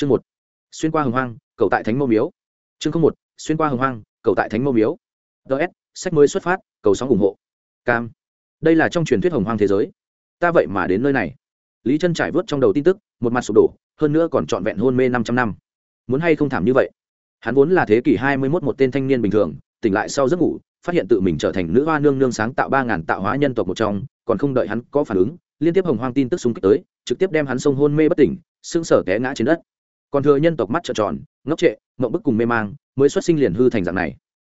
chương một, xuyên qua hồng hoang, cầu tại thánh mâu miếu. Chương không một, xuyên qua hồng hoang, cầu tại thánh mâu miếu. Ts sách mới xuất phát, cầu sóng ủng hộ. Cam. Đây là trong truyền thuyết hồng hoang thế giới. Ta vậy mà đến nơi này. Lý chân trải vớt trong đầu tin tức, một mặt sụp đổ, hơn nữa còn trọn vẹn hôn mê năm trăm năm. Muốn hay không thảm như vậy? Hắn vốn là thế kỷ hai mươi mốt một tên thanh niên bình thường, tỉnh lại sau giấc ngủ, phát hiện tự mình trở thành nữ hoa nương nương sáng tạo ba ngàn tạo hóa nhân tộc một trong, còn không đợi hắn có phản ứng, liên tiếp hồng hoang tin tức xung kích tới, trực tiếp đem hắn sông hôn mê bất tỉnh xương sở té ngã trên đất còn thừa nhân tộc mắt trợn tròn, ngốc trệ ngậm bức cùng mê mang, mới xuất sinh liền hư thành dạng này.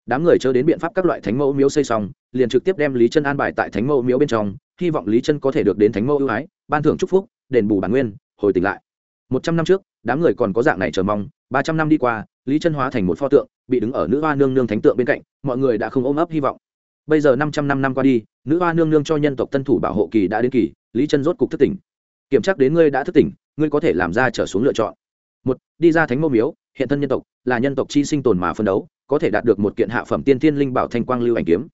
Đám người chờ đến biện pháp các loại thánh mẫu miếu xây xong, liền trực tiếp đem lý chân an bài tại thánh mẫu miếu bên trong, hy vọng lý chân có thể được đến thánh mẫu ưu ái, ban thưởng chúc phúc, đền bù bản nguyên, hồi tỉnh lại. Một trăm năm trước, đám người còn có dạng này chờ mong, ba trăm năm đi qua, lý chân hóa thành một pho tượng, bị đứng ở nữ hoa nương nương thánh tượng bên cạnh, mọi người đã không ôm ấp hy vọng. Bây giờ năm trăm năm năm qua đi, nữ hoa nương nương cho nhân tộc tân thủ bảo hộ kỳ đã đến kỳ, lý chân rốt cục thất tỉnh. Kiểm tra đến ngươi đã thất tỉnh, ngươi có thể làm ra trở xuống lựa chọn một, đi ra thánh mẫu miếu, hiện thân nhân tộc, là nhân tộc chi sinh tồn mà phân đấu, có thể đạt được một kiện hạ phẩm tiên thiên linh bảo thanh quang lưu ảnh kiếm.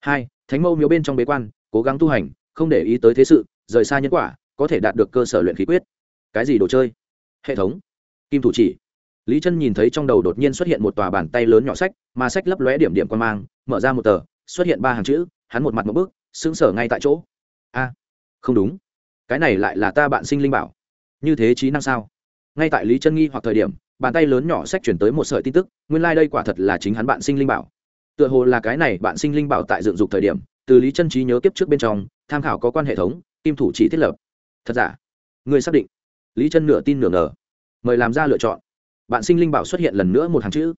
Hai, thánh mẫu miếu bên trong bế quan, cố gắng tu hành, không để ý tới thế sự, rời xa nhân quả, có thể đạt được cơ sở luyện khí quyết. Cái gì đồ chơi? Hệ thống. Kim thủ chỉ. Lý chân nhìn thấy trong đầu đột nhiên xuất hiện một tòa bàn tay lớn nhỏ sách, mà sách lấp lóe điểm điểm quan mang, mở ra một tờ, xuất hiện ba hàng chữ, hắn một mặt một bước xứng sở ngay tại chỗ. A, không đúng. Cái này lại là ta bạn sinh linh bảo. Như thế trí năng sao? Ngay tại lý chân nghi hoặc thời điểm, bàn tay lớn nhỏ sách chuyển tới một sợi tin tức, nguyên lai、like、đây quả thật là chính hắn bạn sinh linh bảo. Tựa hồ là cái này bạn sinh linh bảo tại dựng dục thời điểm, từ lý chân trí nhớ kiếp trước bên trong, tham khảo có quan hệ thống, kim thủ chỉ thiết lập. Thật giả? Người xác định? Lý chân nửa tin nửa ngờ. Mời làm ra lựa chọn. Bạn sinh linh bảo xuất hiện lần nữa một hàng chữ.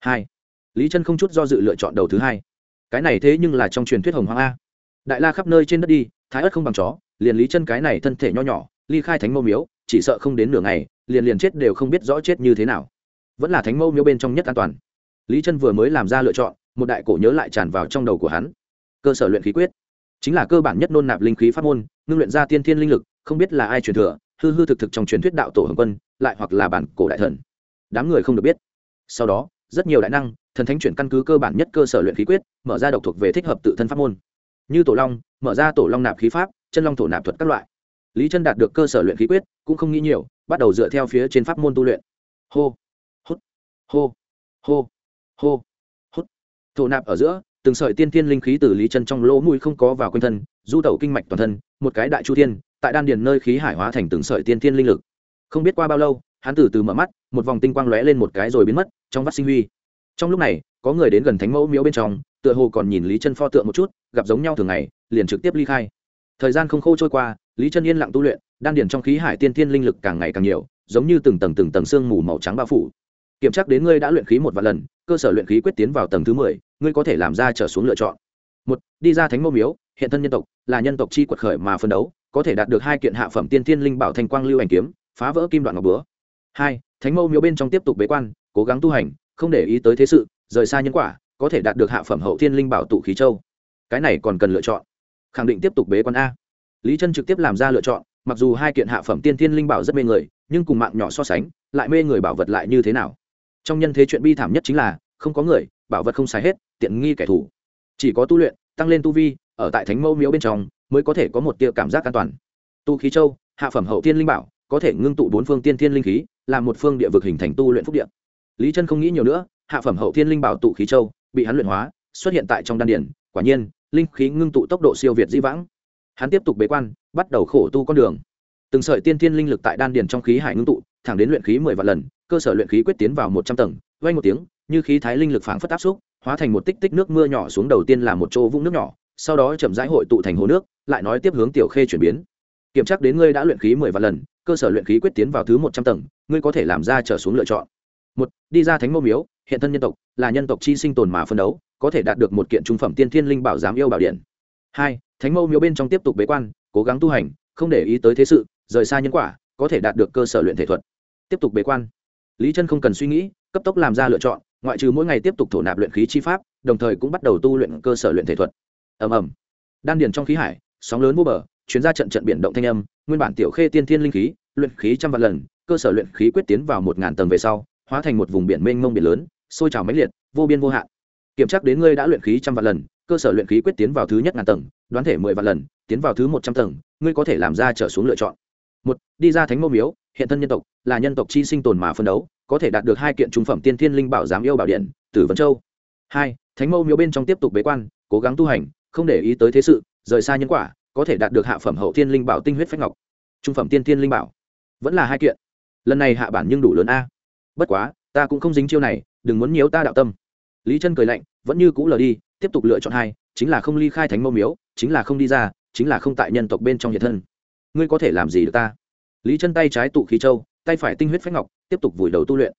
Hai. Lý chân không chút do dự lựa chọn đầu thứ hai. Cái này thế nhưng là trong truyền thuyết hồng hoàng a. Đại la khắp nơi trên đất đi, thái ất không bằng chó, liền lý chân cái này thân thể nho nhỏ, ly khai thánh mô miếu chỉ sợ không đến nửa ngày, liền liền chết đều không biết rõ chết như thế nào. Vẫn là thánh mâu miếu bên trong nhất an toàn. Lý chân vừa mới làm ra lựa chọn, một đại cổ nhớ lại tràn vào trong đầu của hắn. Cơ sở luyện khí quyết. Chính là cơ bản nhất nôn nạp linh khí pháp môn, ngưng luyện ra tiên thiên linh lực, không biết là ai truyền thừa, hư hư thực thực trong truyền thuyết đạo tổ hồng quân, lại hoặc là bản cổ đại thần. Đám người không được biết. Sau đó, rất nhiều đại năng, thần thánh chuyển căn cứ cơ bản nhất cơ sở luyện khí quyết, mở ra độc thuộc về thích hợp tự thân pháp môn. Như tổ long, mở ra tổ long nạp khí pháp, chân long thổ nạp thuật các loại lý chân đạt được cơ sở luyện khí quyết, cũng không nghĩ nhiều, bắt đầu dựa theo phía trên pháp môn tu luyện. Hô, hút, hô hô hô, hút. Thổ nạp ở giữa, từng sợi tiên tiên linh khí từ lý chân trong lỗ mũi không có vào quanh thân, du tẩu kinh mạch toàn thân, một cái đại chu thiên, tại đan điền nơi khí hải hóa thành từng sợi tiên tiên linh lực. Không biết qua bao lâu, hắn từ từ mở mắt, một vòng tinh quang lóe lên một cái rồi biến mất, trong vắt sinh huy. Trong lúc này, có người đến gần thánh mẫu miếu bên trong, tựa hồ còn nhìn lý chân pho tượng một chút, gặp giống nhau thường ngày, liền trực tiếp ly khai. Thời gian không khô trôi qua lý chân yên lặng tu luyện, đan điền trong khí hải tiên thiên linh lực càng ngày càng nhiều, giống như từng tầng từng tầng sương mù màu trắng bao phủ. Kiểm tra đến ngươi đã luyện khí một vài lần, cơ sở luyện khí quyết tiến vào tầng thứ mười, ngươi có thể làm ra trở xuống lựa chọn. Một, đi ra thánh mẫu miếu, hiện thân nhân tộc, là nhân tộc chi quật khởi mà phân đấu, có thể đạt được hai kiện hạ phẩm tiên thiên linh bảo thanh quang lưu ảnh kiếm, phá vỡ kim đoạn ngọc búa. Hai, thánh mẫu miếu bên trong tiếp tục bế quan, cố gắng tu hành, không để ý tới thế sự, rời xa nhân quả, có thể đạt được hạ phẩm hậu thiên linh bảo tụ khí châu. Cái này còn cần lựa chọn. Khẳng định tiếp tục bế quan a lý chân trực tiếp làm ra lựa chọn, mặc dù hai kiện hạ phẩm tiên thiên linh bảo rất mê người, nhưng cùng mạng nhỏ so sánh, lại mê người bảo vật lại như thế nào? Trong nhân thế chuyện bi thảm nhất chính là, không có người, bảo vật không xài hết, tiện nghi kẻ thù. Chỉ có tu luyện, tăng lên tu vi, ở tại thánh mẫu miếu bên trong, mới có thể có một tia cảm giác an toàn. Tu khí châu, hạ phẩm hậu thiên linh bảo, có thể ngưng tụ bốn phương tiên thiên linh khí làm một phương địa vực hình thành tu luyện phúc địa. Lý chân không nghĩ nhiều nữa, hạ phẩm hậu thiên linh bảo tụ khí châu, bị hắn luyện hóa, xuất hiện tại trong đan điển quả nhiên, linh khí ngưng tụ tốc độ siêu việt dĩ vãng hắn tiếp tục bế quan, bắt đầu khổ tu con đường. Từng sợi tiên thiên linh lực tại đan điền trong khí hải ngưng tụ, thẳng đến luyện khí mười vạn lần, cơ sở luyện khí quyết tiến vào một trăm tầng vay một tiếng, như khí thái linh lực phảng phất áp xúc, hóa thành một tích tích nước mưa nhỏ xuống đầu tiên là một chỗ vũng nước nhỏ, sau đó chậm rãi hội tụ thành hồ nước, lại nói tiếp hướng tiểu khê chuyển biến. Kiểm tra đến ngươi đã luyện khí mười vạn lần, cơ sở luyện khí quyết tiến vào thứ một trăm tầng, ngươi có thể làm ra trở xuống lựa chọn. Một, đi ra thánh mô miếu, hiện thân nhân tộc, là nhân tộc chi sinh tồn mà phân đấu, có thể đạt được một kiện trung phẩm tiên thiên linh bảo giám yêu bảo điện hai, thánh mẫu miếu bên trong tiếp tục bế quan, cố gắng tu hành, không để ý tới thế sự, rời xa nhân quả, có thể đạt được cơ sở luyện thể thuật. Tiếp tục bế quan. Lý chân không cần suy nghĩ, cấp tốc làm ra lựa chọn, ngoại trừ mỗi ngày tiếp tục thổ nạp luyện khí chi pháp, đồng thời cũng bắt đầu tu luyện cơ sở luyện thể thuật. Ầm ầm. Đan điền trong khí hải, sóng lớn vô bờ, chuyến ra trận trận biển động thanh âm, nguyên bản tiểu khê tiên thiên linh khí, luyện khí trăm vạn lần, cơ sở luyện khí quyết tiến vào một ngàn tầng về sau, hóa thành một vùng biển mênh mông biển lớn, sôi trào mãnh liệt, vô biên vô hạn. Kiểm tra đến ngươi đã luyện khí trăm vạn lần cơ sở luyện khí quyết tiến vào thứ nhất ngàn tầng, đoán thể mười vạn lần, tiến vào thứ một trăm tầng, ngươi có thể làm ra trở xuống lựa chọn. Một, đi ra thánh mẫu miếu, hiện thân nhân tộc, là nhân tộc chi sinh tồn mà phân đấu, có thể đạt được hai kiện trung phẩm tiên thiên linh bảo giám yêu bảo điện, tử vân châu. Hai, thánh mâu miếu bên trong tiếp tục bế quan, cố gắng tu hành, không để ý tới thế sự, rời xa nhân quả, có thể đạt được hạ phẩm hậu thiên linh bảo tinh huyết phách ngọc. Trung phẩm tiên thiên linh bảo, vẫn là hai kiện. Lần này hạ bản nhưng đủ lớn a. Bất quá, ta cũng không dính chiêu này, đừng muốn nhiễu ta đạo tâm. Lý chân cười lạnh, vẫn như cũ lờ đi tiếp tục lựa chọn hai, chính là không ly khai thánh mâu miếu, chính là không đi ra, chính là không tại nhân tộc bên trong hiện thân. Ngươi có thể làm gì được ta? Lý chân tay trái tụ khí châu, tay phải tinh huyết phách ngọc, tiếp tục vùi đầu tu luyện.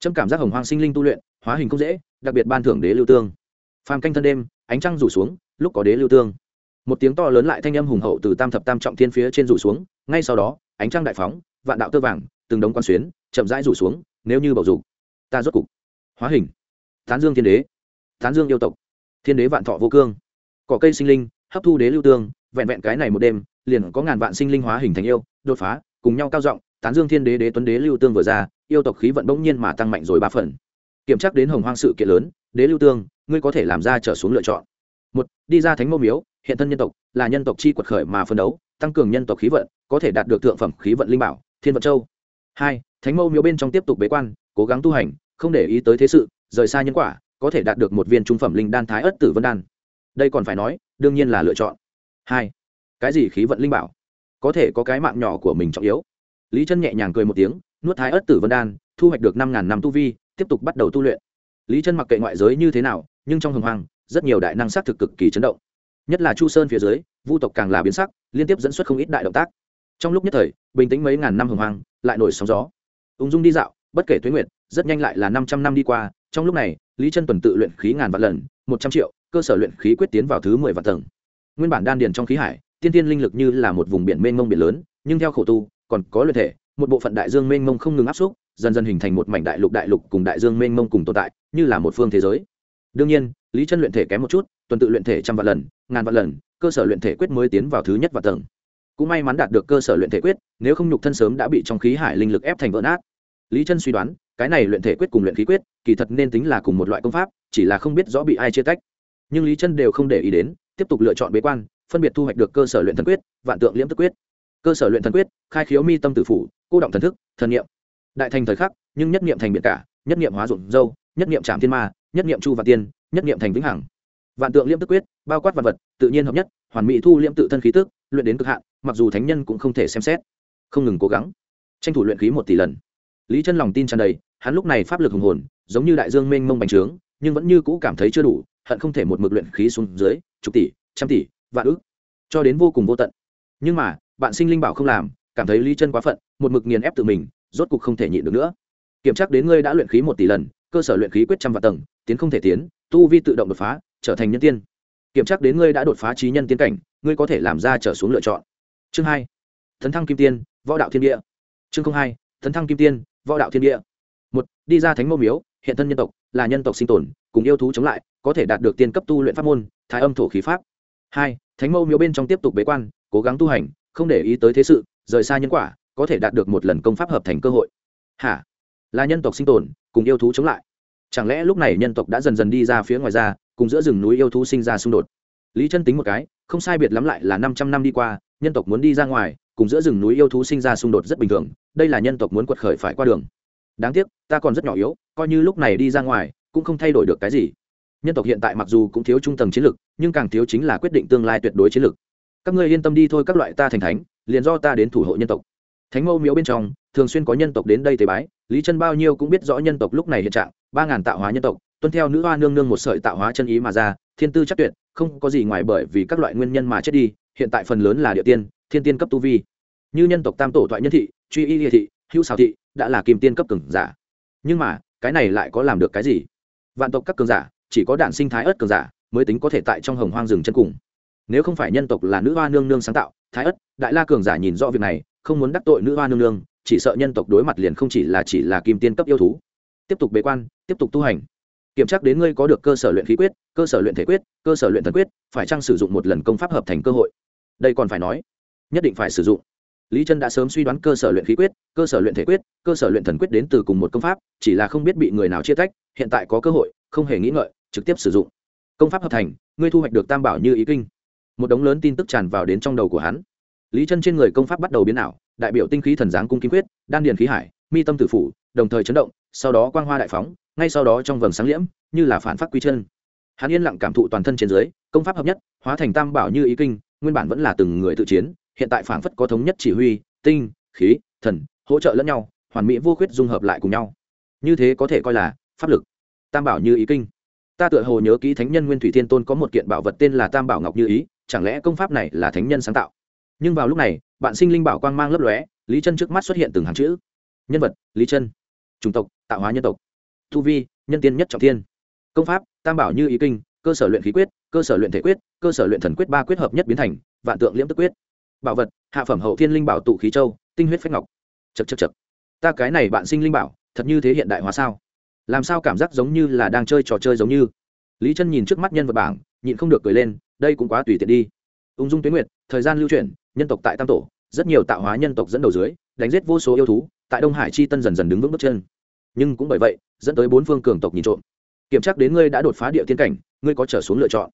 Trâm cảm giác hồng hoang sinh linh tu luyện, hóa hình không dễ, đặc biệt ban thưởng đế lưu tương. Phàm canh thân đêm, ánh trăng rủ xuống, lúc có đế lưu tương. Một tiếng to lớn lại thanh âm hùng hậu từ tam thập tam trọng thiên phía trên rủ xuống, ngay sau đó, ánh trăng đại phóng, vạn đạo tơ vàng, từng đống quan xuyến, chậm rãi rủ xuống, nếu như bầu dục, ta rốt cục. Hóa hình. Tán dương thiên đế. Tán dương yêu tộc thiên đế vạn thọ vô cương. Cỏ cây sinh linh, hấp thu đế lưu tương, vẹn vẹn cái này một đêm, liền có ngàn vạn sinh linh hóa hình thành yêu, đột phá, cùng nhau cao giọng, tán dương thiên đế đế tuấn đế lưu tương vừa ra, yêu tộc khí vận bỗng nhiên mà tăng mạnh rồi ba phần. Kiểm tra đến hồng hoang sự kiện lớn, đế lưu tương, ngươi có thể làm ra trở xuống lựa chọn. Một, đi ra thánh Mô miếu, hiện thân nhân tộc, là nhân tộc chi quật khởi mà phân đấu, tăng cường nhân tộc khí vận, có thể đạt được thượng phẩm khí vận linh bảo, thiên vận châu. Hai, thánh Mô miếu bên trong tiếp tục bế quan, cố gắng tu hành, không để ý tới thế sự, rời xa nhân quả có thể đạt được một viên trung phẩm linh đan thái ất tử vân đan. Đây còn phải nói, đương nhiên là lựa chọn. Hai, cái gì khí vận linh bảo? Có thể có cái mạng nhỏ của mình trọng yếu. Lý chân nhẹ nhàng cười một tiếng, nuốt thái ớt tử vân đan, thu hoạch được năm ngàn năm tu vi, tiếp tục bắt đầu tu luyện. Lý chân mặc kệ ngoại giới như thế nào, nhưng trong hồng hoàng rất nhiều đại năng sắc thực cực kỳ chấn động. Nhất là chu sơn phía dưới, vu tộc càng là biến sắc, liên tiếp dẫn xuất không ít đại động tác. Trong lúc nhất thời, bình tĩnh mấy ngàn năm hồng hoàng lại nổi sóng gió. Ung dung đi dạo, bất kể tuế nguyệt, rất nhanh lại là năm trăm năm đi qua trong lúc này, lý chân tuần tự luyện khí ngàn vạn lần, một trăm triệu, cơ sở luyện khí quyết tiến vào thứ mười vạn tầng. Nguyên bản đan điền trong khí hải, tiên tiên linh lực như là một vùng biển mênh mông biển lớn, nhưng theo khổ tu, còn có luyện thể, một bộ phận đại dương mênh mông không ngừng áp xúc, dần dần hình thành một mảnh đại lục đại lục cùng đại dương mênh mông cùng tồn tại, như là một phương thế giới. Đương nhiên, lý chân luyện thể kém một chút, tuần tự luyện thể trăm vạn lần, ngàn vạn lần, cơ sở luyện thể quyết mới tiến vào thứ nhất và tầng. Cũng may mắn đạt được cơ sở luyện thể quyết, nếu không nhục thân sớm đã bị trong khí hải linh lực ép thành vỡ nát lý chân suy đoán, cái này luyện thể quyết cùng luyện khí quyết, kỳ thật nên tính là cùng một loại công pháp, chỉ là không biết rõ bị ai chia tách. Nhưng lý chân đều không để ý đến, tiếp tục lựa chọn bế quan, phân biệt thu hoạch được cơ sở luyện thần quyết, vạn tượng liễm tức quyết. Cơ sở luyện thần quyết, khai khiếu mi tâm tử phủ, cô động thần thức, thần niệm. Đại thành thời khắc, nhưng nhất niệm thành biệt cả, nhất niệm hóa dụng dâu, nhất niệm trạm thiên ma, nhất niệm chu và tiên, nhất niệm thành vĩnh hằng. Vạn tượng liễm tức quyết, bao quát vật vật, tự nhiên hợp nhất, hoàn mỹ thu liễm tự thân khí tức, luyện đến cực hạn, mặc dù thánh nhân cũng không thể xem xét. Không ngừng cố gắng. Tranh thủ luyện khí một tỷ lần lý chân lòng tin tràn đầy, hắn lúc này pháp lực hùng hồn, giống như đại dương mênh mông bành trướng, nhưng vẫn như cũ cảm thấy chưa đủ, hận không thể một mực luyện khí xuống dưới, chục tỷ, trăm tỷ, vạn ước cho đến vô cùng vô tận. Nhưng mà, bạn sinh linh bảo không làm, cảm thấy lý chân quá phận, một mực nghiền ép tự mình, rốt cục không thể nhịn được nữa. Kiểm tra đến ngươi đã luyện khí một tỷ lần, cơ sở luyện khí quyết trăm vạn tầng, tiến không thể tiến, tu vi tự động đột phá, trở thành nhân tiên. Kiểm tra đến ngươi đã đột phá trí nhân tiến cảnh, ngươi có thể làm ra trở xuống lựa chọn. Chương hai, thần thăng kim tiên, võ đạo thiên địa. Chương hai thần thăng kim tiên, võ đạo thiên địa. Một, đi ra thánh mâu miếu, hiện thân nhân tộc, là nhân tộc sinh tồn, cùng yêu thú chống lại, có thể đạt được tiên cấp tu luyện pháp môn, thái âm thổ khí pháp. Hai, thánh mâu miếu bên trong tiếp tục bế quan, cố gắng tu hành, không để ý tới thế sự, rời xa nhân quả, có thể đạt được một lần công pháp hợp thành cơ hội. Hả là nhân tộc sinh tồn, cùng yêu thú chống lại. Chẳng lẽ lúc này nhân tộc đã dần dần đi ra phía ngoài ra, cùng giữa rừng núi yêu thú sinh ra xung đột? Lý chân tính một cái, không sai biệt lắm lại là năm trăm năm đi qua, nhân tộc muốn đi ra ngoài cùng giữa rừng núi yêu thú sinh ra xung đột rất bình thường, đây là nhân tộc muốn quật khởi phải qua đường. Đáng tiếc, ta còn rất nhỏ yếu, coi như lúc này đi ra ngoài, cũng không thay đổi được cái gì. Nhân tộc hiện tại mặc dù cũng thiếu trung tầng chiến lược nhưng càng thiếu chính là quyết định tương lai tuyệt đối chiến lược các ngươi yên tâm đi thôi các loại ta thành thánh, liền do ta đến thủ hộ nhân tộc. Thánh mâu miếu bên trong, thường xuyên có nhân tộc đến đây tế bái, lý chân bao nhiêu cũng biết rõ nhân tộc lúc này hiện trạng, ba ngàn tạo hóa nhân tộc, tuân theo nữ hoa nương nương một sợi tạo hóa chân ý mà ra, thiên tư chắc tuyệt, không có gì ngoài bởi vì các loại nguyên nhân mà chết đi, hiện tại phần lớn là địa tiên thiên tiên cấp tu vi. Như nhân tộc tam tổ thoại nhân thị, truy y địa thị, hữu xào thị, đã là kim tiên cấp cường giả. Nhưng mà, cái này lại có làm được cái gì? Vạn tộc các cường giả, chỉ có đản sinh thái ớt cường giả mới tính có thể tại trong hồng hoang rừng chân cùng. Nếu không phải nhân tộc là nữ hoa nương nương sáng tạo, thái ất đại la cường giả nhìn rõ việc này, không muốn đắc tội nữ hoa nương nương, chỉ sợ nhân tộc đối mặt liền không chỉ là chỉ là kim tiên cấp yêu thú. Tiếp tục bế quan, tiếp tục tu hành. Kiểm tra đến ngươi có được cơ sở luyện khí quyết, cơ sở luyện thể quyết, cơ sở luyện thần quyết, phải chăng sử dụng một lần công pháp hợp thành cơ hội? Đây còn phải nói nhất định phải sử dụng. Lý chân đã sớm suy đoán cơ sở luyện khí quyết, cơ sở luyện thể quyết, cơ sở luyện thần quyết đến từ cùng một công pháp, chỉ là không biết bị người nào chia tách, hiện tại có cơ hội, không hề nghĩ ngợi, trực tiếp sử dụng. Công pháp hợp thành, ngươi thu hoạch được tam bảo như ý kinh. Một đống lớn tin tức tràn vào đến trong đầu của hắn. Lý chân trên người công pháp bắt đầu biến ảo, đại biểu tinh khí thần giáng cung kim quyết, đan điền khí hải, mi tâm tử phủ, đồng thời chấn động, sau đó quang hoa đại phóng, ngay sau đó trong vầng sáng liễm, như là phản phát quy chân. Hắn yên lặng cảm thụ toàn thân trên dưới, công pháp hợp nhất, hóa thành tam bảo như ý kinh, nguyên bản vẫn là từng người tự chiến hiện tại phảng phất có thống nhất chỉ huy, tinh, khí, thần, hỗ trợ lẫn nhau, hoàn mỹ vô khuyết dung hợp lại cùng nhau. Như thế có thể coi là pháp lực. Tam bảo như ý kinh. Ta tựa hồ nhớ kỹ thánh nhân nguyên thủy thiên tôn có một kiện bảo vật tên là tam bảo ngọc như ý, chẳng lẽ công pháp này là thánh nhân sáng tạo? Nhưng vào lúc này, bạn sinh linh bảo quang mang lấp lóe, lý chân trước mắt xuất hiện từng hàng chữ. Nhân vật, lý chân. Chủng tộc, tạo hóa nhân tộc. Thu vi, nhân tiên nhất trọng thiên. Công pháp, tam bảo như ý kinh, cơ sở luyện khí quyết, cơ sở luyện thể quyết, cơ sở luyện thần quyết ba quyết hợp nhất biến thành, vạn tượng liễm tức quyết bảo vật, hạ phẩm hậu thiên linh bảo tụ khí châu, tinh huyết phách ngọc. Chật chật chật ta cái này bạn sinh linh bảo, thật như thế hiện đại hóa sao? Làm sao cảm giác giống như là đang chơi trò chơi giống như? Lý chân nhìn trước mắt nhân vật bảng, nhịn không được cười lên, đây cũng quá tùy tiện đi. Ung dung tuyến nguyệt, thời gian lưu chuyển, nhân tộc tại tam tổ, rất nhiều tạo hóa nhân tộc dẫn đầu dưới, đánh giết vô số yêu thú, tại đông hải chi tân dần dần đứng vững bước chân. Nhưng cũng bởi vậy, dẫn tới bốn phương cường tộc nhìn trộm. Kiểm tra đến ngươi đã đột phá địa tiên cảnh, ngươi có trở xuống lựa chọn.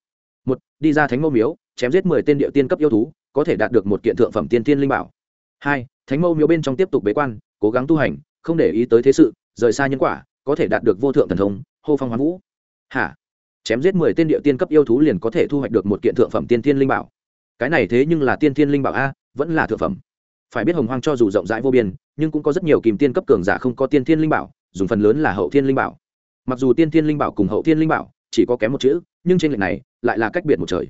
Một, đi ra thánh mâu miếu, chém giết mười tên địa tiên cấp yêu thú có thể đạt được một kiện thượng phẩm tiên tiên linh bảo. Hai, thánh mâu miếu bên trong tiếp tục bế quan, cố gắng tu hành, không để ý tới thế sự, rời xa nhân quả, có thể đạt được vô thượng thần thông, hô phong hoán vũ. Hả chém giết mười tên địa tiên cấp yêu thú liền có thể thu hoạch được một kiện thượng phẩm tiên tiên linh bảo. Cái này thế nhưng là tiên tiên linh bảo a, vẫn là thượng phẩm. Phải biết hồng hoang cho dù rộng rãi vô biên, nhưng cũng có rất nhiều kìm tiên cấp cường giả không có tiên tiên linh bảo, dùng phần lớn là hậu thiên linh bảo. Mặc dù tiên tiên linh bảo cùng hậu thiên linh bảo chỉ có kém một chữ, nhưng trên lệch này lại là cách biệt một trời.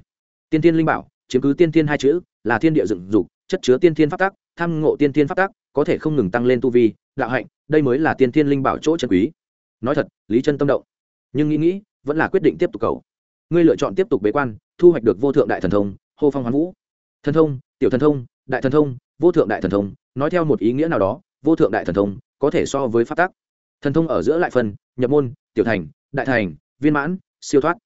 Tiên tiên linh bảo chiếm cứ tiên tiên hai chữ, là thiên địa dựng dục, chất chứa tiên tiên pháp tắc, tham ngộ tiên tiên pháp tắc, có thể không ngừng tăng lên tu vi, đạo hạnh, đây mới là tiên tiên linh bảo chỗ chân quý. Nói thật, lý chân tâm động. Nhưng nghĩ nghĩ, vẫn là quyết định tiếp tục cầu. Ngươi lựa chọn tiếp tục bế quan, thu hoạch được vô thượng đại thần thông, hô phong hoán vũ. Thần thông, tiểu thần thông, đại thần thông, vô thượng đại thần thông, nói theo một ý nghĩa nào đó, vô thượng đại thần thông, có thể so với phát tác thần thông ở giữa lại phần nhập môn, tiểu thành, đại thành, viên mãn, siêu thoát.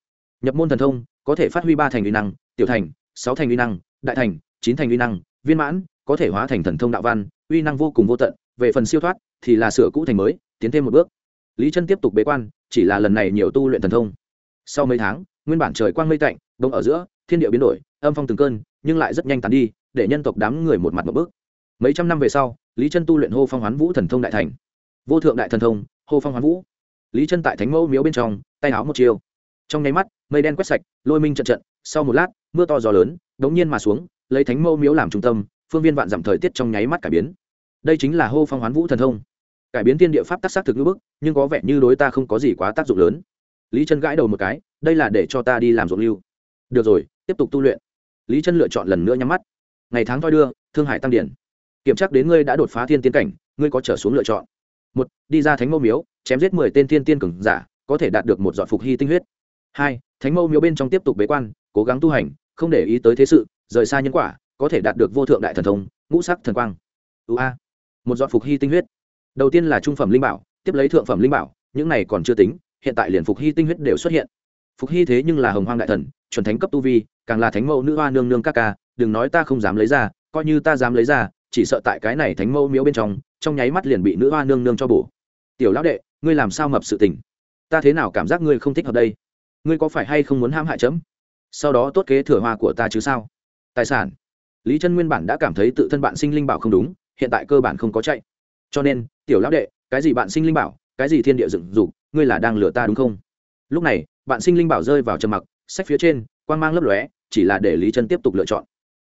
Nhập môn thần thông, có thể phát huy ba thành uy năng, tiểu thành sáu thành uy năng, đại thành, chín thành uy năng, viên mãn, có thể hóa thành thần thông đạo văn, uy năng vô cùng vô tận, về phần siêu thoát thì là sửa cũ thành mới, tiến thêm một bước. Lý chân tiếp tục bế quan, chỉ là lần này nhiều tu luyện thần thông. Sau mấy tháng, nguyên bản trời quang mây tạnh đông ở giữa, thiên địa biến đổi, âm phong từng cơn, nhưng lại rất nhanh tàn đi, để nhân tộc đám người một mặt một bước. Mấy trăm năm về sau, lý chân tu luyện hô phong hoán vũ thần thông đại thành. Vô thượng đại thần thông, hô phong hoán vũ. Lý chân tại thánh mẫu miếu bên trong, tay áo một chiều. Trong nháy mắt, mây đen quét sạch, lôi minh trận trận. Sau một lát mưa to gió lớn đống nhiên mà xuống, lấy thánh mẫu miếu làm trung tâm, phương viên vạn giảm thời tiết trong nháy mắt cải biến. Đây chính là hô phong hoán vũ thần thông. Cải biến thiên địa pháp tác xác thực ngữ bức, nhưng có vẻ như đối ta không có gì quá tác dụng lớn. Lý chân gãi đầu một cái, đây là để cho ta đi làm ruộng lưu. Được rồi, tiếp tục tu luyện. Lý chân lựa chọn lần nữa nhắm mắt. Ngày tháng thoi đưa, thương hải tăng điển. Kiểm tra đến ngươi đã đột phá thiên tiến cảnh, ngươi có trở xuống lựa chọn. Một, đi ra thánh mâu miếu, chém giết mười tên thiên tiên cường giả, có thể đạt được một dọn phục hy tinh huyết. Hai, thánh mâu miếu bên trong tiếp tục bế quan cố gắng tu hành, không để ý tới thế sự, rời xa nhân quả, có thể đạt được vô thượng đại thần thông, ngũ sắc thần quang. Ưu a. Một dọn phục hy tinh huyết. Đầu tiên là trung phẩm linh bảo, tiếp lấy thượng phẩm linh bảo, những này còn chưa tính, hiện tại liền phục hy tinh huyết đều xuất hiện. Phục hy thế nhưng là hồng hoang đại thần, chuẩn thánh cấp tu vi, càng là thánh mẫu nữ hoa nương nương các ca, đừng nói ta không dám lấy ra, coi như ta dám lấy ra, chỉ sợ tại cái này thánh mẫu miếu bên trong trong nháy mắt liền bị nữ hoa nương nương cho bổ. Tiểu lão đệ, ngươi làm sao mập sự tình? Ta thế nào cảm giác ngươi không thích hợp đây? Ngươi có phải hay không muốn ham hại chấm? Sau đó tốt kế thừa hoa của ta chứ sao? Tài sản. Lý chân nguyên bản đã cảm thấy tự thân bạn sinh linh bảo không đúng, hiện tại cơ bản không có chạy. Cho nên, tiểu lão đệ, cái gì bạn sinh linh bảo, cái gì thiên địa dựng dục, ngươi là đang lừa ta đúng không? Lúc này, bạn sinh linh bảo rơi vào trầm mặc, sách phía trên quan g mang lấp lóe, chỉ là để lý chân tiếp tục lựa chọn.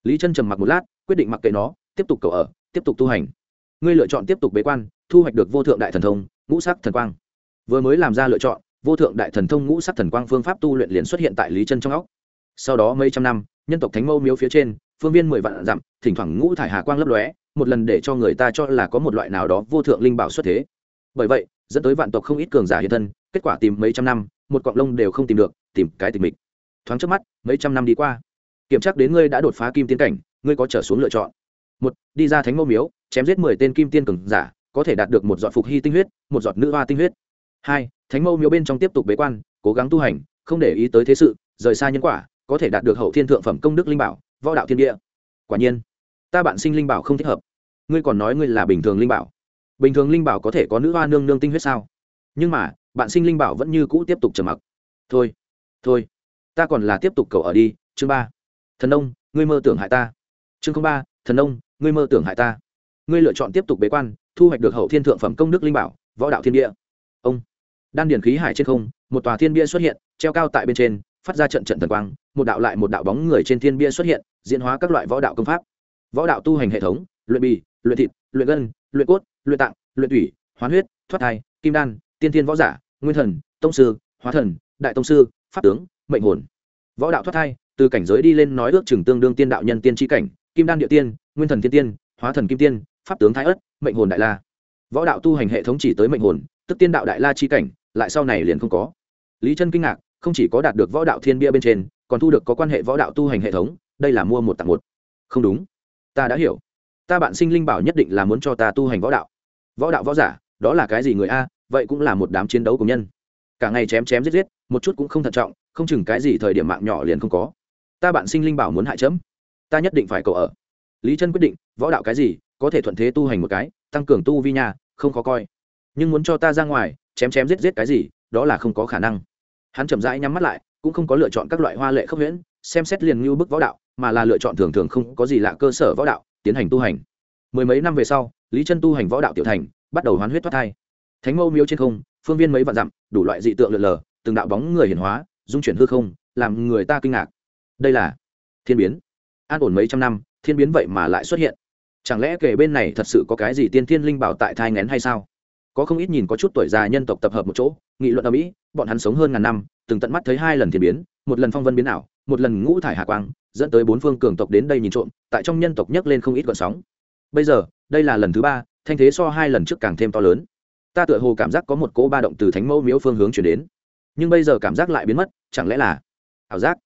Lý chân trầm mặc một lát, quyết định mặc kệ nó, tiếp tục cầu ở, tiếp tục tu hành. Ngươi lựa chọn tiếp tục bế quan, thu hoạch được vô thượng đại thần thông, ngũ sắc thần quang. Vừa mới làm ra lựa chọn, vô thượng đại thần thông ngũ sắc thần quang phương pháp tu luyện liền xuất hiện tại lý chân trong óc sau đó mấy trăm năm, nhân tộc thánh mâu miếu phía trên, phương viên mười vạn dặm, thỉnh thoảng ngũ thải hà quang lấp lóe, một lần để cho người ta cho là có một loại nào đó vô thượng linh bảo xuất thế. Bởi vậy, dẫn tới vạn tộc không ít cường giả hiện thân, kết quả tìm mấy trăm năm, một cọng lông đều không tìm được, tìm cái tình mịch. Thoáng trước mắt, mấy trăm năm đi qua. Kiểm tra đến ngươi đã đột phá kim tiến cảnh, ngươi có trở xuống lựa chọn. Một, đi ra thánh mâu miếu, chém giết mười tên kim tiên cường giả, có thể đạt được một giọt phục hy tinh huyết, một giọt nữ hoa tinh huyết. Hai, thánh mâu miếu bên trong tiếp tục bế quan, cố gắng tu hành, không để ý tới thế sự, rời xa nhân quả có thể đạt được hậu thiên thượng phẩm công đức linh bảo, võ đạo thiên địa. Quả nhiên, ta bạn sinh linh bảo không thích hợp. Ngươi còn nói ngươi là bình thường linh bảo. Bình thường linh bảo có thể có nữ hoa nương nương tinh huyết sao? Nhưng mà, bạn sinh linh bảo vẫn như cũ tiếp tục trầm mặc. Thôi thôi, ta còn là tiếp tục cầu ở đi, chương ba. Thần ông ngươi mơ tưởng hại ta. Chương ba, thần ông ngươi mơ tưởng hại ta. Ngươi lựa chọn tiếp tục bế quan, thu hoạch được hậu thiên thượng phẩm công đức linh bảo, võ đạo thiên địa. Ông, đan điển khí hải trên không, một tòa thiên bia xuất hiện, treo cao tại bên trên phát ra trận trận thần quang, một đạo lại một đạo bóng người trên thiên bia xuất hiện, diễn hóa các loại võ đạo công pháp. Võ đạo tu hành hệ thống, luyện bì, luyện thịt, luyện gân, luyện cốt, luyện tạng, luyện thủy, hoán huyết, thoát thai, kim đan, tiên thiên võ giả, nguyên thần, tông sư, hóa thần, đại tông sư, pháp tướng, mệnh hồn. Võ đạo thoát thai, từ cảnh giới đi lên nói ước chừng tương đương tiên đạo nhân tiên tri cảnh, kim đan địa tiên, nguyên thần thiên tiên, hóa thần kim tiên, pháp tướng thái ất mệnh hồn đại la. Võ đạo tu hành hệ thống chỉ tới mệnh hồn, tức tiên đạo đại la chi cảnh, lại sau này liền không có. Lý chân kinh ngạc không chỉ có đạt được võ đạo thiên bia bên trên, còn thu được có quan hệ võ đạo tu hành hệ thống, đây là mua một tặng một. Không đúng. Ta đã hiểu. Ta bạn sinh linh bảo nhất định là muốn cho ta tu hành võ đạo. Võ đạo võ giả, đó là cái gì người a, vậy cũng là một đám chiến đấu của nhân. Cả ngày chém chém giết giết, một chút cũng không thận trọng, không chừng cái gì thời điểm mạng nhỏ liền không có. Ta bạn sinh linh bảo muốn hại chấm. Ta nhất định phải cậu ở. Lý chân quyết định, võ đạo cái gì, có thể thuận thế tu hành một cái, tăng cường tu vi nhà không khó coi. Nhưng muốn cho ta ra ngoài, chém chém giết giết cái gì, đó là không có khả năng hắn chậm rãi nhắm mắt lại, cũng không có lựa chọn các loại hoa lệ khốc huyễn, xem xét liền như bức võ đạo, mà là lựa chọn thường thường không có gì lạ cơ sở võ đạo, tiến hành tu hành. Mười mấy năm về sau, lý chân tu hành võ đạo tiểu thành, bắt đầu hoán huyết thoát thai. Thánh mâu miếu trên không, phương viên mấy vạn dặm, đủ loại dị tượng lượn lờ, từng đạo bóng người hiển hóa, dung chuyển hư không, làm người ta kinh ngạc. Đây là thiên biến. An ổn mấy trăm năm, thiên biến vậy mà lại xuất hiện. Chẳng lẽ kể bên này thật sự có cái gì tiên thiên linh bảo tại thai ngén hay sao? Có không ít nhìn có chút tuổi già nhân tộc tập hợp một chỗ nghị luận ở mỹ, bọn hắn sống hơn ngàn năm, từng tận mắt thấy hai lần thiên biến, một lần phong vân biến ảo, một lần ngũ thải hạ quang, dẫn tới bốn phương cường tộc đến đây nhìn trộm, tại trong nhân tộc nhấc lên không ít gọn sóng. Bây giờ, đây là lần thứ ba, thanh thế so hai lần trước càng thêm to lớn. Ta tựa hồ cảm giác có một cỗ ba động từ thánh mẫu miếu phương hướng chuyển đến. Nhưng bây giờ cảm giác lại biến mất, chẳng lẽ là ảo giác?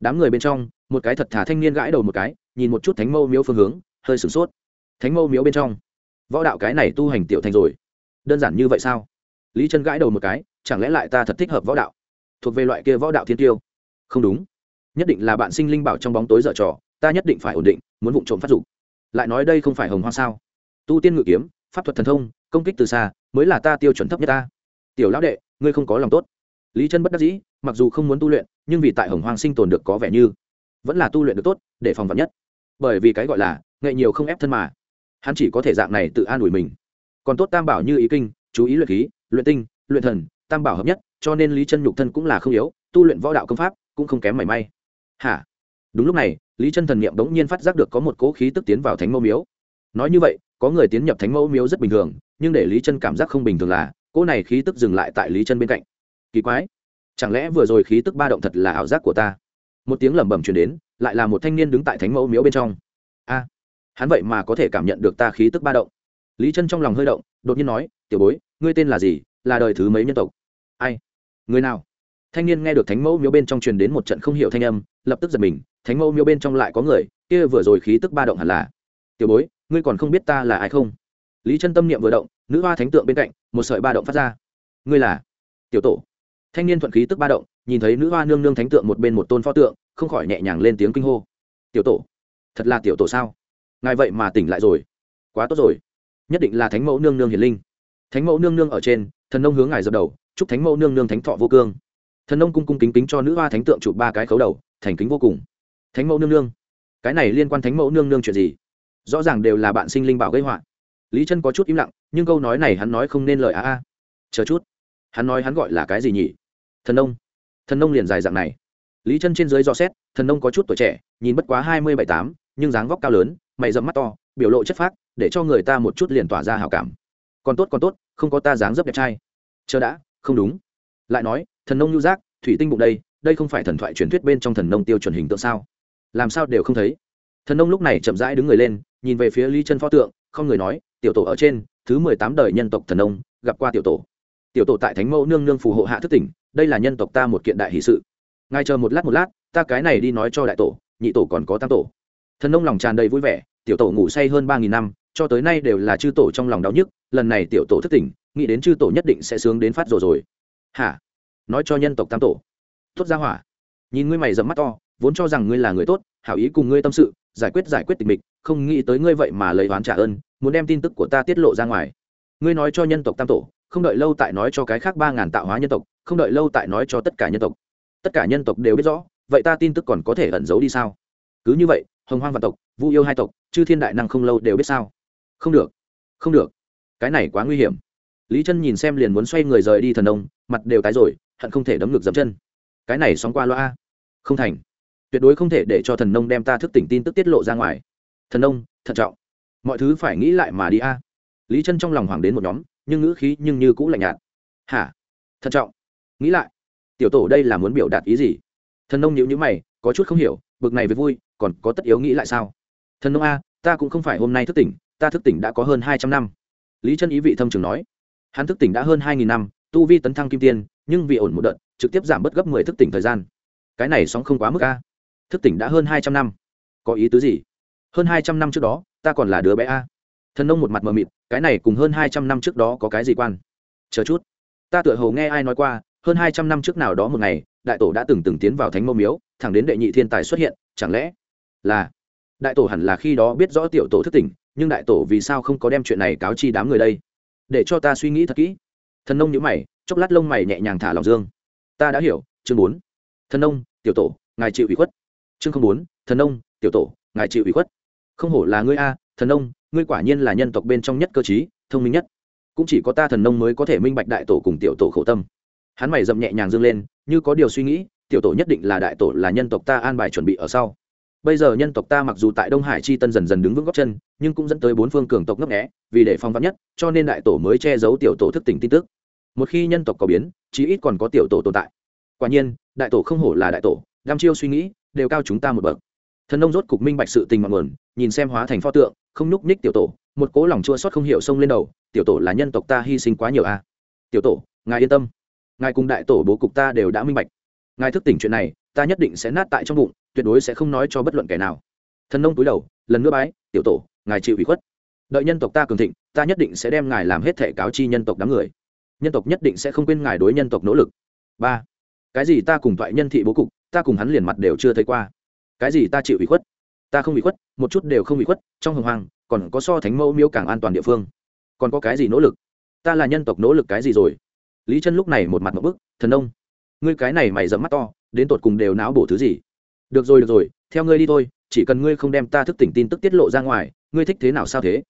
Đám người bên trong, một cái thật thà thanh niên gãi đầu một cái, nhìn một chút thánh mẫu miếu phương hướng, hơi sửng sốt. Thánh mẫu miếu bên trong. Võ đạo cái này tu hành tiểu thành rồi. Đơn giản như vậy sao? Lý chân gãi đầu một cái chẳng lẽ lại ta thật thích hợp võ đạo? Thuộc về loại kia võ đạo thiên tiêu? Không đúng. Nhất định là bạn sinh linh bảo trong bóng tối dở trò, ta nhất định phải ổn định, muốn vụ trộm phát dục. Lại nói đây không phải hồng hoa sao? Tu tiên ngự kiếm, pháp thuật thần thông, công kích từ xa, mới là ta tiêu chuẩn thấp nhất ta. Tiểu lão đệ, ngươi không có lòng tốt. Lý chân bất đắc dĩ, mặc dù không muốn tu luyện, nhưng vì tại hồng hoàng sinh tồn được có vẻ như vẫn là tu luyện được tốt, để phòng vật nhất. Bởi vì cái gọi là nghệ nhiều không ép thân mà, hắn chỉ có thể dạng này tự an ủi mình. Còn tốt tam bảo như ý kinh, chú ý luyện khí, luyện tinh, luyện thần tam bảo hợp nhất, cho nên lý chân nhục thân cũng là không yếu, tu luyện võ đạo công pháp cũng không kém mảy may. Hả? Đúng lúc này, lý chân thần niệm bỗng nhiên phát giác được có một cố khí tức tiến vào thánh mẫu miếu. Nói như vậy, có người tiến nhập thánh mẫu miếu rất bình thường, nhưng để lý chân cảm giác không bình thường là cỗ này khí tức dừng lại tại lý chân bên cạnh. Kỳ quái. Chẳng lẽ vừa rồi khí tức ba động thật là ảo giác của ta? Một tiếng lẩm bẩm truyền đến, lại là một thanh niên đứng tại thánh mẫu miếu bên trong. A, hắn vậy mà có thể cảm nhận được ta khí tức ba động. Lý chân trong lòng hơi động, đột nhiên nói, tiểu bối, ngươi tên là gì? Là đời thứ mấy nhân tộc? Ai? Người nào? Thanh niên nghe được thánh mẫu miếu bên trong truyền đến một trận không hiểu thanh âm, lập tức giật mình, thánh mẫu miếu bên trong lại có người, kia vừa rồi khí tức ba động hẳn là. Tiểu bối, ngươi còn không biết ta là ai không? Lý chân tâm niệm vừa động, nữ hoa thánh tượng bên cạnh, một sợi ba động phát ra. Ngươi là? Tiểu tổ. Thanh niên thuận khí tức ba động, nhìn thấy nữ hoa nương nương thánh tượng một bên một tôn pho tượng, không khỏi nhẹ nhàng lên tiếng kinh hô. Tiểu tổ. Thật là tiểu tổ sao? Ngài vậy mà tỉnh lại rồi. Quá tốt rồi. Nhất định là thánh mẫu nương nương hiền linh. Thánh mẫu nương nương ở trên thần nông hướng ngài dập đầu, chúc thánh mẫu nương nương thánh thọ vô cương. Thần nông cung cung kính kính cho nữ hoa thánh tượng chụp ba cái khấu đầu, thành kính vô cùng. Thánh mẫu nương nương, cái này liên quan thánh mẫu nương nương chuyện gì? Rõ ràng đều là bạn sinh linh bảo gây họa. Lý chân có chút im lặng, nhưng câu nói này hắn nói không nên lời a a. Chờ chút. Hắn nói hắn gọi là cái gì nhỉ? Thần nông. Thần nông liền dài dạng này. Lý chân trên dưới dò xét, thần nông có chút tuổi trẻ, nhìn bất quá hai mươi bảy tám, nhưng dáng vóc cao lớn, mày dẫm mắt to, biểu lộ chất phác, để cho người ta một chút liền tỏa ra hào cảm. Còn tốt còn tốt không có ta dáng dấp đẹp trai. Chờ đã, không đúng. Lại nói, thần nông nhu giác, thủy tinh bụng đây đây không phải thần thoại truyền thuyết bên trong thần nông tiêu chuẩn hình tượng sao? Làm sao đều không thấy? Thần nông lúc này chậm rãi đứng người lên, nhìn về phía lý chân pho tượng, không người nói, tiểu tổ ở trên, thứ mười tám đời nhân tộc thần nông, gặp qua tiểu tổ. Tiểu tổ tại thánh mẫu nương nương phù hộ hạ thức tỉnh, đây là nhân tộc ta một kiện đại hỷ sự. Ngay chờ một lát một lát, ta cái này đi nói cho đại tổ, nhị tổ còn có tam tổ. Thần nông lòng tràn đầy vui vẻ, tiểu tổ ngủ say hơn ba nghìn năm cho tới nay đều là chư tổ trong lòng đau nhức, lần này tiểu tổ thức tỉnh, nghĩ đến chư tổ nhất định sẽ sướng đến phát rồi rồi. Hả? Nói cho nhân tộc tam tổ. Tốt ra hỏa. Nhìn ngươi mày dẫm mắt to, vốn cho rằng ngươi là người tốt, hảo ý cùng ngươi tâm sự, giải quyết giải quyết tình mịch, không nghĩ tới ngươi vậy mà lấy oán trả ơn, muốn đem tin tức của ta tiết lộ ra ngoài. Ngươi nói cho nhân tộc tam tổ, không đợi lâu tại nói cho cái khác ba ngàn tạo hóa nhân tộc, không đợi lâu tại nói cho tất cả nhân tộc. Tất cả nhân tộc đều biết rõ, vậy ta tin tức còn có thể ẩn giấu đi sao? Cứ như vậy, hồng hoang vạn tộc, vu yêu hai tộc, chư thiên đại năng không lâu đều biết sao? Không được không được. Cái này quá nguy hiểm. Lý chân nhìn xem liền muốn xoay người rời đi thần nông mặt đều tái rồi, hận không thể đấm ngược dấm chân. Cái này sóng qua loa. Không thành. Tuyệt đối không thể để cho thần nông đem ta thức tỉnh tin tức tiết lộ ra ngoài. Thần nông thận trọng. Mọi thứ phải nghĩ lại mà đi a. Lý chân trong lòng hoảng đến một nhóm, nhưng ngữ khí nhưng như cũng lạnh nhạt. Hả? Thận trọng. Nghĩ lại. Tiểu tổ đây là muốn biểu đạt ý gì? Thần nông nhịu nhữ mày, có chút không hiểu, bực này với vui, còn có tất yếu nghĩ lại sao? Thần nông a, ta cũng không phải hôm nay thức tỉnh ta thức tỉnh đã có hơn hai trăm năm. Lý chân ý vị thâm trường nói. Hắn thức tỉnh đã hơn hai nghìn năm, tu vi tấn thăng kim tiên, nhưng vì ổn một đợt, trực tiếp giảm bớt gấp mười thức tỉnh thời gian. Cái này sóng không quá mức a. Thức tỉnh đã hơn hai trăm năm. Có ý tứ gì? Hơn hai trăm năm trước đó, ta còn là đứa bé a. Thần nông một mặt mờ mịt, cái này cùng hơn hai trăm năm trước đó có cái gì quan? Chờ chút. Ta tựa hồ nghe ai nói qua, hơn hai trăm năm trước nào đó một ngày, đại tổ đã từng từng tiến vào thánh mâu miếu, thẳng đến đệ nhị thiên tài xuất hiện, chẳng lẽ là đại tổ hẳn là khi đó biết rõ tiểu tổ thức tỉnh nhưng đại tổ vì sao không có đem chuyện này cáo chi đám người đây? Để cho ta suy nghĩ thật kỹ. Thần nông nhữ mày, chốc lát lông mày nhẹ nhàng thả lòng dương. Ta đã hiểu, chương bốn. Thần nông, tiểu tổ, ngài chịu ủy khuất. Chương không bốn, thần nông, tiểu tổ, ngài chịu ủy khuất. Không hổ là ngươi a, thần nông, ngươi quả nhiên là nhân tộc bên trong nhất cơ chí thông minh nhất. Cũng chỉ có ta thần nông mới có thể minh bạch đại tổ cùng tiểu tổ khổ tâm. Hắn mày dậm nhẹ nhàng dâng lên, như có điều suy nghĩ, tiểu tổ nhất định là đại tổ là nhân tộc ta an bài chuẩn bị ở sau bây giờ nhân tộc ta mặc dù tại đông hải chi tân dần dần đứng vững góc chân, nhưng cũng dẫn tới bốn phương cường tộc ngấp nghẽ vì để phong vắn nhất, cho nên đại tổ mới che giấu tiểu tổ thức tỉnh tin tức. Một khi nhân tộc có biến, chí ít còn có tiểu tổ tồn tại. Quả nhiên, đại tổ không hổ là đại tổ đam chiêu suy nghĩ, đều cao chúng ta một bậc. Thần nông rốt cục minh bạch sự tình mặn nguồn nhìn xem hóa thành pho tượng, không nhúc nhích tiểu tổ, một cố lòng chua xót không hiểu sông lên đầu, tiểu tổ là nhân tộc ta hy sinh quá nhiều a à. tiểu tổ, ngài yên tâm. Ngài cùng đại tổ bố cục ta đều đã minh bạch. Ngài thức tỉnh chuyện này, ta nhất định sẽ nát tại trong bụng tuyệt đối sẽ không nói cho bất luận kẻ nào. Thần nông túi đầu, lần nữa bái, tiểu tổ, ngài chịu ủy khuất. Đợi nhân tộc ta cường thịnh, ta nhất định sẽ đem ngài làm hết thể cáo chi nhân tộc đám người. Nhân tộc nhất định sẽ không quên ngài đối nhân tộc nỗ lực. Ba, cái gì ta cùng thoại nhân thị bố cục, ta cùng hắn liền mặt đều chưa thấy qua. Cái gì ta chịu ủy khuất? Ta không ủy khuất, một chút đều không ủy khuất, trong hồng hoàng còn có so thánh mẫu miêu càng an toàn địa phương. Còn có cái gì nỗ lực? Ta là nhân tộc nỗ lực cái gì rồi? Lý chân lúc này một mặt một bức, thần ông ngươi cái này mày dẫm mắt to, đến tột cùng đều não bổ thứ gì? Được rồi được rồi, theo ngươi đi thôi, chỉ cần ngươi không đem ta thức tỉnh tin tức tiết lộ ra ngoài, ngươi thích thế nào sao thế?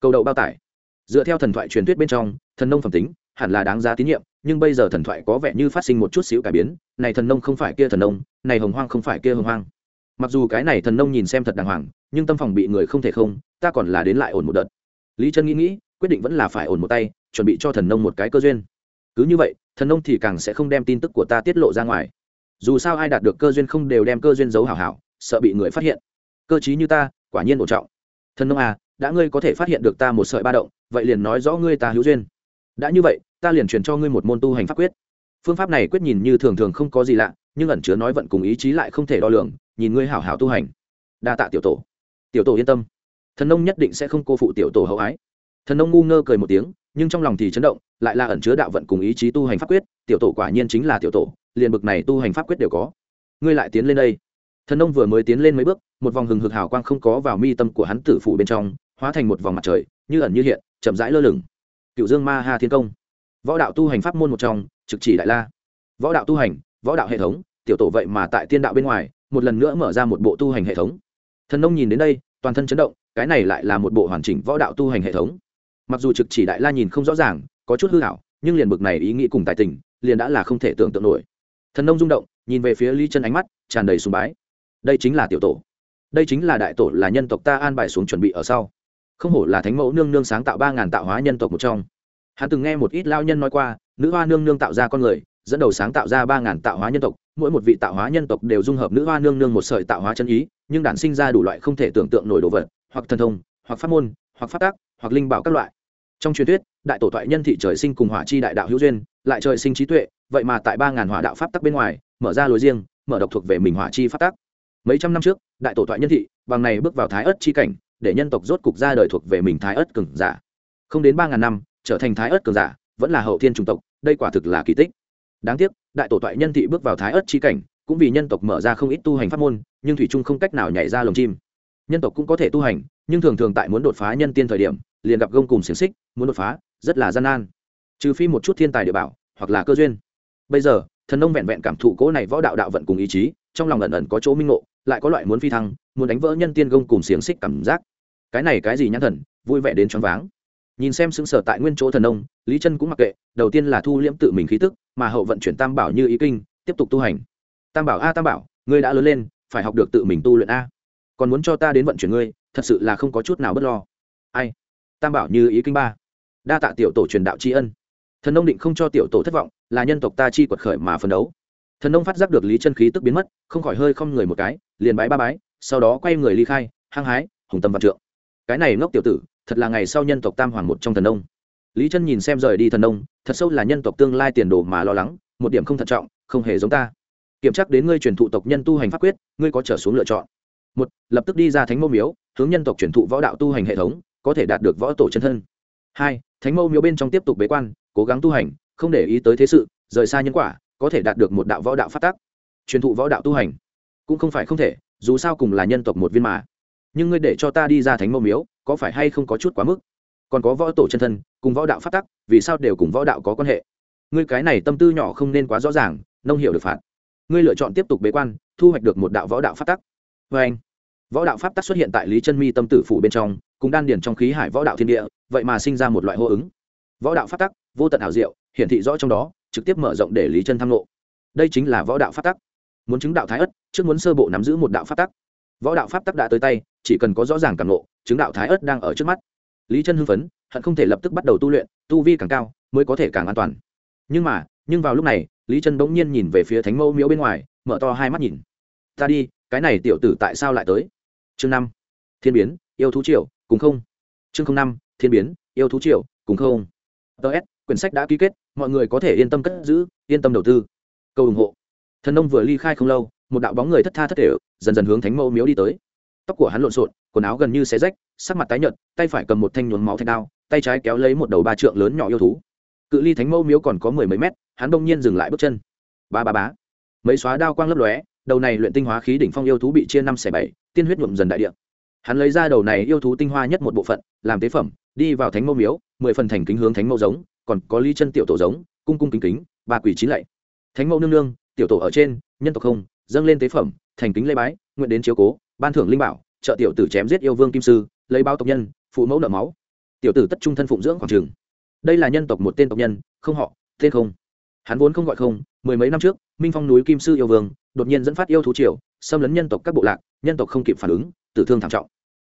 Cầu đậu bao tải. Dựa theo thần thoại truyền thuyết bên trong, thần nông phẩm tính, hẳn là đáng giá tín nhiệm, nhưng bây giờ thần thoại có vẻ như phát sinh một chút xíu cải biến, này thần nông không phải kia thần nông, này hồng hoang không phải kia hồng hoang. Mặc dù cái này thần nông nhìn xem thật đàng hoàng, nhưng tâm phòng bị người không thể không, ta còn là đến lại ổn một đợt. Lý Trân nghĩ nghĩ, quyết định vẫn là phải ổn một tay, chuẩn bị cho thần nông một cái cơ duyên. Cứ như vậy, thần nông thì càng sẽ không đem tin tức của ta tiết lộ ra ngoài dù sao ai đạt được cơ duyên không đều đem cơ duyên giấu hảo hảo, sợ bị người phát hiện. Cơ chí như ta, quả nhiên ổn trọng. Thần nông à đã ngươi có thể phát hiện được ta một sợi ba động, vậy liền nói rõ ngươi ta hữu duyên. Đã như vậy, ta liền truyền cho ngươi một môn tu hành pháp quyết. Phương pháp này quyết nhìn như thường thường không có gì lạ, nhưng ẩn chứa nói vận cùng ý chí lại không thể đo lường, nhìn ngươi hảo hảo tu hành. Đa tạ tiểu tổ. Tiểu tổ yên tâm. Thần nông nhất định sẽ không cô phụ tiểu tổ hậu ái. Thần nông ngu ngơ cười một tiếng, nhưng trong lòng thì chấn động, lại là ẩn chứa đạo vận cùng ý chí tu hành pháp quyết, tiểu tổ quả nhiên chính là tiểu tổ liền bực này tu hành pháp quyết đều có. Ngươi lại tiến lên đây. Thần nông vừa mới tiến lên mấy bước, một vòng hừng hực hào quang không có vào mi tâm của hắn tử phủ bên trong, hóa thành một vòng mặt trời, như ẩn như hiện, chậm rãi lơ lửng. Cựu dương ma ha thiên công. Võ đạo tu hành pháp môn một trong, trực chỉ đại la. Võ đạo tu hành, võ đạo hệ thống, tiểu tổ vậy mà tại tiên đạo bên ngoài, một lần nữa mở ra một bộ tu hành hệ thống. Thần nông nhìn đến đây, toàn thân chấn động, cái này lại là một bộ hoàn chỉnh võ đạo tu hành hệ thống. Mặc dù trực chỉ đại la nhìn không rõ ràng, có chút hư hảo nhưng liền bực này ý nghĩ cùng tài tình, liền đã là không thể tưởng tượng nổi thần nông rung động, nhìn về phía ly chân ánh mắt, tràn đầy sùng bái. Đây chính là tiểu tổ. Đây chính là đại tổ là nhân tộc ta an bài xuống chuẩn bị ở sau. Không hổ là thánh mẫu nương nương sáng tạo ba ngàn tạo hóa nhân tộc một trong. Hắn từng nghe một ít lao nhân nói qua, nữ hoa nương nương tạo ra con người, dẫn đầu sáng tạo ra ba ngàn tạo hóa nhân tộc, mỗi một vị tạo hóa nhân tộc đều dung hợp nữ hoa nương nương một sợi tạo hóa chân ý, nhưng đản sinh ra đủ loại không thể tưởng tượng nổi đồ vật, hoặc thần thông, hoặc pháp môn, hoặc pháp tác hoặc linh bảo các loại trong truyền thuyết, đại tổ thoại nhân thị trời sinh cùng hỏa chi đại đạo hữu duyên, lại trời sinh trí tuệ, vậy mà tại ba ngàn hỏa đạo pháp tắc bên ngoài, mở ra lối riêng, mở độc thuộc về mình hỏa chi pháp tắc. Mấy trăm năm trước, đại tổ thoại nhân thị, bằng này bước vào thái ất chi cảnh, để nhân tộc rốt cục ra đời thuộc về mình thái ất cường giả. Không đến ba ngàn năm, trở thành thái ất cường giả, vẫn là hậu thiên chủng tộc, đây quả thực là kỳ tích. Đáng tiếc, đại tổ thoại nhân thị bước vào thái ất chi cảnh, cũng vì nhân tộc mở ra không ít tu hành pháp môn, nhưng thủy trung không cách nào nhảy ra lồng chim. Nhân tộc cũng có thể tu hành, nhưng thường thường tại muốn đột phá nhân tiên thời điểm, liền gặp gông cùng xiềng xích muốn đột phá, rất là gian nan. Trừ phi một chút thiên tài địa bảo, hoặc là cơ duyên. Bây giờ, thần nông vẹn vẹn cảm thụ cỗ này võ đạo đạo vận cùng ý chí, trong lòng ẩn ẩn có chỗ minh ngộ, lại có loại muốn phi thăng, muốn đánh vỡ nhân tiên gông cùng xiềng xích cảm giác. Cái này cái gì nhãn thần, vui vẻ đến choáng váng. Nhìn xem xứng sở tại nguyên chỗ thần nông, lý chân cũng mặc kệ, đầu tiên là thu liễm tự mình khí tức, mà hậu vận chuyển tam bảo như ý kinh, tiếp tục tu hành. Tam bảo, a, tam bảo, ngươi đã lớn lên, phải học được tự mình tu luyện a. Còn muốn cho ta đến vận chuyển ngươi, thật sự là không có chút nào bất lo. Ai? Tam bảo như ý kinh ba đa tạ tiểu tổ truyền đạo tri ân. Thần nông định không cho tiểu tổ thất vọng, là nhân tộc ta chi quật khởi mà phấn đấu. Thần nông phát giác được lý chân khí tức biến mất, không khỏi hơi không người một cái, liền bái ba bái, sau đó quay người ly khai, hăng hái, hùng tâm văn trượng. Cái này ngốc tiểu tử, thật là ngày sau nhân tộc tam hoàng một trong thần nông. Lý chân nhìn xem rời đi thần nông, thật sâu là nhân tộc tương lai tiền đồ mà lo lắng, một điểm không thận trọng, không hề giống ta. Kiểm tra đến ngươi truyền thụ tộc nhân tu hành pháp quyết, ngươi có trở xuống lựa chọn. Một, lập tức đi ra thánh mô miếu, hướng nhân tộc truyền thụ võ đạo tu hành hệ thống, có thể đạt được võ tổ chân thân hai, thánh mâu miếu bên trong tiếp tục bế quan, cố gắng tu hành, không để ý tới thế sự, rời xa nhân quả, có thể đạt được một đạo võ đạo phát tác truyền thụ võ đạo tu hành, cũng không phải không thể, dù sao cùng là nhân tộc một viên mà. Nhưng ngươi để cho ta đi ra thánh mâu miếu, có phải hay không có chút quá mức? Còn có võ tổ chân thân, cùng võ đạo phát tắc, vì sao đều cùng võ đạo có quan hệ? Ngươi cái này tâm tư nhỏ không nên quá rõ ràng, nông hiểu được phạt. Ngươi lựa chọn tiếp tục bế quan, thu hoạch được một đạo võ đạo phát tắc. Vê anh võ đạo pháp tắc xuất hiện tại lý chân mi tâm tử phủ bên trong, cùng đan điển trong khí hải võ đạo thiên địa vậy mà sinh ra một loại hô ứng. Võ đạo pháp tắc, vô tận ảo diệu, hiển thị rõ trong đó, trực tiếp mở rộng để lý chân tham lộ đây chính là võ đạo pháp tắc. Muốn chứng đạo thái ất, trước muốn sơ bộ nắm giữ một đạo pháp tắc. Võ đạo pháp tắc đã tới tay, chỉ cần có rõ ràng cảm lộ chứng đạo thái ất đang ở trước mắt. Lý chân hưng phấn, hận không thể lập tức bắt đầu tu luyện, tu vi càng cao, mới có thể càng an toàn. Nhưng mà, nhưng vào lúc này, lý chân bỗng nhiên nhìn về phía thánh mẫu miếu bên ngoài, mở to hai mắt nhìn. Ta đi, cái này tiểu tử tại sao lại tới? Chương năm. Thiên biến, yêu thú triều, cùng không. Chương năm thiên biến, yêu thú triều, cùng không. Ts quyển sách đã ký kết, mọi người có thể yên tâm cất giữ, yên tâm đầu tư. Câu ủng hộ. Thần nông vừa ly khai không lâu, một đạo bóng người thất tha thất thể, dần dần hướng thánh mẫu miếu đi tới. Tóc của hắn lộn xộn, quần áo gần như xé rách, sắc mặt tái nhợt, tay phải cầm một thanh nhuốm máu thanh đao, tay trái kéo lấy một đầu ba trượng lớn nhỏ yêu thú. Cự ly thánh mẫu miếu còn có mười mấy mét, hắn đông nhiên dừng lại bước chân. Ba ba bá mấy xóa đao quang lấp lóe, đầu này luyện tinh hóa khí đỉnh phong yêu thú bị chia năm xẻ bảy, tiên huyết nhuộm dần đại địa. Hắn lấy ra đầu này yêu thú tinh hoa nhất một bộ phận, làm tế phẩm đi vào thánh mẫu miếu, mười phần thành kính hướng thánh mẫu giống, còn có ly chân tiểu tổ giống, cung cung kính kính, ba quỷ chín lạy. Thánh mẫu nương nương, tiểu tổ ở trên, nhân tộc không, dâng lên tế phẩm, thành kính lê bái, nguyện đến chiếu cố, ban thưởng linh bảo, trợ tiểu tử chém giết yêu vương kim sư, lấy bao tộc nhân, phụ mẫu nợ máu. Tiểu tử tất trung thân phụng dưỡng khoảng trường. Đây là nhân tộc một tên tộc nhân, không họ, tên không. Hắn vốn không gọi không, mười mấy năm trước, minh phong núi kim sư yêu vương, đột nhiên dẫn phát yêu thú triều, xâm lấn nhân tộc các bộ lạc, nhân tộc không kịp phản ứng, tử thương thảm trọng.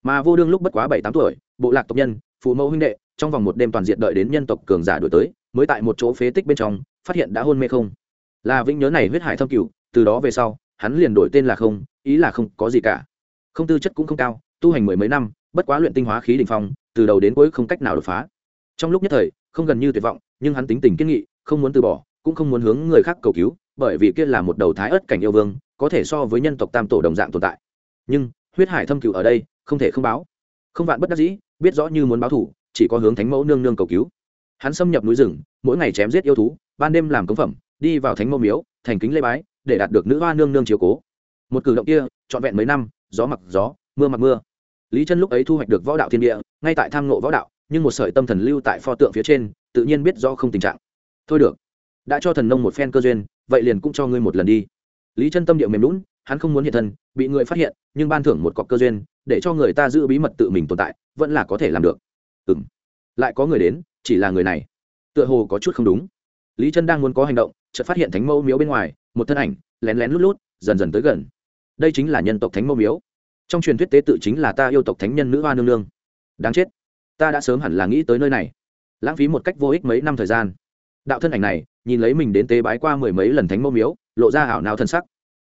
Mà vô đương lúc bất quá bảy tám tuổi, bộ lạc tộc nhân phụ mẫu huynh đệ, trong vòng một đêm toàn diện đợi đến nhân tộc cường giả đổi tới, mới tại một chỗ phế tích bên trong, phát hiện đã hôn mê không. Là vĩnh nhớ này huyết hải thâm cửu, từ đó về sau, hắn liền đổi tên là không, ý là không có gì cả. Không tư chất cũng không cao, tu hành mười mấy năm, bất quá luyện tinh hóa khí đ ỉ n h phong, từ đầu đến cuối không cách nào đột phá. Trong lúc nhất thời, không gần như tuyệt vọng, nhưng hắn tính tình kiên nghị, không muốn từ bỏ, cũng không muốn hướng người khác cầu cứu, bởi vì kia là một đầu thái ớt cảnh yêu vương, có thể so với nhân tộc tam tổ đồng dạng tồn tại. Nhưng, huyết hải thâm cựu ở đây, không thể không báo. Không vạn bất đắc dĩ biết rõ như muốn báo thủ, chỉ có hướng thánh mẫu nương nương cầu cứu. Hắn xâm nhập núi rừng, mỗi ngày chém giết yêu thú, ban đêm làm cống phẩm, đi vào thánh mẫu miếu, thành kính lê bái, để đạt được nữ hoa nương nương chiếu cố. Một cử động kia, trọn vẹn mấy năm, gió mặc gió, mưa mặc mưa. Lý chân lúc ấy thu hoạch được võ đạo thiên địa, ngay tại tham ngộ võ đạo, nhưng một sợi tâm thần lưu tại pho tượng phía trên, tự nhiên biết do không tình trạng. Thôi được, đã cho thần nông một phen cơ duyên, vậy liền cũng cho ngươi một lần đi. Lý chân tâm điệu mềm lún hắn không muốn hiện thân, bị người phát hiện, nhưng ban thưởng một cọc cơ duyên, để cho người ta giữ bí mật tự mình tồn tại vẫn là có thể làm được. Ừ m lại có người đến, chỉ là người này. Tựa hồ có chút không đúng. Lý chân đang muốn có hành động, chợt phát hiện thánh mẫu miếu bên ngoài, một thân ảnh, lén lén lút lút, dần dần tới gần. Đây chính là nhân tộc thánh mẫu miếu. Trong truyền thuyết tế tự chính là ta yêu tộc thánh nhân nữ hoa nương nương. Đáng chết. Ta đã sớm hẳn là nghĩ tới nơi này. Lãng phí một cách vô ích mấy năm thời gian. Đạo thân ảnh này, nhìn lấy mình đến tế bái qua mười mấy lần thánh mẫu miếu, lộ ra ảo nào thân sắc.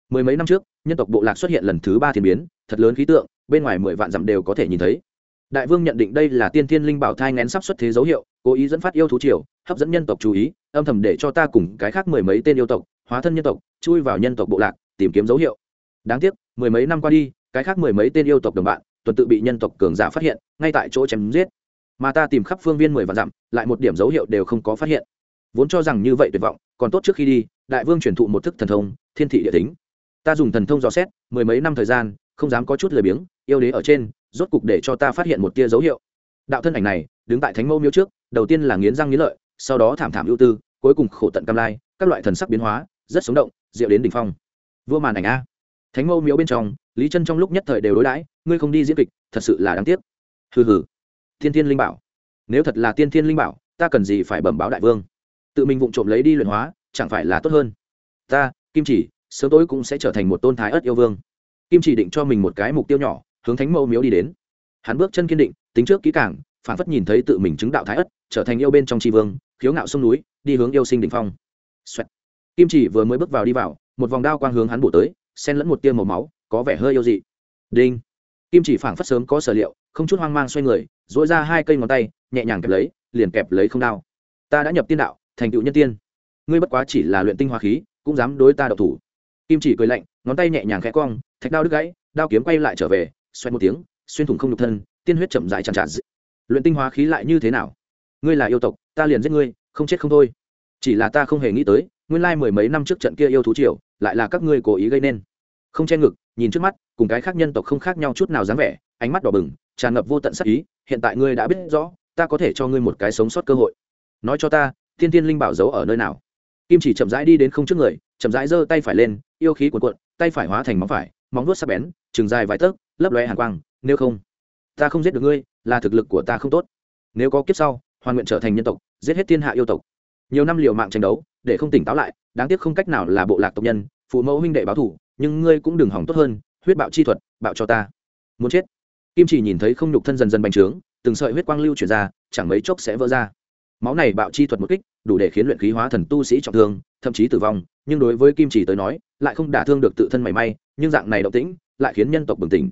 Mười mấy năm trước, nhân tộc bộ lạc xuất hiện lần thứ ba thiên biến, thật lớn khí tượng, bên ngoài mười vạn dặm đều có thể nhìn thấy đại vương nhận định đây là tiên thiên linh bảo thai ngén sắp xuất thế dấu hiệu, cố ý dẫn phát yêu thú triều, hấp dẫn nhân tộc chú ý, âm thầm để cho ta cùng cái khác mười mấy tên yêu tộc, hóa thân nhân tộc, chui vào nhân tộc bộ lạc, tìm kiếm dấu hiệu. Đáng tiếc, mười mấy năm qua đi, cái khác mười mấy tên yêu tộc đồng bạn, tuần tự bị nhân tộc cường giả phát hiện, ngay tại chỗ chém giết. Mà ta tìm khắp phương viên mười vạn dặm, lại một điểm dấu hiệu đều không có phát hiện. Vốn cho rằng như vậy tuyệt vọng, còn tốt trước khi đi, đại vương truyền thụ một thức thần thông, thiên thị địa tính. Ta dùng thần thông dò xét, mười mấy năm thời gian, không dám có chút lười biếng, yêu đế ở trên rốt cục để cho ta phát hiện một tia dấu hiệu. Đạo thân ảnh này, đứng tại thánh mẫu miếu trước, đầu tiên là nghiến răng nghiến lợi, sau đó thảm thảm ưu tư, cuối cùng khổ tận cam lai, các loại thần sắc biến hóa, rất sống động, diệu đến đỉnh phong. Vua màn ảnh a. Thánh mẫu miếu bên trong, lý chân trong lúc nhất thời đều đối đãi, ngươi không đi diễn kịch, thật sự là đáng tiếc. Hừ hừ. Thiên thiên linh bảo. Nếu thật là tiên thiên linh bảo, ta cần gì phải bẩm báo đại vương? Tự mình vụng trộm lấy đi luyện hóa, chẳng phải là tốt hơn? Ta, kim chỉ, sớm tối cũng sẽ trở thành một tôn thái ớt yêu vương. Kim chỉ định cho mình một cái mục tiêu nhỏ hướng thánh mẫu miếu đi đến. Hắn bước chân kiên định, tính trước kỹ càng, phản phất nhìn thấy tự mình chứng đạo thái ất, trở thành yêu bên trong tri vương, khiếu ngạo sông núi, đi hướng yêu sinh đ ỉ n h phong、Xoẹt. Kim chỉ vừa mới bước vào đi vào, một vòng đao quang hướng hắn bổ tới, xen lẫn một tia màu máu, có vẻ hơi yêu dị. Đinh. Kim chỉ phảng phất sớm có sở liệu, không chút hoang mang xoay người dỗi ra hai cây ngón tay, nhẹ nhàng kẹp lấy, liền kẹp lấy không đao. Ta đã nhập tiên đạo, thành tựu nhân tiên. Ngươi bất quá chỉ là luyện tinh hoa khí, cũng dám đối ta độc thủ. Kim chỉ cười lạnh, ngón tay nhẹ nhàng khẽ cong, thạch đao đứt gãy, đao kiếm quay lại trở về xoay một tiếng, xuyên thủng không nhục thân, tiên huyết chậm dài tràn tràn. Luyện tinh hóa khí lại như thế nào? Ngươi là yêu tộc, ta liền giết ngươi, không chết không thôi. Chỉ là ta không hề nghĩ tới, nguyên lai mười mấy năm trước trận kia yêu thú triều, lại là các ngươi cố ý gây nên. Không che ngực, nhìn trước mắt, cùng cái khác nhân tộc không khác nhau chút nào dáng vẻ, ánh mắt đỏ bừng, tràn ngập vô tận sắc ý, hiện tại ngươi đã biết rõ, ta có thể cho ngươi một cái sống sót cơ hội. Nói cho ta, thiên tiên linh bảo giấu ở nơi nào? Kim chỉ chậm rãi đi đến không trước người, chậm rãi giơ tay phải lên, yêu khí cuộn cuộn, tay phải hóa thành móng phải, móng vuốt sắc bén chừng dài vài tấc lấp lóe hàn quang, nếu không, ta không giết được ngươi, là thực lực của ta không tốt. Nếu có kiếp sau, hoàn nguyện trở thành nhân tộc, giết hết thiên hạ yêu tộc. Nhiều năm liều mạng tranh đấu, để không tỉnh táo lại, đáng tiếc không cách nào là bộ lạc tộc nhân, phụ mẫu huynh đệ báo thủ nhưng ngươi cũng đừng hỏng tốt hơn, huyết bạo chi thuật, bạo cho ta. Muốn chết. Kim chỉ nhìn thấy không nhục thân dần dần bành trướng, từng sợi huyết quang lưu chuyển ra, chẳng mấy chốc sẽ vỡ ra. Máu này bạo chi thuật một kích, đủ để khiến luyện khí hóa thần tu sĩ trọng thương, thậm chí tử vong, nhưng đối với kim chỉ tới nói, lại không đả thương được tự thân mảy may, nhưng dạng này động tĩnh, lại khiến nhân tộc bừng tỉnh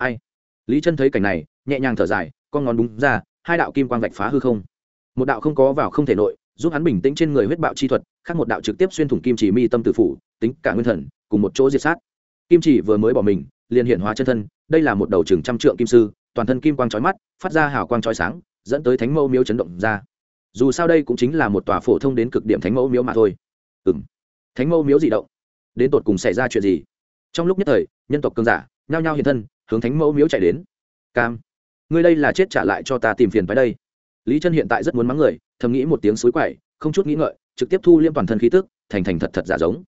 ai? Lý chân thấy cảnh này, nhẹ nhàng thở dài, con ngón búng ra, hai đạo kim quang vạch phá hư không. Một đạo không có vào không thể nội, giúp hắn bình tĩnh trên người huyết bạo chi thuật, khác một đạo trực tiếp xuyên thủng kim chỉ mi tâm tử phủ, tính cả nguyên thần, cùng một chỗ diệt sát. Kim chỉ vừa mới bỏ mình, liền hiện hóa chân thân, đây là một đầu trường trăm trượng kim sư, toàn thân kim quang trói mắt, phát ra hào quang trói sáng, dẫn tới thánh mẫu miếu chấn động ra. Dù sao đây cũng chính là một tòa phổ thông đến cực điểm thánh mẫu miếu mà thôi. Ừ m thánh mẫu miếu dị động. Đến tột cùng xảy ra chuyện gì? Trong lúc nhất thời, nhân tộc cường giả, nhao nhao hiện thân hướng thánh mẫu miếu chạy đến. Cam, ngươi đây là chết trả lại cho ta tìm phiền phải đây. Lý chân hiện tại rất muốn mắng người, thầm nghĩ một tiếng suối quậy không chút nghĩ ngợi, trực tiếp thu liêm toàn thân khí tức, thành thành thật thật giả giống.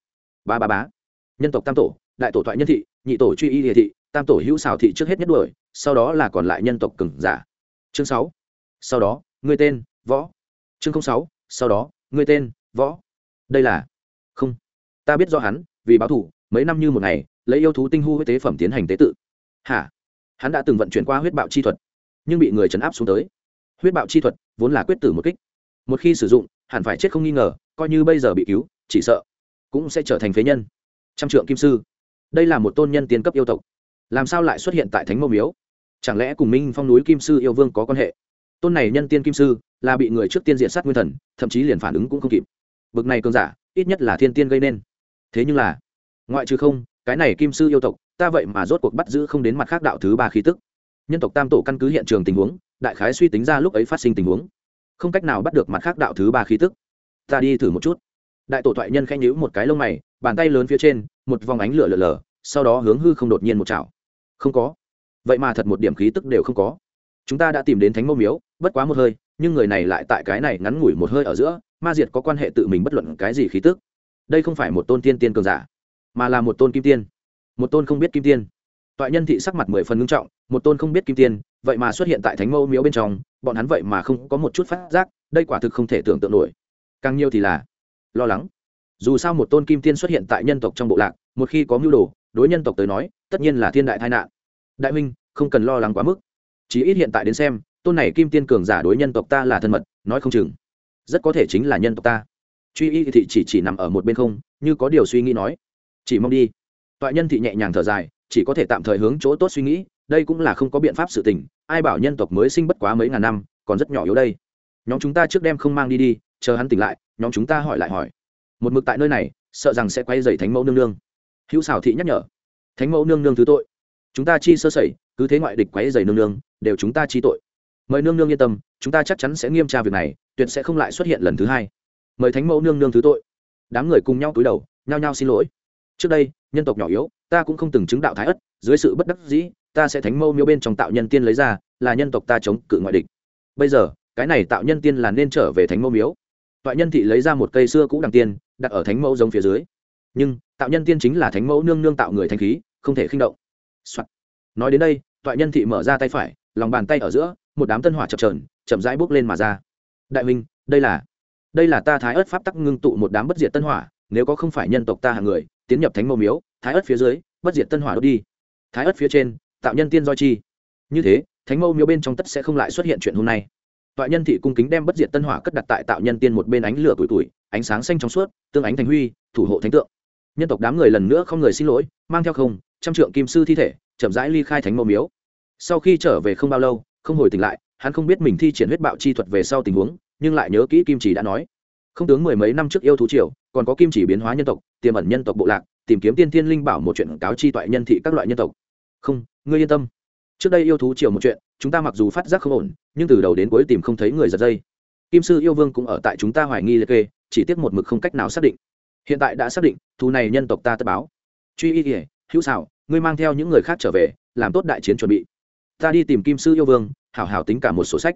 Ba ba bá nhân tộc tam tổ, đại tổ thoại nhân thị, nhị tổ truy y địa thị, tam tổ hữu xào thị trước hết nhất đuổi, sau đó là còn lại nhân tộc cừng giả. Chương sáu. Sau đó, ngươi tên, võ. Chương sáu, sau đó, ngươi tên, võ. Đây là, không. Ta biết do hắn, vì báo thủ, mấy năm như một ngày, lấy yêu thú tinh hu huyết tế phẩm tiến hành tế tự hả? Hắn đã từng vận chuyển qua huyết bạo chi thuật, nhưng bị người chấn áp xuống tới. Huyết bạo chi thuật vốn là quyết tử một kích. Một khi sử dụng, hẳn phải chết không nghi ngờ, coi như bây giờ bị cứu, chỉ sợ cũng sẽ trở thành phế nhân. Trăm trượng kim sư. Đây là một tôn nhân tiên cấp yêu tộc. Làm sao lại xuất hiện tại thánh Mô miếu? Chẳng lẽ cùng minh phong núi kim sư yêu vương có quan hệ? Tôn này nhân tiên kim sư là bị người trước tiên diện sát nguyên thần, thậm chí liền phản ứng cũng không kịp. Bực này cơn giả, ít nhất là thiên tiên gây nên. Thế nhưng là, ngoại trừ không, cái này kim sư yêu tộc ta vậy mà rốt cuộc bắt giữ không đến mặt khác đạo thứ ba khí tức. Nhân tộc tam tổ căn cứ hiện trường tình huống, đại khái suy tính ra lúc ấy phát sinh tình huống. Không cách nào bắt được mặt khác đạo thứ ba khí tức. Ta đi thử một chút. Đại tổ thoại nhân khẽ nhíu một cái lông mày, bàn tay lớn phía trên, một vòng ánh lửa lở lở, sau đó hướng hư không đột nhiên một chảo. Không có. Vậy mà thật một điểm khí tức đều không có. Chúng ta đã tìm đến thánh mâu miếu, bất quá một hơi, nhưng người này lại tại cái này ngắn ngủi một hơi ở giữa, ma diệt có quan hệ tự mình bất luận cái gì khí tức. Đây không phải một tôn tiên tiên cường giả, mà là một tôn kim tiên một tôn không biết kim tiên. Toại nhân thị sắc mặt mười phần ngưng trọng, một tôn không biết kim tiên, vậy mà xuất hiện tại thánh mẫu miếu bên trong, bọn hắn vậy mà không có một chút phát giác, đây quả thực không thể tưởng tượng nổi. Càng nhiều thì là lo lắng. Dù sao một tôn kim tiên xuất hiện tại nhân tộc trong bộ lạc, một khi có mưu đồ, đối nhân tộc tới nói, tất nhiên là thiên đại tai nạn. Đại Minh không cần lo lắng quá mức. Chỉ ít hiện tại đến xem, tôn này kim tiên cường giả đối nhân tộc ta là thân mật, nói không chừng, rất có thể chính là nhân tộc ta. Truy y thị chỉ chỉ nằm ở một bên không, như có điều suy nghĩ nói. Chỉ mong đi toại nhân thị nhẹ nhàng thở dài, chỉ có thể tạm thời hướng chỗ tốt suy nghĩ, đây cũng là không có biện pháp sự tình, ai bảo nhân tộc mới sinh bất quá mấy ngàn năm, còn rất nhỏ yếu đây. Nhóm chúng ta trước đem không mang đi đi, chờ hắn tỉnh lại, nhóm chúng ta hỏi lại hỏi. Một mực tại nơi này, sợ rằng sẽ quay dày thánh mẫu nương nương. Hữu xảo thị nhắc nhở. Thánh mẫu nương nương thứ tội. Chúng ta chi sơ sẩy, cứ thế ngoại địch quấy dày nương nương, đều chúng ta chi tội. Mời nương nương yên tâm, chúng ta chắc chắn sẽ nghiêm tra việc này, tuyệt sẽ không lại xuất hiện lần thứ hai. Mời thánh mẫu nương nương thứ tội. Đám người cùng nhau cúi đầu, nhao nhao xin lỗi trước đây, nhân tộc nhỏ yếu, ta cũng không từng chứng đạo thái ất, dưới sự bất đắc dĩ, ta sẽ thánh mâu miêu bên trong tạo nhân tiên lấy ra, là nhân tộc ta chống cự ngoại địch. Bây giờ, cái này tạo nhân tiên là nên trở về thánh mâu miếu. Toại nhân thị lấy ra một cây xưa cũ đằng tiên, đặt ở thánh mẫu giống phía dưới. Nhưng, tạo nhân tiên chính là thánh mẫu nương nương tạo người thanh khí, không thể khinh động、Soạn. nói đến đây, toại nhân thị mở ra tay phải, lòng bàn tay ở giữa, một đám tân hỏa chập trờn chậm rãi bước lên mà ra. Đại minh đây là đây là ta thái ớt pháp tắc ngưng tụ một đám bất diệt tân hỏa nếu có không phải nhân tộc ta hàng người, tiến nhập thánh mẫu miếu, thái ớt phía dưới, bất diệt tân hỏa đốt đi. Thái ớt phía trên, tạo nhân tiên do chi. Như thế, thánh mẫu miếu bên trong tất sẽ không lại xuất hiện chuyện hôm nay. Toại nhân thị cung kính đem bất diệt tân hỏa cất đặt tại tạo nhân tiên một bên ánh lửa tuổi tuổi ánh sáng xanh trong suốt, tương ánh thành huy, thủ hộ thánh tượng. Nhân tộc đám người lần nữa không người xin lỗi, mang theo không, trăm trượng kim sư thi thể, chậm rãi ly khai thánh mẫu miếu. Sau khi trở về không bao lâu, không hồi tỉnh lại, hắn không biết mình thi triển huyết bạo chi thuật về sau tình huống, nhưng lại nhớ kỹ kim chỉ đã nói. Không tướng mười mấy năm trước yêu thú triều còn có kim chỉ biến hóa nhân tộc, tiềm ẩn nhân tộc bộ lạc, tìm kiếm tiên thiên linh bảo một chuyện cáo chi toại nhân thị các loại nhân tộc. Không, ngươi yên tâm. Trước đây yêu thú triều một chuyện, chúng ta mặc dù phát giác không ổn, nhưng từ đầu đến cuối tìm không thấy người giật dây. Kim sư yêu vương cũng ở tại chúng ta hoài nghi liệt kê, chỉ tiếc một mực không cách nào xác định. Hiện tại đã xác định thù này nhân tộc ta tất báo. Truy y kỉa hữu xảo, ngươi mang theo những người khác trở về, làm tốt đại chiến chuẩn bị. Ta đi tìm kim sư yêu vương, hảo hảo tính cả một sổ sách.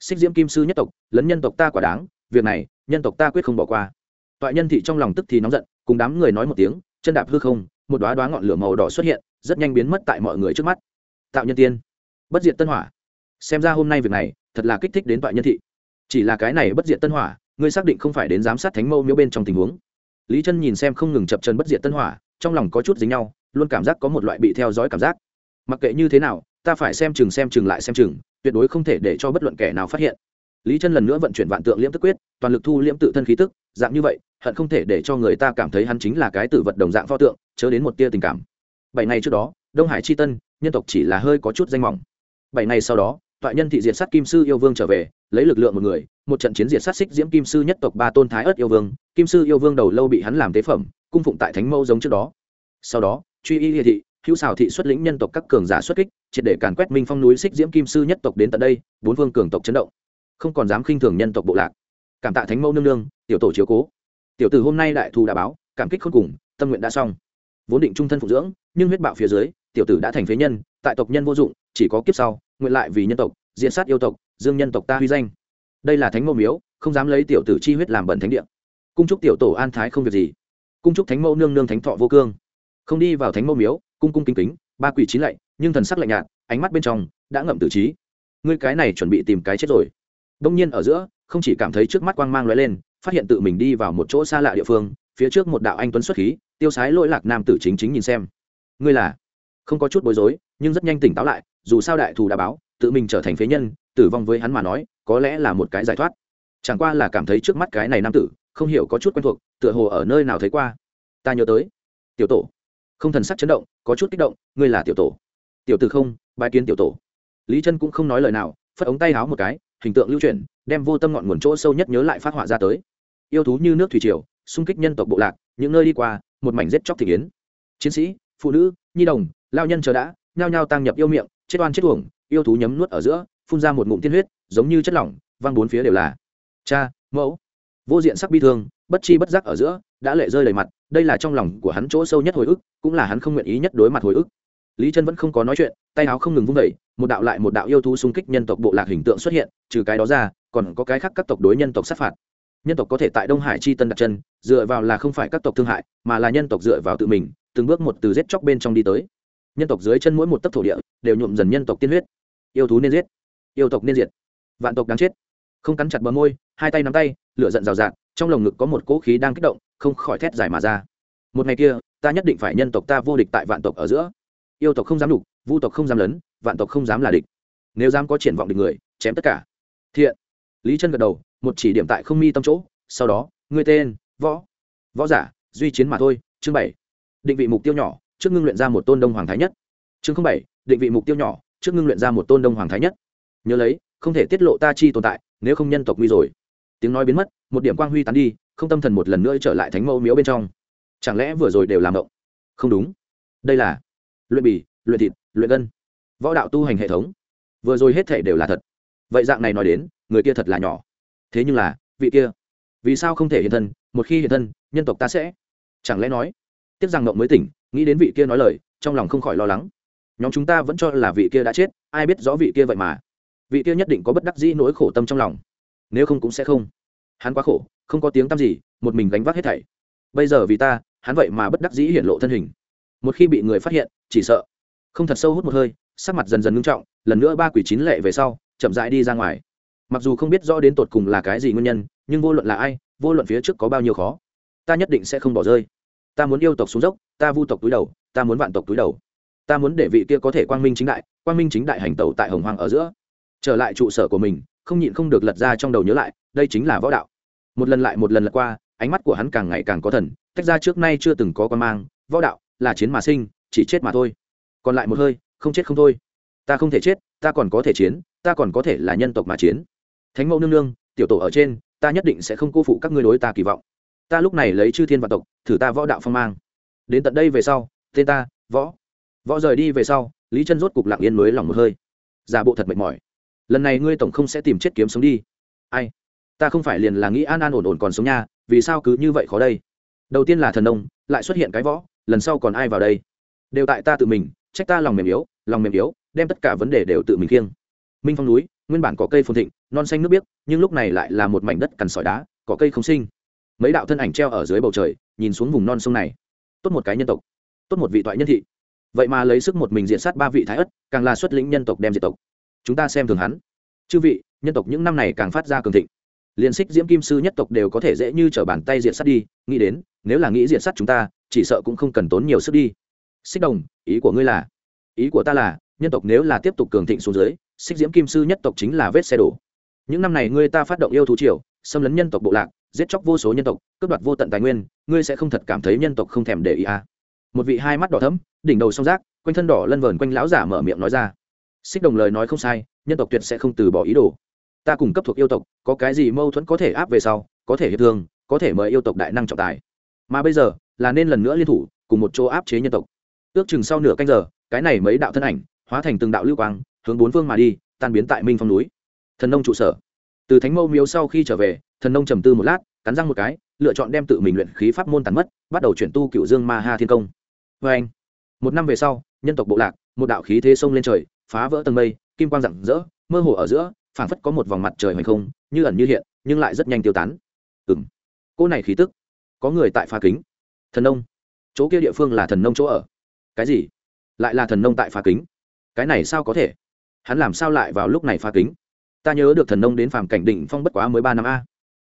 Xích diễm kim sư nhất tộc, lấn nhân tộc ta quả đáng, việc này, nhân tộc ta quyết không bỏ qua toại nhân thị trong lòng tức thì nóng giận, cùng đám người nói một tiếng, chân đạp hư không, một đoá đoá ngọn lửa màu đỏ xuất hiện, rất nhanh biến mất tại mọi người trước mắt. Tạo nhân tiên, bất diệt tân hỏa. Xem ra hôm nay việc này, thật là kích thích đến toại nhân thị. Chỉ là cái này bất diệt tân hỏa, ngươi xác định không phải đến giám sát thánh mâu miếu bên trong tình huống. Lý chân nhìn xem không ngừng chập chân bất diệt tân hỏa, trong lòng có chút dính nhau, luôn cảm giác có một loại bị theo dõi cảm giác. Mặc kệ như thế nào, ta phải xem chừng xem chừng lại xem chừng, tuyệt đối không thể để cho bất luận kẻ nào phát hiện lý chân lần nữa vận chuyển vạn tượng liễm tức quyết, toàn lực thu liễm tự thân khí tức, dạng như vậy, hận không thể để cho người ta cảm thấy hắn chính là cái tử vật đồng dạng pho tượng, chớ đến một tia tình cảm. Bảy ngày trước đó, đông hải c h i tân, nhân tộc chỉ là hơi có chút danh mỏng. Bảy ngày sau đó tọa nhân thị diệt sát kim sư yêu vương trở về, lấy lực lượng một người, một trận chiến diệt sát xích diễm kim sư nhất tộc ba tôn thái ớt yêu vương. Kim sư yêu vương đầu lâu bị hắn làm tế phẩm, cung phụng tại thánh mẫu giống trước đó. Sau đó, truy y địa thị, hữu xào thị xuất lĩnh nhân tộc các cường giả xuất kích, triệt để càn quét minh phong núi xích diễm kim sư nhất tộc đến tận đây, bốn vương cường tộc chấn động không còn dám khinh thường nhân tộc bộ lạc. Cảm tạ thánh mẫu nương nương, tiểu tổ chiếu cố. Tiểu tử hôm nay đại thù đã báo, cảm kích khôn cùng, tâm nguyện đã xong. Vốn định trung thân phụ dưỡng, nhưng huyết bạo phía dưới, tiểu tử đã thành phế nhân, tại tộc nhân vô dụng, chỉ có kiếp sau, nguyện lại vì nhân tộc, diện sát yêu tộc, dương nhân tộc ta huy danh. Đây là thánh mẫu miếu, không dám lấy tiểu tử chi huyết làm bẩn thánh địa. Cung trúc tiểu tổ an thái không việc gì. Cung trúc thánh mẫu nương nương thánh thọ vô cương. Không đi vào thánh mẫu miếu, cung cung kính kính, ba quỷ chín lạy, nhưng thần sắc lạnh nhạt, ánh mắt bên trong đã ngậm tử trí. Ngươi cái này chuẩn bị tìm cái chết rồi đông nhiên ở giữa, không chỉ cảm thấy trước mắt quang mang lóe lên, phát hiện tự mình đi vào một chỗ xa lạ địa phương, phía trước một đạo anh tuấn xuất khí, tiêu sái lỗi lạc nam tử chính chính nhìn xem. Ngươi là? Không có chút bối rối, nhưng rất nhanh tỉnh táo lại, dù sao đại thù đã báo, tự mình trở thành phế nhân, tử vong với hắn mà nói, có lẽ là một cái giải thoát. Chẳng qua là cảm thấy trước mắt cái này nam tử, không hiểu có chút quen thuộc, tựa hồ ở nơi nào thấy qua. Ta nhớ tới. Tiểu tổ. Không thần sắc chấn động, có chút kích động, ngươi là tiểu tổ. Tiểu tử không bài kiến tiểu tổ. Lý chân cũng không nói lời nào, phất ống tay háo một cái hình tượng lưu chuyển, đem vô tâm ngọn nguồn chỗ sâu nhất nhớ lại phát họa ra tới. Yêu thú như nước thủy triều, xung kích nhân tộc bộ lạc, những nơi đi qua, một mảnh rết chóc thị kiến chiến sĩ, phụ nữ, nhi đồng, lao nhân chờ đã, nhao nhao tăng nhập yêu miệng, chết oan chết uổng, yêu thú nhấm nuốt ở giữa, phun ra một ngụm tiên huyết, giống như chất lỏng, văng bốn phía đều là. Cha, mẫu. Vô diện sắc bi thương, bất chi bất giác ở giữa, đã lệ rơi đầy mặt, đây là trong lòng của hắn chỗ sâu nhất hồi ức, cũng là hắn không nguyện ý nhất đối mặt hồi ức lý chân vẫn không có nói chuyện, tay áo không ngừng vung vẩy một đạo lại một đạo yêu thú xung kích nhân tộc bộ lạc hình tượng xuất hiện, trừ cái đó ra, còn có cái khác các tộc đối nhân tộc sát phạt. Nhân tộc có thể tại đông hải chi tân đặt chân, dựa vào là không phải các tộc thương hại, mà là nhân tộc dựa vào tự mình, từng bước một từ giết chóc bên trong đi tới. Nhân tộc dưới chân mỗi một tấc thổ địa, đều nhuộm dần nhân tộc tiên huyết. Yêu thú nên giết. Yêu tộc nên diệt. Vạn tộc đáng chết. Không cắn chặt bờ môi, hai tay nắm tay, lửa giận rào rạt, trong lồng ngực có một cỗ khí đang kích động, không khỏi thét dài mà ra. Một ngày kia, ta nhất định phải nhân tộc ta vô địch tại vạn tộc ở giữa yêu tộc không dám đục vu tộc không dám lấn, vạn tộc không dám là địch. Nếu dám có triển vọng địch người, chém tất cả. Thiện. Lý chân gật đầu, một chỉ điểm tại không mi tâm chỗ, sau đó, ngươi tên, võ. Võ giả, duy chiến mà thôi, chương bảy. Định vị mục tiêu nhỏ, trước ngưng luyện ra một tôn đông hoàng thái nhất. Chương bảy, định vị mục tiêu nhỏ, trước ngưng luyện ra một tôn đông hoàng thái nhất. Nhớ lấy, không thể tiết lộ ta chi tồn tại, nếu không nhân tộc nguy rồi. Tiếng nói biến mất, một điểm quang huy tán đi, không tâm thần một lần nữa trở lại thánh mẫu miếu bên trong. Chẳng lẽ vừa rồi đều làm động? Không đúng. Đây là luyện bì, luyện thịt, luyện gân. Võ đạo tu hành hệ thống. Vừa rồi hết thể đều là thật. Vậy dạng này nói đến, người kia thật là nhỏ. Thế nhưng là, vị kia, vì sao không thể hiện thân? Một khi hiện thân, nhân tộc ta sẽ. Chẳng lẽ nói, tiếc rằng ngộng mới tỉnh, nghĩ đến vị kia nói lời, trong lòng không khỏi lo lắng. Nhóm chúng ta vẫn cho là vị kia đã chết, ai biết rõ vị kia vậy mà. Vị kia nhất định có bất đắc dĩ nỗi khổ tâm trong lòng. Nếu không cũng sẽ không. Hắn quá khổ, không có tiếng tăm gì, một mình gánh vác hết thảy. Bây giờ vì ta, hắn vậy mà bất đắc dĩ hiển lộ thân hình một khi bị người phát hiện, chỉ sợ. Không thật sâu hút một hơi, sắc mặt dần dần ngưng trọng, lần nữa ba quỷ chín lệ về sau, chậm rãi đi ra ngoài. Mặc dù không biết rõ đến tột cùng là cái gì nguyên nhân, nhưng vô luận là ai, vô luận phía trước có bao nhiêu khó, ta nhất định sẽ không bỏ rơi. Ta muốn yêu tộc xuống dốc, ta vu tộc túi đầu, ta muốn vạn tộc túi đầu. Ta muốn để vị kia có thể quang minh chính đại, quang minh chính đại hành tẩu tại hồng hoàng ở giữa. Trở lại trụ sở của mình, không nhịn không được lật ra trong đầu nhớ lại, đây chính là võ đạo. Một lần lại một lần lật qua, ánh mắt của hắn càng ngày càng có thần, tách ra trước nay chưa từng có con mang, võ đạo là chiến mà sinh, chỉ chết mà thôi. Còn lại một hơi, không chết không thôi. Ta không thể chết, ta còn có thể chiến, ta còn có thể là nhân tộc mà chiến. Thánh mẫu nương nương, tiểu tổ ở trên, ta nhất định sẽ không cô phụ các ngươi đối ta kỳ vọng. Ta lúc này lấy chư thiên và tộc, thử ta võ đạo phong mang. Đến tận đây về sau tên ta, võ. Võ rời đi về sau, lý chân rốt cục lặng yên mới lòng một hơi. Giả bộ thật mệt mỏi. Lần này ngươi tổng không sẽ tìm chết kiếm sống đi. Ai? Ta không phải liền là nghĩ an an ổn ổn còn sống nha, vì sao cứ như vậy khó đây? Đầu tiên là thần nông, lại xuất hiện cái võ lần sau còn ai vào đây? Đều tại ta tự mình, trách ta lòng mềm yếu, lòng mềm yếu, đem tất cả vấn đề đều tự mình khiêng. Minh phong núi, nguyên bản có cây phồn thịnh, non xanh nước biếc, nhưng lúc này lại là một mảnh đất cằn sỏi đá, có cây không sinh. Mấy đạo thân ảnh treo ở dưới bầu trời, nhìn xuống vùng non sông này. Tốt một cái nhân tộc, tốt một vị toại nhân thị. Vậy mà lấy sức một mình diện sát ba vị thái ất, càng là xuất lĩnh nhân tộc đem diệt tộc. Chúng ta xem thường hắn. Chư vị, nhân tộc những năm này càng phát ra cường thịnh. Liền xích diễm kim sư nhất tộc đều có thể dễ như t r ở bàn tay diện sát đi, nghĩ đến, nếu là nghĩ diện sát chúng ta chỉ sợ cũng không cần tốn nhiều sức đi. Xích đồng, ý của ngươi là? Ý của ta là, nhân tộc nếu là tiếp tục cường thịnh xuống dưới, xích diễm kim sư nhất tộc chính là vết xe đổ. Những năm này ngươi ta phát động yêu thú triều, xâm lấn nhân tộc bộ lạc, giết chóc vô số nhân tộc, cướp đoạt vô tận tài nguyên, ngươi sẽ không thật cảm thấy nhân tộc không thèm để ý à. một vị hai mắt đỏ thấm đỉnh đầu song rác quanh thân đỏ lân vờn quanh lão giả mở miệng nói ra. Xích đồng lời nói không sai, nhân tộc tuyệt sẽ không từ bỏ ý đồ. Ta cùng cấp thuộc yêu tộc, có cái gì mâu thuẫn có thể áp về sau, có thể hiệp thương, có thể mời yêu tộc đại năng trọng tài. Mà bây giờ là nên lần nữa liên thủ, cùng một chỗ áp chế nhân tộc. Ước chừng sau nửa canh giờ, cái này mấy đạo thân ảnh, hóa thành từng đạo lưu quang, hướng bốn phương mà đi, tan biến tại minh phong núi. Thần nông trụ sở. Từ thánh mâu miếu sau khi trở về, thần nông trầm tư một lát, cắn răng một cái, lựa chọn đem tự mình luyện khí pháp môn tàn mất, bắt đầu chuyển tu cựu dương ma ha thiên công. Vê anh, một năm về sau, nhân tộc bộ lạc, một đạo khí thế sông lên trời, phá vỡ tầng mây, kim quang rạng rỡ, mơ hồ ở giữa, phảng phất có một vòng mặt trời hoành không, như ẩn như hiện, nhưng lại rất nhanh tiêu tán. Ừng cô này khí tức, có người tại phá kính thần nông. Chỗ kia địa phương là thần nông chỗ ở. Cái gì? Lại là thần nông tại phá kính. Cái này sao có thể? Hắn làm sao lại vào lúc này phá kính? Ta nhớ được thần nông đến phàm cảnh đỉnh phong bất quá mới ba năm a.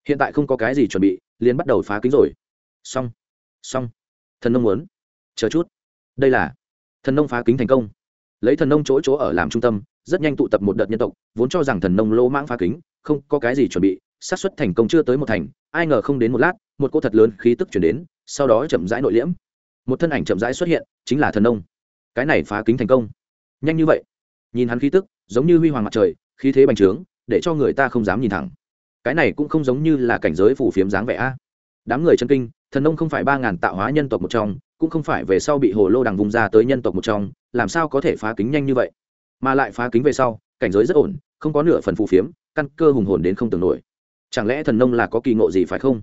Hiện tại không có cái gì chuẩn bị, liền bắt đầu phá kính rồi. Xong. Xong. Thần nông muốn. Chờ chút. Đây là thần nông phá kính thành công. Lấy thần nông chỗ chỗ ở làm trung tâm, rất nhanh tụ tập một đợt nhân tộc, vốn cho rằng thần nông lỗ mãng phá kính, không có cái gì chuẩn bị, xác suất thành công chưa tới một thành, ai ngờ không đến một lát, một cô thật lớn khí tức chuyển đến sau đó chậm rãi nội liễm. Một thân ảnh chậm rãi xuất hiện, chính là thần nông. Cái này phá kính thành công. Nhanh như vậy. Nhìn hắn khí tức, giống như huy hoàng mặt trời, khí thế bành trướng, để cho người ta không dám nhìn thẳng. Cái này cũng không giống như là cảnh giới phủ phiếm dáng vẻ a. Đám người chân kinh, thần nông không phải ba ngàn tạo hóa nhân tộc một trong, cũng không phải về sau bị hồ lô đằng vùng ra tới nhân tộc một trong, làm sao có thể phá kính nhanh như vậy? Mà lại phá kính về sau, cảnh giới rất ổn, không có nửa phần phù phiếm, căn cơ hùng hồn đến không tưởng nổi. Chẳng lẽ thần nông là có kỳ ngộ gì phải không?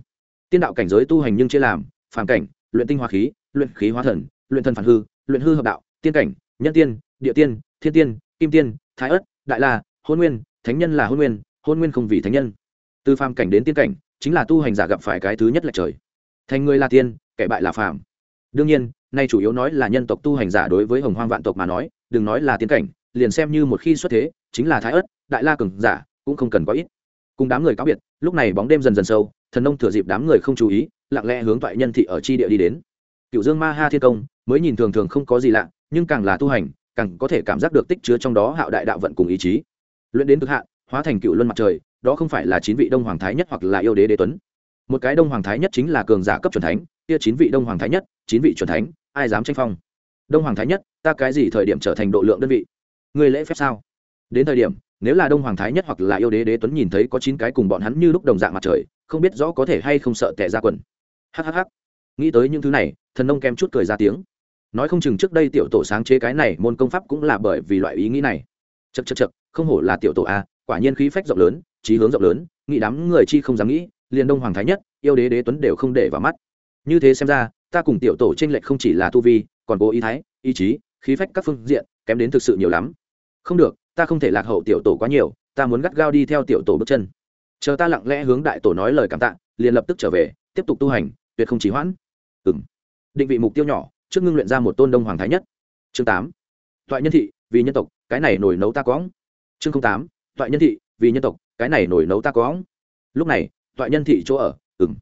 Tiên đạo cảnh giới tu hành nhưng chia làm phàm cảnh, luyện tinh hoa khí, luyện khí hóa thần, luyện thần phản hư, luyện hư hợp đạo, tiên cảnh, nhân tiên, địa tiên, thiên tiên, kim tiên, thái ất đại la, hôn nguyên, thánh nhân là hôn nguyên hôn nguyên không vì thánh nhân. Từ phàm cảnh đến tiên cảnh, chính là tu hành giả gặp phải cái thứ nhất là trời. Thành người là tiên, kẻ bại là phàm. Đương nhiên, nay chủ yếu nói là nhân tộc tu hành giả đối với hồng hoang vạn tộc mà nói, đừng nói là tiên cảnh, liền xem như một khi xuất thế, chính là thái ất đại la cường giả, cũng không cần quá ít. Cùng đám người cáo biệt, lúc này bóng đêm dần dần sâu, thần nông thừa dịp đám người không chú ý lặng lẽ hướng toại nhân thị ở chi địa đi đến. Cựu dương ma ha thiên công, mới nhìn thường thường không có gì lạ, nhưng càng là tu hành, càng có thể cảm giác được tích chứa trong đó hạo đại đạo vận cùng ý chí. Luyện đến cực hạn, hóa thành cựu luân mặt trời, đó không phải là chín vị đông hoàng thái nhất hoặc là yêu đế đế tuấn. Một cái đông hoàng thái nhất chính là cường giả cấp c thánh, kia chín vị đông hoàng thái nhất, chín vị c thánh, ai dám tranh phong? Đông hoàng thái nhất, ta cái gì thời điểm trở thành độ lượng đơn vị? Người lễ phép sao? Đến thời điểm, nếu là đông hoàng thái nhất hoặc là yêu đế đế tuấn nhìn thấy có chín cái cùng bọn hắn như lúc đồng dạng mặt trời, không biết rõ có thể hay không sợ tệ ra quần hhh nghĩ tới những thứ này, thần nông kém chút cười ra tiếng. Nói không chừng trước đây tiểu tổ sáng chế cái này môn công pháp cũng là bởi vì loại ý nghĩ này. Chật chật chật không hổ là tiểu tổ a, quả nhiên khí phách rộng lớn trí hướng rộng lớn, nghĩ đám người chi không dám nghĩ, liền đông hoàng thái nhất, yêu đế đế tuấn đều không để vào mắt. Như thế xem ra, ta cùng tiểu tổ t r ê n lệch không chỉ là tu vi, còn cố ý thái, ý chí, khí phách các phương diện, kém đến thực sự nhiều lắm. Không được, ta không thể lạc hậu tiểu tổ quá nhiều, ta muốn gắt gao đi theo tiểu tổ bước chân. Chờ ta lặng lẽ hướng đại tổ nói lời cảm tạ, liền lập tức trở về, tiếp tục tu hành tuyệt không chỉ hoãn. Ừ định vị mục tiêu nhỏ, trước ngưng luyện ra một tôn đông hoàng thái nhất. Chương tám. Thoại nhân thị, vì nhân tộc, cái này nổi nấu ta cóng chương tám. Thoại nhân thị, vì nhân tộc, cái này nổi nấu ta có lúc này, toại nhân thị chỗ ở ừng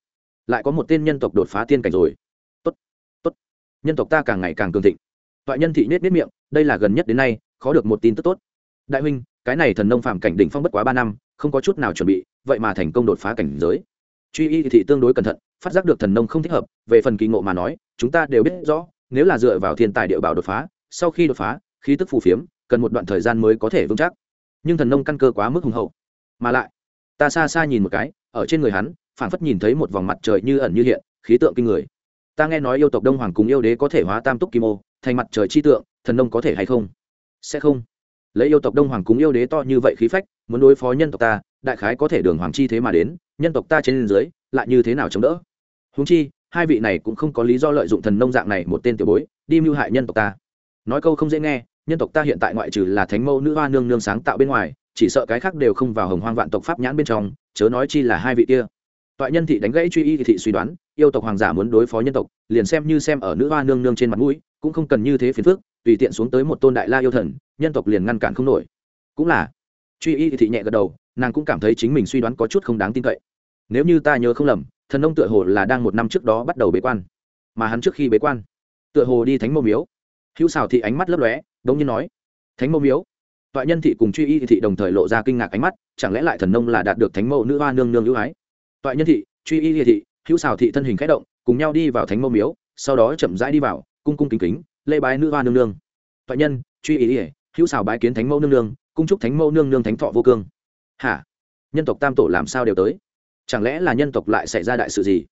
lại có một tên nhân tộc đột phá tiên cảnh rồi. Tốt tốt. Nhân tộc ta càng ngày càng cường thịnh. Toại nhân thị nết nết miệng, đây là gần nhất đến nay, khó được một tin tức tốt. Đại huynh, cái này thần nông phạm cảnh đỉnh phong bất quá ba năm, không có chút nào chuẩn bị, vậy mà thành công đột phá cảnh giới truy y thị tương đối cẩn thận, phát giác được thần nông không thích hợp, về phần kỳ ngộ mà nói, chúng ta đều biết rõ, nếu là dựa vào thiên tài địa bảo đột phá, sau khi đột phá, khí tức phù phiếm, cần một đoạn thời gian mới có thể vững chắc. Nhưng thần nông căn cơ quá mức hùng hậu. Mà lại, ta xa xa nhìn một cái, ở trên người hắn, phảng phất nhìn thấy một vòng mặt trời như ẩn như hiện, khí tượng kinh người. Ta nghe nói yêu tộc đông hoàng cùng yêu đế có thể hóa tam túc kim ô, thành mặt trời chi tượng, thần nông có thể hay không? Sẽ không. Lấy yêu tộc đông hoàng cùng yêu đế to như vậy khí phách muốn đối phó nhân tộc ta, đại khái có thể đường hoàng chi thế mà đến, nhân tộc ta trên dưới lại như thế nào chống đỡ? Húng chi, hai vị này cũng không có lý do lợi dụng thần nông dạng này một tên tiểu bối, đi mưu hại nhân tộc ta. Nói câu không dễ nghe, nhân tộc ta hiện tại ngoại trừ là thánh mẫu nữ hoa nương nương sáng tạo bên ngoài, chỉ sợ cái khác đều không vào hồng hoang vạn tộc pháp nhãn bên trong, chớ nói chi là hai vị kia. Toại nhân thị đánh gãy truy y thị suy đoán, yêu tộc hoàng giả muốn đối phó nhân tộc, liền xem như xem ở nữ hoa nương nương trên mặt mũi, cũng không cần như thế phiền phức, tùy tiện xuống tới một tôn đại la yêu thần, nhân tộc liền ngăn cản không nổi. Cũng là truy y thị nhẹ gật đầu, nàng cũng cảm thấy chính mình suy đoán có chút không đáng tin cậy. Nếu như ta nhớ không lầm, thần nông tựa hồ là đang một năm trước đó bắt đầu bế quan. Mà hắn trước khi bế quan, tựa hồ đi thánh mâu miếu. Hữu xào thị ánh mắt lấp lóe, đống nhiên nói, thánh mâu miếu? Toại nhân thị cùng truy y thị đồng thời lộ ra kinh ngạc ánh mắt, chẳng lẽ lại thần nông là đạt được thánh mẫu nữ hoa nương nương ưu ái? Toại nhân thị, truy y thị hữu xào thị thân hình k h ẽ động, cùng nhau đi vào thánh mâu miếu, sau đó chậm rãi đi vào, cung cung kính kính lê bái nữ hoa nương nương. Toại nhân, truy y hữu xào bái kiến thánh mẫu nương nương cung chúc thánh mẫu nương nương thánh thọ vô cương. Hả? Nhân tộc tam tổ làm sao đều tới? Chẳng lẽ là nhân tộc lại xảy ra đại sự gì?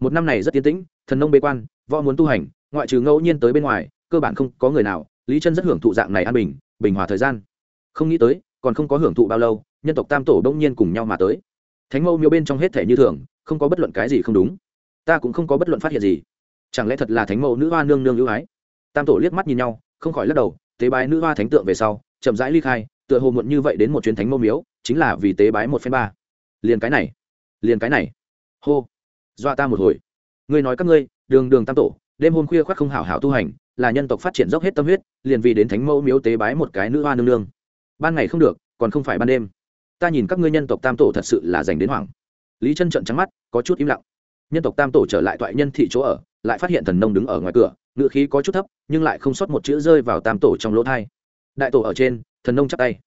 Một năm này rất tiến tĩnh, thần nông bế quan, võ muốn tu hành, ngoại trừ ngẫu nhiên tới bên ngoài, cơ bản không có người nào, lý chân rất hưởng thụ dạng này an bình bình hòa thời gian. Không nghĩ tới, còn không có hưởng thụ bao lâu, nhân tộc tam tổ đông nhiên cùng nhau mà tới. Thánh mẫu miêu bên trong hết thể như thường, không có bất luận cái gì không đúng. Ta cũng không có bất luận phát hiện gì. Chẳng lẽ thật là thánh mẫu nữ hoa nương nương ưu ái? Tam tổ liếc mắt nhìn nhau, không khỏi lắc đầu, tế bái nữ hoa thánh tượng về sau, chậm rãi ly khai tựa hồ muộn như vậy đến một chuyến thánh mâu miếu, chính là vì tế bái một phen ba. Liền cái này, liền cái này. Hô, dọa ta một hồi. Ngươi nói các ngươi, đường đường tam tổ, đêm hôm khuya khoác không hảo hảo tu hành, là nhân tộc phát triển dốc hết tâm huyết, liền vì đến thánh mẫu miếu tế bái một cái nữ hoa nương nương. Ban ngày không được, còn không phải ban đêm. Ta nhìn các ngươi nhân tộc tam tổ thật sự là dành đến hoảng. Lý chân trận trắng mắt, có chút im lặng. Nhân tộc tam tổ trở lại toại nhân thị chỗ ở, lại phát hiện thần nông đứng ở ngoài cửa, ngựa khí có chút thấp, nhưng lại không sót một chữ rơi vào tam tổ trong lỗ thai đại tổ ở trên, thần nông chắp tay.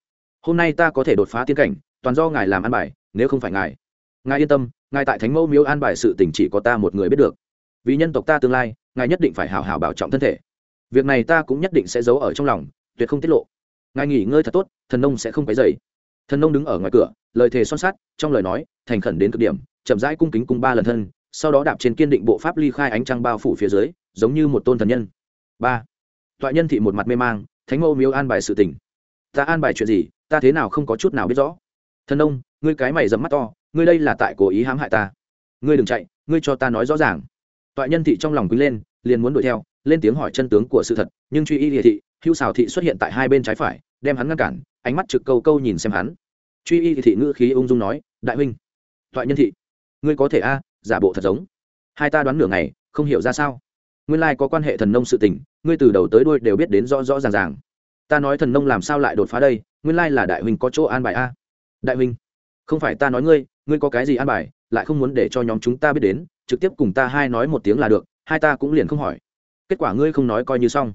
Hôm nay ta có thể đột phá tiên cảnh, toàn do ngài làm an bài, nếu không phải ngài. Ngài yên tâm, ngài tại thánh mẫu miếu an bài sự tình chỉ có ta một người biết được. Vì nhân tộc ta tương lai, ngài nhất định phải hào hào bảo trọng thân thể. Việc này ta cũng nhất định sẽ giấu ở trong lòng, tuyệt không tiết lộ. Ngài nghỉ ngơi thật tốt, thần nông sẽ không phải dày thần nông đứng ở ngoài cửa, lời thề son sát trong lời nói, thành khẩn đến cực điểm, chậm rãi cung kính cung ba lần thân, sau đó đạp trên kiên định bộ pháp ly khai ánh trăng bao phủ phía dưới, giống như một tôn thần nhân. Ba. Toại nhân thị một mặt mê mang thánh mẫu miếu an bài sự tình. Ta an bài chuyện gì, ta thế nào không có chút nào biết rõ. Thần nông ngươi cái mày dầm mắt to, ngươi đây là tại cố ý hãm hại ta. Ngươi đừng chạy, ngươi cho ta nói rõ ràng. Toại nhân thị trong lòng quý lên, liền muốn đuổi theo, lên tiếng hỏi chân tướng của sự thật, nhưng truy y địa thị hữu xào thị xuất hiện tại hai bên trái phải, đem hắn ngăn cản, ánh mắt trực câu câu nhìn xem hắn. Truy y thị ngữ khí ung dung nói, đại huynh, toại nhân thị, ngươi có thể a, giả bộ thật giống. Hai ta đoán nửa ngày, không hiểu ra sao. Nguyên lai có quan hệ thần nông sự tình ngươi từ đầu tới đuôi đều biết đến rõ rõ ràng ràng. Ta nói thần nông làm sao lại đột phá đây, nguyên lai là đại huynh có chỗ an bài a. Đại huynh, không phải ta nói ngươi ngươi có cái gì an bài, lại không muốn để cho nhóm chúng ta biết đến, trực tiếp cùng ta hai nói một tiếng là được, hai ta cũng liền không hỏi. Kết quả ngươi không nói coi như xong.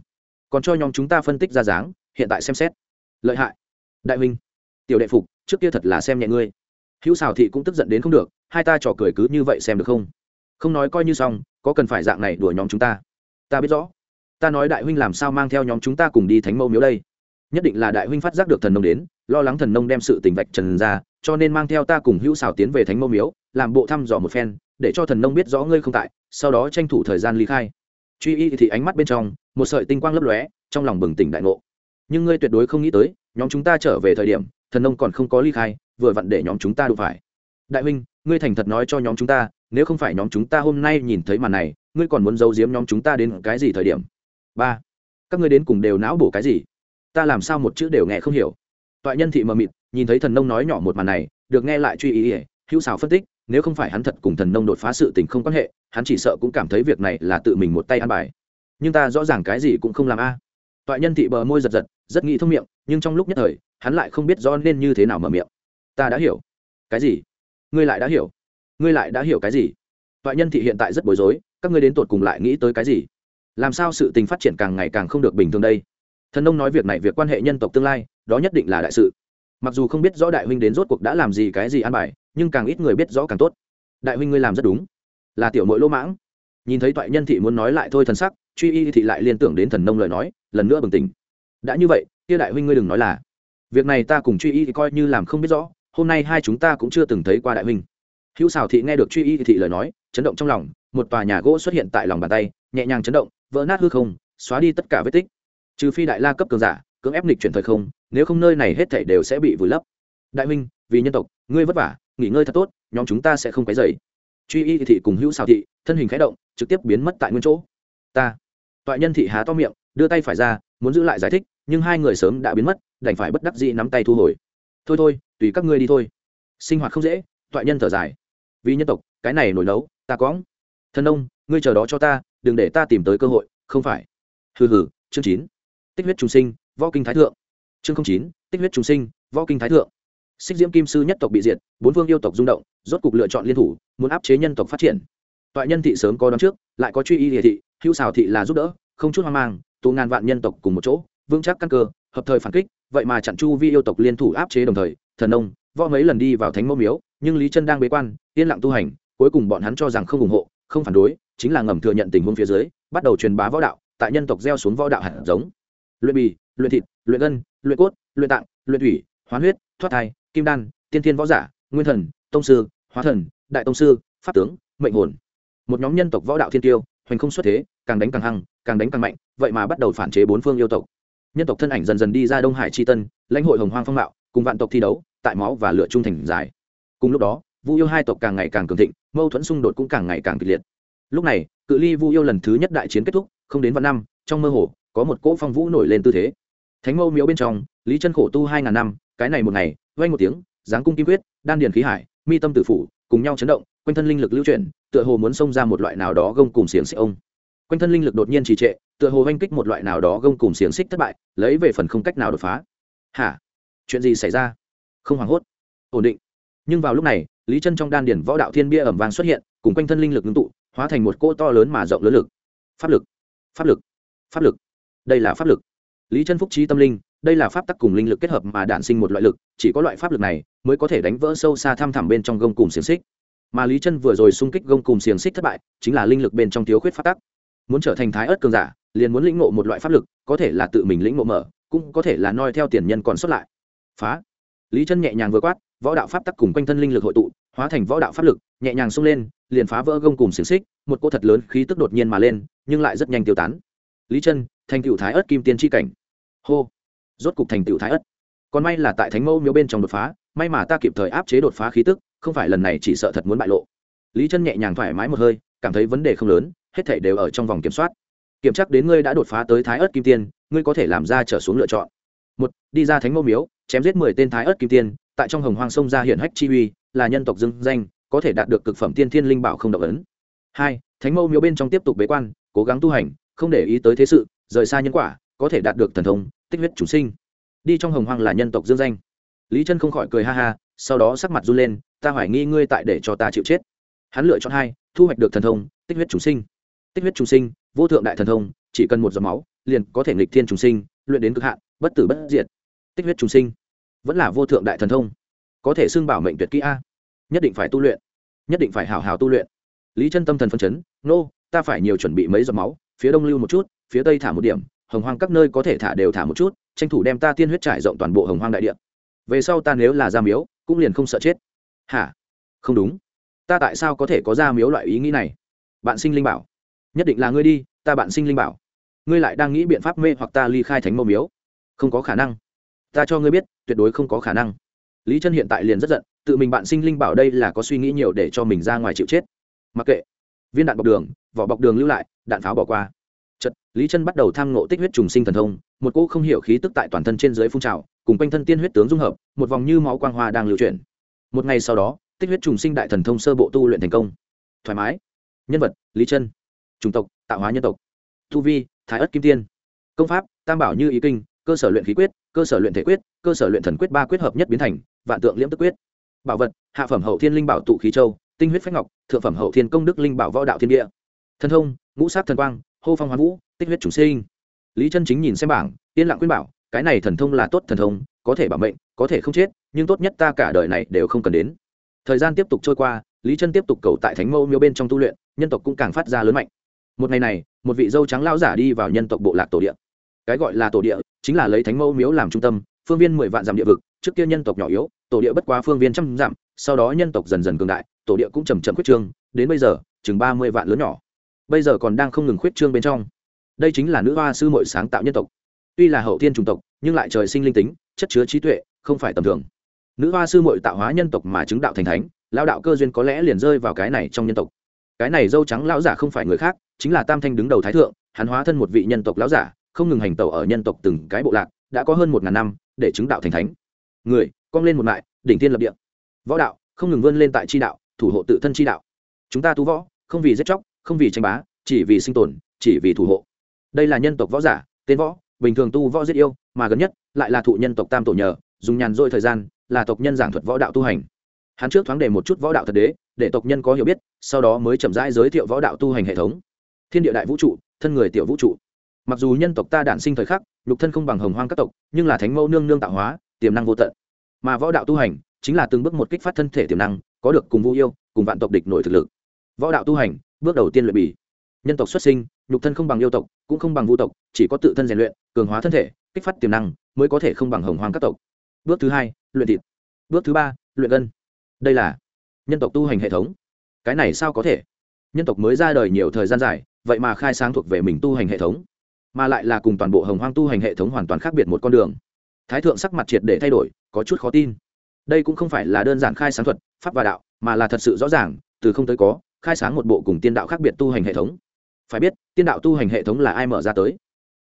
Còn cho nhóm chúng ta phân tích ra dáng, hiện tại xem xét. Lợi hại. Đại huynh, tiểu đệ phục, trước kia thật là xem nhẹ ngươi. Hữu xào thị cũng tức giận đến không được, hai ta trò cười cứ như vậy xem được không? Không nói coi như xong, có cần phải dạng này đùa nhóm chúng ta? Ta biết rõ ta nói đại huynh làm sao mang theo nhóm chúng ta cùng đi thánh mẫu miếu đây? Nhất định là đại huynh phát giác được thần nông đến, lo lắng thần nông đem sự tình vạch trần ra, cho nên mang theo ta cùng hữu xào tiến về thánh mẫu miếu, làm bộ thăm dò một phen, để cho thần nông biết rõ ngươi không tại, sau đó tranh thủ thời gian ly khai. Truy y thì ánh mắt bên trong, một sợi tinh quang lấp lóe, trong lòng bừng tỉnh đại ngộ. Nhưng ngươi tuyệt đối không nghĩ tới, nhóm chúng ta trở về thời điểm, thần nông còn không có ly khai, vừa vặn để nhóm chúng ta đụng phải. Đại huynh, ngươi thành thật nói cho nhóm chúng ta, nếu không phải nhóm chúng ta hôm nay nhìn thấy màn này, ngươi còn muốn giấu giếm nhóm chúng ta đến cái gì thời điểm? Ba các ngươi đến cùng đều não bổ cái gì? Ta làm sao một chữ đều nghe không hiểu. Toại nhân thị mờ mịt, nhìn thấy thần nông nói nhỏ một màn này, được nghe lại truy ý ỉa hữu xào phân tích, nếu không phải hắn thật cùng thần nông đột phá sự tình không quan hệ, hắn chỉ sợ cũng cảm thấy việc này là tự mình một tay ăn bài. Nhưng ta rõ ràng cái gì cũng không làm a. Toại nhân thị bờ môi giật giật, rất nghĩ thông miệng, nhưng trong lúc nhất thời, hắn lại không biết do nên như thế nào mở miệng. Ta đã hiểu. Cái gì? Ngươi lại đã hiểu. Ngươi lại đã hiểu cái gì? Toại nhân thị hiện tại rất bối rối, các ngươi đến tột cùng lại nghĩ tới cái gì? Làm sao sự tình phát triển càng ngày càng không được bình thường đây? Thần nông nói việc này việc quan hệ nhân tộc tương lai, đó nhất định là đại sự. Mặc dù không biết rõ đại huynh đến rốt cuộc đã làm gì cái gì an bài, nhưng càng ít người biết rõ càng tốt. Đại huynh ngươi làm rất đúng. Là tiểu mội lỗ mãng. Nhìn thấy toại nhân thị muốn nói lại thôi thần sắc, truy y thị lại liên tưởng đến thần nông lời nói, lần nữa bừng tỉnh. Đã như vậy, kia đại huynh ngươi đừng nói là. Việc này ta cùng truy y thì coi như làm không biết rõ, hôm nay hai chúng ta cũng chưa từng thấy qua đại huynh. Hữu xào thị nghe được truy y thị lời nói, chấn động trong lòng, một tòa nhà gỗ xuất hiện tại lòng bàn tay, nhẹ nhàng chấn động vỡ nát hư không xóa đi tất cả vết tích. Trừ phi đại la cấp cường giả cưỡng ép lịch chuyển thời không nếu không nơi này hết thảy đều sẽ bị vùi lấp. Đại Minh, vì nhân tộc ngươi vất vả nghỉ ngơi thật tốt nhóm chúng ta sẽ không cái dày truy y thị cùng hữu xào thị thân hình khẽ động trực tiếp biến mất tại nguyên chỗ. Ta. Toại nhân thị há to miệng đưa tay phải ra muốn giữ lại giải thích nhưng hai người sớm đã biến mất đành phải bất đắc dĩ nắm tay thu hồi. Thôi thôi tùy các ngươi đi thôi. Sinh hoạt không dễ toại nhân thở dài. Vì nhân tộc cái này nổi nấu ta có thân ông ngươi chờ đó cho ta đừng để ta tìm tới cơ hội không phải. Hừ hừ chương chín. Tích huyết trùng sinh võ kinh thái thượng. Chương chín tích huyết trùng sinh võ kinh thái thượng. Xích diễm kim sư nhất tộc bị diệt bốn vương yêu tộc rung động rốt cục lựa chọn liên thủ muốn áp chế nhân tộc phát triển. Toại nhân thị sớm có đón trước lại có truy y địa thị hữu xào thị là giúp đỡ không chút hoang mang tụ ngàn vạn nhân tộc cùng một chỗ vững chắc căn cơ hợp thời phản kích vậy mà chặn chu vi yêu tộc liên thủ áp chế đồng thời thần ông, võ mấy lần đi vào thánh mẫu miếu nhưng lý chân đang bế quan yên lặng tu hành cuối cùng bọn hắn cho rằng không ủng hộ không phản đối, chính là ngầm thừa nhận tình huống phía dưới, bắt đầu truyền bá võ đạo, tại nhân tộc gieo xuống võ đạo hạt giống. Luyện bì, luyện thịt, luyện gân, luyện cốt, luyện tạng, luyện thủy, hoán huyết, thoát thai, kim đan, tiên thiên võ giả, nguyên thần, tông sư, hóa thần, đại tông sư, pháp tướng, mệnh hồn. Một nhóm nhân tộc võ đạo thiên tiêu, hoành không xuất thế, càng đánh càng hăng, càng đánh càng mạnh, vậy mà bắt đầu phản chế bốn phương yêu tộc. Nhân tộc thân ảnh dần dần đi ra đông hải tri tân, lãnh hội hồng hoang phong mạo, cùng vạn tộc thi đấu, tại máu và lửa trung thành dài. Cùng lúc đó, vu yêu hai tộc càng ngày càng cường thịnh mâu thuẫn xung đột cũng càng ngày càng kịch liệt. Lúc này, cự ly vu yêu lần thứ nhất đại chiến kết thúc, không đến vạn năm, trong mơ hồ, có một cỗ phong vũ nổi lên tư thế. Thánh mâu miếu bên trong, lý chân khổ tu hai ngàn năm, cái này một ngày vay một tiếng, giáng cung kim quyết, đan điền khí hải, mi tâm tử phủ, cùng nhau chấn động, quanh thân linh lực lưu chuyển, tựa hồ muốn xông ra một loại nào đó gông cùng xiềng xích ông. Quanh thân linh lực đột nhiên trì trệ, tựa hồ oanh kích một loại nào đó gông cùng xiềng xích thất bại, lấy về phần không cách nào đột phá. Hả? Chuyện gì xảy ra? Không hoảng hốt. Ổn định. Nhưng vào lúc này lý chân trong đan điển võ đạo thiên bia ẩm vàng xuất hiện, cùng quanh thân linh lực ngưng tụ, hóa thành một cỗ to lớn mà rộng lớn lực. Pháp lực pháp lực pháp lực. Đây là pháp lực. Lý chân phúc trí tâm linh, đây là pháp tắc cùng linh lực kết hợp mà đản sinh một loại lực, chỉ có loại pháp lực này mới có thể đánh vỡ sâu xa thăm thẳm bên trong gông cùng xiềng xích. Mà lý chân vừa rồi xung kích gông cùng xiềng xích thất bại, chính là linh lực bên trong thiếu khuyết pháp tắc. Muốn trở thành thái ớt cường giả, liền muốn lĩnh ngộ một loại pháp lực, có thể là tự mình lĩnh ngộ mở, cũng có thể là noi theo tiền nhân còn xuất lại. Phá. Lý chân nhẹ nhàng vừa quát võ đạo pháp tắc cùng quanh thân linh lực hội tụ, hóa thành võ đạo pháp lực, nhẹ nhàng xông lên, liền phá vỡ gông cùng xiềng xích, một cô thật lớn khí tức đột nhiên mà lên, nhưng lại rất nhanh tiêu tán. Lý chân, thành cựu thái ớt kim tiên tri cảnh. Hô. Rốt cục thành tựu thái ất. Còn may là tại thánh mẫu miếu bên trong đột phá, may mà ta kịp thời áp chế đột phá khí tức, không phải lần này chỉ sợ thật muốn bại lộ. Lý chân nhẹ nhàng thoải mái một hơi, cảm thấy vấn đề không lớn, hết thảy đều ở trong vòng kiểm soát. Kiểm chắc đến ngươi đã đột phá tới thái ớt kim tiên, ngươi có thể làm ra trở xuống lựa chọn. Một, đi ra thánh mẫu miếu, chém giết mười tên thái ớt kim tiên tại trong hồng hoang sông ra hiện hách chi uy, là nhân tộc dưng danh, có thể đạt được cực phẩm tiên thiên linh bảo không động ấn. Hai, thánh mẫu miếu bên trong tiếp tục bế quan, cố gắng tu hành, không để ý tới thế sự, rời xa nhân quả, có thể đạt được thần thông, tích huyết chủ sinh. Đi trong hồng hoang là nhân tộc dương danh. Lý chân không khỏi cười ha ha, sau đó sắc mặt run lên, ta hoài nghi ngươi tại để cho ta chịu chết. Hắn lựa chọn hai, thu hoạch được thần thông, tích huyết chủ sinh. Tích huyết chủ sinh, vô thượng đại thần thông, chỉ cần một giọt máu, liền có thể nghịch thiên trùng sinh, luyện đến cực hạn, bất tử bất diệt. Tích huyết trùng sinh vẫn là vô thượng đại thần thông, có thể xưng bảo mệnh tuyệt kỹ a. Nhất định phải tu luyện, nhất định phải hào hào tu luyện. Lý chân tâm thần phân chấn, nô, ta phải nhiều chuẩn bị mấy giọt máu, phía đông lưu một chút, phía tây thả một điểm, hồng hoang các nơi có thể thả đều thả một chút, tranh thủ đem ta tiên huyết trải rộng toàn bộ hồng hoang đại địa. Về sau ta nếu là ra miếu, cũng liền không sợ chết. Hả? Không đúng. Ta tại sao có thể có ra miếu loại ý nghĩ này? Bạn sinh linh bảo. Nhất định là ngươi đi, ta bạn sinh linh bảo. Ngươi lại đang nghĩ biện pháp mê hoặc ta ly khai thánh mẫu miếu. Không có khả năng ta cho ngươi biết, tuyệt đối không có khả năng. Lý chân hiện tại liền rất giận, tự mình bạn sinh linh bảo đây là có suy nghĩ nhiều để cho mình ra ngoài chịu chết. Mặc kệ, viên đạn bọc đường, vỏ bọc đường lưu lại, đạn pháo bỏ qua. Chật lý chân bắt đầu tham ngộ tích huyết trùng sinh thần thông, một cỗ không hiểu khí tức tại toàn thân trên dưới phun trào, cùng quanh thân tiên huyết tướng dung hợp, một vòng như máu quang hoa đang lưu chuyển. Một ngày sau đó, tích huyết trùng sinh đại thần thông sơ bộ tu luyện thành công. Thoải mái. Nhân vật, lý chân. Chủng tộc, tạo hóa nhân tộc. Tu vi, thái ất kim tiên. Công pháp, tam bảo như ý kinh cơ sở luyện khí quyết, cơ sở luyện thể quyết, cơ sở luyện thần quyết ba quyết hợp nhất biến thành, vạn tượng liễm tức quyết. Bảo vật, hạ phẩm hậu thiên linh bảo tụ khí châu, tinh huyết phách ngọc, thượng phẩm hậu thiên công đức linh bảo võ đạo thiên địa. Thần thông, ngũ sát thần quang, hô phong hoán vũ, tích huyết chúng sinh. Lý chân chính nhìn xem bảng, yên lặng quyên bảo, cái này thần thông là tốt thần thông, có thể bảo mệnh, có thể không chết, nhưng tốt nhất ta cả đời này đều không cần đến. Thời gian tiếp tục trôi qua, lý chân tiếp tục cầu tại thánh mâu miêu bên trong tu luyện, nhân tộc cũng càng phát ra lớn mạnh. Một ngày này, một vị dâu trắng lão giả đi vào nhân tộc bộ lạc tổ địa cái gọi là tổ địa chính là lấy thánh mâu miếu làm trung tâm, phương viên mười vạn dặm địa vực, trước kia nhân tộc nhỏ yếu, tổ địa bất quá phương viên trăm dặm, sau đó nhân tộc dần dần cường đại, tổ địa cũng chầm chậm khuyết trương, đến bây giờ, chừng ba mươi vạn lớn nhỏ. Bây giờ còn đang không ngừng khuyết trương bên trong. Đây chính là nữ hoa sư mội sáng tạo nhân tộc. Tuy là hậu thiên chủng tộc, nhưng lại trời sinh linh tính, chất chứa trí tuệ, không phải tầm thường. Nữ hoa sư mội tạo hóa nhân tộc mà chứng đạo thành thánh lao đạo cơ duyên có lẽ liền rơi vào cái này trong nhân tộc. Cái này dâu trắng lão giả không phải người khác, chính là tam thanh đứng đầu thái thượng, hắn hóa thân một vị nhân tộc lão giả không ngừng hành tẩu ở nhân tộc từng cái bộ lạc, đã có hơn một ngàn năm để chứng đạo thành thánh. Người, cong lên một mại, đỉnh tiên lập địa. Võ đạo, không ngừng vươn lên tại tri đạo, thủ hộ tự thân tri đạo. Chúng ta tu võ, không vì giết chóc, không vì tranh bá, chỉ vì sinh tồn, chỉ vì thủ hộ. Đây là nhân tộc võ giả, tên võ, bình thường tu võ giết yêu, mà gần nhất, lại là thụ nhân tộc tam tổ nhờ, dùng nhàn dôi thời gian, là tộc nhân giảng thuật võ đạo tu hành. Hắn trước thoáng đề một chút võ đạo thật đế, để tộc nhân có hiểu biết, sau đó mới chậm rãi giới thiệu võ đạo tu hành hệ thống. Thiên địa đại vũ trụ, thân người tiểu vũ trụ mặc dù nhân tộc ta đản sinh thời khắc, nhục thân không bằng hồng hoang các tộc, nhưng là thánh mẫu nương nương tạo hóa, tiềm năng vô tận. Mà võ đạo tu hành chính là từng bước một kích phát thân thể tiềm năng, có được cùng vũ yêu, cùng vạn tộc địch nổi thực lực. Võ đạo tu hành, bước đầu tiên luyện bì. Nhân tộc xuất sinh, nhục thân không bằng yêu tộc, cũng không bằng vũ tộc, chỉ có tự thân rèn luyện, cường hóa thân thể, kích phát tiềm năng, mới có thể không bằng hồng hoang các tộc. Bước thứ hai, luyện thịt. Bước thứ ba, luyện gân. Đây là nhân tộc tu hành hệ thống. Cái này sao có thể? Nhân tộc mới ra đời nhiều thời gian dài, vậy mà khai sáng thuộc về mình tu hành hệ thống mà lại là cùng toàn bộ hồng hoang tu hành hệ thống hoàn toàn khác biệt một con đường. Thái thượng sắc mặt triệt để thay đổi, có chút khó tin. Đây cũng không phải là đơn giản khai sáng thuật, pháp và đạo, mà là thật sự rõ ràng, từ không tới có, khai sáng một bộ cùng tiên đạo khác biệt tu hành hệ thống. Phải biết, tiên đạo tu hành hệ thống là ai mở ra tới?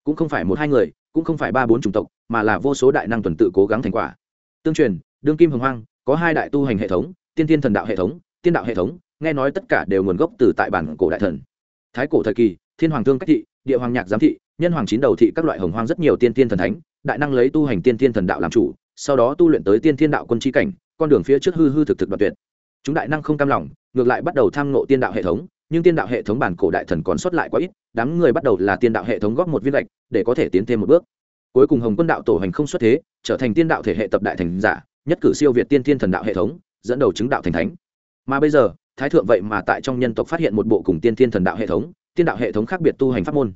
Cũng không phải một hai người, cũng không phải ba bốn chủng tộc, mà là vô số đại năng tuần tự cố gắng thành quả. Tương truyền, đương kim hồng hoang, có hai đại tu hành hệ thống, tiên tiên thần đạo hệ thống, tiên đạo hệ thống, nghe nói tất cả đều nguồn gốc từ tại bản cổ đại thần. Thái cổ thời kỳ thiên hoàng thương cách thị, địa hoàng nhạc giám thị, nhân hoàng chín đầu thị các loại hồng hoang rất nhiều tiên tiên thần thánh, đại năng lấy tu hành tiên tiên thần đạo làm chủ, sau đó tu luyện tới tiên thiên đạo quân tri cảnh, con đường phía trước hư hư thực thực đoạt tuyệt. Chúng đại năng không cam lòng, ngược lại bắt đầu tham ngộ tiên đạo hệ thống, nhưng tiên đạo hệ thống bản cổ đại thần còn xuất lại quá ít, đám người bắt đầu là tiên đạo hệ thống góp một viên lệch, để có thể tiến thêm một bước. Cuối cùng hồng quân đạo tổ hành không xuất thế, trở thành tiên đạo thể hệ tập đại thành giả, nhất cử siêu việt tiên thiên thần đạo hệ thống, dẫn đầu chứng đạo thành thánh. Mà bây giờ thái thượng vậy mà tại trong nhân tộc phát hiện một bộ cùng tiên thiên thần đạo hệ thống, tiên đạo hệ thống khác biệt tu hành pháp môn.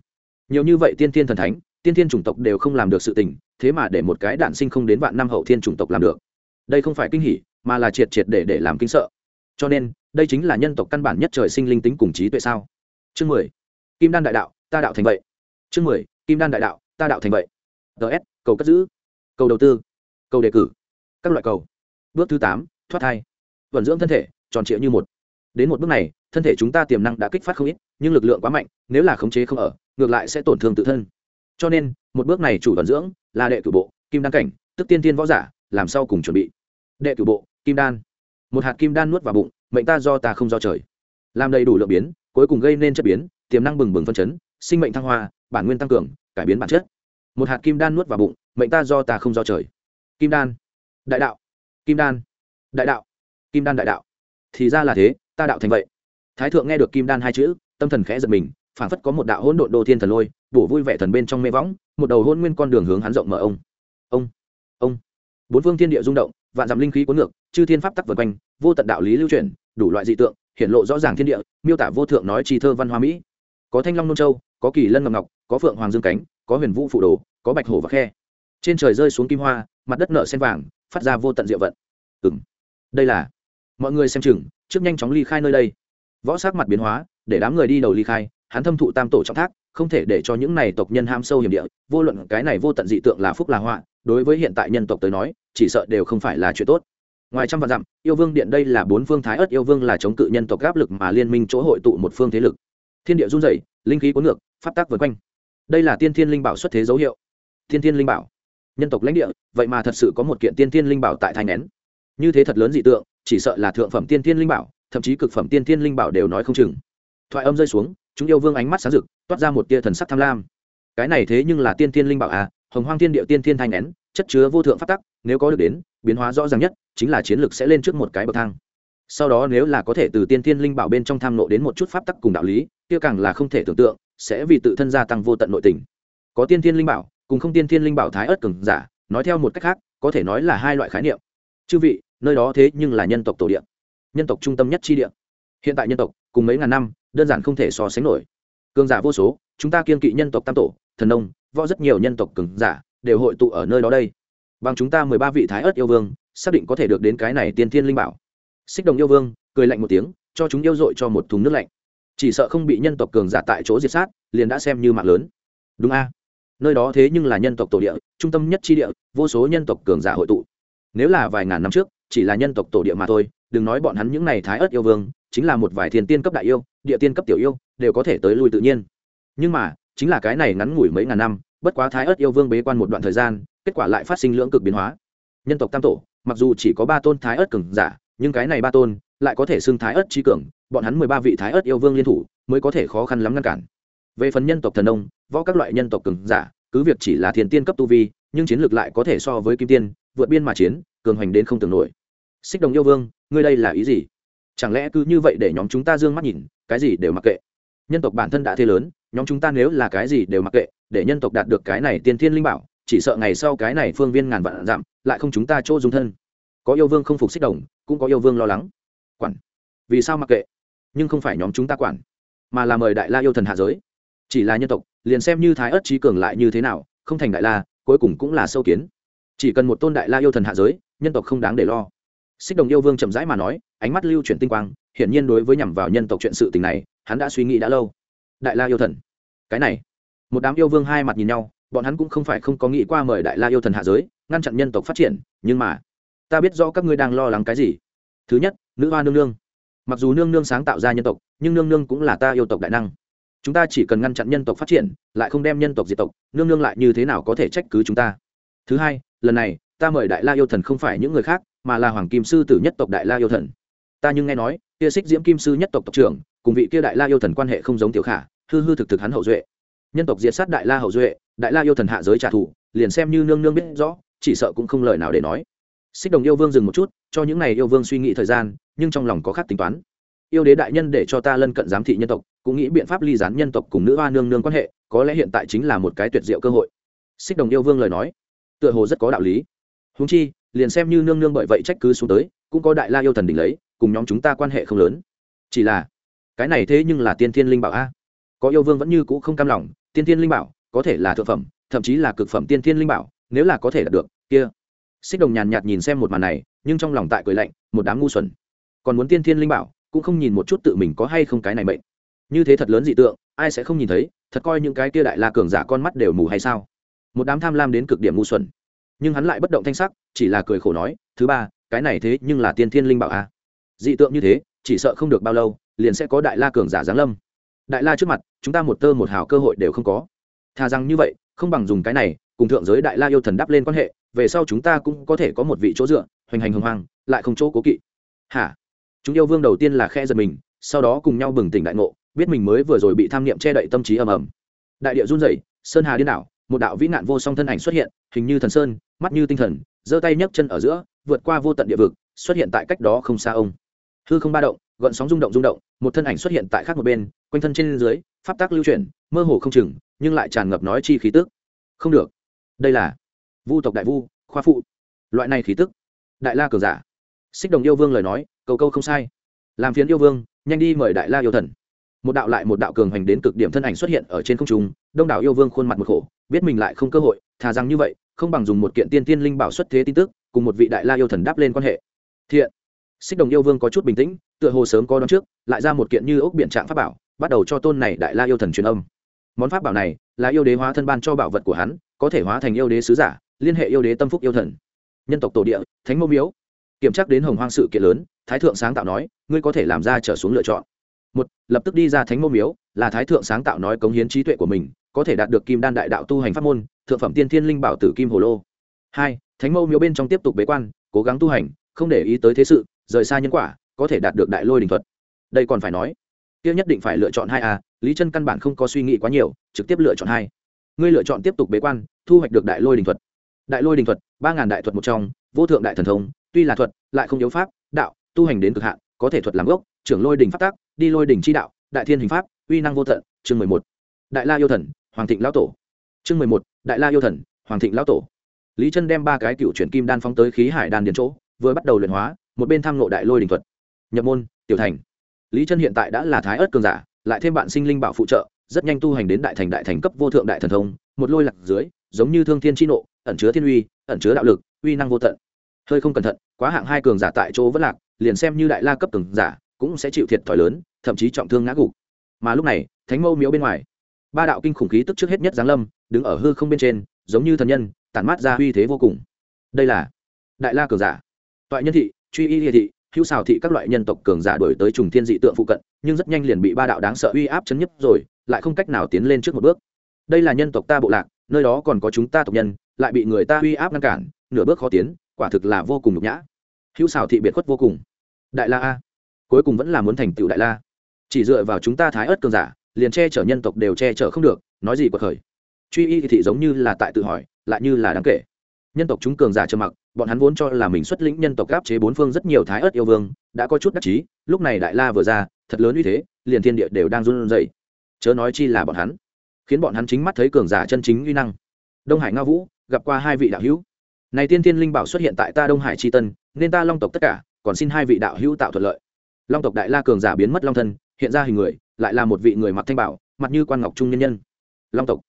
Nhiều như vậy tiên thiên thần thánh, tiên thiên chủng tộc đều không làm được sự tình, thế mà để một cái đạn sinh không đến vạn năm hậu thiên chủng tộc làm được. Đây không phải kinh hỉ, mà là triệt triệt để để làm kinh sợ. Cho nên, đây chính là nhân tộc căn bản nhất trời sinh linh tính cùng trí tuệ sao? Chương mười. Kim đan đại đạo, ta đạo thành vậy. Chương mười. Kim đan đại đạo, ta đạo thành vậy. Ts cầu cất giữ. Cầu đầu tư. Cầu đề cử. Các loại cầu. Bước thứ tám, thoát thai. Vận dưỡng thân thể, tròn trịa như một đến một bước này, thân thể chúng ta tiềm năng đã kích phát không ít, nhưng lực lượng quá mạnh, nếu là khống chế không ở, ngược lại sẽ tổn thương tự thân. Cho nên, một bước này chủ vận dưỡng là đệ cử bộ, kim đan cảnh, tức tiên tiên võ giả, làm sau cùng chuẩn bị. Đệ cử bộ, kim đan. Một hạt kim đan nuốt vào bụng, mệnh ta do ta không do trời. Làm đầy đủ lượng biến, cuối cùng gây nên chất biến, tiềm năng bừng bừng phân chấn, sinh mệnh thăng hoa, bản nguyên tăng cường, cải biến bản chất. Một hạt kim đan nuốt vào bụng, mệnh ta do ta không do trời. Kim đan. Đại đạo. Kim đan. Đại đạo. Kim đan đại đạo. Thì ra là thế ta đạo thành vậy. Thái thượng nghe được kim đan hai chữ, tâm thần khẽ giật mình, phảng phất có một đạo hỗn độn đô thiên thần lôi, bổ vui vẻ thần bên trong mê võng, một đầu hôn nguyên con đường hướng hắn rộng mở ông. Ông ông. Bốn phương thiên địa rung động, vạn dặm linh khí cuốn ngược, chư thiên pháp tắc vần quanh, vô tận đạo lý lưu truyền, đủ loại dị tượng hiện lộ rõ ràng thiên địa, miêu tả vô thượng nói chi thơ văn hoa mỹ. Có thanh long nôn châu, có kỳ lân ngọc ngọc, có phượng hoàng dương cánh, có huyền vũ phụ đồ, có bạch hổ và khe. Trên trời rơi xuống kim hoa, mặt đất nở sen vàng, phát ra vô tận diệu vận. Ừng đây là, mọi người xem chừng trước nhanh chóng ly khai nơi đây. Võ sát mặt biến hóa, để đám người đi đầu ly khai, hắn thâm thụ tam tổ trọng thác, không thể để cho những này tộc nhân ham sâu hiểm địa, vô luận cái này vô tận dị tượng là phúc là họa, đối với hiện tại nhân tộc tới nói, chỉ sợ đều không phải là chuyện tốt. Ngoài trăm vạn dặm, yêu vương điện đây là bốn phương thái ất yêu vương là chống cự nhân tộc áp lực mà liên minh chỗ hội tụ một phương thế lực. Thiên địa run rẩy, linh khí cuốn ngược, pháp tác vượt quanh. Đây là tiên thiên linh bảo xuất thế dấu hiệu. Thiên thiên linh bảo. Nhân tộc lãnh địa, vậy mà thật sự có một kiện tiên thiên linh bảo tại thai nén. Như thế thật lớn dị tượng chỉ sợ là thượng phẩm tiên thiên linh bảo, thậm chí cực phẩm tiên thiên linh bảo đều nói không chừng. Thoại âm rơi xuống, chúng yêu vương ánh mắt sáng rực, toát ra một tia thần sắc tham lam. Cái này thế nhưng là tiên thiên linh bảo à hồng hoang thiên địa tiên thiên thanh nén chất chứa vô thượng phát tắc, nếu có được đến, biến hóa rõ ràng nhất, chính là chiến lược sẽ lên trước một cái bậc thang. Sau đó nếu là có thể từ tiên thiên linh bảo bên trong tham nộ đến một chút pháp tắc cùng đạo lý, kia càng là không thể tưởng tượng, sẽ vì tự thân gia tăng vô tận nội tình. Có tiên thiên linh bảo, cùng không tiên thiên linh bảo thái ớt cường giả, nói theo một cách khác, có thể nói là hai loại khái niệm. Chư vị nơi đó thế nhưng là nhân tộc tổ địa, nhân tộc trung tâm nhất chi địa. Hiện tại nhân tộc, cùng mấy ngàn năm, đơn giản không thể so sánh nổi. Cường giả vô số, chúng ta kiên kỵ nhân tộc tam tổ, thần nông, võ rất nhiều nhân tộc cường giả, đều hội tụ ở nơi đó đây. Bằng chúng ta mười ba vị thái ớt yêu vương, xác định có thể được đến cái này tiên thiên linh bảo. Xích đồng yêu vương, cười lạnh một tiếng, cho chúng yêu dội cho một thùng nước lạnh. Chỉ sợ không bị nhân tộc cường giả tại chỗ diệt sát, liền đã xem như mạng lớn. Đúng a? Nơi đó thế nhưng là nhân tộc tổ địa, trung tâm nhất tri địa, vô số nhân tộc cường giả hội tụ. Nếu là vài ngàn năm trước chỉ là nhân tộc tổ địa mà thôi, đừng nói bọn hắn những n à y thái ớt yêu vương, chính là một vài thiên tiên cấp đại yêu, địa tiên cấp tiểu yêu, đều có thể tới lui tự nhiên. Nhưng mà, chính là cái này ngắn ngủi mấy ngàn năm, bất quá thái ớt yêu vương bế quan một đoạn thời gian, kết quả lại phát sinh lưỡng cực biến hóa. Nhân tộc tam tổ, mặc dù chỉ có ba tôn thái ớt cường giả, nhưng cái này ba tôn lại có thể xưng thái ớt trí cường, bọn hắn mười ba vị thái ớt yêu vương liên thủ, mới có thể khó khăn lắm ngăn cản. Về phần nhân tộc thần nông, võ các loại nhân tộc cường giả, cứ việc chỉ là thiền tiên cấp tu vi, nhưng chiến lược lại có thể so với kim tiên, vượt biên mà chiến cường hoành đến không tưởng nổi. Xích đồng yêu vương, ngươi đây là ý gì? Chẳng lẽ cứ như vậy để nhóm chúng ta d ư ơ n g mắt nhìn, cái gì đều mặc kệ? Nhân tộc bản thân đã thế lớn, nhóm chúng ta nếu là cái gì đều mặc kệ, để nhân tộc đạt được cái này tiên thiên linh bảo, chỉ sợ ngày sau cái này phương viên ngàn vạn giảm lại không chúng ta chỗ dung thân. Có yêu vương không phục xích đồng, cũng có yêu vương lo lắng. Quản. Vì sao mặc kệ? Nhưng không phải nhóm chúng ta quản, mà là mời đại la yêu thần hạ giới. Chỉ là nhân tộc, liền xem như thái ất trí cường lại như thế nào, không thành đại la, cuối cùng cũng là sâu kiến. Chỉ cần một tôn đại la yêu thần hạ giới nhân tộc không đáng để lo. Xích đồng yêu vương chậm rãi mà nói, ánh mắt lưu chuyển tinh quang, hiển nhiên đối với nhằm vào nhân tộc chuyện sự tình này, hắn đã suy nghĩ đã lâu. Đại la yêu thần. Cái này, một đám yêu vương hai mặt nhìn nhau, bọn hắn cũng không phải không có nghĩ qua mời đại la yêu thần hạ giới, ngăn chặn nhân tộc phát triển, nhưng mà, ta biết rõ các ngươi đang lo lắng cái gì. Thứ nhất, nữ hoa nương nương. Mặc dù nương nương sáng tạo ra nhân tộc, nhưng nương nương cũng là ta yêu tộc đại năng. Chúng ta chỉ cần ngăn chặn nhân tộc phát triển, lại không đem nhân tộc diệt tộc, nương nương lại như thế nào có thể trách cứ chúng ta? Thứ hai, lần này ta mời đại la yêu thần không phải những người khác, mà là hoàng kim sư tử nhất tộc đại la yêu thần. Ta nhưng nghe nói, kia xích diễm kim sư nhất tộc tộc trưởng, cùng vị kia đại la yêu thần quan hệ không giống tiểu khả, hư hư thực thực hắn hậu duệ. Nhân tộc diệt sát đại la hậu duệ, đại la yêu thần hạ giới trả thù, liền xem như nương nương biết rõ, chỉ sợ cũng không lời nào để nói. Xích đồng yêu vương dừng một chút, cho những n à y yêu vương suy nghĩ thời gian, nhưng trong lòng có khác tính toán. Yêu đế đại nhân để cho ta lân cận giám thị nhân tộc, cũng nghĩ biện pháp ly gián nhân tộc cùng nữ hoa nương nương quan hệ, có lẽ hiện tại chính là một cái tuyệt diệu cơ hội. Xích đồng yêu vương lời nói, tựa hồ rất có đạo lý húng chi, liền xem như nương nương bởi vậy trách cứ xuống tới, cũng có đại la yêu thần đỉnh lấy, cùng nhóm chúng ta quan hệ không lớn. Chỉ là, cái này thế nhưng là tiên thiên linh bảo a. Có yêu vương vẫn như cũ không cam lòng, tiên thiên linh bảo, có thể là thượng phẩm, thậm chí là cực phẩm tiên thiên linh bảo, nếu là có thể đạt được, kia. Xích đồng nhàn nhạt nhìn xem một màn này, nhưng trong lòng tại cười lạnh, một đám ngu xuẩn. Còn muốn tiên thiên linh bảo, cũng không nhìn một chút tự mình có hay không cái này mệnh. Như thế thật lớn dị tượng, ai sẽ không nhìn thấy, thật coi những cái kia đại la cường giả con mắt đều mù hay sao? Một đám tham lam đến cực điểm ngu xuẩn nhưng hắn lại bất động thanh sắc chỉ là cười khổ nói thứ ba cái này thế nhưng là tiên thiên linh bảo a. À. dị tượng như thế chỉ sợ không được bao lâu liền sẽ có đại la cường giả giáng lâm. Đại la trước mặt chúng ta một tơ một hào cơ hội đều không có. Thà rằng như vậy không bằng dùng cái này cùng thượng giới đại la yêu thần đắp lên quan hệ về sau chúng ta cũng có thể có một vị chỗ dựa hoành hành hồng hoàng, lại không chỗ cố kỵ. Hả? Chúng yêu vương đầu tiên là khe giật mình sau đó cùng nhau bừng tỉnh đại ngộ biết mình mới vừa rồi bị tham niệm che đậy tâm trí ầm ầm. Đại địa run rẩy sơn hà điên đảo một đạo vĩ nạn vô song thân ảnh xuất hiện hình như thần sơn, mắt như tinh thần, giơ tay nhấc chân ở giữa, vượt qua vô tận địa vực, xuất hiện tại cách đó không xa ông. Hư không ba động gợn sóng rung động rung động, một thân ảnh xuất hiện tại khác một bên, quanh thân trên dưới, pháp tác lưu chuyển, mơ hồ không chừng, nhưng lại tràn ngập nói chi khí tức. Không được. Đây là vu tộc đại vu, khoa phụ. Loại này khí tức, đại la cường giả. Xích đồng yêu vương lời nói, cầu câu không sai. Làm phiến yêu vương, nhanh đi mời đại la yêu thần. Một đạo lại một đạo cường hành đến cực điểm thân ảnh xuất hiện ở trên không trung, đông đảo yêu vương khuôn mặt một khổ, biết mình lại không cơ hội, thà rằng như vậy không bằng dùng một kiện tiên tiên linh bảo xuất thế tin tức, cùng một vị đại la yêu thần đáp lên quan hệ. Thiện. Xích đồng yêu vương có chút bình tĩnh, tựa hồ sớm có đón trước, lại ra một kiện như ốc biện trạng pháp bảo, bắt đầu cho tôn này đại la yêu thần truyền âm. Món pháp bảo này là yêu đế hóa thân ban cho bảo vật của hắn, có thể hóa thành yêu đế sứ giả, liên hệ yêu đế tâm phúc yêu thần. Nhân tộc tổ địa, thánh mẫu miếu. Kiểm tra đến hồng hoang sự kiện lớn, thái thượng sáng tạo nói, ngươi có thể làm ra trở xuống lựa chọn. Một, lập tức đi ra thánh mẫu miếu, là thái thượng sáng tạo nói cống hiến trí tuệ của mình, có thể đạt được kim đan đại đạo tu hành pháp môn thượng phẩm tiên thiên linh bảo tử kim hồ lô. Hai, thánh mâu miếu bên trong tiếp tục bế quan, cố gắng tu hành, không để ý tới thế sự, rời xa nhân quả, có thể đạt được đại lôi đình thuật. Đây còn phải nói tiêu nhất định phải lựa chọn hai a, lý chân căn bản không có suy nghĩ quá nhiều, trực tiếp lựa chọn hai. Ngươi lựa chọn tiếp tục bế quan, thu hoạch được đại lôi đình thuật. Đại lôi đình thuật, ba ngàn đại thuật một trong, vô thượng đại thần thông, tuy là thuật, lại không yếu pháp, đạo, tu hành đến cực hạn, có thể thuật làm gốc, trưởng lôi đỉnh pháp tác đi lôi đỉnh chi đạo, đại thiên hình pháp, uy năng vô tận, chương mười một. Đại la yêu thần, hoàng thịnh lão tổ chương mười một, đại la yêu thần, hoàng thịnh lão tổ. Lý chân đem ba cái cựu chuyển kim đan phóng tới khí hải đan điền chỗ, vừa bắt đầu luyện hóa, một bên tham ngộ đại lôi đình thuật. Nhập môn, tiểu thành. Lý chân hiện tại đã là thái ớt cường giả, lại thêm bạn sinh linh bảo phụ trợ, rất nhanh tu hành đến đại thành đại thành cấp vô thượng đại thần thông, một lôi lạc dưới, giống như thương thiên chi nộ, ẩn chứa thiên uy, ẩn chứa đạo lực, uy năng vô tận. Hơi không cẩn thận, quá hạng hai cường giả tại chỗ vẫn lạc, liền xem như đại la cấp cường giả, cũng sẽ chịu thiệt thòi lớn, thậm chí trọng thương ngã gục. Mà lúc này, thánh mâu miếu bên ngoài ba đạo kinh khủng khí tức trước hết nhất giáng lâm, đứng ở hư không bên trên, giống như thần nhân, tản mát ra uy thế vô cùng. Đây là đại la cường giả. Toại nhân thị, truy y địa thị, hữu xào thị các loại nhân tộc cường giả đổi tới trùng thiên dị tượng phụ cận, nhưng rất nhanh liền bị ba đạo đáng sợ uy áp chấn nhấp rồi, lại không cách nào tiến lên trước một bước. Đây là nhân tộc ta bộ lạc, nơi đó còn có chúng ta tộc nhân, lại bị người ta uy áp ngăn cản, nửa bước khó tiến, quả thực là vô cùng nhục nhã. Hữu xào thị biệt khuất vô cùng. Đại la a. Cuối cùng vẫn là muốn thành tựu đại la. Chỉ dựa vào chúng ta thái ớt cường giả liền che chở nhân tộc đều che chở không được, nói gì quật khởi. Truy y thị giống như là tại tự hỏi, lại như là đáng kể. Nhân tộc chúng cường giả trơ mặc, bọn hắn vốn cho là mình xuất lĩnh nhân tộc áp chế bốn phương rất nhiều thái ớt yêu vương, đã có chút đắc chí, lúc này đại la vừa ra, thật lớn uy thế, liền thiên địa đều đang run rẩy. Chớ nói chi là bọn hắn, khiến bọn hắn chính mắt thấy cường giả chân chính uy năng. Đông hải nga vũ, gặp qua hai vị đạo hữu. Này tiên thiên linh bảo xuất hiện tại ta đông hải tri tân, nên ta long tộc tất cả, còn xin hai vị đạo hữu tạo thuận lợi. Long tộc đại la cường giả biến mất long thân, hiện ra hình người lại là một vị người mặc thanh bảo, mặt như quan ngọc trung nhân nhân. Long tộc.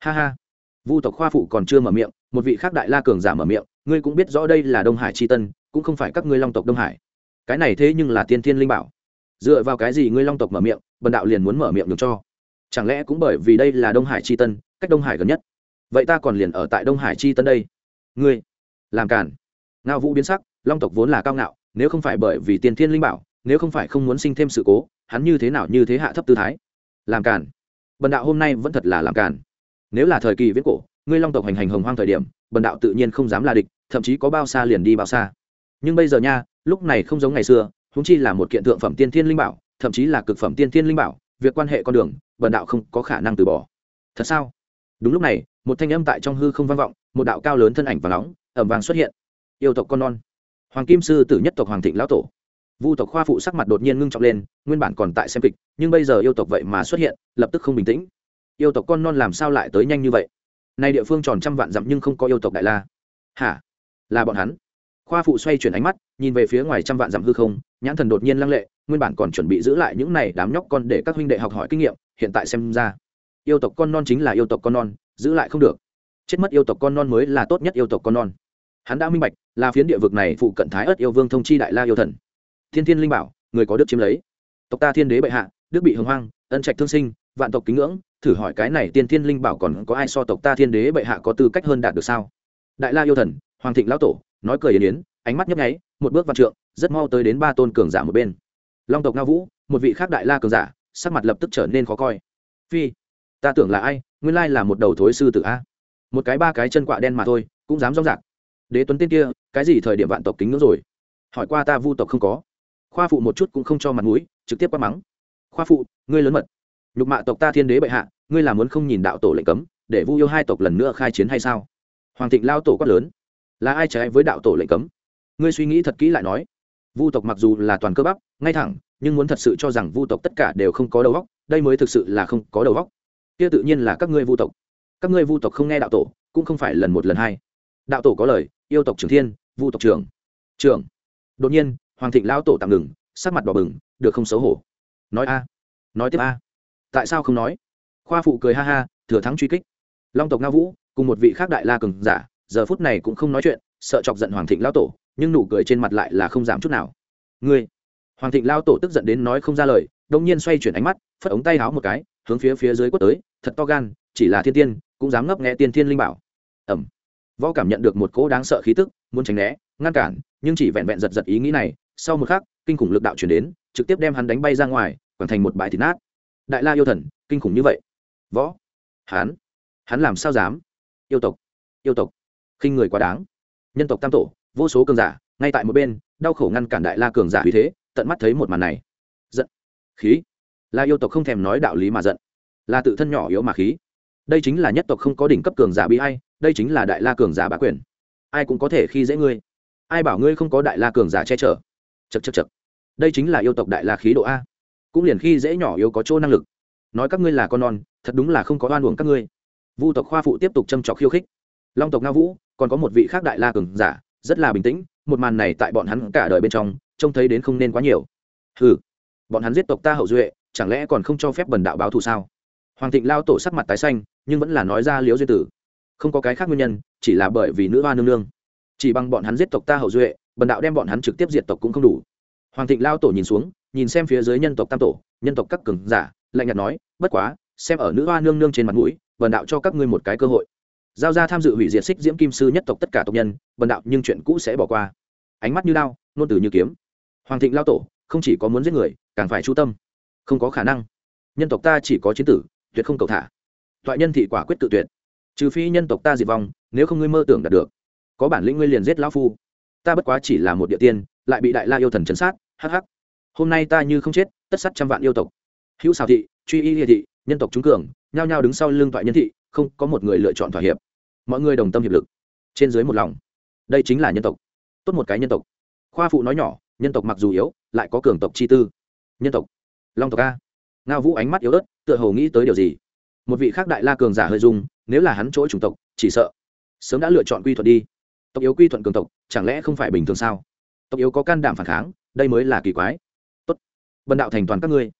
Ha ha. Vu tộc khoa phụ còn chưa mở miệng, một vị khác đại la cường giả mở miệng, ngươi cũng biết rõ đây là đông hải chi tân, cũng không phải các ngươi long tộc đông hải. Cái này thế nhưng là tiên thiên linh bảo. Dựa vào cái gì ngươi long tộc mở miệng, bần đạo liền muốn mở miệng được cho? Chẳng lẽ cũng bởi vì đây là đông hải chi tân, cách đông hải gần nhất? Vậy ta còn liền ở tại đông hải chi tân đây. Ngươi. Làm cản ngao vũ biến sắc, long tộc vốn là cao ngạo, nếu không phải bởi vì tiền thiên linh bảo, nếu không phải không muốn sinh thêm sự cố hắn như thế nào như thế hạ thấp tư thái? Làm cản bần đạo hôm nay vẫn thật là làm cản nếu là thời kỳ viễn cổ, ngươi long tộc hành hành hồng hoang thời điểm, bần đạo tự nhiên không dám là địch, thậm chí có bao xa liền đi bao xa. Nhưng bây giờ nha, lúc này không giống ngày xưa húng chi là một kiện thượng phẩm tiên thiên linh bảo, thậm chí là cực phẩm tiên thiên linh bảo, việc quan hệ con đường, bần đạo không có khả năng từ bỏ. Thật sao? Đúng lúc này, một thanh âm tại trong hư không vang vọng, một đạo cao lớn thân ảnh và nóng ẩm vàng xuất hiện. Yêu tộc con non. Hoàng kim sư tử nhất tộc hoàng thịnh lão tổ vu tộc khoa phụ sắc mặt đột nhiên ngưng trọng lên, nguyên bản còn tại xem kịch, nhưng bây giờ yêu tộc vậy mà xuất hiện, lập tức không bình tĩnh. Yêu tộc con non làm sao lại tới nhanh như vậy? Nay địa phương tròn trăm vạn dặm nhưng không có yêu tộc đại la. Hả? Là bọn hắn. Khoa phụ xoay chuyển ánh mắt, nhìn về phía ngoài trăm vạn dặm hư không, nhãn thần đột nhiên lăng lệ, nguyên bản còn chuẩn bị giữ lại những này đám nhóc con để các huynh đệ học hỏi kinh nghiệm, hiện tại xem ra, yêu tộc con non chính là yêu tộc con non, giữ lại không được. Chết mất yêu tộc con non mới là tốt nhất yêu tộc con non. Hắn đã minh bạch, là phiến địa vực này phụ cận thái ất yêu vương thông chi đại la yêu thần thiên thiên linh bảo, người có đức chiếm lấy. Tộc ta thiên đế bệ hạ, đức bị hưng hoang, ân trạch thương sinh, vạn tộc kính ngưỡng, thử hỏi cái này tiên thiên linh bảo còn có ai so tộc ta thiên đế bệ hạ có tư cách hơn đạt được sao? Đại la yêu thần, hoàng thịnh lão tổ, nói cười yến yến, ánh mắt nhấp nháy, một bước văn trượng, rất mau tới đến ba tôn cường giả một bên. Long tộc nga vũ, một vị khác đại la cường giả, sắc mặt lập tức trở nên khó coi. Phi, ta tưởng là ai? Nguyên lai là một đầu thối sư tử a. Một cái ba cái chân quạ đen mà thôi, cũng dám rong rạc. Đế tuấn tên kia, cái gì thời điểm vạn tộc kính ngưỡng rồi? Hỏi qua ta vu tộc không có khoa phụ một chút cũng không cho mặt mũi, trực tiếp quát mắng. Khoa phụ, ngươi lớn mật. Nhục mạ tộc ta thiên đế bệ hạ, ngươi là muốn không nhìn đạo tổ lệnh cấm, để vu yêu hai tộc lần nữa khai chiến hay sao? Hoàng thịnh lao tổ quát lớn. Là ai trái với đạo tổ lệnh cấm? Ngươi suy nghĩ thật kỹ lại nói. Vu tộc mặc dù là toàn cơ bắp, ngay thẳng, nhưng muốn thật sự cho rằng vu tộc tất cả đều không có đầu óc, đây mới thực sự là không có đầu óc. Kia tự nhiên là các ngươi vu tộc. Các ngươi vu tộc không nghe đạo tổ, cũng không phải lần một lần hai. Đạo tổ có lời, yêu tộc trưởng thiên, vu tộc trưởng. Trưởng. Đột nhiên hoàng thịnh lão tổ tạm ngừng, sắc mặt đỏ bừng, được không xấu hổ. Nói a, nói tiếp a. Tại sao không nói? Khoa phụ cười ha ha, thừa thắng truy kích. Long tộc nga vũ, cùng một vị khác đại la cường giả, giờ phút này cũng không nói chuyện, sợ chọc giận hoàng thịnh lão tổ, nhưng nụ cười trên mặt lại là không giảm chút nào. Ngươi. Hoàng thịnh lão tổ tức giận đến nói không ra lời đông nhiên xoay chuyển ánh mắt, phất ống tay háo một cái, hướng phía phía dưới quất tới, thật to gan, chỉ là thiên tiên, cũng dám ngấp nghe tiên thiên linh bảo. Ẩm. Võ cảm nhận được một cỗ đáng sợ khí tức, muốn tránh né, ngăn cản, nhưng chỉ vẹn vẹn giật giật ý nghĩ này sau một khắc, kinh khủng lực đạo chuyển đến, trực tiếp đem hắn đánh bay ra ngoài còn thành một bãi thịt nát. Đại la yêu thần, kinh khủng như vậy? Võ, hắn hắn làm sao dám? Yêu tộc yêu tộc, khinh người quá đáng. Nhân tộc tam tổ, vô số cường giả, ngay tại một bên, đau khổ ngăn cản đại la cường giả vì thế, tận mắt thấy một màn này. Giận, khí. Là yêu tộc không thèm nói đạo lý mà giận. Là tự thân nhỏ yếu mà khí. Đây chính là nhất tộc không có đỉnh cấp cường giả bị hay đây chính là đại la cường giả bá quyền. Ai cũng có thể khi dễ ngươi. Ai bảo ngươi không có đại la cường giả che chở? Chật chật chật. Đây chính là yêu tộc đại la khí độ a. Cũng liền khi dễ nhỏ yếu có chỗ năng lực. Nói các ngươi là con non thật đúng là không có oan uổng các ngươi. Vu tộc khoa phụ tiếp tục châm trọc khiêu khích. Long tộc nga vũ còn có một vị khác đại la cường giả rất là bình tĩnh một màn này tại bọn hắn cả đời bên trong trông thấy đến không nên quá nhiều. Hừ, bọn hắn giết tộc ta hậu duệ chẳng lẽ còn không cho phép bần đạo báo thù sao? Hoàng thịnh lao tổ sắc mặt tái xanh nhưng vẫn là nói ra liễu duyên tử. Không có cái khác nguyên nhân chỉ là bởi vì nữ hoa nương nương. Chỉ bằng bọn hắn giết tộc ta hậu duệ bần đạo đem bọn hắn trực tiếp diệt tộc cũng không đủ. Hoàng thịnh lao tổ nhìn xuống, nhìn xem phía dưới nhân tộc tam tổ, nhân tộc các cường giả, lạnh nhạt nói, bất quá, xem ở nữ hoa nương nương trên mặt mũi, bần đạo cho các ngươi một cái cơ hội. Giao ra tham dự hủy diệt xích diễm kim sư nhất tộc tất cả tộc nhân, bần đạo nhưng chuyện cũ sẽ bỏ qua. Ánh mắt như lao nôn từ như kiếm. Hoàng thịnh lao tổ, không chỉ có muốn giết người, càng phải chú tâm. Không có khả năng. Nhân tộc ta chỉ có chiến tử, tuyệt không cầu thả. Toại nhân thị quả quyết tự tuyệt. Trừ phi nhân tộc ta diệt vong, nếu không ngươi mơ tưởng đạt được. Có bản lĩnh ngươi liền giết lão phu ta bất quá chỉ là một địa tiên, lại bị đại la yêu thần chấn sát, hắc hắc. Hôm nay ta như không chết, tất sát trăm vạn yêu tộc. Hữu xào thị, truy y địa thị, nhân tộc trúng cường, nhao nhao đứng sau lưng thoại nhân thị, không có một người lựa chọn thỏa hiệp. Mọi người đồng tâm hiệp lực. Trên dưới một lòng. Đây chính là nhân tộc. Tốt một cái nhân tộc. Khoa phụ nói nhỏ, nhân tộc mặc dù yếu, lại có cường tộc chi tư. Nhân tộc. Long tộc a. Ngao vũ ánh mắt yếu ớt, tựa hồ nghĩ tới điều gì. Một vị khác đại la cường giả hơi dung nếu là hắn chỗ chủng tộc, chỉ sợ sớm đã lựa chọn quy thuận đi tộc yếu quy thuận cường tộc, chẳng lẽ không phải bình thường sao? Tộc yếu có can đảm phản kháng, đây mới là kỳ quái. Tốt. Bần đạo thành toàn các ngươi.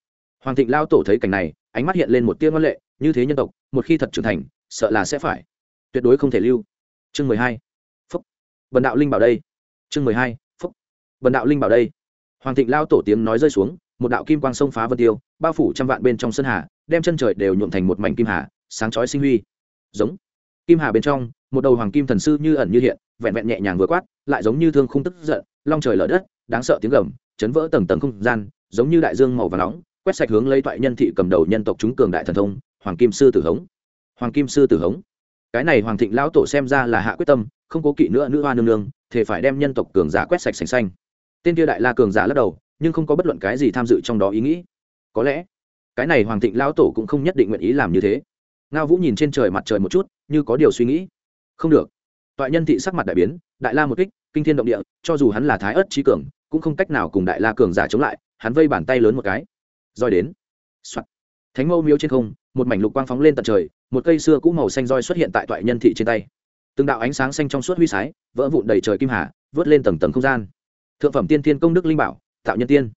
Hoàng thịnh lao tổ thấy cảnh này, ánh mắt hiện lên một tia ngoan lệ, như thế nhân tộc, một khi thật trưởng thành, sợ là sẽ phải tuyệt đối không thể lưu. Chương mười hai. Phúc. Bần đạo linh bảo đây. Chương mười hai. Phúc. Bần đạo linh bảo đây. Hoàng thịnh lao tổ tiếng nói rơi xuống, một đạo kim quang sông phá vân tiêu, bao phủ trăm vạn bên trong sân hà, đem chân trời đều nhuộm thành một mảnh kim hà, sáng chói sinh huy. Giống. Kim hà bên trong một đầu hoàng kim thần sư như ẩn như hiện, vẹn vẹn nhẹ nhàng vừa quát, lại giống như thương không tức giận, long trời lở đất, đáng sợ tiếng gầm, chấn vỡ tầng tầng không gian, giống như đại dương màu và nóng, quét sạch hướng lấy toại nhân thị cầm đầu nhân tộc chúng cường đại thần thông, hoàng kim sư tử hống. Hoàng kim sư tử hống. Cái này hoàng thịnh lão tổ xem ra là hạ quyết tâm, không cố kỵ nữa nữ hoa nương nương thì phải đem nhân tộc cường giả quét sạch sành xanh. Tên kia đại la cường giả lắc đầu, nhưng không có bất luận cái gì tham dự trong đó ý nghĩ. Có lẽ, cái này hoàng thịnh lão tổ cũng không nhất định nguyện ý làm như thế. Ngao vũ nhìn trên trời mặt trời một chút, như có điều suy nghĩ không được. Toại nhân thị sắc mặt đại biến, đại la một kích, kinh thiên động địa, cho dù hắn là thái ớt trí cường, cũng không cách nào cùng đại la cường giả chống lại, hắn vây bàn tay lớn một cái. Roi đến、Soạn. thánh mâu miếu trên không, một mảnh lục quang phóng lên tận trời, một cây xưa cũ màu xanh roi xuất hiện tại toại nhân thị trên tay. Từng đạo ánh sáng xanh trong suốt huy sái, vỡ vụn đầy trời kim hà, vớt lên tầng tầng không gian. Thượng phẩm tiên thiên công đức linh bảo, tạo nhân tiên.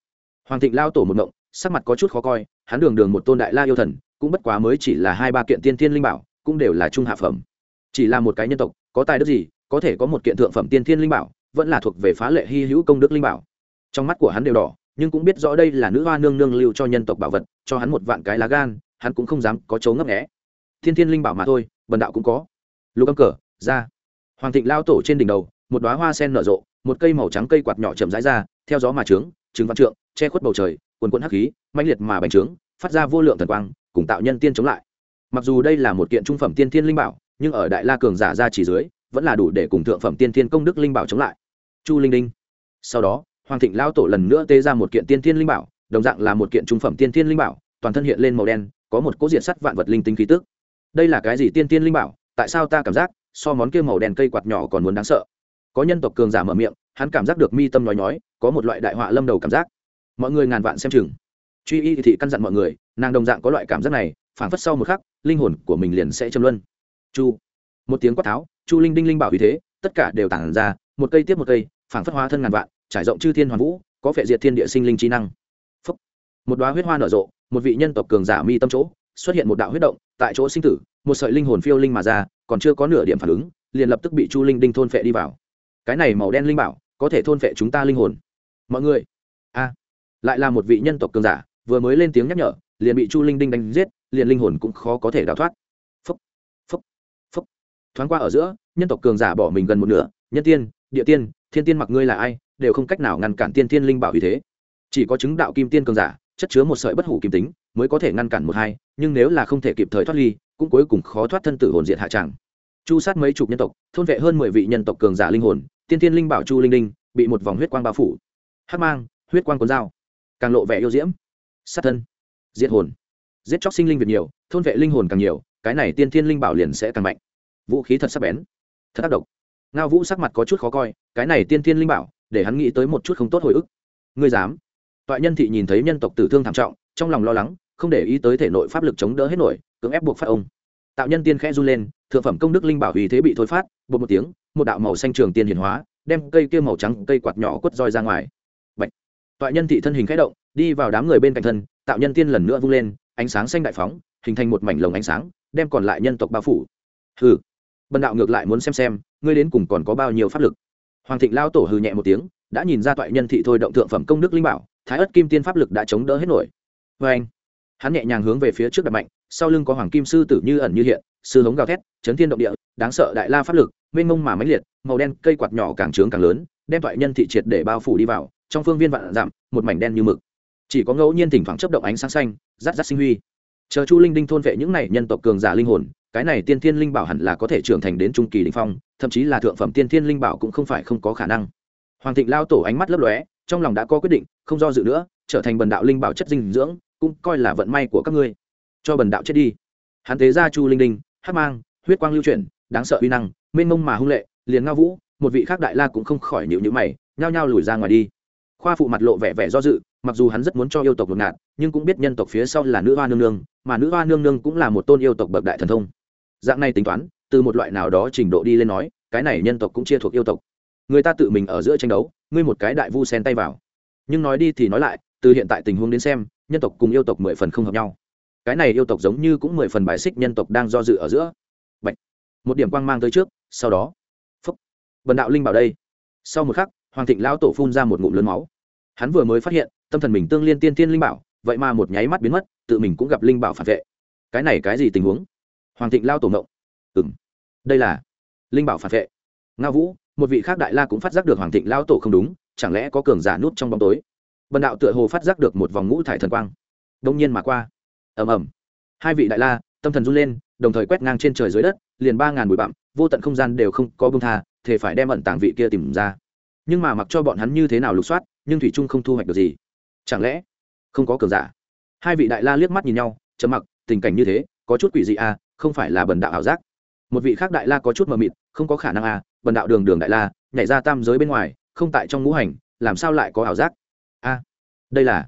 Hoàng thịnh lao tổ một ngộng, sắc mặt có chút khó coi, hắn đường đường một tôn đại la yêu thần, cũng bất quá mới chỉ là hai ba kiện tiên thiên linh bảo, cũng đều là trung hạ phẩm chỉ là một cái nhân tộc, có tài đức gì, có thể có một kiện thượng phẩm tiên thiên linh bảo, vẫn là thuộc về phá lệ hy hữu công đức linh bảo. Trong mắt của hắn đều đỏ, nhưng cũng biết rõ đây là nữ hoa nương nương lưu cho nhân tộc bảo vật, cho hắn một vạn cái lá gan, hắn cũng không dám có chấu ngấp nghẽ thiên thiên linh bảo mà thôi, bần đạo cũng có. Lục âm cờ, ra. Hoàng thịnh lao tổ trên đỉnh đầu, một đoá hoa sen nở rộ, một cây màu trắng cây quạt nhỏ chậm rãi ra, theo gió mà trướng, trứng văn trượng, che khuất bầu trời quần quẫn hắc khí, mãnh liệt mà bành trướng, phát ra vô lượng thần quang, cùng tạo nhân tiên chống lại. Mặc dù đây là một kiện trung phẩm tiên thiên linh bảo nhưng ở đại la cường giả ra chỉ dưới, vẫn là đủ để cùng thượng phẩm tiên thiên công đức linh bảo chống lại. Chu linh đinh. Sau đó, hoàng thịnh lao tổ lần nữa tê ra một kiện tiên thiên linh bảo, đồng dạng là một kiện trung phẩm tiên thiên linh bảo, toàn thân hiện lên màu đen, có một cỗ diện sắt vạn vật linh tinh khí tức. Đây là cái gì tiên thiên linh bảo? Tại sao ta cảm giác so món kia màu đen cây quạt nhỏ còn muốn đáng sợ? Có nhân tộc cường giả mở miệng, hắn cảm giác được mi tâm nói nhói, có một loại đại họa lâm đầu cảm giác. Mọi người ngàn vạn xem chừng. Truy y thị căn dặn mọi người, nàng đồng dạng có loại cảm giác này phản phất sau một khắc, linh hồn của mình liền sẽ châm luân chu. Một tiếng quát tháo, chu linh đinh linh bảo vì thế, tất cả đều tản ra, một cây tiếp một cây phản phất hóa thân ngàn vạn, trải rộng chư thiên hoàn vũ, có phệ diệt thiên địa sinh linh trí năng. Phúc. một đoá huyết hoa nở rộ, một vị nhân tộc cường giả mi tâm chỗ, xuất hiện một đạo huyết động, tại chỗ sinh tử, một sợi linh hồn phiêu linh mà ra, còn chưa có nửa điểm phản ứng, liền lập tức bị chu linh đinh thôn phệ đi vào. Cái này màu đen linh bảo, có thể thôn phệ chúng ta linh hồn. Mọi người. A. Lại là một vị nhân tộc cường giả, vừa mới lên tiếng nhắc nhở, liền bị chu linh đinh đánh giết, liền linh hồn cũng khó có thể đào thoát thoáng qua ở giữa, nhân tộc cường giả bỏ mình gần một nửa, nhân tiên, địa tiên, thiên tiên mặc ngươi là ai, đều không cách nào ngăn cản tiên thiên linh bảo vì thế. Chỉ có chứng đạo kim tiên cường giả, chất chứa một sợi bất hủ kim tính, mới có thể ngăn cản một hai, nhưng nếu là không thể kịp thời thoát ly, cũng cuối cùng khó thoát thân tử hồn diện hạ tràng. Chu sát mấy chục nhân tộc, thôn vệ hơn mười vị nhân tộc cường giả linh hồn, tiên thiên linh bảo chu linh đinh bị một vòng huyết quang bao phủ. Hắc mang, huyết quang cuốn dao, càng lộ vẻ yêu diễm. Sát thân, diệt hồn. Giết chóc sinh linh việc nhiều, thôn vệ linh hồn càng nhiều, cái này tiên thiên linh bảo liền sẽ càng mạnh vũ khí thật sắc bén. Thật tác động ngao vũ sắc mặt có chút khó coi, cái này tiên thiên linh bảo, để hắn nghĩ tới một chút không tốt hồi ức. Ngươi dám? Toại nhân thị nhìn thấy nhân tộc tử thương thảm trọng, trong lòng lo lắng, không để ý tới thể nội pháp lực chống đỡ hết nổi, cưỡng ép buộc phát ông. Tạo nhân tiên khẽ run lên, thượng phẩm công đức linh bảo uy thế bị thôi phát, bột một tiếng, một đạo màu xanh trường tiên hiển hóa, đem cây kia màu trắng, cây quạt nhỏ quất roi ra ngoài. Bạch. toại nhân thị thân hình khẽ động, đi vào đám người bên cạnh thân, tạo nhân tiên lần nữa vung lên, ánh sáng xanh đại phóng, hình thành một mảnh lồng ánh sáng, đem còn lại nhân tộc bao phủ. Hừ bần đạo ngược lại muốn xem xem ngươi đến cùng còn có bao nhiêu pháp lực. Hoàng thịnh lao tổ hừ nhẹ một tiếng đã nhìn ra toại nhân thị thôi động thượng phẩm công đức linh bảo thái ất kim tiên pháp lực đã chống đỡ hết nổi. Vê anh hắn nhẹ nhàng hướng về phía trước đặt mạnh sau lưng có hoàng kim sư tử như ẩn như hiện sư hống gào thét chấn thiên động địa đáng sợ đại la pháp lực mênh mông mà mãnh liệt màu đen cây quạt nhỏ càng trướng càng lớn đem toại nhân thị triệt để bao phủ đi vào trong phương viên vạn giảm, một mảnh đen như mực. Chỉ có ngẫu nhiên thỉnh thoảng chấp động ánh sáng xanh rát rát sinh huy. Chờ chu linh đinh thôn vệ những này nhân tộc cường giả linh hồn cái này tiên thiên linh bảo hẳn là có thể trưởng thành đến trung kỳ đ phong, thậm chí là thượng phẩm tiên thiên linh bảo cũng không phải không có khả năng. Hoàng thịnh lao tổ ánh mắt lấp lóe, trong lòng đã có quyết định, không do dự nữa, trở thành bần đạo linh bảo chất dinh dưỡng, cũng coi là vận may của các ngươi. Cho bần đạo chết đi. Hắn tế ra chu linh đinh hát mang, huyết quang lưu chuyển, đáng sợ uy năng, mênh mông mà hung lệ, liền ngao vũ, một vị khác đại la cũng không khỏi nhịu nhữ mày, nhao nhao lùi ra ngoài đi. Khoa phụ mặt lộ vẻ vẻ do dự, mặc dù hắn rất muốn cho yêu tộc ngột ngạt nhưng cũng biết nhân tộc phía sau là nữ hoa nương nương, mà nữ hoa nương nương cũng là một tôn yêu tộc bậc đại thần thông dạng này tính toán, từ một loại nào đó trình độ đi lên nói, cái này nhân tộc cũng chia thuộc yêu tộc. Người ta tự mình ở giữa tranh đấu, ngươi một cái đại vu sen tay vào. Nhưng nói đi thì nói lại, từ hiện tại tình huống đến xem, nhân tộc cùng yêu tộc mười phần không hợp nhau. Cái này yêu tộc giống như cũng mười phần bài xích nhân tộc đang do dự ở giữa. Bạch. một điểm quang mang tới trước, sau đó. Phúc. Vần đạo linh bảo đây. Sau một khắc, hoàng thịnh lão tổ phun ra một ngụm lớn máu. Hắn vừa mới phát hiện, tâm thần mình tương liên tiên tiên linh bảo, vậy mà một nháy mắt biến mất, tự mình cũng gặp linh bảo phản vệ. Cái này cái gì tình huống? Hoàng thịnh lao tổ mộng. Ừng đây là linh bảo phản vệ. Nga vũ, một vị khác đại la cũng phát giác được hoàng thịnh lao tổ không đúng, chẳng lẽ có cường giả nút trong bóng tối? Bần đạo tựa hồ phát giác được một vòng ngũ thải thần quang. Đông nhiên mà qua. Ầm ầm. Hai vị đại la, tâm thần run lên, đồng thời quét ngang trên trời dưới đất, liền ba ngàn bụi bặm, vô tận không gian đều không có bông tha thể phải đem ẩn tàng vị kia tìm ra. Nhưng mà mặc cho bọn hắn như thế nào lục soát, nhưng thủy trung không thu hoạch được gì. Chẳng lẽ không có cường giả? Hai vị đại la liếc mắt nhìn nhau chấm mặc, tình cảnh như thế, có chút quỷ dị à không phải là bần đạo ảo giác. Một vị khác đại la có chút mờ mịt không có khả năng à bần đạo đường đường đại la nhảy ra tam giới bên ngoài không tại trong ngũ hành làm sao lại có ảo giác? A à, đây là.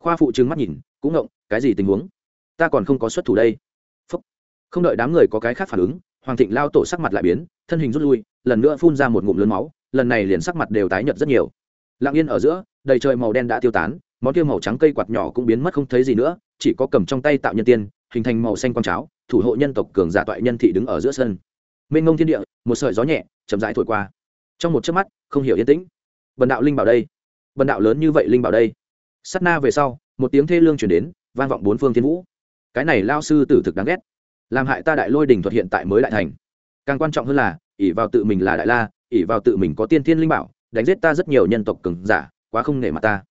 Khoa phụ trừng mắt nhìn cũng ngộng cái gì tình huống? Ta còn không có xuất thủ đây. Phúc. không đợi đám người có cái khác phản ứng hoàng thịnh lao tổ sắc mặt lại biến thân hình rút lui lần nữa phun ra một ngụm lớn máu lần này liền sắc mặt đều tái nhợt rất nhiều. Lặng yên ở giữa đầy trời màu đen đã tiêu tán món kia màu trắng cây quạt nhỏ cũng biến mất không thấy gì nữa chỉ có cầm trong tay tạo nhân tiên hình thành màu xanh quang cháo thủ hộ nhân tộc cường giả toại nhân thị đứng ở giữa sân. Mênh ngông thiên địa, một sợi gió nhẹ, chậm rãi thổi qua. Trong một chớp mắt, không hiểu yên tĩnh. Bần đạo linh bảo đây. Bần đạo lớn như vậy linh bảo đây. Sắt na về sau, một tiếng thê lương chuyển đến, vang vọng bốn phương thiên vũ. Cái này lao sư tử thực đáng ghét. Làm hại ta đại lôi đình thuật hiện tại mới đại thành. Càng quan trọng hơn là, ỷ vào tự mình là đại la, ỷ vào tự mình có tiên thiên linh bảo, đánh giết ta rất nhiều nhân tộc cường giả, quá không nể mặt ta.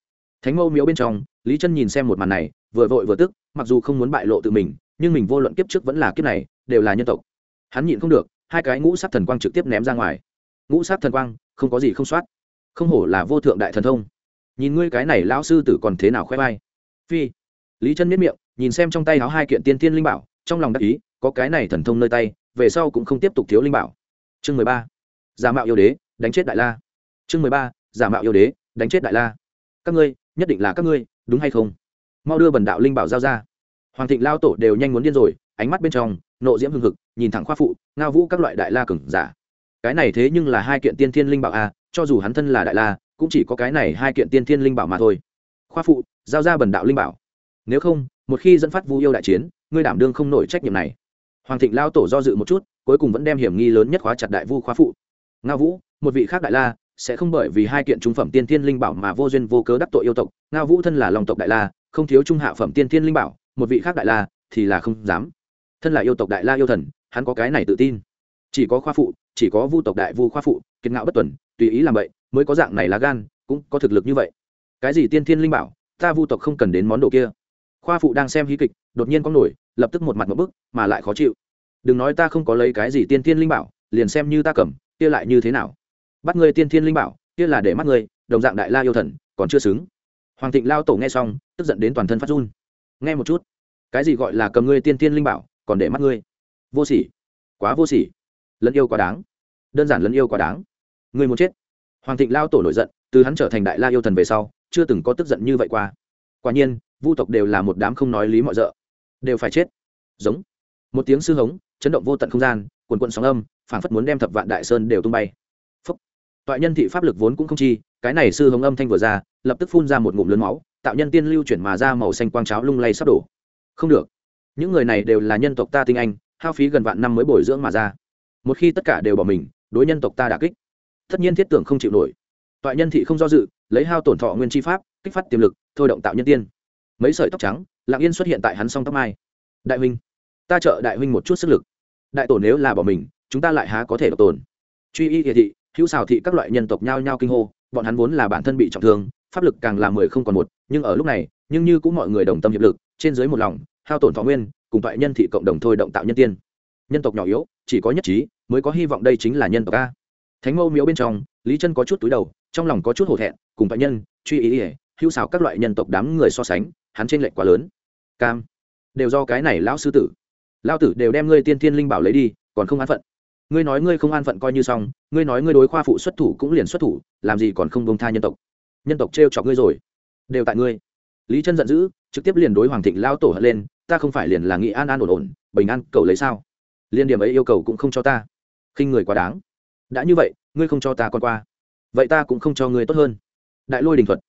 Thánh mâu miếu bên trong, lý chân nhìn xem một màn này, vừa vội vừa tức, mặc dù không muốn bại lộ tự mình nhưng mình vô luận kiếp trước vẫn là kiếp này, đều là nhân tộc. Hắn nhịn không được, hai cái ngũ sát thần quang trực tiếp ném ra ngoài. Ngũ sát thần quang, không có gì không soát. Không hổ là vô thượng đại thần thông. Nhìn ngươi cái này lão sư tử còn thế nào khoe vai. Phi. Lý chân miết miệng, nhìn xem trong tay áo hai kiện tiên tiên linh bảo, trong lòng đắc ý, có cái này thần thông nơi tay, về sau cũng không tiếp tục thiếu linh bảo. Chương mười ba. Giả mạo yêu đế, đánh chết đại la. Chương mười ba. Giả mạo yêu đế, đánh chết đại la. Các ngươi, nhất định là các ngươi, đúng hay không? Mau đưa bần đạo linh bảo giao ra hoàng thịnh lao tổ đều nhanh muốn điên rồi, ánh mắt bên trong, nộ diễm hưng hực, nhìn thẳng khoa phụ ngao vũ các loại đại la cừng giả. Cái này thế nhưng là hai kiện tiên thiên linh bảo a, cho dù hắn thân là đại la, cũng chỉ có cái này hai kiện tiên thiên linh bảo mà thôi. Khoa phụ, giao ra bần đạo linh bảo. Nếu không, một khi dẫn phát vu yêu đại chiến, ngươi đảm đương không nổi trách nhiệm này. Hoàng thịnh lao tổ do dự một chút, cuối cùng vẫn đem hiểm nghi lớn nhất khóa chặt đại vu khoa phụ. Ngao vũ, một vị khác đại la, sẽ không bởi vì hai kiện trung phẩm tiên thiên linh bảo mà vô duyên vô cớ đắc tội yêu tộc. Ngao vũ thân là lòng tộc đại la, không thiếu trung hạ phẩm tiên thiên linh bảo một vị khác đại la thì là không dám. Thân là yêu tộc đại la yêu thần, hắn có cái này tự tin. Chỉ có khoa phụ, chỉ có vu tộc đại vu khoa phụ, kiệt ngạo bất tuần, tùy ý làm vậy mới có dạng này là gan, cũng có thực lực như vậy. Cái gì tiên thiên linh bảo, ta vu tộc không cần đến món đồ kia. Khoa phụ đang xem hí kịch, đột nhiên có nổi, lập tức một mặt một bức, mà lại khó chịu. Đừng nói ta không có lấy cái gì tiên thiên linh bảo, liền xem như ta cầm, kia lại như thế nào? Bắt ngươi tiên thiên linh bảo, kia là để mắt ngươi, đồng dạng đại la yêu thần, còn chưa xứng. Hoàng thịnh lao tổ nghe xong, tức giận đến toàn thân phát run nghe một chút. Cái gì gọi là cầm ngươi tiên tiên linh bảo, còn để mắt ngươi? Vô sỉ. Quá vô sỉ. Lẫn yêu quá đáng. Đơn giản lẫn yêu quá đáng. Ngươi muốn chết. Hoàng thịnh lao tổ nổi giận, từ hắn trở thành đại la yêu thần về sau, chưa từng có tức giận như vậy qua. Quả nhiên, vu tộc đều là một đám không nói lý mọi d đều phải chết. Giống. Một tiếng sư hống, chấn động vô tận không gian quần quận sóng âm, phảng phất muốn đem thập vạn đại sơn đều tung bay. Phúc. Toại nhân thị pháp lực vốn cũng không chi, cái này sư hống âm thanh vừa ra, lập tức phun ra một ngụm lớn máu tạo nhân tiên lưu chuyển mà ra màu xanh quang cháo lung lay sắp đổ. Không được. Những người này đều là nhân tộc ta tinh anh, hao phí gần vạn năm mới bồi dưỡng mà ra. Một khi tất cả đều bỏ mình, đối nhân tộc ta đà kích. Tất nhiên thiết tưởng không chịu nổi. Toại nhân thị không do dự, lấy hao tổn thọ nguyên chi pháp, kích phát tiềm lực, thôi động tạo nhân tiên. Mấy sợi tóc trắng lặng yên xuất hiện tại hắn song tóc mai. Đại huynh, ta trợ đại huynh một chút sức lực. Đại tổ nếu là bỏ mình, chúng ta lại há có thể độc tồn. Truy y địa thị, hữu xào thị các loại nhân tộc nhao nhao kinh hô, bọn hắn vốn là bản thân bị trọng thương pháp lực càng là mười không còn một, nhưng ở lúc này, nhưng như cũng mọi người đồng tâm hiệp lực, trên dưới một lòng, hao tổn thọ nguyên, cùng toại nhân thị cộng đồng thôi động tạo nhân tiên. Nhân tộc nhỏ yếu, chỉ có nhất trí, mới có hy vọng đây chính là nhân tộc a. Thánh mâu miếu bên trong, lý chân có chút túi đầu, trong lòng có chút hổ thẹn, cùng toại nhân, truy ý ỉa hữu xào các loại nhân tộc đám người so sánh, hắn trên lệnh quá lớn. Cam, đều do cái này lão sư tử. Lao tử đều đem ngươi tiên thiên linh bảo lấy đi, còn không an phận. Ngươi nói ngươi không an phận coi như xong, ngươi nói ngươi đối khoa phụ xuất thủ cũng liền xuất thủ, làm gì còn không bông tha nhân tộc nhân tộc trêu chọc ngươi rồi. Đều tại ngươi. Lý chân giận dữ, trực tiếp liền đối hoàng thịnh lao tổ hận lên, ta không phải liền là nghị an an ổn ổn, bình an, cầu lấy sao? Liên điểm ấy yêu cầu cũng không cho ta. Khinh người quá đáng. Đã như vậy, ngươi không cho ta con qua. Vậy ta cũng không cho ngươi tốt hơn. Đại lôi đình thuật.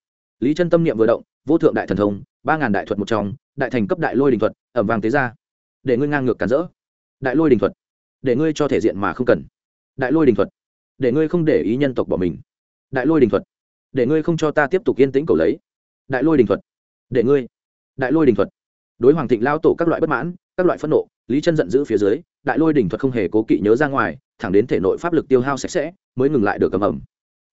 Lý chân tâm niệm vừa động, vô thượng đại thần thông, ba ngàn đại thuật một trong, đại thành cấp đại lôi đình thuật, ẩm vàng tế ra. Để ngươi ngang ngược cản rỡ. Đại lôi đình thuật. Để ngươi cho thể diện mà không cần. Đại lôi đình thuật. Để ngươi không để ý nhân tộc bỏ mình. Đại lôi đình thuật để ngươi không cho ta tiếp tục yên tĩnh cầu lấy. Đại lôi đình thuật. Để ngươi. Đại lôi đình thuật. Đối hoàng thịnh lao tổ các loại bất mãn, các loại phẫn nộ, lý chân giận dữ phía dưới, đại lôi đình thuật không hề cố kỵ nhớ ra ngoài, thẳng đến thể nội pháp lực tiêu hao sạch sẽ, mới ngừng lại được cầm ẩm.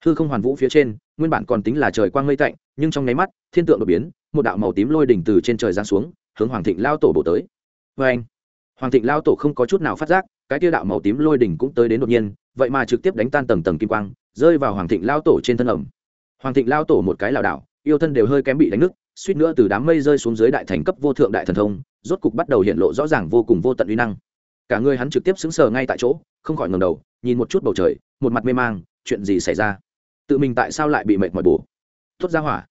Hư không hoàn vũ phía trên, nguyên bản còn tính là trời quang mây tạnh, nhưng trong nháy mắt, thiên tượng đột biến, một đạo màu tím lôi đỉnh từ trên trời giáng xuống, hướng hoàng thịnh lao tổ bổ tới. Vê anh hoàng thịnh lao tổ không có chút nào phát giác, cái tiêu đạo màu tím lôi đỉnh cũng tới đến đột nhiên, vậy mà trực tiếp đánh tan tầng tầng kim quang, rơi vào hoàng thịnh lao tổ trên thân ẩm hoàng thịnh lao tổ một cái lảo đảo, yêu thân đều hơi kém bị đánh nứt, suýt nữa từ đám mây rơi xuống dưới đại thành cấp vô thượng đại thần thông, rốt cục bắt đầu hiện lộ rõ ràng vô cùng vô tận uy năng. Cả người hắn trực tiếp xứng sờ ngay tại chỗ, không khỏi ngầm đầu, nhìn một chút bầu trời, một mặt mê mang, chuyện gì xảy ra? Tự mình tại sao lại bị mệt mỏi bổ? Tuốt ra hỏa.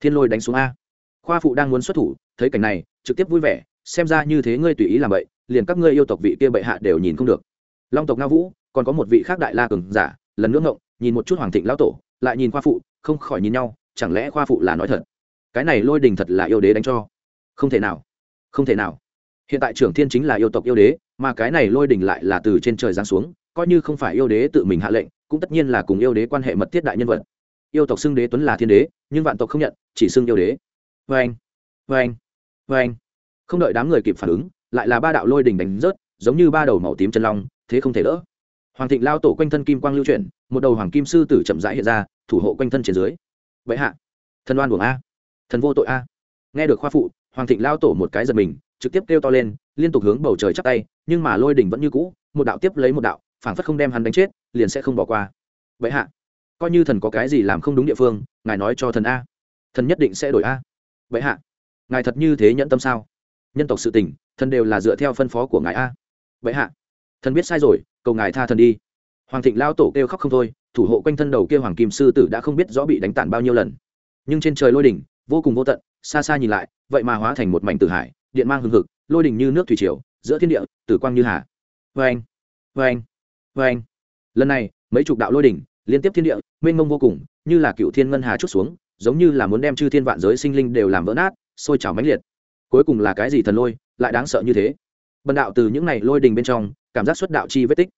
Thiên lôi đánh xuống a. Khoa phụ đang muốn xuất thủ, thấy cảnh này, trực tiếp vui vẻ, xem ra như thế ngươi tùy ý làm vậy, liền các ngươi yêu tộc vị kia bệ hạ đều nhìn không được. Long tộc nga vũ, còn có một vị khác đại la cường giả, lần nữa ngộng, nhìn một chút hoàng thịnh lão tổ, lại nhìn khoa phụ không khỏi nhìn nhau, chẳng lẽ khoa phụ là nói thật? Cái này lôi đình thật là yêu đế đánh cho. Không thể nào, không thể nào. Hiện tại trưởng thiên chính là yêu tộc yêu đế, mà cái này lôi đình lại là từ trên trời giáng xuống, coi như không phải yêu đế tự mình hạ lệnh, cũng tất nhiên là cùng yêu đế quan hệ mật thiết đại nhân vật. Yêu tộc xưng đế tuấn là thiên đế, nhưng vạn tộc không nhận, chỉ xưng yêu đế. Vê anh vê anh vê anh không đợi đám người kịp phản ứng, lại là ba đạo lôi đình đánh rớt, giống như ba đầu màu tím chân long, thế không thể đỡ. Hoàng thịnh lao tổ quanh thân kim quang lưu chuyển, một đầu hoàng kim sư tử chậm rãi hiện ra thủ hộ quanh thân trên dưới. Vậy hạ, thần đoan buồng a, thần vô tội a. Nghe được khoa phụ, hoàng thịnh lao tổ một cái giật mình, trực tiếp kêu to lên, liên tục hướng bầu trời chắc tay, nhưng mà lôi đỉnh vẫn như cũ, một đạo tiếp lấy một đạo, phảng phất không đem hắn đánh chết, liền sẽ không bỏ qua. Vậy hạ, coi như thần có cái gì làm không đúng địa phương, ngài nói cho thần a. Thần nhất định sẽ đổi a. Vậy hạ, ngài thật như thế nhẫn tâm sao? Nhân tộc sự tình, thần đều là dựa theo phân phó của ngài a. Vậy hạ, thần biết sai rồi, cầu ngài tha thần đi. Hoàng thịnh lao tổ kêu khóc không thôi thủ hộ quanh thân đầu kia hoàng kim sư tử đã không biết rõ bị đánh tản bao nhiêu lần. Nhưng trên trời lôi đỉnh, vô cùng vô tận, xa xa nhìn lại, vậy mà hóa thành một mảnh tử hải, điện mang hừng hực, lôi đỉnh như nước thủy triều, giữa thiên địa, tử quang như hà. Vê anh vê anh vê anh lần này, mấy chục đạo lôi đỉnh liên tiếp thiên địa, mênh mông vô cùng, như là cựu thiên ngân hà chút xuống, giống như là muốn đem chư thiên vạn giới sinh linh đều làm vỡ nát, sôi trào mãnh liệt. Cuối cùng là cái gì thần lôi, lại đáng sợ như thế? Bần đạo từ những này lôi đình bên trong, cảm giác xuất đạo chi vết tích.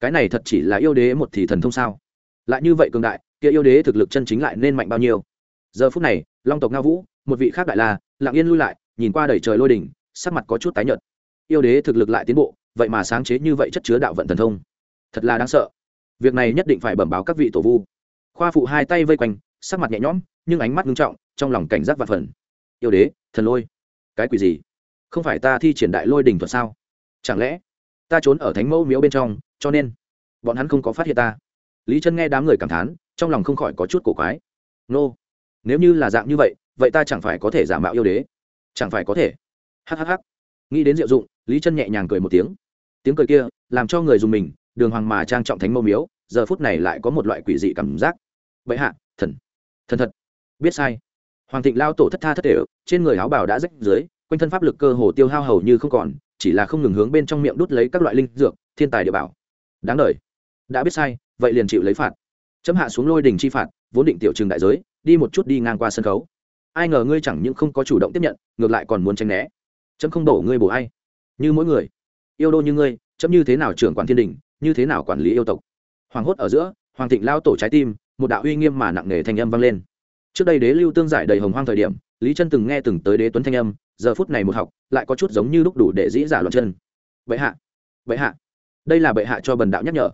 Cái này thật chỉ là yêu đế một thì thần thông sao? Lại như vậy cường đại, kia yêu đế thực lực chân chính lại nên mạnh bao nhiêu? Giờ phút này, long tộc nga vũ, một vị khác đại la, lặng yên lui lại, nhìn qua đầy trời lôi đỉnh, sắc mặt có chút tái nhợt. Yêu đế thực lực lại tiến bộ, vậy mà sáng chế như vậy chất chứa đạo vận thần thông. Thật là đáng sợ. Việc này nhất định phải bẩm báo các vị tổ vu. Khoa phụ hai tay vây quanh, sắc mặt nhẹ nhõm, nhưng ánh mắt ngưng trọng, trong lòng cảnh giác và phần. Yêu đế, thần lôi, cái quỷ gì? Không phải ta thi triển đại lôi đỉnh thuật sao? Chẳng lẽ ta trốn ở thánh mẫu miếu bên trong, cho nên bọn hắn không có phát hiện ta? Lý chân nghe đám người cảm thán, trong lòng không khỏi có chút cổ quái. Nô, nếu như là dạng như vậy vậy ta chẳng phải có thể giả mạo yêu đế? Chẳng phải có thể. Hhh nghĩ đến diệu dụng, lý chân nhẹ nhàng cười một tiếng. Tiếng cười kia, làm cho người dùng mình, đường hoàng mà trang trọng thánh mâu miếu, giờ phút này lại có một loại quỷ dị cảm giác. Vậy hạ, thần. Thần thật. Biết sai. Hoàng thịnh lao tổ thất tha thất đều trên người áo bào đã rách dưới, quanh thân pháp lực cơ hồ tiêu hao hầu như không còn, chỉ là không ngừng hướng bên trong miệng đút lấy các loại linh dược, thiên tài địa bảo. Đáng đời. Đã biết sai vậy liền chịu lấy phạt. Chấm hạ xuống lôi đình chi phạt, vốn định tiểu trường đại giới, đi một chút đi ngang qua sân khấu. Ai ngờ ngươi chẳng những không có chủ động tiếp nhận, ngược lại còn muốn tránh né. Chấm không đổ ngươi bổ ai. Như mỗi người. Yêu đô như ngươi, chấm như thế nào trưởng quản thiên đình, như thế nào quản lý yêu tộc? Hoàng hốt ở giữa, hoàng thịnh lao tổ trái tim, một đạo uy nghiêm mà nặng nề thanh âm vang lên. Trước đây đế lưu tương giải đầy hồng hoang thời điểm, lý chân từng nghe từng tới đế tuấn thanh âm, giờ phút này một học, lại có chút giống như lúc đủ để dĩ giả loạn chân. Bệ hạ bệ hạ. Đây là bệ hạ cho bần đạo nhắc nhở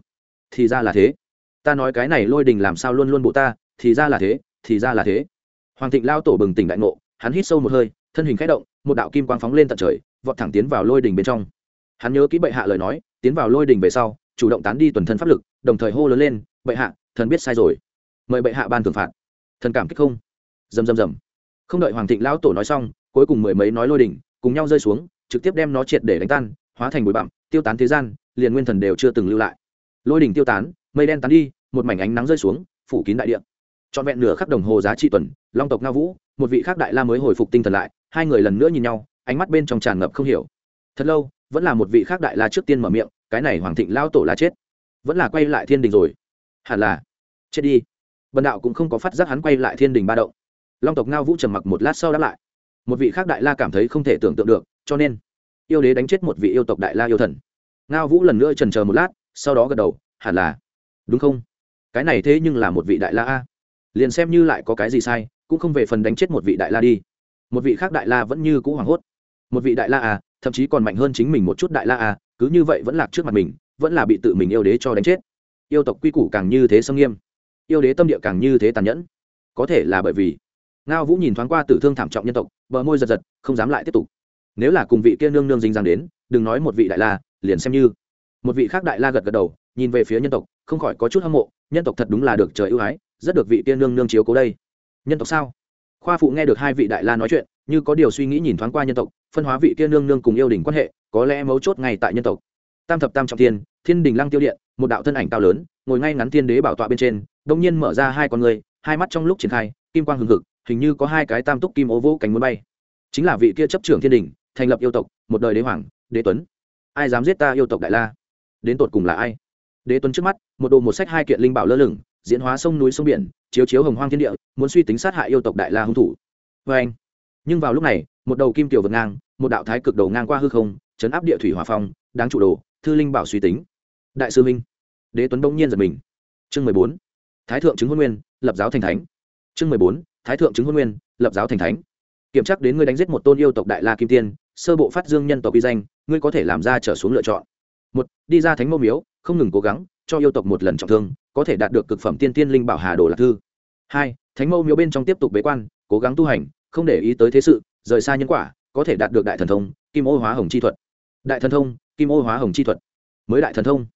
thì ra là thế. Ta nói cái này lôi đình làm sao luôn luôn bộ ta, thì ra là thế, thì ra là thế. Hoàng thịnh lao tổ bừng tỉnh đại ngộ, hắn hít sâu một hơi, thân hình k h ẽ động, một đạo kim quang phóng lên tận trời, vọt thẳng tiến vào lôi đình bên trong. Hắn nhớ kỹ bệ hạ lời nói, tiến vào lôi đình về sau, chủ động tán đi tuần thân pháp lực, đồng thời hô lớn lên, bệ hạ, thần biết sai rồi. Mời bệ hạ ban thưởng phạt. Thần cảm kích không? Dầm dầm dầm không đợi hoàng thịnh lão tổ nói xong, cuối cùng mười mấy nói lôi Đình, cùng nhau rơi xuống, trực tiếp đem nó triệt để đánh tan, hóa thành bụi bặm, tiêu tán thế gian, liền nguyên thần đều chưa từng lưu lại lôi đỉnh tiêu tán, mây đen tán đi, một mảnh ánh nắng rơi xuống, phủ kín đại địa. Trọn vẹn nửa khắc đồng hồ giá trị tuần, long tộc nga vũ, một vị khác đại la mới hồi phục tinh thần lại, hai người lần nữa nhìn nhau, ánh mắt bên trong tràn ngập không hiểu. Thật lâu, vẫn là một vị khác đại la trước tiên mở miệng, cái này hoàng thịnh lao tổ là chết. Vẫn là quay lại thiên đình rồi. Hẳn là chết đi. Bần đạo cũng không có phát giác hắn quay lại thiên đình ba động. Long tộc ngao vũ trầm mặc một lát sau đáp lại. Một vị khác đại la cảm thấy không thể tưởng tượng được, cho nên, yêu đế đánh chết một vị yêu tộc đại la yêu thần. Ngao vũ lần nữa trần chờ một lát sau đó gật đầu, hẳn là. Đúng không? Cái này thế nhưng là một vị đại la a. Liền xem như lại có cái gì sai, cũng không về phần đánh chết một vị đại la đi. Một vị khác đại la vẫn như cũ hoảng hốt. Một vị đại la à thậm chí còn mạnh hơn chính mình một chút đại la à cứ như vậy vẫn lạc trước mặt mình, vẫn là bị tự mình yêu đế cho đánh chết. Yêu tộc quy củ càng như thế sâm nghiêm, yêu đế tâm địa càng như thế tàn nhẫn. Có thể là bởi vì ngao vũ nhìn thoáng qua tử thương thảm trọng nhân tộc, bờ môi giật giật, không dám lại tiếp tục. Nếu là cùng vị kia nương nương dính dáng đến, đừng nói một vị đại la, liền xem như một vị khác đại la gật gật đầu, nhìn về phía nhân tộc, không khỏi có chút hâm mộ, nhân tộc thật đúng là được trời ưu ái, rất được vị tiên nương nương chiếu cố đây. Nhân tộc sao? Khoa phụ nghe được hai vị đại la nói chuyện, như có điều suy nghĩ nhìn thoáng qua nhân tộc, phân hóa vị kia nương nương cùng yêu đình quan hệ, có lẽ mấu chốt ngay tại nhân tộc. Tam thập tam trọng thiên thiên đình lăng tiêu điện, một đạo thân ảnh cao lớn, ngồi ngay ngắn thiên đế bảo tọa bên trên, đông nhiên mở ra hai con người, hai mắt trong lúc triển khai, kim quang hừng hực, hình như có hai cái tam túc kim ố vũ cánh muốn bay. Chính là vị kia chấp trưởng thiên đình, thành lập yêu tộc, một đời đế hoàng, đế tuấn. Ai dám giết ta yêu tộc đại la? Đến tột cùng là ai? Đế tuấn trước mắt, một đồ một sách hai kiện linh bảo lơ lửng, diễn hóa sông núi sông biển, chiếu chiếu hồng hoang thiên địa, muốn suy tính sát hại yêu tộc đại la hung thủ. Vê anh, nhưng vào lúc này, một đầu kim tiểu vượt ngang, một đạo thái cực đầu ngang qua hư không, chấn áp địa thủy hỏa phong, đáng chủ đồ, thư linh bảo suy tính. Đại sư minh, đế tuấn bỗng nhiên giật mình. Chương mười bốn, thái thượng chứng hôn nguyên, lập giáo thành thánh. Chương mười bốn, thái thượng chứng hôn nguyên, lập giáo thành thánh. Kiểm tra đến ngươi đánh giết một tôn yêu tộc đại la kim tiên, sơ bộ phát dương nhân tộc uy danh, ngươi có thể làm ra trở xuống lựa chọn một, đi ra thánh mẫu miếu, không ngừng cố gắng, cho yêu tộc một lần trọng thương, có thể đạt được cực phẩm tiên tiên linh bảo hà đồ lạc thư. Hai, thánh mẫu miếu bên trong tiếp tục bế quan, cố gắng tu hành, không để ý tới thế sự, rời xa nhân quả, có thể đạt được đại thần thông, kim ô hóa hồng chi thuật. Đại thần thông, kim ô hóa hồng chi thuật. Mới đại thần thông.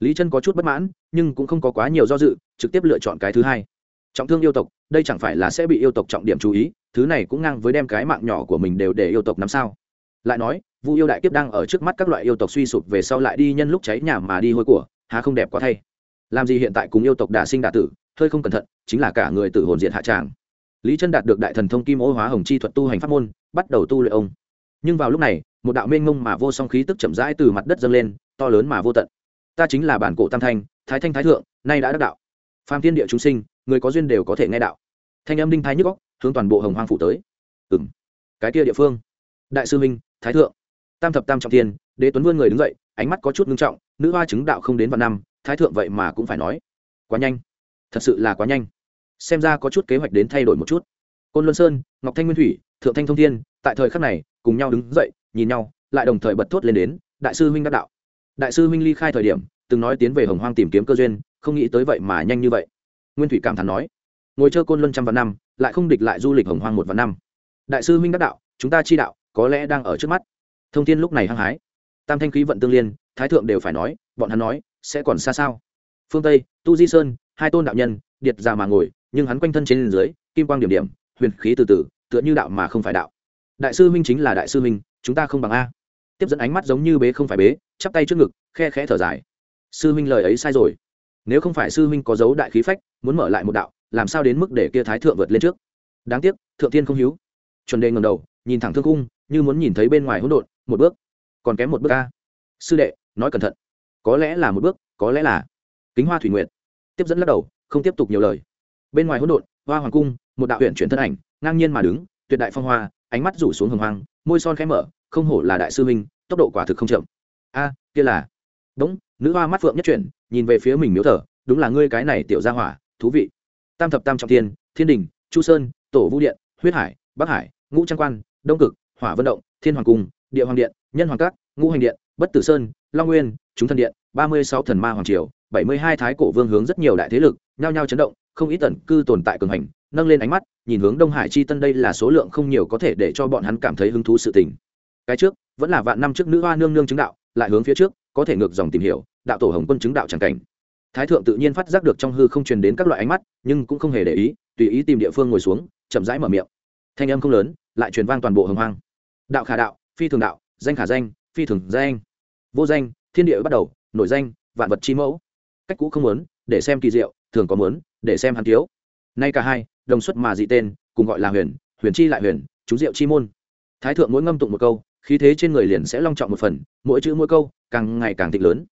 Lý chân có chút bất mãn, nhưng cũng không có quá nhiều do dự, trực tiếp lựa chọn cái thứ hai. Trọng thương yêu tộc, đây chẳng phải là sẽ bị yêu tộc trọng điểm chú ý, thứ này cũng ngang với đem cái mạng nhỏ của mình đều để yêu tộc nắm sao. Lại nói vu yêu đại kiếp đang ở trước mắt các loại yêu tộc suy sụp về sau lại đi nhân lúc cháy nhà mà đi hôi của, há không đẹp quá thay. Làm gì hiện tại cùng yêu tộc đả sinh đả tử, hơi không cẩn thận, chính là cả người tử hồn diện hạ tràng. Lý chân đạt được đại thần thông kim ô hóa hồng chi thuật tu hành pháp môn, bắt đầu tu luyện ông. Nhưng vào lúc này, một đạo mênh mông mà vô song khí tức chậm rãi từ mặt đất dâng lên, to lớn mà vô tận. Ta chính là bản cổ tam thanh, thái thanh thái thượng, nay đã đắc đạo. Phàm thiên địa chúng sinh, người có duyên đều có thể nghe đạo. Thanh âm đinh thái nhức góc hướng toàn bộ hồng hoang phủ tới. Ừ m cái kia địa phương. Đại sư minh, thái thượng tam thập tam trọng thiên, đế tuấn vươn người đứng dậy ánh mắt có chút ngưng trọng nữ hoa chứng đạo không đến vạn năm thái thượng vậy mà cũng phải nói quá nhanh thật sự là quá nhanh. Xem ra có chút kế hoạch đến thay đổi một chút. Côn luân sơn ngọc thanh nguyên thủy thượng thanh thông thiên tại thời khắc này cùng nhau đứng dậy nhìn nhau lại đồng thời bật thốt lên đến đại sư huynh đắc đạo. Đại sư huynh ly khai thời điểm từng nói tiến về hồng hoang tìm kiếm cơ duyên không nghĩ tới vậy mà nhanh như vậy. Nguyên thủy cảm thán nói ngồi chơi côn luân trăm vạn năm lại không địch lại du lịch hồng hoang một vạn năm. Đại sư huynh đắc đạo chúng ta chi đạo có lẽ đang ở trước mắt thông tin lúc này hăng hái. Tam thanh khí vận tương liên, thái thượng đều phải nói, bọn hắn nói, sẽ còn xa sao? Phương tây, tu di sơn, hai tôn đạo nhân, điệt già mà ngồi, nhưng hắn quanh thân trên dưới, kim quang điểm điểm, huyền khí từ từ, tựa như đạo mà không phải đạo. Đại sư huynh chính là đại sư huynh, chúng ta không bằng a. Tiếp dẫn ánh mắt giống như bế không phải bế, chắp tay trước ngực, khe khẽ thở dài. Sư huynh lời ấy sai rồi. Nếu không phải sư huynh có dấu đại khí phách, muốn mở lại một đạo, làm sao đến mức để kia thái thượng vượt lên trước? Đáng tiếc, thượng tiên không hiếu chuẩn đề ngầm đầu, nhìn thẳng thương cung, như muốn nhìn thấy bên ngoài hỗn độn một bước còn kém một bước ca. Sư đệ nói cẩn thận. Có lẽ là một bước có lẽ là. Kính hoa thủy nguyện tiếp dẫn lắc đầu không tiếp tục nhiều lời. Bên ngoài hỗn độn hoa hoàng cung một đạo huyện chuyển thân ảnh ngang nhiên mà đứng tuyệt đại phong hoa ánh mắt rủ xuống hồng hoang môi son khẽ mở không hổ là đại sư huynh, tốc độ quả thực không chậm. A kia là. Đúng nữ hoa mắt phượng nhất chuyển nhìn về phía mình miếu thở, đúng là ngươi cái này tiểu gia hỏa thú vị. Tam thập tam trọng thiên thiên đình chu sơn tổ vũ điện huyết hải bắc hải ngũ trang quan đông cực hỏa vận động thiên hoàng cung địa hoàng điện, nhân hoàng các, ngũ hành điện, bất tử sơn, long nguyên, chúng thần điện, ba mươi sáu thần ma hoàng triều, bảy mươi hai thái cổ vương hướng rất nhiều đại thế lực, nhao nhao chấn động, không ít tần cư tồn tại cường hành, nâng lên ánh mắt, nhìn hướng đông hải chi tân đây là số lượng không nhiều có thể để cho bọn hắn cảm thấy hứng thú sự tình. Cái trước, vẫn là vạn năm trước nữ hoa nương nương chứng đạo, lại hướng phía trước, có thể ngược dòng tìm hiểu, đạo tổ hồng quân chứng đạo tràng cảnh. Thái thượng tự nhiên phát giác được trong hư không truyền đến các loại ánh mắt, nhưng cũng không hề để ý, tùy ý tìm địa phương ngồi xuống, chậm rãi mở miệng. Thanh âm không lớn, lại truyền vang toàn bộ hồng hoang. Đạo khả đạo phi thường đạo, danh khả danh, phi thường danh. Vô danh, thiên địa bắt đầu, nổi danh, vạn vật chi mẫu. Cách cũ không muốn, để xem kỳ diệu, thường có muốn, để xem hắn thiếu. Nay cả hai, đồng xuất mà dị tên, cùng gọi là huyền huyền chi lại huyền, chú diệu chi môn. Thái thượng mỗi ngâm tụng một câu, khí thế trên người liền sẽ long trọng một phần, mỗi chữ mỗi câu, càng ngày càng thịnh lớn.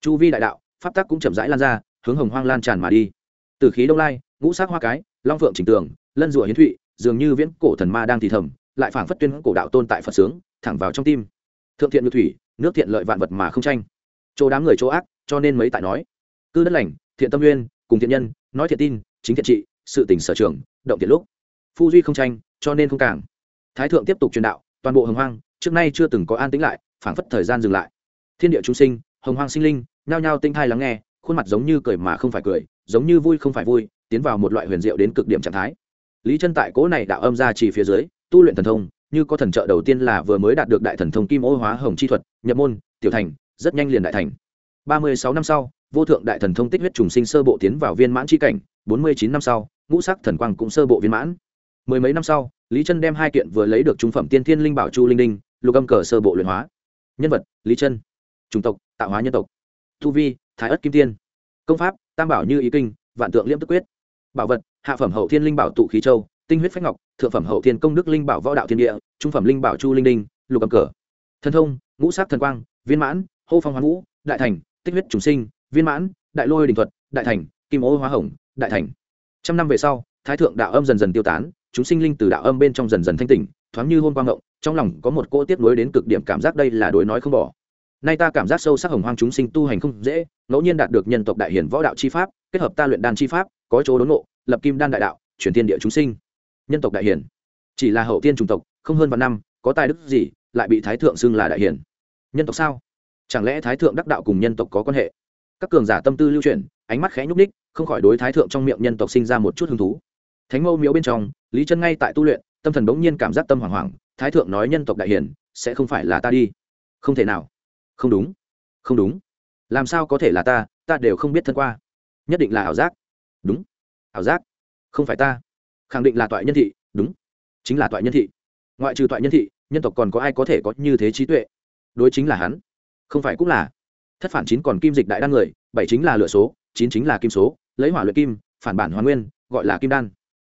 Chu vi đại đạo, pháp tắc cũng chậm rãi lan ra, hướng hồng hoang lan tràn mà đi. Từ khí đông lai, ngũ sắc hoa cái, long phượng trình tường, lân rùa hiến thụy, dường như viễn cổ thần ma đang thì thầm, lại phảng phất tuyên cổ đạo tôn tại phật sướng thẳng vào trong tim. Thượng thiện như thủy, nước thiện lợi vạn vật mà không tranh. Chỗ đám người chỗ ác, cho nên mấy tại nói. Cư đất lành, thiện tâm nguyên cùng thiện nhân, nói thiện tin, chính thiện trị, sự tỉnh sở trường, động thiện lúc. Phu duy không tranh, cho nên không càng. Thái thượng tiếp tục truyền đạo, toàn bộ hồng hoang, trước nay chưa từng có an tĩnh lại, phảng phất thời gian dừng lại. Thiên địa chúng sinh, hồng hoang sinh linh, nhao nhao tinh thai lắng nghe, khuôn mặt giống như cười mà không phải cười, giống như vui không phải vui, tiến vào một loại huyền diệu đến cực điểm trạng thái. Lý chân tại cố này đạo âm ra chỉ phía dưới, tu luyện thần thông như có thần trợ đầu tiên là vừa mới đạt được đại thần thông kim ô hóa hồng chi thuật, nhập môn, tiểu thành, rất nhanh liền đại thành. Ba mươi sáu năm sau, vô thượng đại thần thông tích huyết trùng sinh sơ bộ tiến vào viên mãn chi cảnh, bốn mươi chín năm sau, ngũ sắc thần quang cũng sơ bộ viên mãn. Mười mấy năm sau, lý chân đem hai kiện vừa lấy được trung phẩm tiên thiên linh bảo chu linh đinh, lục âm cờ sơ bộ luyện hóa. Nhân vật, lý chân. Chủng tộc, tạo hóa nhân tộc. Thu vi, thái ất kim tiên. Công pháp, tam bảo như ý kinh, vạn tượng liêm tức quyết. Bảo vật, hạ phẩm hậu thiên linh bảo tụ khí châu tinh huyết phách ngọc, thượng phẩm hậu thiên công đức linh bảo võ đạo thiên địa, trung phẩm linh bảo chu linh đinh, lục âm cờ. Thần thông, ngũ sắc thần quang, viên mãn, hô phong hoa ngũ đại thành, tích huyết trùng sinh, viên mãn, đại lôi đình thuật, đại thành, kim ô hóa hồng, đại thành. Trăm năm về sau, thái thượng đạo âm dần dần tiêu tán, chúng sinh linh từ đạo âm bên trong dần dần thanh tỉnh, thoáng như hôn quang ngộng, trong lòng có một cỗ tiếp nối đến cực điểm cảm giác đây là đối nói không bỏ. Nay ta cảm giác sâu sắc hồng hoang chúng sinh tu hành không dễ, ngẫu nhiên đạt được nhân tộc đại hiển võ đạo chi pháp, kết hợp ta luyện đan chi pháp, có chỗ đốn ngộ, lập kim đan đại đạo, chuyển thiên địa chúng sinh nhân tộc đại hiển chỉ là hậu tiên chủng tộc, không hơn vạn năm, có tài đức gì lại bị thái thượng xưng là đại hiển nhân tộc sao? Chẳng lẽ thái thượng đắc đạo cùng nhân tộc có quan hệ? Các cường giả tâm tư lưu truyền ánh mắt khẽ nhúc ních không khỏi đối thái thượng trong miệng nhân tộc sinh ra một chút hứng thú. Thánh mâu miếu bên trong, lý chân ngay tại tu luyện, tâm thần bỗng nhiên cảm giác tâm hoảng hoảng, thái thượng nói nhân tộc đại hiển sẽ không phải là ta đi. Không thể nào. Không đúng. Không đúng. Làm sao có thể là ta ta đều không biết thân qua. Nhất định là ảo giác. Đúng. Ảo giác. Không phải ta khẳng định là toại nhân thị, đúng, chính là toại nhân thị. Ngoại trừ toại nhân thị, nhân tộc còn có ai có thể có như thế trí tuệ? Đối chính là hắn, không phải cũng là. Thất phản chín còn kim dịch đại đan người, bảy chính là lựa số, chín chính là kim số, lấy hỏa luyện kim, phản bản hoàn nguyên, gọi là kim đan.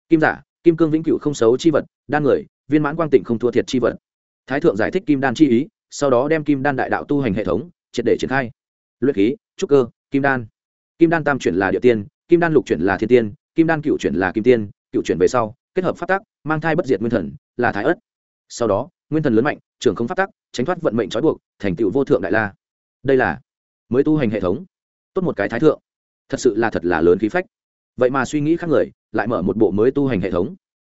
Kim giả, kim cương vĩnh cửu không xấu chi vật, đan người, viên mãn quang tịnh không thua thiệt chi vật. Thái thượng giải thích kim đan chi ý, sau đó đem kim đan đại đạo tu hành hệ thống, triệt để triển khai. Luyện khí, trúc cơ, kim đan. Kim đan tam chuyển là địa tiên, kim đan lục chuyển là thiên tiên, kim đan cựu chuyển là kim tiên cựu chuyển về sau kết hợp phát tác, mang thai bất diệt nguyên thần là thái ất sau đó nguyên thần lớn mạnh trưởng không phát tác, tránh thoát vận mệnh trói buộc thành tựu vô thượng đại la. Đây là mới tu hành hệ thống. Tốt một cái thái thượng. Thật sự là thật là lớn khí phách. Vậy mà suy nghĩ khác người lại mở một bộ mới tu hành hệ thống.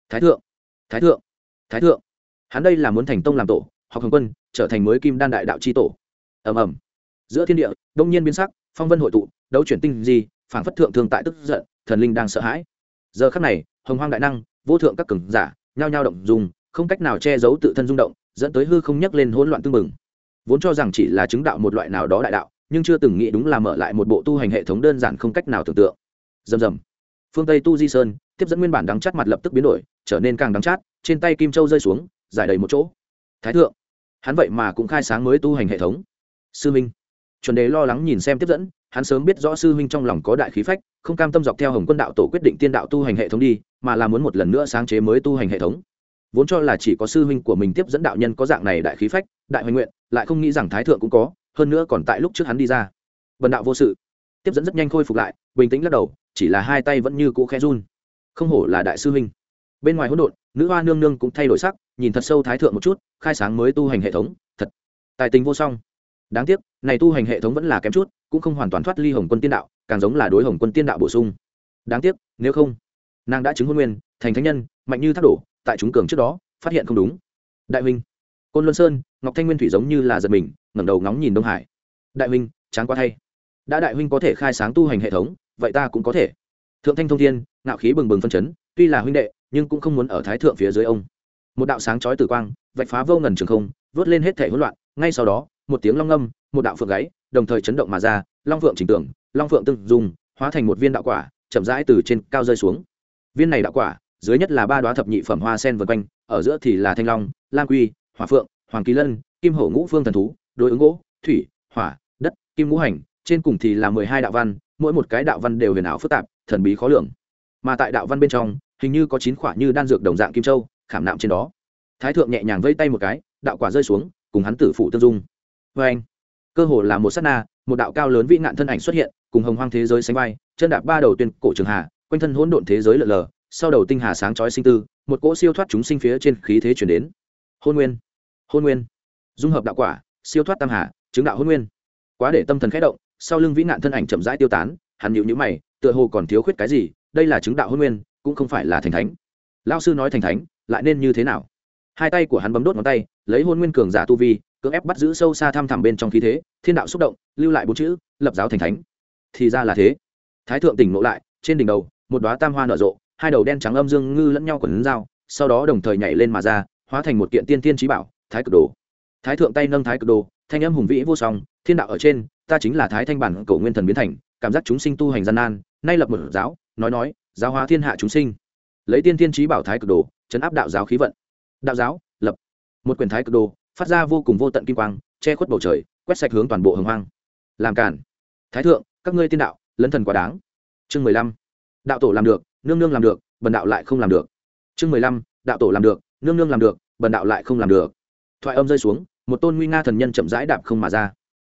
Thái thượng thái thượng thái thượng. Hắn đây là muốn thành tông làm tổ học hồng quân trở thành mới kim đan đại đạo c h i tổ. Ầm ầm. Giữa thiên địa đông nhiên biến sắc phong vân hội tụ đấu chuyển tinh di phảng phất thượng thương tại tức giận thần linh đang sợ hãi. Giờ khắc này hồng hoang đại năng, vô thượng các cường giả, nhao nhao động dùng không cách nào che giấu tự thân rung động, dẫn tới hư không nhắc lên hỗn loạn tương mừng vốn cho rằng chỉ là chứng đạo một loại nào đó đại đạo, nhưng chưa từng nghĩ đúng là mở lại một bộ tu hành hệ thống đơn giản không cách nào tưởng tượng. Dầm dầm phương tây tu di sơn, tiếp dẫn nguyên bản đắng chát mặt lập tức biến đổi, trở nên càng đắng chát, trên tay kim châu rơi xuống, giải đầy một chỗ. Thái thượng. Hắn vậy mà cũng khai sáng mới tu hành hệ thống. Sư minh. Chuẩn đề lo lắng nhìn xem tiếp dẫn hắn sớm biết rõ sư huynh trong lòng có đại khí phách, không cam tâm dọc theo hồng quân đạo tổ quyết định tiên đạo tu hành hệ thống đi, mà là muốn một lần nữa sáng chế mới tu hành hệ thống. Vốn cho là chỉ có sư huynh của mình tiếp dẫn đạo nhân có dạng này đại khí phách, đại hoành nguyện, lại không nghĩ rằng thái thượng cũng có, hơn nữa còn tại lúc trước hắn đi ra. Vần đạo vô sự. Tiếp dẫn rất nhanh khôi phục lại, bình tĩnh lắc đầu, chỉ là hai tay vẫn như cũ khe run. Không hổ là đại sư huynh. Bên ngoài hỗn độn, nữ hoa nương nương cũng thay đổi sắc, nhìn thật sâu thái thượng một chút, khai sáng mới tu hành hệ thống, thật. Tài tình vô song đáng tiếc, này tu hành hệ thống vẫn là kém chút, cũng không hoàn toàn thoát ly hồng quân tiên đạo, càng giống là đối hồng quân tiên đạo bổ sung. Đáng tiếc, nếu không, nàng đã chứng hôn nguyên, thành thánh nhân, mạnh như thác đổ, tại chúng cường trước đó, phát hiện không đúng. Đại huynh, côn luân sơn, ngọc thanh nguyên thủy giống như là giật mình, ngẩng đầu ngóng nhìn đông hải. Đại huynh, tráng quá thay. Đã đại huynh có thể khai sáng tu hành hệ thống, vậy ta cũng có thể. Thượng thanh thông thiên, ngạo khí bừng bừng phân chấn, tuy là huynh đệ, nhưng cũng không muốn ở thái thượng phía dưới ông. Một đạo sáng chói tử quang, vạch phá vô ngần trường không, vớt lên hết thể hỗn loạn, ngay sau đó một tiếng long ngâm, một đạo phượng gáy, đồng thời chấn động mà ra, long phượng chỉnh tưởng long phượng tương dùng hóa thành một viên đạo quả, chậm rãi từ trên cao rơi xuống. Viên này đạo quả, dưới nhất là ba đoá thập nhị phẩm hoa sen vân quanh, ở giữa thì là thanh long, lam quy, hỏa phượng, hoàng kỳ lân, kim hổ ngũ phương thần thú, đối ứng gỗ, thủy, hỏa, đất, kim ngũ hành, trên cùng thì là mười hai đạo văn, mỗi một cái đạo văn đều huyền ảo phức tạp, thần bí khó lường. Mà tại đạo văn bên trong, hình như có chín khỏa như đan dược đồng dạng kim châu, khảm nạm trên đó. Thái thượng nhẹ nhàng vây tay một cái, đạo quả rơi xuống, cùng hắn tử phụ tương dung vê anh, cơ hồ là một s á t na, một đạo cao lớn vĩ nạn thân ảnh xuất hiện, cùng hồng hoang thế giới sánh vai, chân đạp ba đầu tuyên cổ trường hà, quanh thân hỗn độn thế giới lợn lờ, sau đầu tinh hà sáng chói sinh tư, một cỗ siêu thoát chúng sinh phía trên khí thế chuyển đến. Hôn nguyên hôn nguyên. Dung hợp đạo quả, siêu thoát tam hà, chứng đạo hôn nguyên. Quá để tâm thần khẽ động, sau lưng vĩ nạn thân ảnh chậm rãi tiêu tán, hắn nhịu nhữ mày, tựa hồ còn thiếu khuyết cái gì, đây là chứng đạo hôn nguyên, cũng không phải là thành thánh. Lao sư nói thành thánh, lại nên như thế nào? Hai tay của hắn bấm đốt ngón tay, lấy hôn nguyên cường giả tu vi cưỡng ép bắt giữ sâu xa thăm thẳm bên trong khí thế, thiên đạo xúc động, lưu lại bốn chữ, lập giáo thành thánh. Thì ra là thế. Thái thượng tỉnh ngộ lại, trên đỉnh đầu, một đoá tam hoa nở rộ, hai đầu đen trắng âm dương ngư lẫn nhau quần dao, sau đó đồng thời nhảy lên mà ra, hóa thành một kiện tiên tiên trí bảo, thái cực đồ. Thái thượng tay nâng thái cực đồ, thanh âm hùng vĩ vô song, thiên đạo ở trên, ta chính là thái thanh bản cổ nguyên thần biến thành, cảm giác chúng sinh tu hành gian nan, nay lập một giáo, nói nói, giáo hóa thiên hạ chúng sinh. Lấy tiên tiên trí bảo thái cực đồ, chấn áp đạo giáo khí vận. Đạo giáo, lập. Một quyền thái cực đồ phát ra vô cùng vô tận kim quang, che khuất bầu trời, quét sạch hướng toàn bộ hồng hoang. Làm cản thái thượng, các ngươi tiên đạo, lấn thần quá đáng. Chương mười lăm. Đạo tổ làm được, nương nương làm được, bần đạo lại không làm được. Chương mười lăm. Đạo tổ làm được, nương nương làm được, bần đạo lại không làm được. Thoại âm rơi xuống, một tôn nguy nga thần nhân chậm rãi đạp không mà ra.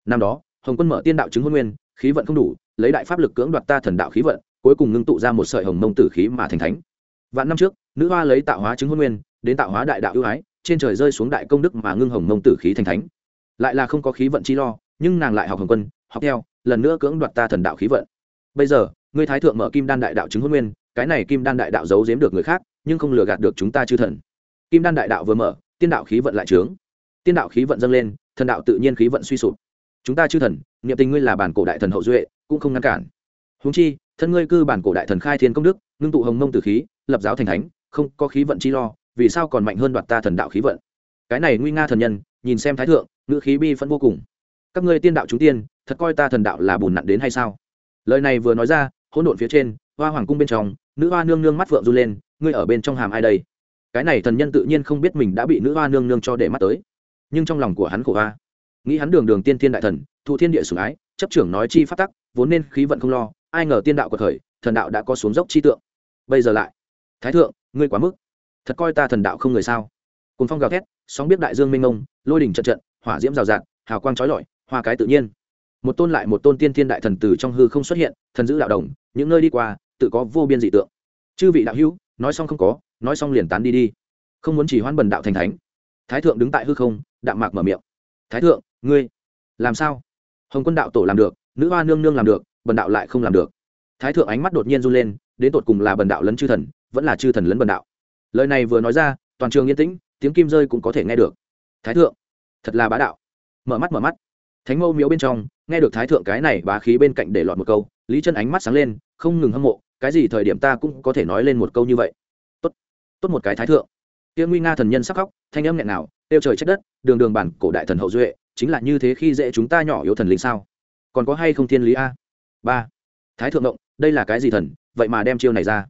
Năm đó, hồng quân mở tiên đạo chứng hôn nguyên, khí vận không đủ, lấy đại pháp lực cưỡng đoạt ta thần đạo khí vận, cuối cùng ngưng tụ ra một sợi hồng mông tử khí mà thành thánh. Vạn năm trước, nữ hoa lấy tạo hóa chứng hôn nguyên, đến tạo hóa đại đạo ưu ái trên trời rơi xuống đại công đức mà ngưng hồng mông tử khí thành thánh. Lại là không có khí vận chi lo, nhưng nàng lại học hồng quân, học theo, lần nữa cưỡng đoạt ta thần đạo khí vận. Bây giờ, ngươi thái thượng mở kim đan đại đạo chứng hôn nguyên, cái này kim đan đại đạo giấu giếm được người khác, nhưng không lừa gạt được chúng ta chư thần. Kim đan đại đạo vừa mở, tiên đạo khí vận lại trướng. Tiên đạo khí vận dâng lên, thần đạo tự nhiên khí vận suy sụp. Chúng ta chư thần, niệm tình ngươi là bản cổ đại thần hậu duệ, cũng không ngăn cản. Húng chi, thân ngươi cư bản cổ đại thần khai thiên công đức, ngưng tụ hồng mông tử khí, lập giáo thành thánh, không có khí vận chi lo vì sao còn mạnh hơn đoạt ta thần đạo khí vận? Cái này nguy nga thần nhân, nhìn xem thái thượng, ngữ khí bi phân vô cùng. Các ngươi tiên đạo chúng tiên, thật coi ta thần đạo là bùn nặn đến hay sao? Lời này vừa nói ra, hỗn độn phía trên, hoa hoàng cung bên trong, nữ hoa nương nương mắt vượng run lên, ngươi ở bên trong hàm ai đây? Cái này thần nhân tự nhiên không biết mình đã bị nữ hoa nương nương cho để mắt tới. Nhưng trong lòng của hắn khổ hoa nghĩ hắn đường đường tiên thiên đại thần, thụ thiên địa sủng ái, chấp trưởng nói chi phát tắc, vốn nên khí vận không lo, ai ngờ tiên đạo của thời thần đạo đã có xuống dốc chi tượng. Bây giờ lại, thái thượng, ngươi quá mức thật coi ta thần đạo không người sao? Cồn phong gào thét, sóng biết đại dương mênh mông, lôi đỉnh trận trận, hỏa diễm rào rạt, hào quang trói lọi, hoa cái tự nhiên. Một tôn lại một tôn tiên thiên đại thần từ trong hư không xuất hiện, thần giữ đạo đồng, những nơi đi qua, tự có vô biên dị tượng. Chư vị đạo hữu, nói xong không có, nói xong liền tán đi đi. Không muốn chỉ hoan bần đạo thành thánh. Thái thượng đứng tại hư không, đạm mạc mở miệng. Thái thượng, ngươi, làm sao? Hồng quân đạo tổ làm được, nữ hoa nương nương làm được, bần đạo lại không làm được. Thái thượng ánh mắt đột nhiên run lên, đến tột cùng là bần đạo lấn chư thần, vẫn là chư thần lấn bần đạo lời này vừa nói ra, toàn trường yên tĩnh, tiếng kim rơi cũng có thể nghe được. Thái thượng, thật là bá đạo. Mở mắt mở mắt. Thánh mâu miếu bên trong, nghe được thái thượng cái này bá khí bên cạnh để lọt một câu, lý chân ánh mắt sáng lên, không ngừng hâm mộ, cái gì thời điểm ta cũng có thể nói lên một câu như vậy. Tốt tốt một cái thái thượng. Kia nguy nga thần nhân sắc khóc, thanh âm nghẹn nào tiêu trời trách đất, đường đường bản cổ đại thần hậu duệ, chính là như thế khi dễ chúng ta nhỏ yếu thần linh sao? Còn có hay không thiên lý a? Ba. Thái thượng động đây là cái gì thần? Vậy mà đem chiêu này ra.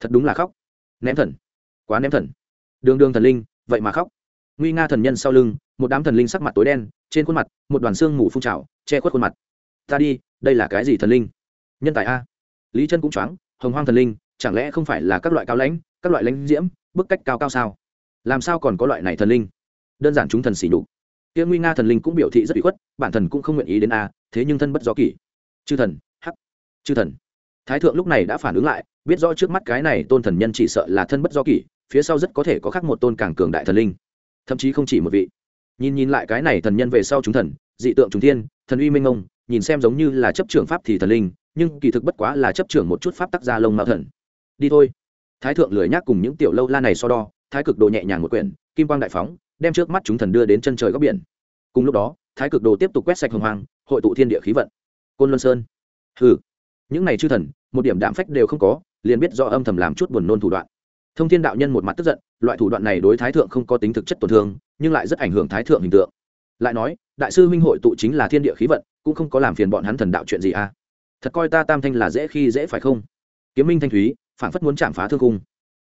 Thật đúng là khóc. Ném thần quá ném thần. Đường đường thần linh, vậy mà khóc. Nguy nga thần nhân sau lưng, một đám thần linh sắc mặt tối đen, trên khuôn mặt, một đoàn xương mù phun trào, che khuất khuôn mặt. Ta đi, đây là cái gì thần linh? Nhân tài a. Lý chân cũng choáng, hồng hoang thần linh, chẳng lẽ không phải là các loại cao lãnh, các loại lãnh diễm, bức cách cao cao sao? Làm sao còn có loại này thần linh? Đơn giản chúng thần xỉ nhục. Tiếng nguy nga thần linh cũng biểu thị rất bị khuất, bản thần cũng không nguyện ý đến a, thế nhưng thân bất do kỷ. Chư thần, hắc. Chư thần. Thái thượng lúc này đã phản ứng lại, biết rõ trước mắt cái này tôn thần nhân chỉ sợ là thân bất do kỷ phía sau rất có thể có khác một tôn càng cường đại thần linh, thậm chí không chỉ một vị. Nhìn nhìn lại cái này thần nhân về sau chúng thần, dị tượng chúng thiên, thần uy minh ông nhìn xem giống như là chấp trưởng pháp thì thần linh, nhưng kỳ thực bất quá là chấp trưởng một chút pháp tác gia lông mạo thần. Đi thôi. Thái thượng lười nhác cùng những tiểu lâu la này so đo, thái cực đồ nhẹ nhàng một quyển, kim quang đại phóng, đem trước mắt chúng thần đưa đến chân trời góc biển. Cùng lúc đó, thái cực đồ tiếp tục quét sạch hồng hoàng hội tụ thiên địa khí vận. Côn luân sơn. Hừ. Những này chư thần, một điểm đạm phách đều không có, liền biết do âm thầm làm chút buồn nôn thủ đoạn thông thiên đạo nhân một mặt tức giận, loại thủ đoạn này đối thái thượng không có tính thực chất tổn thương, nhưng lại rất ảnh hưởng thái thượng hình tượng. Lại nói, đại sư huynh hội tụ chính là thiên địa khí vận, cũng không có làm phiền bọn hắn thần đạo chuyện gì à? Thật coi ta tam thanh là dễ khi dễ phải không? Kiếm minh thanh thúy phản phất muốn chạm phá thương cung.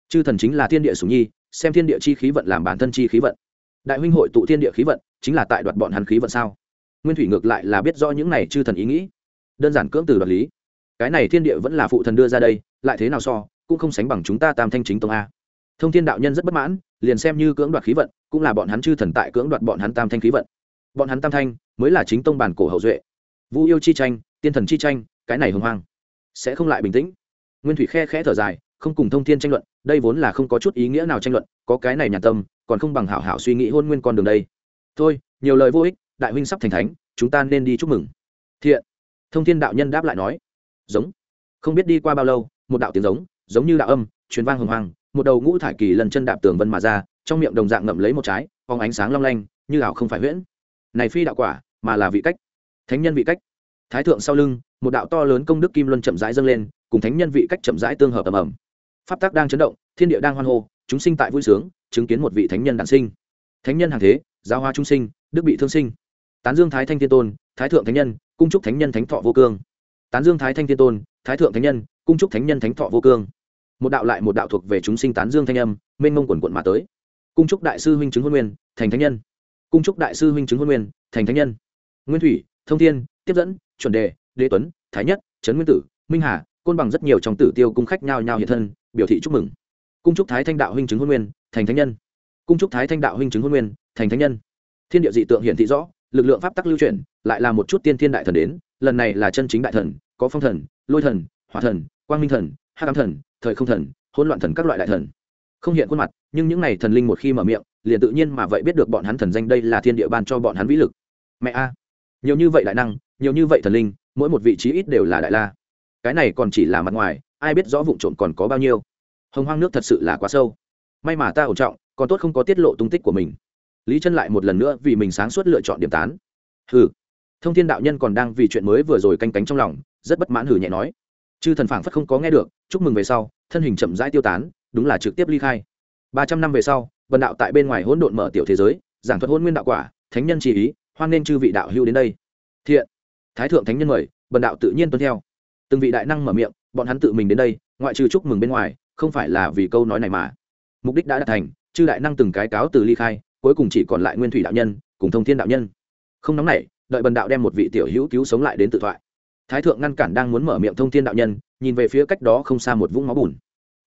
Chư thần chính là thiên địa sùng nhi, xem thiên địa chi khí vận làm bản thân chi khí vận. Đại huynh hội tụ thiên địa khí vận, chính là tại đoạt bọn hắn khí vận sao? Nguyên thủy ngược lại là biết rõ những này chư thần ý nghĩ. Đơn giản cưỡng từ đoạt lý. Cái này thiên địa vẫn là phụ thần đưa ra đây, lại thế nào so? Cũng không sánh bằng chúng ta tam thanh chính tông a. Thông thiên đạo nhân rất bất mãn, liền xem như cưỡng đoạt khí vận, cũng là bọn hắn chư thần tại cưỡng đoạt bọn hắn tam thanh khí vận. Bọn hắn tam thanh mới là chính tông bản cổ hậu duệ. Vu yêu chi tranh, tiên thần chi tranh, cái này hưng hoang sẽ không lại bình tĩnh. Nguyên thủy khe khẽ thở dài, không cùng thông thiên tranh luận, đây vốn là không có chút ý nghĩa nào tranh luận, có cái này nhàn tâm, còn không bằng hảo hảo suy nghĩ hôn nguyên con đường đây. Thôi, nhiều lời vô ích, đại huynh sắp thành thánh, chúng ta nên đi chúc mừng. Thiện. Thông thiên đạo nhân đáp lại nói. Giống. Không biết đi qua bao lâu, một đạo tiếng giống giống như đạo âm, truyền vang hồng hoang, một đầu ngũ thải kỳ lần chân đạp tường vân mà ra, trong miệng đồng dạng ngậm lấy một trái, phóng ánh sáng long lanh, như ảo không phải huyễn. Này phi đạo quả, mà là vị cách. Thánh nhân vị cách. Thái thượng sau lưng, một đạo to lớn công đức kim luân chậm rãi dâng lên, cùng thánh nhân vị cách chậm rãi tương hợp ầm ầm. Pháp tắc đang chấn động, thiên địa đang hoan hô, chúng sinh tại vui sướng, chứng kiến một vị thánh nhân đản sinh. Thánh nhân hàng thế, giáo hoa chúng sinh, đức bị thương sinh. Tán dương thái thanh thiên tôn, thái thượng thánh nhân, cung trúc thánh nhân thánh thọ vô cương. Tán dương thái thanh thiên tôn, thái thượng thánh nhân, cung trúc thánh nhân thánh thọ vô cương một đạo lại một đạo thuộc về chúng sinh tán dương thanh âm, mênh mông quần quận mà tới. Cung trúc đại sư huynh chứng huân nguyên, thành thánh nhân. Cung trúc đại sư huynh chứng huân nguyên, thành thánh nhân. Nguyên thủy, thông thiên, tiếp dẫn, chuẩn đề, đế tuấn, thái nhất, trấn nguyên tử, minh hà, côn bằng rất nhiều trong tử tiêu cung khách nhao nhao hiện thân, biểu thị chúc mừng. Cung trúc thái thanh đạo huynh chứng huân nguyên, thành thánh nhân. Cung trúc thái thanh đạo huynh chứng huân nguyên, thành thánh nhân. Thiên địa dị tượng hiển thị rõ, lực lượng pháp tắc lưu chuyển, lại là một chút tiên thiên đại thần đến, lần này là chân chính đại thần, có phong thần, lôi thần, hỏa thần, quang minh thần hát cám thần, thời không thần, hỗn loạn thần các loại đại thần. Không hiện khuôn mặt, nhưng những n à y thần linh một khi mở miệng, liền tự nhiên mà vậy biết được bọn hắn thần danh đây là thiên địa ban cho bọn hắn vĩ lực. Mẹ a, nhiều như vậy đại năng, nhiều như vậy thần linh, mỗi một vị trí ít đều là đại la. Cái này còn chỉ là mặt ngoài, ai biết rõ vụ trộm còn có bao nhiêu. Hồng hoang nước thật sự là quá sâu. May mà ta ổn trọng, còn tốt không có tiết lộ tung tích của mình. Lý chân lại một lần nữa vì mình sáng suốt lựa chọn điểm tán. Hừ. Thông thiên đạo nhân còn đang vì chuyện mới vừa rồi canh cánh trong lòng, rất bất mãn hử nhẹ nói chư thần phảng phất không có nghe được, chúc mừng về sau, thân hình chậm rãi tiêu tán, đúng là trực tiếp ly khai. Ba trăm năm về sau vần đạo tại bên ngoài hỗn độn mở tiểu thế giới, giảng thuật hôn nguyên đạo quả, thánh nhân chỉ ý, hoan nên chư vị đạo hưu đến đây. Thiện, thái thượng thánh nhân mời vần đạo tự nhiên tuân theo. Từng vị đại năng mở miệng, bọn hắn tự mình đến đây, ngoại trừ chúc mừng bên ngoài, không phải là vì câu nói này mà. Mục đích đã đạt thành, chư đại năng từng cái cáo từ ly khai, cuối cùng chỉ còn lại nguyên thủy đạo nhân, cùng thông thiên đạo nhân. Không nóng này đợi bần đạo đem một vị tiểu hữu cứu sống lại đến tự thoại thái thượng ngăn cản đang muốn mở miệng thông thiên đạo nhân, nhìn về phía cách đó không xa một vũng máu bùn.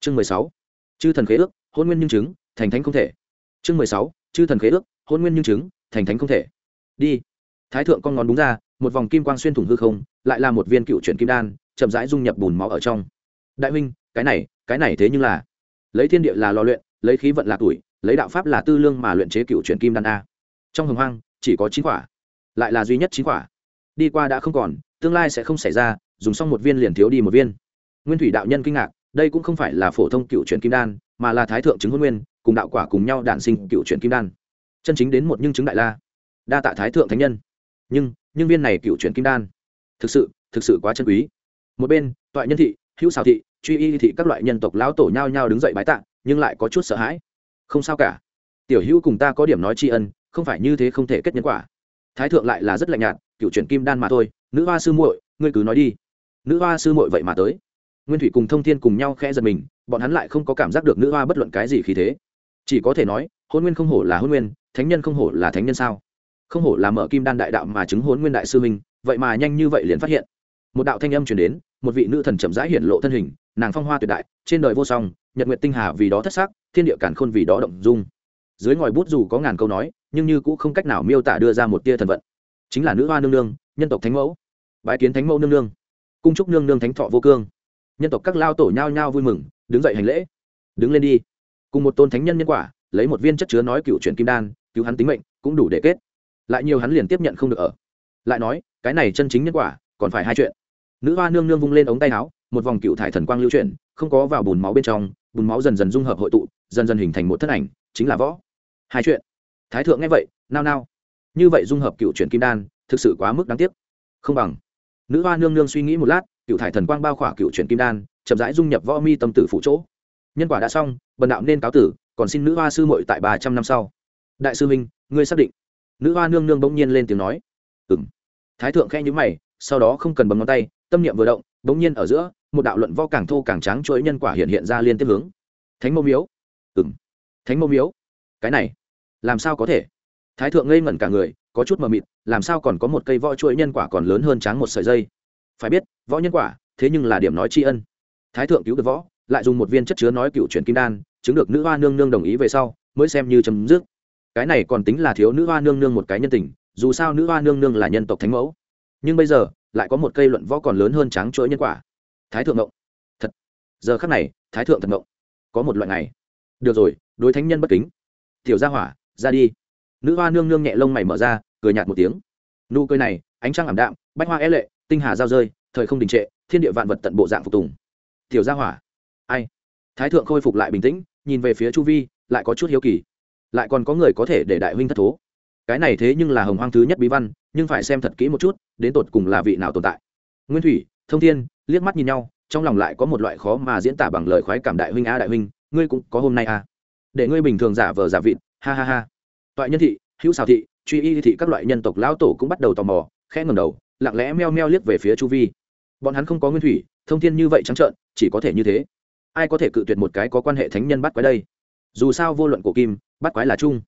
Chương mười sáu, chư thần khế ước, hôn nguyên nhân chứng, thành thánh không thể. Chương mười sáu, chư thần khế ước, hôn nguyên nhân chứng, thành thánh không thể. Đi. Thái thượng con ngón đúng ra, một vòng kim quang xuyên thủng hư không, lại là một viên cựu chuyển kim đan, chậm rãi dung nhập bùn máu ở trong. Đại huynh, cái này cái này thế nhưng là lấy thiên địa là lò luyện, lấy khí vận là tuổi, lấy đạo pháp là tư lương mà luyện chế cựu chuyển kim đan a. Trong hồng hoang, chỉ có chín quả, lại là duy nhất chín quả. Đi qua đã không còn tương lai sẽ không xảy ra, dùng xong một viên liền thiếu đi một viên. Nguyên thủy đạo nhân kinh ngạc, đây cũng không phải là phổ thông cựu chuyển kim đan, mà là thái thượng chứng hôn nguyên, cùng đạo quả cùng nhau đản sinh cựu chuyển kim đan. Chân chính đến một nhưng chứng đại la. Đa tạ thái thượng thánh nhân. Nhưng nhưng viên này cựu chuyển kim đan, thực sự thực sự quá chân quý. Một bên, toại nhân thị, hữu xào thị, truy y thị các loại nhân tộc lão tổ nhao nhao đứng dậy bái tạ, nhưng lại có chút sợ hãi. Không sao cả. Tiểu hữu cùng ta có điểm nói tri ân, không phải như thế không thể kết nhân quả. Thái thượng lại là rất lạnh nhạt, cựu chuyển kim đan mà thôi nữ hoa sư muội, ngươi cứ nói đi. Nữ hoa sư muội vậy mà tới. Nguyên thủy cùng thông thiên cùng nhau khẽ giật mình, bọn hắn lại không có cảm giác được nữ hoa bất luận cái gì khí thế. Chỉ có thể nói hôn nguyên không hổ là hôn nguyên, thánh nhân không hổ là thánh nhân sao? Không hổ là mở kim đan đại đạo mà chứng hôn nguyên đại sư minh vậy mà nhanh như vậy liền phát hiện. Một đạo thanh âm chuyển đến, một vị nữ thần chậm rãi hiển lộ thân hình, nàng phong hoa tuyệt đại, trên đời vô song, nhật nguyệt tinh hà vì đó thất sắc, thiên địa cản khôn vì đó động dung. Dưới ngòi bút dù có ngàn câu nói, nhưng như cũng không cách nào miêu tả đưa ra một tia thần vận. Chính là nữ hoa nương nương, nhân tộc thánh mẫu bái kiến thánh mẫu nương nương, cung trúc nương nương thánh thọ vô cương. Nhân tộc các lao tổ nhao nhao vui mừng, đứng dậy hành lễ. Đứng lên đi. Cùng một tôn thánh nhân nhân quả, lấy một viên chất chứa nói cựu chuyện kim đan, cứu hắn tính mệnh, cũng đủ để kết. Lại nhiều hắn liền tiếp nhận không được ở. Lại nói, cái này chân chính nhân quả, còn phải hai chuyện. Nữ hoa nương nương vung lên ống tay áo, một vòng cựu thải thần quang lưu chuyển, không có vào bùn máu bên trong, bùn máu dần dần dung hợp hội tụ, dần dần hình thành một thân ảnh, chính là võ. Hai chuyện. Thái thượng nghe vậy, nao nao. Như vậy dung hợp cựu chuyện kim đan, thực sự quá mức đáng tiếc. Không bằng nữ hoa nương nương suy nghĩ một lát, cựu thải thần quang bao khỏa cựu truyền kim đan, chậm rãi dung nhập võ mi tâm tử phụ chỗ. Nhân quả đã xong, bần đạo nên cáo tử, còn xin nữ hoa sư muội tại ba trăm năm sau. Đại sư minh ngươi xác định. Nữ hoa nương nương bỗng nhiên lên tiếng nói. Ừ m thái thượng khe nhữ mày, sau đó không cần bấm ngón tay, tâm niệm vừa động, bỗng nhiên ở giữa, một đạo luận vo càng thô càng trắng chuỗi nhân quả hiện hiện ra liên tiếp hướng. Thánh mô miếu. Ừ m thánh mô miếu. Cái này, làm sao có thể? Thái thượng ngây ngẩn cả người có chút mờ mịt, làm sao còn có một cây võ chuỗi nhân quả còn lớn hơn tráng một sợi dây? Phải biết, võ nhân quả, thế nhưng là điểm nói tri ân. Thái thượng cứu được võ, lại dùng một viên chất chứa nói cựu chuyển kim đan, chứng được nữ hoa nương nương đồng ý về sau, mới xem như chấm dứt. Cái này còn tính là thiếu nữ hoa nương nương một cái nhân tình, dù sao nữ hoa nương nương là nhân tộc thánh mẫu. Nhưng bây giờ, lại có một cây luận võ còn lớn hơn trắng chuỗi nhân quả. Thái thượng ngộng. Thật. Giờ khắc này, thái thượng thật ngộng. Có một loại này. Được rồi, đối thánh nhân bất kính. Tiểu gia hỏa, ra đi nữ hoa nương nương nhẹ lông mày mở ra, cười nhạt một tiếng. Nụ cười này, ánh trăng ảm đạm, bách hoa é lệ, tinh hà giao rơi, thời không đình trệ, thiên địa vạn vật tận bộ dạng phục tùng. Tiểu gia hỏa, ai? Thái thượng khôi phục lại bình tĩnh, nhìn về phía chu vi, lại có chút hiếu kỳ. Lại còn có người có thể để đại huynh thất thố. Cái này thế nhưng là hồng hoang thứ nhất bí văn, nhưng phải xem thật kỹ một chút, đến tột cùng là vị nào tồn tại. Nguyên thủy, thông thiên, liếc mắt nhìn nhau, trong lòng lại có một loại khó mà diễn tả bằng lời khoái cảm đại huynh a đại huynh, ngươi cũng có hôm nay a để ngươi bình thường giả vờ giả vịt, ha ha ha toại nhân thị, hữu xào thị, truy y thị các loại nhân tộc lão tổ cũng bắt đầu tò mò, khẽ ngầm đầu, lặng lẽ meo meo liếc về phía chu vi. Bọn hắn không có nguyên thủy, thông thiên như vậy trắng trợn, chỉ có thể như thế. Ai có thể cự tuyệt một cái có quan hệ thánh nhân bắt quái đây? Dù sao vô luận của kim, bắt quái là chung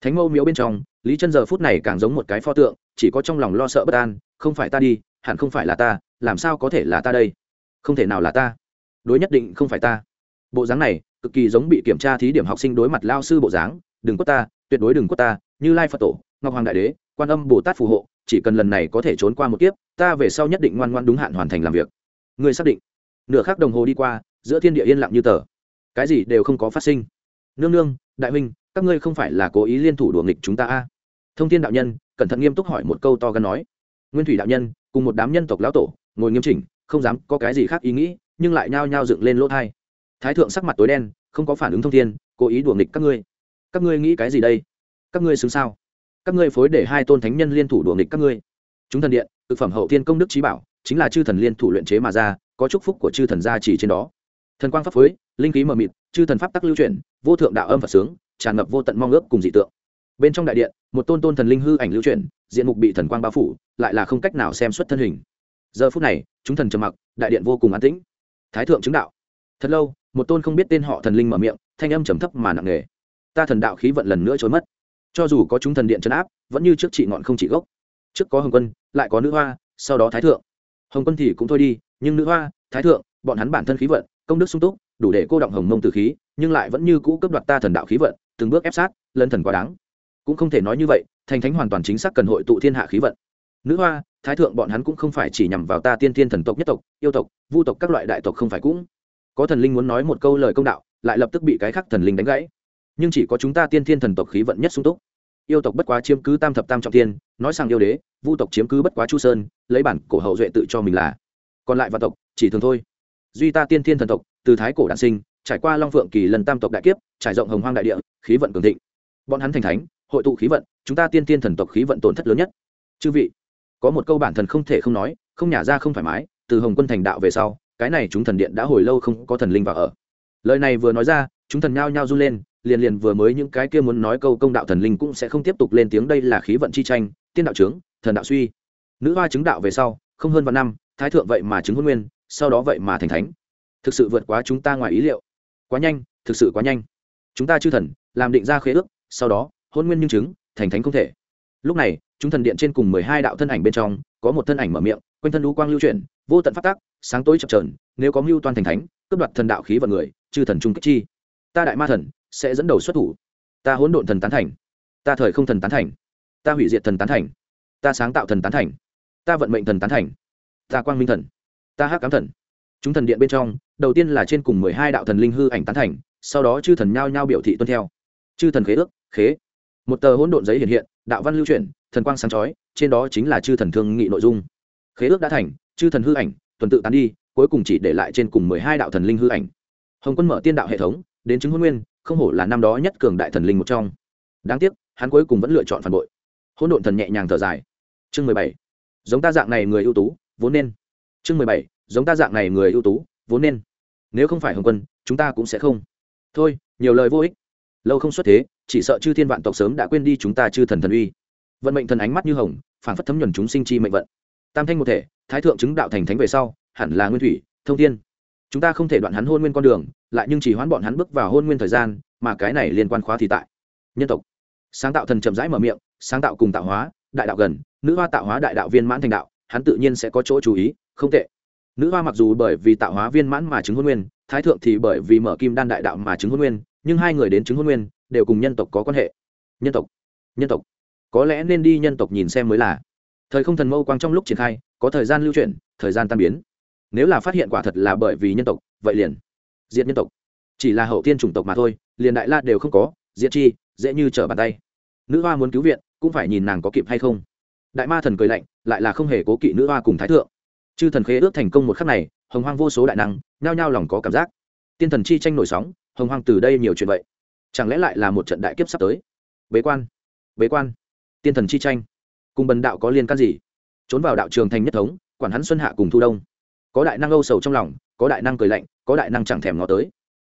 thánh mâu miếu bên trong, lý chân giờ phút này càng giống một cái pho tượng, chỉ có trong lòng lo sợ bất an, không phải ta đi, hẳn không phải là ta, làm sao có thể là ta đây? Không thể nào là ta. Đối nhất định không phải ta. Bộ dáng này, cực kỳ giống bị kiểm tra thí điểm học sinh đối mặt lao sư bộ dáng đừng quất ta, tuyệt đối đừng quất ta, như lai phật tổ, ngọc hoàng đại đế, quan âm bồ tát phù hộ, chỉ cần lần này có thể trốn qua một kiếp, ta về sau nhất định ngoan ngoan đúng hạn hoàn thành làm việc. Ngươi xác định. Nửa khắc đồng hồ đi qua, giữa thiên địa yên lặng như tờ. Cái gì đều không có phát sinh. Nương nương, đại huynh, các ngươi không phải là cố ý liên thủ đùa nghịch chúng ta a? Thông thiên đạo nhân, cẩn thận nghiêm túc hỏi một câu to gan nói. Nguyên thủy đạo nhân, cùng một đám nhân tộc lão tổ, ngồi nghiêm chỉnh, không dám có cái gì khác ý nghĩ, nhưng lại nhao nhao dựng lên lỗ thai thái thượng sắc mặt tối đen, không có phản ứng thông thiên, cố ý đùa nghịch các ngươi các ngươi nghĩ cái gì đây? Các ngươi xứng sao? Các ngươi phối để hai tôn thánh nhân liên thủ đùa nghịch các ngươi. Chúng thần điện thực phẩm hậu thiên công đức trí bảo, chính là chư thần liên thủ luyện chế mà ra, có chúc phúc của chư thần gia chỉ trên đó. Thần quang pháp phối, linh khí mờ mịt, chư thần pháp tắc lưu chuyển, vô thượng đạo âm và sướng, tràn ngập vô tận mong ước cùng dị tượng. Bên trong đại điện, một tôn tôn thần linh hư ảnh lưu chuyển, diện mục bị thần quang bao phủ, lại là không cách nào xem xuất thân hình. Giờ phút này, chúng thần trầm mặc, đại điện vô cùng an tĩnh. Thái thượng chứng đạo. Thật lâu, một tôn không biết tên họ thần linh mở miệng, thanh âm trầm thấp mà nặng nề ta thần đạo khí vận lần nữa trôi mất. Cho dù có chúng thần điện chấn áp, vẫn như trước chị ngọn không chỉ gốc. Trước có hồng quân, lại có nữ hoa, sau đó thái thượng. Hồng quân thì cũng thôi đi, nhưng nữ hoa, thái thượng, bọn hắn bản thân khí vận, công đức sung túc, đủ để cô động hồng mông từ khí, nhưng lại vẫn như cũ cấp đoạt ta thần đạo khí vận, từng bước ép sát lân thần quá đáng. Cũng không thể nói như vậy, thành thánh hoàn toàn chính xác cần hội tụ thiên hạ khí vận. Nữ hoa, thái thượng bọn hắn cũng không phải chỉ nhằm vào ta tiên tiên thần tộc nhất tộc, yêu tộc, vu tộc các loại đại tộc không phải cũng. Có thần linh muốn nói một câu lời công đạo, lại lập tức bị cái khác thần linh đánh gãy nhưng chỉ có chúng ta tiên thiên thần tộc khí vận nhất sung túc. Yêu tộc bất quá chiếm cứ tam thập tam trọng tiên nói sang yêu đế, vu tộc chiếm cứ bất quá chu sơn, lấy bản cổ hậu duệ tự cho mình là. Còn lại vạn tộc, chỉ thường thôi. Duy ta tiên thiên thần tộc, từ thái cổ đản sinh, trải qua long phượng kỳ lần tam tộc đại kiếp, trải rộng hồng hoang đại địa, khí vận cường thịnh. Bọn hắn thành thánh, hội tụ khí vận, chúng ta tiên thiên thần tộc khí vận tổn thất lớn nhất. Chư vị, có một câu bản thần không thể không nói, không nhả ra không thoải mái, từ hồng quân thành đạo về sau, cái này chúng thần điện đã hồi lâu không có thần linh vào ở. Lời này vừa nói ra, chúng thần nhao nhao run lên liền liền vừa mới những cái kia muốn nói câu công đạo thần linh cũng sẽ không tiếp tục lên tiếng đây là khí vận chi tranh, tiên đạo trướng thần đạo suy. Nữ hoa chứng đạo về sau, không hơn vạn năm, thái thượng vậy mà chứng hôn nguyên, sau đó vậy mà thành thánh. Thực sự vượt quá chúng ta ngoài ý liệu. Quá nhanh, thực sự quá nhanh. Chúng ta chư thần, làm định ra khế ước, sau đó hôn nguyên nhưng chứng, thành thánh không thể. Lúc này, chúng thần điện trên cùng mười hai đạo thân ảnh bên trong, có một thân ảnh mở miệng, quanh thân lũ quang lưu chuyển, vô tận phát tác sáng tối chập trờn nếu có mưu toan thành thánh, cướp đoạt thần đạo khí vận người, chư thần trung kích chi. Ta đại ma thần sẽ dẫn đầu xuất thủ. Ta hỗn độn thần tán thành. Ta thời không thần tán thành. Ta hủy diệt thần tán thành. Ta sáng tạo thần tán thành. Ta vận mệnh thần tán thành. Ta quang minh thần. Ta hắc cám thần. Chúng thần điện bên trong, đầu tiên là trên cùng mười hai đạo thần linh hư ảnh tán thành, sau đó chư thần nhao nhao biểu thị tuân theo. Chư thần khế ước, khế. Một tờ hỗn độn giấy hiện hiện, đạo văn lưu chuyển, thần quang sáng chói, trên đó chính là chư thần thương nghị nội dung. Khế ước đã thành, chư thần hư ảnh, tuần tự tán đi, cuối cùng chỉ để lại trên cùng mười hai đạo thần linh hư ảnh. Hồng quân mở tiên đạo hệ thống, đến chứng hôn nguyên không hổ là năm đó nhất cường đại thần linh một trong. Đáng tiếc, hắn cuối cùng vẫn lựa chọn phản bội. Hỗn độn thần nhẹ nhàng thở dài. Chương mười bảy. Giống ta dạng này người ưu tú, vốn nên. Chương mười bảy. Giống ta dạng này người ưu tú, vốn nên. Nếu không phải hồng quân, chúng ta cũng sẽ không. Thôi, nhiều lời vô ích. Lâu không xuất thế, chỉ sợ chư thiên vạn tộc sớm đã quên đi chúng ta chư thần thần uy. Vận mệnh thần ánh mắt như hồng, phản phất thấm nhuần chúng sinh chi mệnh vận. Tam thanh một thể, thái thượng chứng đạo thành thánh về sau, hẳn là nguyên thủy, thông thiên. Chúng ta không thể đoạn hắn hôn nguyên con đường lại nhưng chỉ hoán bọn hắn bước vào hôn nguyên thời gian, mà cái này liên quan khóa thì tại. Nhân tộc. Sáng tạo thần chậm rãi mở miệng, sáng tạo cùng tạo hóa, đại đạo gần, nữ hoa tạo hóa đại đạo viên mãn thành đạo, hắn tự nhiên sẽ có chỗ chú ý, không tệ. Nữ hoa mặc dù bởi vì tạo hóa viên mãn mà chứng hôn nguyên, thái thượng thì bởi vì mở kim đan đại đạo mà chứng hôn nguyên, nhưng hai người đến chứng hôn nguyên, đều cùng nhân tộc có quan hệ. Nhân tộc. Nhân tộc. Có lẽ nên đi nhân tộc nhìn xem mới là. Thời không thần mâu quang trong lúc triển khai, có thời gian lưu chuyển, thời gian tan biến. Nếu là phát hiện quả thật là bởi vì nhân tộc, vậy liền diệt nhân tộc. Chỉ là hậu tiên chủng tộc mà thôi, liền đại la đều không có diệt chi, dễ như trở bàn tay. Nữ hoa muốn cứu viện, cũng phải nhìn nàng có kịp hay không. Đại ma thần cười lạnh, lại là không hề cố kỵ nữ hoa cùng thái thượng. Chư thần khế ước thành công một khắc này, hồng hoang vô số đại năng, nhao nhao lòng có cảm giác. Tiên thần chi tranh nổi sóng, hồng hoang từ đây nhiều chuyện vậy. Chẳng lẽ lại là một trận đại kiếp sắp tới? Bế quan bế quan. Tiên thần chi tranh. Cùng bần đạo có liên can gì? Trốn vào đạo trường thành nhất thống, quản hắn xuân hạ cùng thu đông. Có đại năng âu sầu trong lòng, có đại năng cười lạnh có đại năng chẳng thèm ngó tới.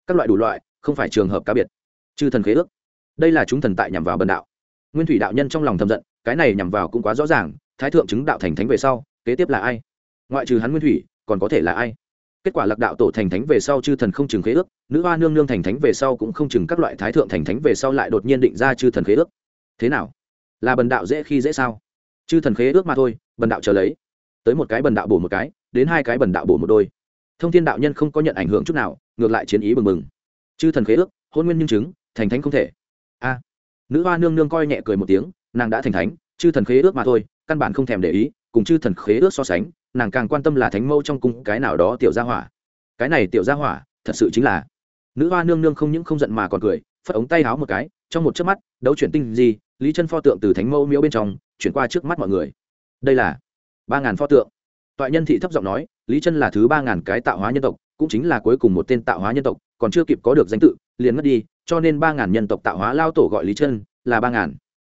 Các loại đủ loại, không phải trường hợp cá biệt. Chư thần khế ước. Đây là chúng thần tại nhằm vào bần đạo. Nguyên thủy đạo nhân trong lòng thầm giận, cái này nhằm vào cũng quá rõ ràng, thái thượng chứng đạo thành thánh về sau, kế tiếp là ai? Ngoại trừ hắn nguyên thủy, còn có thể là ai? Kết quả lạc đạo tổ thành thánh về sau chư thần không chừng khế ước, nữ hoa nương nương thành thánh về sau cũng không chừng các loại thái thượng thành thánh về sau lại đột nhiên định ra chư thần khế ước. Thế nào? Là bần đạo dễ khi dễ sao? Chư thần khế ước mà thôi, bần đạo chờ lấy. Tới một cái bần đạo bổ một cái, đến hai cái bần đạo bổ một đôi thông thiên đạo nhân không có nhận ảnh hưởng chút nào, ngược lại chiến ý bừng bừng. Chư thần khế ước, hôn nguyên nhân chứng, thành thánh không thể. A. Nữ hoa nương nương coi nhẹ cười một tiếng, nàng đã thành thánh, chư thần khế ước mà thôi, căn bản không thèm để ý, cùng chư thần khế ước so sánh, nàng càng quan tâm là thánh mâu trong cung cái nào đó tiểu gia hỏa. Cái này tiểu gia hỏa, thật sự chính là. Nữ hoa nương nương không những không giận mà còn cười, phất ống tay háo một cái, trong một chớp mắt, đấu chuyển tinh gì lý chân pho tượng từ thánh mâu miếu bên trong, chuyển qua trước mắt mọi người. Đây là ba ngàn pho tượng. Toại nhân thị thấp giọng nói lý chân là thứ ba ngàn cái tạo hóa nhân tộc, cũng chính là cuối cùng một tên tạo hóa nhân tộc, còn chưa kịp có được danh tự, liền mất đi, cho nên ba ngàn nhân tộc tạo hóa lao tổ gọi lý chân là ba ngàn.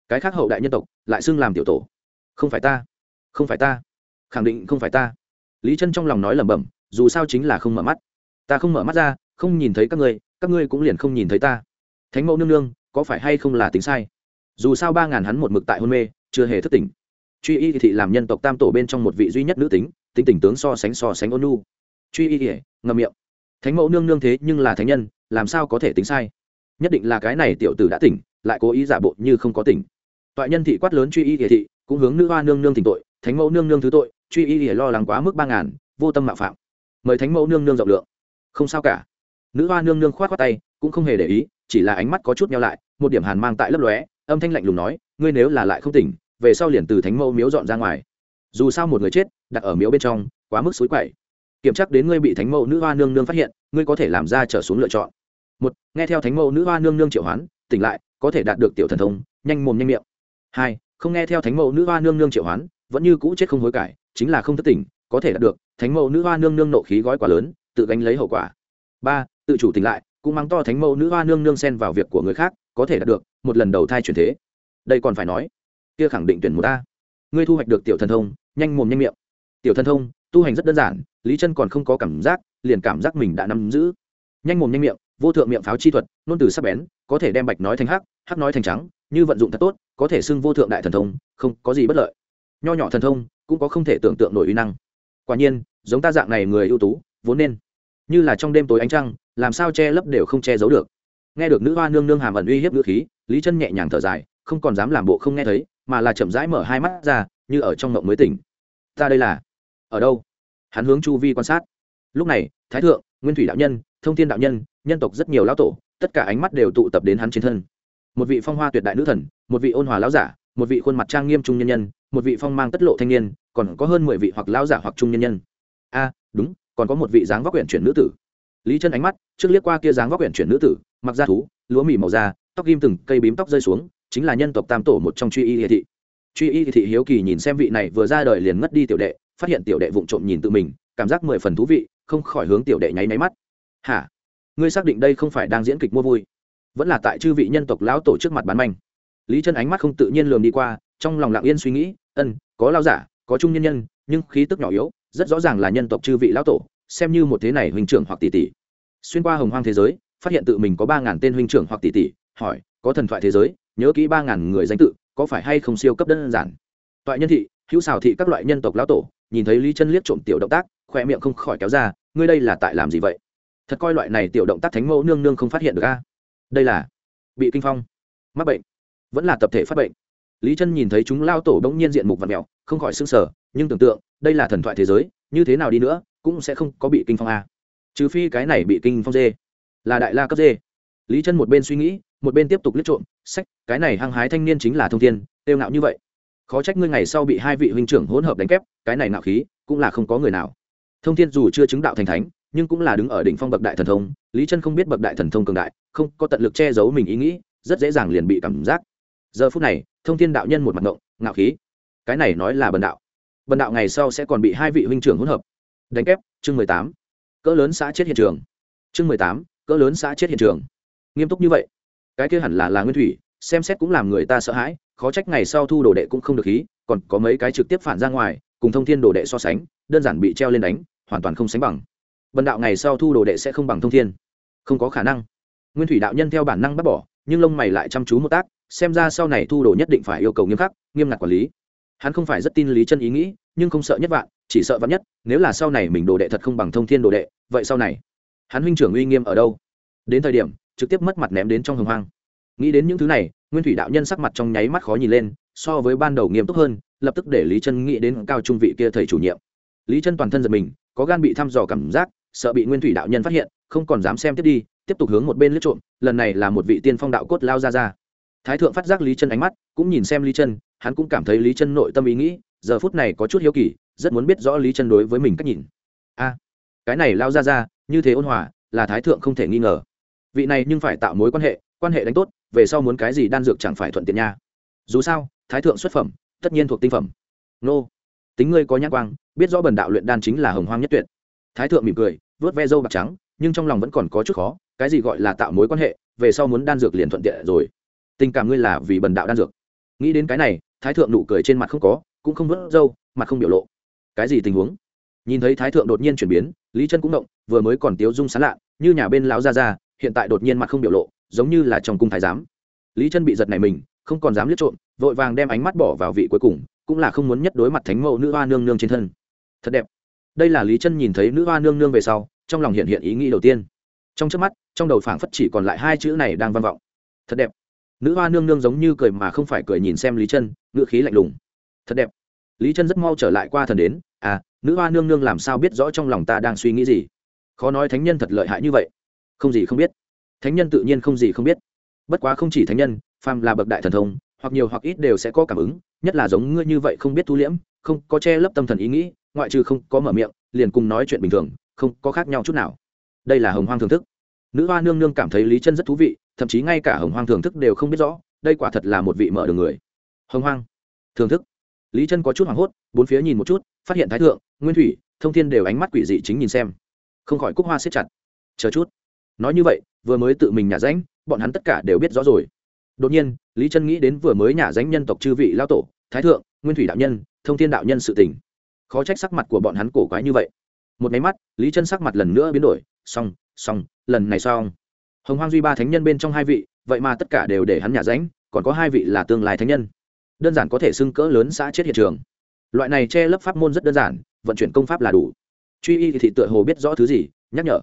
Cái khác hậu đại nhân tộc lại xưng làm tiểu tổ. Không phải ta. Không phải ta. Khẳng định không phải ta. Lý chân trong lòng nói lẩm bẩm, dù sao chính là không mở mắt. Ta không mở mắt ra, không nhìn thấy các ngươi các ngươi cũng liền không nhìn thấy ta. Thánh mẫu nương nương, có phải hay không là tính sai? Dù sao ba ngàn hắn một mực tại hôn mê, chưa hề thất tỉnh. Truy y thị làm nhân tộc tam tổ bên trong một vị duy nhất nữ tính tính tình tướng so sánh so sánh ôn nhu truy y ỉa ngầm miệng. Thánh mẫu nương nương thế nhưng là thánh nhân, làm sao có thể tính sai? Nhất định là cái này tiểu tử đã tỉnh, lại cố ý giả bộ như không có tỉnh. Toại nhân thị quát lớn truy y thị thị, cũng hướng nữ hoa nương nương tỉnh tội, thánh mẫu nương nương thứ tội, truy y ỉa lo lắng quá mức ba ngàn, vô tâm mạo phạm. Mời thánh mẫu nương nương rộng lượng. Không sao cả. Nữ hoa nương nương khoát khoát tay, cũng không hề để ý, chỉ là ánh mắt có chút nhau lại, một điểm hàn mang tại lấp lóe, âm thanh lạnh lùng nói, ngươi nếu là lại không tỉnh, về sau liền từ thánh mẫu miếu dọn ra ngoài dù sao một người chết, đặt ở miếu bên trong, quá mức suối quậy. Kiểm tra đến ngươi bị thánh mẫu nữ hoa nương nương phát hiện, ngươi có thể làm ra trở xuống lựa chọn. Một, nghe theo thánh mẫu nữ hoa nương nương triệu hoán, tỉnh lại, có thể đạt được tiểu thần thông, nhanh mồm nhanh miệng. Hai, không nghe theo thánh mẫu nữ hoa nương nương triệu hoán, vẫn như cũ chết không hối cải, chính là không thất tỉnh, có thể đạt được, thánh mẫu nữ hoa nương nương nộ khí gói quá lớn, tự gánh lấy hậu quả. Ba, tự chủ tỉnh lại, cũng mắng to thánh mẫu nữ hoa nương nương xen vào việc của người khác, có thể đạt được, một lần đầu thai chuyển thế. Đây còn phải nói, kia khẳng định tuyển một ta ngươi thu hoạch được tiểu thần thông, nhanh mồm nhanh miệng. Tiểu thần thông, tu hành rất đơn giản, lý chân còn không có cảm giác, liền cảm giác mình đã nắm giữ. Nhanh mồm nhanh miệng, vô thượng miệng pháo chi thuật nôn từ sắc bén, có thể đem bạch nói thành hắc hắc nói thành trắng, như vận dụng thật tốt, có thể xưng vô thượng đại thần thông, không có gì bất lợi. Nho nhỏ thần thông, cũng có không thể tưởng tượng nổi uy năng. Quả nhiên, giống ta dạng này người ưu tú, vốn nên, như là trong đêm tối ánh trăng, làm sao che lấp đều không che giấu được. Nghe được nữ hoa nương nương hàm ẩn uy hiếp ngữ khí, lý chân nhẹ nhàng thở dài, không còn dám làm bộ không nghe thấy mà là chậm rãi mở hai mắt ra, như ở trong ngộng mới tỉnh. Ta đây là, ở đâu? Hắn hướng chu vi quan sát. Lúc này, thái thượng, nguyên thủy đạo nhân, thông thiên đạo nhân nhân tộc rất nhiều lão tổ, tất cả ánh mắt đều tụ tập đến hắn trên thân. Một vị phong hoa tuyệt đại nữ thần, một vị ôn hòa lão giả, một vị khuôn mặt trang nghiêm trung nhân nhân, một vị phong mang tất lộ thanh niên, còn có hơn mười vị hoặc lão giả hoặc trung nhân nhân. A, đúng, còn có một vị dáng vóc quyển chuyển nữ tử. Lý chân ánh mắt, trước liếc qua kia dáng vóc quyển chuyển nữ tử, mặc da thú, lúa mì màu da, tóc ghim từng, cây bím tóc rơi xuống chính là nhân tộc tam tổ một trong truy y thị. Truy y thị hiếu kỳ nhìn xem vị này vừa ra đời liền mất đi tiểu đệ, phát hiện tiểu đệ vụng trộm nhìn tự mình, cảm giác mười phần thú vị, không khỏi hướng tiểu đệ nháy máy mắt. Hả? Ngươi xác định đây không phải đang diễn kịch mua vui? Vẫn là tại chư vị nhân tộc lão tổ trước mặt bán manh? Lý chân ánh mắt không tự nhiên lườm đi qua, trong lòng lặng yên suy nghĩ, ân, có lao giả, có trung nhân nhân, nhưng khí tức nhỏ yếu, rất rõ ràng là nhân tộc chư vị lão tổ, xem như một thế này huynh trưởng hoặc tỷ tỷ. Xuyên qua hồng hoang thế giới, phát hiện tự mình có ba ngàn tên huynh trưởng hoặc tỷ tỷ, hỏi, có thần thoại thế giới nhớ kỹ ba ngàn người danh tự, có phải hay không siêu cấp đơn giản? Toại nhân thị, hữu xào thị các loại nhân tộc lão tổ, nhìn thấy lý chân liếc trộm tiểu động tác khoe miệng không khỏi kéo ra, ngươi đây là tại làm gì vậy? Thật coi loại này tiểu động tác thánh mẫu nương nương không phát hiện được a. Đây là bị kinh phong, mắc bệnh, vẫn là tập thể phát bệnh. Lý chân nhìn thấy chúng lao tổ bỗng nhiên diện mục và mẹo không khỏi s ư n g sở nhưng tưởng tượng, đây là thần thoại thế giới, như thế nào đi nữa, cũng sẽ không có bị kinh phong a. Trừ phi cái này bị kinh phong dê, là đại la cấp dê. Lý chân một bên suy nghĩ một bên tiếp tục liếc trộm, sách, cái này hăng hái thanh niên chính là thông thiên, tiêu ngạo như vậy. Khó trách ngươi ngày sau bị hai vị huynh trưởng hỗn hợp đánh kép, cái này ngạo khí, cũng là không có người nào. Thông thiên dù chưa chứng đạo thành thánh, nhưng cũng là đứng ở đỉnh phong bậc đại thần thông, lý chân không biết bậc đại thần thông cường đại, không có tận lực che giấu mình ý nghĩ, rất dễ dàng liền bị cảm giác. Giờ phút này, thông thiên đạo nhân một mặt ngộng, ngạo khí. Cái này nói là bần đạo. Bần đạo ngày sau sẽ còn bị hai vị huynh trưởng hỗn hợp. Đánh kép, chương mười tám. Cỡ lớn xã chết hiện trường. Chương mười tám, cỡ lớn xã chết hiện trường. Nghiêm túc như vậy cái kia hẳn là là nguyên thủy, xem xét cũng làm người ta sợ hãi, khó trách ngày sau thu đồ đệ cũng không được khí, còn có mấy cái trực tiếp phản ra ngoài, cùng thông thiên đồ đệ so sánh, đơn giản bị treo lên đánh, hoàn toàn không sánh bằng. Vận đạo ngày sau thu đồ đệ sẽ không bằng thông thiên. Không có khả năng. Nguyên thủy đạo nhân theo bản năng bắt bỏ, nhưng lông mày lại chăm chú một tác, xem ra sau này thu đồ nhất định phải yêu cầu nghiêm khắc, nghiêm ngặt quản lý. Hắn không phải rất tin lý chân ý nghĩ, nhưng không sợ nhất vạn, chỉ sợ vạn nhất, nếu là sau này mình đồ đệ thật không bằng thông thiên đồ đệ, vậy sau này, hắn huynh trưởng uy nghiêm ở đâu? Đến thời điểm trực tiếp mất mặt ném đến trong hồng hoang. Nghĩ đến những thứ này, nguyên thủy đạo nhân sắc mặt trong nháy mắt khó nhìn lên, so với ban đầu nghiêm túc hơn, lập tức để lý chân nghĩ đến cao trung vị kia thầy chủ nhiệm. Lý chân toàn thân giật mình, có gan bị thăm dò cảm giác, sợ bị nguyên thủy đạo nhân phát hiện, không còn dám xem tiếp đi, tiếp tục hướng một bên lướt trộm, lần này là một vị tiên phong đạo cốt lao ra ra. Thái thượng phát giác lý chân ánh mắt, cũng nhìn xem lý chân, hắn cũng cảm thấy lý chân nội tâm ý nghĩ, giờ phút này có chút hiếu kỳ, rất muốn biết rõ lý chân đối với mình cách nhìn. A, cái này lao ra ra, như thế ôn hòa, là thái thượng không thể nghi ngờ vị này nhưng phải tạo mối quan hệ quan hệ đánh tốt về sau muốn cái gì đan dược chẳng phải thuận tiện nha. Dù sao thái thượng xuất phẩm tất nhiên thuộc tinh phẩm. Nô. Tính ngươi có nhãn quang biết rõ bần đạo luyện đan chính là hồng hoang nhất tuyệt. Thái thượng mỉm cười vớt ve râu bạc trắng nhưng trong lòng vẫn còn có chút khó cái gì gọi là tạo mối quan hệ về sau muốn đan dược liền thuận tiện rồi. Tình cảm ngươi là vì bần đạo đan dược. Nghĩ đến cái này thái thượng nụ cười trên mặt không có cũng không vớt râu, mặt không biểu lộ. Cái gì tình huống? Nhìn thấy thái thượng đột nhiên chuyển biến lý chân cũng động vừa mới còn tiếu dung sán lạ như nhà bên lão gia gia hiện tại đột nhiên mặt không biểu lộ, giống như là trong cung thái giám. Lý chân bị giật này mình, không còn dám liếc trộm, vội vàng đem ánh mắt bỏ vào vị cuối cùng, cũng là không muốn nhất đối mặt thánh mẫu nữ hoa nương nương trên thân. Thật đẹp. Đây là lý chân nhìn thấy nữ hoa nương nương về sau, trong lòng hiện hiện ý nghĩ đầu tiên. Trong trước mắt, trong đầu phảng phất chỉ còn lại hai chữ này đang vang vọng. Thật đẹp. Nữ hoa nương nương giống như cười mà không phải cười nhìn xem lý chân, ngữ khí lạnh lùng. Thật đẹp. Lý chân rất mau trở lại qua thần đến à nữ hoa nương nương làm sao biết rõ trong lòng ta đang suy nghĩ gì? Khó nói thánh nhân thật lợi hại như vậy không gì không biết. Thánh nhân tự nhiên không gì không biết. Bất quá không chỉ thánh nhân, phàm là bậc đại thần thông, hoặc nhiều hoặc ít đều sẽ có cảm ứng, nhất là giống ngươi như vậy không biết thu liễm, không có che lấp tâm thần ý nghĩ, ngoại trừ không có mở miệng, liền cùng nói chuyện bình thường, không có khác nhau chút nào. Đây là hồng hoang thưởng thức. Nữ hoa nương nương cảm thấy lý chân rất thú vị, thậm chí ngay cả hồng hoang thưởng thức đều không biết rõ, đây quả thật là một vị mở đường người. Hồng hoang, thưởng thức. Lý chân có chút hoảng hốt, bốn phía nhìn một chút, phát hiện thái thượng, nguyên thủy, thông thiên đều ánh mắt quỷ dị chính nhìn xem. Không khỏi cúc hoa xếp chặt. Chờ chút nói như vậy, vừa mới tự mình nhả ránh, bọn hắn tất cả đều biết rõ rồi. Đột nhiên, lý Trân nghĩ đến vừa mới nhả ránh nhân tộc chư vị lao tổ, thái thượng, nguyên thủy đạo nhân, thông thiên đạo nhân sự tình. Khó trách sắc mặt của bọn hắn cổ quái như vậy. Một máy mắt, lý Trân sắc mặt lần nữa biến đổi. Xong xong, lần này xong. Hồng hoang duy ba thánh nhân bên trong hai vị, vậy mà tất cả đều để hắn nhả ránh, còn có hai vị là tương lai thánh nhân. Đơn giản có thể xưng cỡ lớn xã chết hiện trường. Loại này che lấp pháp môn rất đơn giản, vận chuyển công pháp là đủ. Truy y thì thị tựa hồ biết rõ thứ gì, nhắc nhở.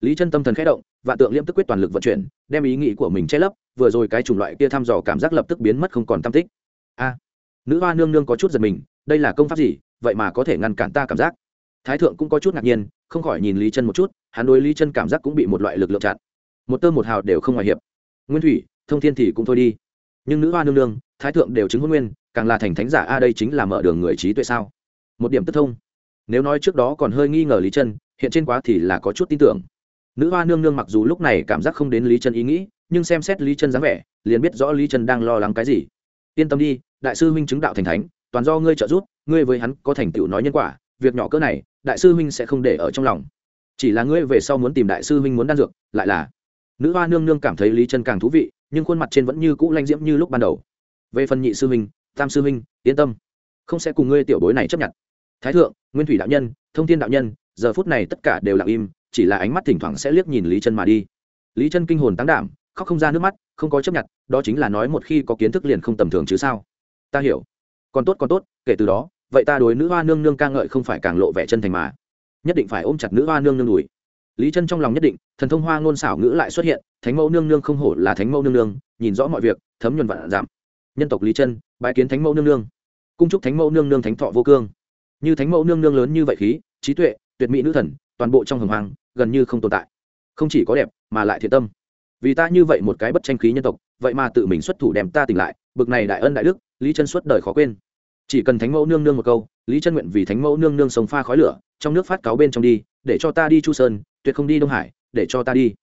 Lý chân tâm thần khẽ động vạn tượng liêm tức quyết toàn lực vận chuyển, đem ý nghĩ của mình che lấp, vừa rồi cái chủng loại kia thăm dò cảm giác lập tức biến mất không còn tam tích. A, nữ hoa nương nương có chút giật mình, đây là công pháp gì, vậy mà có thể ngăn cản ta cảm giác. Thái thượng cũng có chút ngạc nhiên, không khỏi nhìn lý chân một chút, hắn đối lý chân cảm giác cũng bị một loại lực lượng chặn. Một tơ một hào đều không ngoài hiệp. Nguyên thủy, thông thiên thì cũng thôi đi. Nhưng nữ hoa nương nương, thái thượng đều chứng hôn nguyên, càng là thành thánh giả, a, đây chính là mở đường người trí tuệ sao? Một điểm tức thông. Nếu nói trước đó còn hơi nghi ngờ lý chân, hiện trên quá thì là có chút tin tưởng nữ hoa nương nương mặc dù lúc này cảm giác không đến lý chân ý nghĩ, nhưng xem xét lý chân dáng vẻ, liền biết rõ lý chân đang lo lắng cái gì. Yên tâm đi, đại sư huynh chứng đạo thành thánh, toàn do ngươi trợ giúp, ngươi với hắn có thành tựu nói nhân quả, việc nhỏ cỡ này, đại sư huynh sẽ không để ở trong lòng. Chỉ là ngươi về sau muốn tìm đại sư huynh muốn đan dược, lại là. Nữ hoa nương nương cảm thấy lý chân càng thú vị, nhưng khuôn mặt trên vẫn như cũ lanh diễm như lúc ban đầu. Về phần nhị sư huynh, tam sư huynh, yên tâm. Không sẽ cùng ngươi tiểu bối này chấp nhận. Thái thượng, nguyên thủy đạo nhân, thông thiên đạo nhân, giờ phút này tất cả đều lặng im chỉ là ánh mắt thỉnh thoảng sẽ liếc nhìn lý chân mà đi. Lý chân kinh hồn tăng đảm, khóc không ra nước mắt, không có chấp nhận, đó chính là nói một khi có kiến thức liền không tầm thường chứ sao? Ta hiểu. Còn tốt còn tốt, kể từ đó, vậy ta đối nữ hoa nương nương ca ngợi không phải càng lộ vẻ chân thành mà. Nhất định phải ôm chặt nữ hoa nương nương đùi. Lý chân trong lòng nhất định, thần thông hoa ngôn xảo ngữ lại xuất hiện, thánh mẫu nương nương không hổ là thánh mẫu nương nương, nhìn rõ mọi việc, thấm nhuần vạn giảm. Nhân tộc lý chân bãi kiến thánh mẫu nương nương. Cung chúc thánh mẫu nương nương thánh thọ vô cương. Như thánh mẫu nương nương lớn như vậy khí, trí tuệ, tuyệt mỹ nữ thần, toàn bộ trong hồng hoàng gần như không tồn tại. Không chỉ có đẹp, mà lại thiện tâm. Vì ta như vậy một cái bất tranh khí nhân tộc, vậy mà tự mình xuất thủ đem ta tỉnh lại, bực này đại ân đại đức, lý chân suốt đời khó quên. Chỉ cần thánh mẫu nương nương một câu, lý chân nguyện vì thánh mẫu nương nương sống pha khói lửa, trong nước phát cáo bên trong đi, để cho ta đi chu sơn, tuyệt không đi đông hải, để cho ta đi.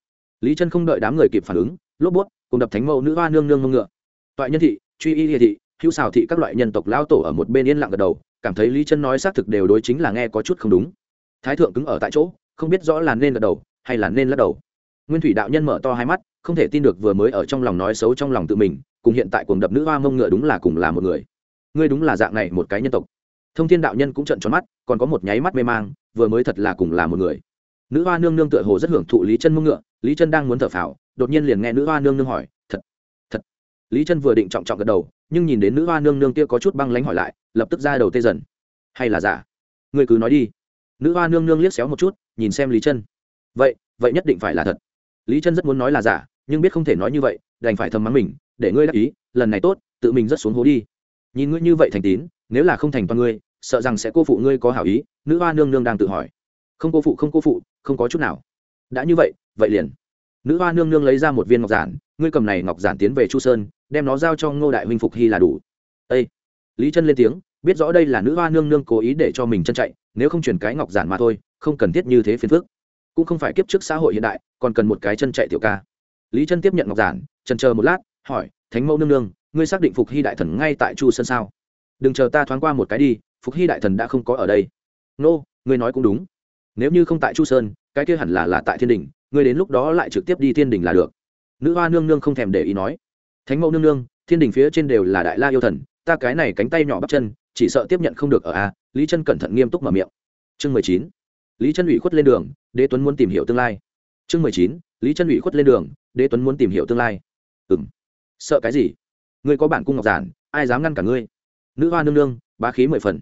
Lý chân không đợi đám người kịp phản ứng, lốp bút, cùng đập thánh mẫu nữ hoa nương nương mông ngựa. Toại nhân thị, truy y địa thị, hữu xào thị các loại nhân tộc lao tổ ở một bên yên lặng gật đầu, cảm thấy lý chân nói xác thực đều đối chính là nghe có chút không đúng. Thái thượng cứng ở tại chỗ không biết rõ là nên gật đầu hay là nên lắc đầu. Nguyên thủy đạo nhân mở to hai mắt, không thể tin được vừa mới ở trong lòng nói xấu trong lòng tự mình, cùng hiện tại cuồng đập nữ hoa mông ngựa đúng là cùng là một người. Ngươi đúng là dạng này một cái nhân tộc. Thông thiên đạo nhân cũng trận tròn mắt, còn có một nháy mắt mê mang, vừa mới thật là cùng là một người. Nữ hoa nương nương tựa hồ rất hưởng thụ lý chân mông ngựa, lý chân đang muốn thở phào, đột nhiên liền nghe nữ hoa nương nương hỏi, thật thật. Lý chân vừa định trọng trọng gật đầu, nhưng nhìn đến nữ hoa nương nương kia có chút băng lánh hỏi lại, lập tức ra đầu tê dần. Hay là giả? Ngươi cứ nói đi. Nữ hoa nương nương liếc xéo một chút nhìn xem lý chân. Vậy vậy nhất định phải là thật. Lý chân rất muốn nói là giả, nhưng biết không thể nói như vậy, đành phải thầm mắng mình, để ngươi đắc ý, lần này tốt, tự mình rất xuống hố đi. Nhìn ngươi như vậy thành tín, nếu là không thành toàn ngươi, sợ rằng sẽ cô phụ ngươi có hảo ý, nữ hoa nương nương đang tự hỏi. Không cô phụ, không cô phụ, không có chút nào. Đã như vậy vậy liền. Nữ hoa nương nương lấy ra một viên ngọc giản, ngươi cầm này ngọc giản tiến về chu sơn, đem nó giao cho ngô đại huynh phục hy là đủ. Â lý chân lên tiếng, biết rõ đây là nữ hoa nương nương cố ý để cho mình chân chạy nếu không chuyển cái ngọc giản mà thôi không cần thiết như thế phiền phức. Cũng không phải kiếp trước xã hội hiện đại còn cần một cái chân chạy tiểu ca. Lý chân tiếp nhận ngọc giản trần chờ một lát hỏi thánh mẫu nương nương ngươi xác định phục hy đại thần ngay tại chu sơn sao? Đừng chờ ta thoáng qua một cái đi phục hy đại thần đã không có ở đây. Nô、no, ngươi nói cũng đúng. Nếu như không tại chu sơn cái kia hẳn là là tại thiên đình ngươi đến lúc đó lại trực tiếp đi thiên đình là được. Nữ hoa nương nương không thèm để ý nói thánh mẫu nương nương thiên đình phía trên đều là đại la yêu thần ta cái này cánh tay nhỏ bắp chân, chỉ sợ tiếp nhận không được ở a, lý chân cẩn thận nghiêm túc mở miệng. Chương mười chín, lý chân ủy khuất lên đường, đế tuấn muốn tìm hiểu tương lai. Chương mười chín, lý chân ủy khuất lên đường, đế tuấn muốn tìm hiểu tương lai. Ừ m sợ cái gì? Ngươi có bản cung ngọc giản, ai dám ngăn cả ngươi? Nữ hoa nương nương, bá khí mười phần.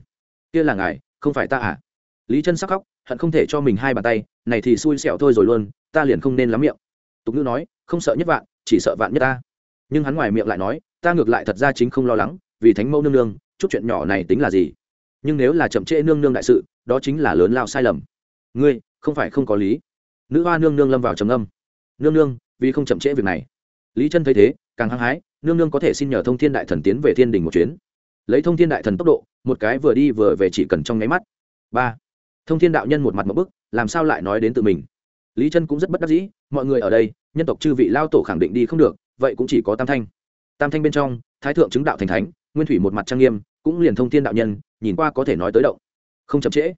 Kia là ngài, không phải ta à? Lý chân sắc khóc, hận không thể cho mình hai bàn tay, này thì xui xẹo thôi rồi luôn, ta liền không nên lắm miệng. Tục ngữ nói, không sợ nhất vạn, chỉ sợ vạn nhất ta. Nhưng hắn ngoài miệng lại nói, ta ngược lại thật ra chính không lo lắng vì thánh mẫu nương nương, chút chuyện nhỏ này tính là gì? Nhưng nếu là chậm trễ nương nương đại sự, đó chính là lớn lao sai lầm. Ngươi, không phải không có lý. Nữ hoa nương nương lâm vào trầm âm nương nương, vì không chậm trễ việc này. Lý chân thấy thế, càng hăng hái, nương nương có thể xin nhờ thông thiên đại thần tiến về thiên đình một chuyến. Lấy thông thiên đại thần tốc độ, một cái vừa đi vừa về chỉ cần trong nháy mắt. Ba. Thông thiên đạo nhân một mặt một bức, làm sao lại nói đến tự mình? Lý chân cũng rất bất đắc dĩ, mọi người ở đây, nhân tộc chư vị lao tổ khẳng định đi không được, vậy cũng chỉ có tam thanh. Tam thanh bên trong, thái thượng chứng đạo thành thánh nguyên thủy một mặt trang nghiêm, cũng liền thông thiên đạo nhân, nhìn qua có thể nói tới động. Không chậm trễ.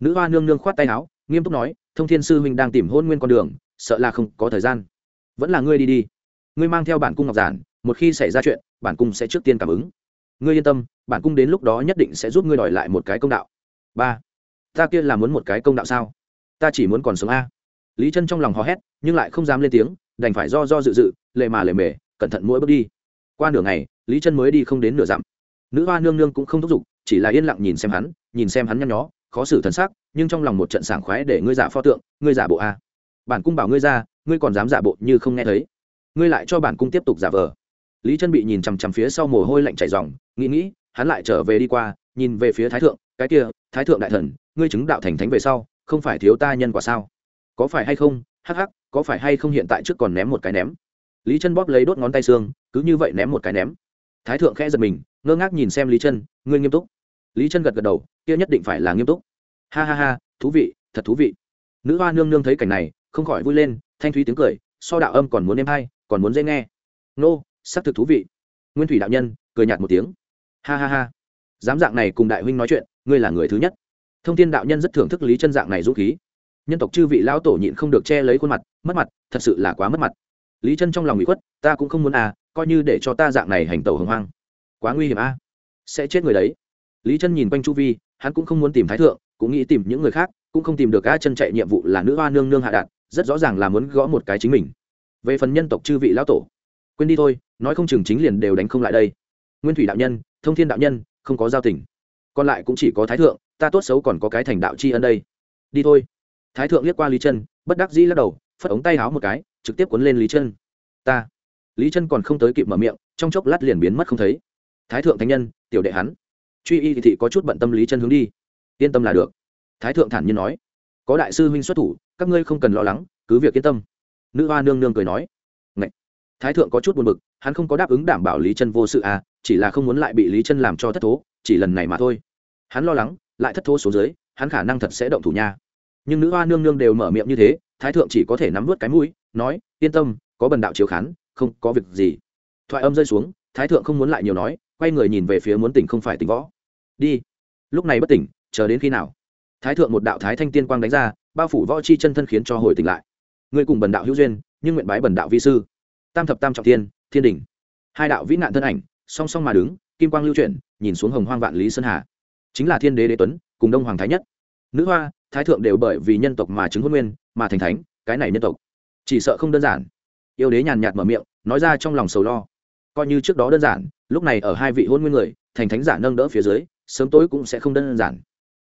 Nữ hoa nương nương khoát tay áo, nghiêm túc nói, thông thiên sư huynh đang tìm hôn nguyên con đường, sợ là không có thời gian. Vẫn là ngươi đi đi. Ngươi mang theo bản cung ngọc giản, một khi xảy ra chuyện, bản cung sẽ trước tiên cảm ứng. Ngươi yên tâm, bản cung đến lúc đó nhất định sẽ giúp ngươi đòi lại một cái công đạo. Ba. Ta kia là muốn một cái công đạo sao? Ta chỉ muốn còn sống a. Lý chân trong lòng hò hét, nhưng lại không dám lên tiếng, đành phải do do dự dự, lệ mà lệ mề, cẩn thận mỗi bước đi. Qua nửa ngày lý chân mới đi không đến nửa dặm. Nữ hoa nương nương cũng không thúc giục, chỉ là yên lặng nhìn xem hắn, nhìn xem hắn nhăn nhó, khó xử thần sắc, nhưng trong lòng một trận sảng khoái để ngươi giả pho tượng, ngươi giả bộ a. Bản cung bảo ngươi ra, ngươi còn dám giả bộ như không nghe thấy. Ngươi lại cho bản cung tiếp tục giả vờ. Lý chân bị nhìn chằm chằm phía sau mồ hôi lạnh chảy dòng nghĩ nghĩ, hắn lại trở về đi qua, nhìn về phía thái thượng, cái kia, thái thượng đại thần, ngươi chứng đạo thành thánh về sau, không phải thiếu ta nhân quả sao? Có phải hay không, hắc hắc, có phải hay không hiện tại trước còn ném một cái ném? Lý chân bóp lấy đốt ngón tay xương, cứ như vậy ném một cái ném thái thượng khẽ giật mình, ngơ ngác nhìn xem lý chân, ngươi nghiêm túc. Lý chân gật gật đầu, kia nhất định phải là nghiêm túc. Ha ha ha, thú vị, thật thú vị. Nữ hoa nương nương thấy cảnh này, không khỏi vui lên, thanh thúy tiếng cười, so đạo âm còn muốn êm hay, còn muốn dễ nghe. Nô, xác thực thú vị. Nguyên thủy đạo nhân, cười nhạt một tiếng. Ha ha ha, dám dạng này cùng đại huynh nói chuyện, ngươi là người thứ nhất. Thông tin đạo nhân rất thưởng thức lý chân dạng này dũng khí. Nhân tộc chư vị lão tổ nhịn không được che lấy khuôn mặt, mất mặt, thật sự là quá mất mặt. Lý chân trong lòng bị khuất, ta cũng không muốn à coi như để cho ta dạng này hành tẩu hồng hoang. Quá nguy hiểm à sẽ chết người đấy. Lý chân nhìn quanh chu vi, hắn cũng không muốn tìm thái thượng, cũng nghĩ tìm những người khác, cũng không tìm được a chân chạy nhiệm vụ là nữ hoa nương nương hạ đạt, rất rõ ràng là muốn gõ một cái chính mình. Về phần nhân tộc chư vị lão tổ, quên đi thôi, nói không chừng chính liền đều đánh không lại đây. Nguyên thủy đạo nhân, thông thiên đạo nhân, không có giao tình. Còn lại cũng chỉ có thái thượng, ta tốt xấu còn có cái thành đạo chi ân đây. Đi thôi. Thái thượng liếc qua lý chân, bất đắc dĩ lắc đầu, phất ống tay háo một cái, trực tiếp cuốn lên lý chân. Ta lý chân còn không tới kịp mở miệng, trong chốc lát liền biến mất không thấy. Thái thượng thánh nhân, tiểu đệ hắn. Truy y thị có chút bận tâm lý chân hướng đi. Yên tâm là được. Thái thượng thản nhiên nói. Có đại sư huynh xuất thủ, các ngươi không cần lo lắng, cứ việc yên tâm. Nữ hoa nương nương cười nói. Ngậy! thái thượng có chút buồn bực, hắn không có đáp ứng đảm bảo lý chân vô sự à chỉ là không muốn lại bị lý chân làm cho thất thố, chỉ lần này mà thôi. Hắn lo lắng, lại thất thố số dưới, hắn khả năng thật sẽ động thủ nha. Nhưng nữ hoa nương nương đều mở miệng như thế, thái thượng chỉ có thể nắm vớt cái mũi, nói, yên tâm, có bần đạo chiếu khán không có việc gì. Thoại âm rơi xuống, thái thượng không muốn lại nhiều nói, quay người nhìn về phía muốn tỉnh không phải tỉnh võ. Đi. Lúc này bất tỉnh, chờ đến khi nào? Thái thượng một đạo thái thanh tiên quang đánh ra, bao phủ võ chi chân thân khiến cho hồi tỉnh lại. Ngươi cùng bần đạo hữu duyên, nhưng nguyện bái bần đạo vi sư. Tam thập tam trọng tiên thiên đình hai đạo vĩ nạn thân ảnh, song song mà đứng, kim quang lưu chuyển, nhìn xuống hồng hoang vạn lý sơn hà. Chính là thiên đế đế tuấn, cùng đông hoàng thái nhất. Nữ hoa, thái thượng đều bởi vì nhân tộc mà chứng hôn nguyên, mà thành thánh, cái này nhân tộc. Chỉ sợ không đơn giản yêu đế nhàn nhạt mở miệng, nói ra trong lòng sầu lo. Coi như trước đó đơn giản, lúc này ở hai vị hôn nguyên người, thành thánh giả nâng đỡ phía dưới, sớm tối cũng sẽ không đơn giản.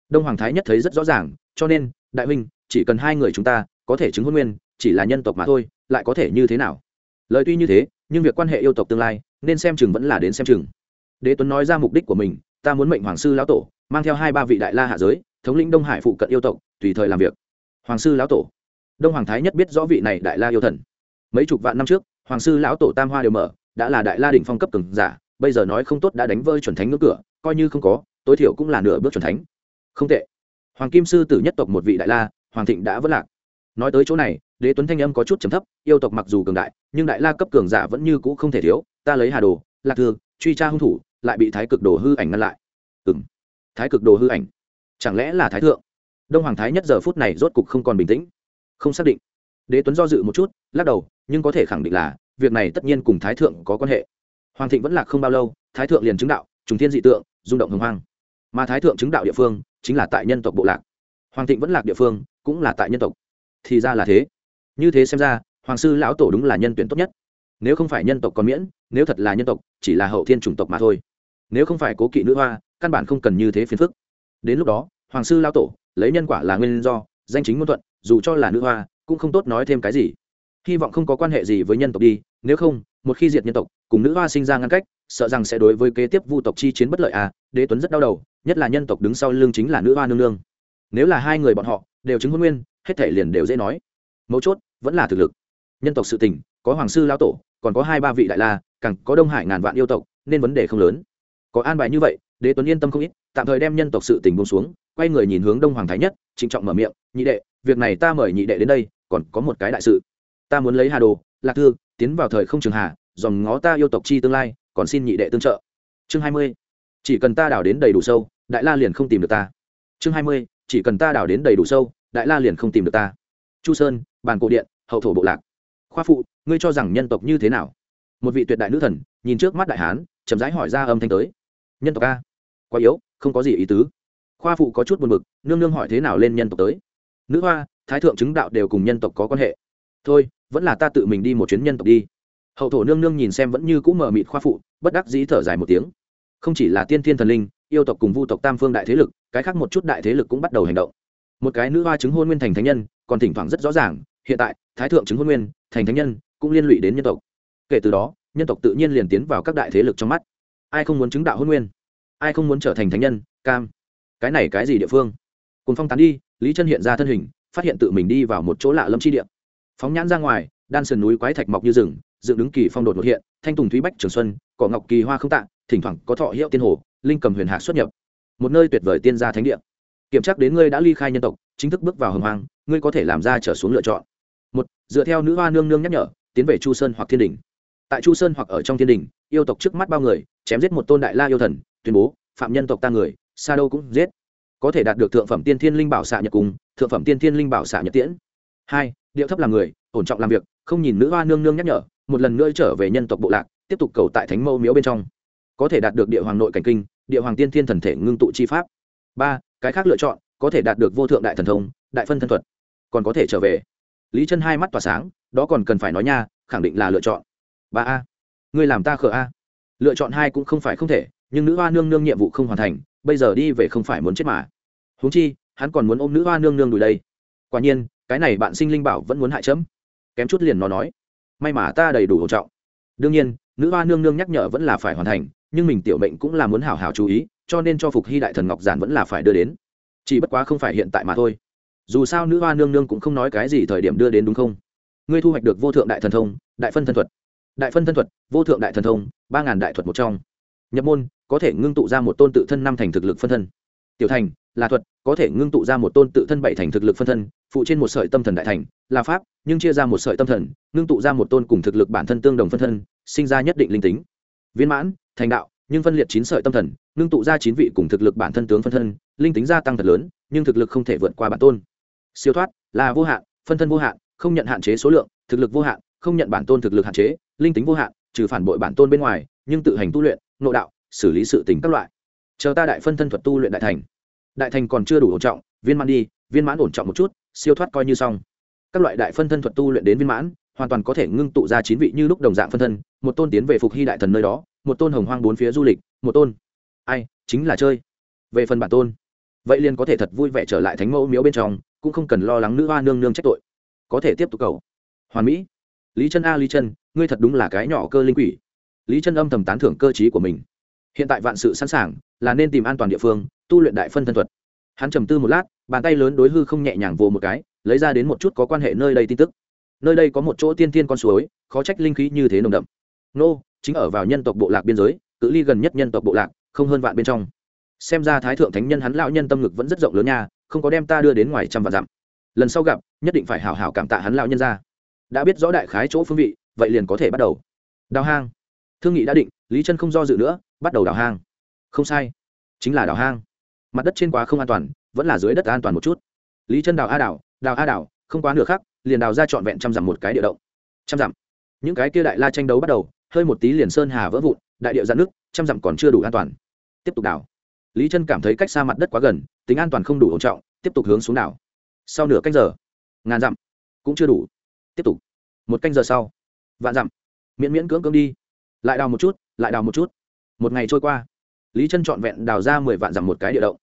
Đông hoàng thái nhất thấy rất rõ ràng, cho nên, đại huynh, chỉ cần hai người chúng ta có thể chứng hôn nguyên, chỉ là nhân tộc mà thôi, lại có thể như thế nào? Lời tuy như thế, nhưng việc quan hệ yêu tộc tương lai, nên xem chừng vẫn là đến xem chừng. Đế tuấn nói ra mục đích của mình, ta muốn mệnh hoàng sư lão tổ, mang theo hai ba vị đại la hạ giới, thống lĩnh đông hải phụ cận yêu tộc, tùy thời làm việc. Hoàng sư lão tổ. Đông hoàng thái nhất biết rõ vị này đại la yêu thần mấy chục vạn năm trước, hoàng sư lão tổ tam hoa đều mở, đã là đại la đỉnh phong cấp cường giả, bây giờ nói không tốt đã đánh vơi chuẩn thánh ngưỡng cửa, coi như không có, tối thiểu cũng là nửa bước chuẩn thánh. Không tệ. Hoàng kim sư tử nhất tộc một vị đại la, hoàng thịnh đã vất lạc. Nói tới chỗ này, đế tuấn thanh âm có chút trầm thấp, yêu tộc mặc dù cường đại, nhưng đại la cấp cường giả vẫn như cũ không thể thiếu, ta lấy hà đồ, lạc thương truy tra hung thủ, lại bị thái cực đồ hư ảnh ngăn lại. Ừ m thái cực đồ hư ảnh? Chẳng lẽ là thái thượng? Đông hoàng thái nhất giờ phút này rốt cục không còn bình tĩnh. Không xác định đế tuấn do dự một chút, lắc đầu, nhưng có thể khẳng định là, việc này tất nhiên cùng thái thượng có quan hệ. Hoàng thịnh vẫn lạc không bao lâu, thái thượng liền chứng đạo, trùng thiên dị tượng, rung động hồng hoang. Mà thái thượng chứng đạo địa phương, chính là tại nhân tộc bộ lạc. Hoàng thịnh vẫn lạc địa phương, cũng là tại nhân tộc. Thì ra là thế. Như thế xem ra, hoàng sư lão tổ đúng là nhân tuyển tốt nhất. Nếu không phải nhân tộc còn miễn, nếu thật là nhân tộc, chỉ là hậu thiên chủng tộc mà thôi. Nếu không phải cố kỵ nữ hoa, căn bản không cần như thế phiền phức. Đến lúc đó, hoàng sư lão tổ, lấy nhân quả là nguyên do, danh chính ngôn thuận, dù cho là nữ hoa cũng không tốt nói thêm cái gì. Hy vọng không có quan hệ gì với nhân tộc đi, nếu không, một khi diệt nhân tộc, cùng nữ hoa sinh ra ngăn cách, sợ rằng sẽ đối với kế tiếp vu tộc chi chiến bất lợi à đế tuấn rất đau đầu, nhất là nhân tộc đứng sau lưng chính là nữ hoa nương nương. Nếu là hai người bọn họ, đều chứng hôn nguyên, hết thể liền đều dễ nói. Mấu chốt, vẫn là thực lực. Nhân tộc sự tình, có hoàng sư lao tổ, còn có hai ba vị đại la, càng có đông hải ngàn vạn yêu tộc, nên vấn đề không lớn. Có an bài như vậy, đế tuấn yên tâm không ít, tạm thời đem nhân tộc sự tình bông xuống, quay người nhìn hướng đông hoàng thái nhất, trịnh trọng mở miệng, nhị đệ việc này ta mời nhị đệ đến đây, còn có một cái đại sự. Ta muốn lấy hà đồ, lạc thư, tiến vào thời không trường hà, dòng ngó ta yêu tộc chi tương lai, còn xin nhị đệ tương trợ. Chương hai mươi. Chỉ cần ta đào đến đầy đủ sâu, đại la liền không tìm được ta. Chương hai mươi. Chỉ cần ta đào đến đầy đủ sâu, đại la liền không tìm được ta. Chu sơn, bàn cổ điện, hậu thổ bộ lạc. Khoa phụ, ngươi cho rằng nhân tộc như thế nào? Một vị tuyệt đại nữ thần, nhìn trước mắt đại hán, chậm rãi hỏi ra âm thanh tới. Nhân tộc a? Quá yếu, không có gì ý tứ. Khoa phụ có chút buồn bực, nương nương hỏi thế nào lên nhân tộc tới? Nữ hoa, thái thượng chứng đạo đều cùng nhân tộc có quan hệ. Thôi, vẫn là ta tự mình đi một chuyến nhân tộc đi. Hậu thổ nương nương nhìn xem vẫn như cũng mờ mịt khoa phụ, bất đắc dĩ thở dài một tiếng. Không chỉ là tiên thiên thần linh, yêu tộc cùng vu tộc tam phương đại thế lực, cái khác một chút đại thế lực cũng bắt đầu hành động. Một cái nữ hoa chứng hôn nguyên thành thánh nhân, còn thỉnh thoảng rất rõ ràng, hiện tại, thái thượng chứng hôn nguyên, thành thánh nhân, cũng liên lụy đến nhân tộc. Kể từ đó, nhân tộc tự nhiên liền tiến vào các đại thế lực trong mắt. Ai không muốn chứng đạo hôn nguyên? Ai không muốn trở thành thánh nhân? Cam. Cái này cái gì địa phương? Cùng phong tán đi lý chân hiện ra thân hình, phát hiện tự mình đi vào một chỗ lạ lâm chi địa. Phóng nhãn ra ngoài, đan sườn núi quái thạch mọc như rừng, dựng đứng kỳ phong đột một hiện, thanh tùng thúy bách trường xuân, cỏ ngọc kỳ hoa không tạ, thỉnh thoảng có thọ hiệu tiên hồ, linh cầm huyền hạ xuất nhập. Một nơi tuyệt vời tiên gia thánh địa. Kiểm tra đến ngươi đã ly khai nhân tộc, chính thức bước vào hồng hoang, ngươi có thể làm ra trở xuống lựa chọn. Một, dựa theo nữ hoa nương nương nhắc nhở, tiến về chu sơn hoặc thiên đình. Tại chu sơn hoặc ở trong thiên đình, yêu tộc trước mắt bao người, chém giết một tôn đại la yêu thần, tuyên bố, phạm nhân tộc ta người xa đâu cũng giết có thể đạt được thượng phẩm tiên thiên linh bảo xạ nhật cùng, thượng phẩm tiên thiên linh bảo xạ nhật tiễn. Hai, điệu thấp làm người, ổn trọng làm việc, không nhìn nữ hoa nương nương nhắc nhở, một lần nữa trở về nhân tộc bộ lạc, tiếp tục cầu tại thánh mâu miếu bên trong. Có thể đạt được địa hoàng nội cảnh kinh, địa hoàng tiên thiên thần thể ngưng tụ chi pháp. Ba, cái khác lựa chọn, có thể đạt được vô thượng đại thần thông, đại phân thân thuật. Còn có thể trở về. Lý chân hai mắt tỏa sáng, đó còn cần phải nói nha, khẳng định là lựa chọn. Ba a. Ngươi làm ta khờ a. Lựa chọn hai cũng không phải không thể, nhưng nữ hoa nương nương nhiệm vụ không hoàn thành bây giờ đi về không phải muốn chết mà. Huống chi, hắn còn muốn ôm nữ hoa nương nương đùi đây. Quả nhiên, cái này bạn sinh linh bảo vẫn muốn hại chấm. Kém chút liền nó nói, may mà ta đầy đủ hỗ trọng. Đương nhiên, nữ hoa nương nương nhắc nhở vẫn là phải hoàn thành, nhưng mình tiểu mệnh cũng là muốn hảo hảo chú ý, cho nên cho phục hy đại thần ngọc giản vẫn là phải đưa đến. Chỉ bất quá không phải hiện tại mà thôi. Dù sao nữ hoa nương nương cũng không nói cái gì thời điểm đưa đến đúng không? Ngươi thu hoạch được vô thượng đại thần thông, đại phân thân thuật. Đại phân thân thuật, vô thượng đại thần thông, ba ngàn đại thuật một trong nhập môn, có thể ngưng tụ ra một tôn tự thân năm thành thực lực phân thân. Tiểu thành, là thuật, có thể ngưng tụ ra một tôn tự thân bảy thành thực lực phân thân, phụ trên một sợi tâm thần đại thành, là pháp, nhưng chia ra một sợi tâm thần, ngưng tụ ra một tôn cùng thực lực bản thân tương đồng phân thân, sinh ra nhất định linh tính. Viên mãn, thành đạo, nhưng phân liệt chín sợi tâm thần, ngưng tụ ra chín vị cùng thực lực bản thân tướng phân thân, linh tính gia tăng thật lớn, nhưng thực lực không thể vượt qua bản tôn. Siêu thoát, là vô hạn, phân thân vô hạn, không nhận hạn chế số lượng, thực lực vô hạn, không nhận bản tôn thực lực hạn chế, linh tính vô hạn, trừ phản bội bản tôn bên ngoài, nhưng tự hành tu luyện nội đạo, xử lý sự tình các loại. Chờ ta đại phân thân thuật tu luyện đại thành. Đại thành còn chưa đủ ổn trọng, viên mãn đi, viên mãn ổn trọng một chút, siêu thoát coi như xong. Các loại đại phân thân thuật tu luyện đến viên mãn, hoàn toàn có thể ngưng tụ ra chín vị như lúc đồng dạng phân thân, một tôn tiến về phục hy đại thần nơi đó, một tôn hồng hoang bốn phía du lịch, một tôn. Ai, chính là chơi. Về phần bản tôn, vậy liền có thể thật vui vẻ trở lại thánh mẫu miếu bên trong, cũng không cần lo lắng nữ hoa nương nương trách tội. Có thể tiếp tục cầu. Hoàn mỹ, lý chân a lý chân, ngươi thật đúng là cái nhỏ cơ linh quỷ lý chân âm thầm tán thưởng cơ chí của mình. Hiện tại vạn sự sẵn sàng, là nên tìm an toàn địa phương, tu luyện đại phân thân thuật. Hắn trầm tư một lát, bàn tay lớn đối hư không nhẹ nhàng vồ một cái, lấy ra đến một chút có quan hệ nơi đây tin tức. Nơi đây có một chỗ tiên tiên con suối, khó trách linh khí như thế nồng đậm. Nô, chính ở vào nhân tộc bộ lạc biên giới, cự ly gần nhất nhân tộc bộ lạc, không hơn vạn bên trong. Xem ra thái thượng thánh nhân hắn lão nhân tâm ngực vẫn rất rộng lớn nha, không có đem ta đưa đến ngoài trăm vạn dặm. Lần sau gặp, nhất định phải hảo hảo cảm tạ hắn lão nhân ra đã biết rõ đại khái chỗ phương vị, vậy liền có thể bắt đầu. Đào hang thương nghị đã định, lý chân không do dự nữa, bắt đầu đào hang. Không sai, chính là đào hang. Mặt đất trên quá không an toàn, vẫn là dưới đất an toàn một chút. Lý chân đào a đào đào a đào, không quá nửa khác liền đào ra trọn vẹn trăm dặm một cái địa động. Trăm dặm. Những cái kia đại la tranh đấu bắt đầu, hơi một tí liền sơn hà vỡ vụn, đại điệu dạn nước trăm dặm còn chưa đủ an toàn. Tiếp tục đào. Lý chân cảm thấy cách xa mặt đất quá gần, tính an toàn không đủ ổn trọng, tiếp tục hướng xuống đảo. Sau nửa canh giờ, ngàn dặm, cũng chưa đủ. Tiếp tục. Một canh giờ sau, vạn dặm. Miễn miễn cưỡng cưỡng đi lại đào một chút, lại đào một chút. Một ngày trôi qua, lý chân trọn vẹn đào ra mười vạn dặm một cái địa động.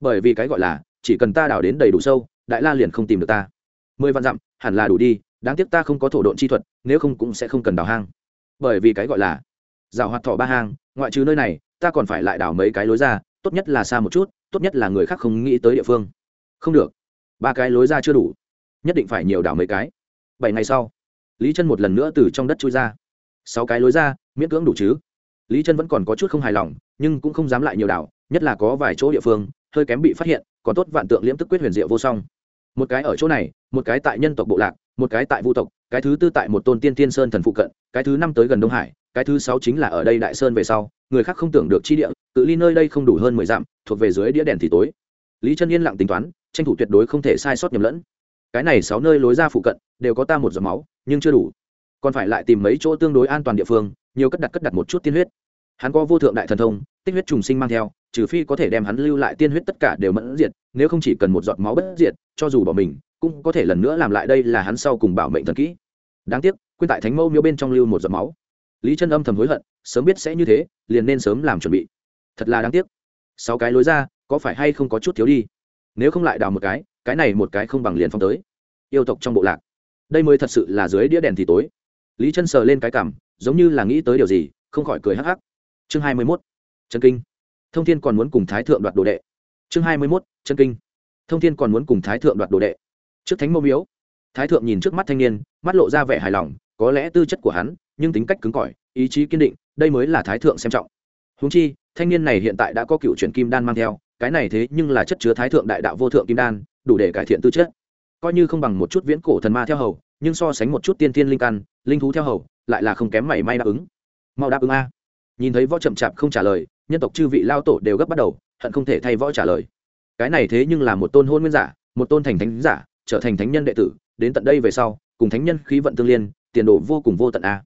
Bởi vì cái gọi là, chỉ cần ta đào đến đầy đủ sâu, đại la liền không tìm được ta. Mười vạn dặm, hẳn là đủ đi, đáng tiếc ta không có thổ độn chi thuật, nếu không cũng sẽ không cần đào hang. Bởi vì cái gọi là, rào hoạt thọ ba hang, ngoại trừ nơi này, ta còn phải lại đào mấy cái lối ra, tốt nhất là xa một chút, tốt nhất là người khác không nghĩ tới địa phương. Không được, ba cái lối ra chưa đủ, nhất định phải nhiều đào mấy cái. Bảy ngày sau, lý chân một lần nữa từ trong đất chui ra. Sáu cái lối ra miễn cưỡng đủ chứ? Lý chân vẫn còn có chút không hài lòng, nhưng cũng không dám lại nhiều đảo, nhất là có vài chỗ địa phương, hơi kém bị phát hiện, còn tốt vạn tượng liễm tức quyết huyền diệu vô song. Một cái ở chỗ này, một cái tại nhân tộc bộ lạc, một cái tại vu tộc, cái thứ tư tại một tôn tiên tiên sơn thần phụ cận, cái thứ năm tới gần đông hải, cái thứ sáu chính là ở đây đại sơn về sau, người khác không tưởng được chi địa cự ly nơi đây không đủ hơn mười dặm, thuộc về dưới đĩa đèn thì tối. Lý chân yên lặng tính toán, tranh thủ tuyệt đối không thể sai sót nhầm lẫn. Cái này sáu nơi lối ra phụ cận, đều có ta một giọt máu, nhưng chưa đủ. Còn phải lại tìm mấy chỗ tương đối an toàn địa phương nhiều cất đặt cất đặt một chút tiên huyết. Hắn có vô thượng đại thần thông, tích huyết trùng sinh mang theo, trừ phi có thể đem hắn lưu lại tiên huyết tất cả đều mẫn diệt, nếu không chỉ cần một giọt máu bất diệt, cho dù bỏ mình, cũng có thể lần nữa làm lại đây là hắn sau cùng bảo mệnh thần kỹ. Đáng tiếc, quên tại thánh mâu miêu bên trong lưu một giọt máu. Lý chân âm thầm hối hận, sớm biết sẽ như thế, liền nên sớm làm chuẩn bị. Thật là đáng tiếc. Sáu cái lối ra, có phải hay không có chút thiếu đi? Nếu không lại đào một cái cái này một cái không bằng liền phong tới. Yêu tộc trong bộ lạc. Đây mới thật sự là dưới đĩa đèn thì tối lý chân sờ lên cái cảm, giống như là nghĩ tới điều gì, không khỏi cười hắc hắc. Chương hai mươi mốt, chân kinh. Thông thiên còn muốn cùng thái thượng đoạt đồ đệ. Chương hai mươi mốt, chân kinh. Thông thiên còn muốn cùng thái thượng đoạt đồ đệ. Trước thánh mâu miếu, thái thượng nhìn trước mắt thanh niên, mắt lộ ra vẻ hài lòng, có lẽ tư chất của hắn, nhưng tính cách cứng cỏi, ý chí kiên định, đây mới là thái thượng xem trọng. Húng chi, thanh niên này hiện tại đã có cựu chuyển kim đan mang theo, cái này thế nhưng là chất chứa thái thượng đại đạo vô thượng kim đan, đủ để cải thiện tư chất coi như không bằng một chút viễn cổ thần ma theo hầu, nhưng so sánh một chút tiên tiên linh căn, linh thú theo hầu, lại là không kém mảy may đáp ứng. Mau đáp ứng a. Nhìn thấy võ chậm chạp không trả lời, nhân tộc chư vị lao tổ đều gấp bắt đầu, hận không thể thay võ trả lời. Cái này thế nhưng là một tôn hôn nguyên giả, một tôn thành thánh giả, trở thành thánh nhân đệ tử, đến tận đây về sau, cùng thánh nhân khí vận tương liên, tiền đồ vô cùng vô tận a.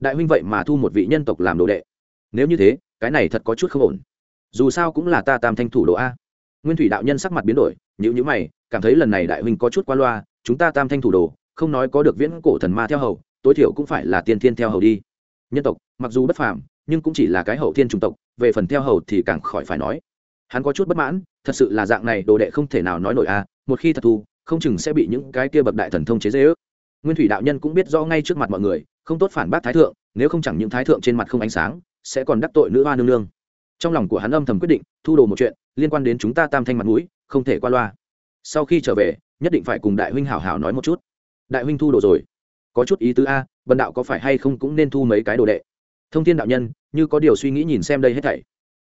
Đại huynh vậy mà thu một vị nhân tộc làm đồ đệ. Nếu như thế, cái này thật có chút không ổn. Dù sao cũng là ta tam thanh thủ đồ a. Nguyên thủy đạo nhân sắc mặt biến đổi nhữ nhữ mày, cảm thấy lần này đại huynh có chút qua loa, chúng ta tam thanh thủ đồ, không nói có được viễn cổ thần ma theo hầu, tối thiểu cũng phải là tiên thiên theo hầu đi. Nhân tộc, mặc dù bất phàm, nhưng cũng chỉ là cái hậu thiên chủng tộc, về phần theo hầu thì càng khỏi phải nói. Hắn có chút bất mãn, thật sự là dạng này, đồ đệ không thể nào nói nổi a một khi thật thu không chừng sẽ bị những cái kia bậc đại thần thông chế dễ ước nguyên thủy đạo nhân cũng biết rõ ngay trước mặt mọi người, không tốt phản bác thái thượng, nếu không chẳng những thái thượng trên mặt không ánh sáng, sẽ còn đắc tội nữ hoa nương nương. Trong lòng của hắn âm thầm quyết định, thu đồ một chuyện, liên quan đến chúng ta tam thanh mặt mũi không thể qua loa. Sau khi trở về, nhất định phải cùng đại huynh hảo hảo nói một chút. Đại huynh thu đồ rồi. Có chút ý tứ a, bần đạo có phải hay không cũng nên thu mấy cái đồ đệ? Thông thiên đạo nhân, như có điều suy nghĩ nhìn xem đây hết thảy.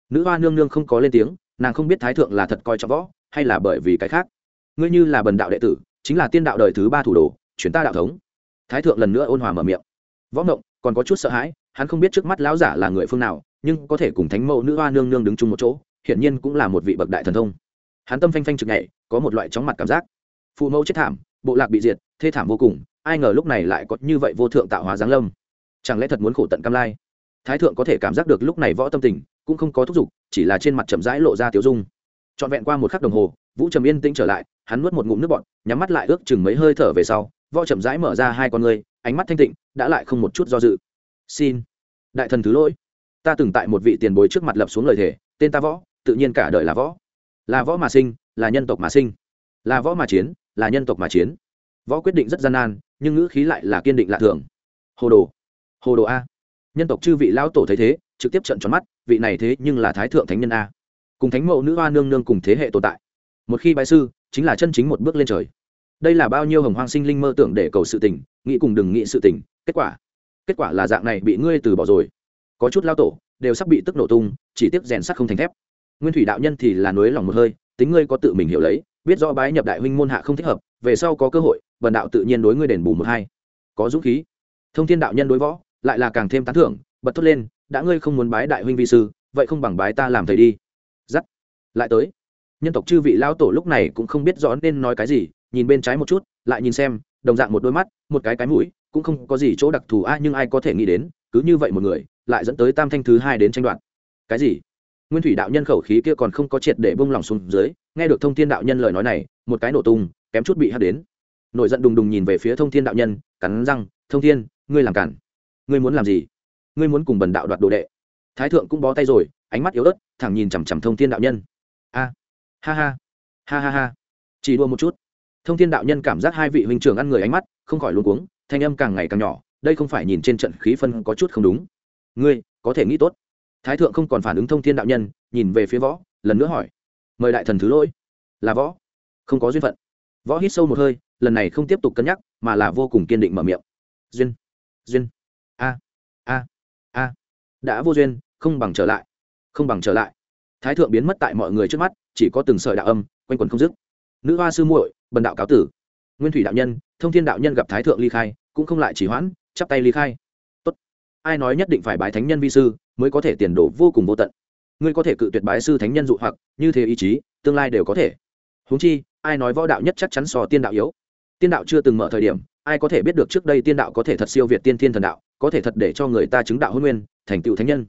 Nữ hoa nương nương không có lên tiếng, nàng không biết thái thượng là thật coi trọng võ, hay là bởi vì cái khác. Ngươi như là bần đạo đệ tử, chính là tiên đạo đời thứ ba thủ đồ, chuyển ta đạo thống. Thái thượng lần nữa ôn hòa mở miệng. Võ ngộng, còn có chút sợ hãi, hắn không biết trước mắt lão giả là người phương nào, nhưng có thể cùng thánh mẫu nữ hoa nương nương đứng chung một chỗ, hiển nhiên cũng là một vị bậc đại thần thông hắn tâm phanh phanh trực nhảy, có một loại chóng mặt cảm giác. Phụ mẫu chết thảm, bộ lạc bị diệt, thê thảm vô cùng, ai ngờ lúc này lại có như vậy vô thượng tạo hóa giáng lâm. Chẳng lẽ thật muốn khổ tận cam lai? Thái thượng có thể cảm giác được lúc này võ tâm tình, cũng không có thúc giục, chỉ là trên mặt chậm rãi lộ ra tiểu dung. Trọn vẹn qua một khắc đồng hồ, vũ trầm yên tĩnh trở lại, hắn nuốt một ngụm nước bọt, nhắm mắt lại ước chừng mấy hơi thở về sau, võ chậm rãi mở ra hai con người ánh mắt thanh tịnh, đã lại không một chút do dự. Xin, đại thần thứ lỗi. Ta từng tại một vị tiền bối trước mặt lập xuống lời thề, tên ta võ, tự nhiên cả đời là võ là võ mà sinh, là nhân tộc mà sinh. Là võ mà chiến, là nhân tộc mà chiến. Võ quyết định rất gian nan, nhưng ngữ khí lại là kiên định lạ thường. Hồ đồ. Hồ đồ a. Nhân tộc chư vị lão tổ thấy thế, trực tiếp trận tròn mắt, vị này thế nhưng là thái thượng thánh nhân a. Cùng thánh mẫu nữ hoa nương nương cùng thế hệ tồn tại. Một khi bài sư, chính là chân chính một bước lên trời. Đây là bao nhiêu hồng hoang sinh linh mơ tưởng để cầu sự tình, nghĩ cùng đừng nghĩ sự tình, kết quả. Kết quả là dạng này bị ngươi từ bỏ rồi. Có chút lao tổ, đều sắp bị tức nổ tung, chỉ tiếc rèn sắt không thành thép nguyên thủy đạo nhân thì là nối lòng một hơi, tính ngươi có tự mình hiểu lấy, biết rõ bái nhập đại huynh môn hạ không thích hợp, về sau có cơ hội, vần đạo tự nhiên đối ngươi đền bù một hai. Có dũng khí. Thông thiên đạo nhân đối võ, lại là càng thêm tán thưởng, bật thốt lên, đã ngươi không muốn bái đại huynh vi sư, vậy không bằng bái ta làm thầy đi. Dắt lại tới. Nhân tộc chư vị lao tổ lúc này cũng không biết rõ nên nói cái gì, nhìn bên trái một chút, lại nhìn xem, đồng dạng một đôi mắt, một cái cái mũi, cũng không có gì chỗ đặc thù a, nhưng ai có thể nghĩ đến, cứ như vậy một người, lại dẫn tới tam thanh thứ hai đến tranh đoạt. Cái gì? Nguyên thủy đạo nhân khẩu khí kia còn không có triệt để bông lòng xuống dưới, nghe được thông thiên đạo nhân lời nói này, một cái nổ tung, kém chút bị hắt đến. Nổi giận đùng đùng nhìn về phía thông thiên đạo nhân, cắn răng, thông thiên, ngươi làm cản. Ngươi muốn làm gì? Ngươi muốn cùng bần đạo đoạt đồ đệ. Thái thượng cũng bó tay rồi, ánh mắt yếu ớt, thẳng nhìn chằm chằm thông thiên đạo nhân. A, ha ha ha ha ha. Chỉ đua một chút. Thông thiên đạo nhân cảm giác hai vị huynh trưởng ăn người ánh mắt, không khỏi luôn cuống, thanh âm càng ngày càng nhỏ, đây không phải nhìn trên trận khí phân có chút không đúng. Ngươi có thể nghĩ tốt thái thượng không còn phản ứng thông thiên đạo nhân, nhìn về phía võ, lần nữa hỏi, mời đại thần thứ lỗi. Là võ. Không có duyên phận. Võ hít sâu một hơi, lần này không tiếp tục cân nhắc, mà là vô cùng kiên định mở miệng. Duyên duyên. A a a. Đã vô duyên, không bằng trở lại, không bằng trở lại. Thái thượng biến mất tại mọi người trước mắt, chỉ có từng sợi đạo âm, quanh quần không dứt. Nữ hoa sư muội, bần đạo cáo tử. Nguyên thủy đạo nhân, thông thiên đạo nhân gặp thái thượng ly khai, cũng không lại chỉ hoãn, chắp tay ly khai ai nói nhất định phải bái thánh nhân vi sư, mới có thể tiền đổ vô cùng vô tận. Ngươi có thể cự tuyệt bái sư thánh nhân dụ hoặc, như thế ý chí, tương lai đều có thể. Huống chi, ai nói võ đạo nhất chắc chắn so tiên đạo yếu? Tiên đạo chưa từng mở thời điểm, ai có thể biết được trước đây tiên đạo có thể thật siêu việt tiên thiên thần đạo, có thể thật để cho người ta chứng đạo hôn nguyên, thành tựu thánh nhân.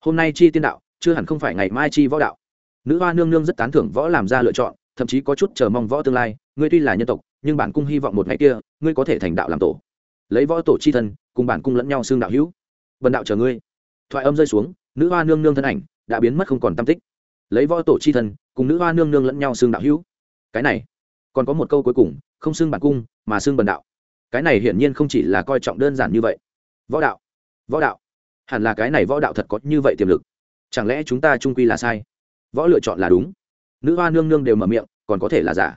Hôm nay chi tiên đạo, chưa hẳn không phải ngày mai chi võ đạo. Nữ hoa nương nương rất tán thưởng võ làm ra lựa chọn, thậm chí có chút chờ mong võ tương lai, ngươi tuy là nhân tộc, nhưng bản cung hy vọng một ngày kia, ngươi có thể thành đạo làm tổ. Lấy võ tổ chi thân, cùng bản cung lẫn nhau xương đạo hữu vần đạo chờ ngươi. Thoại âm rơi xuống, nữ hoa nương nương thân ảnh đã biến mất không còn tam tích. Lấy võ tổ chi thân, cùng nữ hoa nương nương lẫn nhau xương đạo hữu. Cái này, còn có một câu cuối cùng, không xưng bản cung, mà xưng bần đạo. Cái này hiển nhiên không chỉ là coi trọng đơn giản như vậy. Võ đạo võ đạo. Hẳn là cái này võ đạo thật có như vậy tiềm lực. Chẳng lẽ chúng ta trung quy là sai? Võ lựa chọn là đúng. Nữ hoa nương nương đều mở miệng, còn có thể là giả.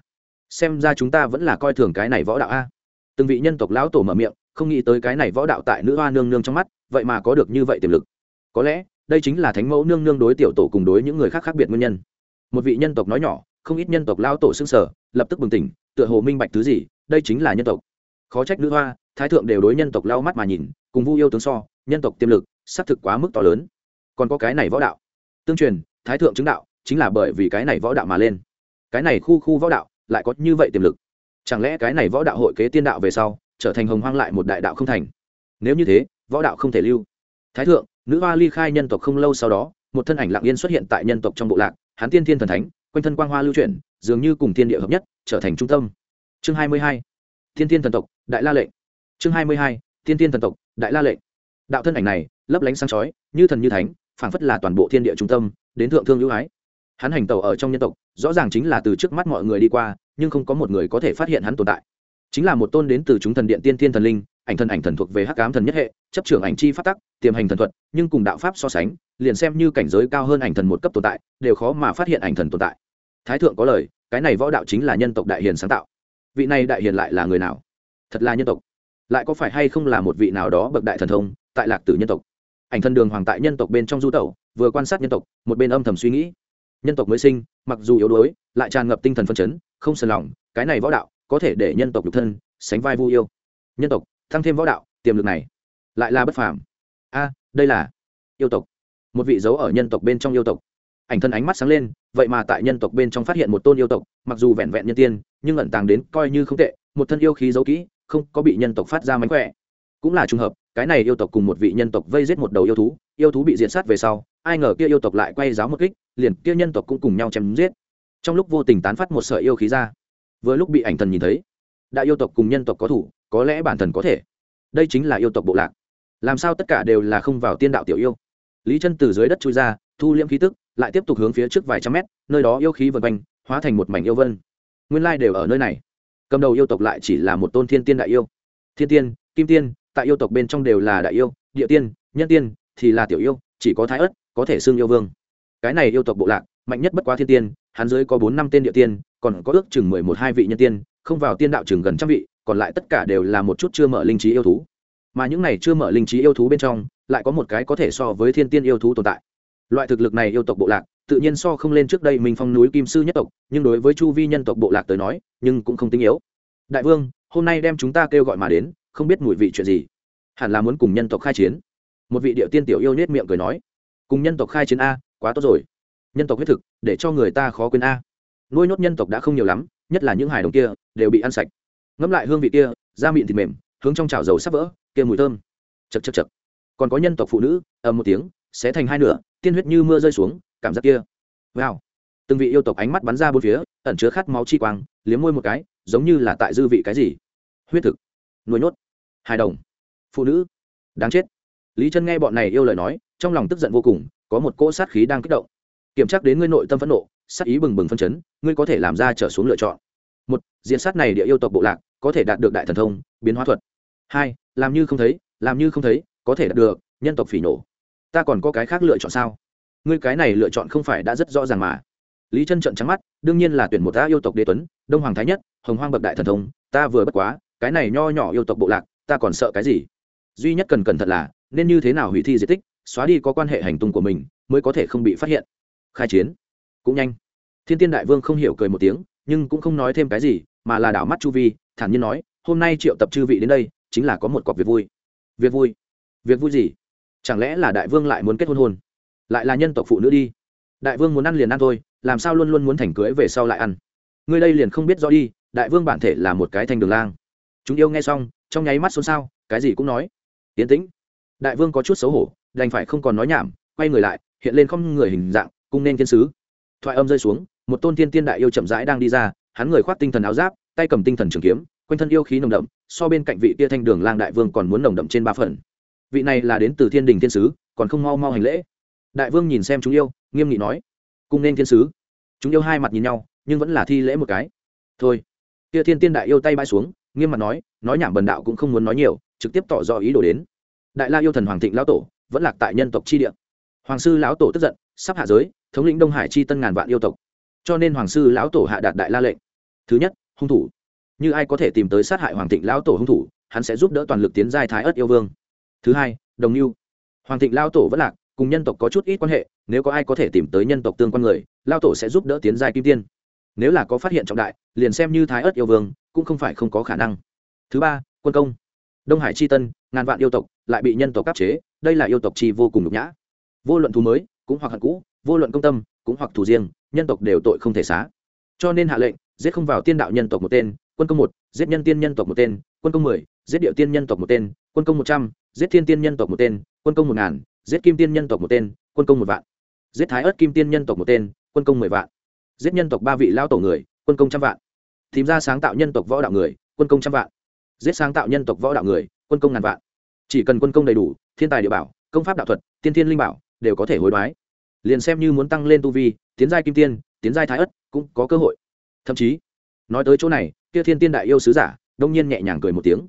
Xem ra chúng ta vẫn là coi thường cái này võ đạo a. Từng vị nhân tộc lão tổ mở miệng, không nghĩ tới cái này võ đạo tại nữ hoa nương nương trong mắt vậy mà có được như vậy tiềm lực. Có lẽ, đây chính là thánh mẫu nương nương đối tiểu tổ cùng đối những người khác khác biệt nguyên nhân. Một vị nhân tộc nói nhỏ, không ít nhân tộc lao tổ xưng sở lập tức bừng tỉnh, tựa hồ minh bạch thứ gì, đây chính là nhân tộc. Khó trách nữ hoa, thái thượng đều đối nhân tộc lao mắt mà nhìn, cùng vu yêu tướng so, nhân tộc tiềm lực, xác thực quá mức to lớn. Còn có cái này võ đạo. Tương truyền, thái thượng chứng đạo, chính là bởi vì cái này võ đạo mà lên. Cái này khu khu võ đạo, lại có như vậy tiềm lực. Chẳng lẽ cái này võ đạo hội kế tiên đạo về sau, trở thành hồng hoang lại một đại đạo không thành? Nếu như thế võ đạo không thể lưu. Thái thượng, nữ hoa ly khai nhân tộc không lâu sau đó, một thân ảnh lặng yên xuất hiện tại nhân tộc trong bộ lạc, hán tiên thiên thần thánh, quanh thân quang hoa lưu chuyển, dường như cùng thiên địa hợp nhất, trở thành trung tâm. Chương hai mươi hai, thiên thiên thần tộc, đại la lệnh chương hai mươi hai, thiên thiên thần tộc, đại la lệnh đạo thân ảnh này, lấp lánh sáng chói, như thần như thánh, phảng phất là toàn bộ thiên địa trung tâm, đến thượng thương hữu ái. Hắn hành tẩu ở trong nhân tộc, rõ ràng chính là từ trước mắt mọi người đi qua, nhưng không có một người có thể phát hiện hắn tồn tại. Chính là một tôn đến từ chúng thần điện tiên thiên thần linh ảnh thần ảnh thần thuộc về hắc ám thần nhất hệ, chấp trưởng ảnh chi phát tắc, tiềm hành thần thuật, nhưng cùng đạo pháp so sánh, liền xem như cảnh giới cao hơn ảnh thần một cấp tồn tại, đều khó mà phát hiện ảnh thần tồn tại. Thái thượng có lời, cái này võ đạo chính là nhân tộc đại hiền sáng tạo. Vị này đại hiền lại là người nào? Thật là nhân tộc. Lại có phải hay không là một vị nào đó bậc đại thần thông, tại lạc tử nhân tộc? Ảnh thần đường hoàng tại nhân tộc bên trong du tẩu, vừa quan sát nhân tộc, một bên âm thầm suy nghĩ. Nhân tộc mới sinh, mặc dù yếu đuối, lại tràn ngập tinh thần phân chấn, không sờ lòng, cái này võ đạo có thể để nhân tộc nhục thân, sánh vai vu yêu. Nhân tộc tăng thêm võ đạo, tiềm lực này lại là bất phàm. A, đây là yêu tộc. Một vị dấu ở nhân tộc bên trong yêu tộc. Ảnh thân ánh mắt sáng lên, vậy mà tại nhân tộc bên trong phát hiện một tôn yêu tộc, mặc dù vẹn vẹn nhân tiên, nhưng ẩn tàng đến coi như không tệ, một thân yêu khí giấu kỹ, không có bị nhân tộc phát ra mánh khỏe. Cũng là trùng hợp, cái này yêu tộc cùng một vị nhân tộc vây giết một đầu yêu thú yêu thú bị diệt sát về sau, ai ngờ kia yêu tộc lại quay giáo một kích, liền kia nhân tộc cũng cùng nhau chém giết. Trong lúc vô tình tán phát một sợi yêu khí ra, vừa lúc bị ảnh thần nhìn thấy, đại yêu tộc cùng nhân tộc có thủ có lẽ bản thần có thể. Đây chính là yêu tộc bộ lạc. Làm sao tất cả đều là không vào tiên đạo tiểu yêu? Lý chân từ dưới đất chui ra, thu liễm khí tức, lại tiếp tục hướng phía trước vài trăm mét, nơi đó yêu khí vượt quanh, hóa thành một mảnh yêu vân. Nguyên lai đều ở nơi này. Cầm đầu yêu tộc lại chỉ là một tôn thiên tiên đại yêu. Thiên tiên, kim tiên, tại yêu tộc bên trong đều là đại yêu, địa tiên, nhân tiên, thì là tiểu yêu, chỉ có thái ất có thể xưng yêu vương. Cái này yêu tộc bộ lạc, mạnh nhất bất quá thiên tiên, hắn dưới có bốn năm tên địa tiên, còn có ước chừng mười một hai vị nhân tiên, không vào tiên đạo chừng gần trăm vị còn lại tất cả đều là một chút chưa mở linh trí yêu thú. Mà những này chưa mở linh trí yêu thú bên trong, lại có một cái có thể so với thiên tiên yêu thú tồn tại. Loại thực lực này yêu tộc bộ lạc, tự nhiên so không lên trước đây mình phong núi kim sư nhất tộc, nhưng đối với chu vi nhân tộc bộ lạc tới nói, nhưng cũng không tinh yếu. Đại vương, hôm nay đem chúng ta kêu gọi mà đến, không biết mùi vị chuyện gì? Hẳn là muốn cùng nhân tộc khai chiến. Một vị địa tiên tiểu yêu nết miệng cười nói. Cùng nhân tộc khai chiến a, quá tốt rồi. Nhân tộc huyết thực, để cho người ta khó quên a. Nuôi nhốt nhân tộc đã không nhiều lắm, nhất là những hài đồng kia, đều bị ăn sạch ngẫm lại hương vị kia, da mịn thịt mềm, hướng trong chảo dầu sắp vỡ, kia mùi thơm. Chật chật chật còn có nhân tộc phụ nữ, ầm một tiếng, sẽ thành hai nửa, tiên huyết như mưa rơi xuống, cảm giác kia. Wow. Từng vị yêu tộc ánh mắt bắn ra bốn phía, ẩn chứa khát máu chi quang, liếm môi một cái, giống như là tại dư vị cái gì. Huyết thực. Nuôi nhốt. Hài đồng. Phụ nữ. Đáng chết. Lý chân nghe bọn này yêu lời nói, trong lòng tức giận vô cùng, có một cỗ sát khí đang kích động. Kiểm tra đến ngươi nội tâm phẫn nộ, sát ý bừng bừng phân chấn, ngươi có thể làm ra trở xuống lựa chọn. Một, diện sát này địa yêu tộc bộ lạc có thể đạt được đại thần thông, biến hóa thuật. Hai, làm như không thấy, làm như không thấy, có thể đạt được, nhân tộc phỉ nổ. Ta còn có cái khác lựa chọn sao? Ngươi cái này lựa chọn không phải đã rất rõ ràng mà. Lý chân trận trắng mắt, đương nhiên là tuyển một ta yêu tộc đế tuấn, đông hoàng thái nhất, hồng hoang bậc đại thần thông, ta vừa bất quá, cái này nho nhỏ yêu tộc bộ lạc, ta còn sợ cái gì? Duy nhất cần cẩn thận là, nên như thế nào hủy thi di tích, xóa đi có quan hệ hành tung của mình, mới có thể không bị phát hiện. Khai chiến. Cũng nhanh. Thiên tiên đại vương không hiểu cười một tiếng, nhưng cũng không nói thêm cái gì mà là đảo mắt chu vi, thản nhiên nói, hôm nay triệu tập chư vị đến đây, chính là có một cọc việc vui. Việc vui? Việc vui gì? Chẳng lẽ là đại vương lại muốn kết hôn hôn? Lại là nhân tộc phụ nữ đi. Đại vương muốn ăn liền ăn thôi, làm sao luôn luôn muốn thành cưới về sau lại ăn? Ngươi đây liền không biết rõ đi, đại vương bản thể là một cái thanh đường lang. Chúng yêu nghe xong, trong nháy mắt xôn xao, cái gì cũng nói. Yến tĩnh. Đại vương có chút xấu hổ, đành phải không còn nói nhảm, quay người lại, hiện lên không người hình dạng, cung nên thiên sứ. Thoại âm rơi xuống, một tôn thiên tiên đại yêu chậm rãi đang đi ra hắn người khoác tinh thần áo giáp, tay cầm tinh thần trường kiếm, quanh thân yêu khí nồng đậm, so bên cạnh vị tia thanh đường lang đại vương còn muốn nồng đậm trên ba phần. Vị này là đến từ thiên đình thiên sứ, còn không mau mau hành lễ. Đại vương nhìn xem chúng yêu, nghiêm nghị nói, cung nên thiên sứ. Chúng yêu hai mặt nhìn nhau, nhưng vẫn là thi lễ một cái. Thôi. Tia thiên tiên đại yêu tay bãi xuống, nghiêm mặt nói nói nhảm bần đạo cũng không muốn nói nhiều, trực tiếp tỏ rõ ý đồ đến. Đại la yêu thần hoàng thịnh lão tổ, vẫn lạc tại nhân tộc chi địa. Hoàng sư lão tổ tức giận, sắp hạ giới, thống lĩnh đông hải chi tân ngàn vạn yêu tộc. Cho nên hoàng sư lão tổ hạ đạt đại la lệnh thứ nhất, hung thủ. Như ai có thể tìm tới sát hại hoàng thịnh lão tổ hung thủ, hắn sẽ giúp đỡ toàn lực tiến giai thái ớt yêu vương. Thứ hai, đồng mưu hoàng thịnh lao tổ vẫn lạc, cùng nhân tộc có chút ít quan hệ, nếu có ai có thể tìm tới nhân tộc tương quan người lao tổ sẽ giúp đỡ tiến giai kim tiên. Nếu là có phát hiện trọng đại, liền xem như thái ớt yêu vương, cũng không phải không có khả năng. Thứ ba, quân công. Đông hải c h i tân, ngàn vạn yêu tộc, lại bị nhân tộc áp chế, đây là yêu tộc chi vô cùng nhục nhã. Vô luận thù mới, cũng hoặc hận cũ, vô luận công tâm, cũng hoặc thù riêng, nhân tộc đều tội không thể xá. Cho nên hạ lệnh giết không vào tiên đạo nhân tộc một tên quân công một giết nhân tiên nhân tộc một tên quân công mười giết điệu tiên nhân tộc một tên quân công một trăm giết thiên tiên nhân tộc một tên quân công một ngàn giết kim tiên nhân tộc một tên quân công một vạn giết thái ớt kim tiên nhân tộc một tên quân công mười vạn giết nhân tộc ba vị lao tổ người quân công trăm vạn tìm ra sáng tạo nhân tộc võ đạo người quân công trăm vạn giết sáng tạo nhân tộc võ đạo người quân công ngàn vạn chỉ cần quân công đầy đủ thiên tài địa bảo công pháp đạo thuật tiên thiên linh bảo đều có thể hối đoái liền xem như muốn tăng lên tu vi tiến giai kim tiên tiến giai thái ất cũng có cơ hội thậm chí, nói tới chỗ này, kia thiên tiên đại yêu sứ giả, đông nhiên nhẹ nhàng cười một tiếng.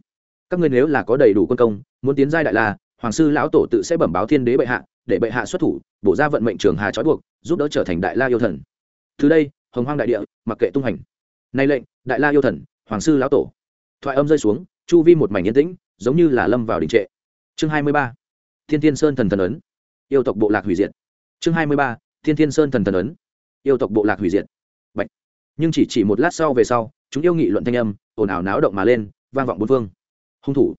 Các ngươi nếu là có đầy đủ quân công, muốn tiến giai đại la, hoàng sư lão tổ tự sẽ bẩm báo thiên đế bệ hạ, để bệ hạ xuất thủ, bổ ra vận mệnh trường hà trói buộc, giúp đỡ trở thành đại la yêu thần. Từ đây, hồng hoang đại địa, mặc kệ tung hành. Nay lệnh, đại la yêu thần, hoàng sư lão tổ. Thoại âm rơi xuống, chu vi một mảnh yên tĩnh, giống như là lâm vào đình trệ. Chương hai mươi ba, thiên Thiên sơn thần thần ấn. Yêu tộc bộ lạc hủy diệt. Chương hai mươi ba, thiên thiên sơn thần thần ấn. Yêu tộc bộ lạc hủy diệt nhưng chỉ chỉ một lát sau về sau, chúng yêu nghị luận thanh âm, ồn ào náo động mà lên, vang vọng bốn phương. Hung thủ,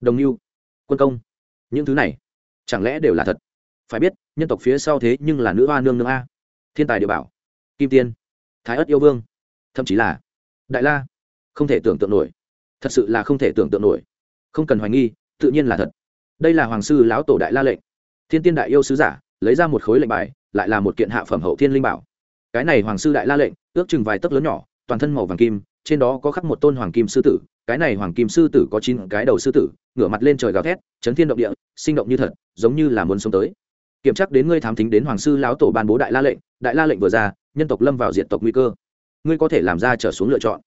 đồng mưu quân công, những thứ này, chẳng lẽ đều là thật? Phải biết, nhân tộc phía sau thế nhưng là nữ hoa nương nương a. Thiên tài địa bảo, kim tiên, thái ất yêu vương, thậm chí là đại la, không thể tưởng tượng nổi. Thật sự là không thể tưởng tượng nổi. Không cần hoài nghi, tự nhiên là thật. Đây là hoàng sư lão tổ đại la lệnh. Thiên tiên đại yêu sứ giả, lấy ra một khối lệnh bài, lại là một kiện hạ phẩm hậu thiên linh bảo cái này hoàng sư đại la lệnh, ước chừng vài tấc lớn nhỏ, toàn thân màu vàng kim, trên đó có khắc một tôn hoàng kim sư tử. Cái này hoàng kim sư tử có chín cái đầu sư tử, ngửa mặt lên trời gào thét, chấn thiên động địa, sinh động như thật, giống như là muốn sống tới. Kiểm tra đến ngươi thám thính đến hoàng sư lão tổ ban bố đại la lệnh, đại la lệnh vừa ra, nhân tộc lâm vào diện tộc nguy cơ. Ngươi có thể làm ra trở xuống lựa chọn.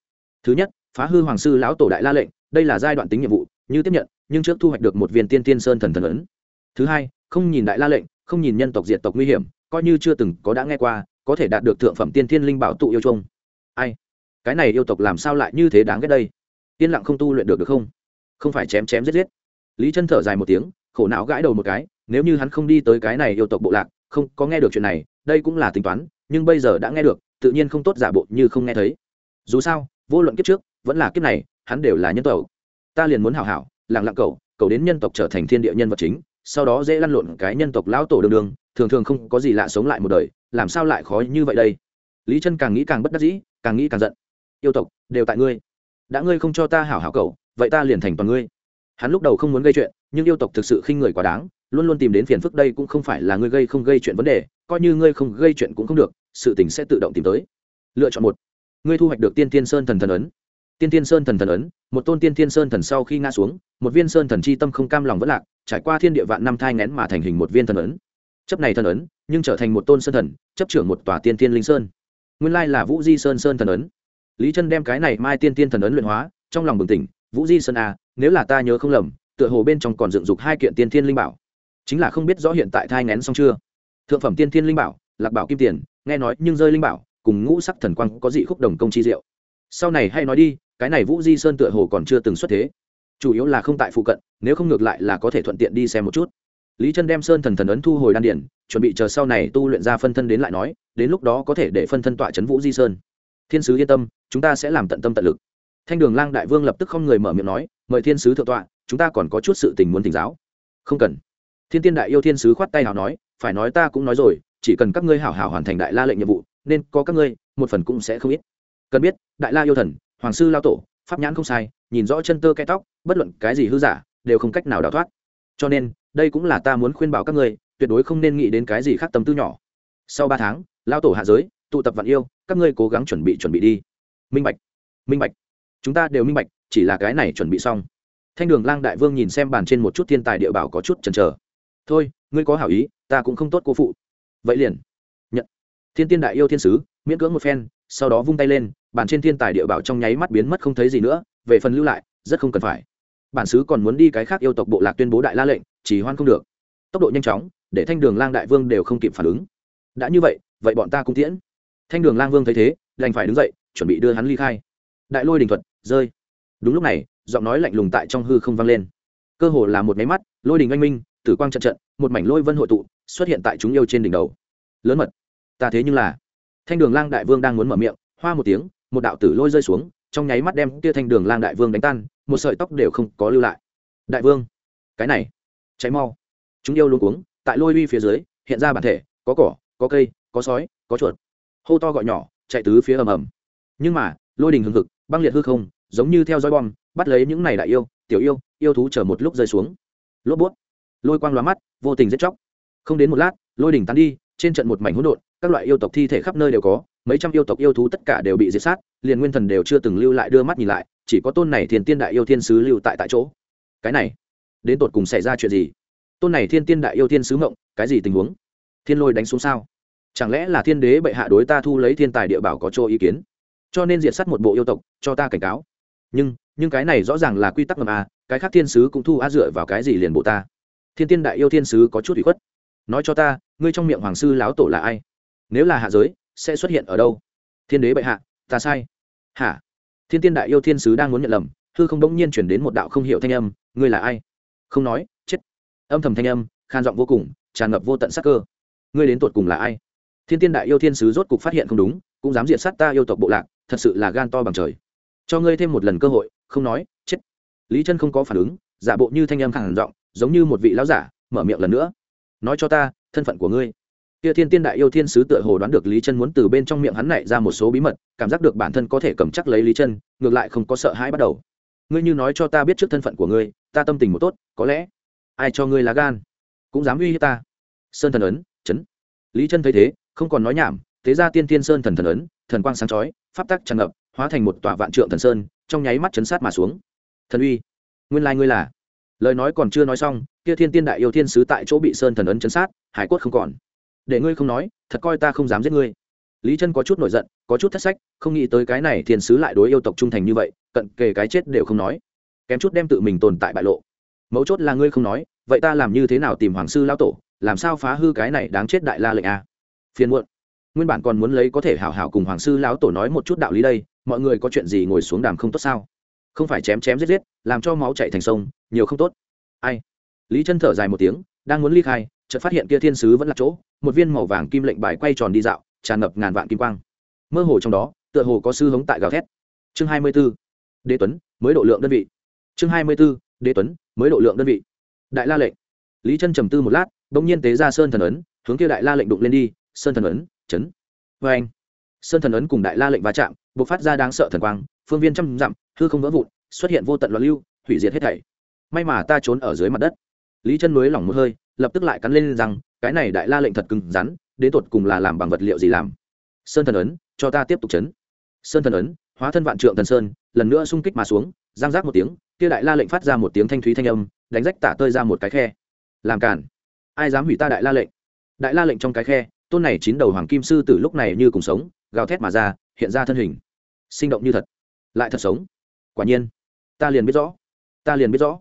Thứ nhất, phá hư hoàng sư lão tổ đại la lệnh, đây là giai đoạn tính nhiệm vụ, như tiếp nhận, nhưng trước thu hoạch được một viên tiên tiên sơn thần thần ấn. Thứ hai, không nhìn đại la lệnh, không nhìn nhân tộc diệt tộc nguy hiểm, coi như chưa từng có đã nghe qua có thể đạt được thượng phẩm tiên thiên linh bảo tụ yêu chung ai? Cái này yêu tộc làm sao lại như thế đáng ghét đây? Yên lặng không tu luyện được được không? Không phải chém chém giết giết. Lý chân thở dài một tiếng, khổ não gãi đầu một cái, nếu như hắn không đi tới cái này yêu tộc bộ lạc, không, có nghe được chuyện này, đây cũng là tính toán, nhưng bây giờ đã nghe được, tự nhiên không tốt giả bộ như không nghe thấy. Dù sao, vô luận kiếp trước, vẫn là kiếp này, hắn đều là nhân tộc. Ta liền muốn hảo hảo, lặng lặng cầu cầu đến nhân tộc trở thành thiên địa nhân vật chính, sau đó dễ lăn lộn cái nhân tộc lão tổ đường đường, thường thường không có gì lạ sống lại một đời làm sao lại khó như vậy đây? Lý chân càng nghĩ càng bất đắc dĩ, càng nghĩ càng giận. Yêu tộc, đều tại ngươi. Đã ngươi không cho ta hảo hảo cầu, vậy ta liền thành toàn ngươi. Hắn lúc đầu không muốn gây chuyện, nhưng yêu tộc thực sự khinh người quá đáng, luôn luôn tìm đến phiền phức đây cũng không phải là ngươi gây không gây chuyện vấn đề, coi như ngươi không gây chuyện cũng không được, sự tình sẽ tự động tìm tới. Lựa chọn một. Ngươi thu hoạch được tiên tiên sơn thần thần ấn. Tiên tiên sơn thần thần ấn, một tôn tiên tiên sơn thần sau khi ngã xuống, một viên sơn thần chi tâm không cam lòng vất lạc, trải qua thiên địa vạn năm thai ngén mà thành hình một viên thần ấn chấp này thần ấn, nhưng trở thành một tôn sơn thần, chấp trưởng một tòa tiên tiên linh sơn. Nguyên lai là vũ di sơn sơn thần ấn. Lý chân đem cái này mai tiên tiên thần ấn luyện hóa, trong lòng bừng tỉnh, vũ di sơn a nếu là ta nhớ không lầm, tựa hồ bên trong còn dựng dục hai kiện tiên tiên linh bảo. Chính là không biết rõ hiện tại thai ngén xong chưa. Thượng phẩm tiên tiên linh bảo, lạc bảo kim tiền, nghe nói nhưng rơi linh bảo, cùng ngũ sắc thần quang có dị khúc đồng công chi diệu. Sau này hay nói đi, cái này vũ di sơn tựa hồ còn chưa từng xuất thế. Chủ yếu là không tại phụ cận, nếu không ngược lại là có thể thuận tiện đi xem một chút lý chân đem sơn thần thần ấn thu hồi đan điển chuẩn bị chờ sau này tu luyện ra phân thân đến lại nói, đến lúc đó có thể để phân thân tọa c vũ di sơn. Thiên sứ yên tâm, chúng ta sẽ làm tận tâm tận lực. Thanh đường lang đại vương lập tức không người mở miệng nói, mời thiên sứ thượng tọa, chúng ta còn có chút sự tình muốn thỉnh giáo. Không cần. Thiên tiên đại yêu thiên sứ khoát tay hào nói, phải nói ta cũng nói rồi, chỉ cần các ngươi hảo hảo hoàn thành đại la lệnh nhiệm vụ, nên có các ngươi, một phần cũng sẽ không ít. Cần biết, đại la yêu thần, hoàng sư lao tổ, pháp nhãn không sai, nhìn rõ chân tơ cái tóc, bất luận cái gì hư giả, đều không cách nào đào thoát. Cho nên đây cũng là ta muốn khuyên bảo các ngươi, tuyệt đối không nên nghĩ đến cái gì khác tâm tư nhỏ. Sau ba tháng lao tổ hạ giới, tụ tập vạn yêu, các ngươi cố gắng chuẩn bị chuẩn bị đi. Minh bạch minh bạch. Chúng ta đều minh bạch, chỉ là cái này chuẩn bị xong. Thanh đường lang đại vương nhìn xem bàn trên một chút thiên tài địa bảo có chút chần chờ. Thôi, ngươi có hảo ý, ta cũng không tốt cô phụ. Vậy liền. Nhận. Thiên tiên đại yêu thiên sứ, miễn cưỡng một phen, sau đó vung tay lên bản trên thiên tài địa bảo trong nháy mắt biến mất không thấy gì nữa, về phần lưu lại, rất không cần phải. Bản sứ còn muốn đi cái khác yêu tộc bộ lạc tuyên bố đại la lệnh chỉ hoan không được. Tốc độ nhanh chóng, để thanh đường lang đại vương đều không kịp phản ứng. Đã như vậy vậy bọn ta cũng tiễn. Thanh đường lang vương thấy thế, đành phải đứng dậy, chuẩn bị đưa hắn ly khai. Đại lôi đình thuật, rơi. Đúng lúc này, giọng nói lạnh lùng tại trong hư không vang lên. Cơ hồ là một máy mắt, lôi đình anh minh, tử quang trận trận, một mảnh lôi vân hội tụ, xuất hiện tại chúng yêu trên đỉnh đầu. Lớn mật. Ta thế nhưng là. Thanh đường lang đại vương đang muốn mở miệng, hoa một tiếng, một đạo tử lôi rơi xuống, trong nháy mắt đem kia thanh đường lang đại vương đánh tan, một sợi tóc đều không có lưu lại. Đại vương, cái này cháy mau. Chúng yêu luôn cuống, tại lôi uy phía dưới, hiện ra bản thể, có cỏ, có cây, có sói, có chuột. Hô to gọi nhỏ, chạy tứ phía ầm ầm. Nhưng mà, lôi đình hừng hực, băng liệt hư không, giống như theo dõi bom, bắt lấy những này đại yêu, tiểu yêu yêu thú chờ một lúc rơi xuống. Lốp bút. Lôi quang lóa mắt, vô tình giết chóc. Không đến một lát, lôi đỉnh tán đi, trên trận một mảnh hỗn độn, các loại yêu tộc thi thể khắp nơi đều có, mấy trăm yêu tộc yêu thú tất cả đều bị diệt sát, liền nguyên thần đều chưa từng lưu lại đưa mắt nhìn lại, chỉ có tôn này thiên tiên đại yêu thiên sứ lưu tại tại chỗ. Cái này đến tột cùng xảy ra chuyện gì? Tôn này thiên tiên đại yêu thiên sứ mộng, cái gì tình huống? Thiên lôi đánh xuống sao? Chẳng lẽ là thiên đế bệ hạ đối ta thu lấy thiên tài địa bảo có chỗ ý kiến? Cho nên diệt sát một bộ yêu tộc, cho ta cảnh cáo. Nhưng nhưng cái này rõ ràng là quy tắc ngầm à cái khác thiên sứ cũng thu a dựa vào cái gì liền bộ ta? Thiên tiên đại yêu thiên sứ có chút bị khuất. Nói cho ta, ngươi trong miệng hoàng sư láo tổ là ai? Nếu là hạ giới, sẽ xuất hiện ở đâu? Thiên đế bệ hạ, ta sai. Hả? Thiên tiên đại yêu thiên sứ đang muốn nhận lầm, hư không đống nhiên chuyển đến một đạo không hiểu thanh âm, ngươi là ai? Không nói, chết. Âm thầm thanh âm, khan giọng vô cùng, tràn ngập vô tận sắc cơ. Ngươi đến tột cùng là ai? Thiên tiên đại yêu thiên sứ rốt cục phát hiện không đúng, cũng dám diệt sát ta yêu tộc bộ lạc, thật sự là gan to bằng trời. Cho ngươi thêm một lần cơ hội, không nói, chết. Lý chân không có phản ứng, giả bộ như thanh âm khẳng giọng, giống như một vị lão giả, mở miệng lần nữa. Nói cho ta, thân phận của ngươi. Kia thiên tiên đại yêu thiên sứ tựa hồ đoán được lý chân muốn từ bên trong miệng hắn này ra một số bí mật, cảm giác được bản thân có thể cầm chắc lấy lý chân, ngược lại không có sợ hãi bắt đầu. Ngươi như nói cho ta biết trước thân phận của ngươi ta tâm tình một tốt, có lẽ ai cho ngươi lá gan? Cũng dám uy hiếp ta. Sơn thần ấn, chấn. Lý chân thấy thế, không còn nói nhảm, thế ra tiên tiên sơn thần thần ấn, thần quang sáng chói, pháp tắc tràn ngập, hóa thành một tòa vạn trượng thần sơn, trong nháy mắt chấn sát mà xuống. Thần uy, nguyên lai ngươi là. Lời nói còn chưa nói xong, kia thiên tiên đại yêu thiên sứ tại chỗ bị sơn thần ấn chấn sát, hải quất không còn. Để ngươi không nói, thật coi ta không dám giết ngươi. Lý chân có chút nổi giận, có chút thất sách, không nghĩ tới cái này thiên sứ lại đối yêu tộc trung thành như vậy, cận kề cái chết đều không nói kém chút đem tự mình tồn tại bại lộ. Mấu chốt là ngươi không nói, vậy ta làm như thế nào tìm hoàng sư lao tổ, làm sao phá hư cái này đáng chết đại la lệnh a? Phiền muộn. Nguyên bản còn muốn lấy có thể hảo hảo cùng hoàng sư lão tổ nói một chút đạo lý đây, mọi người có chuyện gì ngồi xuống đàm không tốt sao? Không phải chém chém giết giết, làm cho máu chạy thành sông, nhiều không tốt. Ai? Lý chân thở dài một tiếng, đang muốn ly khai, chợt phát hiện kia thiên sứ vẫn là chỗ, một viên màu vàng kim lệnh bài quay tròn đi dạo, tràn ngập ngàn vạn kim quang. Mơ hồ trong đó, tựa hồ có sư hống tại gào thét. Chương hai mươi 24. đế tuấn, mới độ lượng đơn vị chương hai mươi 24. đế tuấn, mới độ lượng đơn vị. Đại la lệnh. Lý chân trầm tư một lát, bỗng nhiên tế ra sơn thần ấn, hướng kia đại la lệnh đụng lên đi, sơn thần ấn, chấn. Vê anh, sơn thần ấn cùng đại la lệnh va chạm b ộ c phát ra đáng sợ thần quang, phương viên trăm dặm, hư không vỡ vụn, xuất hiện vô tận loạn lưu, hủy diệt hết thảy. May mà ta trốn ở dưới mặt đất. Lý chân nối lỏng một hơi, lập tức lại cắn lên rằng cái này đại la lệnh thật cứng rắn, đến tột cùng là làm bằng vật liệu gì làm? Sơn thần ấn, cho ta tiếp tục chấn. Sơn thần ấn, hóa thân vạn trượng thần sơn, lần nữa xung kích mà xuống giang giác một tiếng kia đại la lệnh phát ra một tiếng thanh thúy thanh âm, đánh rách tả tơi ra một cái khe. Làm cản. Ai dám hủy ta đại la lệnh? Đại la lệnh trong cái khe, tôn này chín đầu hoàng kim sư tử lúc này như cùng sống, gào thét mà ra, hiện ra thân hình. Sinh động như thật. Lại thật sống. Quả nhiên. Ta liền biết rõ. Ta liền biết rõ.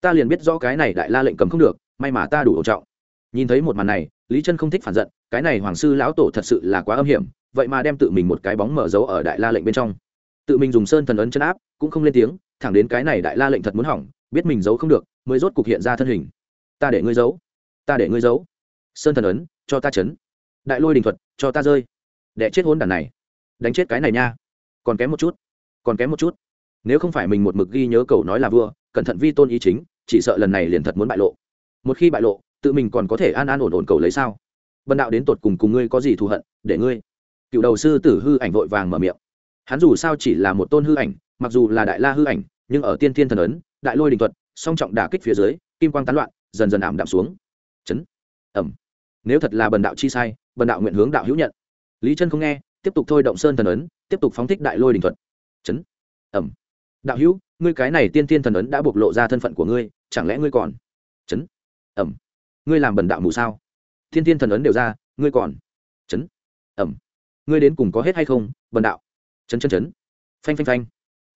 Ta liền biết rõ cái này đại la lệnh cầm không được, may mà ta đủ ổn trọng. Nhìn thấy một màn này, lý chân không thích phản giận, cái này hoàng sư lão tổ thật sự là quá âm hiểm, vậy mà đem tự mình một cái bóng mở dấu ở đại la lệnh bên trong. Tự mình dùng sơn thần ấn chân áp, cũng không lên tiếng thẳng đến cái này đại la lệnh thật muốn hỏng, biết mình giấu không được, mới rốt cục hiện ra thân hình. Ta để ngươi giấu. Ta để ngươi giấu. Sơn thần ấn, cho ta chấn. Đại lôi đình thuật, cho ta rơi. Đẻ chết hôn đàn này. Đánh chết cái này nha. Còn kém một chút. Còn kém một chút. Nếu không phải mình một mực ghi nhớ cầu nói là vua, cẩn thận vi tôn ý chính, chỉ sợ lần này liền thật muốn bại lộ. Một khi bại lộ, tự mình còn có thể an an ổn ổn cầu lấy sao? Bần đạo đến tột cùng cùng ngươi có gì thù hận? Để ngươi. Cựu đầu sư tử hư ảnh vội vàng mở miệng. Hắn dù sao chỉ là một tôn hư ảnh mặc dù là đại la hư ảnh, nhưng ở tiên thiên thần ấn, đại lôi đình thuật, song trọng đả kích phía dưới, kim quang tán loạn, dần dần ảm đạm xuống. Chấn. Ẩm. Nếu thật là bần đạo chi sai, bần đạo nguyện hướng đạo hữu nhận. Lý chân không nghe, tiếp tục thôi động sơn thần ấn, tiếp tục phóng thích đại lôi đình thuật. Chấn. Ẩm. Đạo hữu, ngươi cái này tiên thiên thần ấn đã bộc lộ ra thân phận của ngươi, chẳng lẽ ngươi còn? Chấn. Ẩm. Ngươi làm bần đạo mù sao? Thiên thiên thần ấn đều ra, ngươi còn? Chấn. Ẩm. Ngươi đến cùng có hết hay không, bần đạo? Chấn chấn chấn. Phanh phanh phanh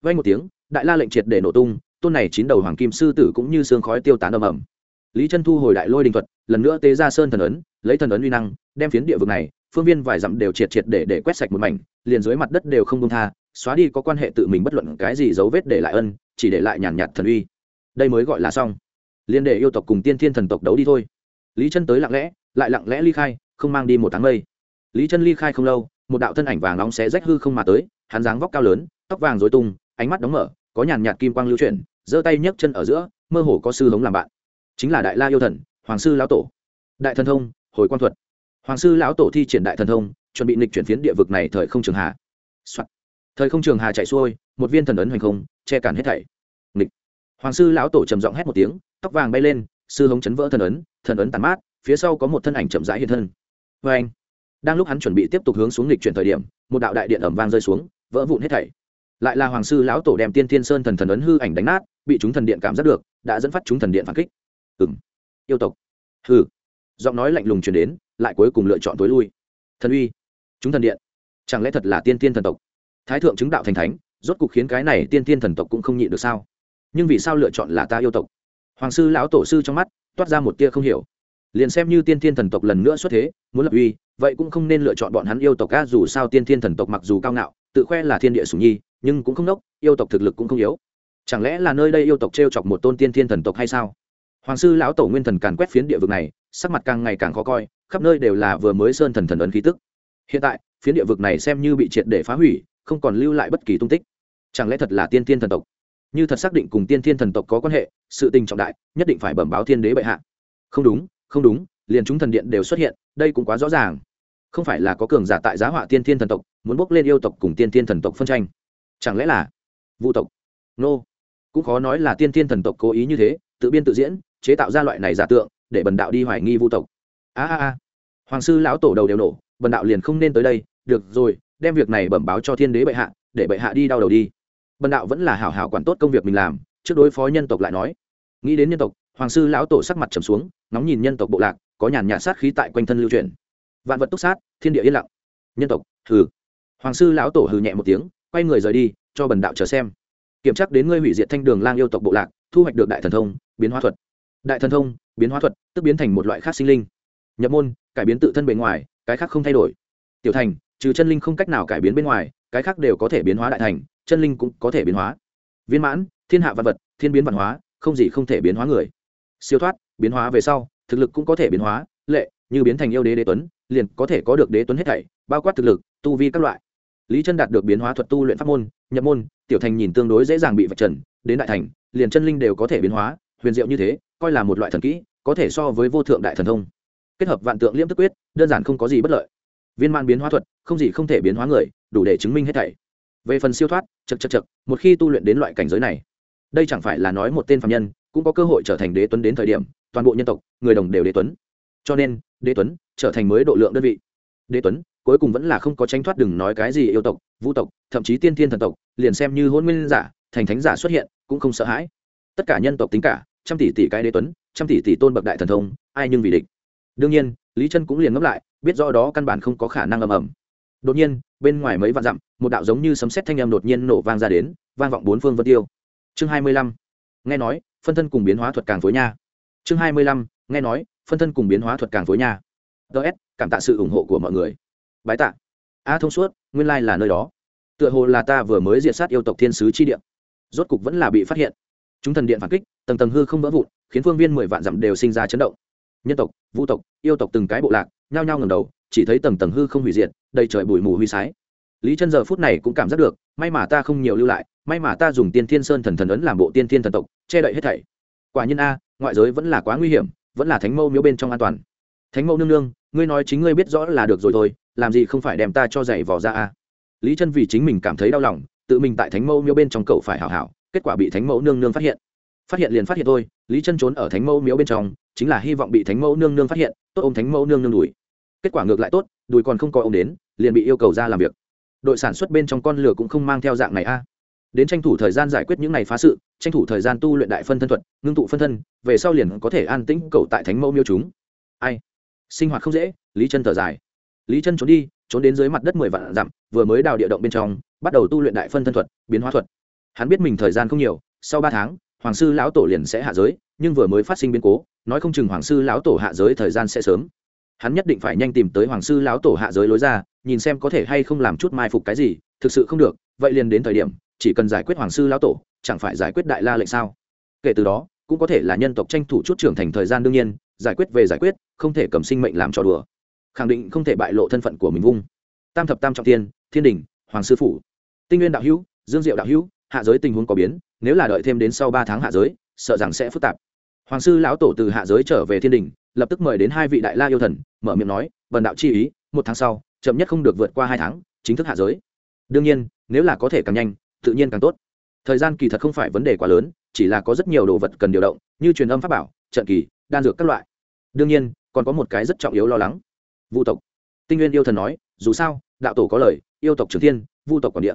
vay một tiếng, đại la lệnh triệt để nổ tung, tôn này chín đầu hoàng kim sư tử cũng như xương khói tiêu tán ầm ầm. Lý chân thu hồi đại lôi đình thuật, lần nữa tế ra sơn thần ấn, lấy thần ấn uy năng, đem phiến địa vực này, phương viên vài dặm đều triệt triệt để để quét sạch một mảnh, liền dưới mặt đất đều không công tha, xóa đi có quan hệ tự mình bất luận cái gì dấu vết để lại ân, chỉ để lại nhàn nhạt thần uy. Đây mới gọi là xong. Liên đệ yêu tộc cùng tiên thiên thần tộc đấu đi thôi. Lý chân tới lặng lẽ, lại lặng lẽ ly khai, không mang đi một tháng mây. Lý chân ly khai không lâu, một đạo thân ảnh vàng nóng xé rách hư không mà tới, hắn dáng vóc cao lớn, tóc vàng dối tung ánh mắt đóng mở, có nhàn nhạt kim quang lưu chuyển, giơ tay nhấc chân ở giữa, mơ hồ có sư hống làm bạn. Chính là đại la yêu thần, hoàng sư lão tổ. Đại thần thông, hồi quan thuật. Hoàng sư lão tổ thi triển đại thần thông, chuẩn bị nịch chuyển phiến địa vực này thời không trường hà、Soạn. thời không trường hà chạy xuôi, một viên thần ấn hoành không, che cản hết thảy. Nịch hoàng sư lão tổ trầm giọng hét một tiếng, tóc vàng bay lên, sư hống chấn vỡ thần ấn thần ấn tàn mát, phía sau có một thân ảnh chậm rãi hiện thân. Vê anh đang lúc hắn chuẩn bị tiếp tục hướng xuống lịch chuyển thời điểm, một đạo đại điện ẩm vang rơi xuống, vỡ vụn hết thảy lại là hoàng sư lão tổ đem tiên thiên sơn thần thần ấn hư ảnh đánh nát bị chúng thần điện cảm giác được đã dẫn phát chúng thần điện phản kích. Ừ m yêu tộc. Hừ, giọng nói lạnh lùng chuyển đến lại cuối cùng lựa chọn tối lui. Thần uy. Chúng thần điện. Chẳng lẽ thật là tiên tiên thần tộc? Thái thượng chứng đạo thành thánh rốt cục khiến cái này tiên tiên thần tộc cũng không nhịn được sao? Nhưng vì sao lựa chọn là ta yêu tộc? Hoàng sư lão tổ sư trong mắt toát ra một tia không hiểu. Liền xem như tiên thiên thần tộc lần nữa xuất thế muốn lập uy vậy cũng không nên lựa chọn bọn hắn yêu tộc ca dù sao tiên thiên thần tộc mặc dù cao ngạo tự khoe là thiên địa sủng nhi nhưng cũng không nốc yêu tộc thực lực cũng không yếu. Chẳng lẽ là nơi đây yêu tộc t r e o chọc một tôn tiên thiên thần tộc hay sao? Hoàng sư lão tổ nguyên thần càn quét phiến địa vực này, sắc mặt càng ngày càng khó coi, khắp nơi đều là vừa mới sơn thần thần ấn khí tức. Hiện tại, phiến địa vực này xem như bị triệt để phá hủy, không còn lưu lại bất kỳ tung tích. Chẳng lẽ thật là tiên thiên thần tộc? Như thật xác định cùng tiên thiên thần tộc có quan hệ, sự tình trọng đại, nhất định phải bẩm báo thiên đế bệ hạ. Không đúng không đúng, liền chúng thần điện đều xuất hiện, đây cũng quá rõ ràng. Không phải là có cường giả tại giá họa tiên thiên thần tộc, muốn bốc lên yêu tộc cùng tiên thiên thần tộc phân tranh chẳng lẽ là vu tộc? Nô. Cũng khó nói là tiên thiên thần tộc cố ý như thế, tự biên tự diễn, chế tạo ra loại này giả tượng, để bần đạo đi hoài nghi vu tộc. A a a. Hoàng sư lão tổ đầu đều nổ, bần đạo liền không nên tới đây, được rồi, đem việc này bẩm báo cho thiên đế bệ hạ, để bệ hạ đi đau đầu đi. Bần đạo vẫn là hảo hảo quản tốt công việc mình làm, trước đối phó nhân tộc lại nói. Nghĩ đến nhân tộc, hoàng sư lão tổ sắc mặt trầm xuống, ngóng nhìn nhân tộc bộ lạc, có nhàn nhạt sát khí tại quanh thân lưu truyền. Vạn vật túc sát, thiên địa yên lặng. Nhân tộc, hừ. Hoàng sư lão tổ hừ nhẹ một tiếng quay người rời đi, cho bần đạo chờ xem. Kiểm tra đến ngươi hủy diệt thanh đường lang yêu tộc bộ lạc, thu hoạch được đại thần thông, biến hóa thuật. Đại thần thông, biến hóa thuật, tức biến thành một loại khác sinh linh. Nhập môn, cải biến tự thân bề ngoài, cái khác không thay đổi. Tiểu thành, trừ chân linh không cách nào cải biến bên ngoài, cái khác đều có thể biến hóa đại thành, chân linh cũng có thể biến hóa. Viên mãn, thiên hạ văn vật, thiên biến văn hóa, không gì không thể biến hóa người. Siêu thoát, biến hóa về sau, thực lực cũng có thể biến hóa, lệ, như biến thành yêu đế đế tuấn, liền có thể có được đế tuấn hết thảy, bao quát thực lực, tu vi các loại lý chân đạt được biến hóa thuật tu luyện pháp môn, nhập môn, tiểu thành nhìn tương đối dễ dàng bị vạch trần, đến đại thành, liền chân linh đều có thể biến hóa, huyền diệu như thế, coi là một loại thần kỹ, có thể so với vô thượng đại thần thông. Kết hợp vạn tượng liễm tức quyết, đơn giản không có gì bất lợi. Viên man biến hóa thuật, không gì không thể biến hóa người, đủ để chứng minh hết thảy. Về phần siêu thoát chật chật chật một khi tu luyện đến loại cảnh giới này, đây chẳng phải là nói một tên phạm nhân, cũng có cơ hội trở thành đế tuấn đến thời điểm, toàn bộ nhân tộc, người đồng đều đế tuấn. Cho nên, đế tuấn trở thành mới độ lượng đơn vị. Đế tuấn cuối cùng vẫn là không có tranh thoát đừng nói cái gì yêu tộc vũ tộc, thậm chí tiên thiên thần tộc, liền xem như hôn nguyên giả, thành thánh giả xuất hiện, cũng không sợ hãi. Tất cả nhân tộc tính cả, trăm tỷ tỷ cái đế tuấn, trăm tỷ tỷ tôn bậc đại thần thông, ai nhưng vì địch. Đương nhiên, lý chân cũng liền ngẫm lại, biết rõ đó căn bản không có khả năng ầm ầm. Đột nhiên, bên ngoài mấy vạn dặm, một đạo giống như sấm sét thanh âm đột nhiên nổ vang ra đến, vang vọng bốn phương vân tiêu. Chương hai mươi lăm. Nghe nói, phân thân cùng biến hóa thuật càng phối nha. Chương hai mươi lăm. Nghe nói, phân thân cùng biến hóa thuật càng phối nha. Ts cảm tạ sự ủng hộ của mọi người bái tạ. A thông suốt, nguyên lai là nơi đó. Tựa hồ là ta vừa mới diệt sát yêu tộc thiên sứ chi điện rốt cục vẫn là bị phát hiện. Chúng thần điện phản kích, tầng tầng hư không vỡ vụn, khiến phương viên mười vạn dặm đều sinh ra chấn động. Nhân tộc, vũ tộc, yêu tộc từng cái bộ lạc, nhao nhao ngầm đầu, chỉ thấy tầng tầng hư không hủy diệt, đầy trời bụi mù huy sái. Lý chân giờ phút này cũng cảm giác được, may mà ta không nhiều lưu lại, may mà ta dùng tiên thiên sơn thần thần ấn làm bộ tiên thiên thần tộc, che đậy hết thảy. Quả nhiên a, ngoại giới vẫn là quá nguy hiểm, vẫn là thánh mâu miếu bên trong an toàn. Thánh mâu nương nương, ngươi nói chính ngươi biết rõ là được rồi thôi làm gì không phải đem ta cho giày vò ra a lý chân vì chính mình cảm thấy đau lòng, tự mình tại thánh mẫu miếu bên trong cậu phải hảo hảo, kết quả bị thánh mẫu nương nương phát hiện. Phát hiện liền phát hiện thôi, lý chân trốn ở thánh mẫu miếu bên trong, chính là hy vọng bị thánh mẫu nương nương phát hiện, tốt ôm thánh mẫu nương nương đùi kết quả ngược lại tốt đùi còn không có ông đến, liền bị yêu cầu ra làm việc. Đội sản xuất bên trong con lửa cũng không mang theo dạng này a đến tranh thủ thời gian giải quyết những này phá sự, tranh thủ thời gian tu luyện đại phân thân thuật, ngưng tụ phân thân, về sau liền có thể an tĩnh cầu tại thánh mẫu miêu chúng. Ai? Sinh hoạt không dễ, lý chân thở dài lý chân trốn đi, trốn đến dưới mặt đất mười vạn dặm, vừa mới đào địa động bên trong, bắt đầu tu luyện đại phân thân thuật, biến hóa thuật. Hắn biết mình thời gian không nhiều, sau ba tháng, hoàng sư lão tổ liền sẽ hạ giới, nhưng vừa mới phát sinh biến cố, nói không chừng hoàng sư lão tổ hạ giới thời gian sẽ sớm. Hắn nhất định phải nhanh tìm tới hoàng sư lão tổ hạ giới lối ra, nhìn xem có thể hay không làm chút mai phục cái gì, thực sự không được, vậy liền đến thời điểm, chỉ cần giải quyết hoàng sư lão tổ, chẳng phải giải quyết đại la lệnh sao? Kể từ đó, cũng có thể là nhân tộc tranh thủ chút trưởng thành thời gian đương nhiên, giải quyết về giải quyết, không thể cầm sinh mệnh làm trò đùa khẳng định không thể bại lộ thân phận của mình vung. Tam thập tam trọng tiên thiên đình, hoàng sư phủ. Tinh nguyên đạo hữu, dương diệu đạo hữu, hạ giới tình huống có biến, nếu là đợi thêm đến sau ba tháng hạ giới, sợ rằng sẽ phức tạp. Hoàng sư lão tổ từ hạ giới trở về thiên đình, lập tức mời đến hai vị đại la yêu thần, mở miệng nói vần đạo chi ý, một tháng sau, chậm nhất không được vượt qua hai tháng, chính thức hạ giới. Đương nhiên, nếu là có thể càng nhanh, tự nhiên càng tốt. Thời gian kỳ thật không phải vấn đề quá lớn, chỉ là có rất nhiều đồ vật cần điều động, như truyền âm pháp bảo, trận kỳ, đan dược các loại. Đương nhiên, còn có một cái rất trọng yếu lo lắng vu tộc. Tinh nguyên yêu thần nói, dù sao, đạo tổ có lời, yêu tộc trường thiên, vu tộc quản địa.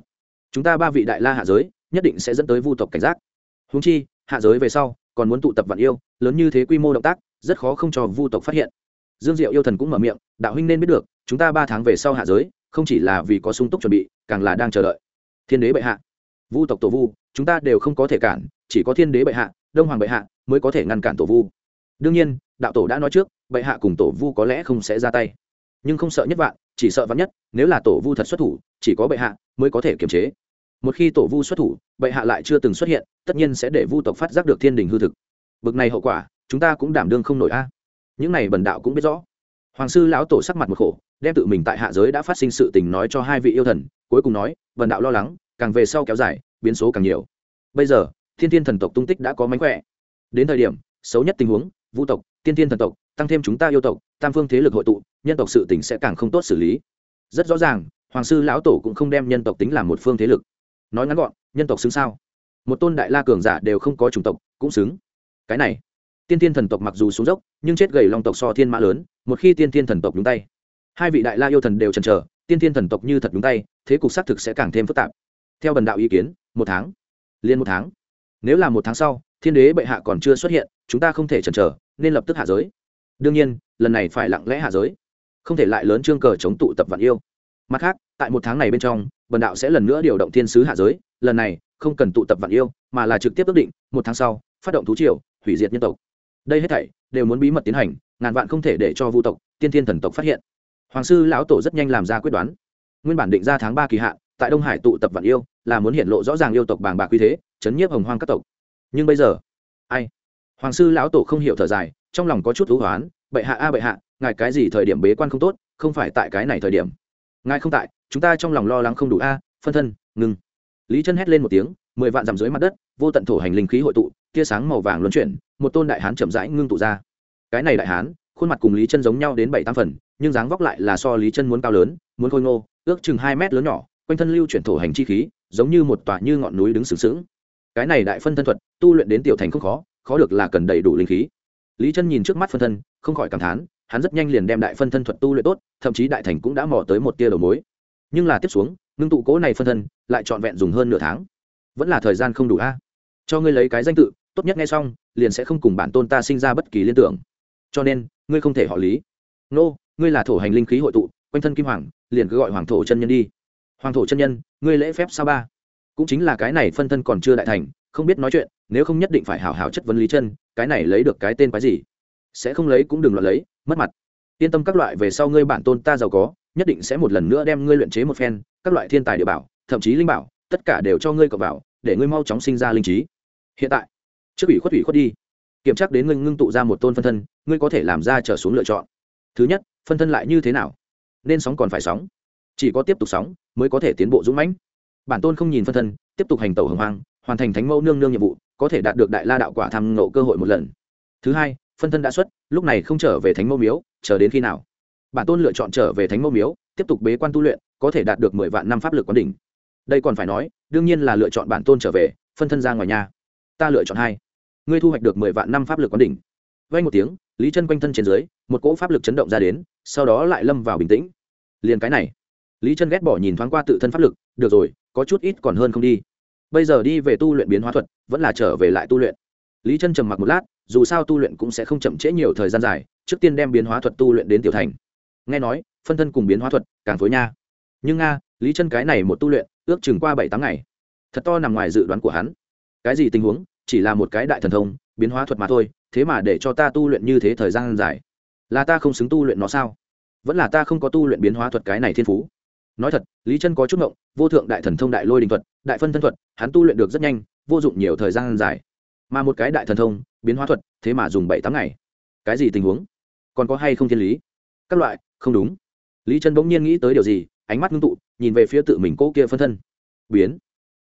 Chúng ta ba vị đại la hạ giới, nhất định sẽ dẫn tới vu tộc cảnh giác. Húng chi, hạ giới về sau, còn muốn tụ tập vạn yêu, lớn như thế quy mô động tác, rất khó không cho vu tộc phát hiện. Dương diệu yêu thần cũng mở miệng, đạo huynh nên biết được, chúng ta ba tháng về sau hạ giới, không chỉ là vì có sung túc chuẩn bị, càng là đang chờ đợi. Thiên đế bệ hạ. Vu tộc tổ vu, chúng ta đều không có thể cản, chỉ có thiên đế bệ hạ, đông hoàng bệ hạ mới có thể ngăn cản tổ vu. Đương nhiên, đạo tổ đã nói trước, bệ hạ cùng tổ vu có lẽ không sẽ ra tay nhưng không sợ nhất vạn, chỉ sợ vắn nhất, nếu là tổ vu thật xuất thủ, chỉ có bệ hạ mới có thể kiềm chế. Một khi tổ vu xuất thủ, bệ hạ lại chưa từng xuất hiện, tất nhiên sẽ để vu tộc phát giác được thiên đình hư thực. Bực này hậu quả, chúng ta cũng đảm đương không nổi a. Những này bần đạo cũng biết rõ. Hoàng sư lão tổ sắc mặt một khổ, đem tự mình tại hạ giới đã phát sinh sự tình nói cho hai vị yêu thần, cuối cùng nói, bần đạo lo lắng, càng về sau kéo dài, biến số càng nhiều. Bây giờ, thiên thiên thần tộc tung tích đã có mánh khỏe. Đến thời điểm, xấu nhất tình huống, Vu tộc tiên thiên thần tộc tăng thêm chúng ta yêu tộc, tam phương thế lực hội tụ, nhân tộc sự tỉnh sẽ càng không tốt xử lý. Rất rõ ràng, hoàng sư lão tổ cũng không đem nhân tộc tính làm một phương thế lực. Nói ngắn gọn, nhân tộc xứng sao? Một tôn đại la cường giả đều không có chủng tộc, cũng xứng. Cái này, tiên thiên thần tộc mặc dù xuống dốc, nhưng chết gầy long tộc so thiên mã lớn, một khi tiên thiên thần tộc đúng tay, hai vị đại la yêu thần đều chần chờ, tiên thiên thần tộc như thật đúng tay, thế cục xác thực sẽ càng thêm phức tạp. Theo bần đạo ý kiến, một tháng liên một tháng. Nếu là một tháng sau, thiên đế bệ hạ còn chưa xuất hiện, chúng ta không thể chần chờ, nên lập tức hạ giới đương nhiên, lần này phải lặng lẽ hạ giới, không thể lại lớn trương cờ chống tụ tập vạn yêu. Mặt khác, tại một tháng này bên trong, bần đạo sẽ lần nữa điều động thiên sứ hạ giới, lần này không cần tụ tập vạn yêu, mà là trực tiếp ước định, một tháng sau, phát động thú triều, hủy diệt nhân tộc. Đây hết thảy đều muốn bí mật tiến hành, ngàn vạn không thể để cho vu tộc, tiên thiên thần tộc phát hiện. Hoàng sư lão tổ rất nhanh làm ra quyết đoán. Nguyên bản định ra tháng ba kỳ hạn, tại đông hải tụ tập vạn yêu, là muốn hiện lộ rõ ràng yêu tộc bàng bạc quy thế, chấn nhiếp hồng hoang các tộc. Nhưng bây giờ, ai? Hoàng sư lão tổ không hiểu thở dài trong lòng có chút thú hoán, bệ hạ, a, bệ hạ, ngài cái gì thời điểm bế quan không tốt, không phải tại cái này thời điểm. Ngài không tại, chúng ta trong lòng lo lắng không đủ a, phân thân, ngừng. Lý chân hét lên một tiếng, mười vạn dặm dưới mặt đất, vô tận thổ hành linh khí hội tụ, tia sáng màu vàng luân chuyển, một tôn đại hán chậm rãi ngưng tụ ra. Cái này đại hán, khuôn mặt cùng lý chân giống nhau đến bảy tam phần, nhưng dáng vóc lại là so lý chân muốn cao lớn, muốn khôi ngô, ước chừng hai mét lớn nhỏ, quanh thân lưu chuyển thổ hành chi khí, giống như một tòa như ngọn núi đứng sừng sững. Cái này đại phân thân thuật, tu luyện đến tiểu thành không khó khó được là cần đầy đủ linh khí lý chân nhìn trước mắt phân thân, không khỏi cảm thán, hắn rất nhanh liền đem đại phân thân thuật tu luyện tốt, thậm chí đại thành cũng đã mò tới một tia đầu mối. Nhưng là tiếp xuống, ngưng tụ cố này phân thân, lại trọn vẹn dùng hơn nửa tháng. Vẫn là thời gian không đủ a. Cho ngươi lấy cái danh tự, tốt nhất nghe xong, liền sẽ không cùng bản tôn ta sinh ra bất kỳ liên tưởng. Cho nên, ngươi không thể họ lý. Nô, ngươi là thổ hành linh khí hội tụ, quanh thân kim hoàng, liền cứ gọi hoàng thổ chân nhân đi. Hoàng thổ chân nhân, ngươi lễ phép sao ba? Cũng chính là cái này phân thân còn chưa đại thành, không biết nói chuyện, nếu không nhất định phải hảo hảo chất vấn lý chân cái này lấy được cái tên cái gì? Sẽ không lấy cũng đừng loạn lấy, mất mặt. Yên tâm các loại về sau ngươi bản tôn ta giàu có, nhất định sẽ một lần nữa đem ngươi luyện chế một phen, các loại thiên tài địa bảo, thậm chí linh bảo, tất cả đều cho ngươi cập vào, để ngươi mau chóng sinh ra linh trí. Hiện tại, trước ủy khuất ủy khuất đi. Kiểm tra đến ngươi ngưng tụ ra một tôn phân thân, ngươi có thể làm ra trở xuống lựa chọn. Thứ nhất, phân thân lại như thế nào? Nên sóng còn phải sóng. Chỉ có tiếp tục sóng mới có thể tiến bộ dũng mãnh. Bản tôn không nhìn phân thân, tiếp tục hành tẩu hồng hoang, hoàn thành thánh mẫu nương nương nhiệm vụ có thể đạt được đại la đạo quả tham ngộ cơ hội một lần. Thứ hai, phân thân đã xuất, lúc này không trở về thánh mẫu miếu, chờ đến khi nào? Bản tôn lựa chọn trở về thánh mẫu miếu, tiếp tục bế quan tu luyện, có thể đạt được mười vạn năm pháp lực quán đỉnh. Đây còn phải nói, đương nhiên là lựa chọn bản tôn trở về, phân thân ra ngoài nhà. Ta lựa chọn hai. Ngươi thu hoạch được mười vạn năm pháp lực quán đỉnh. Vay một tiếng, lý chân quanh thân trên dưới, một cỗ pháp lực chấn động ra đến, sau đó lại lâm vào bình tĩnh. Liền cái này. Lý chân ghét bỏ nhìn thoáng qua tự thân pháp lực, được rồi, có chút ít còn hơn không đi bây giờ đi về tu luyện biến hóa thuật, vẫn là trở về lại tu luyện. Lý chân trầm mặc một lát, dù sao tu luyện cũng sẽ không chậm trễ nhiều thời gian dài, trước tiên đem biến hóa thuật tu luyện đến tiểu thành. Nghe nói, phân thân cùng biến hóa thuật càng phối nha. Nhưng nga, lý chân cái này một tu luyện, ước chừng qua bảy tám ngày. Thật to nằm ngoài dự đoán của hắn. Cái gì tình huống, chỉ là một cái đại thần thông, biến hóa thuật mà thôi, thế mà để cho ta tu luyện như thế thời gian dài. Là ta không xứng tu luyện nó sao? Vẫn là ta không có tu luyện biến hóa thuật cái này thiên phú nói thật, lý chân có chút ngộng, vô thượng đại thần thông đại lôi đình thuật, đại phân thân thuật, hắn tu luyện được rất nhanh, vô dụng nhiều thời gian dài. Mà một cái đại thần thông, biến hóa thuật, thế mà dùng bảy tám ngày. Cái gì tình huống? Còn có hay không thiên lý? Các loại, không đúng. Lý chân bỗng nhiên nghĩ tới điều gì, ánh mắt ngưng tụ, nhìn về phía tự mình cỗ kia phân thân. Biến.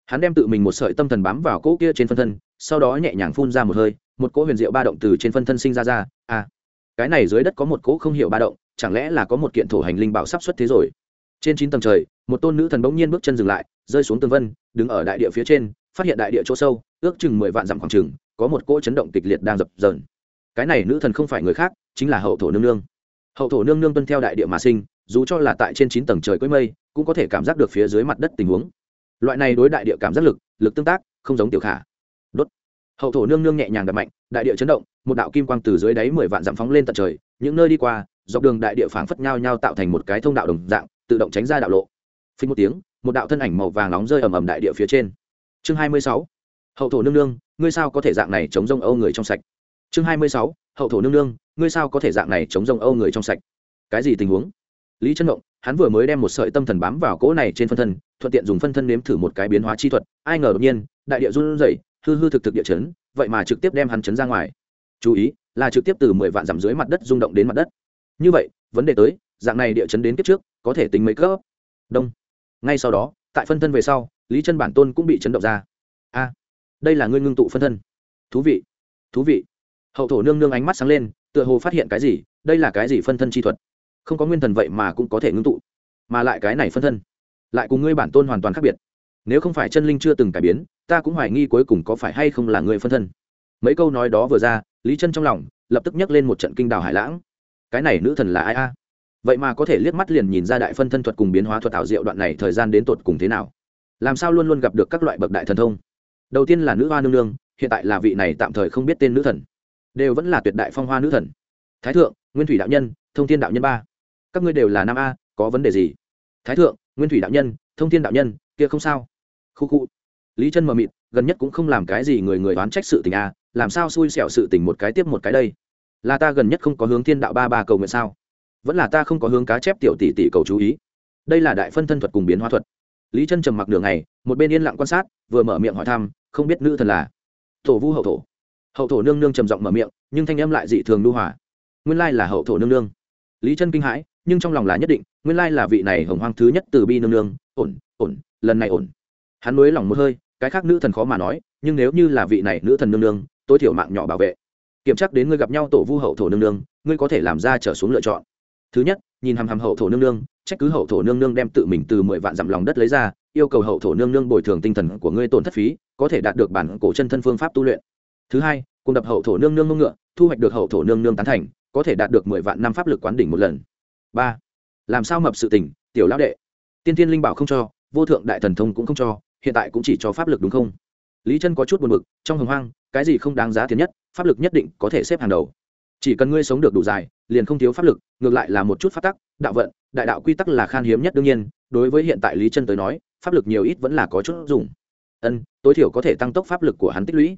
Hắn đem tự mình một sợi tâm thần bám vào cỗ kia trên phân thân, sau đó nhẹ nhàng phun ra một hơi, một cỗ huyền diệu ba động từ trên phân thân sinh ra ra à. Cái này dưới đất có một cỗ không hiểu ba động, chẳng lẽ là có một kiện thổ hành linh bảo sắp xuất thế rồi? Trên chín tầng trời, một tôn nữ thần bỗng nhiên bước chân dừng lại, rơi xuống tường vân, đứng ở đại địa phía trên, phát hiện đại địa chỗ sâu, ước chừng mười vạn dặm khoảng chừng, có một cỗ chấn động kịch liệt đang dập dờn. Cái này nữ thần không phải người khác, chính là hậu thổ nương nương. Hậu thổ nương nương tuân theo đại địa mà sinh, dù cho là tại trên chín tầng trời cưới mây, cũng có thể cảm giác được phía dưới mặt đất tình huống. Loại này đối đại địa cảm giác lực lực tương tác, không giống tiểu khả. Đốt. Hậu thổ nương nương nhẹ nhàng đập mạnh, đại địa chấn động, một đạo kim quang từ dưới đáy mười vạn dặm phóng lên tận trời, những nơi đi qua, dọc đường đại địa phảng phất nhau nhau tạo thành một cái thông đạo đồng dạng tự động tránh ra đạo lộ. Phình một tiếng một đạo thân ảnh màu vàng nóng rơi ầm ầm đại địa phía trên. Chương hai mươi sáu hậu thổ nương nương ngươi sao có thể dạng này chống rông âu người trong sạch? Chương hai mươi sáu hậu thổ nương nương ngươi sao có thể dạng này chống rông âu người trong sạch? Cái gì tình huống? Lý chân động, hắn vừa mới đem một sợi tâm thần bám vào cỗ này trên phân thân thuận tiện dùng phân thân nếm thử một cái biến hóa chi thuật ai ngờ đột nhiên đại địa run rẩy hư hư thực thực địa chấn vậy mà trực tiếp đem hắn chấn ra ngoài. Chú ý là trực tiếp từ mười vạn dặm dưới mặt đất rung động đến mặt đất. Như vậy vấn đề tới dạng này địa chấn đến kiếp trước, có thể tính mấy cấp? Đông. Ngay sau đó, tại phân thân về sau, lý chân bản tôn cũng bị chấn động ra. A, đây là ngươi ngưng tụ phân thân. Thú vị thú vị. Hậu thổ nương nương ánh mắt sáng lên, tựa hồ phát hiện cái gì, đây là cái gì phân thân chi thuật? Không có nguyên thần vậy mà cũng có thể ngưng tụ, mà lại cái này phân thân, lại cùng ngươi bản tôn hoàn toàn khác biệt. Nếu không phải chân linh chưa từng cải biến, ta cũng hoài nghi cuối cùng có phải hay không là người phân thân. Mấy câu nói đó vừa ra, lý chân trong lòng lập tức nhắc lên một trận kinh đào hải lãng. Cái này nữ thần là ai a? Vậy mà có thể liếc mắt liền nhìn ra đại phân thân thuật cùng biến hóa thuật tạo diệu đoạn này thời gian đến tột cùng thế nào. Làm sao luôn luôn gặp được các loại bậc đại thần thông? Đầu tiên là nữ hoa nương nương, hiện tại là vị này tạm thời không biết tên nữ thần. Đều vẫn là tuyệt đại phong hoa nữ thần. Thái thượng, nguyên thủy đạo nhân, thông thiên đạo nhân ba. Các ngươi đều là nam a, có vấn đề gì? Thái thượng, nguyên thủy đạo nhân, thông thiên đạo nhân, kia không sao. Khu khu. Lý chân mờ mịt, gần nhất cũng không làm cái gì người người đoán trách sự tình a, làm sao xui xẻo sự tình một cái tiếp một cái đây? Là ta gần nhất không có hướng thiên đạo ba ba cầu nguyện sao? Vẫn là ta không có hướng cá chép tiểu tỷ tỷ cầu chú ý. Đây là đại phân thân thuật cùng biến hóa thuật. Lý chân trầm mặc đường này một bên yên lặng quan sát, vừa mở miệng hỏi thăm, không biết nữ thần là tổ vu hậu thổ. Hậu thổ nương nương trầm giọng mở miệng, nhưng thanh âm lại dị thường lưu hòa. Nguyên lai là hậu thổ nương nương. Lý chân kinh hãi, nhưng trong lòng là nhất định, nguyên lai là vị này hồng hoang thứ nhất từ bi nương nương. Ổn ổn, lần này ổn. Hắn nuối lòng một hơi, cái khác nữ thần khó mà nói, nhưng nếu như là vị này nữ thần nương nương, tối thiểu mạng nhỏ bảo vệ. Kiểm tra đến ngươi gặp nhau tổ vu hậu thổ nương nương, ngươi có thể làm ra trở xuống lựa chọn thứ nhất, nhìn hàm hàm hậu thổ nương nương, trách cứ hậu thổ nương nương đem tự mình từ mười vạn dặm lòng đất lấy ra, yêu cầu hậu thổ nương nương bồi thường tinh thần của ngươi tổn thất phí, có thể đạt được bản cổ chân thân phương pháp tu luyện. Thứ hai, cùng đập hậu thổ nương nương ngông ngựa, thu hoạch được hậu thổ nương nương tán thành, có thể đạt được mười vạn năm pháp lực quán đỉnh một lần. Ba, làm sao mập sự tình, tiểu lão đệ. Tiên tiên linh bảo không cho, vô thượng đại thần thông cũng không cho, hiện tại cũng chỉ cho pháp lực đúng không? Lý chân có chút buồn bực, trong hồng hoang, cái gì không đáng giá tiền nhất, pháp lực nhất định có thể xếp hàng đầu chỉ cần ngươi sống được đủ dài, liền không thiếu pháp lực, ngược lại là một chút pháp tắc, đạo vận, đại đạo quy tắc là khan hiếm nhất đương nhiên, đối với hiện tại lý chân tới nói, pháp lực nhiều ít vẫn là có chút dùng. Ân, tối thiểu có thể tăng tốc pháp lực của hắn tích lũy.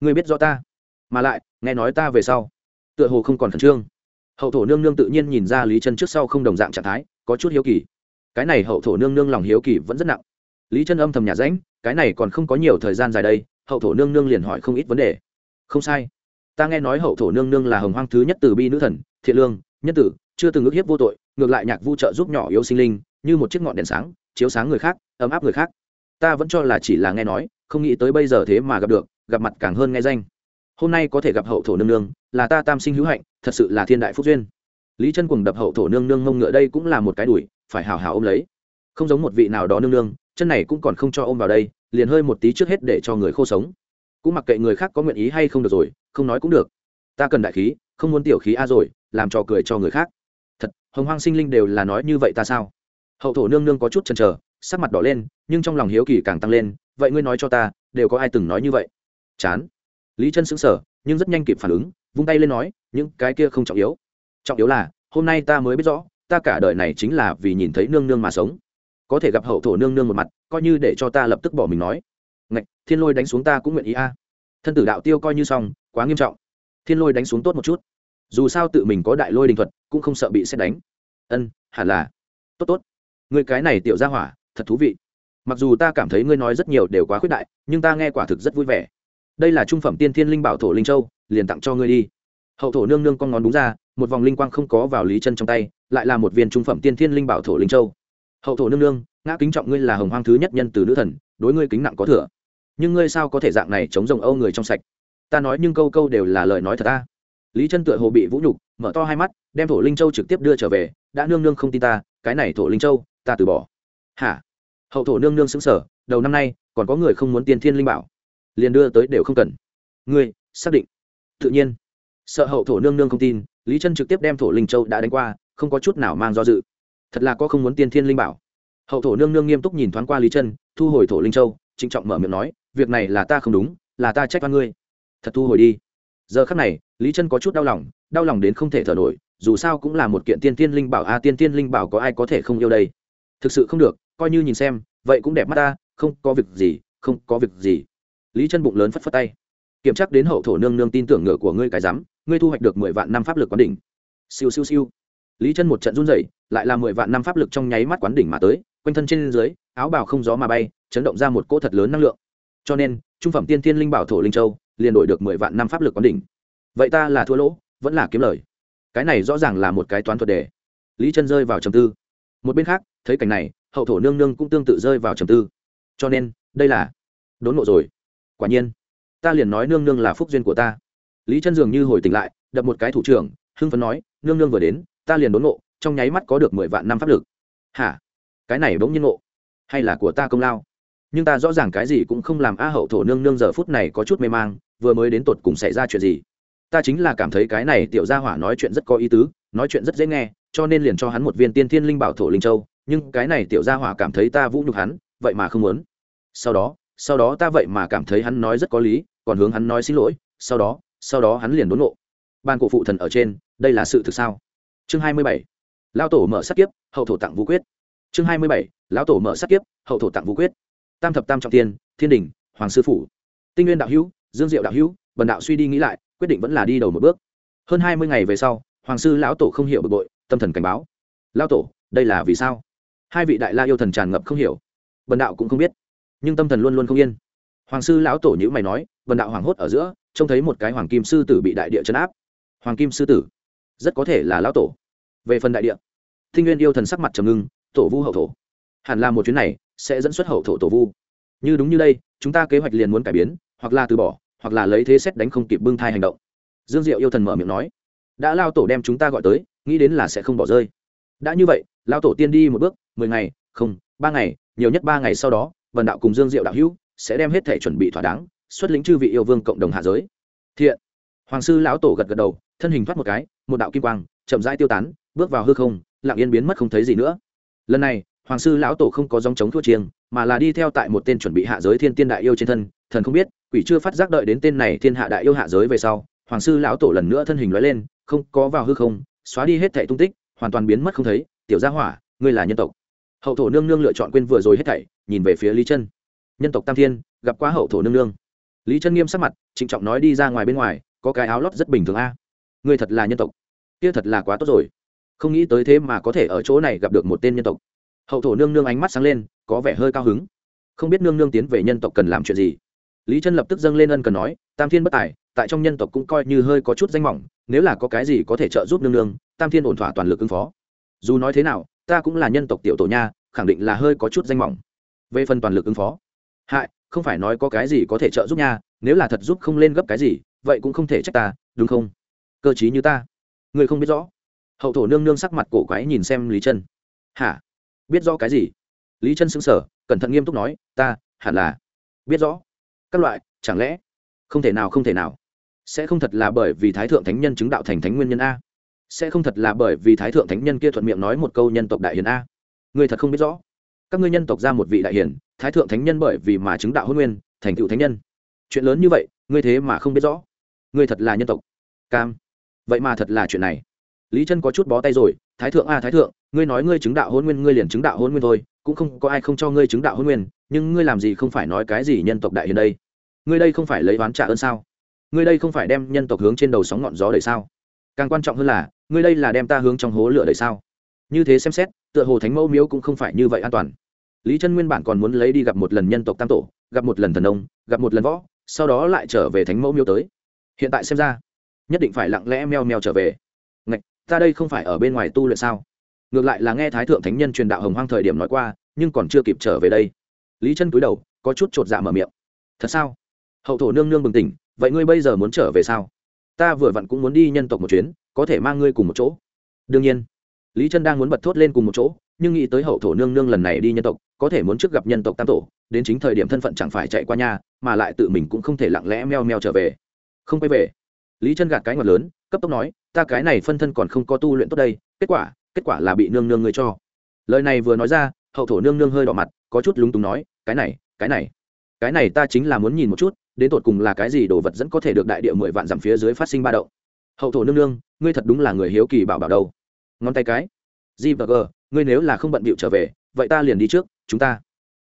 Ngươi biết rõ ta. Mà lại, nghe nói ta về sau, tựa hồ không còn khẩn trương. Hậu thổ nương nương tự nhiên nhìn ra lý chân trước sau không đồng dạng trạng thái, có chút hiếu kỳ. Cái này hậu thổ nương nương lòng hiếu kỳ vẫn rất nặng. Lý chân âm thầm nhà ránh cái này còn không có nhiều thời gian dài đây, hậu thổ nương nương liền hỏi không ít vấn đề. Không sai ta nghe nói hậu thổ nương nương là hồng hoang thứ nhất từ bi nữ thần, thiện lương nhân tử, chưa từng ước hiếp vô tội, ngược lại nhạc vu trợ giúp nhỏ yếu sinh linh, như một chiếc ngọn đèn sáng, chiếu sáng người khác, ấm áp người khác. Ta vẫn cho là chỉ là nghe nói, không nghĩ tới bây giờ thế mà gặp được, gặp mặt càng hơn nghe danh. Hôm nay có thể gặp hậu thổ nương nương, là ta tam sinh hữu hạnh, thật sự là thiên đại phúc duyên. Lý chân cùng đập hậu thổ nương nương ngông ngựa đây cũng là một cái đùi phải hào hào ôm lấy. Không giống một vị nào đó nương nương, chân này cũng còn không cho ôm vào đây, liền hơi một tí trước hết để cho người khô sống. Cũng mặc kệ người khác có nguyện ý hay không được rồi không nói cũng được. Ta cần đại khí, không muốn tiểu khí a rồi, làm trò cười cho người khác. Thật, hồng hoang sinh linh đều là nói như vậy ta sao? Hậu thổ nương nương có chút chần chờ, sắc mặt đỏ lên, nhưng trong lòng hiếu kỳ càng tăng lên, vậy ngươi nói cho ta, đều có ai từng nói như vậy? Chán. Lý chân sững sờ, nhưng rất nhanh kịp phản ứng, vung tay lên nói, những cái kia không trọng yếu. Trọng yếu là, hôm nay ta mới biết rõ, ta cả đời này chính là vì nhìn thấy nương nương mà sống. Có thể gặp hậu thổ nương nương một mặt, coi như để cho ta lập tức bỏ mình nói. Ngạch, thiên lôi đánh xuống ta cũng nguyện ý a thân tử đạo tiêu coi như xong, quá nghiêm trọng. Thiên lôi đánh xuống tốt một chút. Dù sao tự mình có đại lôi đình thuật, cũng không sợ bị xét đánh. Ân, hẳn là. Tốt tốt. Người cái này tiểu ra hỏa, thật thú vị. Mặc dù ta cảm thấy ngươi nói rất nhiều đều quá khuyết đại, nhưng ta nghe quả thực rất vui vẻ. Đây là trung phẩm tiên thiên linh bảo thổ linh châu, liền tặng cho ngươi đi. Hậu thổ nương nương con ngón đúng ra, một vòng linh quang không có vào lý chân trong tay, lại là một viên trung phẩm tiên thiên linh bảo thổ linh châu. Hậu thổ nương nương, ngã kính trọng ngươi là hồng hoang thứ nhất nhân từ nữ thần, đối ngươi kính nặng có thừa nhưng ngươi sao có thể dạng này chống rồng âu người trong sạch? Ta nói nhưng câu câu đều là lời nói thật ta. Lý chân tựa hồ bị vũ nhục, mở to hai mắt, đem thổ linh châu trực tiếp đưa trở về, đã nương nương không tin ta, cái này thổ linh châu, ta từ bỏ. Hả? Hậu thổ nương nương xứng sở đầu năm nay, còn có người không muốn tiền thiên linh bảo. Liền đưa tới đều không cần. Ngươi, xác định. Tự nhiên. Sợ hậu thổ nương nương không tin, lý chân trực tiếp đem thổ linh châu đã đánh qua, không có chút nào mang do dự. Thật là có không muốn tiên thiên linh bảo. Hậu thổ nương nương nghiêm túc nhìn thoáng qua lý chân, thu hồi thổ linh châu, trịnh trọng mở miệng nói việc này là ta không đúng là ta trách văn ngươi. Thật thu hồi đi. Giờ khắc này lý chân có chút đau lòng đau lòng đến không thể thở nổi dù sao cũng là một kiện tiên tiên linh bảo a à, tiên tiên linh bảo có ai có thể không yêu đây? Thực sự không được coi như nhìn xem vậy cũng đẹp mắt ta không có việc gì không có việc gì. Lý chân bụng lớn phất phất tay. Kiểm tra đến hậu thổ nương nương tin tưởng ngựa của ngươi cái rắm ngươi thu hoạch được mười vạn năm pháp lực quán đỉnh. Siêu siêu siêu. Lý chân một trận run rẩy lại là mười vạn năm pháp lực trong nháy mắt quán đỉnh mà tới quanh thân trên dưới áo bào không gió mà bay chấn động ra một cỗ thật lớn năng lượng cho nên, trung phẩm tiên thiên linh bảo thổ linh châu liền đổi được mười vạn năm pháp lực quán đỉnh. Vậy ta là thua lỗ, vẫn là kiếm lời. Cái này rõ ràng là một cái toán thuật đề. Lý chân rơi vào trầm tư. Một bên khác, thấy cảnh này, hậu thổ nương nương cũng tương tự rơi vào trầm tư. Cho nên, đây là đốn nộ rồi. Quả nhiên, ta liền nói nương nương là phúc duyên của ta. Lý chân dường như hồi tỉnh lại, đập một cái thủ trưởng, hưng phấn nói, nương nương vừa đến, ta liền đốn nộ trong nháy mắt có được mười vạn năm pháp lực. Hả? Cái này bỗng nhiên nộ hay là của ta công lao? Nhưng ta rõ ràng cái gì cũng không làm a hậu thổ nương nương giờ phút này có chút mê mang, vừa mới đến tột cùng xảy ra chuyện gì? Ta chính là cảm thấy cái này tiểu gia hỏa nói chuyện rất có ý tứ, nói chuyện rất dễ nghe, cho nên liền cho hắn một viên tiên thiên linh bảo thổ linh châu, nhưng cái này tiểu gia hỏa cảm thấy ta vũ nhục hắn, vậy mà không muốn. Sau đó sau đó ta vậy mà cảm thấy hắn nói rất có lý, còn hướng hắn nói xin lỗi, sau đó sau đó hắn liền đốn nộ ban cổ phụ thần ở trên, đây là sự thực sao? Chương hai mươi bảy lao tổ mở sát kiếp, hậu thổ tặng vũ quyết. Chương hai mươi bảy, lão tổ mở sát kiếp, hậu thổ tặng vũ quyết tam thập tam trọng tiên thiên đình hoàng sư phủ. Tinh nguyên đạo hữu, dương diệu đạo hữu, bần đạo suy đi nghĩ lại, quyết định vẫn là đi đầu một bước. Hơn hai mươi ngày về sau, hoàng sư lão tổ không hiểu bực bội, tâm thần cảnh báo. Lão tổ, đây là vì sao? Hai vị đại la yêu thần tràn ngập không hiểu. Bần đạo cũng không biết, nhưng tâm thần luôn luôn không yên. Hoàng sư lão tổ nhữ mày nói, bần đạo hoàng hốt ở giữa, trông thấy một cái hoàng kim sư tử bị đại địa chấn áp. Hoàng kim sư tử, rất có thể là lão tổ. Về phần đại địa thinh nguyên yêu thần sắc mặt trầm ngưng, tổ vu hậu thổ hẳn là một chuyến này sẽ dẫn xuất hậu thổ tổ vu. Như đúng như đây, chúng ta kế hoạch liền muốn cải biến, hoặc là từ bỏ, hoặc là lấy thế xét đánh không kịp bưng thai hành động. Dương diệu yêu thần mở miệng nói. Đã lao tổ đem chúng ta gọi tới, nghĩ đến là sẽ không bỏ rơi. Đã như vậy, lao tổ tiên đi một bước, mười ngày, không, ba ngày, nhiều nhất ba ngày sau đó vần đạo cùng dương diệu đạo hữu sẽ đem hết thể chuẩn bị thỏa đáng, xuất lĩnh chư vị yêu vương cộng đồng hạ giới. Thiện. Hoàng sư lão tổ gật gật đầu, thân hình thoát một cái, một đạo kim quang chậm rãi tiêu tán, bước vào hư không, lặng yên biến mất không thấy gì nữa. Lần này hoàng sư lão tổ không có dòng chống thua chiêng, mà là đi theo tại một tên chuẩn bị hạ giới thiên tiên đại yêu trên thân, thần không biết, quỷ chưa phát giác đợi đến tên này thiên hạ đại yêu hạ giới về sau, hoàng sư lão tổ lần nữa thân hình nói lên, không có vào hư không, xóa đi hết thẻ tung tích, hoàn toàn biến mất không thấy, tiểu gia hỏa, ngươi là nhân tộc. Hậu thổ nương nương lựa chọn quên vừa rồi hết thảy, nhìn về phía lý chân. Nhân tộc tam thiên, gặp quá hậu thổ nương nương. Lý chân nghiêm sắc mặt, trịnh trọng nói đi ra ngoài bên ngoài, có cái áo lót rất bình thường a. Ngươi thật là nhân tộc. Kia thật là quá tốt rồi. Không nghĩ tới thế mà có thể ở chỗ này gặp được một tên nhân tộc hậu thổ nương nương ánh mắt sáng lên, có vẻ hơi cao hứng. Không biết nương nương tiến về nhân tộc cần làm chuyện gì. Lý chân lập tức dâng lên ân cần nói, tam thiên bất tài, tại trong nhân tộc cũng coi như hơi có chút danh mỏng, nếu là có cái gì có thể trợ giúp nương nương, tam thiên ổn thỏa toàn lực ứng phó. Dù nói thế nào, ta cũng là nhân tộc tiểu tổ nha, khẳng định là hơi có chút danh mỏng. Về phần toàn lực ứng phó, hại, không phải nói có cái gì có thể trợ giúp nha, nếu là thật giúp không lên gấp cái gì, vậy cũng không thể trách ta, đúng không? Cơ chí như ta. Người không biết rõ. Hậu thổ nương nương sắc mặt cổ quái nhìn xem lý chân. Hả? Biết rõ cái gì? Lý chân xứng sở cẩn thận nghiêm túc nói, ta, hẳn là biết rõ. Các loại, chẳng lẽ không thể nào, không thể nào? Sẽ không thật là bởi vì thái thượng thánh nhân chứng đạo thành thánh nguyên nhân a? Sẽ không thật là bởi vì thái thượng thánh nhân kia thuận miệng nói một câu nhân tộc đại hiền a? Người thật không biết rõ. Các ngươi nhân tộc ra một vị đại hiền, thái thượng thánh nhân bởi vì mà chứng đạo hôn nguyên, thành cựu thánh nhân. Chuyện lớn như vậy, ngươi thế mà không biết rõ. Ngươi thật là nhân tộc. Cam. Vậy mà thật là chuyện này lý chân có chút bó tay rồi, thái thượng a, thái thượng, ngươi nói ngươi chứng đạo hôn nguyên, ngươi liền chứng đạo hôn nguyên thôi, cũng không có ai không cho ngươi chứng đạo hôn nguyên, nhưng ngươi làm gì không phải nói cái gì nhân tộc đại hiền đây? Ngươi đây không phải lấy oán trả ơn sao? Ngươi đây không phải đem nhân tộc hướng trên đầu sóng ngọn gió đầy sao? Càng quan trọng hơn là, ngươi đây là đem ta hướng trong hố lửa đầy sao? Như thế xem xét, tựa hồ thánh mẫu miếu cũng không phải như vậy an toàn. Lý chân nguyên bản còn muốn lấy đi gặp một lần nhân tộc tam tổ, gặp một lần thần ông gặp một lần võ, sau đó lại trở về thánh mẫu miếu tới. Hiện tại xem ra, nhất định phải lặng lẽ meo meo trở về ta đây không phải ở bên ngoài tu luyện sao? Ngược lại là nghe thái thượng thánh nhân truyền đạo hồng hoang thời điểm nói qua, nhưng còn chưa kịp trở về đây. Lý chân cúi đầu, có chút chột dạ mở miệng. Thật sao? Hậu thổ nương nương bừng tỉnh, vậy ngươi bây giờ muốn trở về sao? Ta vừa vặn cũng muốn đi nhân tộc một chuyến, có thể mang ngươi cùng một chỗ. Đương nhiên. Lý chân đang muốn bật thốt lên cùng một chỗ, nhưng nghĩ tới hậu thổ nương nương lần này đi nhân tộc, có thể muốn trước gặp nhân tộc tam tổ, đến chính thời điểm thân phận chẳng phải chạy qua nhà, mà lại tự mình cũng không thể lặng lẽ meo meo trở về. Không quay về. Lý chân gạt cái ngọt lớn cấp tốc nói, ta cái này phân thân còn không có tu luyện tốt đây, kết quả kết quả là bị nương nương ngươi cho. Lời này vừa nói ra, hậu thổ nương nương hơi đỏ mặt, có chút lúng túng nói, cái này cái này cái này ta chính là muốn nhìn một chút, đến tột cùng là cái gì đồ vật dẫn có thể được đại địa mười vạn dặm phía dưới phát sinh ba động. Hậu thổ nương nương, ngươi thật đúng là người hiếu kỳ bảo bảo đâu. Ngón tay cái. G và g, ngươi nếu là không bận bịu trở về, vậy ta liền đi trước, chúng ta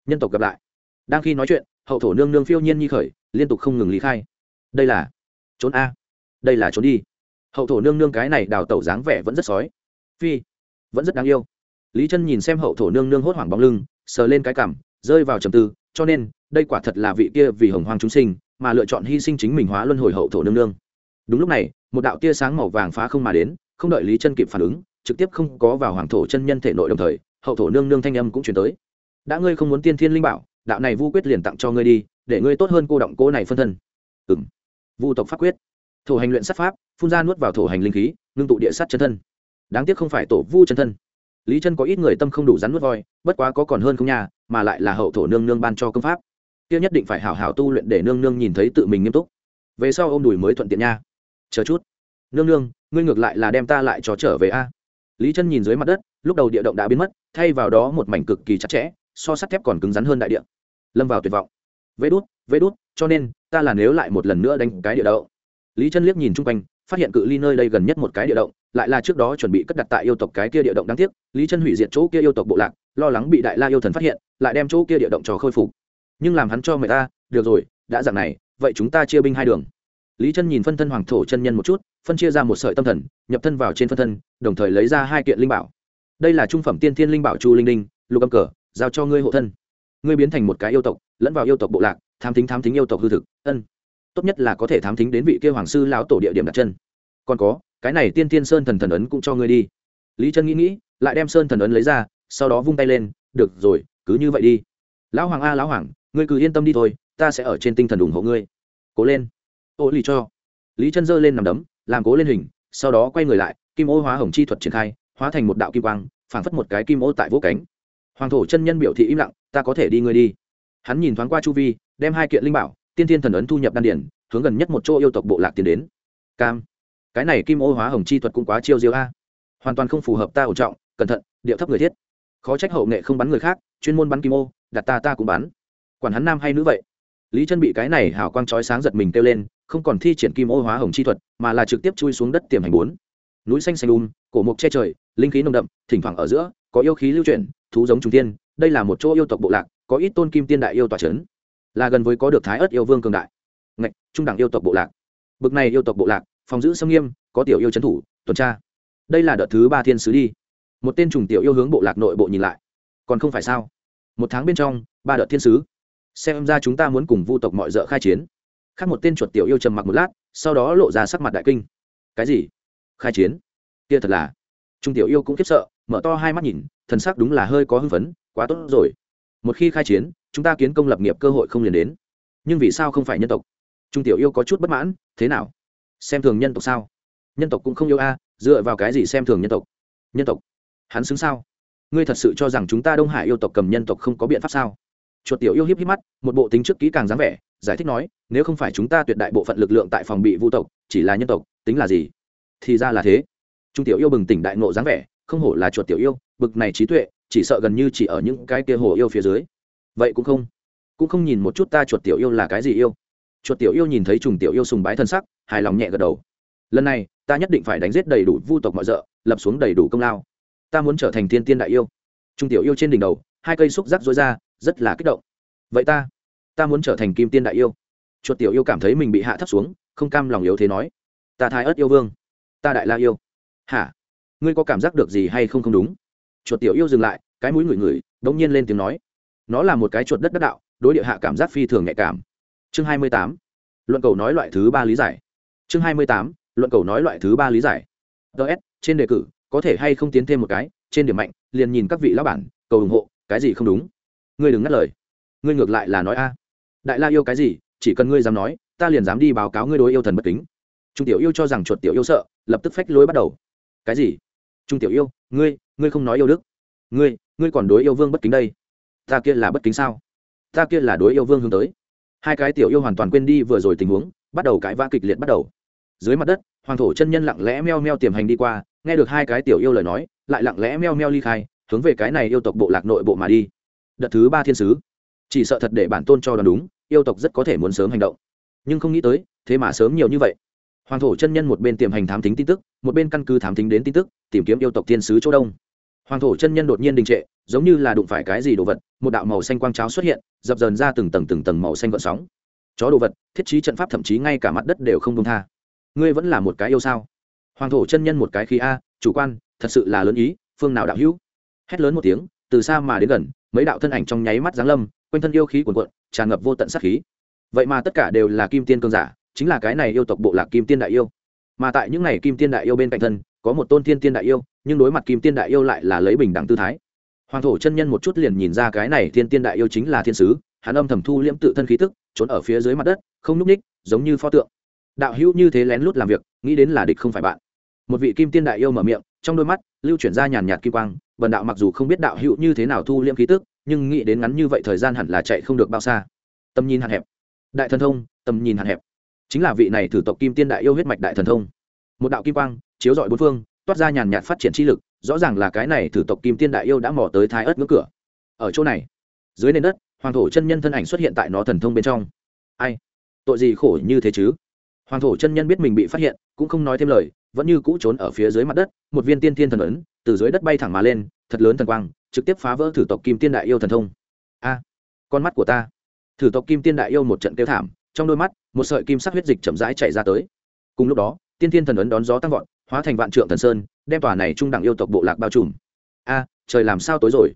nhân tộc gặp lại. Đang khi nói chuyện, hậu thổ nương nương phiêu nhiên nhi khởi, liên tục không ngừng lý khai. Đây là trốn a. Đây là trốn đi hậu thổ nương nương cái này đào tẩu dáng vẻ vẫn rất sói. Phi, vẫn rất đáng yêu. Lý chân nhìn xem hậu thổ nương nương hốt hoảng bóng lưng, sờ lên cái cảm rơi vào trầm tư, cho nên, đây quả thật là vị kia vì hồng hoang chúng sinh, mà lựa chọn hy sinh chính mình hóa luân hồi hậu thổ nương nương. Đúng lúc này, một đạo tia sáng màu vàng phá không mà đến, không đợi lý chân kịp phản ứng, trực tiếp không có vào hoàng thổ chân nhân thể nội đồng thời, hậu thổ nương nương thanh âm cũng chuyển tới. Đã ngươi không muốn tiên thiên linh bảo, đạo này vu quyết liền tặng cho ngươi đi, để ngươi tốt hơn cô động cố này phân thân. Ừng vu tộc pháp quyết. Thổ hành luyện sát pháp phun ra nuốt vào thổ hành linh khí, ngưng tụ địa sát chân thân. Đáng tiếc không phải tổ vu chân thân. Lý chân có ít người tâm không đủ rắn nuốt voi, bất quá có còn hơn không nhà mà lại là hậu thổ nương nương ban cho công pháp. Kia nhất định phải hảo hảo tu luyện để nương nương nhìn thấy tự mình nghiêm túc. Về sau ô m đùi mới thuận tiện nha. Chờ chút. Nương nương, ngươi ngược lại là đem ta lại cho trở về a. Lý chân nhìn dưới mặt đất, lúc đầu địa động đã biến mất, thay vào đó một mảnh cực kỳ chặt chẽ, so sắt thép còn cứng rắn hơn đại địa. Lâm vào tuyệt vọng. Vê đút vê đút, cho nên, ta là nếu lại một lần nữa đánh cái địa đậu lý chân liếc nhìn chung quanh phát hiện cự ly nơi đây gần nhất một cái địa động, lại là trước đó chuẩn bị cất đặt tại yêu tộc cái kia địa động đáng tiếc, lý chân hủy diệt chỗ kia yêu tộc bộ lạc, lo lắng bị đại la yêu thần phát hiện, lại đem chỗ kia địa động trò khôi phục. Nhưng làm hắn cho người ta, được rồi, đã dạng này, vậy chúng ta chia binh hai đường. Lý chân nhìn phân thân hoàng thổ chân nhân một chút, phân chia ra một sợi tâm thần, nhập thân vào trên phân thân, đồng thời lấy ra hai kiện linh bảo. Đây là trung phẩm tiên thiên linh bảo chu linh đinh, lục âm cờ, giao cho ngươi hộ thân. Ngươi biến thành một cái yêu tộc, lẫn vào yêu tộc bộ lạc, tham tính tham tính yêu tộc hư thực, ân tốt nhất là có thể thám thính đến vị kia hoàng sư lão tổ địa điểm đặt chân. Còn có, cái này tiên tiên sơn thần thần ấn cũng cho ngươi đi. Lý chân nghĩ nghĩ, lại đem sơn thần ấn lấy ra, sau đó vung tay lên, được rồi, cứ như vậy đi. Lão hoàng a, lão hoàng, ngươi cứ yên tâm đi thôi, ta sẽ ở trên tinh thần ủng hộ ngươi. Cố lên. Ô lì cho. Lý chân giơ lên nằm đấm, làm cố lên hình, sau đó quay người lại, kim ô hóa hồng chi thuật triển khai, hóa thành một đạo kim quang, phảng phất một cái kim ô tại vỗ cánh. Hoàng thổ chân nhân biểu thị im lặng, ta có thể đi ngươi đi. Hắn nhìn thoáng qua chu vi, đem hai kiện linh bảo tiên thiên thần ấn thu nhập đan điển, hướng gần nhất một chỗ yêu tộc bộ lạc tiến đến. Cam, cái này kim ô hóa hồng chi thuật cũng quá chiêu diêu a. Hoàn toàn không phù hợp ta ổn trọng, cẩn thận, điệu thấp người thiết. Khó trách hậu nghệ không bắn người khác, chuyên môn bắn kim ô, đặt ta ta cũng bắn. Quản hắn nam hay nữ vậy? Lý chân bị cái này hào quang trói sáng giật mình kêu lên, không còn thi triển kim ô hóa hồng chi thuật, mà là trực tiếp chui xuống đất tiềm hành bốn. Núi xanh xanh um cổ mộc che trời, linh khí nồng đậm, thỉnh thoảng ở giữa, có yêu khí lưu chuyển, thú giống trung tiên đây là một chỗ yêu tộc bộ lạc, có ít tôn kim tiên đại yêu tòa trấn là gần với có được thái ớt yêu vương cường đại. Ngạch, trung đẳng yêu tộc bộ lạc. Bực này yêu tộc bộ lạc, phòng giữ sông nghiêm, có tiểu yêu trấn thủ, tuần tra. Đây là đợt thứ ba thiên sứ đi. Một tên trùng tiểu yêu hướng bộ lạc nội bộ nhìn lại. Còn không phải sao? Một tháng bên trong, ba đợt thiên sứ. Xem ra chúng ta muốn cùng vu tộc mọi d ợ khai chiến. Khác một tên chuột tiểu yêu trầm mặc một lát, sau đó lộ ra sắc mặt đại kinh. Cái gì? Khai chiến? Kia thật là. Trung tiểu yêu cũng khiếp sợ, mở to hai mắt nhìn, thần sắc đúng là hơi có hưng phấn, quá tốt rồi một khi khai chiến, chúng ta kiến công lập nghiệp cơ hội không liền đến. Nhưng vì sao không phải nhân tộc? Trung tiểu yêu có chút bất mãn, thế nào? Xem thường nhân tộc sao? Nhân tộc cũng không yêu a, dựa vào cái gì xem thường nhân tộc? Nhân tộc? Hắn xứng sao? Ngươi thật sự cho rằng chúng ta đông hải yêu tộc cầm nhân tộc không có biện pháp sao? Chuột tiểu yêu hiếp hiếp mắt, một bộ tính trước kỹ càng dáng vẻ, giải thích nói, nếu không phải chúng ta tuyệt đại bộ phận lực lượng tại phòng bị vũ tộc, chỉ là nhân tộc, tính là gì? Thì ra là thế. Trung tiểu yêu bừng tỉnh đại ngộ dáng vẻ, không hổ là chuột tiểu yêu, bực này trí tuệ chỉ sợ gần như chỉ ở những cái kia hồ yêu phía dưới. Vậy cũng không cũng không nhìn một chút ta chuột tiểu yêu là cái gì yêu. Chuột tiểu yêu nhìn thấy trùng tiểu yêu sùng bái thân sắc, hài lòng nhẹ gật đầu. Lần này, ta nhất định phải đánh giết đầy đủ vu tộc mọi d ợ lập xuống đầy đủ công lao. Ta muốn trở thành thiên tiên đại yêu. Trung tiểu yêu trên đỉnh đầu, hai cây xúc rắc rối ra, rất là kích động. Vậy ta ta muốn trở thành kim tiên đại yêu. Chuột tiểu yêu cảm thấy mình bị hạ thấp xuống, không cam lòng yếu thế nói. Ta thái ớt yêu vương. Ta đại la yêu. Hả? Ngươi có cảm giác được gì hay không không đúng? Chuột tiểu yêu dừng lại, cái mũi ngửi ngửi, đống nhiên lên tiếng nói. Nó là một cái chuột đất đất đạo, đối địa hạ cảm giác phi thường nhạy cảm. Chương hai mươi tám. Luận cầu nói loại thứ ba lý giải. Chương hai mươi tám. Luận cầu nói loại thứ ba lý giải. Ts trên đề cử, có thể hay không tiến thêm một cái, trên điểm mạnh, liền nhìn các vị lão bản, cầu ủng hộ, cái gì không đúng? Ngươi đừng ngắt lời. Ngươi ngược lại là nói a. Đại la yêu cái gì, chỉ cần ngươi dám nói, ta liền dám đi báo cáo ngươi đối yêu thần bất kính. Trung tiểu yêu cho rằng chuột tiểu yêu sợ, lập tức phách lối bắt đầu. Cái gì? Trung tiểu yêu, ngươi ngươi không nói yêu đức. Ngươi ngươi còn đối yêu vương bất kính đây. Ta kia là bất kính sao? Ta kia là đối yêu vương hướng tới. Hai cái tiểu yêu hoàn toàn quên đi vừa rồi tình huống, bắt đầu cãi vã kịch liệt bắt đầu. Dưới mặt đất, hoàng thổ chân nhân lặng lẽ meo meo tiềm hành đi qua, nghe được hai cái tiểu yêu lời nói, lại lặng lẽ meo meo ly khai, hướng về cái này yêu tộc bộ lạc nội bộ mà đi. Đợt thứ ba thiên sứ. Chỉ sợ thật để bản tôn cho đoán đúng, yêu tộc rất có thể muốn sớm hành động. Nhưng không nghĩ tới, thế mà sớm nhiều như vậy. Hoàng thổ chân nhân một bên tiềm hành thám tính tin tức, một bên căn cứ thám tính đến tin tức, tìm kiếm yêu tộc thiên sứ chỗ đông hoàng thổ chân nhân đột nhiên đình trệ, giống như là đụng phải cái gì đồ vật, một đạo màu xanh quang cháo xuất hiện, dập dờn ra từng tầng từng tầng màu xanh gợn sóng. Chó đồ vật, thiết trí trận pháp thậm chí ngay cả mặt đất đều không đông tha. Ngươi vẫn là một cái yêu sao? Hoàng thổ chân nhân một cái khí a, chủ quan, thật sự là lớn ý, phương nào đạo hữu? Hét lớn một tiếng, từ xa mà đến gần, mấy đạo thân ảnh trong nháy mắt giáng lâm, quanh thân yêu khí cuồn cuộn, tràn ngập vô tận sát khí. Vậy mà tất cả đều là kim tiên cương giả, chính là cái này yêu tộc bộ lạc kim tiên đại yêu mà tại những này kim tiên đại yêu bên cạnh thân, có một tôn thiên tiên đại yêu, nhưng đối mặt kim tiên đại yêu lại là lấy bình đẳng tư thái. Hoàng thổ chân nhân một chút liền nhìn ra cái này thiên tiên đại yêu chính là thiên sứ, hắn âm thầm thu liễm tự thân khí tức, trốn ở phía dưới mặt đất, không nhúc ních giống như pho tượng. Đạo hữu như thế lén lút làm việc, nghĩ đến là địch không phải bạn. Một vị kim tiên đại yêu mở miệng, trong đôi mắt lưu chuyển ra nhàn nhạt kim quang vần đạo mặc dù không biết đạo hữu như thế nào thu liễm khí tức, nhưng nghĩ đến ngắn như vậy thời gian hẳn là chạy không được bao xa. Tầm nhìn hạn hẹp. Đại thần thông tầm nhìn hạn hẹp chính là vị này thử tộc kim tiên đại yêu huyết mạch đại thần thông. Một đạo kim quang chiếu dọi bốn phương, toát ra nhàn nhạt phát triển chi lực, rõ ràng là cái này thử tộc kim tiên đại yêu đã mò tới thái ớt ngưỡng cửa. Ở chỗ này, dưới nền đất, hoàng thổ chân nhân thân ảnh xuất hiện tại nó thần thông bên trong. Ai? Tội gì khổ như thế chứ? Hoàng thổ chân nhân biết mình bị phát hiện, cũng không nói thêm lời, vẫn như cũ trốn ở phía dưới mặt đất, một viên tiên thiên thần ấn từ dưới đất bay thẳng mà lên, thật lớn thần quang, trực tiếp phá vỡ thử tộc kim tiên đại yêu thần thông. A, con mắt của ta. Thử tộc kim tiên đại yêu một trận kêu thảm trong đôi mắt, một sợi kim sắc huyết dịch chậm rãi chạy ra tới. Cùng lúc đó, tiên tiên thần ấn đón gió tăng vọt, hóa thành vạn trượng thần sơn, đem tòa này trung đẳng yêu tộc bộ lạc bao trùm. A, trời làm sao tối rồi?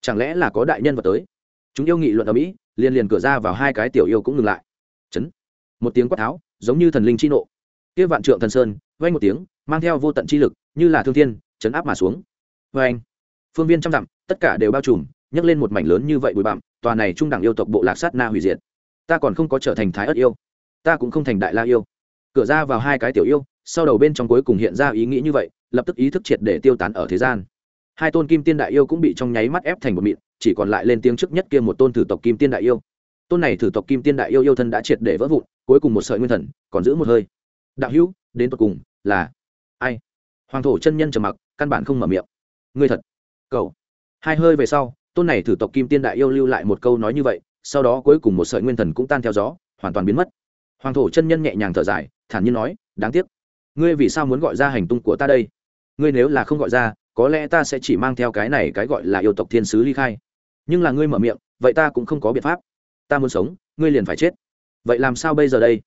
Chẳng lẽ là có đại nhân vật tới? Chúng yêu nghị luận ở mỹ, liền liền cửa ra vào hai cái tiểu yêu cũng ngừng lại. Chấn. Một tiếng quát tháo, giống như thần linh chi nộ. Kia vạn trượng thần sơn vay một tiếng, mang theo vô tận chi lực, như là thương thiên, chấn áp mà xuống. Vê anh phương viên trăm dặm, tất cả đều bao trùm, nhấc lên một mảnh lớn như vậy bụi bặm, tòa này trung đẳng yêu tộc bộ lạc sát na hủy diệt ta còn không có trở thành thái ất yêu, ta cũng không thành đại la yêu. Cửa ra vào hai cái tiểu yêu, sau đầu bên trong cuối cùng hiện ra ý nghĩ như vậy, lập tức ý thức triệt để tiêu tán ở thế gian. Hai tôn kim tiên đại yêu cũng bị trong nháy mắt ép thành một mịn, chỉ còn lại lên tiếng trước nhất kia một tôn thử tộc kim tiên đại yêu. Tôn này thử tộc kim tiên đại yêu yêu thân đã triệt để vỡ vụn, cuối cùng một sợi nguyên thần còn giữ một hơi. Đạo hữu, đến tột cùng là ai? Hoàng thổ chân nhân trầm mặc, căn bản không mở miệng. Ngươi thật cầu hai hơi về sau, tôn này thử tộc kim tiên đại yêu lưu lại một câu nói như vậy sau đó cuối cùng một sợi nguyên thần cũng tan theo gió, hoàn toàn biến mất. Hoàng thổ chân nhân nhẹ nhàng thở dài, thản nhiên nói, đáng tiếc. Ngươi vì sao muốn gọi ra hành tung của ta đây? Ngươi nếu là không gọi ra, có lẽ ta sẽ chỉ mang theo cái này cái gọi là yêu tộc thiên sứ ly khai. Nhưng là ngươi mở miệng, vậy ta cũng không có biện pháp. Ta muốn sống, ngươi liền phải chết. Vậy làm sao bây giờ đây?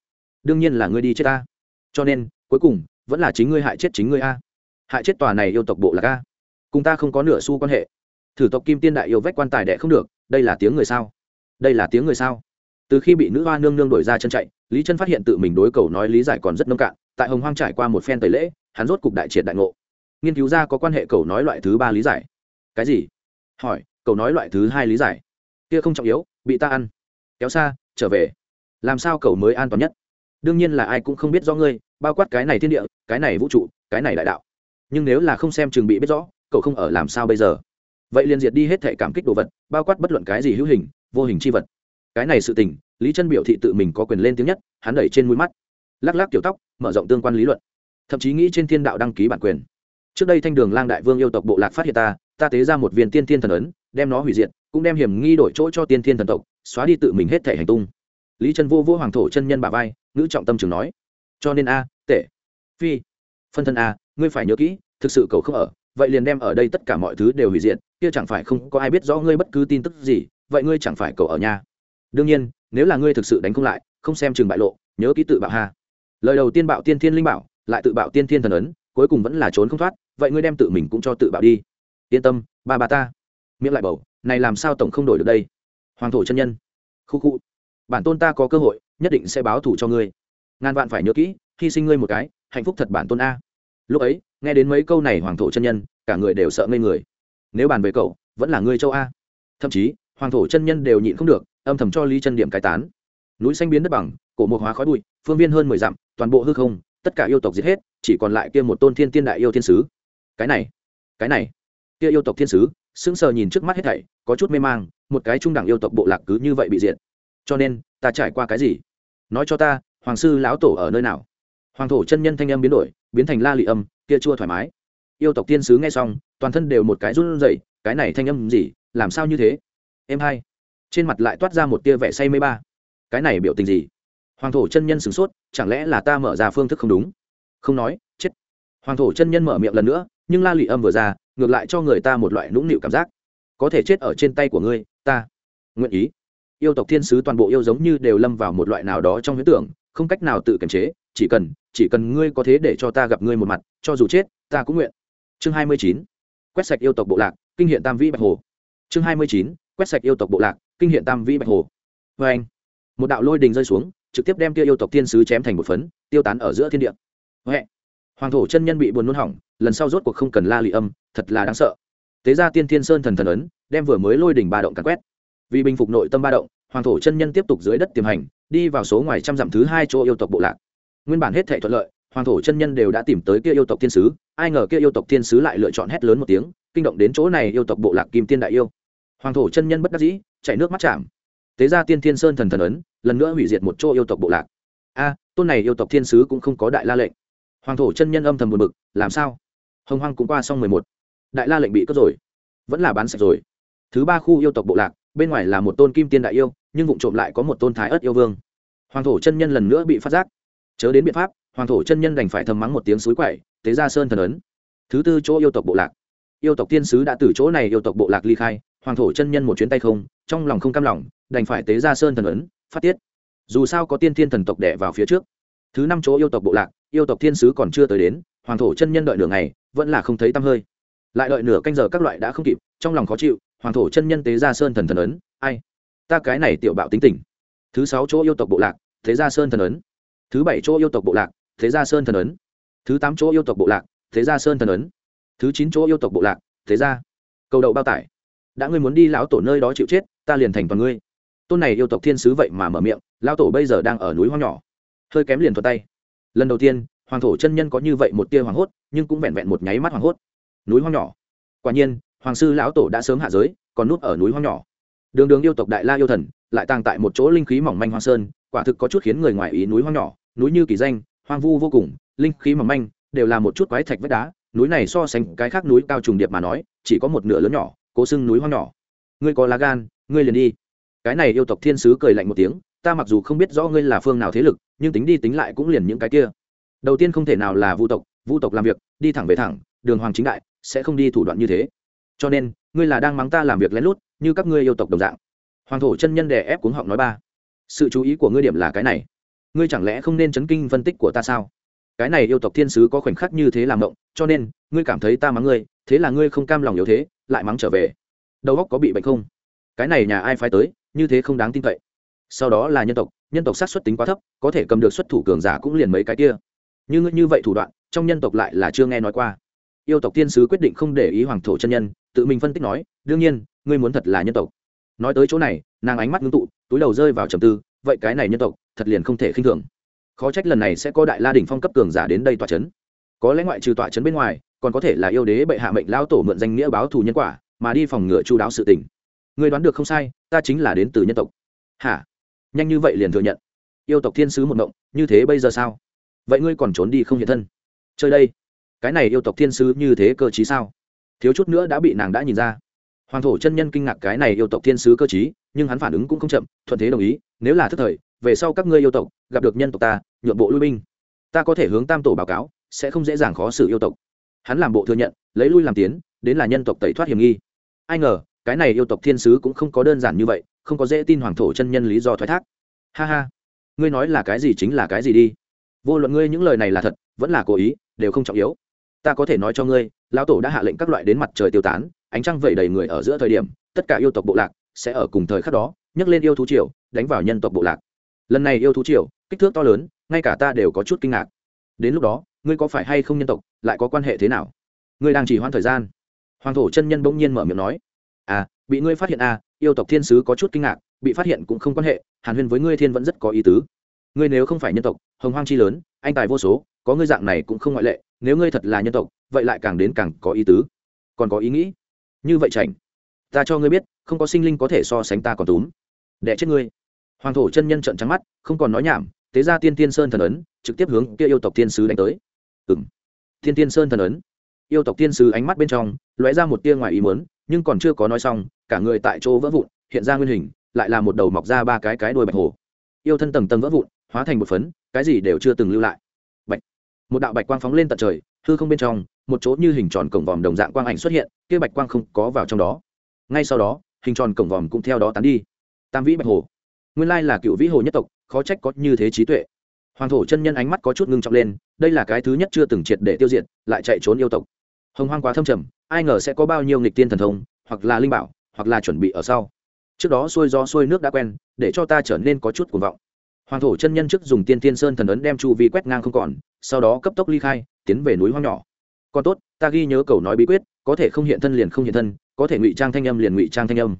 Đương nhiên là ngươi đi chết ta. Cho nên, cuối cùng, vẫn là chính ngươi hại chết chính ngươi a. Hại chết tòa này yêu tộc bộ là a. Cùng ta không có nửa xu quan hệ. Thử tộc kim tiên đại yêu vách quan tài đệ không được, đây là tiếng người sao? Đây là tiếng người sao? Từ khi bị nữ hoa nương nương đổi ra chân chạy, lý chân phát hiện tự mình đối cầu nói lý giải còn rất nông cạn. Tại hồng hoang trải qua một phen tẩy lễ, hắn rốt cục đại triệt đại ngộ. Nghiên cứu ra có quan hệ cầu nói loại thứ ba lý giải. Cái gì? Hỏi, cầu nói loại thứ hai lý giải? Kia không trọng yếu, bị ta ăn. Kéo xa, trở về. Làm sao cầu mới an toàn nhất? Đương nhiên là ai cũng không biết rõ ngươi, bao quát cái này thiên địa, cái này vũ trụ, cái này đại đạo. Nhưng nếu là không xem chừng bị biết rõ cậu không ở làm sao bây giờ? Vậy liền diệt đi hết thể cảm kích đồ vật, bao quát bất luận cái gì hữu hình vô hình chi vật. Cái này sự tình, lý chân biểu thị tự mình có quyền lên tiếng nhất, hắn đẩy trên mũi mắt. Lắc lắc kiểu tóc, mở rộng tương quan lý luận. Thậm chí nghĩ trên thiên đạo đăng ký bản quyền. Trước đây thanh đường lang đại vương yêu tộc bộ lạc phát hiện ta ta tế ra một viên tiên thiên thần ấn, đem nó hủy diệt, cũng đem hiểm nghi đổi chỗ cho tiên thiên thần tộc, xóa đi tự mình hết thể hành tung. Lý chân vô vô hoàng thổ chân nhân bà vai, ngữ trọng tâm trường nói. Cho nên a, tệ. Phi. Phân thân a, ngươi phải nhớ kỹ, thực sự cầu không ở, vậy liền đem ở đây tất cả mọi thứ đều hủy diệt, kia chẳng phải không có ai biết rõ ngươi bất cứ tin tức gì vậy ngươi chẳng phải cầu ở nhà. Đương nhiên, nếu là ngươi thực sự đánh không lại, không xem chừng bại lộ, nhớ ký tự bạo ha. Lời đầu tiên bạo tiên thiên linh bảo, lại tự bạo tiên thiên thần ấn, cuối cùng vẫn là trốn không thoát, vậy ngươi đem tự mình cũng cho tự bạo đi. Yên tâm, ba bà ta. Miệng lại bầu, này làm sao tổng không đổi được đây? Hoàng thổ chân nhân. Khu khu. Bản tôn ta có cơ hội, nhất định sẽ báo thủ cho ngươi. Ngàn vạn phải nhớ kỹ, hy sinh ngươi một cái, hạnh phúc thật bản tôn a. Lúc ấy, nghe đến mấy câu này hoàng thổ chân nhân, cả người đều sợ ngây người. Nếu bàn về cậu, vẫn là ngươi châu a. Thậm chí hoàng thổ chân nhân đều nhịn không được, âm thầm cho lý chân điểm cai tán. Núi xanh biến đất bằng, cổ mộc hóa khói bụi, phương viên hơn mười dặm, toàn bộ hư không, tất cả yêu tộc giết hết, chỉ còn lại kia một tôn thiên tiên đại yêu thiên sứ. Cái này cái này, kia yêu tộc thiên sứ, sững sờ nhìn trước mắt hết thảy, có chút mê mang, một cái trung đẳng yêu tộc bộ lạc cứ như vậy bị diệt. Cho nên, ta trải qua cái gì? Nói cho ta, hoàng sư lão tổ ở nơi nào? Hoàng thổ chân nhân thanh âm biến đổi, biến thành la lị âm, kia chua thoải mái. Yêu tộc tiên sứ nghe xong, toàn thân đều một cái run rẩy, cái này thanh âm gì, làm sao như thế? Em hai. Trên mặt lại toát ra một tia vẻ say mê ba. Cái này biểu tình gì? Hoàng thổ chân nhân sửng sốt, chẳng lẽ là ta mở ra phương thức không đúng? Không nói, chết. Hoàng thổ chân nhân mở miệng lần nữa, nhưng la lụy âm vừa ra, ngược lại cho người ta một loại nũng nịu cảm giác. Có thể chết ở trên tay của ngươi, ta. Nguyện ý. Yêu tộc thiên sứ toàn bộ yêu giống như đều lâm vào một loại nào đó trong huyễn tưởng, không cách nào tự kiềm chế, chỉ cần chỉ cần ngươi có thế để cho ta gặp ngươi một mặt, cho dù chết, ta cũng nguyện. Chương hai mươi chín. Quét sạch yêu tộc bộ lạc, kinh hiện tam vĩ bạch hồ. Chương hai mươi chín quét sạch yêu tộc bộ lạc, kinh hiện tam vĩ bạch hồ. Vê anh, một đạo lôi đình rơi xuống, trực tiếp đem kia yêu tộc thiên sứ chém thành một phấn, tiêu tán ở giữa thiên địa. Huệ hoàng thổ chân nhân bị buồn nôn hỏng, lần sau rốt cuộc không cần la lị âm, thật là đáng sợ. Tế ra tiên thiên sơn thần thần ấn, đem vừa mới lôi đỉnh ba động cắn quét. Vì bình phục nội tâm ba động, hoàng thổ chân nhân tiếp tục dưới đất tiềm hành, đi vào số ngoài trăm dặm thứ hai chỗ yêu tộc bộ lạc. Nguyên bản hết thể thuận lợi, hoàng thổ chân nhân đều đã tìm tới kia yêu tộc thiên sứ, ai ngờ kia yêu tộc thiên sứ lại lựa chọn hét lớn một tiếng, kinh động đến chỗ này yêu tộc bộ lạc kim tiên đại yêu hoàng thổ chân nhân bất đắc dĩ chạy nước mắt chạm. Tế ra tiên thiên sơn thần thần ấn, lần nữa hủy diệt một chỗ yêu tộc bộ lạc. A, tôn này yêu tộc thiên sứ cũng không có đại la lệnh. Hoàng thổ chân nhân âm thầm buồn bực, làm sao? Hồng hoang cũng qua xong mười một. Đại la lệnh bị cướp rồi. Vẫn là bán sạch rồi. Thứ ba khu yêu tộc bộ lạc, bên ngoài là một tôn kim tiên đại yêu, nhưng vụ trộm lại có một tôn thái ớt yêu vương. Hoàng thổ chân nhân lần nữa bị phát giác. Chớ đến biện pháp, hoàng thổ chân nhân đành phải thầm mắng một tiếng suối quậy, tế ra sơn thần ấn. Thứ tư chỗ yêu tộc bộ lạc. Yêu tộc tiên sứ đã từ chỗ này yêu tộc bộ lạc ly khai hoàng thổ chân nhân một chuyến tay không, trong lòng không cam lòng, đành phải tế ra sơn thần ấn, phát tiết. Dù sao có tiên thiên thần tộc đẻ vào phía trước. Thứ năm chỗ yêu tộc bộ lạc, yêu tộc thiên sứ còn chưa tới đến, hoàng thổ chân nhân đợi nửa ngày, vẫn là không thấy tăm hơi. Lại đợi nửa canh giờ các loại đã không kịp, trong lòng khó chịu, hoàng thổ chân nhân tế ra sơn thần thần ấn, ai? Ta cái này tiểu bạo tính tình. Thứ sáu chỗ yêu tộc bộ lạc thế ra sơn thần ấn. Thứ bảy chỗ yêu tộc bộ lạc thế ra sơn thần ấn. Thứ tám chỗ yêu tộc bộ lạc thế ra sơn thần ấn. Thứ chín chỗ yêu tộc bộ lạc thế ra. Cầu đậu bao tải đã ngươi muốn đi lão tổ nơi đó chịu chết, ta liền thành toàn ngươi. Tôn này yêu tộc thiên sứ vậy mà mở miệng, lão tổ bây giờ đang ở núi hoang nhỏ. Hơi kém liền thuật tay. Lần đầu tiên, hoàng thổ chân nhân có như vậy một tia hoàng hốt, nhưng cũng vẹn vẹn một nháy mắt hoàng hốt. Núi hoang nhỏ. Quả nhiên, hoàng sư lão tổ đã sớm hạ giới, còn núp ở núi hoang nhỏ. Đường đường yêu tộc đại la yêu thần, lại tàng tại một chỗ linh khí mỏng manh hoang sơn, quả thực có chút khiến người ngoài ý núi hoang nhỏ, núi như kỳ danh, hoang vu vô cùng, linh khí mỏng manh, đều là một chút quái thạch vách đá, núi này so sánh cái khác núi cao trùng điệp mà nói, chỉ có một nửa lớn nhỏ cố xưng núi hoang nhỏ. Ngươi có lá gan, ngươi liền đi. Cái này yêu tộc thiên sứ cười lạnh một tiếng, ta mặc dù không biết rõ ngươi là phương nào thế lực, nhưng tính đi tính lại cũng liền những cái kia. Đầu tiên không thể nào là vu tộc vu tộc làm việc, đi thẳng về thẳng, đường hoàng chính đại, sẽ không đi thủ đoạn như thế. Cho nên, ngươi là đang mắng ta làm việc lén lút, như các ngươi yêu tộc đồng dạng. Hoàng thổ chân nhân đè ép cuống họng nói ba. Sự chú ý của ngươi điểm là cái này. Ngươi chẳng lẽ không nên chấn kinh phân tích của ta sao? Cái này yêu tộc thiên sứ có khoảnh khắc như thế làm động, cho nên, ngươi cảm thấy ta mắng ngươi thế là ngươi không cam lòng yếu thế, lại mắng trở về. Đầu óc có bị bệnh không? Cái này nhà ai phái tới, như thế không đáng tin cậy. Sau đó là nhân tộc nhân tộc sát xuất tính quá thấp, có thể cầm được xuất thủ cường giả cũng liền mấy cái kia. Như ngươi như vậy thủ đoạn, trong nhân tộc lại là chưa nghe nói qua. Yêu tộc tiên sứ quyết định không để ý hoàng thổ chân nhân, tự mình phân tích nói, đương nhiên, ngươi muốn thật là nhân tộc. Nói tới chỗ này, nàng ánh mắt ngưng tụ, túi đầu rơi vào trầm tư, vậy cái này nhân tộc, thật liền không thể khinh thường. Khó trách lần này sẽ có đại la đỉnh phong cấp cường giả đến đây tọa chấn. Có lẽ ngoại trừ tọa chấn bên ngoài còn có thể là yêu đế bệ hạ mệnh lao tổ mượn danh nghĩa báo thù nhân quả, mà đi phòng ngừa chu đáo sự tình. Người đoán được không sai, ta chính là đến từ nhân tộc. Hả? Nhanh như vậy liền thừa nhận. Yêu tộc thiên sứ một mộng như thế bây giờ sao? Vậy ngươi còn trốn đi không hiện thân? Chơi đây, cái này yêu tộc thiên sứ như thế cơ chí sao? Thiếu chút nữa đã bị nàng đã nhìn ra. Hoàng thổ chân nhân kinh ngạc cái này yêu tộc thiên sứ cơ chí nhưng hắn phản ứng cũng không chậm, thuận thế đồng ý, nếu là thức thời, về sau các ngươi yêu tộc, gặp được nhân tộc ta, nhượng bộ lui binh. Ta có thể hướng tam tổ báo cáo, sẽ không dễ dàng khó xử yêu tộc hắn làm bộ thừa nhận, lấy lui làm tiến, đến là nhân tộc tẩy thoát hiểm nghi. Ai ngờ, cái này yêu tộc thiên sứ cũng không có đơn giản như vậy, không có dễ tin hoàng thổ chân nhân lý do thoái thác. Ha ha, ngươi nói là cái gì chính là cái gì đi. Vô luận ngươi những lời này là thật, vẫn là cố ý, đều không trọng yếu. Ta có thể nói cho ngươi, lão tổ đã hạ lệnh các loại đến mặt trời tiêu tán, ánh trăng vẩy đầy người ở giữa thời điểm, tất cả yêu tộc bộ lạc sẽ ở cùng thời khắc đó, nhấc lên yêu thú triều, đánh vào nhân tộc bộ lạc. Lần này yêu thú triều, kích thước to lớn, ngay cả ta đều có chút kinh ngạc. Đến lúc đó ngươi có phải hay không nhân tộc, lại có quan hệ thế nào? Ngươi đang chỉ hoãn thời gian. Hoàng thổ chân nhân bỗng nhiên mở miệng nói. À bị ngươi phát hiện à yêu tộc thiên sứ có chút kinh ngạc, bị phát hiện cũng không quan hệ, hàn huyên với ngươi thiên vẫn rất có ý tứ. Ngươi nếu không phải nhân tộc, hồng hoang chi lớn, anh tài vô số, có ngươi dạng này cũng không ngoại lệ, nếu ngươi thật là nhân tộc, vậy lại càng đến càng có ý tứ. Còn có ý nghĩ? Như vậy chảnh. Ta cho ngươi biết, không có sinh linh có thể so sánh ta còn túm. Đẻ chết ngươi. Hoàng thổ chân nhân trận trắng mắt, không còn nói nhảm, tế ra tiên tiên sơn thần ấn, trực tiếp hướng kia yêu tộc tiên sứ đánh tới ừng tiên tiên sơn thần ấn. Yêu tộc tiên sứ ánh mắt bên trong, lóe ra một tia ngoài ý muốn, nhưng còn chưa có nói xong, cả người tại chỗ vỡ vụn, hiện ra nguyên hình, lại là một đầu mọc ra ba cái cái đuôi bạch hồ. Yêu thân tầng tầng vỡ vụn, hóa thành một phấn, cái gì đều chưa từng lưu lại. Bạch. Một đạo bạch quang phóng lên tận trời, hư không bên trong, một chỗ như hình tròn cổng vòm đồng dạng quang ảnh xuất hiện, kia bạch quang không có vào trong đó. Ngay sau đó, hình tròn cổng vòm cũng theo đó tán đi. Tam vĩ bạch hồ. Nguyên lai là cựu vĩ hồ nhất tộc, khó trách có như thế trí tuệ hoàng thổ chân nhân ánh mắt có chút ngưng trọng lên, đây là cái thứ nhất chưa từng triệt để tiêu diệt, lại chạy trốn yêu tộc. Hồng hoang quá thâm trầm, ai ngờ sẽ có bao nhiêu nghịch tiên thần thông, hoặc là linh bảo, hoặc là chuẩn bị ở sau. Trước đó xuôi gió xuôi nước đã quen, để cho ta trở nên có chút cuồng vọng. Hoàng thổ chân nhân trước dùng tiên tiên sơn thần ấn đem chu vi quét ngang không còn, sau đó cấp tốc ly khai, tiến về núi hoang nhỏ. Còn tốt, ta ghi nhớ cầu nói bí quyết, có thể không hiện thân liền không hiện thân, có thể ngụy trang thanh âm liền ngụy trang thanh âm.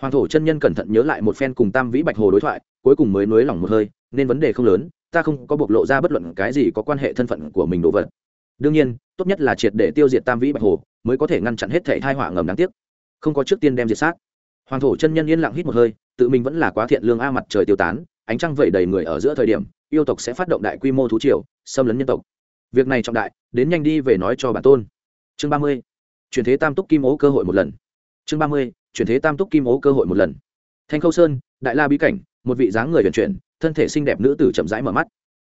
Hoàng thổ chân nhân cẩn thận nhớ lại một phen cùng tam vĩ bạch hồ đối thoại, cuối cùng mới nới lỏng một hơi, nên vấn đề không lớn ta không có bộc lộ ra bất luận cái gì có quan hệ thân phận của mình đồ vật. Đương nhiên, tốt nhất là triệt để tiêu diệt tam vĩ bạch hồ, mới có thể ngăn chặn hết thể thai họa ngầm đáng tiếc. Không có trước tiên đem diệt sát. Hoàng thổ chân nhân yên lặng hít một hơi, tự mình vẫn là quá thiện lương a mặt trời tiêu tán, ánh trăng vẩy đầy người ở giữa thời điểm, yêu tộc sẽ phát động đại quy mô thú triều, xâm lấn nhân tộc. Việc này trọng đại, đến nhanh đi về nói cho bản tôn. Chương ba mươi, chuyển thế tam túc kim ố cơ hội một lần. Chương ba mươi, chuyển thế tam túc kim ố cơ hội một lần. Thanh khâu sơn, đại la bí cảnh, một vị dáng người vận chuyển thân thể xinh đẹp nữ tử chậm rãi mở mắt.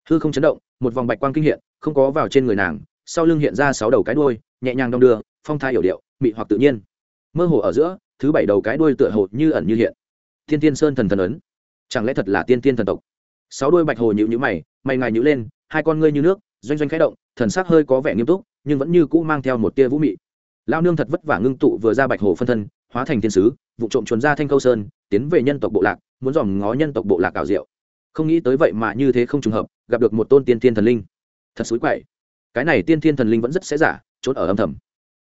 Hư không chấn động, một vòng bạch quang kinh hiện, không có vào trên người nàng, sau lưng hiện ra sáu đầu cái đuôi, nhẹ nhàng đong đưa, phong thai hiểu điệu, mị hoặc tự nhiên. Mơ hồ ở giữa, thứ bảy đầu cái đuôi tựa hồ như ẩn như hiện. Thiên tiên sơn thần thần ấn. Chẳng lẽ thật là tiên tiên thần tộc? Sáu đuôi bạch hồ nhịu nhữ mày mày ngài nhữ lên, hai con ngươi như nước, doanh doanh khẽ động, thần sắc hơi có vẻ nghiêm túc, nhưng vẫn như cũ mang theo một tia vũ mị. Lao nương thật vất vả ngưng tụ vừa ra bạch hồ phân thân, hóa thành thiên sứ, vụ trộm chuồn ra thanh câu sơn, tiến về nhân tộc bộ lạc, muốn dòm ngó nhân tộc bộ lạc cào diệu không nghĩ tới vậy mà như thế không trùng hợp, gặp được một tôn tiên thiên thần linh. Thật xúi quậy. Cái này tiên thiên thần linh vẫn rất sẽ giả, trốn ở âm thầm.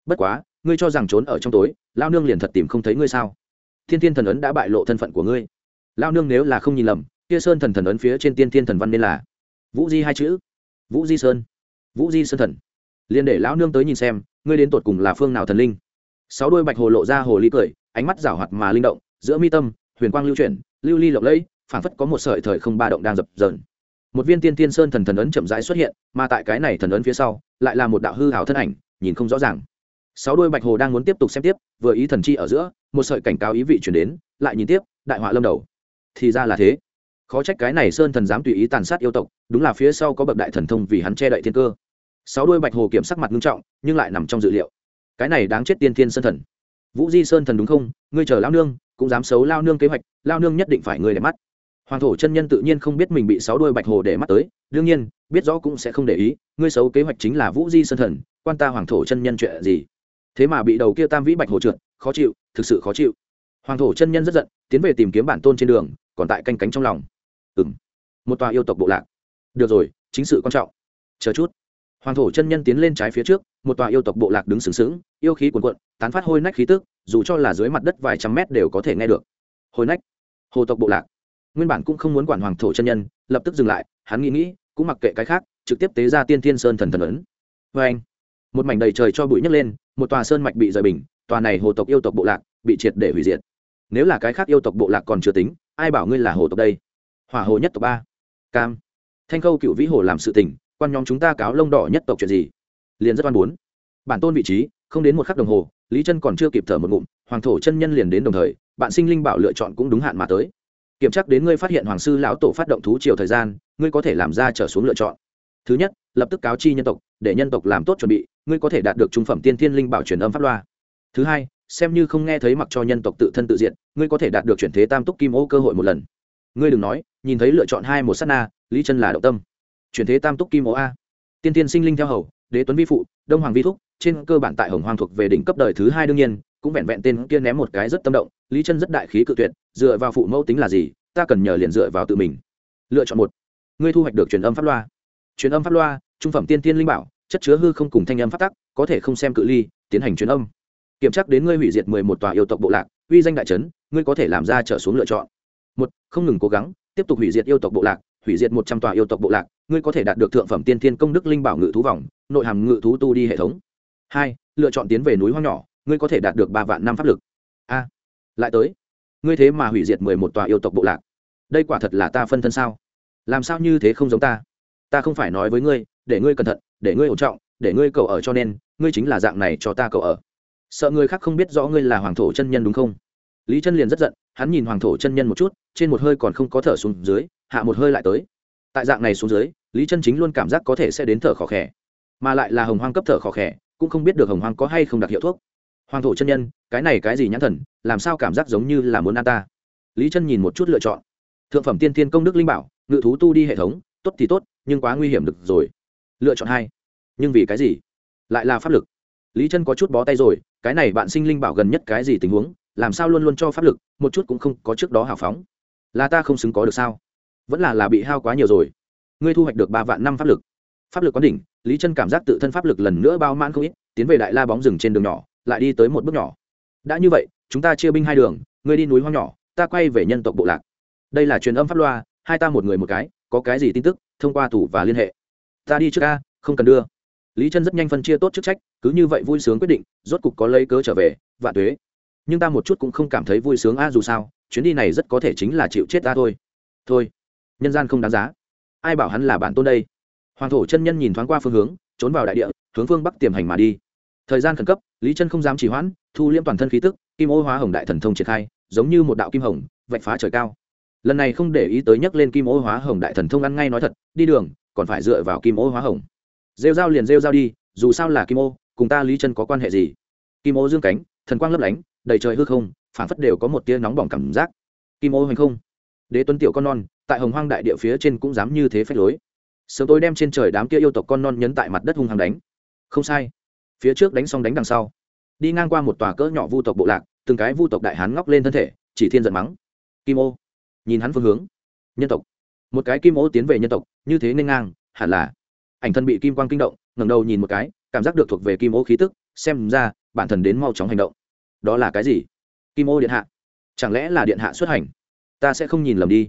Bất quá, ngươi cho rằng trốn ở trong tối, lao nương liền thật tìm không thấy ngươi sao? Thiên thiên thần ấn đã bại lộ thân phận của ngươi. Lao nương nếu là không nhìn lầm, kia sơn thần thần ấn phía trên tiên thiên thần văn nên là vũ di hai chữ. Vũ di sơn. Vũ di sơn thần. Liền để lão nương tới nhìn xem, ngươi đến tột cùng là phương nào thần linh? Sáu đôi bạch hồ lộ ra hồ ly cười, ánh mắt rảo hoạt mà linh động, giữa mi tâm, huyền quang lưu chuyển, lưu ly lộng lẫy phảng phất có một sợi thời không ba động đang dập dờn. Một viên tiên tiên sơn thần thần ấn chậm rãi xuất hiện, mà tại cái này thần ấn phía sau, lại là một đạo hư hào thân ảnh, nhìn không rõ ràng. Sáu đôi bạch hồ đang muốn tiếp tục xem tiếp, vừa ý thần chi ở giữa, một sợi cảnh cáo ý vị chuyển đến, lại nhìn tiếp, đại họa lâm đầu. Thì ra là thế. Khó trách cái này sơn thần dám tùy ý tàn sát yêu tộc, đúng là phía sau có bậc đại thần thông vì hắn che đậy thiên cơ. Sáu đôi bạch hồ kiểm sắc mặt nghiêm trọng, nhưng lại nằm trong dự liệu. Cái này đáng chết tiên thiên sơn thần. Vũ di sơn thần đúng không? Ngươi chờ lao nương, cũng dám xấu lao nương kế hoạch lao nương nhất định phải ngươi để mắt hoàng thổ chân nhân tự nhiên không biết mình bị sáu đôi bạch hồ để mắt tới, đương nhiên, biết rõ cũng sẽ không để ý, ngươi xấu kế hoạch chính là vũ di sơn thần, quan ta hoàng thổ chân nhân chuyện gì? Thế mà bị đầu kia tam vĩ bạch hồ trượt, khó chịu, thực sự khó chịu. Hoàng thổ chân nhân rất giận, tiến về tìm kiếm bản tôn trên đường, còn tại canh cánh trong lòng. Ừ m một tòa yêu tộc bộ lạc. Được rồi, chính sự quan trọng. Chờ chút. Hoàng thổ chân nhân tiến lên trái phía trước, một tòa yêu tộc bộ lạc đứng sừng sững, yêu khí cuồn cuộn, tán phát hôi nách khí tức, dù cho là dưới mặt đất vài trăm mét đều có thể nghe được. Hôi nách. Hồ tộc bộ lạc nguyên bản cũng không muốn quản hoàng thổ chân nhân, lập tức dừng lại, hắn nghĩ nghĩ, cũng mặc kệ cái khác, trực tiếp tế ra tiên thiên sơn thần thần ấn. Vê anh, một mảnh đầy trời cho bụi nhấc lên, một tòa sơn mạch bị rời bình, tòa này hồ tộc yêu tộc bộ lạc bị triệt để hủy diệt. Nếu là cái khác yêu tộc bộ lạc còn chưa tính, ai bảo ngươi là hồ tộc đây? Hỏa hồ nhất tộc ba. Cam. Thanh khâu cựu vĩ hồ làm sự tình, quan nhóm chúng ta cáo lông đỏ nhất tộc chuyện gì? Liền rất oan bốn bản tôn vị trí, không đến một khắc đồng hồ, lý chân còn chưa kịp thở một ngụm, hoàng thổ chân nhân liền đến đồng thời, bạn sinh linh bảo lựa chọn cũng đúng hạn mà tới kiểm tra đến ngươi phát hiện hoàng sư lão tổ phát động thú triều thời gian, ngươi có thể làm ra trở xuống lựa chọn. Thứ nhất, lập tức cáo chi nhân tộc, để nhân tộc làm tốt chuẩn bị, ngươi có thể đạt được trung phẩm tiên thiên linh bảo truyền âm pháp loa. Thứ hai, xem như không nghe thấy mặc cho nhân tộc tự thân tự diện, ngươi có thể đạt được chuyển thế tam túc kim ô cơ hội một lần. Ngươi đừng nói, nhìn thấy lựa chọn hai một s á t na, lý chân là động tâm. Chuyển thế tam túc kim ô a. Tiên tiên sinh linh theo hầu, đế tuấn vi phụ, đông hoàng vi thúc, trên cơ bản tại hồng hoàng thuộc về đỉnh cấp đời thứ hai đương nhiên, cũng vẹn vẹn tên kia ném một cái rất tâm động, lý chân rất đại khí cự tuyệt dựa vào phụ mẫu tính là gì, ta cần nhờ liền dựa vào tự mình. Lựa chọn một, ngươi thu hoạch được truyền âm pháp loa. Truyền âm pháp loa, trung phẩm tiên tiên linh bảo, chất chứa hư không cùng thanh âm phát tắc, có thể không xem cự ly, tiến hành truyền âm. Kiểm tra đến ngươi hủy diệt mười một tòa yêu tộc bộ lạc, uy danh đại trấn, ngươi có thể làm ra trở xuống lựa chọn. Một, không ngừng cố gắng, tiếp tục hủy diệt yêu tộc bộ lạc, hủy diệt một trăm tòa yêu tộc bộ lạc, ngươi có thể đạt được thượng phẩm tiên thiên công đức linh bảo ngự thú vòng, nội hàm ngự thú tu đi hệ thống. Hai, lựa chọn tiến về núi hoang nhỏ, ngươi có thể đạt được ba vạn năm pháp lực. A, lại tới ngươi thế mà hủy diệt mười một tòa yêu tộc bộ lạc. Đây quả thật là ta phân thân sao? Làm sao như thế không giống ta? Ta không phải nói với ngươi, để ngươi cẩn thận, để ngươi ổn trọng, để ngươi cầu ở cho nên, ngươi chính là dạng này cho ta cầu ở. Sợ người khác không biết rõ ngươi là hoàng thổ chân nhân đúng không? Lý chân liền rất giận, hắn nhìn hoàng thổ chân nhân một chút, trên một hơi còn không có thở xuống dưới, hạ một hơi lại tới. Tại dạng này xuống dưới, lý chân chính luôn cảm giác có thể sẽ đến thở khó khẽ mà lại là hồng hoang cấp thở khó khẽ cũng không biết được hồng hoang có hay không đặc hiệu thuốc. Hoàng thổ chân nhân cái này cái gì nhãn thần, làm sao cảm giác giống như là muốn ăn ta? Lý chân nhìn một chút lựa chọn. Thượng phẩm tiên tiên công đức linh bảo, ngự thú tu đi hệ thống, tốt thì tốt, nhưng quá nguy hiểm được rồi. Lựa chọn hai. Nhưng vì cái gì? Lại là pháp lực. Lý chân có chút bó tay rồi, cái này bạn sinh linh bảo gần nhất cái gì tình huống, làm sao luôn luôn cho pháp lực, một chút cũng không có trước đó hào phóng. Là ta không xứng có được sao? Vẫn là là bị hao quá nhiều rồi. Ngươi thu hoạch được ba vạn năm pháp lực. Pháp lực quán đỉnh, lý chân cảm giác tự thân pháp lực lần nữa bao mãn không ít, tiến về đại la bóng rừng trên đường nhỏ, lại đi tới một bước nhỏ đã như vậy, chúng ta chia binh hai đường, ngươi đi núi hoang nhỏ, ta quay về nhân tộc bộ lạc. Đây là truyền âm pháp loa, hai ta một người một cái, có cái gì tin tức, thông qua thủ và liên hệ. Ta đi trước ca không cần đưa. Lý chân rất nhanh phân chia tốt chức trách, cứ như vậy vui sướng quyết định, rốt cục có lấy cớ trở về, vạn tuế. Nhưng ta một chút cũng không cảm thấy vui sướng a dù sao, chuyến đi này rất có thể chính là chịu chết ta thôi. Thôi, nhân gian không đáng giá. Ai bảo hắn là bản tôn đây? Hoàng thổ chân nhân nhìn thoáng qua phương hướng, trốn vào đại địa, hướng phương bắc tiềm hành mà đi thời gian khẩn cấp, lý chân không dám trì hoãn, thu liễm toàn thân khí tức, kim ô hóa hồng đại thần thông triển khai, giống như một đạo kim hồng, vạch phá trời cao. Lần này không để ý tới nhắc lên kim ô hóa hồng đại thần thông ăn ngay nói thật, đi đường, còn phải dựa vào kim ô hóa hồng. Rêu dao liền rêu dao đi, dù sao là kim ô, cùng ta lý chân có quan hệ gì? Kim ô dương cánh, thần quang lấp lánh, đầy trời hư không phản phất đều có một tia nóng bỏng cảm giác. Kim ô hành không? Đế tuấn tiểu con non, tại hồng hoang đại địa phía trên cũng dám như thế phách lối. Sớm tôi đem trên trời đám kia yêu tộc con non nhấn tại mặt đất hung hăng đánh. Không sai phía trước đánh xong đánh đằng sau. Đi ngang qua một tòa cỡ nhỏ vu tộc bộ lạc, từng cái vu tộc đại hán ngóc lên thân thể, chỉ thiên giận mắng. Kim ô. Nhìn hắn phương hướng. Nhân tộc. Một cái kim ô tiến về nhân tộc, như thế nên ngang, hẳn là. Ảnh thân bị kim quang kinh động, ngẩng đầu nhìn một cái, cảm giác được thuộc về kim ô khí tức, xem ra, bản thân đến mau chóng hành động. Đó là cái gì? Kim ô điện hạ. Chẳng lẽ là điện hạ xuất hành? Ta sẽ không nhìn lầm đi.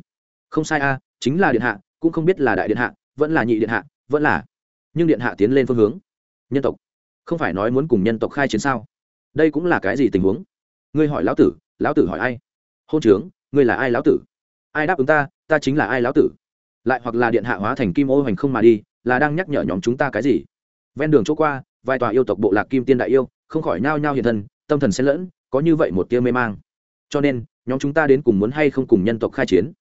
Không sai a, chính là điện hạ, cũng không biết là đại điện hạ, vẫn là nhị điện hạ, vẫn là. Nhưng điện hạ tiến lên phương hướng. Nhân tộc không phải nói muốn cùng nhân tộc khai chiến sao? Đây cũng là cái gì tình huống? Ngươi hỏi lão tử lão tử hỏi ai? Hôn trướng, ngươi là ai lão tử? Ai đáp ứng ta ta chính là ai lão tử? Lại hoặc là điện hạ hóa thành kim ô hoành không mà đi, là đang nhắc nhở nhóm chúng ta cái gì? Ven đường chỗ qua, vài tòa yêu tộc bộ lạc kim tiên đại yêu, không khỏi nao nhao hiện thân, tâm thần xen lẫn, có như vậy một tia mê mang. Cho nên, nhóm chúng ta đến cùng muốn hay không cùng nhân tộc khai chiến?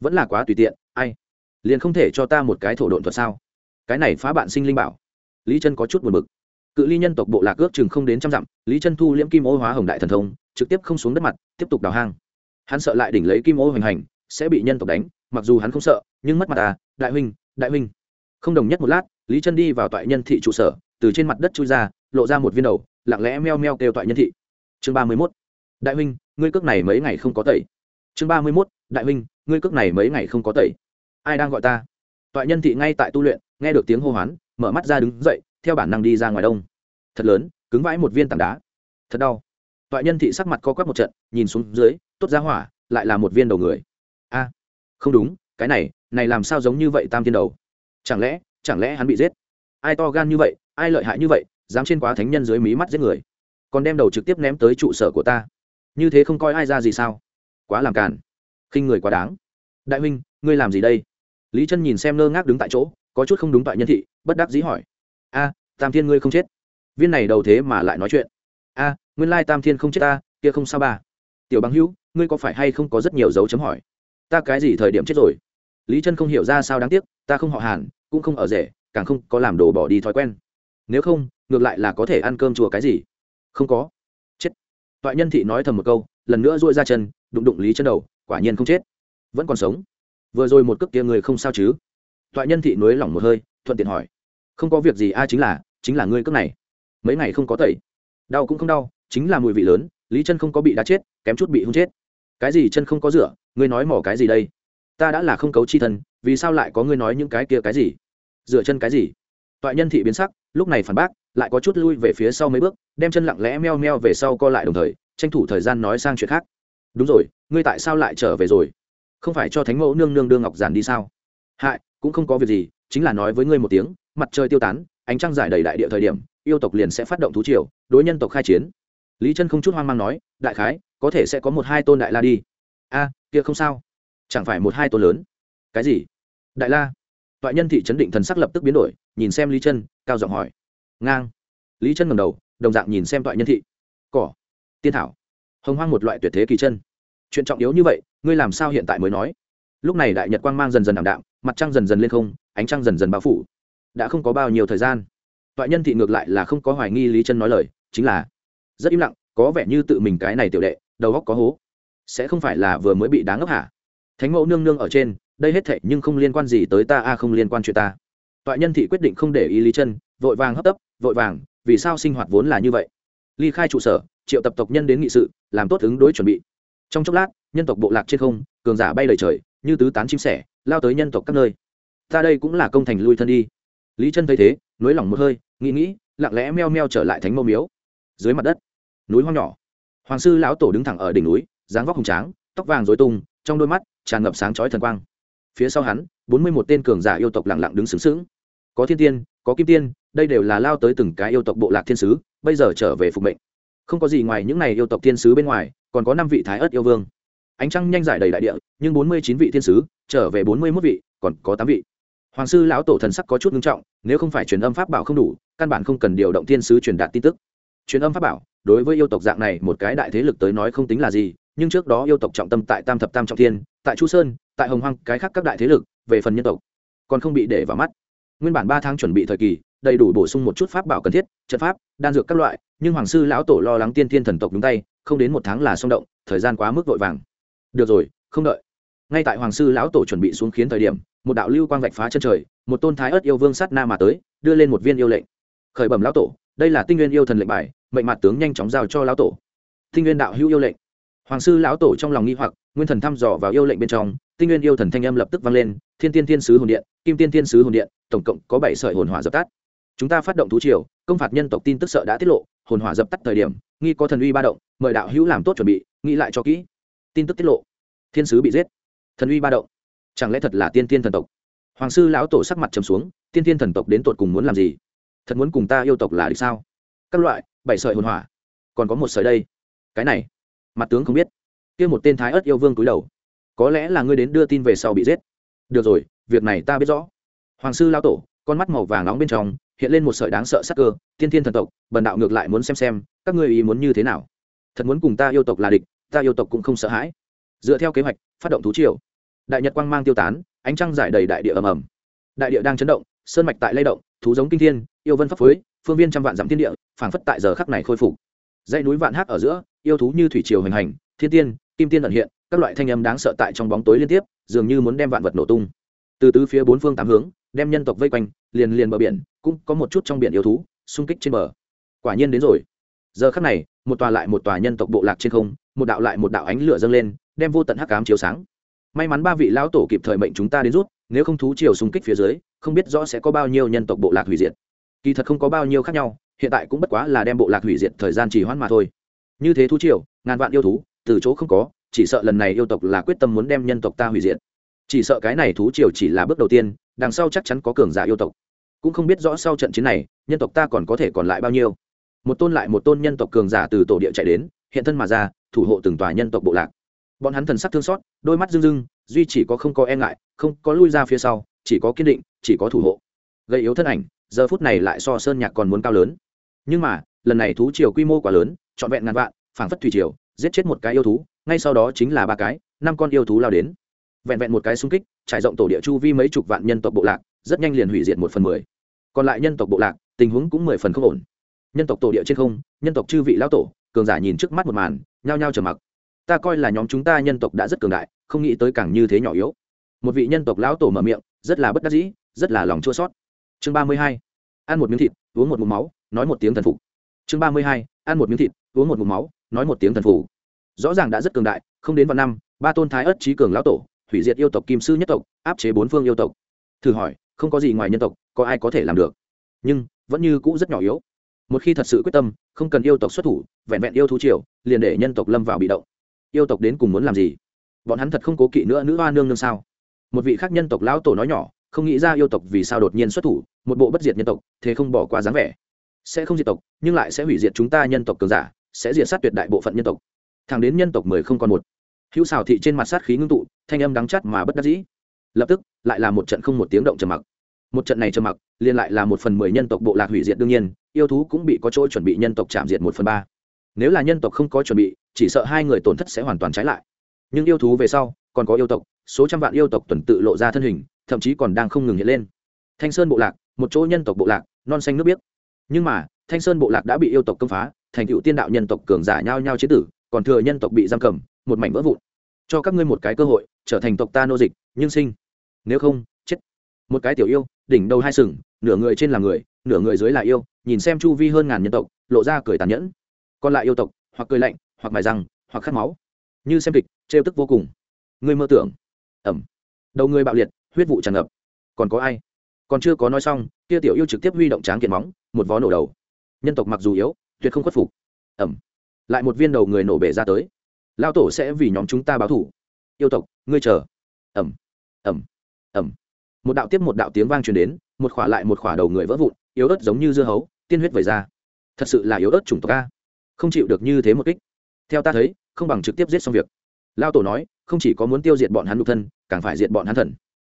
Vẫn là quá tùy tiện, ai? Liền không thể cho ta một cái thổ độn thuật sao? Cái này phá bạn sinh linh bảo. Lý chân có chút buồn bực cự ly nhân tộc bộ lạc ước chừng không đến trăm dặm, lý Trân thu liễm kim ô hóa hồng đại thần thông, trực tiếp không xuống đất mặt, tiếp tục đào hang. Hắn sợ lại đỉnh lấy kim ô hoành hành, sẽ bị nhân tộc đánh, mặc dù hắn không sợ, nhưng mất mặt à đại huynh đại huynh. Không đồng nhất một lát, lý Trân đi vào toại nhân thị trụ sở, từ trên mặt đất chui ra, lộ ra một viên đầu, lặng lẽ meo meo kêu toại nhân thị. Chương ba mươi mốt, đại huynh, ngươi cước này mấy ngày không có tẩy. Chương ba mươi mốt, đại huynh, ngươi cước này mấy ngày không có tẩy. Ai đang gọi ta? Toại nhân thị ngay tại tu luyện, nghe được tiếng hô hoán, mở mắt ra đứng dậy theo bản năng đi ra ngoài đông. Thật lớn, cứng vãi một viên tảng đá. Thật đau. Toại nhân thị sắc mặt co quắp một trận, nhìn xuống dưới, tốt ra hỏa, lại là một viên đầu người. A, không đúng, cái này này làm sao giống như vậy tam thiên đầu? Chẳng lẽ chẳng lẽ hắn bị giết? Ai to gan như vậy, ai lợi hại như vậy, dám trên quá thánh nhân dưới mí mắt giết người? Còn đem đầu trực tiếp ném tới trụ sở của ta. Như thế không coi ai ra gì sao? Quá làm càn. Khinh người quá đáng. Đại huynh, ngươi làm gì đây? Lý chân nhìn xem ngơ ngác đứng tại chỗ, có chút không đúng toại nhân thị, bất đắc dĩ hỏi. A tam thiên ngươi không chết. Viên này đầu thế mà lại nói chuyện. A, nguyên lai tam thiên không chết ta, kia không sao ba. Tiểu bằng hữu, ngươi có phải hay không có rất nhiều dấu chấm hỏi? Ta cái gì thời điểm chết rồi? Lý chân không hiểu ra sao đáng tiếc, ta không họ hàn, cũng không ở rể, càng không có làm đồ bỏ đi thói quen. Nếu không, ngược lại là có thể ăn cơm chùa cái gì? Không có. Chết. Toại nhân thị nói thầm một câu, lần nữa dội ra chân, đụng đụng lý chân đầu, quả nhiên không chết. Vẫn còn sống. Vừa rồi một cước kia người không sao chứ? Toại nhân thị nối lỏng một hơi, thuận tiện hỏi. Không có việc gì, a, chính là chính là ngươi cước này. Mấy ngày không có tẩy. Đau cũng không đau, chính là mùi vị lớn, lý chân không có bị đá chết, kém chút bị hung chết. Cái gì chân không có rửa, ngươi nói mỏ cái gì đây? Ta đã là không cấu chi thân, vì sao lại có ngươi nói những cái kia cái gì? Rửa chân cái gì? Toại nhân thị biến sắc, lúc này phản bác, lại có chút lui về phía sau mấy bước, đem chân lặng lẽ meo meo về sau co lại đồng thời, tranh thủ thời gian nói sang chuyện khác. Đúng rồi, ngươi tại sao lại trở về rồi? Không phải cho thánh mẫu nương nương đương ngọc giản đi sao? Hại, cũng không có việc gì, chính là nói với ngươi một tiếng, mặt trời tiêu tán ánh trăng giải đầy đại địa thời điểm, yêu tộc liền sẽ phát động thú triều, đối nhân tộc khai chiến. Lý chân không chút hoang mang nói, đại khái, có thể sẽ có một hai tôn đại la đi. A, kia không sao. Chẳng phải một hai tôn lớn. Cái gì? Đại la. Toại nhân thị trấn định thần sắc lập tức biến đổi, nhìn xem lý chân, cao giọng hỏi. Ngang. Lý chân ngầm đầu, đồng dạng nhìn xem toại nhân thị. Cỏ, tiên thảo. Hồng hoang một loại tuyệt thế kỳ chân. Chuyện trọng yếu như vậy, ngươi làm sao hiện tại mới nói? Lúc này đại nhật quang mang dần dần ảm đạm, mặt trăng dần dần lên không, ánh trăng dần dần bao phủ đã không có bao nhiêu thời gian. Toại nhân thị ngược lại là không có hoài nghi lý chân nói lời, chính là, rất im lặng, có vẻ như tự mình cái này tiểu đệ, đầu góc có hố. Sẽ không phải là vừa mới bị đáng ngốc hả? Thánh mẫu nương nương ở trên, đây hết thệ nhưng không liên quan gì tới ta, a không liên quan chuyện ta. Toại nhân thị quyết định không để ý lý chân vội vàng hấp tấp, vội vàng, vì sao sinh hoạt vốn là như vậy? Ly khai trụ sở, triệu tập tộc nhân đến nghị sự, làm tốt ứng đối chuẩn bị. Trong chốc lát, nhân tộc bộ lạc trên không, cường giả bay lời trời, như tứ tán chim sẻ, lao tới nhân tộc các nơi. Ta đây cũng là công thành lui thân đi lý chân thấy thế, nới lỏng một hơi, nghĩ nghĩ, lặng lẽ meo meo trở lại thánh mâu miếu. Dưới mặt đất, núi hoang nhỏ. Hoàng sư lão tổ đứng thẳng ở đỉnh núi, dáng vóc hùng tráng, tóc vàng dối tung, trong đôi mắt tràn ngập sáng chói thần quang. Phía sau hắn, bốn mươi một tên cường giả yêu tộc lặng lặng đứng xứng xứng có thiên tiên, có kim tiên, đây đều là lao tới từng cái yêu tộc bộ lạc thiên sứ, bây giờ trở về phục mệnh. Không có gì ngoài những này yêu tộc thiên sứ bên ngoài, còn có năm vị thái ớt yêu vương. Ánh trăng nhanh giải đầy đại địa, nhưng bốn mươi chín vị thiên sứ, trở về bốn mươi mốt vị, còn có tám vị hoàng sư lão tổ thần sắc có chút nghiêm trọng, nếu không phải truyền âm pháp bảo không đủ, căn bản không cần điều động thiên sứ truyền đạt tin tức. Truyền âm pháp bảo, đối với yêu tộc dạng này, một cái đại thế lực tới nói không tính là gì, nhưng trước đó yêu tộc trọng tâm tại tam thập tam trọng thiên, tại chu sơn, tại hồng hoang, cái khác các đại thế lực, về phần nhân tộc, còn không bị để vào mắt. Nguyên bản ba tháng chuẩn bị thời kỳ, đầy đủ bổ sung một chút pháp bảo cần thiết, trận pháp, đan dược các loại, nhưng hoàng sư lão tổ lo lắng tiên thiên thần tộc đúng tay, không đến một tháng là xong động, thời gian quá mức vội vàng. Được rồi, không đợi. Ngay tại hoàng sư lão tổ chuẩn bị xuống khiến thời điểm một đạo lưu quang vạch phá chân trời, một tôn thái ớt yêu vương sát na mà tới, đưa lên một viên yêu lệnh. Khởi bẩm lão tổ, đây là tinh nguyên yêu thần lệnh bài, mệnh mặt tướng nhanh chóng giao cho lão tổ. Tinh nguyên đạo hữu yêu lệnh. Hoàng sư lão tổ trong lòng nghi hoặc, nguyên thần thăm dò vào yêu lệnh bên trong, tinh nguyên yêu thần thanh âm lập tức vang lên, thiên tiên thiên sứ hồn điện, kim tiên thiên sứ hồn điện, tổng cộng có bảy sợi hồn hỏa dập tắt. Chúng ta phát động thú triều, công phạt nhân tộc tin tức sợ đã tiết lộ, hồn hỏa dập tắt thời điểm, nghi có thần uy ba động, mời đạo hữu làm tốt chuẩn bị, nghĩ lại cho kỹ. Tin tức tiết lộ. Thiên sứ bị giết. Thần uy ba động chẳng lẽ thật là tiên tiên thần tộc? Hoàng sư lão tổ sắc mặt trầm xuống, tiên tiên thần tộc đến tột cùng muốn làm gì? Thật muốn cùng ta yêu tộc là địch sao? Các loại, bảy sợi hồn hỏa. Còn có một sợi đây. Cái này, mặt tướng không biết. Kia một tên thái ớt yêu vương cúi đầu. Có lẽ là ngươi đến đưa tin về sau bị giết. Được rồi, việc này ta biết rõ. Hoàng sư lao tổ, con mắt màu vàng nóng bên trong, hiện lên một sợi đáng sợ sắc cơ, tiên thiên thần tộc, bần đạo ngược lại muốn xem xem, các ngươi ý muốn như thế nào? Thật muốn cùng ta yêu tộc là địch, ta yêu tộc cũng không sợ hãi. Dựa theo kế hoạch, phát động thú triều đại nhật quang mang tiêu tán, ánh trăng giải đầy đại địa ầm ầm. Đại địa đang chấn động, sơn mạch tại lay động, thú giống kinh thiên, yêu vân pháp phối phương viên trăm vạn dặm thiên địa, phảng phất tại giờ khắc này khôi phục. Dãy núi vạn hắc ở giữa, yêu thú như thủy triều hình hành, thiên tiên, kim tiên ẩn hiện, các loại thanh âm đáng sợ tại trong bóng tối liên tiếp, dường như muốn đem vạn vật nổ tung. Từ tứ phía bốn phương tám hướng, đem nhân tộc vây quanh, liền liền bờ biển, cũng có một chút trong biển yêu thú, xung kích trên bờ. Quả nhiên đến rồi. Giờ khắc này, một tòa lại một tòa nhân tộc bộ lạc trên không, một đạo lại một đạo ánh lửa dâng lên, đem vô tận hắc ám chiếu sáng may mắn ba vị lão tổ kịp thời mệnh chúng ta đến rút, nếu không thú chiều xung kích phía dưới, không biết rõ sẽ có bao nhiêu nhân tộc bộ lạc hủy diệt. Kỳ thật không có bao nhiêu khác nhau, hiện tại cũng bất quá là đem bộ lạc hủy diệt thời gian trì hoãn mà thôi. Như thế thú triều, ngàn vạn yêu thú, từ chỗ không có, chỉ sợ lần này yêu tộc là quyết tâm muốn đem nhân tộc ta hủy diệt. Chỉ sợ cái này thú triều chỉ là bước đầu tiên, đằng sau chắc chắn có cường giả yêu tộc. Cũng không biết rõ sau trận chiến này, nhân tộc ta còn có thể còn lại bao nhiêu. Một tôn lại một tôn nhân tộc cường giả từ tổ địa chạy đến, hiện thân mà ra, thủ hộ từng tòa nhân tộc bộ lạc bọn hắn thần sắc thương xót, đôi mắt rưng rưng, duy chỉ có không có e ngại, không có lui ra phía sau, chỉ có kiên định, chỉ có thủ hộ. Gây yếu thân ảnh, giờ phút này lại so sơn nhạc còn muốn cao lớn. Nhưng mà, lần này thú triều quy mô quá lớn, trọn vẹn ngàn vạn, phảng phất thủy triều, giết chết một cái yêu thú, ngay sau đó chính là ba cái, năm con yêu thú lao đến. Vẹn vẹn một cái xung kích, trải rộng tổ địa chu vi mấy chục vạn nhân tộc bộ lạc, rất nhanh liền hủy diệt một phần mười. Còn lại nhân tộc bộ lạc, tình huống cũng mười phần không ổn. Nhân tộc tổ địa trên không, nhân tộc chư vị lão tổ, cường giả nhìn trước mắt một màn, nhao nhao trở mặc ta coi là nhóm chúng ta nhân tộc đã rất cường đại, không nghĩ tới càng như thế nhỏ yếu. Một vị nhân tộc lão tổ mở miệng, rất là bất đắc dĩ, rất là lòng chua sót chương ba mươi hai, ăn một miếng thịt, uống một mụm máu, nói một tiếng thần phục. Chương ba mươi hai, ăn một miếng thịt, uống một mụm máu, nói một tiếng thần phủ rõ ràng đã rất cường đại, không đến vào năm, ba tôn thái ất trí cường lão tổ, hủy diệt yêu tộc kim sư nhất tộc, áp chế bốn phương yêu tộc. Thử hỏi, không có gì ngoài nhân tộc, có ai có thể làm được? Nhưng, vẫn như cũ rất nhỏ yếu. Một khi thật sự quyết tâm, không cần yêu tộc xuất thủ, vẹn vẹn yêu thú triều, liền để nhân tộc lâm vào bị động yêu tộc đến cùng muốn làm gì? Bọn hắn thật không cố kỵ nữa nữ hoa nương nương sao? Một vị khác nhân tộc lão tổ nói nhỏ, không nghĩ ra yêu tộc vì sao đột nhiên xuất thủ, một bộ bất diệt nhân tộc, thế không bỏ qua dáng vẻ. Sẽ không diệt tộc, nhưng lại sẽ hủy diệt chúng ta nhân tộc cường giả, sẽ diệt sát tuyệt đại bộ phận nhân tộc. Thẳng đến nhân tộc mười không còn một. Hữu xào thị trên mặt sát khí ngưng tụ, thanh âm đắng chắt mà bất đắc dĩ. Lập tức, lại là một trận không một tiếng động trầm mặc. Một trận này trầm mặc, liền lại là một phần mười nhân tộc bộ lạc hủy diệt đương nhiên, yêu thú cũng bị có chỗ chuẩn bị nhân tộc chạm diệt một phần ba. Nếu là nhân tộc không có chuẩn bị chỉ sợ hai người tổn thất sẽ hoàn toàn trái lại. Nhưng yêu thú về sau, còn có yêu tộc, số trăm vạn yêu tộc tuần tự lộ ra thân hình, thậm chí còn đang không ngừng hiện lên. Thanh sơn bộ lạc, một chỗ nhân tộc bộ lạc, non xanh nước biếc. Nhưng mà, thanh sơn bộ lạc đã bị yêu tộc công phá, thành cựu tiên đạo nhân tộc cường giả nhau nhau chế tử, còn thừa nhân tộc bị giam cầm, một mảnh vỡ vụn. Cho các ngươi một cái cơ hội, trở thành tộc ta nô dịch, nhưng sinh. Nếu không, chết. Một cái tiểu yêu, đỉnh đầu hai sừng, nửa người trên là người, nửa người dưới là yêu, nhìn xem chu vi hơn ngàn nhân tộc, lộ ra cười tàn nhẫn. Còn lại yêu tộc, hoặc cười lạnh hoặc mài răng, hoặc khát máu. Như xem kịch, trêu tức vô cùng. Ngươi mơ tưởng. Ẩm. Đầu người bạo liệt, huyết vụ tràn ngập. Còn có ai? Còn chưa có nói xong, kia tiểu yêu trực tiếp huy động tráng kiện móng, một vó nổ đầu. Nhân tộc mặc dù yếu, tuyệt không khuất phục. Ẩm. Lại một viên đầu người nổ bể ra tới. Lao tổ sẽ vì nhóm chúng ta báo thủ yêu tộc, ngươi chờ. Ẩm. Ẩm. Ẩm. Một đạo tiếp một đạo tiếng vang truyền đến, một khỏa lại một khỏa đầu người vỡ vụn, yếu ớt giống như dưa hấu, tiên huyết vẩy ra. Thật sự là yếu ớt chủng tộc a. Không chịu được như thế một kích theo ta thấy, không bằng trực tiếp giết xong việc. Lao tổ nói, không chỉ có muốn tiêu diệt bọn hắn nhục thân, càng phải diệt bọn hắn thần.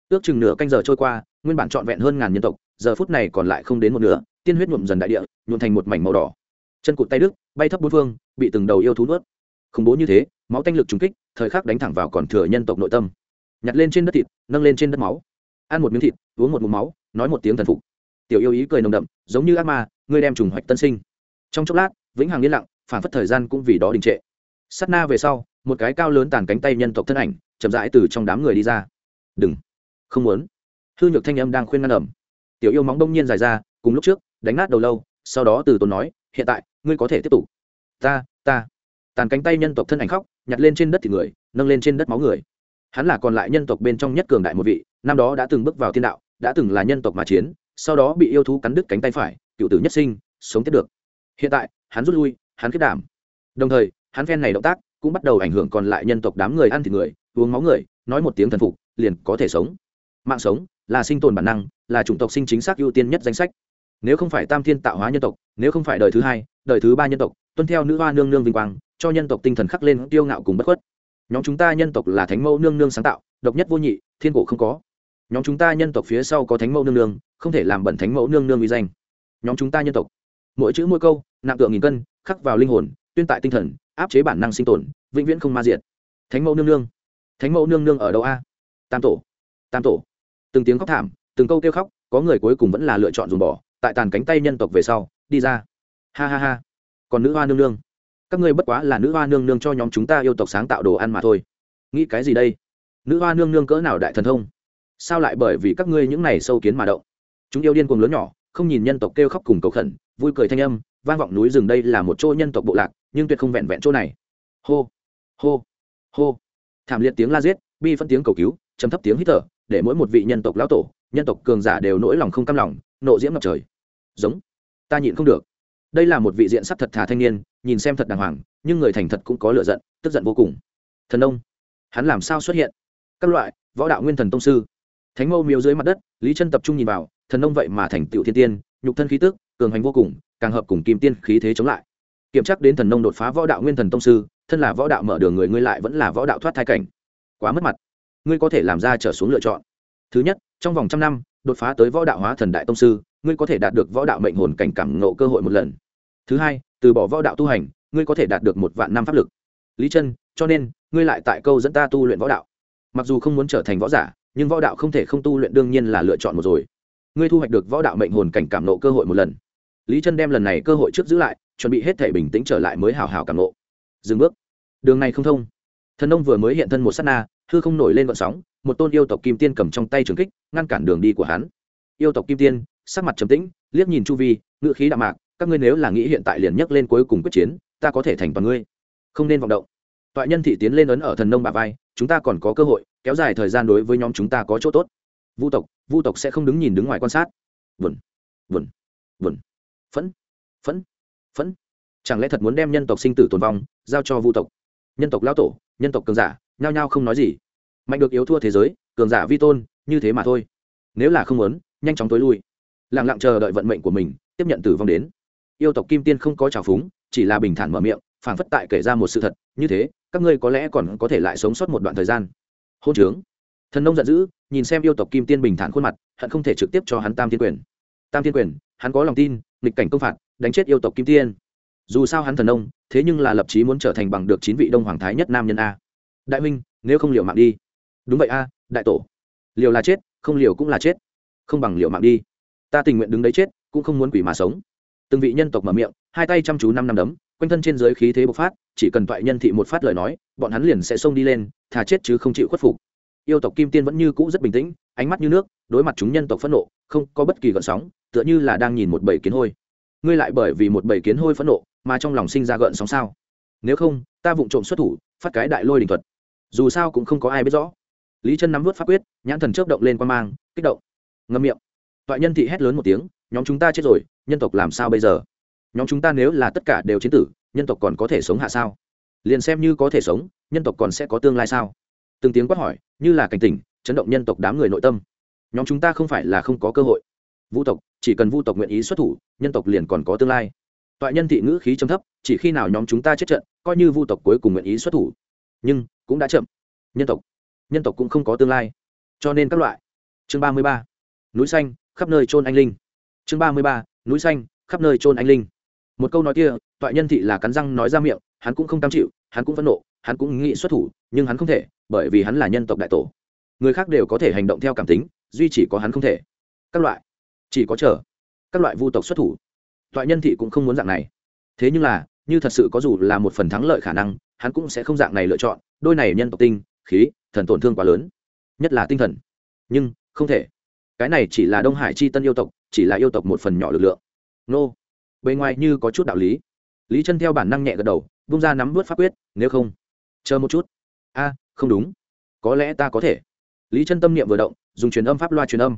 Ước chừng nửa canh giờ trôi qua, nguyên bản trọn vẹn hơn ngàn nhân tộc, giờ phút này còn lại không đến một nửa, tiên huyết nhuộm dần đại địa, nhuộm thành một mảnh màu đỏ. Chân cụt tay đức bay thấp bốn phương, bị từng đầu yêu thú nuốt. Khủng bố như thế, máu tanh lực trúng kích, thời khắc đánh thẳng vào còn thừa nhân tộc nội tâm. Nhặt lên trên đất thịt, nâng lên trên đất máu. Ăn một miếng thịt, uống một mụm máu, nói một tiếng thần phục. Tiểu yêu ý cười nồng đậm, giống như ác ma, ngươi đem trùng hoạch tân sinh. Trong chốc lát, vĩnh hằng yên lặng phản phất thời gian cũng vì đó đình trệ. Sắt na về sau, một cái cao lớn tàn cánh tay nhân tộc thân ảnh, chậm rãi từ trong đám người đi ra. Đừng, không muốn. Hư nhược thanh âm đang khuyên ngăn ẩm. Tiểu yêu móng đông nhiên dài ra, cùng lúc trước, đánh nát đầu lâu, sau đó từ tốn nói, hiện tại, ngươi có thể tiếp tục. Ta ta. Tàn cánh tay nhân tộc thân ảnh khóc, nhặt lên trên đất thì người, nâng lên trên đất máu người. Hắn là còn lại nhân tộc bên trong nhất cường đại một vị, năm đó đã từng bước vào thiên đạo, đã từng là nhân tộc mà chiến, sau đó bị yêu thú cắn đứt cánh tay phải, cựu tử nhất sinh, sống tiếp được. Hiện tại, hắn rút lui hắn kết đảm. Đồng thời, hắn phen này động tác cũng bắt đầu ảnh hưởng còn lại nhân tộc đám người ăn thịt người, uống máu người, nói một tiếng thần phục, liền có thể sống. Mạng sống là sinh tồn bản năng, là chủng tộc sinh chính xác ưu tiên nhất danh sách. Nếu không phải tam thiên tạo hóa nhân tộc, nếu không phải đời thứ hai, đời thứ ba nhân tộc, tuân theo nữ hoa nương nương vinh quang, cho nhân tộc tinh thần khắc lên tiêu ngạo cùng bất khuất. Nhóm chúng ta nhân tộc là thánh mẫu nương nương sáng tạo, độc nhất vô nhị, thiên cổ không có. Nhóm chúng ta nhân tộc phía sau có thánh mẫu nương nương, không thể làm bẩn thánh mẫu nương nương uy danh. Nhóm chúng ta nhân tộc. Mỗi chữ mỗi câu, nặng tượng nghìn cân khắc vào linh hồn, tuyên tại tinh thần, áp chế bản năng sinh tồn, vĩnh viễn không ma diệt. Thánh mẫu nương nương. Thánh mẫu nương nương ở đâu a? Tam tổ. Tam tổ. Từng tiếng khóc thảm, từng câu kêu khóc, có người cuối cùng vẫn là lựa chọn dùng bỏ, tại tàn cánh tay nhân tộc về sau, đi ra. Ha ha ha. Còn nữ hoa nương nương. Các ngươi bất quá là nữ hoa nương nương cho nhóm chúng ta yêu tộc sáng tạo đồ ăn mà thôi. Nghĩ cái gì đây? Nữ hoa nương nương cỡ nào đại thần thông? Sao lại bởi vì các ngươi những này sâu kiến mà động? Chúng yêu điên cuồng lớn nhỏ, không nhìn nhân tộc kêu khóc cùng cầu khẩn, vui cười thanh âm vang vọng núi rừng đây là một chỗ nhân tộc bộ lạc, nhưng tuyệt không vẹn vẹn chỗ này. Hô hô hô. Thảm liệt tiếng la giết, bi phân tiếng cầu cứu chấm thấp tiếng hít thở, để mỗi một vị nhân tộc lão tổ, nhân tộc cường giả đều nỗi lòng không cam lòng, nộ diễm ngập trời. Giống. Ta nhịn không được. Đây là một vị diện sắc thật thà thanh niên, nhìn xem thật đàng hoàng, nhưng người thành thật cũng có lựa giận, tức giận vô cùng. Thần ông. Hắn làm sao xuất hiện? Các loại, võ đạo nguyên thần tông sư. Thánh mâu miếu dưới mặt đất, lý chân tập trung nhìn vào, thần ông vậy mà thành tựu thiên tiên, nhục thân khí tức cường hành vô cùng, càng hợp cùng kim tiên khí thế chống lại. Kiểm chắc đến thần nông đột phá võ đạo nguyên thần tông sư, thân là võ đạo mở đường người, ngươi lại vẫn là võ đạo thoát thai cảnh. Quá mất mặt. Ngươi có thể làm ra trở xuống lựa chọn. Thứ nhất, trong vòng trăm năm, đột phá tới võ đạo hóa thần đại tông sư, ngươi có thể đạt được võ đạo mệnh hồn cảnh cảm ngộ cơ hội một lần. Thứ hai, từ bỏ võ đạo tu hành, ngươi có thể đạt được một vạn năm pháp lực. Lý chân, cho nên, ngươi lại tại câu dẫn ta tu luyện võ đạo. Mặc dù không muốn trở thành võ giả, nhưng võ đạo không thể không tu luyện đương nhiên là lựa chọn một rồi. Ngươi thu hoạch được võ đạo mệnh hồn cảnh cảm nộ cơ hội một lần lý chân đem lần này cơ hội trước giữ lại, chuẩn bị hết thể bình tĩnh trở lại mới hào hào cảm nộ dừng bước. Đường này không thông. Thần nông vừa mới hiện thân một s á t na, hư không nổi lên vận sóng, một tôn yêu tộc kim tiên cầm trong tay trường kích, ngăn cản đường đi của hắn. Yêu tộc kim tiên, sắc mặt trầm tĩnh, liếc nhìn chu vi ngự khí đạm mạc, các ngươi nếu là nghĩ hiện tại liền nhấc lên cuối cùng quyết chiến, ta có thể thành toàn ngươi. Không nên vọng động. Toại nhân thị tiến lên ấn ở thần nông bà vai, chúng ta còn có cơ hội, kéo dài thời gian đối với nhóm chúng ta có chỗ tốt. Vu tộc vu tộc sẽ không đứng nhìn đứng ngoài quan sát. Vườn vườn vườn phẫn phẫn phẫn. Chẳng lẽ thật muốn đem nhân tộc sinh tử tồn vong giao cho vu tộc? Nhân tộc lao tổ, nhân tộc cường giả, nhao nhao không nói gì. Mạnh được yếu thua thế giới, cường giả vi tôn, như thế mà thôi. Nếu là không muốn, nhanh chóng tối lui. Lẳng lặng chờ đợi vận mệnh của mình, tiếp nhận tử vong đến. Yêu tộc kim tiên không có trào phúng, chỉ là bình thản mở miệng, phảng phất tại kể ra một sự thật. Như thế, các ngươi có lẽ còn có thể lại sống sót một đoạn thời gian. Hôn trướng. Thần nông giận dữ, nhìn xem yêu tộc kim tiên bình thản khuôn mặt, hận không thể trực tiếp cho hắn tam thiên quyền. Tam thiên quyền hắn có lòng tin, nghịch cảnh công phạt, đánh chết yêu tộc kim tiên. Dù sao hắn thần nông, thế nhưng là lập chí muốn trở thành bằng được chín vị đông hoàng thái nhất nam nhân a. Đại huynh, nếu không liều mạng đi. Đúng vậy a, đại tổ. Liều là chết, không liều cũng là chết. Không bằng liều mạng đi. Ta tình nguyện đứng đấy chết, cũng không muốn quỷ mà sống. Từng vị nhân tộc mở miệng, hai tay chăm chú năm năm đấm, quanh thân trên giới khí thế bộc phát, chỉ cần toại nhân thị một phát lời nói, bọn hắn liền sẽ xông đi lên, thà chết chứ không chịu khuất phục yêu tộc kim tiên vẫn như cũ rất bình tĩnh, ánh mắt như nước, đối mặt chúng nhân tộc phẫn nộ, không có bất kỳ gợn sóng, tựa như là đang nhìn một bầy kiến hôi. Ngươi lại bởi vì một bầy kiến hôi phẫn nộ mà trong lòng sinh ra gợn sóng sao? Nếu không, ta vụng trộm xuất thủ, phát cái đại lôi đình thuật. Dù sao cũng không có ai biết rõ. Lý chân nắm vớt pháp quyết, nhãn thần chớp động lên qua mang, kích động. Ngâm miệng. Toại nhân thị hét lớn một tiếng, nhóm chúng ta chết rồi, nhân tộc làm sao bây giờ? Nhóm chúng ta nếu là tất cả đều chiến tử, nhân tộc còn có thể sống hạ sao? Liền xem như có thể sống, nhân tộc còn sẽ có tương lai sao? Từng tiếng quát hỏi, như là cảnh tỉnh, chấn động nhân tộc đám người nội tâm. Nhóm chúng ta không phải là không có cơ hội. Vu tộc, chỉ cần vu tộc nguyện ý xuất thủ, nhân tộc liền còn có tương lai. Toại nhân thị ngữ khí trầm thấp, chỉ khi nào nhóm chúng ta chết trận, coi như vu tộc cuối cùng nguyện ý xuất thủ. Nhưng, cũng đã chậm. Nhân tộc nhân tộc cũng không có tương lai. Cho nên các loại. Chương ba mươi ba. Núi xanh, khắp nơi trôn anh linh. Chương ba mươi ba. Núi xanh, khắp nơi trôn anh linh. Một câu nói kia, toại nhân thị là cắn răng nói ra miệng, hắn cũng không cam chịu, hắn cũng phẫn nộ hắn cũng nghĩ xuất thủ, nhưng hắn không thể, bởi vì hắn là nhân tộc đại tổ. Người khác đều có thể hành động theo cảm tính, duy chỉ có hắn không thể. Các loại. Chỉ có chờ. Các loại vu tộc xuất thủ. Toại nhân thị cũng không muốn dạng này. Thế nhưng là, như thật sự có dù là một phần thắng lợi khả năng, hắn cũng sẽ không dạng này lựa chọn. Đôi này nhân tộc tinh, khí, thần tổn thương quá lớn. Nhất là tinh thần. Nhưng, không thể. Cái này chỉ là đông hải chi tân yêu tộc, chỉ là yêu tộc một phần nhỏ lực lượng. Nô. Bề ngoài như có chút đạo lý. Lý chân theo bản năng nhẹ gật đầu bung ra nắm vớt pháp quyết, nếu không chờ một chút. A, không đúng. Có lẽ ta có thể. Lý chân tâm niệm vừa động, dùng truyền âm pháp loa truyền âm.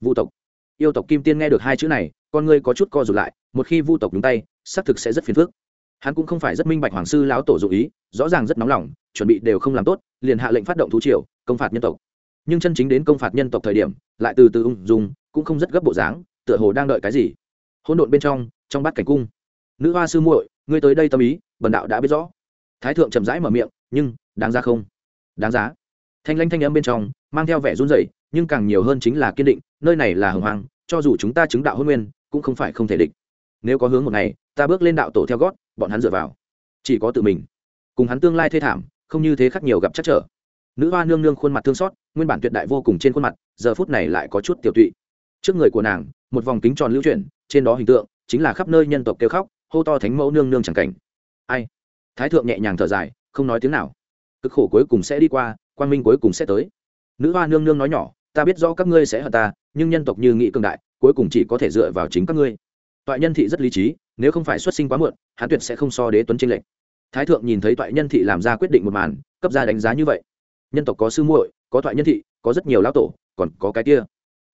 Vu tộc. Yêu tộc kim tiên nghe được hai chữ này, con ngươi có chút co rụt lại, một khi vu tộc đúng tay, xác thực sẽ rất phiền phức. Hắn cũng không phải rất minh bạch hoàng sư lão tổ dụ ý, rõ ràng rất nóng lòng, chuẩn bị đều không làm tốt, liền hạ lệnh phát động thú triều, công phạt nhân tộc. Nhưng chân chính đến công phạt nhân tộc thời điểm, lại từ từ ung dung, cũng không rất gấp bộ dáng, tựa hồ đang đợi cái gì. Hỗn độn bên trong trong bát cảnh cung. Nữ hoa sư muội, ngươi tới đây tâm ý, bần đạo đã biết rõ thái thượng chậm rãi mở miệng, nhưng, đáng ra không? Đáng giá. Thanh lanh thanh âm bên trong mang theo vẻ run rẩy, nhưng càng nhiều hơn chính là kiên định, nơi này là hồng hoàng cho dù chúng ta chứng đạo hôn nguyên, cũng không phải không thể địch. Nếu có hướng một ngày, ta bước lên đạo tổ theo gót, bọn hắn dựa vào. Chỉ có tự mình. Cùng hắn tương lai thê thảm, không như thế khắc nhiều gặp chắc trở. Nữ hoa nương nương khuôn mặt thương xót, nguyên bản tuyệt đại vô cùng trên khuôn mặt, giờ phút này lại có chút tiểu tụy. Trước người của nàng, một vòng kính tròn lưu chuyển, trên đó hình tượng chính là khắp nơi nhân tộc kêu khóc, hô to thánh mẫu nương nương chẳng cảnh. Ai? Thái thượng nhẹ nhàng thở dài, không nói tiếng nào. Cực khổ cuối cùng sẽ đi qua Quan minh cuối cùng sẽ tới. Nữ hoa nương nương nói nhỏ, ta biết rõ các ngươi sẽ hận ta, nhưng nhân tộc như nghị cường đại, cuối cùng chỉ có thể dựa vào chính các ngươi. Toại nhân thị rất lý trí, nếu không phải xuất sinh quá muộn hán tuyệt sẽ không so đế tuấn tranh lệch. Thái thượng nhìn thấy toại nhân thị làm ra quyết định một màn, cấp ra đánh giá như vậy. Nhân tộc có sư muội, có toại nhân thị, có rất nhiều lão tổ, còn có cái kia.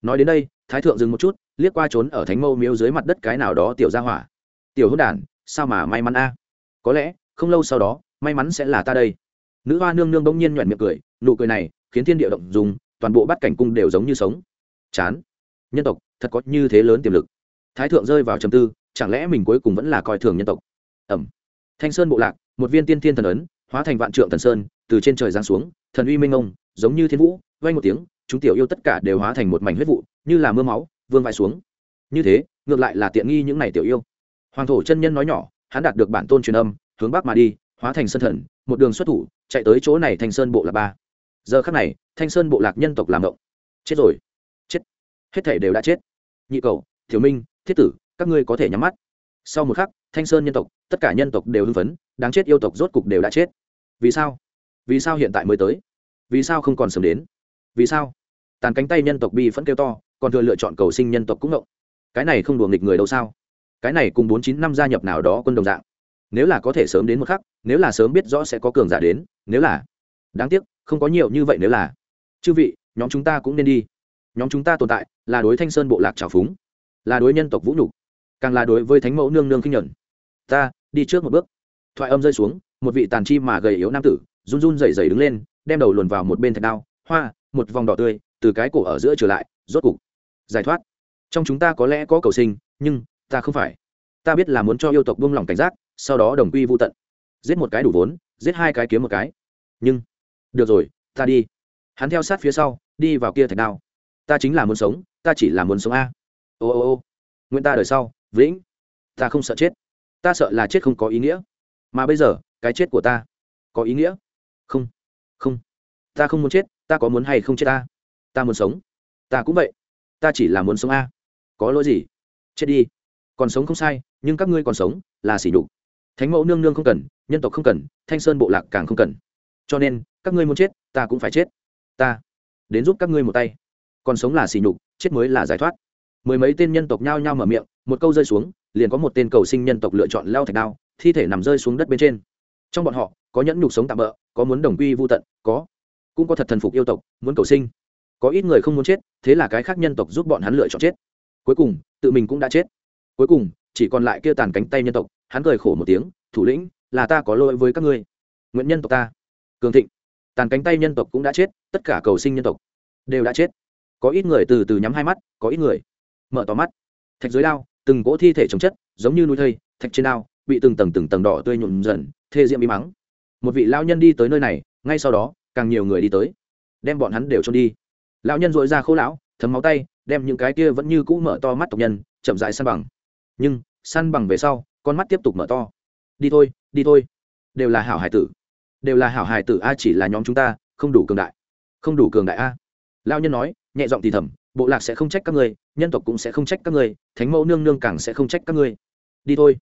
Nói đến đây, thái thượng dừng một chút, liếc qua trốn ở thánh mâu miếu dưới mặt đất cái nào đó tiểu ra hỏa. Tiểu hữu đản, sao mà may mắn a? Có lẽ không lâu sau đó, may mắn sẽ là ta đây. Nữ hoa nương nương bỗng nhiên nhoẹn miệng cười, nụ cười này khiến thiên địa động dùng toàn bộ bát cảnh cung đều giống như sống. Chán. Nhân tộc, thật có như thế lớn tiềm lực. Thái thượng rơi vào trầm tư, chẳng lẽ mình cuối cùng vẫn là coi thường nhân tộc? Ẩm. Thanh sơn bộ lạc, một viên tiên thiên thần ấn, hóa thành vạn trượng thần sơn, từ trên trời giáng xuống, thần uy minh ông giống như thiên vũ vay một tiếng, chúng tiểu yêu tất cả đều hóa thành một mảnh huyết vụ, như là mưa máu, vương vai xuống. Như thế, ngược lại là tiện nghi những này tiểu yêu. Hoàng thổ chân nhân nói nhỏ, hắn đạt được bản tôn truyền âm hướng bắc mà đi, hóa thành sân thần, một đường xuất thủ, chạy tới chỗ này thanh sơn bộ lạc ba. Giờ khắc này, thanh sơn bộ lạc nhân tộc làm động. Chết rồi. Chết. Hết thể đều đã chết. Nhị cầu thiếu minh, thiết tử, các ngươi có thể nhắm mắt. Sau một khắc, thanh sơn nhân tộc, tất cả nhân tộc đều hưng phấn, đáng chết yêu tộc rốt cục đều đã chết. Vì sao? Vì sao hiện tại mới tới? Vì sao không còn sớm đến? Vì sao? Tàn cánh tay nhân tộc bi vẫn kêu to, còn thừa lựa chọn cầu sinh nhân tộc cũng ngộng cái này không đùa nghịch người đâu sao? Cái này cùng bốn chín năm gia nhập nào đó quân đồng dạng nếu là có thể sớm đến một khắc, nếu là sớm biết rõ sẽ có cường giả đến, nếu là. Đáng tiếc, không có nhiều như vậy nếu là. Chư vị, nhóm chúng ta cũng nên đi. Nhóm chúng ta tồn tại là đối thanh sơn bộ lạc trào phúng, là đối nhân tộc vũ nhục, càng là đối với thánh mẫu nương nương kinh nhuận. Ta, đi trước một bước. Thoại âm rơi xuống, một vị tàn chi mà gầy yếu nam tử, run run rẩy rẩy đứng lên, đem đầu luồn vào một bên thạch đao, hoa, một vòng đỏ tươi, từ cái cổ ở giữa trở lại, rốt cục. Giải thoát. Trong chúng ta có lẽ có cầu sinh, nhưng ta không phải. Ta biết là muốn cho yêu tộc buông lỏng cảnh giác sau đó đồng quy vô tận. Giết một cái đủ vốn, giết hai cái kiếm một cái. Nhưng, được rồi, ta đi. Hắn theo sát phía sau, đi vào kia thạch đao. Ta chính là muốn sống, ta chỉ là muốn sống a. Ô ô ô. Nguyện ta đời sau, vĩnh. Ta không sợ chết. Ta sợ là chết không có ý nghĩa. Mà bây giờ, cái chết của ta, có ý nghĩa? Không không. Ta không muốn chết, ta có muốn hay không chết ta ta muốn sống. Ta cũng vậy. Ta chỉ là muốn sống a. Có lỗi gì? Chết đi. Còn sống không sai, nhưng các ngươi còn sống là sỉ nhục thánh mẫu nương nương không cần, nhân tộc không cần, thanh sơn bộ lạc càng không cần. Cho nên, các ngươi muốn chết, ta cũng phải chết. Ta đến giúp các ngươi một tay. Còn sống là sỉ nhục, chết mới là giải thoát. Mười mấy tên nhân tộc nhao nhao mở miệng, một câu rơi xuống, liền có một tên cầu sinh nhân tộc lựa chọn leo thạch đao, thi thể nằm rơi xuống đất bên trên. Trong bọn họ, có nhẫn nhục sống tạm bỡ có muốn đồng quy vô tận, có, cũng có thật thần phục yêu tộc, muốn cầu sinh. Có ít người không muốn chết, thế là cái khác nhân tộc giúp bọn hắn lựa chọn chết. Cuối cùng, tự mình cũng đã chết. Cuối cùng chỉ còn lại kia tàn cánh tay nhân tộc, hắn cười khổ một tiếng, thủ lĩnh, là ta có lỗi với các ngươi. Nguyện nhân tộc ta. Cường thịnh, tàn cánh tay nhân tộc cũng đã chết, tất cả cầu sinh nhân tộc đều đã chết. Có ít người từ từ nhắm hai mắt, có ít người mở tỏ mắt. Thạch dưới đao, từng cỗ thi thể chống chất, giống như núi thây, thạch trên đao, bị từng tầng từng tầng đỏ tươi nhuộm dần, thê diễm bí mắng một vị lao nhân đi tới nơi này, ngay sau đó, càng nhiều người đi tới, đem bọn hắn đều trôn đi. Lão nhân dội ra khô lão, thấm máu tay, đem những cái kia vẫn như cũ mở to mắt tộc nhân, chậm dại săn bằng. Nhưng săn bằng về sau, con mắt tiếp tục mở to. Đi thôi đi thôi. Đều là hảo hải tử. Đều là hảo hải tử a chỉ là nhóm chúng ta, không đủ cường đại. Không đủ cường đại a. Lao nhân nói, nhẹ giọng thì thầm, bộ lạc sẽ không trách các ngươi, nhân tộc cũng sẽ không trách các ngươi, thánh mẫu nương nương càng sẽ không trách các ngươi. Đi thôi.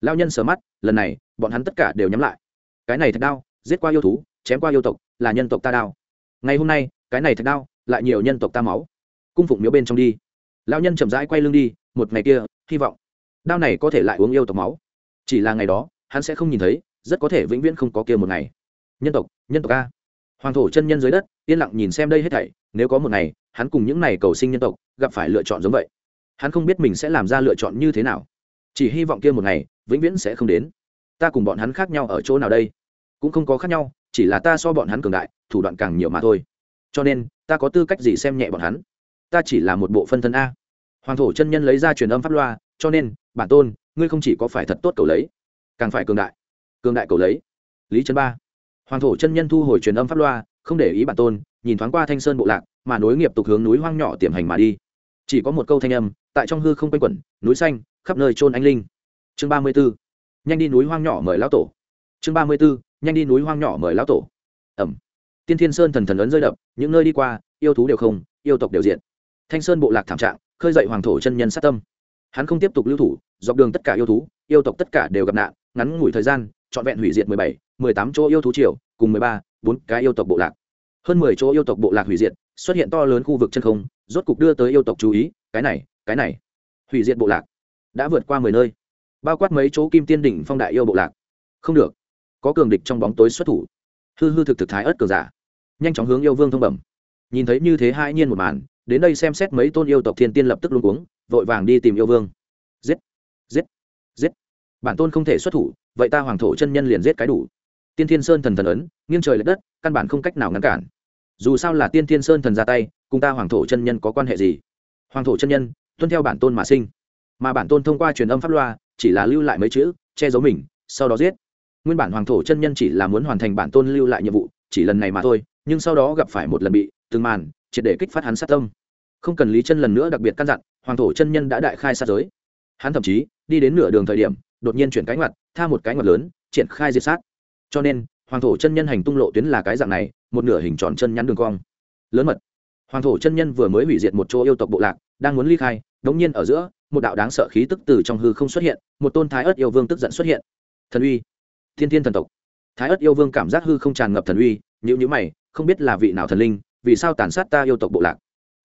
Lao nhân sờ mắt, lần này, bọn hắn tất cả đều nhắm lại. Cái này thật đau giết qua yêu thú, chém qua yêu tộc, là nhân tộc ta đau ngày hôm nay, cái này thật đau lại nhiều nhân tộc ta máu. Cung phụng miếu bên trong đi. Lao nhân chậm rãi quay lưng đi, một ngày kia, hy vọng đao này có thể lại uống yêu tộc máu. Chỉ là ngày đó, hắn sẽ không nhìn thấy, rất có thể vĩnh viễn không có kia một ngày. Nhân tộc nhân tộc a. Hoàng thổ chân nhân dưới đất, yên lặng nhìn xem đây hết thảy, nếu có một ngày, hắn cùng những này cầu sinh nhân tộc gặp phải lựa chọn giống vậy. Hắn không biết mình sẽ làm ra lựa chọn như thế nào. Chỉ hy vọng kia một ngày, vĩnh viễn sẽ không đến. Ta cùng bọn hắn khác nhau ở chỗ nào đây? Cũng không có khác nhau, chỉ là ta so bọn hắn cường đại, thủ đoạn càng nhiều mà thôi. Cho nên, ta có tư cách gì xem nhẹ bọn hắn? Ta chỉ là một bộ phân thân a. Hoàng thổ chân nhân lấy ra truyền âm pháp loa, cho nên bản tôn, ngươi không chỉ có phải thật tốt cầu lấy, càng phải cường đại. Cường đại cầu lấy? Lý trấn ba. Hoàng thổ chân nhân thu hồi truyền âm pháp loa, không để ý bản tôn, nhìn thoáng qua thanh sơn bộ lạc, mà nối nghiệp tục hướng núi hoang nhỏ tiềm hành mà đi. Chỉ có một câu thanh âm, tại trong hư không quanh quẩn, núi xanh, khắp nơi trôn anh linh. Chương ba mươi b ố nhanh đi núi hoang nhỏ mời lão tổ. Chương ba mươi b ố nhanh đi núi hoang nhỏ mời lão tổ. Ẩm. Tiên thiên sơn thần thần ấn rơi đập, những nơi đi qua, yêu thú đều không, yêu tộc đều diện thanh sơn bộ lạc thảm trạng, khơi dậy hoàng thổ chân nhân sát tâm hắn không tiếp tục lưu thủ, dọc đường tất cả yêu thú, yêu tộc tất cả đều gặp nạn, ngắn ngủi thời gian, trọn vẹn hủy diệt mười bảy, mười tám chỗ yêu thú triều, cùng mười ba, bốn cái yêu tộc bộ lạc. Hơn mười chỗ yêu tộc bộ lạc hủy diệt, xuất hiện to lớn khu vực chân không, rốt cục đưa tới yêu tộc chú ý, cái này cái này. Hủy diệt bộ lạc. Đã vượt qua mười nơi. Bao quát mấy chỗ kim tiên đỉnh phong đại yêu bộ lạc. Không được. Có cường địch trong bóng tối xuất thủ. Hư hư thực thực thái ớt cường giả. Nhanh chóng hướng yêu vương thông bẩm. Nhìn thấy như thế hai nhiên một màn, đến đây xem xét mấy tôn yêu tộc thiên tiên lập tức luôn uống vội vàng đi tìm yêu vương. Giết giết giết. Bản tôn không thể xuất thủ, vậy ta hoàng thổ chân nhân liền giết cái đủ. Tiên thiên sơn thần thần ấn, nghiêng trời l ệ đất, căn bản không cách nào ngăn cản. Dù sao là tiên thiên sơn thần ra tay, cùng ta hoàng thổ chân nhân có quan hệ gì? Hoàng thổ chân nhân, tuân theo bản tôn mà sinh. Mà bản tôn thông qua truyền âm pháp loa, chỉ là lưu lại mấy chữ, che giấu mình, sau đó giết. Nguyên bản hoàng thổ chân nhân chỉ là muốn hoàn thành bản tôn lưu lại nhiệm vụ, chỉ lần này mà thôi, nhưng sau đó gặp phải một lần bị, từng màn, triệt để kích phát hắn sát tâm. Không cần lý chân lần nữa đặc biệt căn dặn hoàng thổ chân nhân đã đại khai sát giới. Hắn thậm chí đi đến nửa đường thời điểm, đột nhiên chuyển cánh mặt tha một cái mặt lớn, triển khai diệt sát. Cho nên, hoàng thổ chân nhân hành tung lộ tuyến là cái dạng này, một nửa hình tròn chân nhắn đường cong. Lớn mật. Hoàng thổ chân nhân vừa mới hủy diệt một chỗ yêu tộc bộ lạc, đang muốn ly khai, đống nhiên ở giữa, một đạo đáng sợ khí tức từ trong hư không xuất hiện, một tôn thái ớt yêu vương tức giận xuất hiện. Thần uy. Thiên thiên thần tộc. Thái ớt yêu vương cảm giác hư không tràn ngập thần uy nhữ nhữ mày, không biết là vị nào thần linh, vì sao tàn sát ta yêu tộc bộ lạc.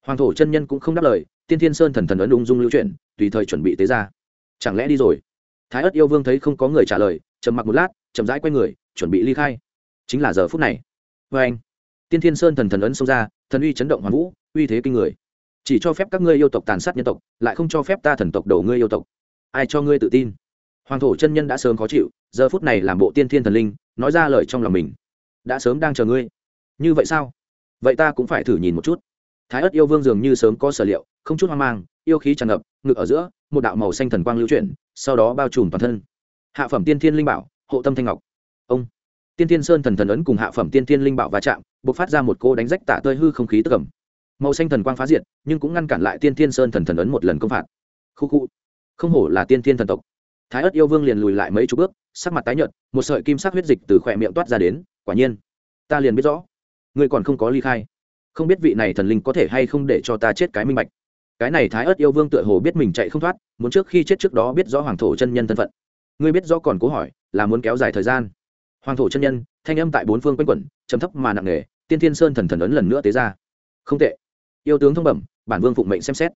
Hoàng thổ chân nhân cũng không đáp lời tiên thiên sơn thần thần ấn ung dung lưu chuyển, tùy thời chuẩn bị tế ra. Chẳng lẽ đi rồi? Thái ất yêu vương thấy không có người trả lời, trầm mặc một lát, chậm rãi quay người, chuẩn bị ly khai. Chính là giờ phút này. Vê anh, tiên thiên sơn thần thần ấn xông ra, thần uy chấn động hoàn vũ, uy thế kinh người. Chỉ cho phép các ngươi yêu tộc tàn sát nhân tộc, lại không cho phép ta thần tộc đầu ngươi yêu tộc. Ai cho ngươi tự tin? Hoàng thổ chân nhân đã sớm khó chịu, giờ phút này làm bộ tiên thiên thần linh, nói ra lời trong lòng mình. Đã sớm đang chờ ngươi. Như vậy sao? Vậy ta cũng phải thử nhìn một chút thái ất yêu vương dường như sớm có sở liệu, không chút hoang mang, yêu khí tràn ngập, ngực ở giữa, một đạo màu xanh thần quang lưu chuyển, sau đó bao trùm toàn thân. Hạ phẩm tiên thiên linh bảo, hộ tâm thanh ngọc. Ông. Tiên thiên sơn thần thần ấn cùng hạ phẩm tiên thiên linh bảo va chạm b ộ c phát ra một cô đánh rách tả tơi hư không khí tức ẩm. Màu xanh thần quang phá diệt, nhưng cũng ngăn cản lại tiên thiên sơn thần thần ấn một lần công phạt. Khu khu. Không hổ là tiên thiên thần tộc. Thái ất yêu vương liền lùi lại mấy chục bước, sắc mặt tái nhợt, một sợi kim sắc huyết dịch từ khỏe miệng toát ra đến, quả nhiên. Ta liền biết rõ. Ngươi còn không có ly khai không biết vị này thần linh có thể hay không để cho ta chết cái minh bạch. Cái này thái ớt yêu vương tựa hồ biết mình chạy không thoát, muốn trước khi chết trước đó biết rõ hoàng thổ chân nhân thân phận. Ngươi biết rõ còn cố hỏi, là muốn kéo dài thời gian. Hoàng thổ chân nhân, thanh âm tại bốn phương quanh quẩn chấm thấp mà nặng nề, tiên thiên sơn thần thần ấn lần nữa tế ra. Không tệ. Yêu tướng thông bẩm, bản vương phụng mệnh xem xét.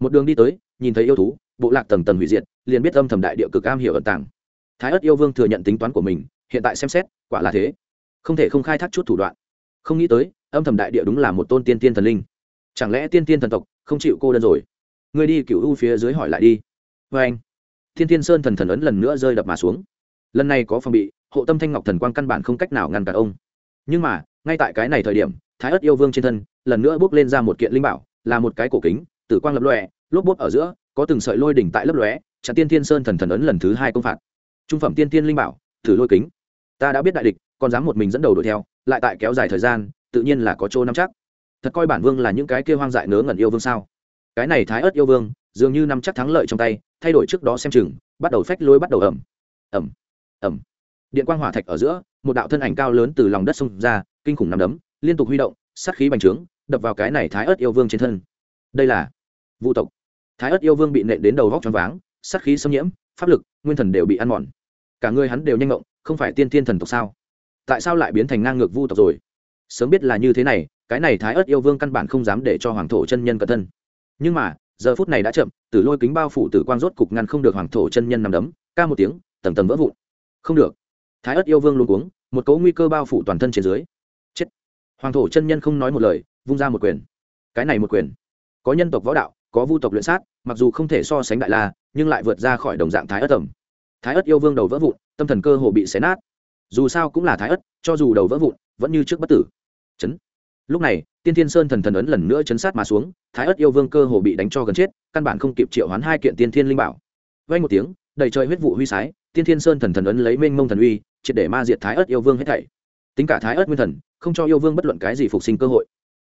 Một đường đi tới, nhìn thấy yêu thú, bộ lạc tầng tầng hủy diệt, liền biết âm thầm đại địa cực am hiểu ẩn tàng. Thái ất yêu vương thừa nhận tính toán của mình, hiện tại xem xét, quả là thế. Không thể không khai thác chút thủ đoạn không nghĩ tới, âm thầm đại địa đúng là một tôn tiên tiên thần linh. Chẳng lẽ tiên tiên thần tộc không chịu cô đơn rồi? Người đi cựu u phía dưới hỏi lại đi. Vê anh thiên tiên sơn thần thần ấn lần nữa rơi đập mà xuống. Lần này có phòng bị, hộ tâm thanh ngọc thần quang căn bản không cách nào ngăn cản ông. Nhưng mà, ngay tại cái này thời điểm, thái ất yêu vương trên thân, lần nữa bước lên ra một kiện linh bảo, là một cái cổ kính, tử quang lập lòe, lốp bốp ở giữa, có từng sợi lôi đỉnh tại lấp lóe, chặn tiên thiên sơn thần thần ấn lần thứ hai công phạt. Trung phẩm tiên tiên linh bảo, thử lôi kính. Ta đã biết đại địch, còn dám một mình dẫn đầu đuổi theo lại tại kéo dài thời gian, tự nhiên là có chỗ nắm chắc. Thật coi bản vương là những cái kia hoang dại nớ ngẩn yêu vương sao? Cái này thái ớt yêu vương, dường như nắm chắc thắng lợi trong tay, thay đổi trước đó xem chừng, bắt đầu phách lối bắt đầu ẩm. Ẩm. Ẩm. Điện quang hỏa thạch ở giữa, một đạo thân ảnh cao lớn từ lòng đất xông ra, kinh khủng nằm đấm, liên tục huy động, sát khí bành trướng, đập vào cái này thái ớt yêu vương trên thân. Đây là vũ tộc. Thái ớt yêu vương bị nện đến đầu vóc t r váng, sát khí xâm nhiễm, pháp lực, nguyên thần đều bị ăn mòn. Cả người hắn đều nhanh ngộng, không phải tiên thiên thần tộc sao? Tại sao lại biến thành ngang ngược vu tộc rồi? Sớm biết là như thế này, cái này thái ớt yêu vương căn bản không dám để cho hoàng thổ chân nhân cẩn thân nhưng mà, giờ phút này đã chậm, tử lôi kính bao phủ tử quang rốt cục ngăn không được hoàng thổ chân nhân nằm đấm, ca một tiếng, tầng tầng vỡ vụn. Không được. Thái ớt yêu vương luôn cuống, một cấu nguy cơ bao phủ toàn thân trên dưới. Chết. Hoàng thổ chân nhân không nói một lời, vung ra một quyền. Cái này một quyền. Có nhân tộc võ đạo, có vu tộc luyện sát, mặc dù không thể so sánh đại la, nhưng lại vượt ra khỏi đồng dạng thái ớt tầm. Thái ớt yêu vương đầu vỡ vụn, tâm thần cơ hồ bị xé nát dù sao cũng là thái ất, cho dù đầu vỡ vụn, vẫn như trước bất tử. Chấn. Lúc này, tiên thiên sơn thần thần ấn lần nữa chấn sát mà xuống, thái ất yêu vương cơ hồ bị đánh cho gần chết, căn bản không kịp triệu hoán hai kiện tiên thiên linh bảo. Vay một tiếng, đầy trời huyết vụ huy sái, tiên thiên sơn thần thần ấn lấy mênh mông thần uy, triệt để ma diệt thái ất yêu vương hết thảy. Tính cả thái ất nguyên thần, không cho yêu vương bất luận cái gì phục sinh cơ hội.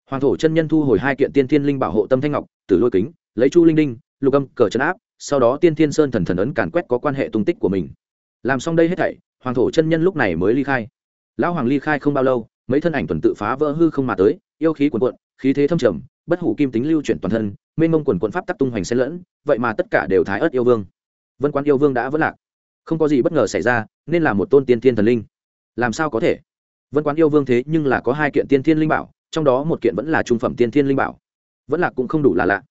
Hoàng thổ chân nhân thu hồi hai kiện tiên thiên linh bảo hộ tâm thanh ngọc, tử lôi kính, lấy chu linh đinh, lục âm, cờ chấn áp, sau đó tiên thiên sơn thần thần ấn càn quét có quan hệ tung tích của mình. Làm xong đây hết thảy hoàng thổ chân nhân lúc này mới ly khai. Lão hoàng ly khai không bao lâu, mấy thân ảnh tuần tự phá vỡ hư không mà tới, yêu khí cuồn cuộn, khí thế thâm trầm, bất hủ kim tính lưu chuyển toàn thân, mênh mông quần quận pháp tắc tung hoành xen lẫn, vậy mà tất cả đều thái ớt yêu vương. Vân quán yêu vương đã vất lạc. Không có gì bất ngờ xảy ra, nên là một tôn tiên thiên thần linh. Làm sao có thể? Vân quán yêu vương thế nhưng là có hai kiện tiên thiên linh bảo, trong đó một kiện vẫn là trung phẩm tiên thiên linh bảo. Vẫn lạc cũng không đủ là lạ.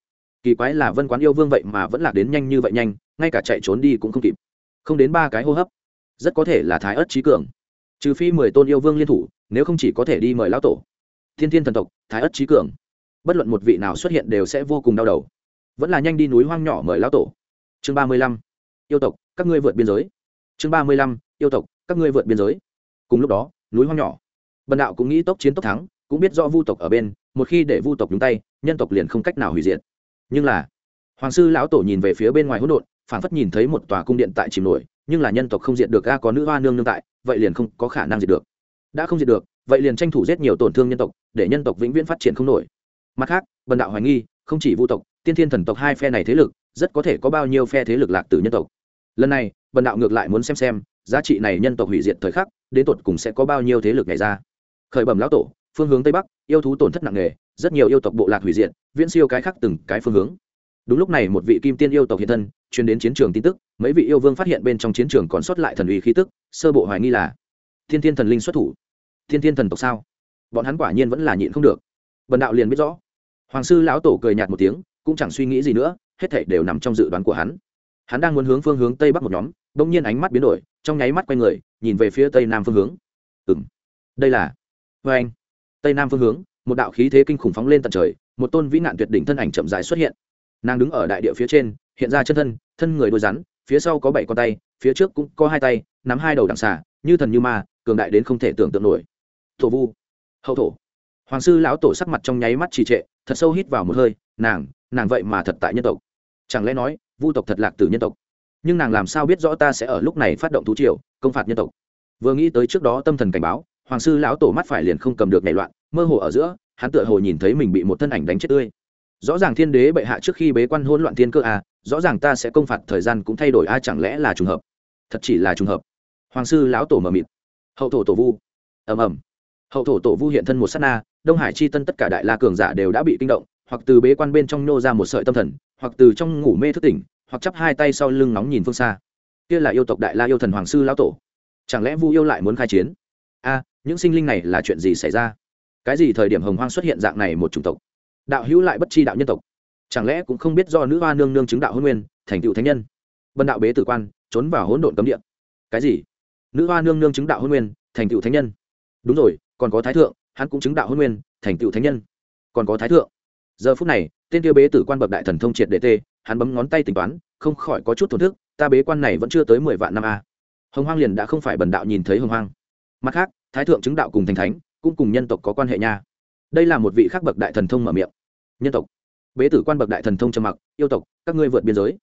Kỳ quái là vân quán yêu vương vậy mà vẫn lạc đến nhanh như vậy nhanh, ngay cả chạy trốn đi cũng không kịp. Không đến ba cái hô hấp rất có thể là thái ớt trí cường. Trừ phi mười tôn yêu vương liên thủ, nếu không chỉ có thể đi mời lão tổ. Thiên thiên thần tộc, thái ớt trí cường. Bất luận một vị nào xuất hiện đều sẽ vô cùng đau đầu. Vẫn là nhanh đi núi hoang nhỏ mời lão tổ. Chương ba mươi lăm. Yêu tộc, các ngươi vượt biên giới. Chương ba mươi lăm. Yêu tộc, các ngươi vượt biên giới. Cùng lúc đó, núi hoang nhỏ. Bần đạo cũng nghĩ tốc chiến tốc thắng, cũng biết do vu tộc ở bên, một khi để vu tộc nhúng tay, nhân tộc liền không cách nào hủy diệt. Nhưng là, hoàng sư lão tổ nhìn về phía bên ngoài hỗn độn phản phất nhìn thấy một tòa cung điện tại chìm nổi nhưng là nhân tộc không diệt được a, có nữ hoa nương nương tại, vậy liền không có khả năng diệt được. Đã không diệt được, vậy liền tranh thủ giết nhiều tổn thương nhân tộc, để nhân tộc vĩnh viễn phát triển không nổi. Mặt khác, bần đạo hoài nghi, không chỉ vu tộc, tiên thiên thần tộc hai phe này thế lực, rất có thể có bao nhiêu phe thế lực lạc từ nhân tộc. Lần này, bần đạo ngược lại muốn xem xem, giá trị này nhân tộc hủy diệt thời khắc, đến tột cùng sẽ có bao nhiêu thế lực này ra. Khởi bẩm lão tổ, phương hướng tây bắc, yêu thú tổn thất nặng nề, rất nhiều yêu tộc bộ lạc hủy diệt, viễn siêu cái khác từng cái phương hướng. Đúng lúc này một vị kim tiên yêu tộc hiện thân chuyên đến chiến trường tin tức, mấy vị yêu vương phát hiện bên trong chiến trường còn sót lại thần uy khí tức, sơ bộ hoài nghi là, thiên thiên thần linh xuất thủ. Thiên thiên thần tộc sao? Bọn hắn quả nhiên vẫn là nhịn không được. Bần đạo liền biết rõ. Hoàng sư lão tổ cười nhạt một tiếng, cũng chẳng suy nghĩ gì nữa, hết thảy đều nằm trong dự đoán của hắn. Hắn đang muốn hướng phương hướng tây bắc một nhóm, bỗng nhiên ánh mắt biến đổi, trong nháy mắt quay người, nhìn về phía tây nam phương hướng. Ừ m đây là vê anh. Tây nam phương hướng, một đạo khí thế kinh khủng phóng lên tận trời, một tôn vĩ nạn tuyệt đỉnh thân ảnh chậm dài xuất hiện. Nàng đứng ở đại địa phía trên hiện ra chân thân thân người đôi rắn phía sau có bảy con tay phía trước cũng có hai tay nắm hai đầu đằng xà như thần như ma cường đại đến không thể tưởng tượng nổi. Thổ vu hậu thổ. Hoàng sư lão tổ sắc mặt trong nháy mắt trì trệ thật sâu hít vào một hơi nàng nàng vậy mà thật tại nhân tộc. Chẳng lẽ nói vu tộc thật lạc từ nhân tộc? Nhưng nàng làm sao biết rõ ta sẽ ở lúc này phát động thú triều công phạt nhân tộc? Vừa nghĩ tới trước đó tâm thần cảnh báo hoàng sư lão tổ mắt phải liền không cầm được nảy loạn mơ hồ ở giữa hắn tựa hồ nhìn thấy mình bị một thân ảnh đánh chết tươi. Rõ ràng thiên đế bệ hạ trước khi bế quan hôn loạn thiên cơ à, rõ ràng ta sẽ công phạt thời gian cũng thay đổi a chẳng lẽ là trùng hợp? Thật chỉ là trùng hợp. Hoàng sư lão tổ mờ mịt. Hậu thổ tổ vu. Ầm ầm. Hậu thổ tổ vu hiện thân một s á t na, đông hải chi tân tất cả đại la cường giả đều đã bị kinh động, hoặc từ bế quan bên trong nô ra một sợi tâm thần, hoặc từ trong ngủ mê thức tỉnh, hoặc chắp hai tay sau lưng nóng nhìn phương xa. Kia là yêu tộc đại la yêu thần hoàng sư lão tổ. Chẳng lẽ vu yêu lại muốn khai chiến? A những sinh linh này là chuyện gì xảy ra? Cái gì thời điểm hồng hoang xuất hiện dạng này một chủng tộc? Đạo hữu lại bất chi đạo nhân tộc chẳng lẽ cũng không biết do nữ hoa nương nương chứng đạo hôn nguyên, thành tựu thánh nhân? Bần đạo bế tử quan, trốn vào hỗn độn cấm địa. Cái gì? Nữ hoa nương nương chứng đạo hôn nguyên, thành tựu thánh nhân? Đúng rồi, còn có thái thượng, hắn cũng chứng đạo hôn nguyên, thành tựu thánh nhân. Còn có thái thượng. Giờ phút này, tên tiêu bế tử quan bậc đại thần thông triệt đệ tê, hắn bấm ngón tay tính toán, không khỏi có chút thổn thức, ta bế quan này vẫn chưa tới mười vạn năm a. Hồng hoang liền đã không phải bần đạo nhìn thấy hồng hoang. Mặt khác, thái thượng chứng đạo cùng thành thánh, cũng cùng nhân tộc có quan hệ nha. Đây là một vị khác bậc đại thần thông mở miệng. Nhân tộc bế tử quan bậc đại thần thông trầm mặc, yêu tộc, các ngươi vượt biên giới.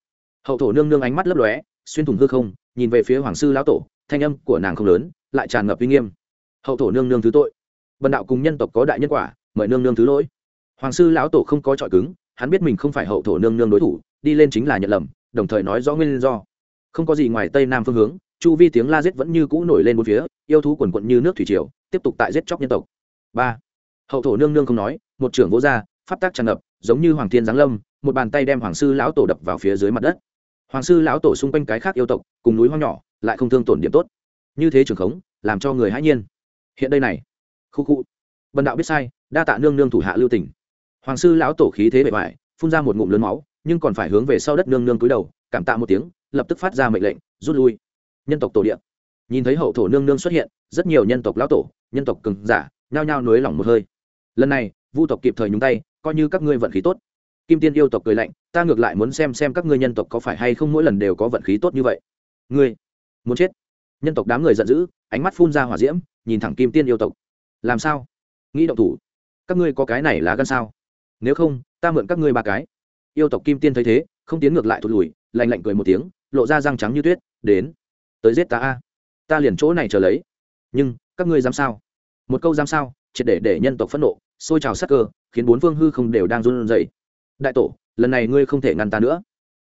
Hậu thổ nương nương ánh mắt lấp lóe, xuyên thủng hư không, nhìn về phía hoàng sư lão tổ, thanh âm của nàng không lớn, lại tràn ngập uy nghiêm. Hậu thổ nương nương thứ tội, bần đạo cùng nhân tộc có đại nhân quả, mời nương nương thứ lỗi. Hoàng sư lão tổ không có trọi cứng, hắn biết mình không phải hậu thổ nương nương đối thủ, đi lên chính là nhận lầm, đồng thời nói rõ nguyên do. Không có gì ngoài tây nam phương hướng, chu vi tiếng la giết vẫn như cũ nổi lên một phía, yêu thú quần quận như nước thủy triều, tiếp tục tại giết chóc nhân tộc. Ba. Hậu thổ nương nương không nói, một trưởng vô gia, pháp tác tràn ngập giống như hoàng thiên giáng lâm, một bàn tay đem hoàng sư lão tổ đập vào phía dưới mặt đất. Hoàng sư lão tổ xung quanh cái khác yêu tộc, cùng núi hoang nhỏ, lại không thương tổn điểm tốt. Như thế trường khống, làm cho người hãi nhiên. Hiện đây này, khu khu. Bần đạo biết sai, đa tạ nương nương thủ hạ lưu tỉnh hoàng sư lão tổ khí thế bệ hoại phun ra một ngụm lớn máu, nhưng còn phải hướng về sau đất nương nương cúi đầu, cảm tạ một tiếng, lập tức phát ra mệnh lệnh, rút lui. Nhân tộc tổ địa. Nhìn thấy hậu thổ nương nương xuất hiện, rất nhiều nhân tộc lão tổ, nhân tộc cừng giả, nhao nhao nối lỏng một hơi. Lần này vu tộc kịp thời nhúng tay, coi như các ngươi vận khí tốt. Kim tiên yêu tộc cười lạnh, ta ngược lại muốn xem xem các ngươi nhân tộc có phải hay không mỗi lần đều có vận khí tốt như vậy. Ngươi, muốn chết. Nhân tộc đám người giận dữ, ánh mắt phun ra hỏa diễm, nhìn thẳng kim tiên yêu tộc. Làm sao? Nghĩ động thủ. Các ngươi có cái này là gan sao? Nếu không, ta mượn các ngươi ba cái. Yêu tộc kim tiên thấy thế, không tiến ngược lại thụt lùi, lạnh lạnh cười một tiếng, lộ ra răng trắng như tuyết, đến. Tới giết ta a. Ta liền chỗ này chờ lấy. Nhưng, các ngươi dám sao? Một câu dám sao? Triệt để để nhân tộc phẫn nộ xôi trào sắc cơ, khiến bốn phương hư không đều đang run rẩy. Đại tổ, lần này ngươi không thể ngăn ta nữa.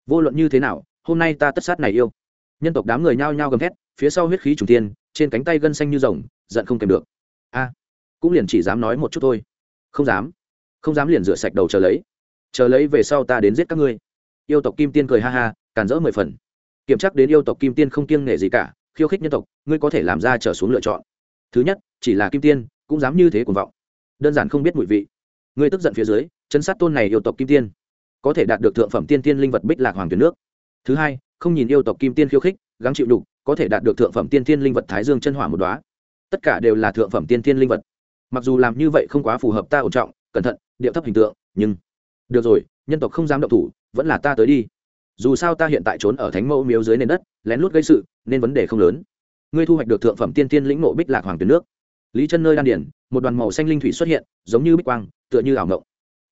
Vô luận như thế nào, hôm nay ta tất sát này yêu. Nhân tộc đám người nhao nhao gầm thét, phía sau huyết khí trùng tiên trên cánh tay gân xanh như rồng, giận không kèm được. A, cũng liền chỉ dám nói một chút thôi. Không dám. Không dám liền rửa sạch đầu chờ lấy. Chờ lấy về sau ta đến giết các ngươi. Yêu tộc kim tiên cười ha ha, càn rỡ mười phần. Kiểm tra đến yêu tộc kim tiên không kiêng nể gì cả, khiêu khích nhân tộc, ngươi có thể làm ra trở xuống lựa chọn. Thứ nhất, chỉ là kim tiên, cũng dám như thế cuồng vọng đơn giản không biết mùi vị. Ngươi tức giận phía dưới chân sát tôn này yêu tộc kim tiên, có thể đạt được thượng phẩm tiên tiên linh vật bích lạc hoàng tuyến nước. Thứ hai, không nhìn yêu tộc kim tiên khiêu khích, gắng chịu đục có thể đạt được thượng phẩm tiên tiên linh vật thái dương chân hỏa một đoá tất cả đều là thượng phẩm tiên tiên linh vật. Mặc dù làm như vậy không quá phù hợp ta ổn trọng, cẩn thận, điệu thấp hình tượng, nhưng được rồi, nhân tộc không dám động thủ, vẫn là ta tới đi. Dù sao ta hiện tại trốn ở thánh mẫu miếu dưới nền đất, lén lút gây sự, nên vấn đề không lớn. Ngươi thu hoạch được thượng phẩm tiên tiên lĩnh mộ bích lạc hoàng tuyến nước lý chân nơi đan điển một đoàn màu xanh linh thủy xuất hiện, giống như bích quang, tựa như ảo ngộng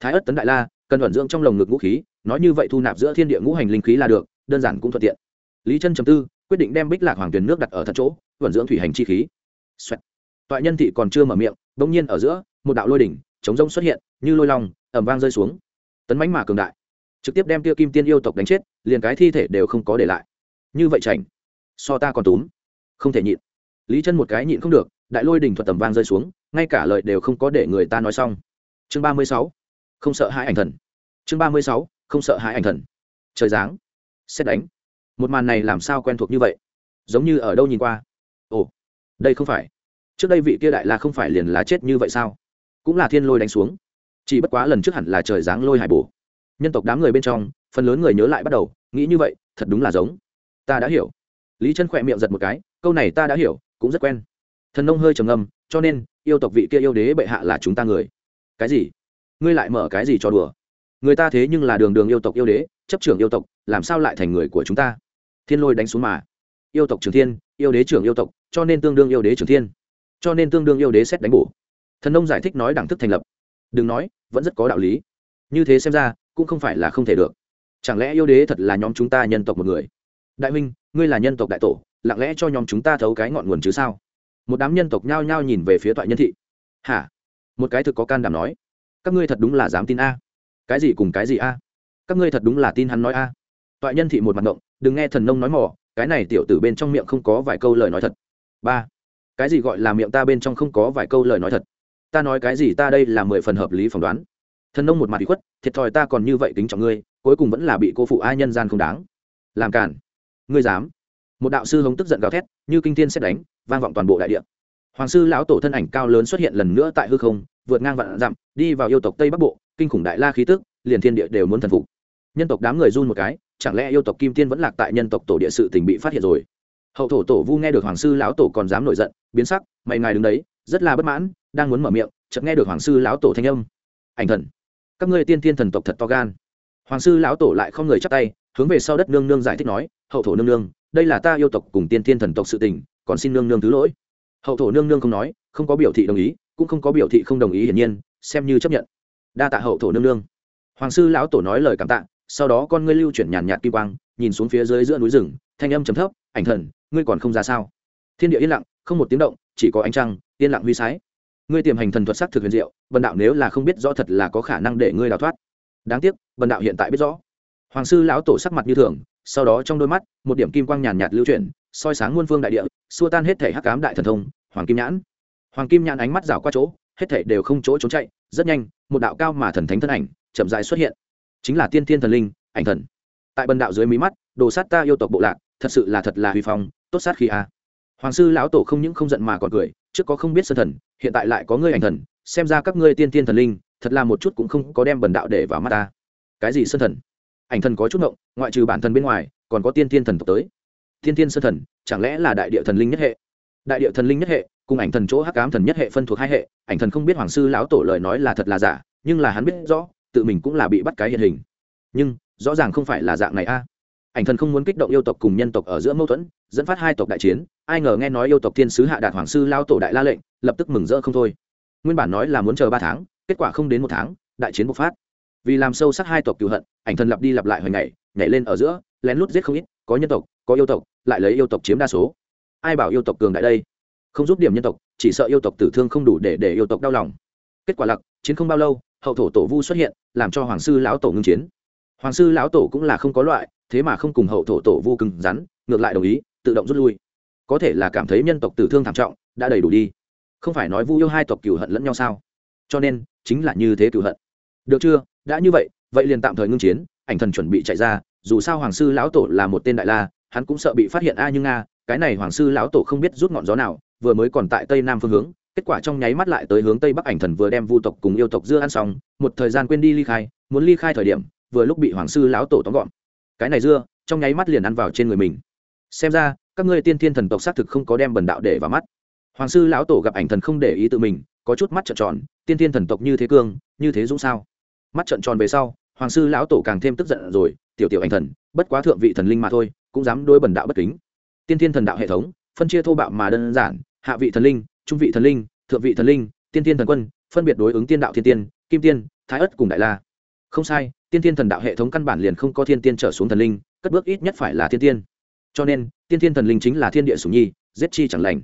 thái ất tấn đại la, cần vận dưỡng trong lồng ngực ngũ khí, nói như vậy thu nạp giữa thiên địa ngũ hành linh khí là được, đơn giản cũng thuận tiện. Lý chân chấm tư, quyết định đem bích lạc hoàng tuyền nước đặt ở thật chỗ vận dưỡng thủy hành chi khí. Toại nhân thị còn chưa mở miệng, bỗng nhiên ở giữa, một đạo lôi đỉnh, chống rông xuất hiện, như lôi long ẩm vang rơi xuống. Tấn mánh mà cường đại. Trực tiếp đem tiêu kim tiên yêu tộc đánh chết, liền cái thi thể đều không có để lại. Như vậy chảnh. So ta còn túm. Không thể nhịn. Lý chân một cái nhịn không được đại lôi đỉnh thuật tầm vang rơi xuống, ngay cả lời đều không có để người ta nói xong. Chương ba mươi sáu, không sợ hãi ảnh thần. Chương ba mươi sáu, không sợ hãi ảnh thần. Trời giáng, xét đánh. Một màn này làm sao quen thuộc như vậy? Giống như ở đâu nhìn qua. Ồ, đây không phải. Trước đây vị kia đại la không phải liền lá chết như vậy sao? Cũng là thiên lôi đánh xuống. Chỉ bất quá lần trước hẳn là trời giáng lôi hải bổ. Nhân tộc đám người bên trong, phần lớn người nhớ lại bắt đầu, nghĩ như vậy, thật đúng là giống. Ta đã hiểu. Lý chân khỏe miệng giật một cái, câu này ta đã hiểu, cũng rất quen thần nông hơi trầm ngâm, cho nên, yêu tộc vị kia yêu đế bệ hạ là chúng ta người. Cái gì? Ngươi lại mở cái gì cho đùa? Người ta thế nhưng là đường đường yêu tộc yêu đế, chấp trưởng yêu tộc, làm sao lại thành người của chúng ta? Thiên lôi đánh xuống mà. Yêu tộc trường thiên, yêu đế trưởng yêu tộc, cho nên tương đương yêu đế trường thiên. Cho nên tương đương yêu đế xét đánh bổ. Thần nông giải thích nói đẳng thức thành lập. Đừng nói, vẫn rất có đạo lý. Như thế xem ra, cũng không phải là không thể được. Chẳng lẽ yêu đế thật là nhóm chúng ta nhân tộc một người? Đại minh ngươi là nhân tộc đại tổ, lặng lẽ cho nhóm chúng ta thấu cái ngọn nguồn chứ sao? Một đám nhân tộc nhao nhao nhìn về phía toại nhân thị. Hả? Một cái thực có can đảm nói. Các ngươi thật đúng là dám tin a? Cái gì cùng cái gì a? Các ngươi thật đúng là tin hắn nói a? Toại nhân thị một mặt ngộng, đừng nghe thần nông nói mỏ cái này tiểu tử bên trong miệng không có vài câu lời nói thật. Ba, cái gì gọi là miệng ta bên trong không có vài câu lời nói thật? Ta nói cái gì ta đây là mười phần hợp lý phỏng đoán. Thần nông một mặt bị khuất, thiệt thòi ta còn như vậy tính trọng ngươi, cuối cùng vẫn là bị cô phụ ai nhân gian không đáng. Làm cản ngươi dám? Một đạo sư hống tức giận gào thét, như kinh thiên xét đánh, vang vọng toàn bộ đại địa. Hoàng sư lão tổ thân ảnh cao lớn xuất hiện lần nữa tại hư không, vượt ngang vạn dặm, đi vào yêu tộc tây bắc bộ, kinh khủng đại la khí tức, liền thiên địa đều muốn thần phục. Nhân tộc đám người run một cái, chẳng lẽ yêu tộc kim tiên vẫn lạc tại nhân tộc tổ địa sự tình bị phát hiện rồi? Hậu thổ tổ vu nghe được hoàng sư lão tổ còn dám nổi giận, biến sắc, mày ngài đứng đấy, rất là bất mãn, đang muốn mở miệng, chợt nghe được hoàng sư lão tổ thanh âm. Ảnh thần, các ngươi tiên tiên thần tộc thật to gan. Hoàng sư lão tổ lại không người chắp tay, hướng về sau đất nương nương giải thích nói, hậu thổ nương nương đây là ta yêu tộc cùng tiên tiên thần tộc sự tình, còn xin nương nương thứ lỗi. Hậu thổ nương nương không nói, không có biểu thị đồng ý, cũng không có biểu thị không đồng ý hiển nhiên, xem như chấp nhận. Đa tạ hậu thổ nương nương. Hoàng sư lão tổ nói lời cảm tạ, sau đó con ngươi lưu chuyển nhàn nhạt kim quang, nhìn xuống phía dưới giữa núi rừng, thanh âm trầm thấp, ảnh thần, ngươi còn không ra sao? Thiên địa yên lặng, không một tiếng động, chỉ có ánh trăng, yên lặng huy sái. Ngươi tiềm hành thần thuật sắc thực huyền diệu vần đạo nếu là không biết rõ thật là có khả năng để ngươi đào thoát. Đáng tiếc vần đạo hiện tại biết rõ. Hoàng sư lão tổ sắc mặt như thường sau đó trong đôi mắt, một điểm kim quang nhàn nhạt lưu chuyển, soi sáng muôn phương đại địa, xua tan hết thể hắc cám đại thần thông, hoàng kim nhãn. Hoàng kim nhãn ánh mắt rảo qua chỗ, hết thể đều không chỗ trốn chạy, rất nhanh, một đạo cao mà thần thánh thân ảnh chậm dài xuất hiện. Chính là tiên thiên thần linh, ảnh thần. Tại bần đạo dưới mí mắt, đồ sát ta yêu tộc bộ lạc, thật sự là thật là huy phong, tốt sát khi a. Hoàng sư lão tổ không những không giận mà còn cười, trước có không biết sân thần, hiện tại lại có ngươi ảnh thần, xem ra các ngươi tiên tiên thần linh, thật là một chút cũng không có đem bần đạo để vào mắt ta. Cái gì sân thần? Ảnh thần có chút ngộng, ngoại trừ bản thân bên ngoài, còn có tiên tiên thần tộc tới. Tiên tiên sơ thần, chẳng lẽ là đại địa thần linh nhất hệ? Đại địa thần linh nhất hệ, cùng ảnh thần chỗ hắc ám thần nhất hệ phân thuộc hai hệ, ảnh thần không biết hoàng sư lão tổ lời nói là thật là giả, nhưng là hắn biết rõ, tự mình cũng là bị bắt cái hiện hình. Nhưng, rõ ràng không phải là dạng này a. Ảnh thần không muốn kích động yêu tộc cùng nhân tộc ở giữa mâu thuẫn, dẫn phát hai tộc đại chiến, ai ngờ nghe nói yêu tộc thiên sứ hạ đạt hoàng sư lao tổ đại la lệnh, lập tức mừng rỡ không thôi. Nguyên bản nói là muốn chờ ba tháng, kết quả không đến một tháng, đại chiến bộc phát vì làm sâu sắc hai tộc cựu hận, ảnh thần lặp đi lặp lại hồi ngày nhảy lên ở giữa, lén lút giết không ít, có nhân tộc, có yêu tộc, lại lấy yêu tộc chiếm đa số. Ai bảo yêu tộc cường đại đây? Không giúp điểm nhân tộc, chỉ sợ yêu tộc tử thương không đủ để để yêu tộc đau lòng. Kết quả lặc chiến không bao lâu, hậu thổ tổ vu xuất hiện, làm cho hoàng sư lão tổ ngưng chiến. Hoàng sư lão tổ cũng là không có loại, thế mà không cùng hậu thổ tổ vu cứng rắn, ngược lại đồng ý, tự động rút lui. Có thể là cảm thấy nhân tộc tử thương thảm trọng, đã đầy đủ đi. Không phải nói vu yêu hai tộc cừu hận lẫn nhau sao? Cho nên, chính là như thế cừu hận. Được chưa? Đã như vậy vậy liền tạm thời ngưng chiến, ảnh thần chuẩn bị chạy ra, dù sao hoàng sư lão tổ là một tên đại la, hắn cũng sợ bị phát hiện a nhưng a cái này hoàng sư lão tổ không biết rút ngọn gió nào, vừa mới còn tại tây nam phương hướng, kết quả trong nháy mắt lại tới hướng tây bắc ảnh thần vừa đem vu tộc cùng yêu tộc dưa ăn xong, một thời gian quên đi ly khai, muốn ly khai thời điểm, vừa lúc bị hoàng sư lão tổ tóm gọn. Cái này dưa, trong nháy mắt liền ăn vào trên người mình. Xem ra, các ngươi tiên thiên thần tộc xác thực không có đem bần đạo để vào mắt. Hoàng sư lão tổ gặp ảnh thần không để ý tự mình, có chút mắt trợn tròn, tiên thiên thần tộc như thế cương, như thế dũng sao? Mắt trợn tròn về sau, hoàng sư lão tổ càng thêm tức giận rồi, tiểu tiểu ảnh thần, bất quá thượng vị thần linh mà thôi, cũng dám đối bần đạo bất kính. Tiên thiên thần đạo hệ thống, phân chia thô bạo mà đơn giản, hạ vị thần linh, trung vị thần linh, thượng vị thần linh, tiên tiên thần quân, phân biệt đối ứng tiên đạo thiên tiên, kim tiên, thái ất cùng đại la. Không sai, tiên tiên thần đạo hệ thống căn bản liền không có thiên tiên trở xuống thần linh, cất bước ít nhất phải là thiên tiên. Cho nên, tiên tiên thần linh chính là thiên địa sủng nhi, giết chi chẳng lành.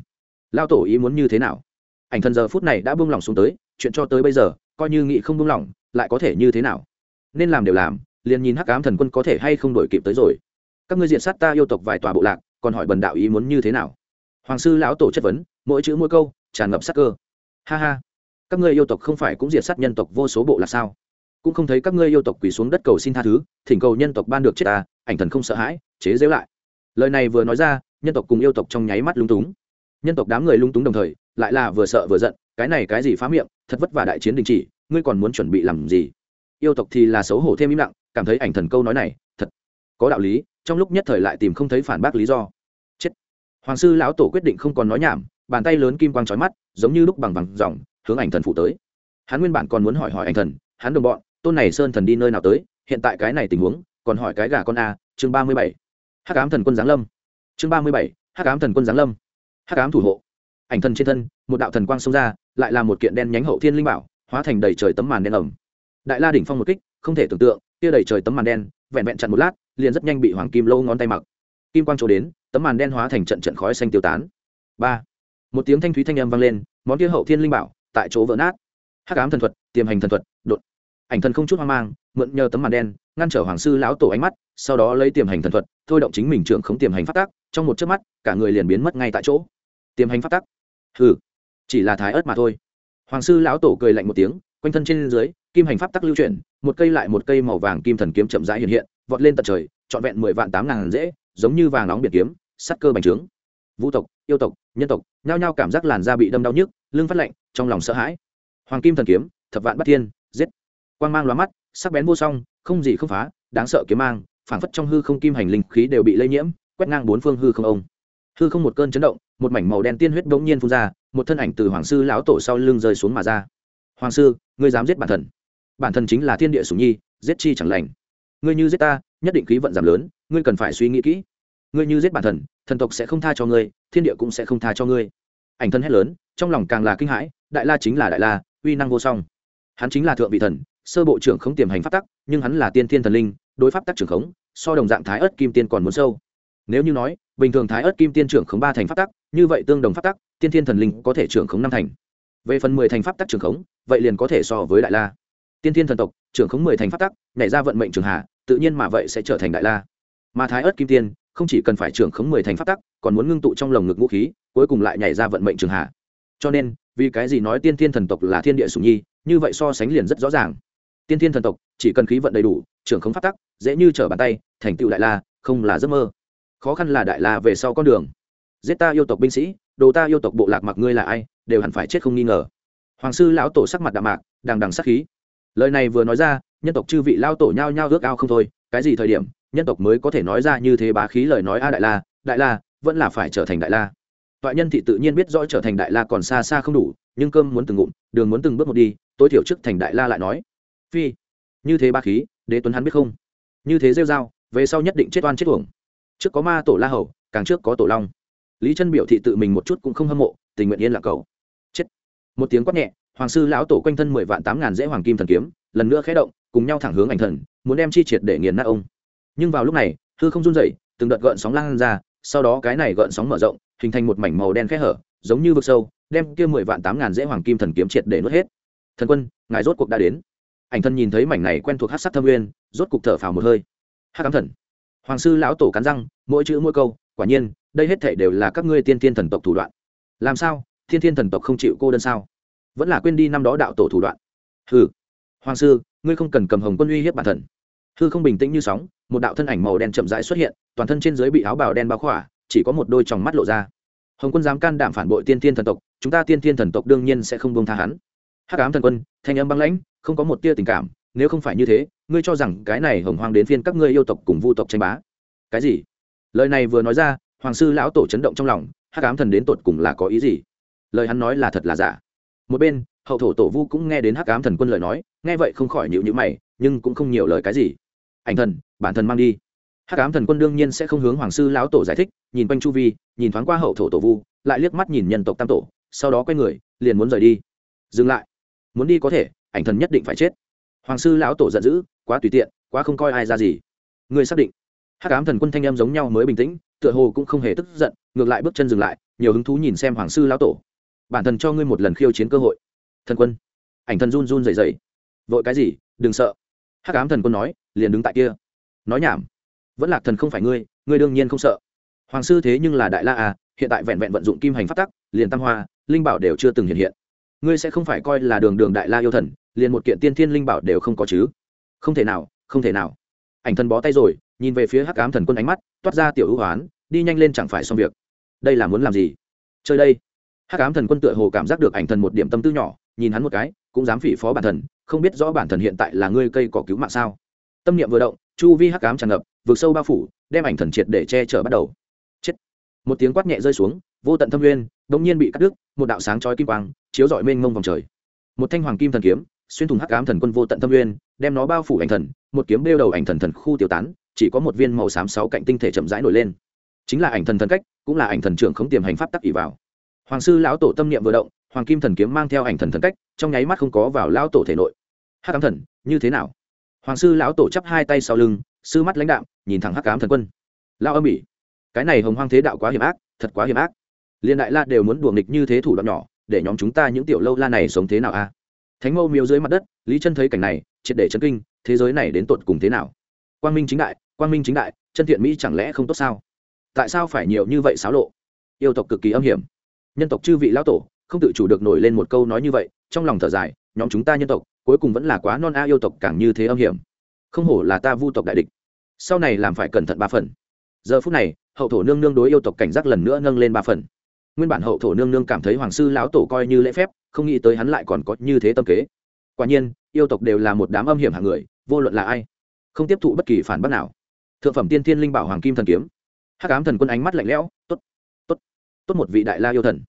Lao tổ ý muốn như thế nào? Ảnh thần giờ phút này đã buông lỏng xuống tới, chuyện cho tới bây giờ, coi như nghị không buông lỏng lại có thể như thế nào? Nên làm đều làm, liền nhìn hắc ám thần quân có thể hay không đổi kịp tới rồi. Các ngươi diện sát ta yêu tộc vài tòa bộ lạc, còn hỏi bần đạo ý muốn như thế nào? Hoàng sư lão tổ chất vấn, mỗi chữ mỗi câu, tràn ngập sắc cơ. Ha ha. Các ngươi yêu tộc không phải cũng diệt sát nhân tộc vô số bộ là sao? Cũng không thấy các ngươi yêu tộc quỳ xuống đất cầu xin tha thứ, thỉnh cầu nhân tộc ban được chết ta, ảnh thần không sợ hãi, chế giễu lại. Lời này vừa nói ra, nhân tộc cùng yêu tộc trong nháy mắt lung túng. Nhân tộc đám người lung túng đồng thời, lại là vừa sợ vừa giận, cái này cái gì phá miệng, thật vất vả đại chiến đình chỉ ngươi còn muốn chuẩn bị làm gì? Yêu tộc thì là xấu hổ thêm im lặng, cảm thấy ảnh thần câu nói này, thật có đạo lý, trong lúc nhất thời lại tìm không thấy phản bác lý do. Chết. Hoàng sư lão tổ quyết định không còn nói nhảm, bàn tay lớn kim quang trói mắt, giống như lúc bằng bằng dòng, hướng ảnh thần phụ tới. Hắn nguyên bản còn muốn hỏi hỏi ảnh thần, hắn đồng bọn, tôn này sơn thần đi nơi nào tới? Hiện tại cái này tình huống, còn hỏi cái gà con a, chương ba mươi bảy. Hắc ám thần quân giáng lâm. Chương ba mươi bảy, hắc ám thần quân giáng lâm. Hắc ám thủ hộ. Ảnh thần trên thân, một đạo thần quang xông ra, lại là một kiện đen nhánh hậu thiên linh bảo hóa thành đầy trời tấm màn đen ẩm. Đại la đỉnh phong một kích, không thể tưởng tượng, kia đầy trời tấm màn đen, vẹn vẹn chặn một lát, liền rất nhanh bị hoàng kim lâu ngón tay mặc. Kim quang chỗ đến, tấm màn đen hóa thành trận trận khói xanh tiêu tán. Ba. Một tiếng thanh thúy thanh âm vang lên, món kia hậu thiên linh bảo, tại chỗ vỡ nát. Hắc ám thần thuật, tiềm hành thần thuật, đột. Ảnh thần không chút hoang mang, mượn nhờ tấm màn đen, ngăn trở hoàng sư lão tổ ánh mắt, sau đó lấy tiềm hành thần thuật, thôi động chính mình trưởng không tiềm hành phát tác trong một chớp mắt, cả người liền biến mất ngay tại chỗ. Tiềm hành phát tác hừ. Chỉ là thái ớt mà thôi hoàng sư lão tổ cười lạnh một tiếng, quanh thân trên dưới, kim hành pháp tắc lưu chuyển, một cây lại một cây màu vàng kim thần kiếm chậm rãi hiện hiện, vọt lên tận trời, trọn vẹn mười vạn tám ngàn dễ, giống như vàng nóng biển kiếm, sắt cơ bành trướng. Vũ tộc, yêu tộc, nhân tộc, nhao nhao cảm giác làn da bị đâm đau nhức, lưng phát lạnh, trong lòng sợ hãi. Hoàng kim thần kiếm, thập vạn bắt thiên, giết. Quang mang loa mắt, sắc bén vô song, không gì không phá, đáng sợ kiếm mang, phảng phất trong hư không kim hành linh khí đều bị lây nhiễm, quét ngang bốn phương hư không ông hư không một cơn chấn động, một mảnh màu đen tiên huyết bỗng nhiên phun ra, một thân ảnh từ hoàng sư lão tổ sau lưng rơi xuống mà ra. Hoàng sư, ngươi dám giết bản thần bản thần chính là thiên địa sủng nhi, giết chi chẳng lành. Ngươi như giết ta, nhất định khí vận giảm lớn, ngươi cần phải suy nghĩ kỹ. Ngươi như giết bản thần thần tộc sẽ không tha cho ngươi, thiên địa cũng sẽ không tha cho ngươi. Ảnh thân hét lớn, trong lòng càng là kinh hãi, đại la chính là đại la, uy năng vô song. Hắn chính là thượng vị thần, sơ bộ trưởng không tiềm hành pháp tắc, nhưng hắn là tiên thiên thần linh, đối pháp tắc trưởng khống, so đồng dạng thái ớt kim tiên còn muốn sâu nếu như nói, bình thường thái ớt kim tiên trưởng khống ba thành pháp tắc, như vậy tương đồng pháp tắc, tiên thiên thần linh có thể trưởng khống năm thành. Về phần mười thành pháp tắc trưởng khống, vậy liền có thể so với đại la. Tiên thiên thần tộc trưởng khống mười thành pháp tắc, nhảy ra vận mệnh trường hạ, tự nhiên mà vậy sẽ trở thành đại la. Mà thái ớt kim tiên không chỉ cần phải trưởng khống mười thành pháp tắc, còn muốn ngưng tụ trong lồng ngực vũ khí, cuối cùng lại nhảy ra vận mệnh trường hạ. Cho nên, vì cái gì nói tiên thiên thần tộc là thiên địa sùng nhi, như vậy so sánh liền rất rõ ràng. Tiên thiên thần tộc chỉ cần khí vận đầy đủ, trưởng khống pháp tắc, dễ như trở bàn tay, thành tựu đại la, không là giấc mơ khó khăn là đại la về sau con đường. Giết ta yêu tộc binh sĩ, đồ ta yêu tộc bộ lạc mặc ngươi là ai, đều hẳn phải chết không nghi ngờ. Hoàng sư lão tổ sắc mặt đạm mạc, đằng đằng sắc khí. Lời này vừa nói ra, nhân tộc chư vị lao tổ nhao nhao ước ao không thôi, cái gì thời điểm, nhân tộc mới có thể nói ra như thế bá khí lời nói a đại la đại la, vẫn là phải trở thành đại la. Toại nhân thị tự nhiên biết rõ trở thành đại la còn xa xa không đủ, nhưng cơm muốn từng ngụm, đường muốn từng bước một đi, tối thiểu trước thành đại la lại nói. Phi, như thế bá khí, đế tuấn hắn biết không? Như thế rêu dao về sau nhất định chết oan chết uổng trước có ma tổ la hầu, càng trước có tổ long. Lý chân biểu thị tự mình một chút cũng không hâm mộ, tình nguyện yên là cầu. Chết. Một tiếng quát nhẹ, hoàng sư lão tổ quanh thân mười vạn tám ngàn dễ hoàng kim thần kiếm, lần nữa khé động, cùng nhau thẳng hướng ảnh thần, muốn đem chi triệt để nghiền nát ông. Nhưng vào lúc này, hư không run dậy từng đợt gợn sóng lan ra, sau đó cái này gợn sóng mở rộng, hình thành một mảnh màu đen khẽ hở, giống như vực sâu, đem kia mười vạn tám ngàn dễ hoàng kim thần kiếm triệt để nuốt hết. Thần quân, ngài rốt cuộc đã đến. Ảnh thân nhìn thấy mảnh này quen thuộc hát sắc thâm uyên rốt cục thở phào một hơi. Hát cám thần hoàng sư lão tổ cắn răng, mỗi chữ mỗi câu, quả nhiên, đây hết thể đều là các ngươi tiên thiên thần tộc thủ đoạn. Làm sao? Thiên thiên thần tộc không chịu cô đơn sao? Vẫn là quên đi năm đó đạo tổ thủ đoạn. Hừ. Hoàng sư, ngươi không cần cầm hồng quân uy hiếp bản thần hư không bình tĩnh như sóng, một đạo thân ảnh màu đen chậm rãi xuất hiện, toàn thân trên dưới bị áo bào đen bao khỏa, chỉ có một đôi tròng mắt lộ ra. Hồng quân dám can đảm phản bội tiên thiên thần tộc, chúng ta tiên thiên thần tộc đương nhiên sẽ không buông tha hắn. Hắc ám thần quân, thanh âm băng lãnh, không có một tia tình cảm, nếu không phải như thế ngươi cho rằng cái này hồng hoang đến phiên các ngươi yêu tộc cùng vu tộc tranh bá. Cái gì? Lời này vừa nói ra, hoàng sư lão tổ chấn động trong lòng, hắc ám thần đến tột cùng là có ý gì? Lời hắn nói là thật là giả. Một bên, hậu thổ tổ vu cũng nghe đến hắc ám thần quân lời nói, nghe vậy không khỏi nhịu nhữ mày, nhưng cũng không nhiều lời cái gì. Ảnh thần, bản thần mang đi. Hắc ám thần quân đương nhiên sẽ không hướng hoàng sư lão tổ giải thích, nhìn quanh chu vi, nhìn thoáng qua hậu thổ tổ vu, lại liếc mắt nhìn nhân tộc tam tổ, sau đó quay người, liền muốn rời đi. Dừng lại. Muốn đi có thể, ảnh thần nhất định phải chết. Hoàng sư lão tổ giận dữ quá tùy tiện, quá không coi ai ra gì. Người xác định. Hắc ám thần quân thanh em giống nhau mới bình tĩnh, tựa hồ cũng không hề tức giận, ngược lại bước chân dừng lại, nhiều hứng thú nhìn xem hoàng sư lão tổ. Bản thần cho ngươi một lần khiêu chiến cơ hội. Thần quân. Ảnh thần run run rẩy rẩy. vội cái gì? Đừng sợ. Hắc ám thần quân nói, liền đứng tại kia. Nói nhảm. Vẫn lạc thần không phải ngươi ngươi đương nhiên không sợ. Hoàng sư thế nhưng là đại la à hiện tại vẹn vẹn vận dụng kim hành phát tắc, liền tam hoa, linh bảo đều chưa từng hiện hiện. Ngươi sẽ không phải coi là đường đường đại la yêu thần, liền một kiện tiên thiên linh bảo đều không có chứ không thể nào, không thể nào. Ảnh thần bó tay rồi, nhìn về phía hắc ám thần quân ánh mắt, toát ra tiểu ưu hoán, đi nhanh lên chẳng phải xong việc. Đây là muốn làm gì? Chơi đây. Hắc ám thần quân tựa hồ cảm giác được ảnh thần một điểm tâm tư nhỏ, nhìn hắn một cái, cũng dám phỉ phó bản thần, không biết rõ bản thần hiện tại là ngươi cây cỏ cứu mạng sao. Tâm niệm vừa động, chu vi hắc ám tràn ngập vượt sâu bao phủ, đem ảnh thần triệt để che chở bắt đầu. Chết. Một tiếng quát nhẹ rơi xuống, vô tận thâm nguyên đống nhiên bị cắt đứt, một đạo sáng chói kim quang, chiếu rọi mênh mông vòng trời. Một thanh hoàng kim thần kiếm xuyên thủng hắc ám thần quân vô tận thâm nguyên, đem nó bao phủ ảnh thần, một kiếm đeo đầu ảnh thần thần khu tiêu tán, chỉ có một viên màu xám sáu cạnh tinh thể chậm rãi nổi lên. Chính là ảnh thần thần cách, cũng là ảnh thần trưởng không tiềm hành pháp tắc ỉ vào. Hoàng sư lão tổ tâm niệm vừa động, hoàng kim thần kiếm mang theo ảnh thần thần cách, trong nháy mắt không có vào lão tổ thể nội. Hắc ám thần, như thế nào? Hoàng sư lão tổ chắp hai tay sau lưng, sư mắt lãnh đạm, nhìn thẳng hắc ám thần quân. Lao âm ỉ, cái này hồng hoang thế đạo quá hiểm ác, thật quá hiểm ác. Liên đại la đều muốn đùa nghịch như thế thủ đoạn nhỏ, để nhóm chúng ta những tiểu lâu la này sống thế nào a? Thánh mâu miêu dưới mặt đất, lý chân thấy cảnh này, triệt để chấn kinh, thế giới này đến tột cùng thế nào? Quang minh chính đại, quang minh chính đại, chân thiện mỹ chẳng lẽ không tốt sao? Tại sao phải nhiều như vậy xáo lộ? Yêu tộc cực kỳ âm hiểm. Nhân tộc chư vị lão tổ, không tự chủ được nổi lên một câu nói như vậy, trong lòng thở dài, nhóm chúng ta nhân tộc, cuối cùng vẫn là quá non a yêu tộc càng như thế âm hiểm. Không hổ là ta vu tộc đại địch. Sau này làm phải cẩn thận ba phần. Giờ phút này, hậu thổ nương nương đối yêu tộc cảnh giác lần nữa nâng lên ba phần. Nguyên bản hậu thổ nương nương cảm thấy hoàng sư lão tổ coi như lễ phép không nghĩ tới hắn lại còn có như thế tâm kế. Quả nhiên, yêu tộc đều là một đám âm hiểm hạng người, vô luận là ai, không tiếp thụ bất kỳ phản bác nào. Thượng phẩm tiên thiên linh bảo hoàng kim thần kiếm. Hắc ám thần quân ánh mắt lạnh lẽo, tốt tốt tốt một vị đại la yêu thần.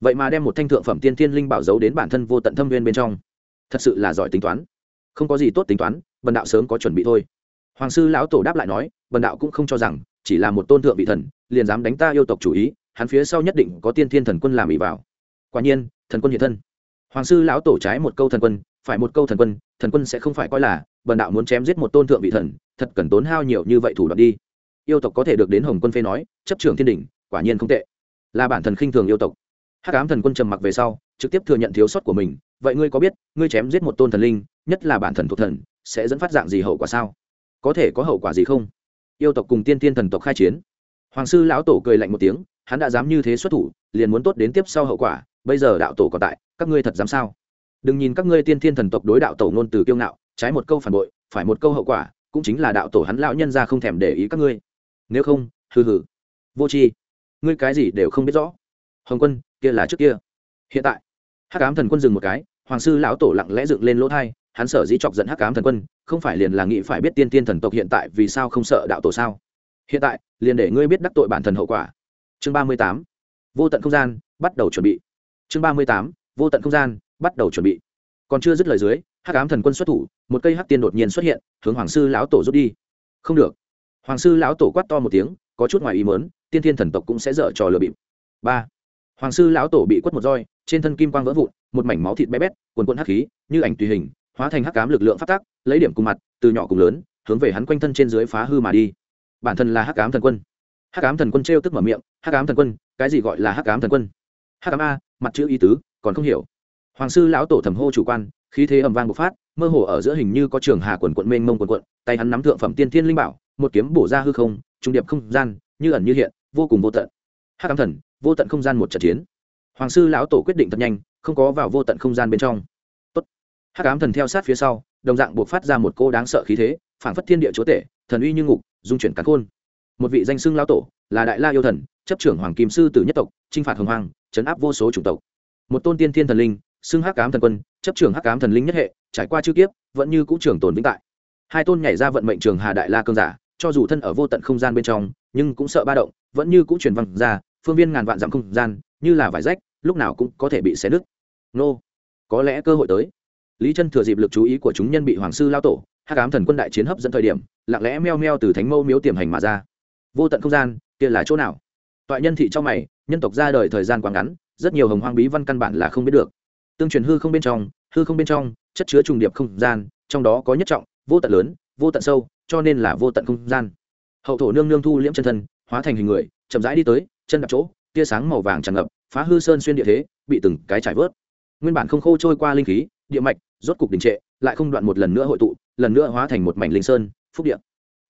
Vậy mà đem một thanh thượng phẩm tiên thiên linh bảo giấu đến bản thân vô tận thâm viên bên trong. Thật sự là giỏi tính toán. Không có gì tốt tính toán, bần đạo sớm có chuẩn bị thôi. Hoàng sư lão tổ đáp lại nói, bần đạo cũng không cho rằng, chỉ là một tôn thượng vị thần, liền dám đánh ta yêu tộc chủ ý, hắn phía sau nhất định có tiên thiên thần quân làm ỷ vào. Quả nhiên, thần quân hiện thân hoàng sư lão tổ trái một câu thần quân, phải một câu thần quân thần quân sẽ không phải coi là, bần đạo muốn chém giết một tôn thượng vị thần, thật cần tốn hao nhiều như vậy thủ đoạn đi. Yêu tộc có thể được đến hồng quân phê nói, chấp trưởng thiên đình quả nhiên không tệ. Là bản thần khinh thường yêu tộc. Hắc ám thần quân trầm mặc về sau, trực tiếp thừa nhận thiếu sót của mình. Vậy ngươi có biết, ngươi chém giết một tôn thần linh, nhất là bản thần thuộc thần, sẽ dẫn phát dạng gì hậu quả sao? Có thể có hậu quả gì không? Yêu tộc cùng tiên tiên thần tộc khai chiến. Hoàng sư lão tổ cười lạnh một tiếng, hắn đã dám như thế xuất thủ, liền muốn tốt đến tiếp sau hậu quả, bây giờ đạo tổ còn tại các ngươi thật dám sao? Đừng nhìn các ngươi tiên thiên thần tộc đối đạo tổ ngôn từ kiêu ngạo, trái một câu phản bội, phải một câu hậu quả, cũng chính là đạo tổ hắn lão nhân ra không thèm để ý các ngươi. Nếu không, hừ hừ. Vô tri, ngươi cái gì đều không biết rõ. Hồng quân, kia là trước kia. Hiện tại, hắc ám thần quân dừng một cái, hoàng sư lão tổ lặng lẽ dựng lên lỗ thai, hắn sở dĩ chọc giận hắc ám thần quân, không phải liền là nghĩ phải biết tiên tiên thần tộc hiện tại vì sao không sợ đạo tổ sao? Hiện tại, liền để ngươi biết đắc tội bản thần hậu quả. Chương ba mươi tám. Vô tận không gian, bắt đầu chuẩn bị. Chương ba mươi tám vô tận không gian, bắt đầu chuẩn bị. Còn chưa dứt lời dưới, hắc ám thần quân xuất thủ, một cây hắc tiên đột nhiên xuất hiện, hướng hoàng sư lão tổ rút đi. Không được. Hoàng sư lão tổ quát to một tiếng, có chút ngoài ý mớn tiên thiên thần tộc cũng sẽ dở trò lừa bịp. Ba. Hoàng sư lão tổ bị quất một roi, trên thân kim quang vỡ vụn, một mảnh máu thịt bé bét quần quận hắc khí, như ảnh tùy hình, hóa thành hắc ám lực lượng phát tác, lấy điểm cùng mặt, từ nhỏ cùng lớn, hướng về hắn quanh thân trên dưới phá hư mà đi. Bản thân là hắc ám thần quân. Hắc ám thần quân trêu tức mở miệng, hắc ám thần quân, cái gì gọi là hắc ám thần quân? Hắc ám a, mặt chữ ý tứ còn không hiểu. Hoàng sư lão tổ thầm hô chủ quan, khí thế ầm vang bộc phát, mơ hồ ở giữa hình như có trường hà quần quận mênh mông quần quận, tay hắn nắm thượng phẩm tiên thiên linh bảo, một kiếm bổ ra hư không, trung điệp không gian, như ẩn như hiện, vô cùng vô tận. Hắc ám thần, vô tận không gian một trận chiến. Hoàng sư lão tổ quyết định thật nhanh, không có vào vô tận không gian bên trong. Tốt. hắc ám thần theo sát phía sau, đồng dạng buộc phát ra một cô đáng sợ khí thế, phảng phất thiên địa chúa tể, thần uy như ngục, dung chuyển cắn khôn. Một vị danh xưng lão tổ, là đại la yêu thần, chấp trưởng hoàng kim sư tử nhất tộc, chinh phạt hồng hoàng chấn áp vô số chủng tộc một tôn tiên thiên thần linh, xưng hắc ám thần quân, chấp trưởng hắc ám thần linh nhất hệ, trải qua chư kiếp, vẫn như cũ trưởng tồn vĩnh tại. Hai tôn nhảy ra vận mệnh trường hà đại la cương giả, cho dù thân ở vô tận không gian bên trong, nhưng cũng sợ ba động, vẫn như cũ truyền văng ra, phương viên ngàn vạn dặm không gian, như là vải rách, lúc nào cũng có thể bị xé nứt. Nô, có lẽ cơ hội tới. Lý chân thừa dịp lực chú ý của chúng nhân bị hoàng sư lao tổ, hắc ám thần quân đại chiến hấp dẫn thời điểm, lặng lẽ meo meo từ thánh mâu miếu tiềm hành mà ra. Vô tận không gian, kia là chỗ nào? Toại nhân thị trong mày, nhân tộc ra đời thời gian quá ngắn rất nhiều hồng hoang bí văn căn bản là không biết được. Tương truyền hư không bên trong, hư không bên trong, chất chứa trùng điệp không gian, trong đó có nhất trọng, vô tận lớn, vô tận sâu, cho nên là vô tận không gian. Hậu thổ nương nương thu liễm chân thân, hóa thành hình người, chậm rãi đi tới, chân đặt chỗ, tia sáng màu vàng tràn ngập, phá hư sơn xuyên địa thế, bị từng cái trải vớt. Nguyên bản không khô trôi qua linh khí, địa mạch, rốt cục đình trệ, lại không đoạn một lần nữa hội tụ, lần nữa hóa thành một mảnh linh sơn, phúc địa.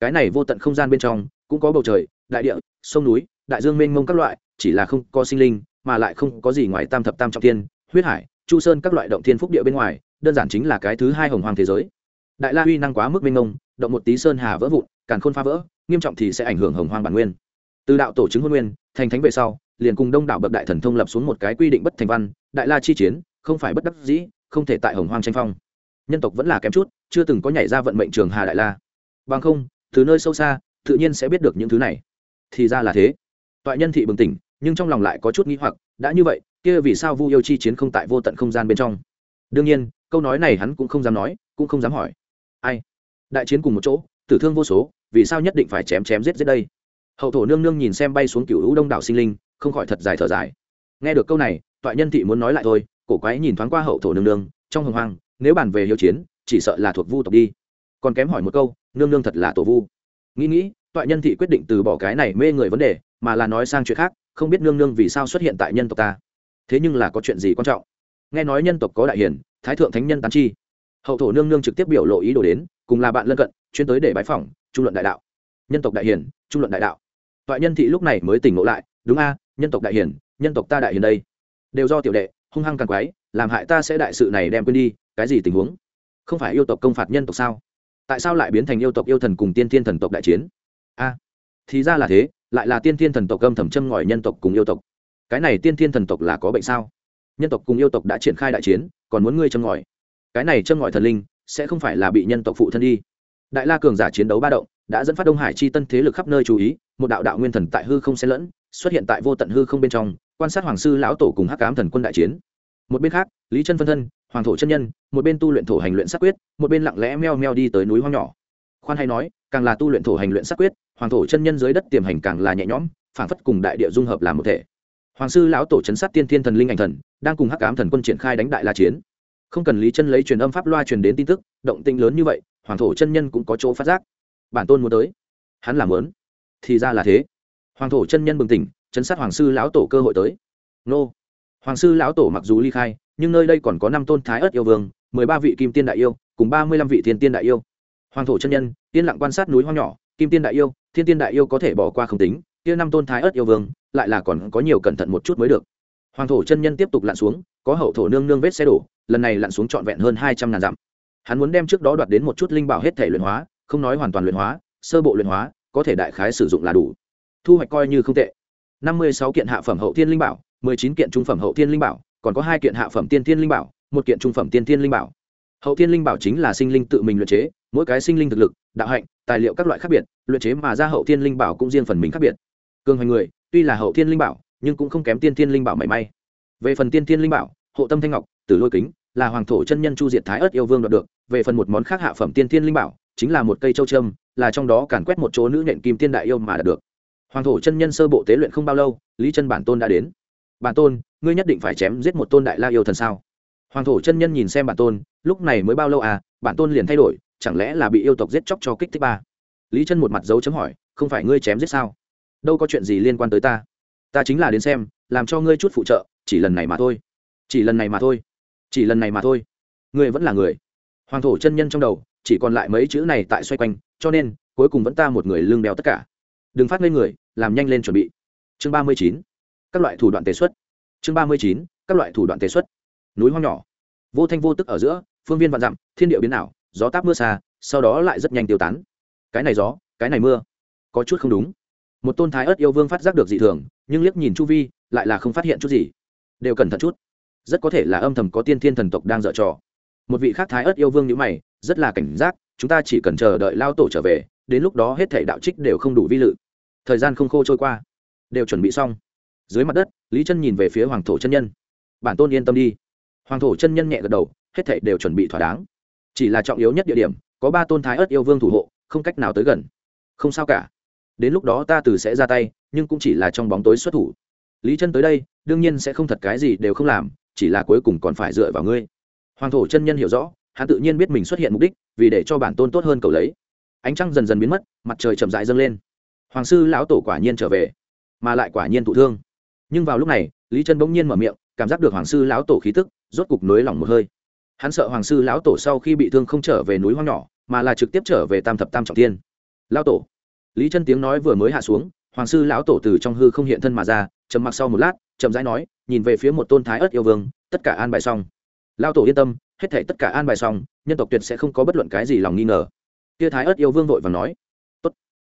Cái này vô tận không gian bên trong, cũng có bầu trời, đại địa, sông núi, đại dương mênh mông các loại, chỉ là không có sinh linh mà lại không có gì ngoài tam thập tam trọng thiên, huyết hải, chu sơn các loại động thiên phúc địa bên ngoài, đơn giản chính là cái thứ hai hồng hoàng thế giới. Đại la uy năng quá mức minh ông động một tí sơn hà vỡ vụn, càn khôn phá vỡ, nghiêm trọng thì sẽ ảnh hưởng hồng hoàng bản nguyên. Từ đạo tổ chứng hôn nguyên, thành thánh về sau, liền cùng đông đảo bậc đại thần thông lập xuống một cái quy định bất thành văn, đại la chi chiến, không phải bất đắc dĩ, không thể tại hồng hoàng tranh phong. Nhân tộc vẫn là kém chút, chưa từng có nhảy ra vận mệnh trường hà đại la. Bằng không, từ nơi sâu xa, tự nhiên sẽ biết được những thứ này. Thì ra là thế. Toại nhân thị bừng tỉnh nhưng trong lòng lại có chút nghĩ hoặc, đã như vậy, kia vì sao vu yêu chi chiến không tại vô tận không gian bên trong? Đương nhiên, câu nói này hắn cũng không dám nói, cũng không dám hỏi. Ai? Đại chiến cùng một chỗ, tử thương vô số, vì sao nhất định phải chém chém giết giết đây? Hậu thổ nương nương nhìn xem bay xuống cựu hữu đông đảo sinh linh, không khỏi thật dài thở dài. Nghe được câu này, toại nhân thị muốn nói lại thôi, cổ quái nhìn thoáng qua hậu thổ nương nương, trong hồng hoang, nếu bàn về hiếu chiến, chỉ sợ là thuộc vu tộc đi. Còn kém hỏi một câu, nương nương thật là tổ vu? Nghĩ nghĩ, toại nhân thị quyết định từ bỏ cái này mê người vấn đề, mà là nói sang chuyện khác không biết nương nương vì sao xuất hiện tại nhân tộc ta. Thế nhưng là có chuyện gì quan trọng? Nghe nói nhân tộc có đại hiển thái thượng thánh nhân tán chi. Hậu thổ nương nương trực tiếp biểu lộ ý đồ đến, cùng là bạn lân cận, chuyên tới để bái phỏng, trung luận đại đạo. Nhân tộc đại hiển trung luận đại đạo. Toại nhân thị lúc này mới tỉnh ngộ lại, đúng a à, nhân tộc đại hiển nhân tộc ta đại hiển đây. Đều do tiểu đệ, hung hăng càng quái, làm hại ta sẽ đại sự này đem quên đi, cái gì tình huống? Không phải yêu tộc công phạt nhân tộc sao? Tại sao lại biến thành yêu tộc yêu thần cùng tiên thiên thần tộc đại chiến? A, thì ra là thế lại là tiên thiên thần tộc âm thầm châm ngòi nhân tộc cùng yêu tộc. Cái này tiên thiên thần tộc là có bệnh sao? Nhân tộc cùng yêu tộc đã triển khai đại chiến, còn muốn ngươi châm ngòi. Cái này châm ngòi thần linh, sẽ không phải là bị nhân tộc phụ thân đi. Đại la cường giả chiến đấu ba động, đã dẫn phát đông hải chi tân thế lực khắp nơi chú ý, một đạo đạo nguyên thần tại hư không xen lẫn, xuất hiện tại vô tận hư không bên trong, quan sát hoàng sư lão tổ cùng hắc cám thần quân đại chiến. Một bên khác, lý chân phân thân, hoàng thổ chân nhân, một bên tu luyện thổ hành luyện sắc quyết, một bên lặng lẽ meo meo đi tới núi hoang nhỏ. Khoan hay nói, càng là tu luyện thổ hành luyện sắc quyết hoàng thổ chân nhân dưới đất tiềm hành càng là nhẹ nhõm, phảng phất cùng đại địa dung hợp làm một thể. Hoàng sư lão tổ chấn sát tiên thiên thần linh ảnh thần, đang cùng hắc cám thần quân triển khai đánh đại la chiến. Không cần lý chân lấy truyền âm pháp loa truyền đến tin tức, động tinh lớn như vậy, hoàng thổ chân nhân cũng có chỗ phát giác. Bản tôn muốn tới. Hắn làm lớn thì ra là thế. Hoàng thổ chân nhân bừng tỉnh, chấn sát hoàng sư lão tổ cơ hội tới. Nô. Hoàng sư lão tổ mặc dù ly khai, nhưng nơi đây còn có năm tôn thái ớt yêu vương, mười ba vị kim tiên đại yêu, cùng ba mươi lăm vị thiên tiên đại yêu. Hoàng thổ chân nhân, yên lặng quan sát núi hoang nhỏ kim tiên đại yêu, thiên tiên đại yêu có thể bỏ qua không tính, kia năm tôn thái ớt yêu vương, lại là còn có nhiều cẩn thận một chút mới được. Hoàng thổ chân nhân tiếp tục lặn xuống, có hậu thổ nương nương vết xe đổ, lần này lặn xuống trọn vẹn hơn hai trăm ngàn dặm. Hắn muốn đem trước đó đoạt đến một chút linh bảo hết thể luyện hóa, không nói hoàn toàn luyện hóa, sơ bộ luyện hóa, có thể đại khái sử dụng là đủ. Thu hoạch coi như không tệ. Năm mươi sáu kiện hạ phẩm hậu thiên linh bảo, mười chín kiện trung phẩm hậu thiên linh bảo, còn có hai kiện hạ phẩm tiên thiên linh bảo, một kiện trung phẩm tiên thiên linh bảo. Hậu thiên linh bảo chính là sinh linh tự mình luyện chế, mỗi cái sinh linh thực lực, đạo hạnh tài liệu các loại khác biệt, luyện chế mà ra hậu thiên linh bảo cũng riêng phần mình khác biệt. Cường hoành người, tuy là hậu thiên linh bảo, nhưng cũng không kém tiên thiên linh bảo mảy may. Về phần tiên thiên linh bảo, hộ tâm thanh ngọc, tử lôi kính, là hoàng thổ chân nhân chu diệt thái ớt yêu vương đoạt được, về phần một món khác hạ phẩm tiên thiên linh bảo, chính là một cây châu trâm là trong đó càn quét một chỗ nữ nhện kim tiên đại yêu mà đạt được. Hoàng thổ chân nhân sơ bộ tế luyện không bao lâu, lý chân bản tôn đã đến. Bản tôn, ngươi nhất định phải chém giết một tôn đại la yêu thần sao? Hoàng thổ chân nhân nhìn xem bản tôn, lúc này mới bao lâu à bản tôn liền thay đổi chẳng lẽ là bị yêu tộc giết chóc cho kích thích ba? Lý chân một mặt dấu chấm hỏi, không phải ngươi chém giết sao? Đâu có chuyện gì liên quan tới ta. Ta chính là đến xem, làm cho ngươi chút phụ trợ, chỉ lần này mà thôi. Chỉ lần này mà thôi. Chỉ lần này mà thôi. Ngươi vẫn là người. Hoàng thổ chân nhân trong đầu, chỉ còn lại mấy chữ này tại xoay quanh, cho nên, cuối cùng vẫn ta một người lương đeo tất cả. Đừng phát ngây người, làm nhanh lên chuẩn bị. Chương ba mươi chín, các loại thủ đoạn tế xuất. Chương ba mươi chín, các loại thủ đoạn tế xuất. Núi hoang nhỏ. Vô thanh vô tức ở giữa, phương viên vạn dặm, thiên địa biến ảo gió táp mưa xa, sau đó lại rất nhanh tiêu tán. Cái này gió, cái này mưa, có chút không đúng. Một tôn thái ớt yêu vương phát giác được dị thường, nhưng liếc nhìn chu vi, lại là không phát hiện chút gì. Đều cẩn thận chút. Rất có thể là âm thầm có tiên thiên thần tộc đang dở trò. Một vị khác thái ớt yêu vương nhữ mày, rất là cảnh giác, chúng ta chỉ cần chờ đợi lao tổ trở về, đến lúc đó hết thể đạo trích đều không đủ vi lự. Thời gian không khô trôi qua. Đều chuẩn bị xong. Dưới mặt đất, lý chân nhìn về phía hoàng thổ chân nhân. Bản tôn yên tâm đi. Hoàng thổ chân nhân nhẹ gật đầu, hết thể đều chuẩn bị thỏa đáng chỉ là trọng yếu nhất địa điểm, có ba tôn thái ớt yêu vương thủ hộ, không cách nào tới gần. Không sao cả. Đến lúc đó ta từ sẽ ra tay, nhưng cũng chỉ là trong bóng tối xuất thủ. Lý chân tới đây, đương nhiên sẽ không thật cái gì đều không làm, chỉ là cuối cùng còn phải dựa vào ngươi. Hoàng thổ chân nhân hiểu rõ, hắn tự nhiên biết mình xuất hiện mục đích, vì để cho bản tôn tốt hơn cầu lấy. Ánh trăng dần dần biến mất, mặt trời chậm rãi dâng lên. Hoàng sư lão tổ quả nhiên trở về, mà lại quả nhiên thụ thương. Nhưng vào lúc này, lý chân bỗng nhiên mở miệng, cảm giác được hoàng sư lão tổ khí tức, rốt cục nới lỏng một hơi hắn sợ hoàng sư lão tổ sau khi bị thương không trở về núi hoang nhỏ, mà là trực tiếp trở về tam thập tam trọng tiên lão tổ. Lý chân tiếng nói vừa mới hạ xuống, hoàng sư lão tổ từ trong hư không hiện thân mà ra, trầm mặc sau một lát, chậm rãi nói, nhìn về phía một tôn thái ớt yêu vương, tất cả an bài xong. Lão tổ yên tâm, hết thể tất cả an bài xong, nhân tộc tuyệt sẽ không có bất luận cái gì lòng nghi ngờ. Tia thái ớt yêu vương vội và nói, tốt.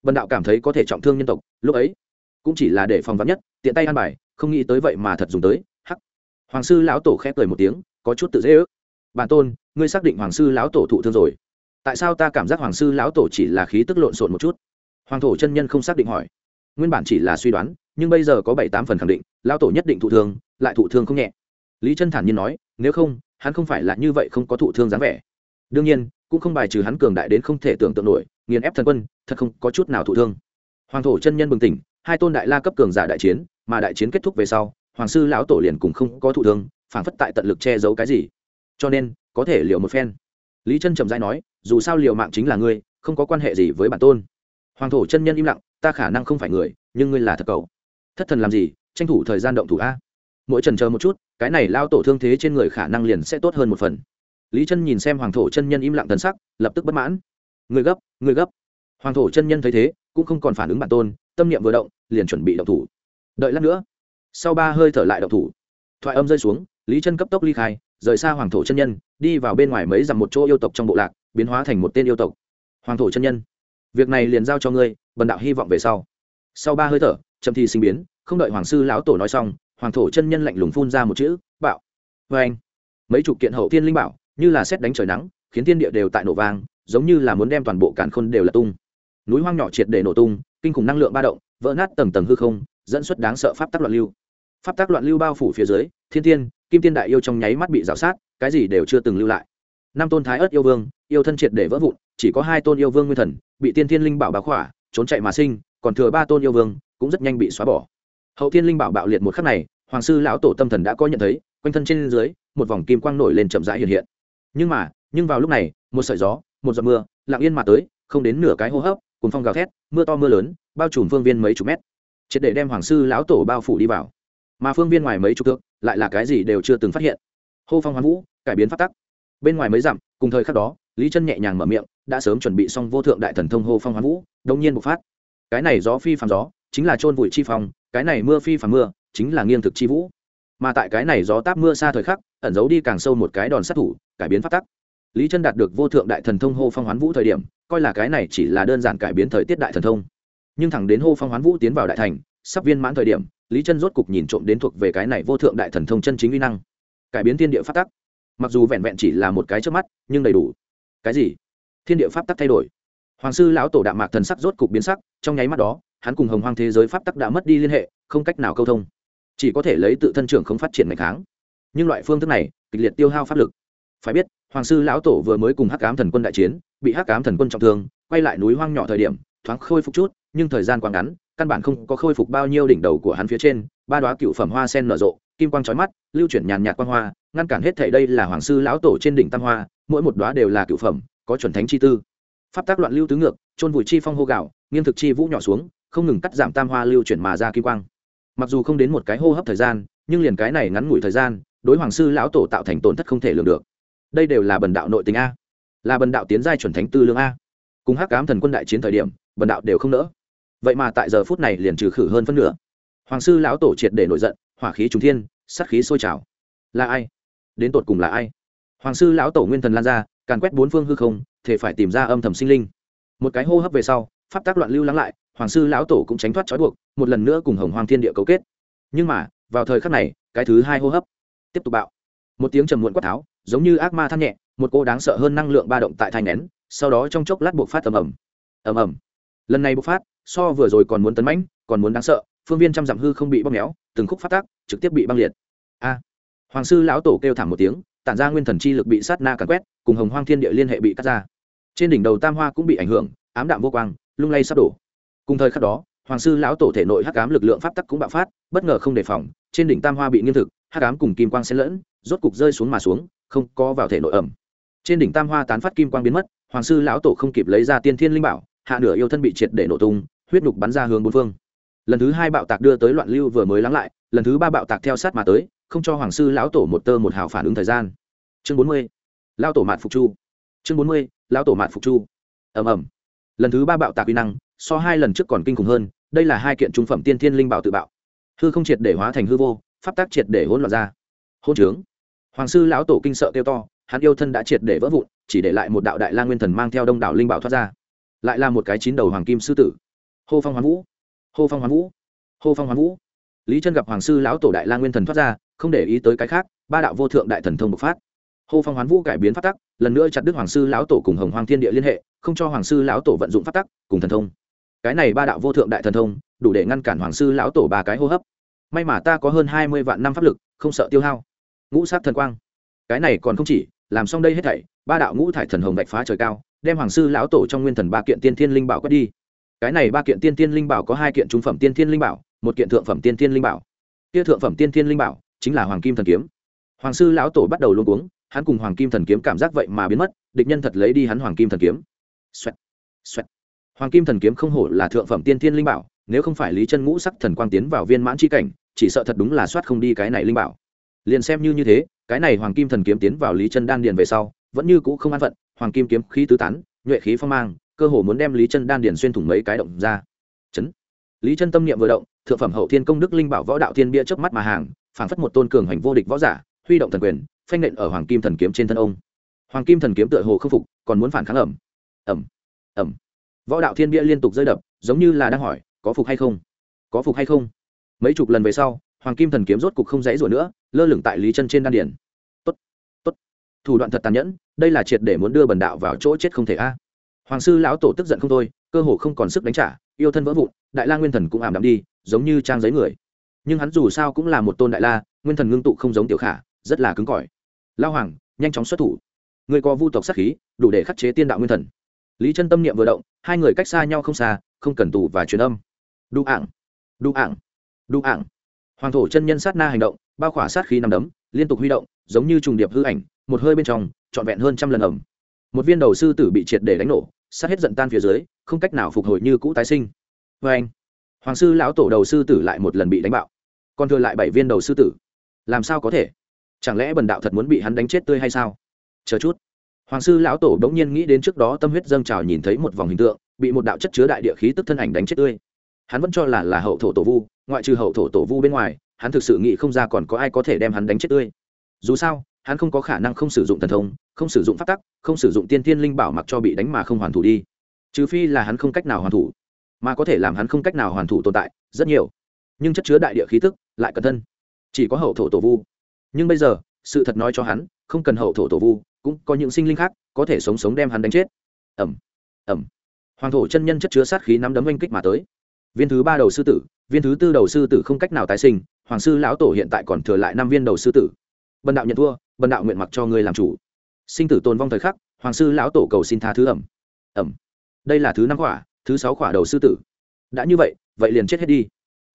Vần đạo cảm thấy có thể trọng thương nhân tộc, lúc ấy cũng chỉ là để phòng vắn nhất, tiện tay an bài, không nghĩ tới vậy mà thật dùng tới. Hắc. Hoàng sư lão tổ khép cười một tiếng, có chút tự dễ ước bản tôn, ngươi xác định hoàng sư lão tổ thụ thương rồi. Tại sao ta cảm giác hoàng sư lão tổ chỉ là khí tức lộn xộn một chút? Hoàng thổ chân nhân không xác định hỏi. Nguyên bản chỉ là suy đoán, nhưng bây giờ có bảy tám phần khẳng định, lão tổ nhất định thụ thương, lại thụ thương không nhẹ. Lý chân thản nhiên nói, nếu không, hắn không phải là như vậy không có thụ thương dáng vẻ. Đương nhiên, cũng không bài trừ hắn cường đại đến không thể tưởng tượng nổi, nghiền ép thần quân, thật không có chút nào thụ thương. Hoàng thổ chân nhân bừng tỉnh, hai tôn đại la cấp cường giả đại chiến, mà đại chiến kết thúc về sau, hoàng sư lão tổ liền cùng không có thụ thương phản phất tại tận lực che giấu cái gì cho nên, có thể liều một phen. Lý chân trầm dai nói, dù sao liều mạng chính là ngươi, không có quan hệ gì với bản tôn. Hoàng thổ chân nhân im lặng, ta khả năng không phải người, nhưng ngươi là thật cầu thất thần làm gì, tranh thủ thời gian động thủ a. Mỗi trần chờ một chút, cái này lao tổ thương thế trên người khả năng liền sẽ tốt hơn một phần. Lý chân nhìn xem hoàng thổ chân nhân im lặng tần sắc, lập tức bất mãn. Người gấp người gấp. Hoàng thổ chân nhân thấy thế, cũng không còn phản ứng bản tôn, tâm niệm vừa động, liền chuẩn bị động thủ. Đợi lát nữa. Sau ba hơi thở lại động thủ. Thoại âm rơi xuống, lý chân cấp tốc ly khai rời xa hoàng thổ chân nhân, đi vào bên ngoài mấy dặm một chỗ yêu tộc trong bộ lạc, biến hóa thành một tên yêu tộc. Hoàng thổ chân nhân, việc này liền giao cho ngươi, bần đạo hy vọng về sau. Sau ba hơi thở trầm thi sinh biến, không đợi hoàng sư lão tổ nói xong, hoàng thổ chân nhân lạnh lùng phun ra một chữ, bạo. Vê anh, mấy chục kiện hậu thiên linh bảo, như là xét đánh trời nắng, khiến thiên địa đều tại nổ vang, giống như là muốn đem toàn bộ cản khôn đều là tung. Núi hoang nhỏ triệt để nổ tung, kinh khủng năng lượng ba động, vỡ nát tầng tầng hư không, dẫn xuất đáng sợ pháp tắc loạn lưu. Pháp tắc loạn lưu bao phủ phía dưới thiên tiên, kim tiên đại yêu trong nháy mắt bị rào sát, cái gì đều chưa từng lưu lại. Năm tôn thái ớt yêu vương, yêu thân triệt để vỡ vụn, chỉ có hai tôn yêu vương nguyên thần, bị tiên thiên linh bảo bá khỏa, trốn chạy mà sinh, còn thừa ba tôn yêu vương, cũng rất nhanh bị xóa bỏ. Hậu thiên linh bảo bạo liệt một khắc này, hoàng sư lão tổ tâm thần đã có nhận thấy, quanh thân trên dưới, một vòng kim quang nổi lên chậm rãi hiện hiện. Nhưng mà, nhưng vào lúc này, một sợi gió, một giọt mưa, lặng yên mà tới, không đến nửa cái hô hấp cùng phong gào thét, mưa to mưa lớn, bao trùm phương viên mấy chục mét. Triệt để đem hoàng sư lão tổ bao phủ đi vào. Mà phương viên ngoài mấy chục thước lại là cái gì đều chưa từng phát hiện. Hô phong hoán vũ, cải biến phát tắc. Bên ngoài mấy dặm, cùng thời khắc đó, lý chân nhẹ nhàng mở miệng, đã sớm chuẩn bị xong vô thượng đại thần thông hô phong hoán vũ đông nhiên bộc phát. Cái này gió phi phàm gió, chính là trôn vùi chi phong, cái này mưa phi phàm mưa, chính là nghiêng thực chi vũ. Mà tại cái này gió táp mưa xa thời khắc, ẩn giấu đi càng sâu một cái đòn sát thủ, cải biến phát tắc. Lý chân đạt được vô thượng đại thần thông hô phong hoán vũ thời điểm, coi là cái này chỉ là đơn giản cải biến thời tiết đại thần thông. Nhưng thẳng đến hô phong hoán vũ tiến vào đại thành sắp viên mãn thời điểm, lý chân rốt cục nhìn trộm đến thuộc về cái này vô thượng đại thần thông chân chính uy năng. Cải biến thiên địa pháp tắc. Mặc dù vẹn vẹn chỉ là một cái trước mắt, nhưng đầy đủ. Cái gì? Thiên địa pháp tắc thay đổi. Hoàng sư lão tổ đạm mạc thần sắc rốt cục biến sắc, trong nháy mắt đó, hắn cùng hồng hoang thế giới pháp tắc đã mất đi liên hệ, không cách nào câu thông. Chỉ có thể lấy tự thân trưởng không phát triển ngày kháng. Nhưng loại phương thức này, kịch liệt tiêu hao pháp lực. Phải biết, hoàng sư lão tổ vừa mới cùng hắc cám thần quân đại chiến, bị hắc cám thần quân trọng thương, quay lại núi hoang nhỏ thời điểm, thoáng khôi phục chút, nhưng thời gian quá ngắn căn bản không có khôi phục bao nhiêu đỉnh đầu của hắn phía trên, ba đoá cựu phẩm hoa sen nở rộ, kim quang trói mắt, lưu chuyển nhàn nhạt quang hoa, ngăn cản hết thảy đây là hoàng sư lão tổ trên đỉnh tam hoa, mỗi một đoá đều là cựu phẩm, có chuẩn thánh chi tư. Pháp tác loạn lưu tứ ngược trôn vùi chi phong hô gạo, nghiêng thực chi vũ nhỏ xuống, không ngừng cắt giảm tam hoa lưu chuyển mà ra kim quang. Mặc dù không đến một cái hô hấp thời gian, nhưng liền cái này ngắn ngủi thời gian, đối hoàng sư lão tổ tạo thành tổn thất không thể lường được. Đây đều là bần đạo nội tình a. Là bần đạo tiến giai chuẩn thánh tư lương a. Cùng hắc cám thần quân đại chiến thời điểm, bần đạo đều không nỡ vậy mà tại giờ phút này liền trừ khử hơn phân nửa. Hoàng sư lão tổ triệt để nổi giận, hỏa khí trùng thiên, sát khí sôi trào. Là ai? Đến tột cùng là ai? Hoàng sư lão tổ nguyên thần lan ra, càn quét bốn phương hư không, thể phải tìm ra âm thầm sinh linh. Một cái hô hấp về sau, pháp tác loạn lưu lắng lại, hoàng sư lão tổ cũng tránh thoát trói buộc, một lần nữa cùng hồng hoàng thiên địa cấu kết. Nhưng mà, vào thời khắc này, cái thứ hai hô hấp tiếp tục bạo. Một tiếng trầm muộn quát tháo, giống như ác ma than nhẹ, một cô đáng sợ hơn năng lượng ba động tại thai nén, sau đó trong chốc lát buộc phát ầm ầm. Ầm ầm. Lần này bộc phát so vừa rồi còn muốn tấn mãnh, còn muốn đáng sợ, phương viên trăm dặm hư không bị bóp méo, từng khúc phát tác, trực tiếp bị băng liệt. A! Hoàng sư lão tổ kêu thảm một tiếng, tản ra nguyên thần chi lực bị sát na càn quét, cùng hồng hoang thiên địa liên hệ bị cắt ra. Trên đỉnh đầu tam hoa cũng bị ảnh hưởng, ám đạm vô quang, lung lay sắp đổ. Cùng thời khắc đó, hoàng sư lão tổ thể nội hắc ám lực lượng pháp tắc cũng bạo phát, bất ngờ không đề phòng, trên đỉnh tam hoa bị nghiêm thực, hắc ám cùng kim quang xen lẫn, rốt cục rơi xuống mà xuống, không có vào thể nội ẩm. Trên đỉnh tam hoa tán phát kim quang biến mất, hoàng sư lão tổ không kịp lấy ra tiên thiên linh bảo, hạ nửa yêu thân bị triệt để nổ tung huyết nhục bắn ra hướng bốn phương. Lần thứ hai bạo tạc đưa tới loạn lưu vừa mới lắng lại, lần thứ ba bạo tạc theo sát mà tới, không cho hoàng sư lão tổ một tơ một hào phản ứng thời gian. Chương bốn mươi lao tổ mạn phục chu. Chương bốn mươi lao tổ mạn phục chu. Ầm ầm. Lần thứ ba bạo tạc uy năng, so hai lần trước còn kinh khủng hơn, đây là hai kiện trung phẩm tiên thiên linh bảo tự bạo. Hư không triệt để hóa thành hư vô, pháp tác triệt để hỗn loạn ra. Hôn trướng. Hoàng sư lão tổ kinh sợ kêu to, hắn yêu thân đã triệt để vỡ vụn, chỉ để lại một đạo đại la nguyên thần mang theo đông đảo linh bảo thoát ra. Lại là một cái chín đầu hoàng kim sư tử hô phong hoán vũ. Hô phong hoán vũ. Hô phong hoán vũ. Lý chân gặp hoàng sư lão tổ đại la nguyên thần thoát ra, không để ý tới cái khác, ba đạo vô thượng đại thần thông bộc phát. Hô phong hoán vũ cải biến phát tắc, lần nữa chặt đứt hoàng sư lão tổ cùng hồng hoàng thiên địa liên hệ, không cho hoàng sư lão tổ vận dụng phát tắc cùng thần thông. Cái này ba đạo vô thượng đại thần thông, đủ để ngăn cản hoàng sư lão tổ ba cái hô hấp. May mà ta có hơn hai mươi vạn năm pháp lực, không sợ tiêu hao. Ngũ sát thần quang. Cái này còn không chỉ, làm xong đây hết thảy, ba đạo ngũ thải thần hồng vạch phá trời cao, đem hoàng sư lão tổ trong nguyên thần ba kiện tiên thiên linh bảo quét đi cái này ba kiện tiên thiên linh bảo có hai kiện trung phẩm tiên thiên linh bảo, một kiện thượng phẩm tiên thiên linh bảo kia thượng phẩm tiên thiên linh bảo chính là hoàng kim thần kiếm hoàng sư lão tổ bắt đầu luôn uống hắn cùng hoàng kim thần kiếm cảm giác vậy mà biến mất, địch nhân thật lấy đi hắn hoàng kim thần kiếm Xoẹt. Xoẹt. hoàng kim thần kiếm không hổ là thượng phẩm tiên thiên linh bảo, nếu không phải lý chân ngũ sắc thần quang tiến vào viên mãn chi cảnh, chỉ sợ thật đúng là soát không đi cái này linh bảo liền xem như như thế, cái này hoàng kim thần kiếm tiến vào lý chân đan điền về sau, vẫn như cũ không an phận, hoàng kim kiếm khí tứ tán, nhuệ khí phong mang cơ hồ muốn đem lý chân đan điền xuyên thủng mấy cái động ra. Chấn. Lý chân tâm niệm vừa động, thượng phẩm hậu thiên công đức linh bảo võ đạo thiên bia trước mắt mà hàng, phảng phất một tôn cường hành vô địch võ giả, huy động thần quyền, phanh nện ở hoàng kim thần kiếm trên thân ông. Hoàng kim thần kiếm tựa hồ khâm phục, còn muốn phản kháng ẩm. Ẩm. Ẩm. Võ đạo thiên bia liên tục rơi đập, giống như là đang hỏi, có phục hay không? Có phục hay không? Mấy chục lần về sau, hoàng kim thần kiếm rốt cục không dãy rủa nữa, lơ lửng tại lý chân trên đan điển tốt. Tốt. Thủ đoạn thật tàn nhẫn, đây là triệt để muốn đưa bần đạo vào chỗ chết không thể a hoàng sư lão tổ tức giận không thôi, cơ hồ không còn sức đánh trả, yêu thân vỡ vụn, đại la nguyên thần cũng ảm đạm đi, giống như trang giấy người. Nhưng hắn dù sao cũng là một tôn đại la, nguyên thần ngưng tụ không giống tiểu khả, rất là cứng cỏi. Lao hoàng, nhanh chóng xuất thủ. Người có vu tộc sát khí, đủ để khắc chế tiên đạo nguyên thần. Lý chân tâm niệm vừa động, hai người cách xa nhau không xa, không cần tù và truyền âm. Đu ảng đu ảng đu ảng. Hoàng thổ chân nhân sát na hành động, bao khỏa sát khí nằm đấm, liên tục huy động, giống như trùng điệp hư ảnh, một hơi bên trong, trọn vẹn hơn trăm lần ẩm một viên đầu sư tử bị triệt để đánh nổ sát hết giận tan phía dưới, không cách nào phục hồi như cũ tái sinh. Vê anh, hoàng sư lão tổ đầu sư tử lại một lần bị đánh bạo. Còn thừa lại bảy viên đầu sư tử. Làm sao có thể? Chẳng lẽ bần đạo thật muốn bị hắn đánh chết tươi hay sao? Chờ chút. Hoàng sư lão tổ bỗng nhiên nghĩ đến trước đó tâm huyết dâng trào nhìn thấy một vòng hình tượng, bị một đạo chất chứa đại địa khí tức thân ảnh đánh chết tươi. Hắn vẫn cho là là hậu thổ tổ vu, ngoại trừ hậu thổ tổ vu bên ngoài, hắn thực sự nghĩ không ra còn có ai có thể đem hắn đánh chết tươi. Dù sao, hắn không có khả năng không sử dụng thần thông, không sử dụng pháp tắc không sử dụng tiên thiên linh bảo mặc cho bị đánh mà không hoàn thủ đi. Trừ phi là hắn không cách nào hoàn thủ, mà có thể làm hắn không cách nào hoàn thủ tồn tại, rất nhiều. Nhưng chất chứa đại địa khí tức lại cẩn thân chỉ có hậu thổ tổ vu. Nhưng bây giờ, sự thật nói cho hắn, không cần hậu thổ tổ vu, cũng có những sinh linh khác có thể sống sống đem hắn đánh chết. Ẩm ẩm hoàng thổ chân nhân chất chứa sát khí nắm đấm oanh kích mà tới. Viên thứ ba đầu sư tử, viên thứ tư đầu sư tử không cách nào tái sinh, hoàng sư lão tổ hiện tại còn thừa lại năm viên đầu sư tử. Bần đạo nhận thua, bần đạo nguyện mặc cho người làm chủ sinh tử tồn vong thời khắc, hoàng sư lão tổ cầu xin tha thứ ẩm. Ẩm. Đây là thứ năm khỏa, thứ sáu khỏa đầu sư tử. Đã như vậy vậy liền chết hết đi.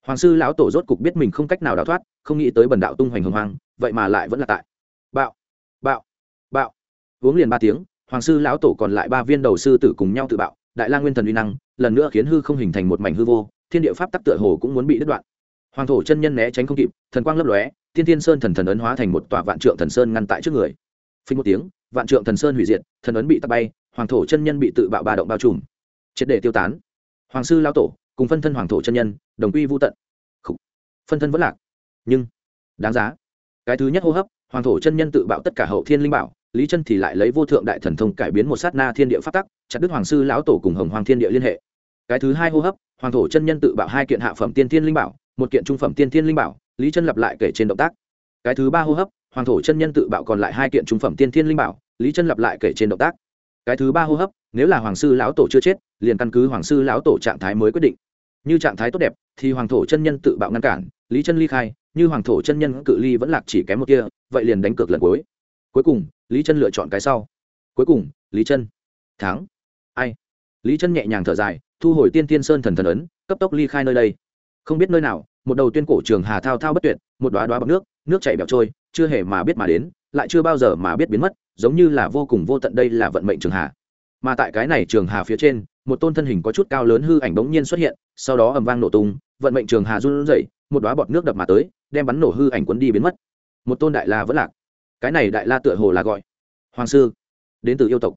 Hoàng sư lão tổ rốt cục biết mình không cách nào đào thoát, không nghĩ tới bần đạo tung hoành hồng hoang, vậy mà lại vẫn là tại. Bạo bạo bạo. Uống liền ba tiếng, hoàng sư lão tổ còn lại ba viên đầu sư tử cùng nhau tự bạo, đại la nguyên thần uy năng, lần nữa khiến hư không hình thành một mảnh hư vô, thiên địa pháp tắc tựa hồ cũng muốn bị đứt đoạn. Hoàng thổ chân nhân né tránh không kịp, thần quang lấp lóe, thiên thiên sơn thần thần ấn hóa thành một tòa vạn trượng thần sơn ngăn tại trước người phình một tiếng, vạn trượng thần sơn hủy diệt, thần ấn bị tạt bay, hoàng thổ chân nhân bị tự bạo ba động bao trùm. Triệt để tiêu tán. Hoàng sư lão tổ, cùng phân thân hoàng thổ chân nhân, đồng quy vô tận. Khủ. phân thân vẫn lạc. Nhưng, đáng giá. Cái thứ nhất hô hấp, hoàng thổ chân nhân tự bạo tất cả hậu thiên linh bảo, lý chân thì lại lấy vô thượng đại thần thông cải biến một sát na thiên địa phát tắc, chặt đức hoàng sư lão tổ cùng hồng hoàng thiên địa liên hệ. Cái thứ hai hô hấp, hoàng thổ chân nhân tự bạo hai kiện hạ phẩm tiên thiên linh bảo, một kiện trung phẩm tiên thiên linh bảo, lý chân lặp lại kể trên động tác. Cái thứ ba hô hấp hoàng thổ chân nhân tự bạo còn lại hai kiện trung phẩm tiên thiên linh bảo, lý chân lặp lại kể trên động tác. Cái thứ ba hô hấp, nếu là hoàng sư lão tổ chưa chết, liền căn cứ hoàng sư lão tổ trạng thái mới quyết định. Như trạng thái tốt đẹp, thì hoàng thổ chân nhân tự bạo ngăn cản, lý chân ly khai, như hoàng thổ chân nhân cự ly vẫn lạc chỉ kém một kia, vậy liền đánh cược lần cuối. Cuối cùng, lý chân lựa chọn cái sau. Cuối cùng, lý chân. Thắng. Ai? Lý chân nhẹ nhàng thở dài, thu hồi tiên tiên sơn thần thần ấn, cấp tốc ly khai nơi đây. Không biết nơi nào, một đầu tuyên cổ trường hà thao thao bất tuyệt, một đoá đoá bọc nước nước chảy bẹo trôi, chưa hề mà biết mà đến, lại chưa bao giờ mà biết biến mất, giống như là vô cùng vô tận đây là vận mệnh trường hà. Mà tại cái này trường hà phía trên, một tôn thân hình có chút cao lớn hư ảnh bỗng nhiên xuất hiện, sau đó ầm vang nổ tung, vận mệnh trường hà run rẩy, một đóa bọt nước đập mà tới, đem bắn nổ hư ảnh cuốn đi biến mất. Một tôn đại la vẫn lạc. Cái này đại la tựa hồ là gọi hoàng sư, đến từ yêu tộc.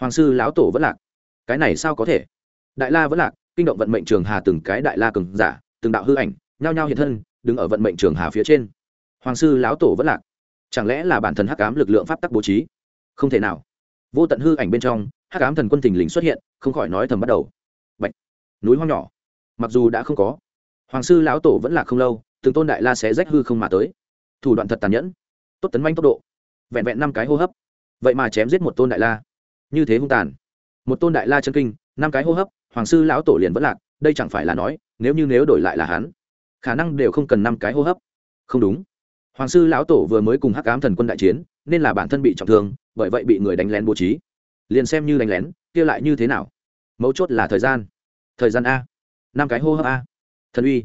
Hoàng sư lão tổ vẫn lạc. Cái này sao có thể? Đại la vẫn lạc, kinh động vận mệnh trường hà từng cái đại la cường giả, từng đạo hư ảnh, nhao nhao hiện thân, đứng ở vận mệnh trường hà phía trên hoàng sư lão tổ vẫn lạc. Chẳng lẽ là bản thân hắc ám lực lượng pháp tắc bố trí? Không thể nào. Vô tận hư ảnh bên trong, hắc ám thần quân thình lình xuất hiện, không khỏi nói thầm bắt đầu. Bạch. núi hoang nhỏ. Mặc dù đã không có, hoàng sư lão tổ vẫn là không lâu từng tôn đại la sẽ rách hư không mà tới. Thủ đoạn thật tàn nhẫn. Tốt tấn manh tốc độ. Vẹn vẹn năm cái hô hấp. Vậy mà chém giết một tôn đại la. Như thế hung tàn. Một tôn đại la chân kinh, năm cái hô hấp, hoàng sư lão tổ liền vẫn lạc. Đây chẳng phải là nói, nếu như nếu đổi lại là hắn, khả năng đều không cần năm cái hô hấp. Không đúng hoàng sư lão tổ vừa mới cùng hắc ám thần quân đại chiến, nên là bản thân bị trọng thương, bởi vậy bị người đánh lén bố trí. Liền xem như đánh lén, kia lại như thế nào? Mấu chốt là thời gian. Thời gian a. Năm cái hô hấp a. Thần uy.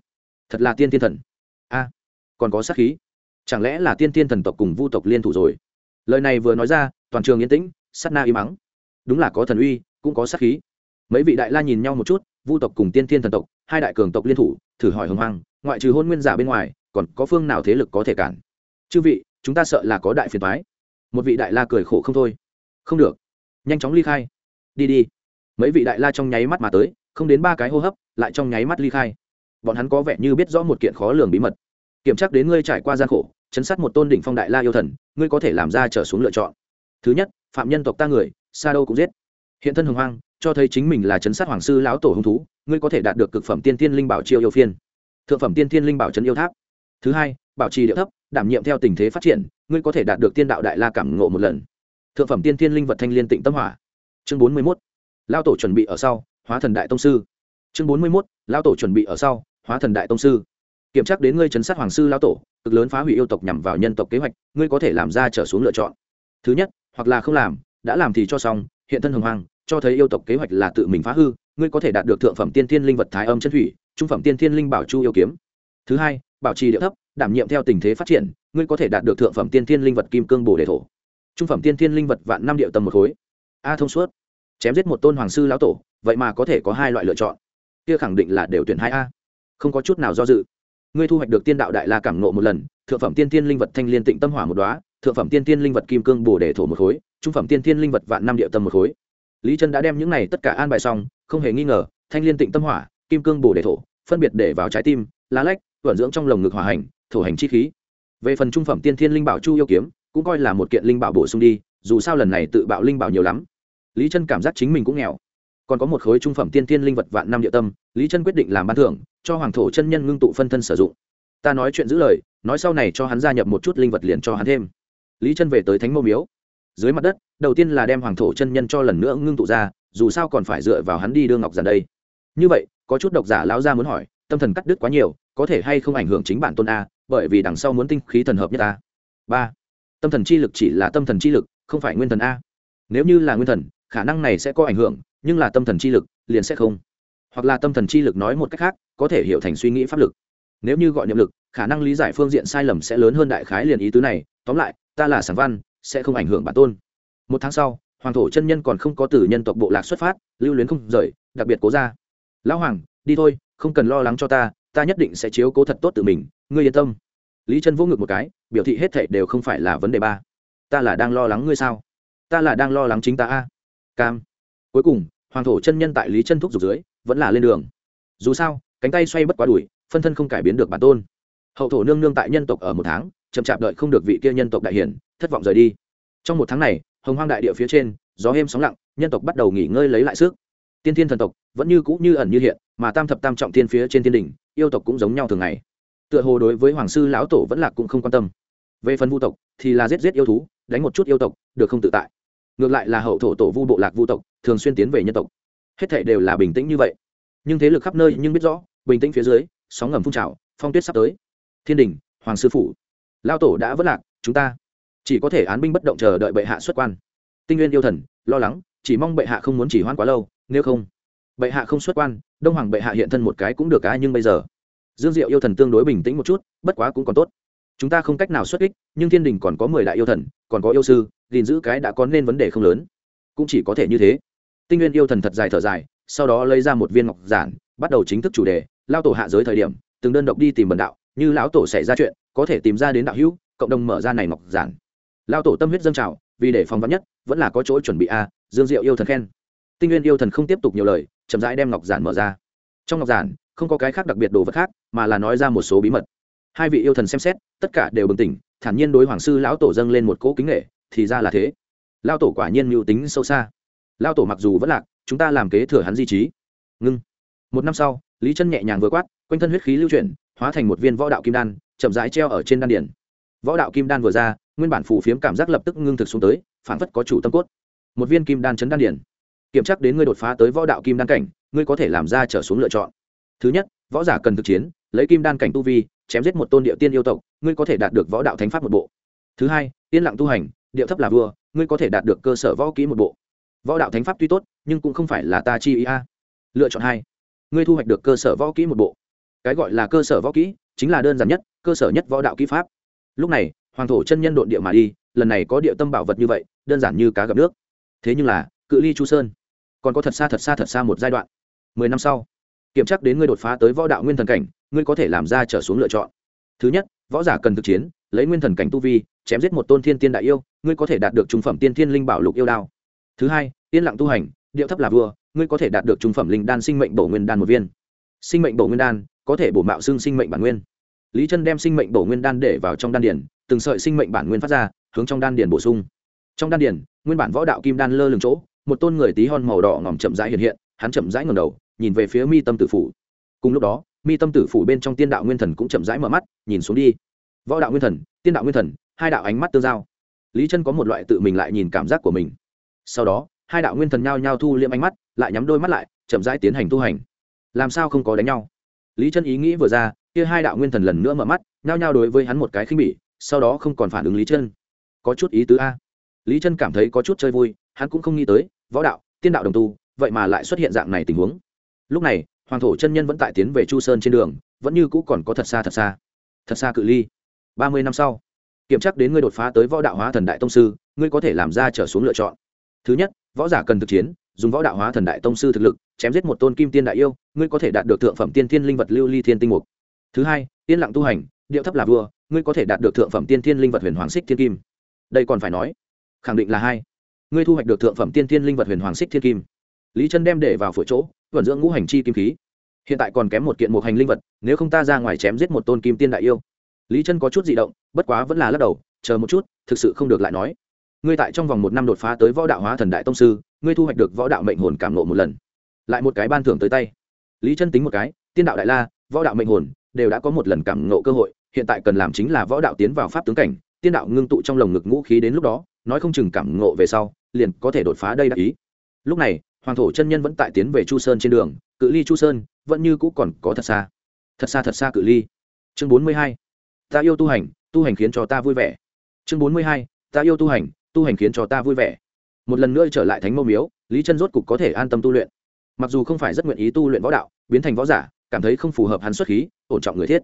Thật là tiên tiên thần. A. Còn có sát khí. Chẳng lẽ là tiên tiên thần tộc cùng vu tộc liên thủ rồi? Lời này vừa nói ra, toàn trường yên tĩnh, sát na im mắng đúng là có thần uy, cũng có sát khí. Mấy vị đại la nhìn nhau một chút, vu tộc cùng tiên tiên thần tộc, hai đại cường tộc liên thủ, thử hỏi hồng hoàng ngoại trừ hôn nguyên giả bên ngoài còn có phương nào thế lực có thể cản? Chư vị, chúng ta sợ là có đại phiền thoái một vị đại la cười khổ không thôi. Không được. Nhanh chóng ly khai. Đi đi. Mấy vị đại la trong nháy mắt mà tới, không đến ba cái hô hấp, lại trong nháy mắt ly khai. Bọn hắn có vẻ như biết rõ một kiện khó lường bí mật. Kiểm tra đến ngươi trải qua gian khổ, chấn sát một tôn đỉnh phong đại la yêu thần, ngươi có thể làm ra trở xuống lựa chọn. Thứ nhất, phạm nhân tộc ta người, sa đâu cũng giết. Hiện thân hồng hoang, cho thấy chính mình là chấn sát hoàng sư lão tổ hung thú, ngươi có thể đạt được cực phẩm tiên thiên linh bảo chiêu yêu phiên. Thượng phẩm tiên thiên linh bảo trấn yêu tháp thứ hai, bảo trì địa thấp, đảm nhiệm theo tình thế phát triển, ngươi có thể đạt được tiên đạo đại la cảm ngộ một lần. Thượng phẩm tiên thiên linh vật thanh liên tịnh tâm hỏa. Chương bốn mươi mốt lao tổ chuẩn bị ở sau, hóa thần đại tông sư. Chương bốn mươi mốt lao tổ chuẩn bị ở sau, hóa thần đại tông sư. Kiểm tra đến ngươi chấn sát hoàng sư lao tổ, cực lớn phá hủy yêu tộc nhằm vào nhân tộc kế hoạch, ngươi có thể làm ra trở xuống lựa chọn. Thứ nhất, hoặc là không làm, đã làm thì cho xong, hiện thân hồng hoàng cho thấy yêu tộc kế hoạch là tự mình phá hư, ngươi có thể đạt được thượng phẩm tiên thiên linh vật thái âm chân thủy, trung phẩm tiên thiên linh bảo chu yêu kiếm. Thứ hai bảo trì địa thấp, đảm nhiệm theo tình thế phát triển, ngươi có thể đạt được thượng phẩm tiên thiên linh vật kim cương bồ đề thổ. Trung phẩm tiên thiên linh vật vạn năm điệu tầm một khối. A thông suốt. Chém giết một tôn hoàng sư lão tổ, vậy mà có thể có hai loại lựa chọn. Kia khẳng định là đều tuyển hai a. Không có chút nào do dự. Ngươi thu hoạch được tiên đạo đại la cảm nộ một lần, thượng phẩm tiên thiên linh vật thanh liên tịnh tâm hỏa một đoá thượng phẩm tiên thiên linh vật kim cương bồ đề thổ một khối, trung phẩm tiên thiên linh vật vạn năm điệu tâm một khối. Lý trân đã đem những này tất cả an bài xong, không hề nghi ngờ, thanh liên tịnh tâm hỏa, kim cương bồ đề thổ, phân biệt để vào trái tim, lá lách vận dưỡng trong lồng ngực hỏa hành, thổ hành chi khí. Về phần trung phẩm tiên thiên linh bảo chu yêu kiếm, cũng coi là một kiện linh bảo bổ sung đi, dù sao lần này tự bạo linh bảo nhiều lắm. Lý chân cảm giác chính mình cũng nghèo. Còn có một khối trung phẩm tiên thiên linh vật vạn năm địa tâm, lý chân quyết định làm ban thưởng, cho hoàng thổ chân nhân ngưng tụ phân thân sử dụng. Ta nói chuyện giữ lời, nói sau này cho hắn gia nhập một chút linh vật liền cho hắn thêm. Lý chân về tới thánh mâu miếu. Dưới mặt đất, đầu tiên là đem hoàng thổ chân nhân cho lần nữa ngưng tụ ra, dù sao còn phải dựa vào hắn đi đưa ngọc giản đây. Như vậy, có chút độc giả lão ra muốn hỏi tâm thần cắt đứt quá nhiều, có thể hay không ảnh hưởng chính bản tôn a, bởi vì đằng sau muốn tinh khí thần hợp nhất a. Ba, tâm thần chi lực chỉ là tâm thần chi lực, không phải nguyên thần a. Nếu như là nguyên thần, khả năng này sẽ có ảnh hưởng, nhưng là tâm thần chi lực, liền sẽ không. Hoặc là tâm thần chi lực nói một cách khác, có thể hiểu thành suy nghĩ pháp lực. Nếu như gọi niệm lực, khả năng lý giải phương diện sai lầm sẽ lớn hơn đại khái liền ý tứ này. Tóm lại, ta là sản văn, sẽ không ảnh hưởng bản tôn. Một tháng sau, hoàng thổ chân nhân còn không có từ nhân tộc bộ lạc xuất phát, lưu luyến không rời, đặc biệt cố ra. Lão hoàng, đi thôi không cần lo lắng cho ta ta nhất định sẽ chiếu cố thật tốt tự mình, ngươi yên tâm. Lý chân vô ngực một cái, biểu thị hết thảy đều không phải là vấn đề ba. Ta là đang lo lắng ngươi sao? Ta là đang lo lắng chính ta a. Cam. Cuối cùng, hoàng thổ chân nhân tại lý chân thúc giục dưới, vẫn là lên đường. Dù sao, cánh tay xoay bất quá đuổi, phân thân không cải biến được bản tôn. Hậu thổ nương nương tại nhân tộc ở một tháng, chậm chạp đợi không được vị kia nhân tộc đại hiển, thất vọng rời đi. Trong một tháng này, hồng hoang đại địa phía trên, gió êm sóng lặng, nhân tộc bắt đầu nghỉ ngơi lấy lại sức. Tiên thiên thần tộc vẫn như cũ như ẩn như hiện mà tam thập tam trọng thiên phía trên thiên đình yêu tộc cũng giống nhau thường ngày. Tựa hồ đối với hoàng sư lão tổ vẫn lạc cũng không quan tâm. Về phần vu tộc, thì là giết giết yêu thú, đánh một chút yêu tộc, được không tự tại. Ngược lại là hậu thổ tổ vu bộ lạc vu tộc, thường xuyên tiến về nhân tộc. Hết thể đều là bình tĩnh như vậy. Nhưng thế lực khắp nơi nhưng biết rõ, bình tĩnh phía dưới, sóng ngầm phun trào, phong tuyết sắp tới. Thiên đình hoàng sư phủ. Lao tổ đã vất lạc, chúng ta chỉ có thể án binh bất động chờ đợi bệ hạ xuất quan. Tinh nguyên yêu thần, lo lắng, chỉ mong bệ hạ không muốn chỉ hoãn quá lâu, nếu không, bệ hạ không xuất quan đông hoàng bệ hạ hiện thân một cái cũng được cả nhưng bây giờ, dương diệu yêu thần tương đối bình tĩnh một chút, bất quá cũng còn tốt. Chúng ta không cách nào xuất kích, nhưng thiên đình còn có mười đại yêu thần, còn có yêu sư, gìn giữ cái đã có nên vấn đề không lớn. Cũng chỉ có thể như thế. Tinh nguyên yêu thần thật dài thở dài, sau đó lấy ra một viên ngọc giản, bắt đầu chính thức chủ đề, lao tổ hạ giới thời điểm, từng đơn độc đi tìm bần đạo, như lão tổ xảy ra chuyện, có thể tìm ra đến đạo hữu, cộng đồng mở ra này ngọc giản. Lao tổ tâm huyết dâng trào, vì để phòng vắn nhất, vẫn là có chỗ chuẩn bị a, dương diệu yêu thần khen. Tinh nguyên yêu thần không tiếp tục nhiều lời chậm rãi đem ngọc giản mở ra. Trong ngọc giản, không có cái khác đặc biệt đồ vật khác, mà là nói ra một số bí mật. Hai vị yêu thần xem xét, tất cả đều bừng tỉnh, thản nhiên đối hoàng sư lão tổ dâng lên một cỗ kính nghệ thì ra là thế. Lao tổ quả nhiên mưu tính sâu xa. Lao tổ mặc dù vẫn lạc, chúng ta làm kế thừa hắn di trí. Ngưng. Một năm sau, lý chân nhẹ nhàng vừa quát, quanh thân huyết khí lưu chuyển, hóa thành một viên võ đạo kim đan, chậm rãi treo ở trên đan điển võ đạo kim đan vừa ra, nguyên bản phù phiếm cảm giác lập tức ngưng thực xuống tới phản phất có chủ tâm cốt. Một viên kim đan chấn đan điển kiểm tra đến ngươi đột phá tới võ đạo kim đan cảnh, ngươi có thể làm ra trở xuống lựa chọn. Thứ nhất, võ giả cần thực chiến, lấy kim đan cảnh tu vi, chém giết một tôn địa tiên yêu tộc, ngươi có thể đạt được võ đạo thánh pháp một bộ. Thứ hai, yên lặng tu hành, điệu thấp là vua, ngươi có thể đạt được cơ sở võ kỹ một bộ. Võ đạo thánh pháp tuy tốt, nhưng cũng không phải là ta chi ý a. Lựa chọn hai, ngươi thu hoạch được cơ sở võ kỹ một bộ. Cái gọi là cơ sở võ kỹ, chính là đơn giản nhất, cơ sở nhất võ đạo kỹ pháp. Lúc này, hoàng thổ chân nhân đội địa mà đi, lần này có địa tâm bảo vật như vậy, đơn giản như cá gặp nước. Thế nhưng là cự ly chu sơn còn có thật xa thật xa thật xa một giai đoạn mười năm sau kiểm tra đến ngươi đột phá tới võ đạo nguyên thần cảnh ngươi có thể làm ra trở xuống lựa chọn thứ nhất võ giả cần thực chiến lấy nguyên thần cảnh tu vi chém giết một tôn thiên tiên đại yêu ngươi có thể đạt được trung phẩm tiên thiên linh bảo lục yêu đao thứ hai yên lặng tu hành điệu thấp là vua ngươi có thể đạt được trung phẩm linh đan sinh mệnh bổ nguyên đan một viên sinh mệnh bổ nguyên đan có thể bổ mạo xương sinh mệnh bản nguyên lý chân đem sinh mệnh bổ nguyên đan để vào trong đan điển từng sợi sinh mệnh bản nguyên phát ra hướng trong đan điển bổ sung trong đan điển nguyên bản võ đạo kim đan lơ lửng chỗ một tôn người tí hon màu đỏ ngòm chậm rãi hiện hiện, hắn chậm rãi ngầm đầu, nhìn về phía mi tâm tử phủ. Cùng lúc đó, mi tâm tử phủ bên trong tiên đạo nguyên thần cũng chậm rãi mở mắt, nhìn xuống đi. Võ đạo nguyên thần, tiên đạo nguyên thần, hai đạo ánh mắt tương giao. Lý chân có một loại tự mình lại nhìn cảm giác của mình. Sau đó, hai đạo nguyên thần nhao nhao thu liêm ánh mắt, lại nhắm đôi mắt lại, chậm rãi tiến hành tu hành. Làm sao không có đánh nhau? Lý chân ý nghĩ vừa ra, kia hai đạo nguyên thần lần nữa mở mắt, nhao nhao đối với hắn một cái khinh bỉ, sau đó không còn phản ứng lý chân. Có chút ý tứ a. Lý chân cảm thấy có chút chơi vui, hắn cũng không nghĩ tới võ đạo, tiên đạo đồng tu, vậy mà lại xuất hiện dạng này tình huống. Lúc này, hoàng thổ chân nhân vẫn tại tiến về chu sơn trên đường, vẫn như cũ còn có thật xa thật xa. Thật xa cự ly. Ba mươi năm sau, kiểm tra đến ngươi đột phá tới võ đạo hóa thần đại tông sư, ngươi có thể làm ra trở xuống lựa chọn. Thứ nhất, võ giả cần thực chiến, dùng võ đạo hóa thần đại tông sư thực lực, chém giết một tôn kim tiên đại yêu, ngươi có thể đạt được thượng phẩm tiên thiên linh vật lưu ly thiên tinh mục. Thứ hai, yên lặng tu hành, điệu thấp là vua, ngươi có thể đạt được thượng phẩm tiên thiên linh vật huyền hoàng xích thiên kim. Đây còn phải nói, khẳng định là hai ngươi thu hoạch được thượng phẩm tiên thiên linh vật huyền hoàng xích thiên kim. Lý chân đem để vào phổi chỗ vận dưỡng ngũ hành chi kim khí. Hiện tại còn kém một kiện một hành linh vật, nếu không ta ra ngoài chém giết một tôn kim tiên đại yêu. Lý chân có chút di động, bất quá vẫn là lắc đầu, chờ một chút, thực sự không được lại nói. Ngươi tại trong vòng một năm đột phá tới võ đạo hóa thần đại tông sư, ngươi thu hoạch được võ đạo mệnh hồn cảm nộ một lần. Lại một cái ban thưởng tới tay. Lý chân tính một cái, tiên đạo đại la, võ đạo mệnh hồn, đều đã có một lần cảm nộ cơ hội, hiện tại cần làm chính là võ đạo tiến vào pháp tướng cảnh, tiên đạo ngưng tụ trong lồng ngực ngũ khí đến lúc đó nói không chừng cảm ngộ về sau, liền có thể đột phá đây đã ý. Lúc này, hoàng thổ chân nhân vẫn tại tiến về chu sơn trên đường, cự ly chu sơn vẫn như cũ còn có thật xa. Thật xa thật xa cự ly. Chương bốn mươi hai. Ta yêu tu hành tu hành khiến cho ta vui vẻ. Chương bốn mươi hai. Ta yêu tu hành tu hành khiến cho ta vui vẻ. Một lần nữa trở lại thánh mâu miếu, lý chân rốt cục có thể an tâm tu luyện. Mặc dù không phải rất nguyện ý tu luyện võ đạo, biến thành võ giả, cảm thấy không phù hợp hắn xuất khí, ổn trọng người thiết.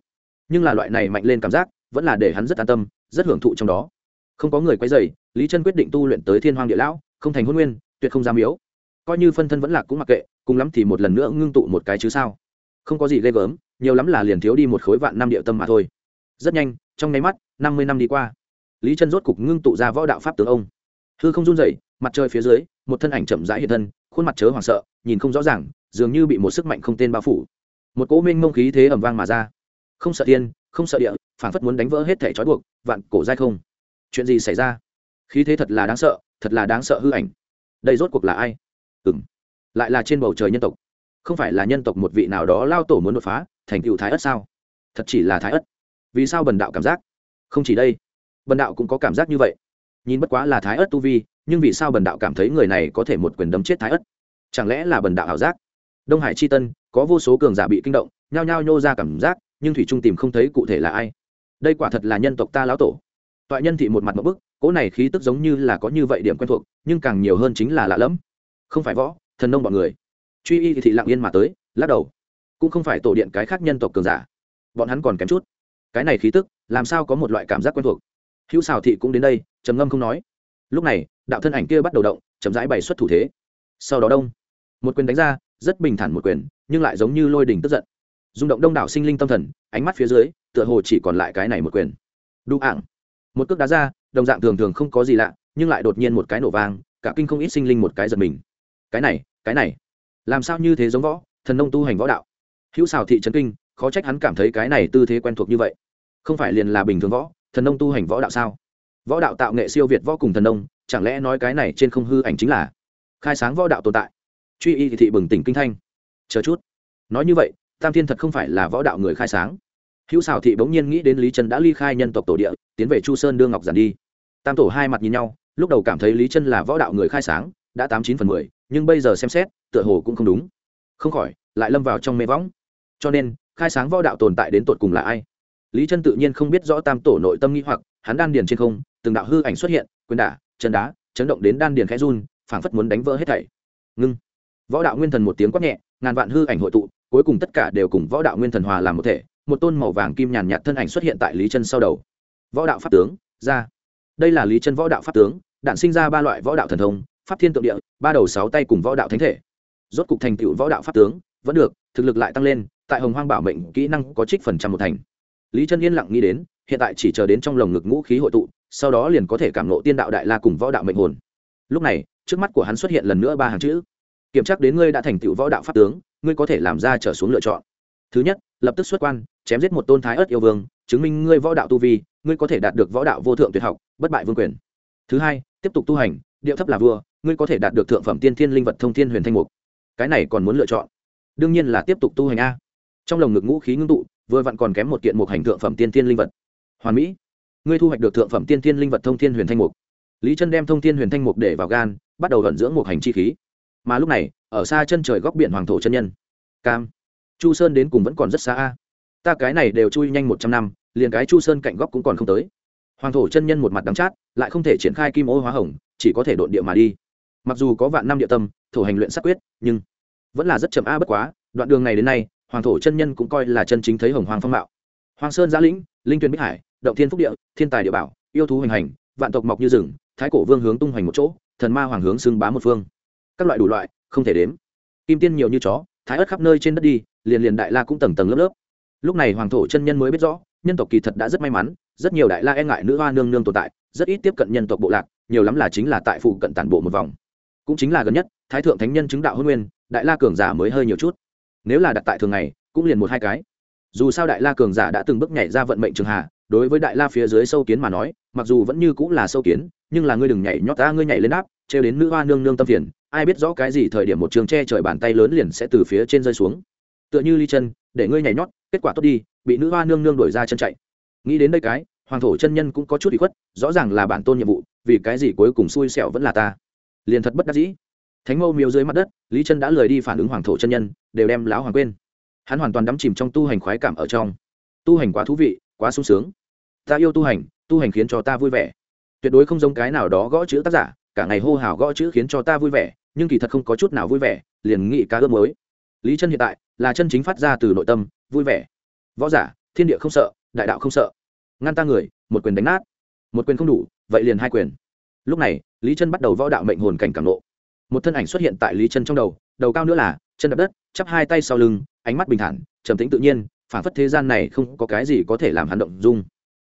Nhưng là loại này mạnh lên cảm giác, vẫn là để hắn rất an tâm, rất hưởng thụ trong đó không có người quay dày lý chân quyết định tu luyện tới thiên hoàng địa lão, không thành hôn nguyên, tuyệt không giam yếu coi như phân thân vẫn lạc cũng mặc kệ, cùng lắm thì một lần nữa ngưng tụ một cái chứ sao. Không có gì ghê gớm, nhiều lắm là liền thiếu đi một khối vạn năm địa tâm mà thôi. Rất nhanh, trong nháy mắt, năm mươi năm đi qua. Lý chân rốt cục ngưng tụ ra võ đạo pháp tướng ông. Hư không run rẩy, mặt trời phía dưới, một thân ảnh chậm rãi hiện thân, khuôn mặt chớ hoảng sợ, nhìn không rõ ràng, dường như bị một sức mạnh không tên bao phủ. Một cỗ minh mông khí thế ẩm vang mà ra. Không sợ thiên, không sợ địa phản phất muốn đánh vỡ hết thể trói buộc, vạn cổ dai không chuyện gì xảy ra? Khí thế thật là đáng sợ, thật là đáng sợ hư ảnh. Đây rốt cuộc là ai? Ừng lại là trên bầu trời nhân tộc. Không phải là nhân tộc một vị nào đó lao tổ muốn đột phá, thành cựu thái ất sao? Thật chỉ là thái ất. Vì sao bần đạo cảm giác? Không chỉ đây, bần đạo cũng có cảm giác như vậy. Nhìn bất quá là thái ất tu vi, nhưng vì sao bần đạo cảm thấy người này có thể một quyền đấm chết thái ất? Chẳng lẽ là bần đạo ảo giác? Đông hải c h i tân, có vô số cường giả bị kinh động, nhao nhao nhô ra cảm giác, nhưng thủy trung tìm không thấy cụ thể là ai. Đây quả thật là nhân tộc ta lão tổ toại nhân thị một mặt một bức, cỗ này khí tức giống như là có như vậy điểm quen thuộc, nhưng càng nhiều hơn chính là lạ lẫm. Không phải võ, thần nông bọn người. Truy y thì thị lặng yên mà tới, lắc đầu. Cũng không phải tổ điện cái khác nhân tộc cường giả. Bọn hắn còn kém chút. Cái này khí tức, làm sao có một loại cảm giác quen thuộc? Hữu xào thị cũng đến đây, trầm ngâm không nói. Lúc này, đạo thân ảnh kia bắt đầu động, chậm rãi bày xuất thủ thế. Sau đó đông. Một quyền đánh ra, rất bình thản một quyền, nhưng lại giống như lôi đình tức giận. Rung động đông đảo sinh linh tâm thần, ánh mắt phía dưới, tựa hồ chỉ còn lại cái này một quyền. Đu ảng một cước đá ra, đồng dạng thường thường không có gì lạ, nhưng lại đột nhiên một cái nổ vang, cả kinh không ít sinh linh một cái giật mình. Cái này cái này, làm sao như thế giống võ, thần nông tu hành võ đạo? Hữu xào thị trấn kinh, khó trách hắn cảm thấy cái này tư thế quen thuộc như vậy. Không phải liền là bình thường võ, thần nông tu hành võ đạo sao? Võ đạo tạo nghệ siêu việt võ cùng thần nông, chẳng lẽ nói cái này trên không hư ảnh chính là khai sáng võ đạo tồn tại? Truy y thị bừng tỉnh kinh thanh. Chờ chút. Nói như vậy, tam thiên thật không phải là võ đạo người khai sáng hữu xảo thị bỗng nhiên nghĩ đến lý trân đã ly khai nhân tộc tổ địa, tiến về chu sơn đưa ngọc giản đi. Tam tổ hai mặt nhìn nhau, lúc đầu cảm thấy lý chân là võ đạo người khai sáng, đã tám chín phần mười, nhưng bây giờ xem xét, tựa hồ cũng không đúng. Không khỏi, lại lâm vào trong mê võng. Cho nên, khai sáng võ đạo tồn tại đến tột cùng là ai? Lý chân tự nhiên không biết rõ tam tổ nội tâm nghĩ hoặc, hắn đan điền trên không, từng đạo hư ảnh xuất hiện, quyền đả, chân đá, chấn động đến đan điền khẽ run, phảng phất muốn đánh vỡ hết thảy. Ngưng. Võ đạo nguyên thần một tiếng quát nhẹ, ngàn vạn hư ảnh hội tụ, cuối cùng tất cả đều cùng võ đạo nguyên thần hòa làm một thể một tôn màu vàng kim nhàn nhạt thân ảnh xuất hiện tại lý chân sau đầu. Võ đạo pháp tướng, ra. Đây là lý chân võ đạo pháp tướng đạn sinh ra ba loại võ đạo thần thông, pháp thiên tượng địa, ba đầu sáu tay cùng võ đạo thánh thể. Rốt cục thành tựu võ đạo pháp tướng, vẫn được, thực lực lại tăng lên, tại hồng hoang bảo mệnh kỹ năng có trích phần trăm một thành. Lý chân yên lặng nghĩ đến, hiện tại chỉ chờ đến trong lồng ngực ngũ khí hội tụ, sau đó liền có thể cảm nộ tiên đạo đại la cùng võ đạo mệnh hồn. Lúc này, trước mắt của hắn xuất hiện lần nữa ba hàng chữ. Kiểm tra đến ngươi đã thành tựu võ đạo pháp tướng, ngươi có thể làm ra trở xuống lựa chọn. Thứ nhất lập tức xuất quan, chém giết một tôn thái ớt yêu vương, chứng minh ngươi võ đạo tu vi, ngươi có thể đạt được võ đạo vô thượng tuyệt học, bất bại vương quyền. Thứ hai, tiếp tục tu hành, điệu thấp là vua, ngươi có thể đạt được thượng phẩm tiên thiên linh vật thông thiên huyền thanh mục. Cái này còn muốn lựa chọn. Đương nhiên là tiếp tục tu hành a. Trong lồng ngực ngũ khí ngưng tụ, vừa vặn còn kém một kiện mục hành thượng phẩm tiên thiên linh vật. Hoàn mỹ, ngươi thu hoạch được thượng phẩm tiên thiên linh vật thông thiên huyền thanh mục. Lý chân đem thông thiên huyền thanh mục để vào gan, bắt đầu vận dưỡng mục hành chi khí. Mà lúc này, ở xa chân trời góc biển hoàng thổ chân nhân. Cam chu sơn đến cùng vẫn còn rất xa a. Ta cái này đều chui nhanh một trăm năm, liền cái chu sơn cạnh góc cũng còn không tới. Hoàng thổ chân nhân một mặt đắng chát, lại không thể triển khai kim ô hóa hồng, chỉ có thể đột địa mà đi. Mặc dù có vạn năm địa tâm, thổ hành luyện sắc quyết, nhưng vẫn là rất chậm a bất quá, đoạn đường này đến nay, hoàng thổ chân nhân cũng coi là chân chính thấy hồng hoàng phong mạo. Hoàng sơn giã lĩnh, linh tuyền bích hải, động thiên phúc địa, thiên tài địa bảo, yêu thú hoành hành, vạn tộc mọc như rừng, thái cổ vương hướng tung hoành một chỗ, thần ma hoàng hướng xưng bá một phương. Các loại đủ loại, không thể đếm. Kim tiên nhiều như chó thái ớt khắp nơi trên đất đi, liền liền đại la cũng tầng tầng lớp lớp. Lúc này hoàng thổ chân nhân mới biết rõ, nhân tộc kỳ thật đã rất may mắn, rất nhiều đại la e ngại nữ hoa nương nương tồn tại, rất ít tiếp cận nhân tộc bộ lạc, nhiều lắm là chính là tại phụ cận tản bộ một vòng. Cũng chính là gần nhất, thái thượng thánh nhân chứng đạo hôn nguyên, đại la cường giả mới hơi nhiều chút. Nếu là đặt tại thường ngày, cũng liền một hai cái. Dù sao đại la cường giả đã từng bước nhảy ra vận mệnh trường hạ đối với đại la phía dưới sâu kiến mà nói, mặc dù vẫn như cũng là sâu kiến, nhưng là ngươi đừng nhảy nhót ta, ngươi nhảy lên áp, trêu đến nữ hoa nương nương tâm phiền ai biết rõ cái gì thời điểm một trường che trời bàn tay lớn liền sẽ từ phía trên rơi xuống. Tựa như ly chân để ngươi nhảy nhót, kết quả tốt đi, bị nữ hoa nương nương đuổi ra chân chạy. Nghĩ đến đây cái, hoàng thổ chân nhân cũng có chút bị khuất, rõ ràng là bản tôn nhiệm vụ, vì cái gì cuối cùng xui xẻo vẫn là ta. Liền thật bất đắc dĩ. Thánh mâu miếu dưới mặt đất, lý chân đã lười đi phản ứng hoàng thổ chân nhân, đều đem lão hoàng quên. Hắn hoàn toàn đắm chìm trong tu hành khoái cảm ở trong. Tu hành quá thú vị, quá sung sướng. Ta yêu tu hành tu hành khiến cho ta vui vẻ. Tuyệt đối không giống cái nào đó gõ chữ tác giả, cả ngày hô hào gõ chữ khiến cho ta vui vẻ nhưng kỳ thật không có chút nào vui vẻ, liền nghị cá ước mới lý chân hiện tại là chân chính phát ra từ nội tâm, vui vẻ. Võ giả, thiên địa không sợ, đại đạo không sợ. Ngăn ta người, một quyền đánh nát. Một quyền không đủ, vậy liền hai quyền. Lúc này, lý chân bắt đầu võ đạo mệnh hồn cảnh cảm nộ một thân ảnh xuất hiện tại lý chân trong đầu đầu cao nữa là, chân đập đất, chắp hai tay sau lưng, ánh mắt bình thản, trầm tĩnh tự nhiên, phản phất thế gian này không có cái gì có thể làm hắn động dung.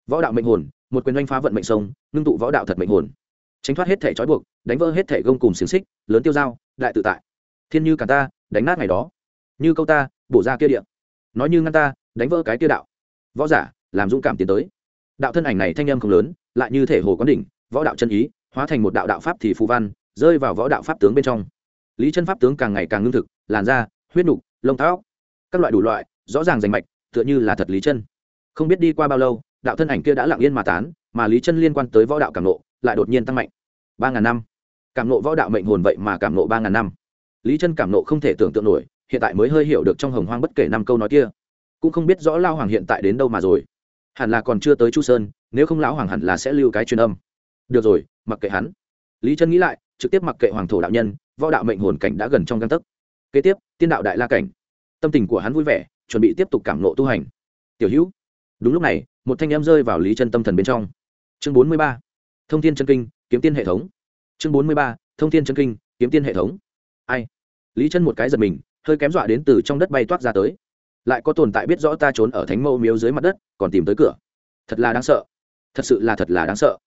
Võ đạo mệnh hồn, một quyền oanh phá vận mệnh sông, ngưng tụ võ đạo thật mệnh hồn tránh thoát hết thể trói buộc, đánh vỡ hết thể gông cùng xiềng xích, lớn tiêu dao, đại tự tại. Thiên như cả ta, đánh nát ngày đó. Như câu ta, bổ ra kia điện nói như ngăn ta, đánh vỡ cái kia đạo. Võ giả, làm dũng cảm tiến tới. Đạo thân ảnh này thanh âm không lớn, lại như thể hồ quán đỉnh, võ đạo chân ý, hóa thành một đạo đạo pháp thì phù văn, rơi vào võ đạo pháp tướng bên trong. Lý chân pháp tướng càng ngày càng ngưng thực, làn da, huyết nục, lông tóc, các loại đủ loại, rõ ràng rành mạch, tựa như là thật lý chân. Không biết đi qua bao lâu, đạo thân ảnh kia đã lặng yên mà tán, mà lý chân liên quan tới võ đạo càng nộ lại đột nhiên tăng mạnh. Ba ngàn năm. Cảm nộ võ đạo mệnh hồn vậy mà cảm nộ ba ngàn năm. Lý chân cảm nộ không thể tưởng tượng nổi, hiện tại mới hơi hiểu được trong hồng hoang bất kể năm câu nói kia. Cũng không biết rõ lao hoàng hiện tại đến đâu mà rồi. Hẳn là còn chưa tới chu sơn, nếu không lão hoàng hẳn là sẽ lưu cái truyền âm. Được rồi, mặc kệ hắn. Lý chân nghĩ lại, trực tiếp mặc kệ hoàng thổ đạo nhân, võ đạo mệnh hồn cảnh đã gần trong găng tấc. Kế tiếp, tiên đạo đại la cảnh. Tâm tình của hắn vui vẻ, chuẩn bị tiếp tục cảm nộ tu hành. Tiểu hữu. Đúng lúc này, một thanh em rơi vào lý chân tâm thần bên trong. Chương bốn mươi ba thông tin chân kinh, kiếm tiên hệ thống. Chương bốn mươi ba, thông tin chân kinh, kiếm tiên hệ thống. Ai? Lý chân một cái giật mình, hơi kém dọa đến từ trong đất bay toát ra tới. Lại có tồn tại biết rõ ta trốn ở thánh mâu miếu dưới mặt đất, còn tìm tới cửa. Thật là đáng sợ. Thật sự là thật là đáng sợ.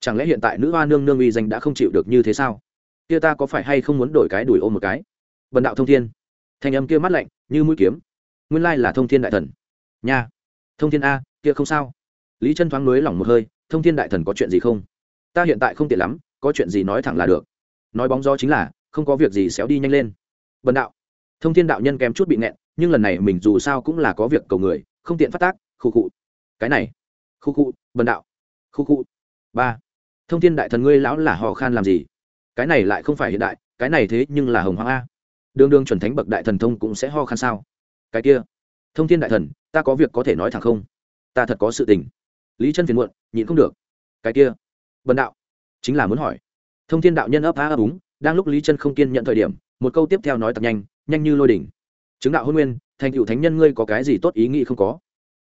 Chẳng lẽ hiện tại nữ hoa nương nương uy danh đã không chịu được như thế sao? Kia ta có phải hay không muốn đổi cái đùi ôm một cái? Vần đạo thông thiên. Thanh âm kia mắt lạnh, như mũi kiếm. Nguyên lai là thông thiên đại thần. Nha. Thông thiên a, kia không sao. Lý chân thoáng nối lỏng một hơi, thông thiên đại thần có chuyện gì không? Ta hiện tại không tiện lắm, có chuyện gì nói thẳng là được. Nói bóng gió chính là, không có việc gì xéo đi nhanh lên. Bần đạo. Thông thiên đạo nhân kém chút bị nẹn nhưng lần này mình dù sao cũng là có việc cầu người, không tiện phát tác, khu cụ cái này. Khu cụ bần đạo. Khu cụ ba. Thông thiên đại thần ngươi lão là hò khan làm gì? Cái này lại không phải hiện đại, cái này thế nhưng là hồng hoang a. Đương đương chuẩn thánh bậc đại thần thông cũng sẽ ho khan sao? Cái kia. Thông thiên đại thần, ta có việc có thể nói thẳng không? Ta thật có sự tình. Lý chân phiền muộn, nhịn không được. Cái kia bần đạo, chính là muốn hỏi. Thông thiên đạo nhân ấp á ấp úng, đang lúc lý chân không kiên nhận thời điểm, một câu tiếp theo nói thật nhanh nhanh như lôi đỉnh. Chứng đạo hôn nguyên, thành cựu thánh nhân ngươi có cái gì tốt ý nghĩ không có?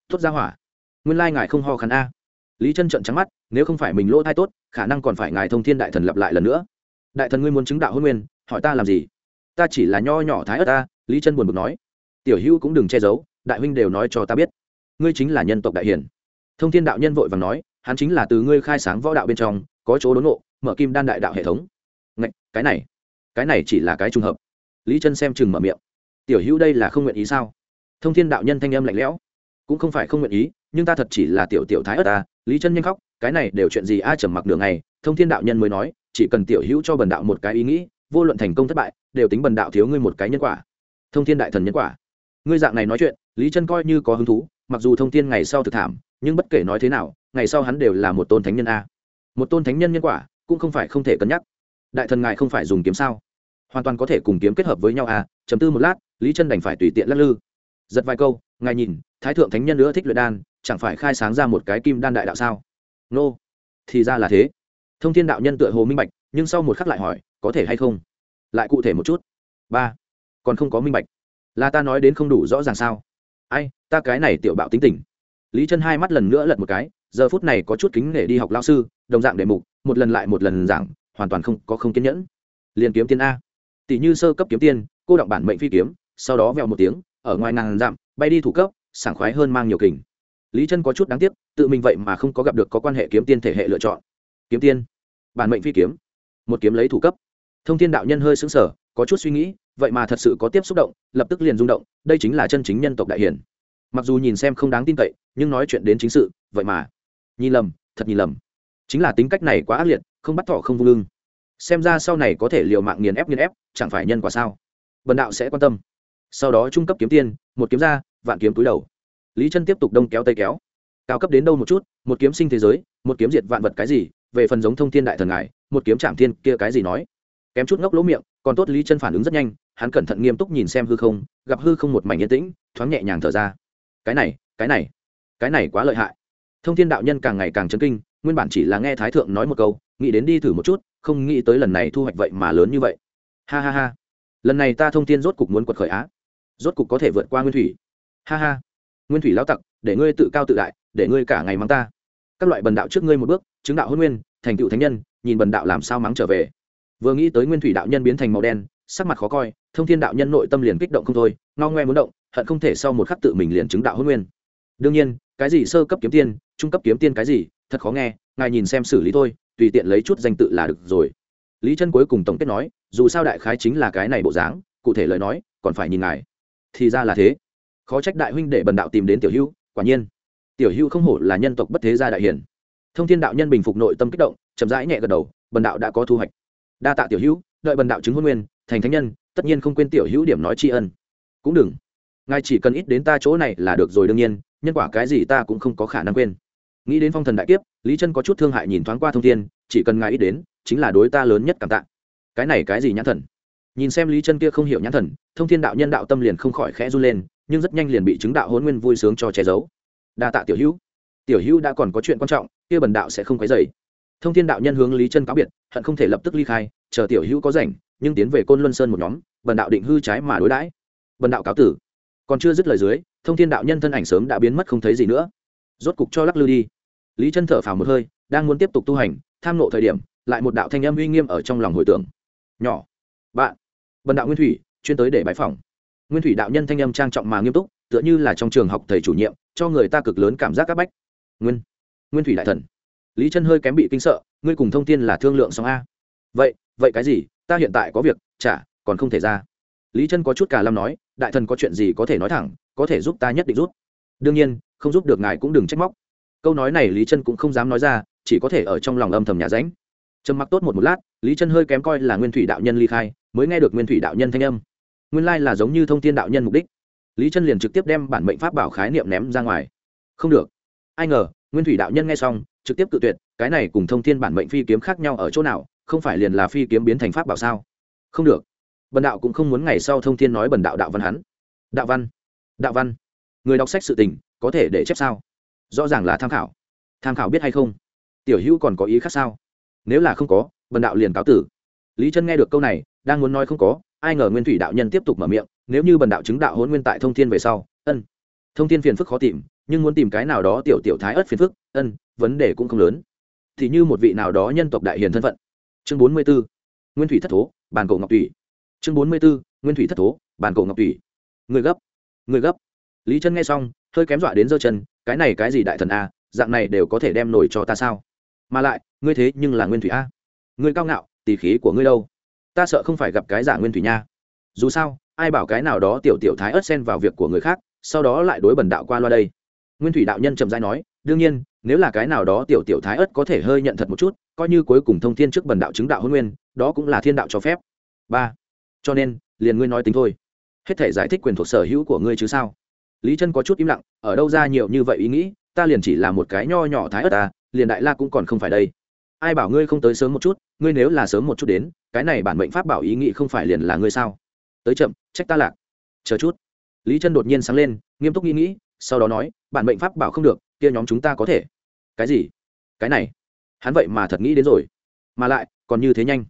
Tốt ra hỏa. Nguyên lai ngài không ho khăn a. Lý chân trận trắng mắt, nếu không phải mình lỗ thai tốt, khả năng còn phải ngài thông thiên đại thần lặp lại lần nữa. Đại thần ngươi muốn chứng đạo hôn nguyên, hỏi ta làm gì? Ta chỉ là nho nhỏ thái ớt ta, lý chân buồn bực nói. Tiểu hữu cũng đừng che giấu, đại huynh đều nói cho ta biết. Ngươi chính là nhân tộc đại hiển. Thông thiên đạo nhân vội và nói hắn chính là từ ngươi khai sáng võ đạo bên trong có chỗ đốn ngộ mở kim đan đại đạo hệ thống. Ngạch, cái này cái này chỉ là cái trùng hợp. Lý chân xem chừng mở miệng. Tiểu hữu đây là không nguyện ý sao? Thông thiên đạo nhân thanh âm lạnh lẽo. Cũng không phải không nguyện ý nhưng ta thật chỉ là tiểu tiểu thái ớt ta. Lý chân nhanh khóc cái này đều chuyện gì ai trầm mặc đường này thông thiên đạo nhân mới nói chỉ cần tiểu hữu cho bần đạo một cái ý nghĩ vô luận thành công thất bại đều tính bần đạo thiếu ngươi một cái nhân quả. Thông thiên đại thần nhân quả. Ngươi dạng này nói chuyện lý chân coi như có hứng thú mặc dù thông thiên ngày sau thực thảm nhưng bất kể nói thế nào ngày sau hắn đều là một tôn thánh nhân a. Một tôn thánh nhân nhân quả, cũng không phải không thể cân nhắc. Đại thần ngài không phải dùng kiếm sao? Hoàn toàn có thể cùng kiếm kết hợp với nhau à chấm tư một lát, lý chân đành phải tùy tiện lắc lư. Giật vài câu, ngài nhìn, thái thượng thánh nhân nữa thích luyện đan, chẳng phải khai sáng ra một cái kim đan đại đạo sao? Nô, thì ra là thế. Thông thiên đạo nhân tựa hồ minh bạch, nhưng sau một khắc lại hỏi, có thể hay không? Lại cụ thể một chút. Ba, còn không có minh bạch. Là ta nói đến không đủ rõ ràng sao? Ai, ta cái này tiểu bạo tính tình. Lý chân hai mắt lần nữa lật một cái giờ phút này có chút kính nể đi học lao sư, đồng dạng đề mục, một lần lại một lần giảng, hoàn toàn không có không kiên nhẫn. Liền kiếm tiên a. Tỷ như sơ cấp kiếm tiên cô động bản mệnh phi kiếm, sau đó vẹo một tiếng, ở ngoài ngàn dặm, bay đi thủ cấp, sảng khoái hơn mang nhiều kình. Lý chân có chút đáng tiếc, tự mình vậy mà không có gặp được có quan hệ kiếm tiên thể hệ lựa chọn. Kiếm tiên bản mệnh phi kiếm. Một kiếm lấy thủ cấp. Thông thiên đạo nhân hơi xứng sở có chút suy nghĩ, vậy mà thật sự có tiếp xúc động, lập tức liền rung động, đây chính là chân chính nhân tộc đại hiển. Mặc dù nhìn xem không đáng tin cậy, nhưng nói chuyện đến chính sự, vậy mà nhìn lầm, thật nhìn lầm. Chính là tính cách này quá ác liệt, không bắt thọ không vung lưng. Xem ra sau này có thể liều mạng nghiền ép nghiền ép, chẳng phải nhân quả sao? Bần đạo sẽ quan tâm. Sau đó trung cấp kiếm tiên, một kiếm ra, vạn kiếm túi đầu. Lý chân tiếp tục đông kéo tây kéo. Cao cấp đến đâu một chút, một kiếm sinh thế giới, một kiếm diệt vạn vật cái gì, về phần giống thông thiên đại thần ngài, một kiếm trạm thiên kia cái gì nói. Kém chút ngốc lỗ miệng, còn tốt lý chân phản ứng rất nhanh, hắn cẩn thận nghiêm túc nhìn xem hư không, gặp hư không một mảnh yên tĩnh, thoáng nhẹ nhàng thở ra. Cái này cái này cái này quá lợi hại thông thiên đạo nhân càng ngày càng chấn kinh, nguyên bản chỉ là nghe thái thượng nói một câu, nghĩ đến đi thử một chút, không nghĩ tới lần này thu hoạch vậy mà lớn như vậy. Ha ha ha. Lần này ta thông thiên rốt cục muốn quật khởi á. Rốt cục có thể vượt qua nguyên thủy. Ha ha. Nguyên thủy lao tặc, để ngươi tự cao tự đại, để ngươi cả ngày mắng ta. Các loại bần đạo trước ngươi một bước, chứng đạo hôn nguyên, thành tựu thánh nhân, nhìn bần đạo làm sao mắng trở về. Vừa nghĩ tới nguyên thủy đạo nhân biến thành màu đen, sắc mặt khó coi, thông thiên đạo nhân nội tâm liền kích động không thôi, ngao ngoe muốn động, hận không thể sau một khắc tự mình liền chứng đạo hôn nguyên. Đương nhiên cái gì sơ cấp kiếm tiên, trung cấp kiếm tiên cái gì, thật khó nghe, ngài nhìn xem xử lý thôi, tùy tiện lấy chút danh tự là được rồi. Lý chân cuối cùng tổng kết nói, dù sao đại khái chính là cái này bộ dáng, cụ thể lời nói, còn phải nhìn ngài. Thì ra là thế. Khó trách đại huynh để bần đạo tìm đến tiểu hữu quả nhiên. Tiểu hữu không hổ là nhân tộc bất thế gia đại hiển thông thiên đạo nhân bình phục nội tâm kích động, chậm rãi nhẹ gật đầu, bần đạo đã có thu hoạch. Đa tạ tiểu hữu đợi bần đạo chứng hôn nguyên, thành thánh nhân, tất nhiên không quên tiểu hữu điểm nói tri ân. Cũng đừng ngài chỉ cần ít đến ta chỗ này là được rồi đương nhiên, nhân quả cái gì ta cũng không có khả năng quên. Nghĩ đến phong thần đại kiếp, lý chân có chút thương hại nhìn thoáng qua thông thiên, chỉ cần ngài ít đến, chính là đối ta lớn nhất cảm tạ. Cái này cái gì nhãn thần? Nhìn xem lý chân kia không hiểu nhãn thần, thông thiên đạo nhân đạo tâm liền không khỏi khẽ run lên, nhưng rất nhanh liền bị chứng đạo hôn nguyên vui sướng cho che giấu. Đa tạ tiểu hữu. Tiểu hữu đã còn có chuyện quan trọng, kia bần đạo sẽ không quấy dày thông thiên đạo nhân hướng lý chân cáo biệt, hận không thể lập tức ly khai, chờ tiểu hữu có rảnh, nhưng tiến về côn luân sơn một nhóm, bần đạo định hư trái mà đối đãi. Bần đạo cáo tử còn chưa dứt lời dưới, thông thiên đạo nhân thân ảnh sớm đã biến mất không thấy gì nữa. Rốt cục cho lắc lư đi. Lý chân thở phào một hơi, đang muốn tiếp tục tu hành, tham nộ thời điểm, lại một đạo thanh âm uy nghiêm ở trong lòng hồi tưởng. Nhỏ, bạn. Bần đạo nguyên thủy chuyên tới để bãi phòng nguyên thủy đạo nhân thanh âm trang trọng mà nghiêm túc, tựa như là trong trường học thầy chủ nhiệm, cho người ta cực lớn cảm giác áp bách. Nguyên nguyên thủy đại thần. Lý chân hơi kém bị kinh sợ, ngươi cùng thông tin là thương lượng xong a? Vậy vậy cái gì? Ta hiện tại có việc, chả, còn không thể ra. Lý chân có chút cả lâm nói đại thần có chuyện gì có thể nói thẳng, có thể giúp ta nhất định rút. Đương nhiên, không giúp được ngài cũng đừng trách móc. Câu nói này lý chân cũng không dám nói ra, chỉ có thể ở trong lòng âm thầm nhà ránh. Trầm mặc tốt một một lát, lý chân hơi kém coi là nguyên thủy đạo nhân ly khai, mới nghe được nguyên thủy đạo nhân thanh âm. Nguyên lai là giống như thông tin đạo nhân mục đích. Lý chân liền trực tiếp đem bản mệnh pháp bảo khái niệm ném ra ngoài. Không được. Ai ngờ, nguyên thủy đạo nhân nghe xong, trực tiếp tự tuyệt, cái này cùng thông thiên bản mệnh phi kiếm khác nhau ở chỗ nào, không phải liền là phi kiếm biến thành pháp bảo sao? Không được bần đạo cũng không muốn ngày sau thông thiên nói bần đạo đạo văn hắn. Đạo văn? Đạo văn? Người đọc sách sự tình, có thể để chép sao? Rõ ràng là tham khảo. Tham khảo biết hay không? Tiểu hữu còn có ý khác sao? Nếu là không có, bần đạo liền cáo tử. Lý Trân nghe được câu này, đang muốn nói không có, ai ngờ nguyên thủy đạo nhân tiếp tục mở miệng, nếu như bần đạo chứng đạo hôn nguyên tại thông thiên về sau, ân. Thông thiên phiền phức khó tìm, nhưng muốn tìm cái nào đó tiểu tiểu thái ớt phiền phức, ân, vấn đề cũng không lớn. Thì như một vị nào đó nhân tộc đại hiền thân phận. Chương bốn mươi b ố nguyên thủy thất thố, bàn cổ ngọc thủy chương bốn mươi b ố nguyên thủy thất thố bàn cổ ngọc thủy, người gấp người gấp. Lý chân nghe xong hơi kém dọa đến giơ chân cái này cái gì đại thần a dạng này đều có thể đem nổi cho ta sao? Mà lại ngươi thế nhưng là nguyên thủy a. Ngươi cao ngạo tỉ khí của ngươi đâu? Ta sợ không phải gặp cái giả nguyên thủy nha. Dù sao ai bảo cái nào đó tiểu tiểu thái ớt xen vào việc của người khác sau đó lại đối bần đạo qua loa đây. Nguyên thủy đạo nhân trầm dai nói đương nhiên nếu là cái nào đó tiểu tiểu thái ớt có thể hơi nhận thật một chút coi như cuối cùng thông thiên trước bần đạo chứng đạo hôn nguyên đó cũng là thiên đạo cho phép. Ba cho nên, liền ngươi nói tính thôi. Hết thể giải thích quyền thuộc sở hữu của ngươi chứ sao? Lý chân có chút im lặng, ở đâu ra nhiều như vậy ý nghĩ, ta liền chỉ là một cái nho nhỏ thái ớt ta, liền đại la cũng còn không phải đây. Ai bảo ngươi không tới sớm một chút, ngươi nếu là sớm một chút đến, cái này bản mệnh pháp bảo ý nghĩ không phải liền là ngươi sao? Tới chậm, trách ta lạc. Chờ chút. Lý chân đột nhiên sáng lên, nghiêm túc nghĩ nghĩ, sau đó nói, bản mệnh pháp bảo không được, kia nhóm chúng ta có thể. Cái gì? Cái này? Hắn vậy mà thật nghĩ đến rồi. Mà lại, còn như thế nhanh.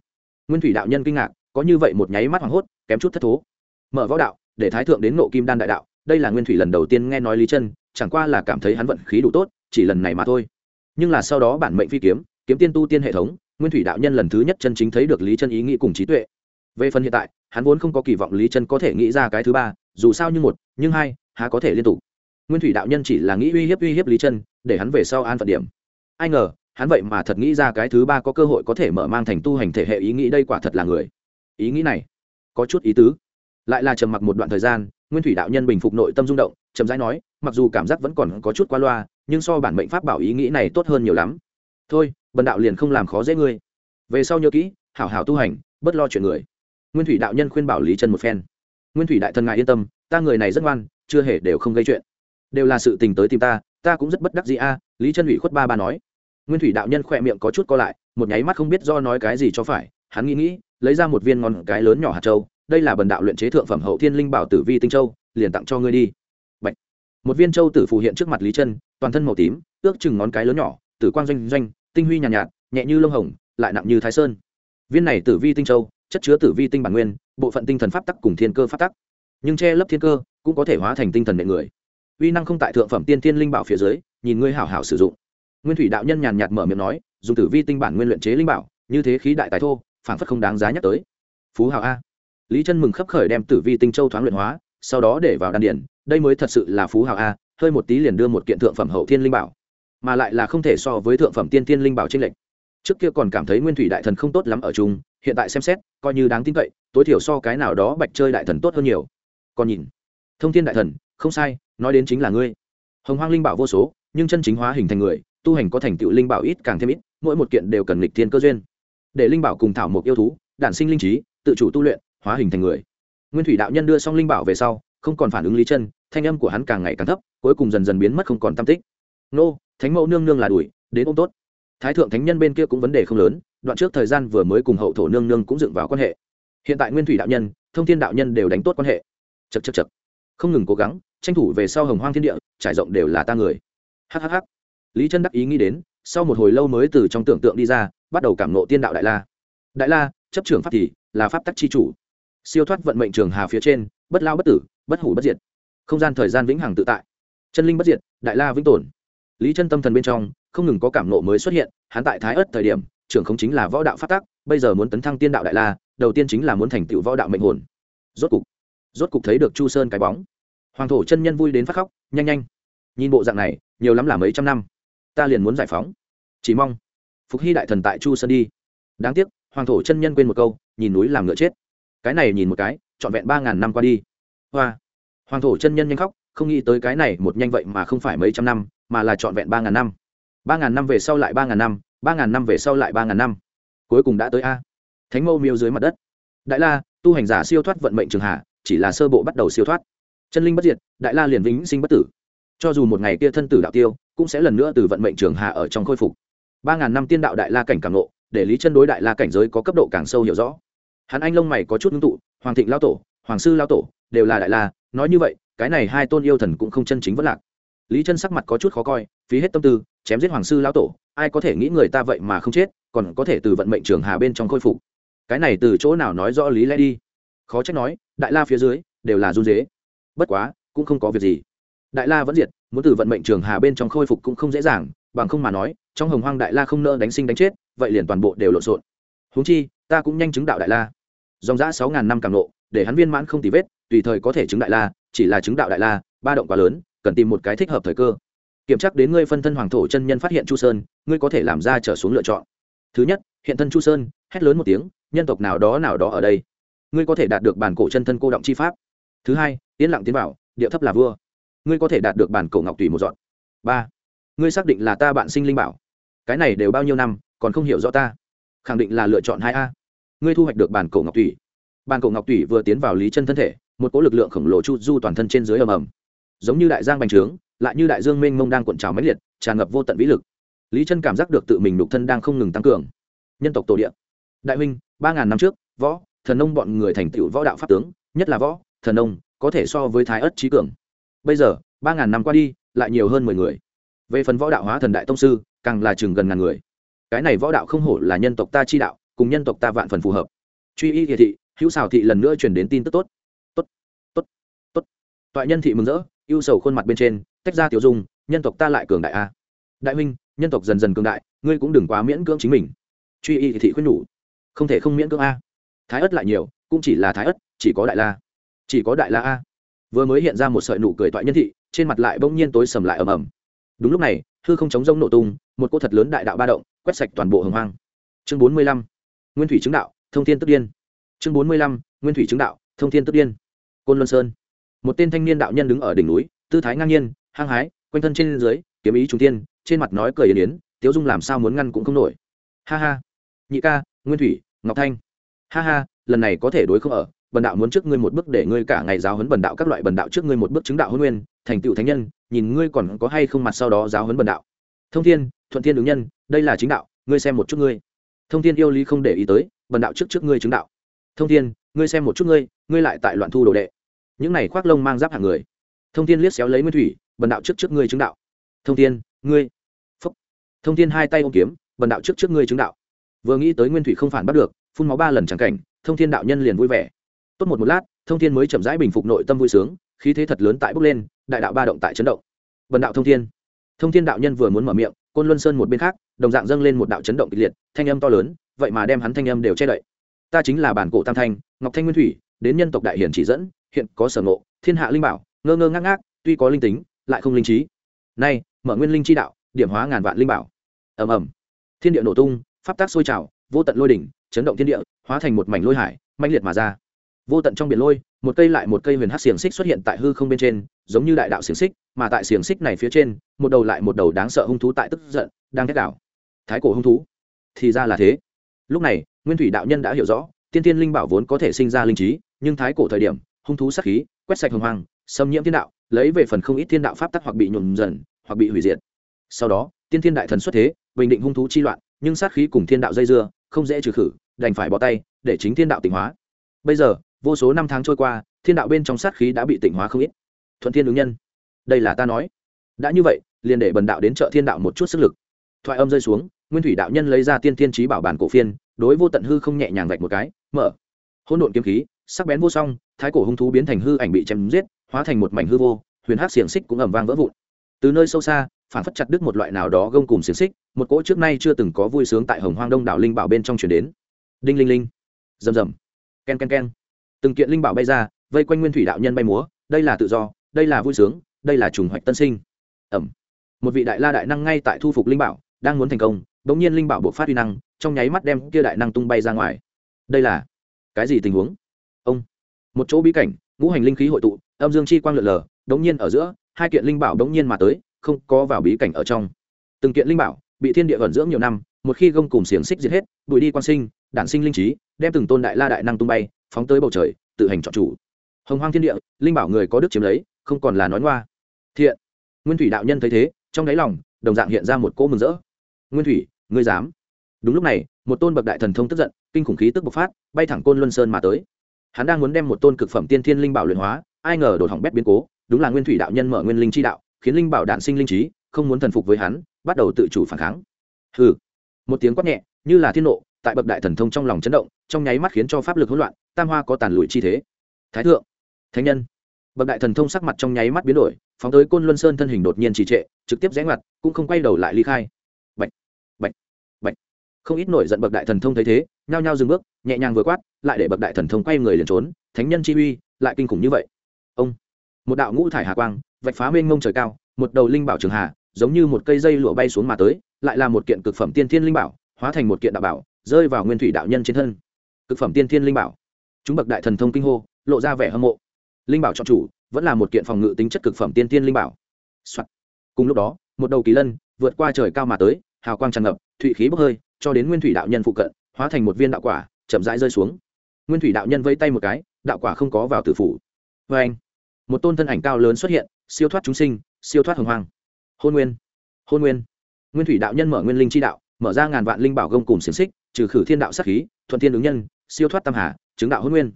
Nguyên thủy đạo nhân kinh ngạc có như vậy một nháy mắt hoảng hốt, kém chút thất thố. Mở võ đạo, để thái thượng đến nộ kim đan đại đạo, đây là nguyên thủy lần đầu tiên nghe nói lý chân, chẳng qua là cảm thấy hắn vận khí đủ tốt, chỉ lần này mà thôi. Nhưng là sau đó bản mệnh phi kiếm kiếm tiên tu tiên hệ thống, nguyên thủy đạo nhân lần thứ nhất chân chính thấy được lý chân ý nghĩ cùng trí tuệ. Về phần hiện tại, hắn vốn không có kỳ vọng lý chân có thể nghĩ ra cái thứ ba, dù sao như một, nhưng hai, há có thể liên tục. Nguyên thủy đạo nhân chỉ là nghĩ uy hiếp uy hiếp lý chân, để hắn về sau an phận điểm. Ai ngờ, hắn vậy mà thật nghĩ ra cái thứ ba có cơ hội có thể mở mang thành tu hành thể hệ ý nghĩ đây quả thật là người ý nghĩ này, có chút ý tứ. Lại là trầm mặc một đoạn thời gian, nguyên thủy đạo nhân bình phục nội tâm rung động, chậm rãi nói, mặc dù cảm giác vẫn còn có chút qua loa, nhưng so bản mệnh pháp bảo ý nghĩ này tốt hơn nhiều lắm. Thôi, bần đạo liền không làm khó dễ ngươi. Về sau nhớ kỹ, hảo hảo tu hành bất lo chuyện người. Nguyên thủy đạo nhân khuyên bảo lý chân một phen. Nguyên thủy đại thần ngài yên tâm, ta người này rất ngoan, chưa hề đều không gây chuyện. Đều là sự tình tới tìm ta ta cũng rất bất đắc gì a, lý chân ủy khuất ba ba nói. Nguyên thủy đạo nhân khỏe miệng có chút co lại, một nháy mắt không biết do nói cái gì cho phải hắn nghĩ nghĩ lấy ra một viên ngon cái lớn nhỏ hạt châu đây là bần đạo luyện chế thượng phẩm hậu thiên linh bảo tử vi tinh châu liền tặng cho ngươi đi. Bạch. một viên châu tử phù hiện trước mặt lý chân toàn thân màu tím ước chừng ngón cái lớn nhỏ tử quang doanh doanh tinh huy nhàn nhạt, nhạt nhẹ như lông hồng lại nặng như thái sơn. Viên này tử vi tinh châu chất chứa tử vi tinh bản nguyên bộ phận tinh thần pháp tắc cùng thiên cơ pháp tắc. Nhưng che lấp thiên cơ cũng có thể hóa thành tinh thần nệ người. Uy năng không tại thượng phẩm tiên thiên linh bảo phía dưới nhìn ngươi hảo hảo sử dụng. Nguyên thủy đạo nhân nhàn nhạt mở miệng nói dùng tử vi tinh bản nguyên luyện chế linh bảo như thế khí đại tài thô phản phất không đáng giá nhắc tới. Phú hào a. Lý chân mừng khấp khởi đem tử vi tinh châu thoáng luyện hóa, sau đó để vào đan điển đây mới thật sự là phú hào a, hơi một tí liền đưa một kiện thượng phẩm hậu thiên linh bảo. Mà lại là không thể so với thượng phẩm tiên thiên linh bảo trên lệnh trước kia còn cảm thấy nguyên thủy đại thần không tốt lắm ở chung, hiện tại xem xét, coi như đáng tin cậy, tối thiểu so cái nào đó bạch chơi đại thần tốt hơn nhiều. Còn nhìn. Thông thiên đại thần, không sai, nói đến chính là ngươi. Hồng hoang linh bảo vô số, nhưng chân chính hóa hình thành người, tu hành có thành tựu linh bảo ít càng thêm ít, mỗi một kiện đều cần lịch thiên cơ duyên để linh bảo cùng thảo mộc yêu thú, đản sinh linh trí, tự chủ tu luyện, hóa hình thành người. Nguyên thủy đạo nhân đưa xong linh bảo về sau, không còn phản ứng lý chân, thanh âm của hắn càng ngày càng thấp, cuối cùng dần dần biến mất không còn tam tích. Nô, thánh mẫu nương nương là đuổi, đến ôm tốt. Thái thượng thánh nhân bên kia cũng vấn đề không lớn, đoạn trước thời gian vừa mới cùng hậu thổ nương nương cũng dựng vào quan hệ. Hiện tại nguyên thủy đạo nhân, thông thiên đạo nhân đều đánh tốt quan hệ. Chật chật chật không ngừng cố gắng, tranh thủ về sau hồng hoang thiên địa, trải rộng đều là ta người. Hhh lý chân đắc ý nghĩ đến, sau một hồi lâu mới từ trong tưởng tượng đi ra bắt đầu cảm nộ tiên đạo đại la. Đại la, chấp trưởng pháp thì là pháp tắc chi chủ. Siêu thoát vận mệnh trường hà phía trên, bất lao bất tử, bất hủ bất diệt. Không gian thời gian vĩnh hằng tự tại. Chân linh bất diệt, đại la vĩnh tồn. Lý chân tâm thần bên trong, không ngừng có cảm nộ mới xuất hiện, hắn tại thái ất thời điểm, trưởng không chính là võ đạo phát tắc, bây giờ muốn tấn thăng tiên đạo đại la, đầu tiên chính là muốn thành tựu võ đạo mệnh hồn. Rốt cục rốt cục thấy được chu sơn cái bóng. Hoàng thổ chân nhân vui đến phát khóc, nhanh nhanh. Nhìn bộ dạng này, nhiều lắm là mấy trăm năm. Ta liền muốn giải phóng. Chỉ mong phục hy đại thần tại chu sơn đi đáng tiếc hoàng thổ chân nhân quên một câu nhìn núi làm ngựa chết cái này nhìn một cái trọn vẹn ba ngàn năm qua đi hoa hoàng thổ chân nhân nhanh khóc không nghĩ tới cái này một nhanh vậy mà không phải mấy trăm năm mà là trọn vẹn ba ngàn năm ba ngàn năm về sau lại ba ngàn năm ba ngàn năm về sau lại ba ngàn năm cuối cùng đã tới a thánh mâu miêu dưới mặt đất đại la tu hành giả siêu thoát vận mệnh trường hạ chỉ là sơ bộ bắt đầu siêu thoát chân linh bất diệt đại la liền vĩnh sinh bất tử cho dù một ngày kia thân tử đạo tiêu cũng sẽ lần nữa từ vận mệnh trường hạ ở trong khôi phục ba ngàn năm tiên đạo đại la cảnh càng nộ để lý chân đối đại la cảnh giới có cấp độ càng sâu hiểu rõ. Hắn anh lông mày có chút ngưng tụ, hoàng thịnh lao tổ, hoàng sư lao tổ, đều là đại la, nói như vậy, cái này hai tôn yêu thần cũng không chân chính vẫn lạc. Lý chân sắc mặt có chút khó coi, phí hết tâm tư, chém giết hoàng sư lao tổ, ai có thể nghĩ người ta vậy mà không chết, còn có thể từ vận mệnh trường hà bên trong khôi phục. Cái này từ chỗ nào nói rõ lý lẽ đi? Khó trách nói, đại la phía dưới, đều là run dế bất quá, cũng không có việc gì. Đại la vẫn diệt, muốn từ vận mệnh trường hà bên trong khôi phục cũng không dễ dàng, bằng không mà nói trong hồng hoang đại la không nỡ đánh sinh đánh chết, vậy liền toàn bộ đều lộn xộn. Huống chi, ta cũng nhanh chứng đạo đại la. Dòng giã sáu ngàn năm càng nộ để hắn viên mãn không tì vết, tùy thời có thể chứng đại la, chỉ là chứng đạo đại la, ba động quá lớn, cần tìm một cái thích hợp thời cơ. Kiểm tra đến ngươi phân thân hoàng thổ chân nhân phát hiện chu sơn, ngươi có thể làm ra trở xuống lựa chọn. Thứ nhất, hiện thân chu sơn, hét lớn một tiếng, nhân tộc nào đó nào đó ở đây. Ngươi có thể đạt được bản cổ chân thân cô động chi pháp. Thứ hai, yên lặng tiến bảo điệu thấp là vua. Ngươi có thể đạt được bản cổ ngọc tùy một dọn. Ba, ngươi xác định là ta bạn sinh linh bảo cái này đều bao nhiêu năm, còn không hiểu rõ ta. Khẳng định là lựa chọn hai a. Ngươi thu hoạch được bản cổ ngọc thủy bản cổ ngọc thủy vừa tiến vào lý chân thân thể, một cỗ lực lượng khổng lồ chu du toàn thân trên dưới ầm ầm. Giống như đại giang bành trướng, lại như đại dương mênh mông đang cuộn trào mãnh liệt, tràn ngập vô tận vĩ lực. Lý chân cảm giác được tự mình đục thân đang không ngừng tăng cường. Nhân tộc tổ địa. Đại huynh, ba ngàn năm trước, võ, thần nông bọn người thành tựu võ đạo pháp tướng, nhất là võ, thần nông, có thể so với thái ất trí cường. Bây giờ, ba ngàn năm qua đi, lại nhiều hơn mười người. Về phần võ đạo hóa thần đại tông sư càng là chừng gần ngàn người. Cái này võ đạo không hổ là nhân tộc ta chi đạo, cùng nhân tộc ta vạn phần phù hợp. Truy y kỳ thị, hữu xào thị lần nữa chuyển đến tin tức tốt. Tốt tốt tốt. Toại nhân thị mừng rỡ, ưu sầu khuôn mặt bên trên, tách ra tiểu dung, nhân tộc ta lại cường đại a. Đại huynh, nhân tộc dần dần cường đại, ngươi cũng đừng quá miễn cưỡng chính mình. Truy y thị khuyên nhủ. Không thể không miễn cưỡng a. Thái ất lại nhiều, cũng chỉ là thái ất, chỉ có đại la. Chỉ có đại la a. Vừa mới hiện ra một sợi nụ cười toại nhân thị, trên mặt lại bỗng nhiên tối sầm lại ầm ầm. Đúng lúc này hư không chống rông nổ tung, một cô thật lớn đại đạo ba động, quét sạch toàn bộ hồng hoang. Chương bốn mươi lăm, nguyên thủy chứng đạo, thông thiên tức điên. Chương bốn mươi lăm, nguyên thủy chứng đạo, thông thiên tức điên. Côn luân sơn. Một tên thanh niên đạo nhân đứng ở đỉnh núi, tư thái ngang nhiên, hăng hái, quanh thân trên dưới, kiếm ý trung tiên trên mặt nói cười yên yến, tiếu dung làm sao muốn ngăn cũng không nổi. Ha ha. Nhị ca, nguyên thủy, ngọc thanh. Ha ha, lần này có thể đối không ở bần đạo muốn trước ngươi một bước để ngươi cả ngày giáo huấn bần đạo các loại bần đạo trước ngươi một bước chứng đạo huấn nguyên, thành tựu thánh nhân, nhìn ngươi còn có hay không mặt sau đó giáo huấn bần đạo. Thông thiên, thuận thiên ứng nhân, đây là chính đạo, ngươi xem một chút ngươi. Thông thiên yêu lý không để ý tới, bần đạo trước trước ngươi chứng đạo. Thông thiên, ngươi xem một chút ngươi ngươi lại tại loạn thu đồ đệ. Những này khoác lông mang giáp hạng người. Thông thiên liếc xéo lấy nguyên thủy, bần đạo trước trước ngươi chứng đạo. Thông thiên, ngươi. Phúc. Thông thiên hai tay ôm kiếm, bần đạo trước trước ngươi chứng đạo. Vừa nghĩ tới nguyên thủy không phản bắt được, phun máu ba lần chẳng cảnh, thông thiên đạo nhân liền vui vẻ tốt một một lát, thông thiên mới chậm rãi bình phục nội tâm vui sướng, khí thế thật lớn tại bốc lên, đại đạo ba động tại chấn động. Bần đạo thông thiên. Thông thiên đạo nhân vừa muốn mở miệng, côn luân sơn một bên khác, đồng dạng dâng lên một đạo chấn động kịch liệt, thanh âm to lớn, vậy mà đem hắn thanh âm đều che đậy. Ta chính là bản cổ tam thanh, ngọc thanh nguyên thủy, đến nhân tộc đại hiển chỉ dẫn, hiện có sở ngộ, thiên hạ linh bảo, ngơ ngơ ngác ngác, tuy có linh tính, lại không linh trí. Nay, mở nguyên linh chi đạo, điểm hóa ngàn vạn linh bảo. Ầm ầm. Thiên địa nổ tung, pháp tác sôi trào, vô tận lôi đỉnh, chấn động thiên địa, hóa thành một mảnh lôi hải, mãnh liệt mà ra vô tận trong biển lôi, một cây lại một cây huyền hát xiềng xích xuất hiện tại hư không bên trên, giống như đại đạo xiềng xích, mà tại xiềng xích này phía trên, một đầu lại một đầu đáng sợ hung thú tại tức giận, đang thét đảo thái cổ hung thú? Thì ra là thế. Lúc này, nguyên thủy đạo nhân đã hiểu rõ, tiên tiên linh bảo vốn có thể sinh ra linh trí, nhưng thái cổ thời điểm, hung thú sát khí, quét sạch hồng hoang, xâm nhiễm thiên đạo, lấy về phần không ít thiên đạo pháp tắc hoặc bị nhuộm dần, hoặc bị hủy diệt. Sau đó, tiên thiên đại thần xuất thế, bình định hung thú chi loạn, nhưng sát khí cùng thiên đạo dây dưa, không dễ trừ khử, đành phải bỏ tay, để chính thiên đạo tỉnh hóa. Bây giờ vô số năm tháng trôi qua, thiên đạo bên trong sát khí đã bị tỉnh hóa không ít. Thuận thiên ứng nhân. Đây là ta nói. Đã như vậy, liền để bần đạo đến chợ thiên đạo một chút sức lực. Thoại âm rơi xuống, nguyên thủy đạo nhân lấy ra tiên thiên trí bảo bản cổ phiên, đối vô tận hư không nhẹ nhàng vạch một cái, mở. Hỗn độn kiếm khí, sắc bén vô song, thái cổ hung thú biến thành hư ảnh bị chém giết, hóa thành một mảnh hư vô, huyền hắc xiềng xích cũng ầm vang vỡ vụn. Từ nơi sâu xa, phản phất chặt đứt một loại nào đó gông cùng xiềng xích, một cỗ trước nay chưa từng có vui sướng tại hồng hoang đông đảo linh bảo bên trong chuyển đến. Đinh linh linh. Rầm rầm. Ken ken ken từng kiện linh bảo bay ra, vây quanh nguyên thủy đạo nhân bay múa, đây là tự do, đây là vui sướng, đây là trùng hoạch tân sinh. Ẩm. Một vị đại la đại năng ngay tại thu phục linh bảo, đang muốn thành công đ ỗ n g nhiên linh bảo buộc phát huy năng, trong nháy mắt đem kia đại năng tung bay ra ngoài. Đây là cái gì tình huống? Ông. Một chỗ bí cảnh, ngũ hành linh khí hội tụ, âm dương chi quang lượn lờ đ ỗ n g nhiên ở giữa, hai kiện linh bảo đ ỗ n g nhiên mà tới, không có vào bí cảnh ở trong. Từng kiện linh bảo bị thiên địa vận dưỡng nhiều năm, một khi gông cùng xiềng xích diệt hết, bụi đi quan sinh, đản sinh linh trí, đem từng tôn đại la đại năng tung bay phóng tới bầu trời, tự hành chọn chủ. Hồng hoang thiên địa, linh bảo người có đức chiếm lấy, không còn là nói ngoa. Thiện. Nguyên thủy đạo nhân thấy thế, trong đáy lòng, đồng dạng hiện ra một cỗ mừng rỡ. Nguyên thủy, ngươi dám. Đúng lúc này, một tôn bậc đại thần thông tức giận, kinh khủng khí tức bộc phát, bay thẳng côn luân sơn mà tới. Hắn đang muốn đem một tôn cực phẩm tiên thiên linh bảo luyện hóa, ai ngờ đột hỏng bét biến cố, đúng là nguyên thủy đạo nhân mở nguyên linh chi đạo, khiến linh bảo đạn sinh linh trí, không muốn thần phục với hắn, bắt đầu tự chủ phản kháng. Hừ. Một tiếng quát nhẹ, như là thiên nộ, tại bậc đại thần thông trong lòng chấn động trong nháy mắt khiến cho pháp lực hỗn loạn tam hoa có tàn lụi chi thế. Thái thượng thánh nhân. Bậc đại thần thông sắc mặt trong nháy mắt biến đổi phóng tới côn luân sơn thân hình đột nhiên trì trệ trực tiếp rẽ ngoặt cũng không quay đầu lại ly khai. Bạch, bạch, bạch. không ít nổi giận bậc đại thần thông thấy thế nhao nhao dừng bước nhẹ nhàng vừa quát lại để bậc đại thần thông quay người liền trốn thánh nhân chi uy lại kinh khủng như vậy. Ông một đạo ngũ thải hà quang vạch phá mênh mông trời cao một đầu linh bảo trường hà giống như một cây dây lụa bay xuống mà tới lại là một kiện cực phẩm tiên thiên linh bảo hóa thành một kiện đạo bảo rơi vào nguyên thủy đạo nhân trên thân cực phẩm tiên thiên linh bảo. Chúng bậc đại thần thông kinh hô, lộ ra vẻ hâm mộ. Linh bảo chọn chủ, vẫn là một kiện phòng ngự tính chất cực phẩm tiên thiên linh bảo、Soạn. cùng lúc đó, một đầu kỳ lân vượt qua trời cao mà tới, hào quang tràn ngập, thụy khí bốc hơi, cho đến nguyên thủy đạo nhân phụ cận, hóa thành một viên đạo quả, chậm rãi rơi xuống. Nguyên thủy đạo nhân vây tay một cái, đạo quả không có vào tử phủ. Vê anh, một tôn thân ảnh cao lớn xuất hiện, siêu thoát chúng sinh, siêu thoát hồng hoàng. hôn nguyên. Hôn nguyên. Nguyên thủy đạo nhân mở nguyên linh chi đạo, mở ra ngàn vạn linh bảo gông cùng xiềng xích, trừ khử thiên đạo sát khí, thuận thiên ứng nhân siêu thoát tam hà, chứng đạo hôn nguyên.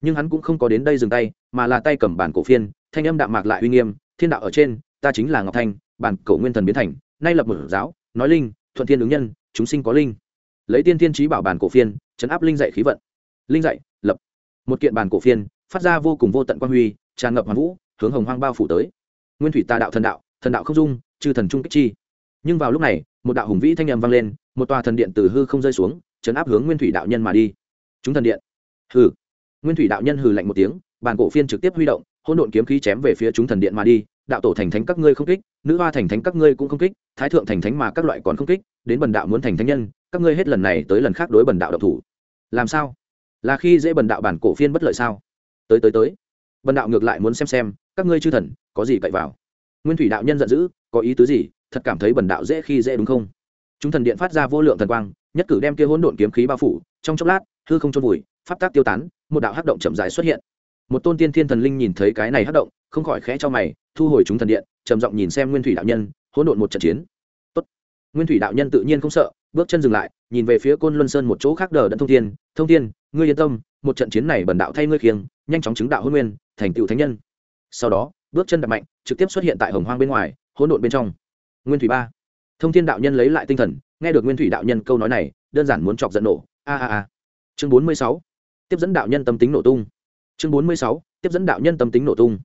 Nhưng hắn cũng không có đến đây dừng tay, mà là tay cầm bản cổ phiên, thanh âm đạm mạc lại uy nghiêm, thiên đạo ở trên, ta chính là ngọc thanh, bản cổ nguyên thần biến thành, nay lập một giáo, nói linh, thuận thiên ứng nhân, chúng sinh có linh. Lấy tiên thiên trí bảo bản cổ phiên, chấn áp linh dạy khí vận. Linh dạy, lập. Một kiện bản cổ phiên, phát ra vô cùng vô tận quan huy, tràn ngập hoàn vũ, hướng hồng hoang bao phủ tới. Nguyên thủy tà đạo thần đạo thần đạo không dung, chư thần trung kích chi. Nhưng vào lúc này, một đạo hùng vĩ thanh âm vang lên, một tòa thần điện từ hư không rơi xuống, chấn áp hướng nguyên thủy đạo nhân mà đi chúng thần điện. Hừ. Nguyên thủy đạo nhân hừ lạnh một tiếng, bàn cổ phiên trực tiếp huy động, hỗn độn kiếm khí chém về phía chúng thần điện mà đi. Đạo tổ thành thánh các ngươi không kích, nữ hoa thành thánh các ngươi cũng không kích, thái thượng thành thánh mà các loại còn không kích, đến bần đạo muốn thành thánh nhân, các ngươi hết lần này tới lần khác đối bần đạo độc thủ. Làm sao? Là khi dễ bần đạo bản cổ phiên bất lợi sao? Tới tới tới. Bần đạo ngược lại muốn xem xem, các ngươi chư thần, có gì cậy vào? Nguyên thủy đạo nhân giận dữ, có ý tứ gì? Thật cảm thấy bần đạo dễ khi dễ đúng không? Chúng thần điện phát ra vô lượng thần quang, nhất cử đem kia hỗn độn kiếm khí bao phủ, trong chốc lát hư không trôn vùi, pháp tác tiêu tán, một đạo hắc động chậm rãi xuất hiện. Một tôn tiên thiên thần linh nhìn thấy cái này hắc động, không khỏi khẽ cho mày, thu hồi chúng thần điện, trầm giọng nhìn xem nguyên thủy đạo nhân, hỗn độn một trận chiến. Tốt. nguyên thủy đạo nhân tự nhiên không sợ, bước chân dừng lại, nhìn về phía côn luân sơn một chỗ khác đờ đẫn thông thiên thông thiên, ngươi yên tâm, một trận chiến này bần đạo thay ngươi khiêng, nhanh chóng chứng đạo hôn nguyên, thành tựu thánh nhân. Sau đó, bước chân đập mạnh, trực tiếp xuất hiện tại hồng hoang bên ngoài, hỗn độn bên trong. Nguyên thủy ba. Thông thiên đạo nhân lấy lại tinh thần, nghe được nguyên thủy đạo nhân câu nói này, đơn giản muốn chọc giận nổ. A a a chương bốn mươi sáu, tiếp dẫn đạo nhân tâm tính nổ tung. Chương bốn mươi sáu, tiếp dẫn đạo nhân tâm tính nổ tung.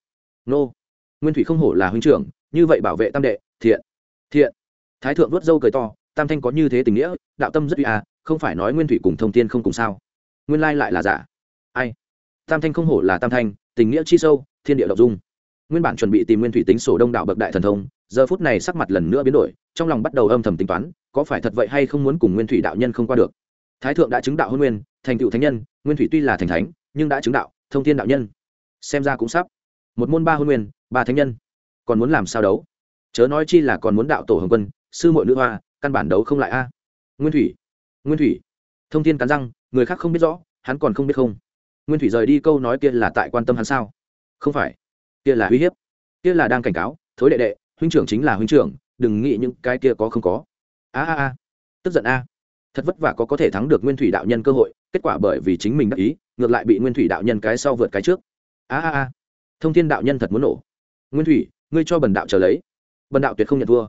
Nô, nguyên thủy không hổ là huynh trưởng, như vậy bảo vệ tam đệ, thiện thiện. Thái thượng vớt dâu cười to, tam thanh có như thế tình nghĩa, đạo tâm rất uy à không phải nói nguyên thủy cùng thông tiên không cùng sao? Nguyên lai lại là giả. Ai? Tam thanh không hổ là tam thanh, tình nghĩa chi sâu, thiên địa đ dung. Nguyên bản chuẩn bị tìm nguyên thủy tính sổ đông đạo bậc đại thần thông, giờ phút này sắc mặt lần nữa biến đổi, trong lòng bắt đầu âm thầm tính toán, có phải thật vậy hay không muốn cùng nguyên thủy đạo nhân không qua được? Thái thượng đã chứng đạo hôn nguyên thành tựu thánh nhân, nguyên thủy tuy là thành thánh, nhưng đã chứng đạo, thông thiên đạo nhân. Xem ra cũng sắp. Một môn ba hôn nguyên, ba thánh nhân. Còn muốn làm sao đấu? Chớ nói chi là còn muốn đạo tổ hồng quân, sư mội nữ hoa, căn bản đấu không lại a. Nguyên thủy nguyên thủy. Thông thiên cắn răng, người khác không biết rõ, hắn còn không biết không. Nguyên thủy rời đi câu nói kia là tại quan tâm hắn sao? Không phải. Kia là uy hiếp. Kia là đang cảnh cáo, thối đệ đệ, huynh trưởng chính là huynh trưởng, đừng nghĩ những cái kia có không có. A a a. Tức giận a thật vất vả có có thể thắng được nguyên thủy đạo nhân cơ hội, kết quả bởi vì chính mình đắc ý, ngược lại bị nguyên thủy đạo nhân cái sau vượt cái trước. A a a. Thông thiên đạo nhân thật muốn nổ. Nguyên thủy, ngươi cho bần đạo trở lấy. Bần đạo tuyệt không nhận thua.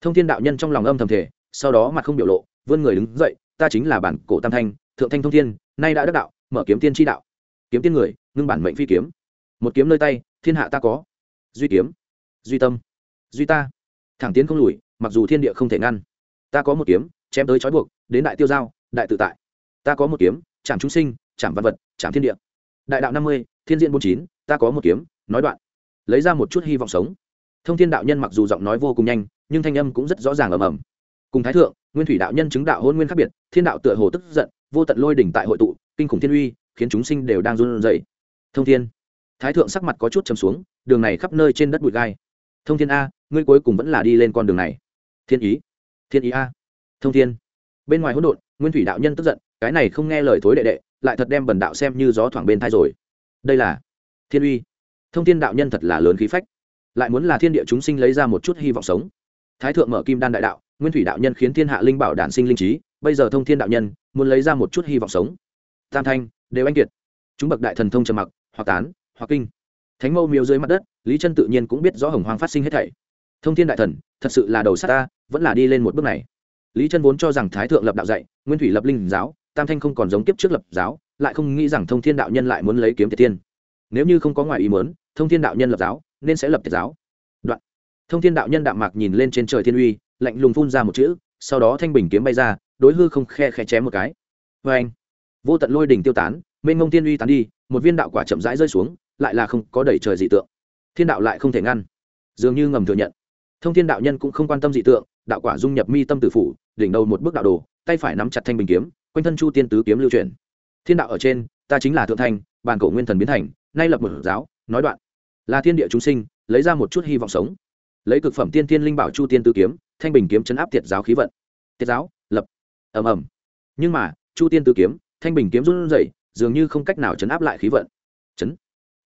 Thông thiên đạo nhân trong lòng âm thầm thể sau đó mặt không biểu lộ, vươn người đứng dậy, ta chính là bản cổ tam thanh, thượng thanh thông thiên, nay đã đắc đạo, mở kiếm tiên tri đạo. Kiếm tiên người, ngưng bản mệnh phi kiếm. Một kiếm nơi tay, thiên hạ ta có. Duy kiếm. Duy tâm. Duy ta. Thẳng tiến không lùi, mặc dù thiên địa không thể ngăn. Ta có một kiếm, chém tới trói buộc đến đại tiêu giao, đại tự tại. Ta có một kiếm, chạm chúng sinh, chạm văn vật, chạm thiên địa. Đại đạo năm mươi, thiên diện bốn chín, ta có một kiếm, nói đoạn. Lấy ra một chút hy vọng sống. Thông thiên đạo nhân mặc dù giọng nói vô cùng nhanh, nhưng thanh âm cũng rất rõ ràng ầm ầm. Cùng thái thượng, nguyên thủy đạo nhân chứng đạo hôn nguyên khác biệt, thiên đạo tựa hồ tức giận, vô tận lôi đỉnh tại hội tụ, kinh khủng thiên uy, khiến chúng sinh đều đang run rẩy. Thông thiên. Thái thượng sắc mặt có chút chầm xuống, đường này khắp nơi trên đất bụi gai. Thông thiên a, ngươi cuối cùng vẫn là đi lên con đường này. Thiên ý. Thiên ý a. Thông thiên bên ngoài hỗn độn, nguyên thủy đạo nhân tức giận, cái này không nghe lời thối đệ đệ, lại thật đem bần đạo xem như gió thoảng bên thai rồi. Đây là thiên uy. Thông thiên đạo nhân thật là lớn khí phách. Lại muốn là thiên địa chúng sinh lấy ra một chút hy vọng sống. Thái thượng mở kim đan đại đạo, nguyên thủy đạo nhân khiến thiên hạ linh bảo đản sinh linh trí, bây giờ thông thiên đạo nhân muốn lấy ra một chút hy vọng sống. Tam thanh, đều anh kiệt. Chúng bậc đại thần thông trầm mặc, hoặc tán, hoặc kinh. Thánh mâu miếu dưới mặt đất, lý chân tự nhiên cũng biết rõ hồng hoang phát sinh hết thảy. Thông thiên đại thần, thật sự là đầu sát ta, vẫn là đi lên một bước này lý chân vốn cho rằng thái thượng lập đạo dạy, nguyên thủy lập linh giáo, tam thanh không còn giống kiếp trước lập giáo, lại không nghĩ rằng thông thiên đạo nhân lại muốn lấy kiếm tiệt tiên nếu như không có ngoài ý muốn, thông thiên đạo nhân lập giáo, nên sẽ lập tiệt giáo. Đoạn. Thông thiên đạo nhân đạm mạc nhìn lên trên trời thiên uy, lạnh lùng phun ra một chữ, sau đó thanh bình kiếm bay ra, đối hư không khe khe chém một cái. Vê anh, vô tận lôi đỉnh tiêu tán, mênh ngông thiên uy tán đi, một viên đạo quả chậm rãi rơi xuống, lại là không có đẩy trời dị tượng. Thiên đạo lại không thể ngăn. Dường như ngầm thừa nhận. Thông thiên đạo nhân cũng không quan tâm dị tượng đạo quả dung nhập mi tâm tử phủ, đỉnh đầu một bước đạo đồ, tay phải nắm chặt thanh bình kiếm, quanh thân chu tiên tứ kiếm lưu truyền thiên đạo ở trên, ta chính là thượng thanh bàn cổ nguyên thần biến thành, nay lập một giáo, nói đoạn. Là thiên địa chúng sinh, lấy ra một chút hy vọng sống. Lấy cực phẩm tiên tiên linh bảo chu tiên tứ kiếm, thanh bình kiếm chấn áp tiệt giáo khí vận. Tiệt giáo, lập. Ầm ầm. Nhưng mà, chu tiên tứ kiếm, thanh bình kiếm run rẩy, dường như không cách nào chấn áp lại khí vận. Chấn.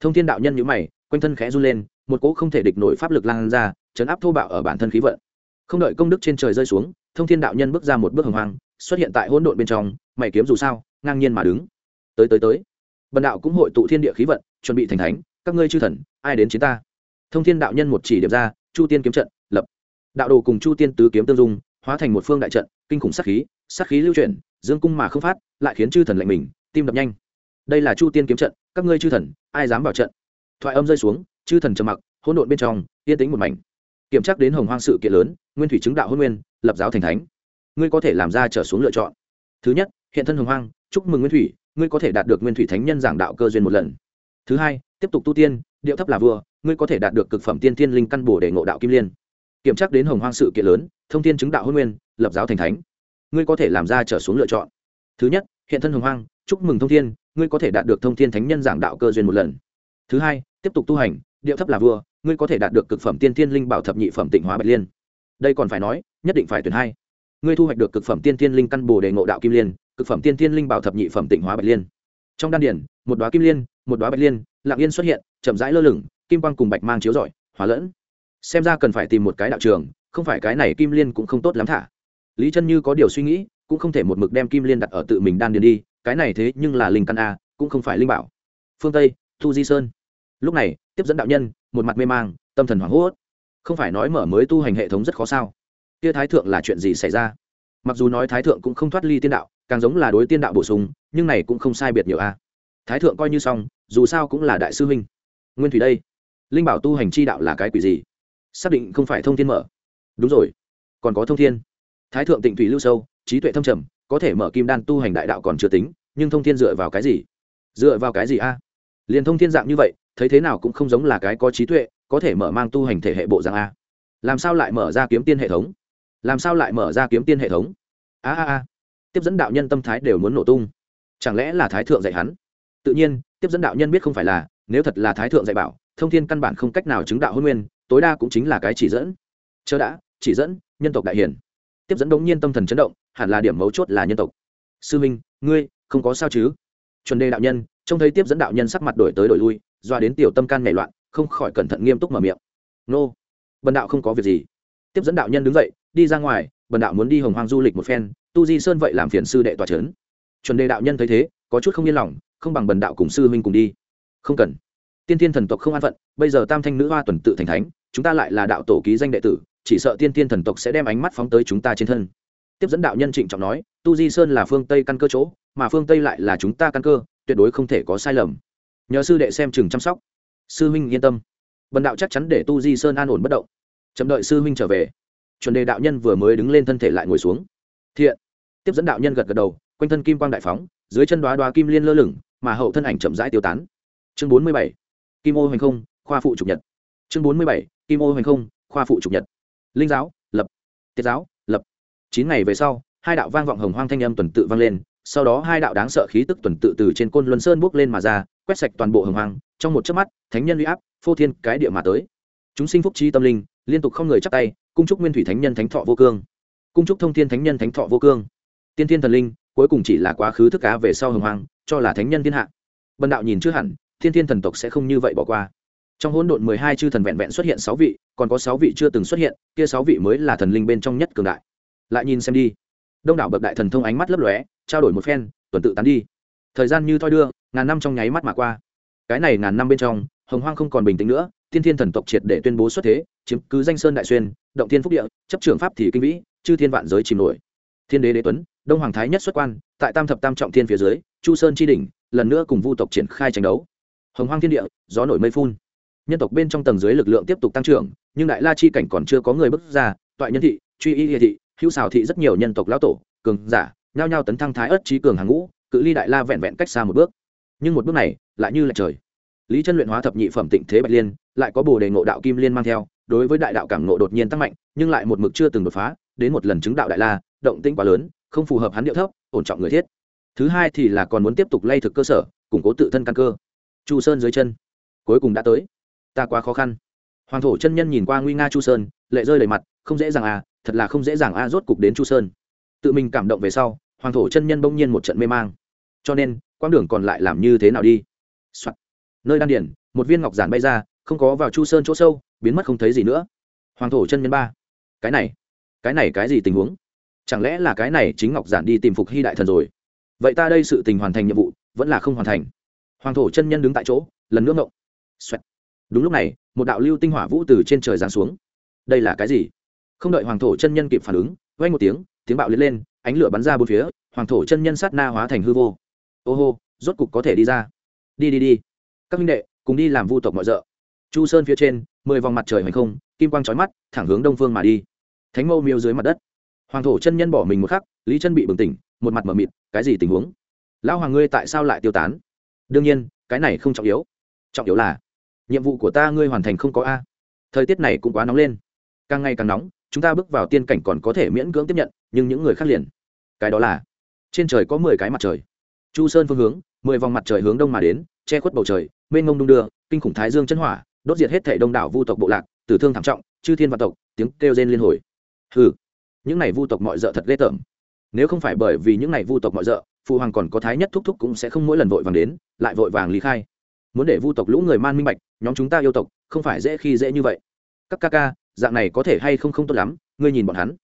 Thông thiên đạo nhân nhíu mày, quanh thân khẽ run lên, một cỗ không thể địch nổi pháp lực lan ra, chấn áp thô bạo ở bản thân khí vận không đợi công đức trên trời rơi xuống, thông thiên đạo nhân bước ra một bước hồng hoang, xuất hiện tại hỗn độn bên trong, mày kiếm dù sao, ngang nhiên mà đứng. Tới tới tới. Bần đạo cũng hội tụ thiên địa khí vận, chuẩn bị thành thánh, các ngươi chư thần, ai đến chiến ta? Thông thiên đạo nhân một chỉ điểm ra, chu tiên kiếm trận, lập. Đạo đồ cùng chu tiên tứ kiếm tương dung, hóa thành một phương đại trận, kinh khủng sát khí sát khí lưu chuyển, dương cung mà không phát, lại khiến chư thần lạnh mình, tim đập nhanh. Đây là chu tiên kiếm trận, các ngươi chư thần, ai dám vào trận? Thoại âm rơi xuống, chư thần trầm mặc, hỗn độn bên trong, yên tĩnh một mảnh kiểm tra đến hồng hoang sự kiện lớn, nguyên thủy chứng đạo hôn nguyên, lập giáo thành thánh. Ngươi có thể làm ra trở xuống lựa chọn. Thứ nhất, hiện thân hồng hoang, chúc mừng nguyên thủy, ngươi có thể đạt được nguyên thủy thánh nhân giảng đạo cơ duyên một lần. Thứ hai, tiếp tục tu tiên, điệu thấp là vua, ngươi có thể đạt được cực phẩm tiên tiên linh căn bổ để ngộ đạo kim liên. Kiểm tra đến hồng hoang sự kiện lớn, thông tin chứng đạo hôn nguyên, lập giáo thành thánh. Ngươi có thể làm ra trở xuống lựa chọn. Thứ nhất, hiện thân hồng hoang, chúc mừng thông thiên, ngươi có thể đạt được thông thiên thánh nhân giảng đạo cơ duyên một lần. Thứ hai, tiếp tục tu hành, điệu thấp là vua ngươi có thể đạt được cực phẩm tiên thiên linh bảo thập nhị phẩm tịnh hóa bạch liên. Đây còn phải nói, nhất định phải tuyển hai. Ngươi thu hoạch được cực phẩm tiên thiên linh căn bồ đề ngộ đạo kim liên, cực phẩm tiên thiên linh bảo thập nhị phẩm tịnh hóa bạch liên. Trong đan điển, một đoá kim liên, một đoá bạch liên lạng yên xuất hiện, chậm rãi lơ lửng, kim quang cùng bạch mang chiếu rọi hóa lẫn. Xem ra cần phải tìm một cái đạo trường, không phải cái này kim liên cũng không tốt lắm thả. Lý chân như có điều suy nghĩ, cũng không thể một mực đem kim liên đặt ở tự mình đan điền đi, cái này thế nhưng là linh căn a, cũng không phải linh bảo. Phương tây, thu di sơn. Lúc này, tiếp dẫn đạo nhân một mặt mê mang, tâm thần hoảng hốt. Không phải nói mở mới tu hành hệ thống rất khó sao? Kia thái thượng là chuyện gì xảy ra? Mặc dù nói thái thượng cũng không thoát ly tiên đạo, càng giống là đối tiên đạo bổ sung, nhưng này cũng không sai biệt nhiều a. Thái thượng coi như xong, dù sao cũng là đại sư huynh. Nguyên thủy đây, linh bảo tu hành chi đạo là cái quỷ gì? Xác định không phải thông thiên mở. Đúng rồi, còn có thông thiên. Thái thượng tịnh thủy lưu sâu, trí tuệ thâm trầm, có thể mở kim đan tu hành đại đạo còn chưa tính, nhưng thông thiên dựa vào cái gì? Dựa vào cái gì a? Liền thông thiên dạng như vậy, thấy thế nào cũng không giống là cái có trí tuệ, có thể mở mang tu hành thể hệ bộ dạng a. Làm sao lại mở ra kiếm tiên hệ thống? Làm sao lại mở ra kiếm tiên hệ thống? A a a. Tiếp dẫn đạo nhân tâm thái đều muốn nổ tung. Chẳng lẽ là thái thượng dạy hắn? Tự nhiên, tiếp dẫn đạo nhân biết không phải là, nếu thật là thái thượng dạy bảo, thông thiên căn bản không cách nào chứng đạo hôn nguyên, tối đa cũng chính là cái chỉ dẫn. Chớ đã, chỉ dẫn, nhân tộc đại hiển. Tiếp dẫn đống nhiên tâm thần chấn động, hẳn là điểm mấu chốt là nhân tộc. Sư minh, ngươi, không có sao chứ? Chuẩn đề đạo nhân trông thấy tiếp dẫn đạo nhân sắc mặt đổi tới đổi lui, doa đến tiểu tâm can nảy loạn, không khỏi cẩn thận nghiêm túc mở miệng. Nô, bần đạo không có việc gì. Tiếp dẫn đạo nhân đứng dậy, đi ra ngoài, bần đạo muốn đi hồng hoang du lịch một phen, tu di sơn vậy làm phiền sư đệ tòa trấn. Chuẩn đề đạo nhân thấy thế, có chút không yên lòng, không bằng bần đạo cùng sư huynh cùng đi. Không cần. Tiên thiên thần tộc không an phận, bây giờ tam thanh nữ hoa tuần tự thành thánh, chúng ta lại là đạo tổ ký danh đệ tử, chỉ sợ tiên thiên thần tộc sẽ đem ánh mắt phóng tới chúng ta trên thân. Tiếp dẫn đạo nhân trịnh trọng nói, tu di sơn là phương tây căn cơ chỗ, mà phương tây lại là chúng ta căn cơ tuyệt đối không thể có sai lầm. Nhờ sư đệ xem chừng chăm sóc. Sư huynh yên tâm. Bần đạo chắc chắn để tu di sơn an ổn bất động. Chậm đợi sư huynh trở về. Chuẩn đề đạo nhân vừa mới đứng lên thân thể lại ngồi xuống. Thiện. Tiếp dẫn đạo nhân gật gật đầu, quanh thân kim quang đại phóng, dưới chân đoá đoá kim liên lơ lửng, mà hậu thân ảnh chậm rãi tiêu tán. Chương bốn mươi bảy. Kim ô hoành không, khoa phụ trục nhật. Chương bốn mươi bảy. Kim ô hoành không, khoa phụ trục nhật. Linh giáo, lập. Tiết giáo, lập. Chín ngày về sau, hai đạo vang vọng hồng hoang thanh âm tuần tự vang lên sau đó hai đạo đáng sợ khí tức tuần tự từ trên côn luân sơn bước lên mà ra, quét sạch toàn bộ hồng hoang, trong một chớp mắt, thánh nhân uy áp, phô thiên cái địa mà tới. Chúng sinh phúc chi tâm linh, liên tục không người chắp tay, cung trúc nguyên thủy thánh nhân thánh thọ vô cương. Cung trúc thông thiên thánh nhân thánh thọ vô cương. Tiên thiên thần linh, cuối cùng chỉ là quá khứ thức cá về sau hồng hoang, cho là thánh nhân thiên hạ. Bần đạo nhìn chưa hẳn, thiên thiên thần tộc sẽ không như vậy bỏ qua. Trong hỗn độn mười hai chư thần vẹn vẹn xuất hiện sáu vị, còn có sáu vị chưa từng xuất hiện, kia sáu vị mới là thần linh bên trong nhất cường đại. Lại nhìn xem đi đông đảo bậc đại thần thông ánh mắt lấp lóe, trao đổi một phen, tuần tự tán đi. Thời gian như thoi đưa, ngàn năm trong nháy mắt mà qua. Cái này ngàn năm bên trong, hồng hoang không còn bình tĩnh nữa, tiên thiên thần tộc triệt để tuyên bố xuất thế, chiếm cứ danh sơn đại xuyên, động thiên phúc địa, chấp trưởng pháp thì kinh vĩ, chư thiên vạn giới chìm nổi. Thiên đế đế tuấn, đông hoàng thái nhất xuất quan, tại tam thập tam trọng thiên phía dưới, chu sơn tri đỉnh, lần nữa cùng vu tộc triển khai tranh đấu. Hồng hoang thiên địa, gió nổi mây phun. Nhân tộc bên trong tầng dưới lực lượng tiếp tục tăng trưởng, nhưng đại la chi cảnh còn chưa có người bước ra, toại nhân thị, truy y địa thị hữu xào thị rất nhiều nhân tộc lão tổ, cường giả, nhao nhao tấn thăng thái ất trí cường hàng ngũ, cự ly đại la vẹn vẹn cách xa một bước. Nhưng một bước này lại như là trời. Lý chân luyện hóa thập nhị phẩm tịnh thế bạch liên, lại có bồ đề ngộ đạo kim liên mang theo, đối với đại đạo cảm ngộ đột nhiên tăng mạnh, nhưng lại một mực chưa từng đột phá, đến một lần chứng đạo đại la, động tĩnh quá lớn, không phù hợp hắn điệu thấp, ổn trọng người thiết. Thứ hai thì là còn muốn tiếp tục lay thực cơ sở, củng cố tự thân căn cơ. Chu sơn dưới chân. Cuối cùng đã tới. Ta quá khó khăn. Hoàng thổ chân nhân nhìn qua nguy nga chu sơn, lệ rơi đầy mặt, không dễ dàng à thật là không dễ dàng a, rốt cục đến chu sơn. Tự mình cảm động về sau, hoàng thổ chân nhân bỗng nhiên một trận mê mang. Cho nên, quãng đường còn lại làm như thế nào đi、Soạn. nơi đan điển một viên ngọc giản bay ra, không có vào chu sơn chỗ sâu, biến mất không thấy gì nữa. Hoàng thổ chân nhân ba. Cái này cái này cái gì tình huống? Chẳng lẽ là cái này chính ngọc giản đi tìm phục hy đại thần rồi? Vậy ta đây sự tình hoàn thành nhiệm vụ, vẫn là không hoàn thành. Hoàng thổ chân nhân đứng tại chỗ, lần nữa ngộng. Xoẹt. đúng lúc này, một đạo lưu tinh hỏa vũ từ trên trời giáng xuống. Đây là cái gì? Không đợi hoàng thổ chân nhân kịp phản ứng vay một tiếng tiếng bạo liệt lên, ánh lửa bắn ra bốn phía, hoàng thổ chân nhân sát na hóa thành hư vô. Ô hô, rốt cục có thể đi ra. Đi đi đi. Các minh đệ, cùng đi làm vu tộc mọi d chu sơn phía trên, mười vòng mặt trời hành không, kim quang trói mắt, thẳng hướng đông phương mà đi. Thánh mâu miêu dưới mặt đất. Hoàng thổ chân nhân bỏ mình một khắc, lý chân bị bừng tỉnh, một mặt mở mịt, cái gì tình huống? Lão hoàng ngươi tại sao lại tiêu tán? Đương nhiên, cái này không trọng yếu. Trọng yếu là, nhiệm vụ của ta ngươi hoàn thành không có a. Thời tiết này cũng quá nóng lên. Càng ngày càng nóng chúng ta bước vào tiên cảnh còn có thể miễn cưỡng tiếp nhận, nhưng những người khác liền. Cái đó là, trên trời có mười cái mặt trời. Chu sơn phương hướng, mười vòng mặt trời hướng đông mà đến, che khuất bầu trời, mênh ngông đung đưa, kinh khủng thái dương chân hỏa, đốt diệt hết thể đông đảo vu tộc bộ lạc, tử thương thảm trọng, chư thiên vạn tộc, tiếng kêu rên liên hồi. Hừ, những này vu tộc mọi d thật ghê tởm. Nếu không phải bởi vì những này vu tộc mọi d phụ hoàng còn có thái nhất thúc thúc cũng sẽ không mỗi lần vội vàng đến, lại vội vàng lý khai. Muốn để vu tộc lũ người man minh bạch, nhóm chúng ta yêu tộc, không phải dễ khi dễ như vậy. Các ca ca dạng này có thể hay không không tốt lắm, ngươi nhìn bọn hắn.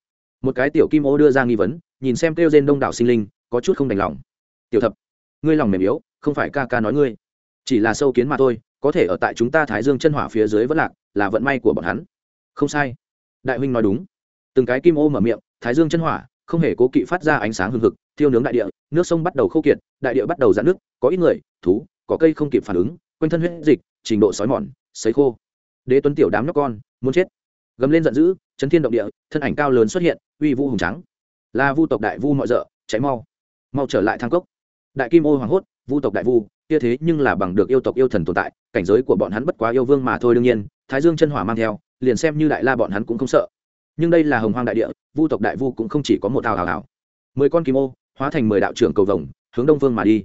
Một cái tiểu kim ô đưa ra nghi vấn, nhìn xem kêu trên đông đảo sinh linh, có chút không đành lòng. Tiểu thập, ngươi lòng mềm yếu, không phải ca ca nói ngươi. Chỉ là sâu kiến mà thôi, có thể ở tại chúng ta thái dương chân hỏa phía dưới vẫn lạc, là vận may của bọn hắn. Không sai. Đại huynh nói đúng. Từng cái kim ô mở miệng, thái dương chân hỏa, không hề cố kỵ phát ra ánh sáng hừng hực, thiêu nướng đại địa, nước sông bắt đầu khô kiệt, đại địa bắt đầu giãn nước có ít người, thú, có cây không kịp phản ứng, quanh thân huyết dịch, trình độ sói mòn, sấy khô. Đế tuấn tiểu đám nhóc con, muốn chết gầm lên giận dữ, chấn thiên động địa, thân ảnh cao lớn xuất hiện, uy vũ hùng trắng là vu tộc đại vu mọi rợ cháy mau. Mau trở lại thang cốc. Đại kim ô hoàng hốt, vu tộc đại vu, kia thế nhưng là bằng được yêu tộc yêu thần tồn tại, cảnh giới của bọn hắn bất quá yêu vương mà thôi đương nhiên, thái dương chân hỏa mang theo, liền xem như đại la bọn hắn cũng không sợ. Nhưng đây là hồng hoang đại địa, vu tộc đại vu cũng không chỉ có một hào hào hào. Mười con kim ô, hóa thành mười đạo trưởng cầu vồng, hướng đông vương mà đi.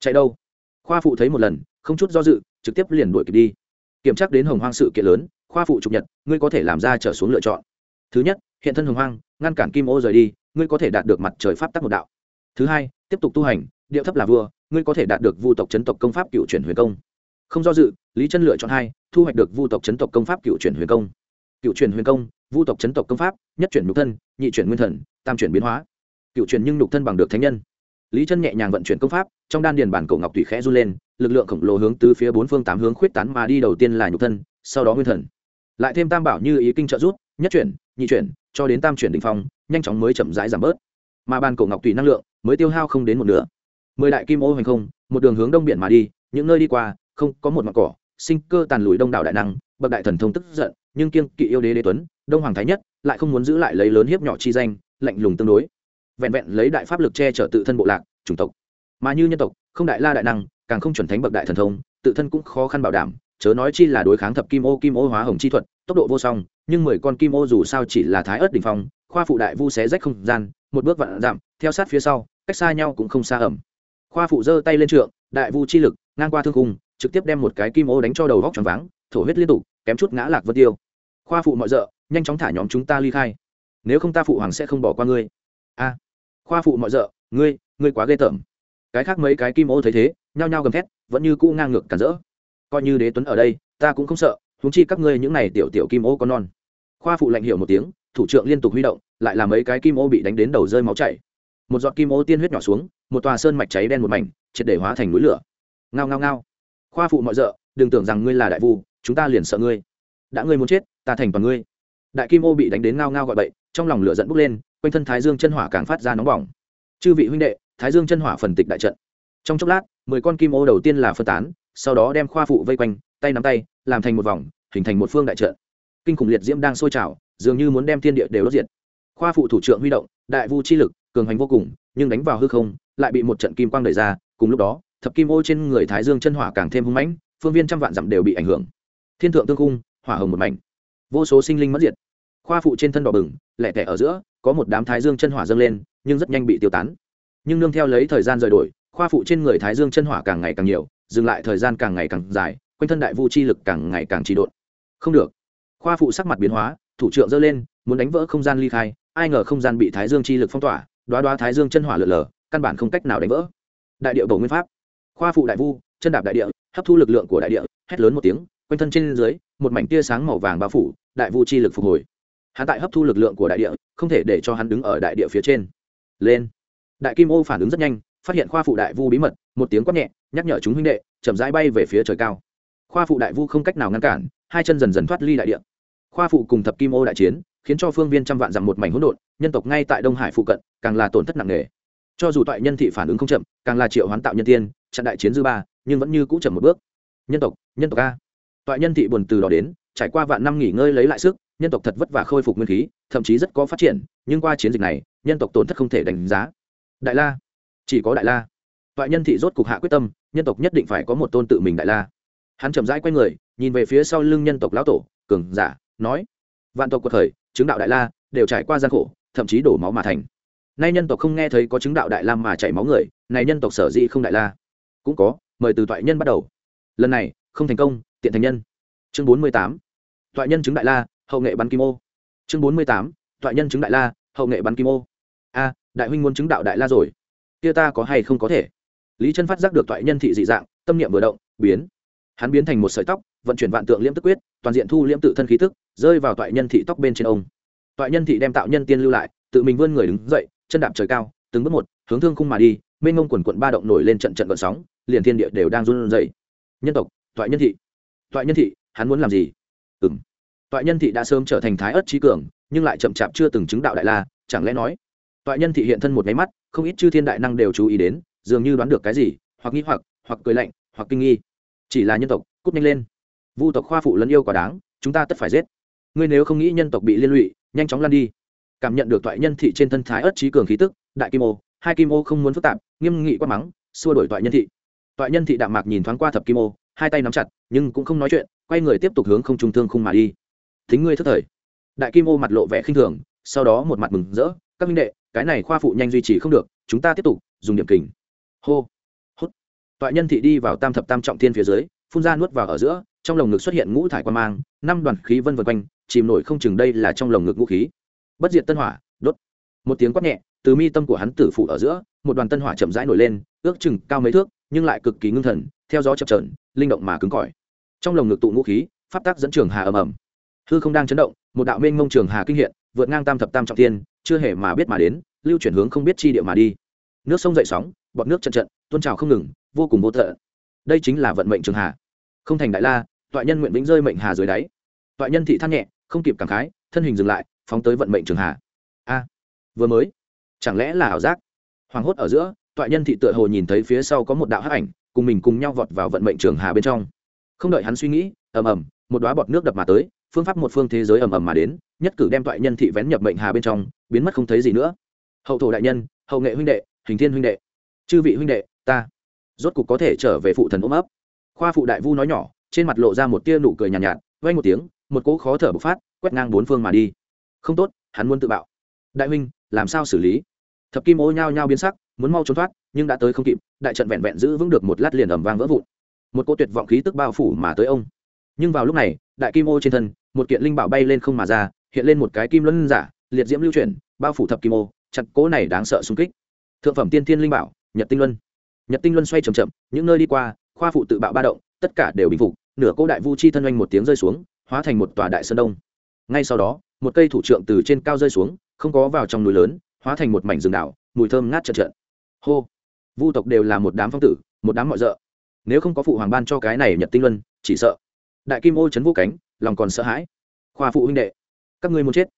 Chạy đâu? Khoa phụ thấy một lần, không chút do dự, trực tiếp liền đuổi kịp đi kiểm tra đến hồng hoang sự kiện lớn, khoa phụ trục nhật, ngươi có thể làm ra trở xuống lựa chọn. Thứ nhất, hiện thân hồng hoang, ngăn cản kim ô rời đi, ngươi có thể đạt được mặt trời pháp tắc một đạo. Thứ hai, tiếp tục tu hành, điệu thấp là vua, ngươi có thể đạt được vu tộc chấn tộc công pháp cựu chuyển huyền công. Không do dự, lý chân lựa chọn hai, thu hoạch được vu tộc chấn tộc công pháp cựu chuyển huyền công. Cựu chuyển huyền công, vu tộc chấn tộc công pháp, nhất chuyển nhục thân, nhị chuyển nguyên thần, tam chuyển biến hóa. Cựu chuyển nhưng nhục thân bằng được thánh nhân. Lý chân nhẹ nhàng vận chuyển công pháp, trong đan điền bản cổ ngọc tùy khẽ run lên lực lượng khổng lồ hướng từ phía bốn phương tám hướng khuyết tán mà đi, đầu tiên là nhục thân, sau đó nguyên thần. Lại thêm tam bảo như ý kinh trợ rút nhất chuyển, nhị chuyển, cho đến tam chuyển đ ỉ n h phong, nhanh chóng mới chậm rãi giảm bớt. Mà bàn cổ ngọc tùy năng lượng mới tiêu hao không đến một nửa. Mười đại kim ô hành không, một đường hướng đông biển mà đi, những nơi đi qua, không có một mặt cỏ, sinh cơ tàn lùi đông đảo đại năng, bậc đại thần thông tức giận, nhưng kiêng kỵ yêu đế đế tuấn, đông hoàng thái nhất, lại không muốn giữ lại lấy lớn hiếp nhỏ chi danh, lạnh lùng tương đối. Vẹn vẹn lấy đại pháp lực che chở tự thân bộ lạc, chủng tộc. Mà như nhân tộc, không đại la đại năng càng không chuẩn thánh bậc đại thần thông, tự thân cũng khó khăn bảo đảm, chớ nói chi là đối kháng thập kim ô kim ô hóa hồng chi thuật, tốc độ vô song, nhưng mười con kim ô dù sao chỉ là thái ớt đ ỉ n h phong, khoa phụ đại vu xé rách không gian, một bước vạn giảm theo sát phía sau, cách xa nhau cũng không xa ẩm. Khoa phụ giơ tay lên trượng, đại vu chi lực, ngang qua thương cung trực tiếp đem một cái kim ô đánh cho đầu vóc tròn váng, thổ huyết liên tục, kém chút ngã lạc vân tiêu. Khoa phụ mọi d ợ nhanh chóng thả nhóm chúng ta ly khai. Nếu không ta phụ hoàng sẽ không bỏ qua ngươi. A. Khoa phụ mọi d ợ ngươi ngươi quá ghê tởm. Cái khác mấy cái kim ô thấy thế nhao nhao gầm thét, vẫn như cũ ngang ngược cản rỡ. Coi như đế tuấn ở đây, ta cũng không sợ húng chi các ngươi những này tiểu tiểu kim ô con non. Khoa phụ lạnh hiểu một tiếng, thủ trưởng liên tục huy động, lại là mấy cái kim ô bị đánh đến đầu rơi máu chảy. Một giọt kim ô tiên huyết nhỏ xuống, một tòa sơn mạch cháy đen một mảnh, triệt để hóa thành núi lửa. Ngao ngao ngao. Khoa phụ mọi d đừng tưởng rằng ngươi là đại vu, chúng ta liền sợ ngươi. Đã ngươi muốn chết, ta thành toàn ngươi. Đại kim ô bị đánh đến ngao ngao gọi bậy, trong lòng lửa dẫn bốc lên, quanh thân thái dương chân hỏa càng phát ra nóng bỏng. Chư vị huynh đệ, thái dương chân hỏa phần tịch đại trận trong chốc lát, mười con kim ô đầu tiên là phân tán, sau đó đem khoa phụ vây quanh, tay nắm tay, làm thành một vòng, hình thành một phương đại trận. Kinh khủng liệt diễm đang sôi trào, dường như muốn đem thiên địa đều đốt diệt. Khoa phụ thủ trưởng huy động, đại vu chi lực, cường hành vô cùng, nhưng đánh vào hư không, lại bị một trận kim quang đẩy ra, cùng lúc đó, thập kim ô trên người thái dương chân hỏa càng thêm hung mãnh, phương viên trăm vạn dặm đều bị ảnh hưởng. Thiên thượng tương cung, hỏa hồng một mảnh. Vô số sinh linh mất diệt. Khoa phụ trên thân đỏ bừng, lẻ tẻ ở giữa, có một đám thái dương chân hỏa dâng lên, nhưng rất nhanh bị tiêu tán. Nhưng nương theo lấy thời gian rời đổi khoa phụ trên người thái dương chân hỏa càng ngày càng nhiều, dừng lại thời gian càng ngày càng dài, quanh thân đại vu chi lực càng ngày càng trì độn. Không được. Khoa phụ sắc mặt biến hóa, thủ trưởng dơ lên, muốn đánh vỡ không gian ly khai, ai ngờ không gian bị thái dương chi lực phong tỏa đoá đoá thái dương chân hỏa lở lở căn bản không cách nào đánh vỡ. Đại điệu bầu nguyên pháp. Khoa phụ đại vu, chân đạp đại địa, hấp thu lực lượng của đại địa, hét lớn một tiếng, quanh thân trên dưới, một mảnh tia sáng màu vàng bao phủ, đại vu chi lực phục hồi. Hắn tại hấp thu lực lượng của đại địa, không thể để cho hắn đứng ở đại địa phía trên. Lên. Đại kim ô phản ứng rất nhanh phát hiện khoa phụ đại vu bí mật, một tiếng quát nhẹ, nhắc nhở chúng huynh đệ, chậm rãi bay về phía trời cao. Khoa phụ đại vu không cách nào ngăn cản, hai chân dần dần thoát ly đại địa. Khoa phụ cùng thập kim ô đại chiến, khiến cho phương viên trăm vạn dặm một mảnh hỗn độn, nhân tộc ngay tại đông hải phụ cận, càng là tổn thất nặng nề. Cho dù toại nhân thị phản ứng không chậm, càng là triệu hoán tạo nhân tiên, chặn đại chiến dư ba, nhưng vẫn như cũ chậm một bước. Nhân tộc nhân tộc a. Toại nhân thị buồn từ đó đến, trải qua vạn năm nghỉ ngơi lấy lại sức, nhân tộc thật vất vả khôi phục nguyên khí, thậm chí rất có phát triển, nhưng qua chiến dịch này, nhân tộc tổn thất không thể đánh giá. Đại la chỉ có đại la. Toại nhân thị rốt cục hạ quyết tâm nhân tộc nhất định phải có một tôn tự mình đại la. Hắn chậm rãi q u a y người nhìn về phía sau lưng nhân tộc lão tổ cường giả nói vạn tộc cuộc thời, chứng đạo đại la đều trải qua gian khổ thậm chí đổ máu mà thành. Nay nhân tộc không nghe thấy có chứng đạo đại la mà chảy máu người này nhân tộc sở dĩ không đại la? Cũng có mời từ toại nhân bắt đầu. Lần này không thành công tiện thành nhân. Chương bốn mươi tám toại nhân chứng đại la hậu nghệ bắn kim ô. Chương bốn mươi tám toại nhân chứng đại la hậu nghệ bắn kim ô. A đại huynh muốn chứng đạo đại la rồi kia ta có hay không có thể? Lý chân phát giác được toại nhân thị dị dạng, tâm niệm vừa động, biến. Hắn biến thành một sợi tóc, vận chuyển vạn tượng liễm tức quyết, toàn diện thu liễm tự thân khí tức, rơi vào toại nhân thị tóc bên trên ông. Toại nhân thị đem tạo nhân tiên lưu lại, tự mình vươn người đứng dậy, chân đạp trời cao, từng bước một, hướng thương khung mà đi, mênh ngông quần quận ba động nổi lên trận trận vận sóng, liền thiên địa đều đang run rẩy. Nhân tộc, toại nhân thị. Toại nhân thị, hắn muốn làm gì? Ừ m toại nhân thị đã sớm trở thành thái ớt trí cường, nhưng lại chậm chạp chưa từng chứng đạo đại la, chẳng lẽ nói? Toại nhân thị hiện thân một máy mắt không ít chư thiên đại năng đều chú ý đến, dường như đoán được cái gì, hoặc nghĩ hoặc hoặc cười lạnh, hoặc kinh nghi. Chỉ là nhân tộc, cút nhanh lên. Vu tộc khoa phụ lẫn yêu quá đáng, chúng ta tất phải giết. Ngươi nếu không nghĩ nhân tộc bị liên lụy, nhanh chóng lan đi. Cảm nhận được toại nhân thị trên thân thái ất trí cường khí tức, đại kim ô, hai kim ô không muốn phức tạp, nghiêm nghị quát mắng, xua đổi toại nhân thị. Toại nhân thị đạm mạc nhìn thoáng qua thập kim ô, hai tay nắm chặt, nhưng cũng không nói chuyện, quay người tiếp tục hướng không trung thương khung mà đi. Thính ngươi thất thời. Đại kim ô mặt lộ vẻ khinh thường, sau đó một mặt mừng rỡ, các minh đệ cái này khoa phụ nhanh duy trì không được chúng ta tiếp tục dùng điểm kình. Hô hốt, toại nhân thị đi vào tam thập tam trọng thiên phía dưới phun ra nuốt vào ở giữa trong lồng ngực xuất hiện ngũ thải quan mang năm đoàn khí vân vân quanh chìm nổi không chừng đây là trong lồng ngực ngũ khí. Bất diệt tân hỏa đốt. Một tiếng quát nhẹ từ mi tâm của hắn tử phụ ở giữa một đoàn tân hỏa chậm rãi nổi lên ước chừng cao mấy thước nhưng lại cực kỳ ngưng thần theo gió chập trờn linh động mà cứng cỏi. Trong lồng ngực tụ ngũ khí pháp tác dẫn trường hà ầm ầm. Hư không đang chấn động một đạo mênh mông trường hà kinh hiện vượt ngang tam thập tam trọng thiên chưa hề mà biết mà đến, lưu chuyển hướng không biết chi địa mà đi. Nước sông dậy sóng bọt nước trận trận, tuôn trào không ngừng, vô cùng vô thợ. đây chính là vận mệnh trường hà. Không thành đại la, toại nhân nguyện vĩnh rơi mệnh hà dưới đáy. Toại nhân thị than nhẹ, không kịp cảm khái, thân hình dừng lại, phóng tới vận mệnh trường hà. A, vừa mới, chẳng lẽ là ảo giác? Hoảng hốt ở giữa, toại nhân thị tựa hồ nhìn thấy phía sau có một đạo hắc ảnh, cùng mình cùng nhau vọt vào vận mệnh trường hà bên trong. Không đợi hắn suy nghĩ, ầm ầm, một đoá bọt nước đập mà tới phương pháp một phương thế giới ầm ầm mà đến nhất cử đem toại nhân thị vén nhập mệnh hà bên trong biến mất không thấy gì nữa. Hậu thổ đại nhân hậu nghệ huynh đệ hình thiên huynh đệ chư vị huynh đệ ta rốt cục có thể trở về phụ thần ôm ấp. Khoa phụ đại vu nói nhỏ trên mặt lộ ra một tia nụ cười nhàn nhạt, nhạt vay một tiếng một cỗ khó thở bộc phát quét ngang bốn phương mà đi. Không tốt hắn muốn tự bạo. Đại huynh làm sao xử lý? Thập kim ô nhao nhao biến sắc muốn mau trốn thoát nhưng đã tới không kịp đại trận vẹn vẹn giữ vững được một lát liền ầm vang vỡ vụn. Một cỗ tuyệt vọng khí tức bao phủ mà tới ông. Nhưng vào lúc này đại kim ô trên thân một kiện linh bảo bay lên không mà ra, hiện lên một cái kim luân giả, liệt diễm lưu chuyển, bao phủ thập kim ô, chặt cố này đáng sợ xung kích. Thượng phẩm tiên thiên linh bảo, nhật tinh luân. Nhật tinh luân xoay c h ậ m chậm, những nơi đi qua, khoa phụ tự bạo ba động, tất cả đều bình phục, nửa cô đại vu chi thân oanh một tiếng rơi xuống, hóa thành một tòa đại sơn đông. Ngay sau đó, một cây thủ trượng từ trên cao rơi xuống, không có vào trong núi lớn, hóa thành một mảnh rừng đảo, mùi thơm ngát trận trận hô! Vu tộc đều là một đám phong tử, một đám mọi rợ. Nếu không có phụ hoàng ban cho cái này nhật tinh luân, chỉ sợ. Đại kim ô chấn vô cánh lòng còn sợ hãi. Khoa phụ huynh đệ, các ngươi muốn chết.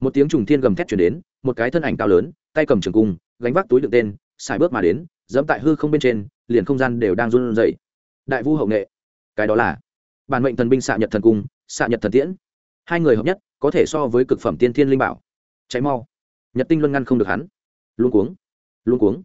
Một tiếng trùng thiên gầm thét chuyển đến, một cái thân ảnh cao lớn, tay cầm trường cung, gánh vác túi đựng tên, xài bước mà đến, dẫm tại hư không bên trên, liền không gian đều đang run rẩy. Đại vu hậu nghệ, cái đó là bản mệnh thần binh xạ nhật thần cung, xạ nhật thần tiễn. Hai người hợp nhất, có thể so với cực phẩm tiên thiên linh bảo. Cháy mau. Nhật tinh luân ngăn không được hắn. Luôn cuống luôn cuống.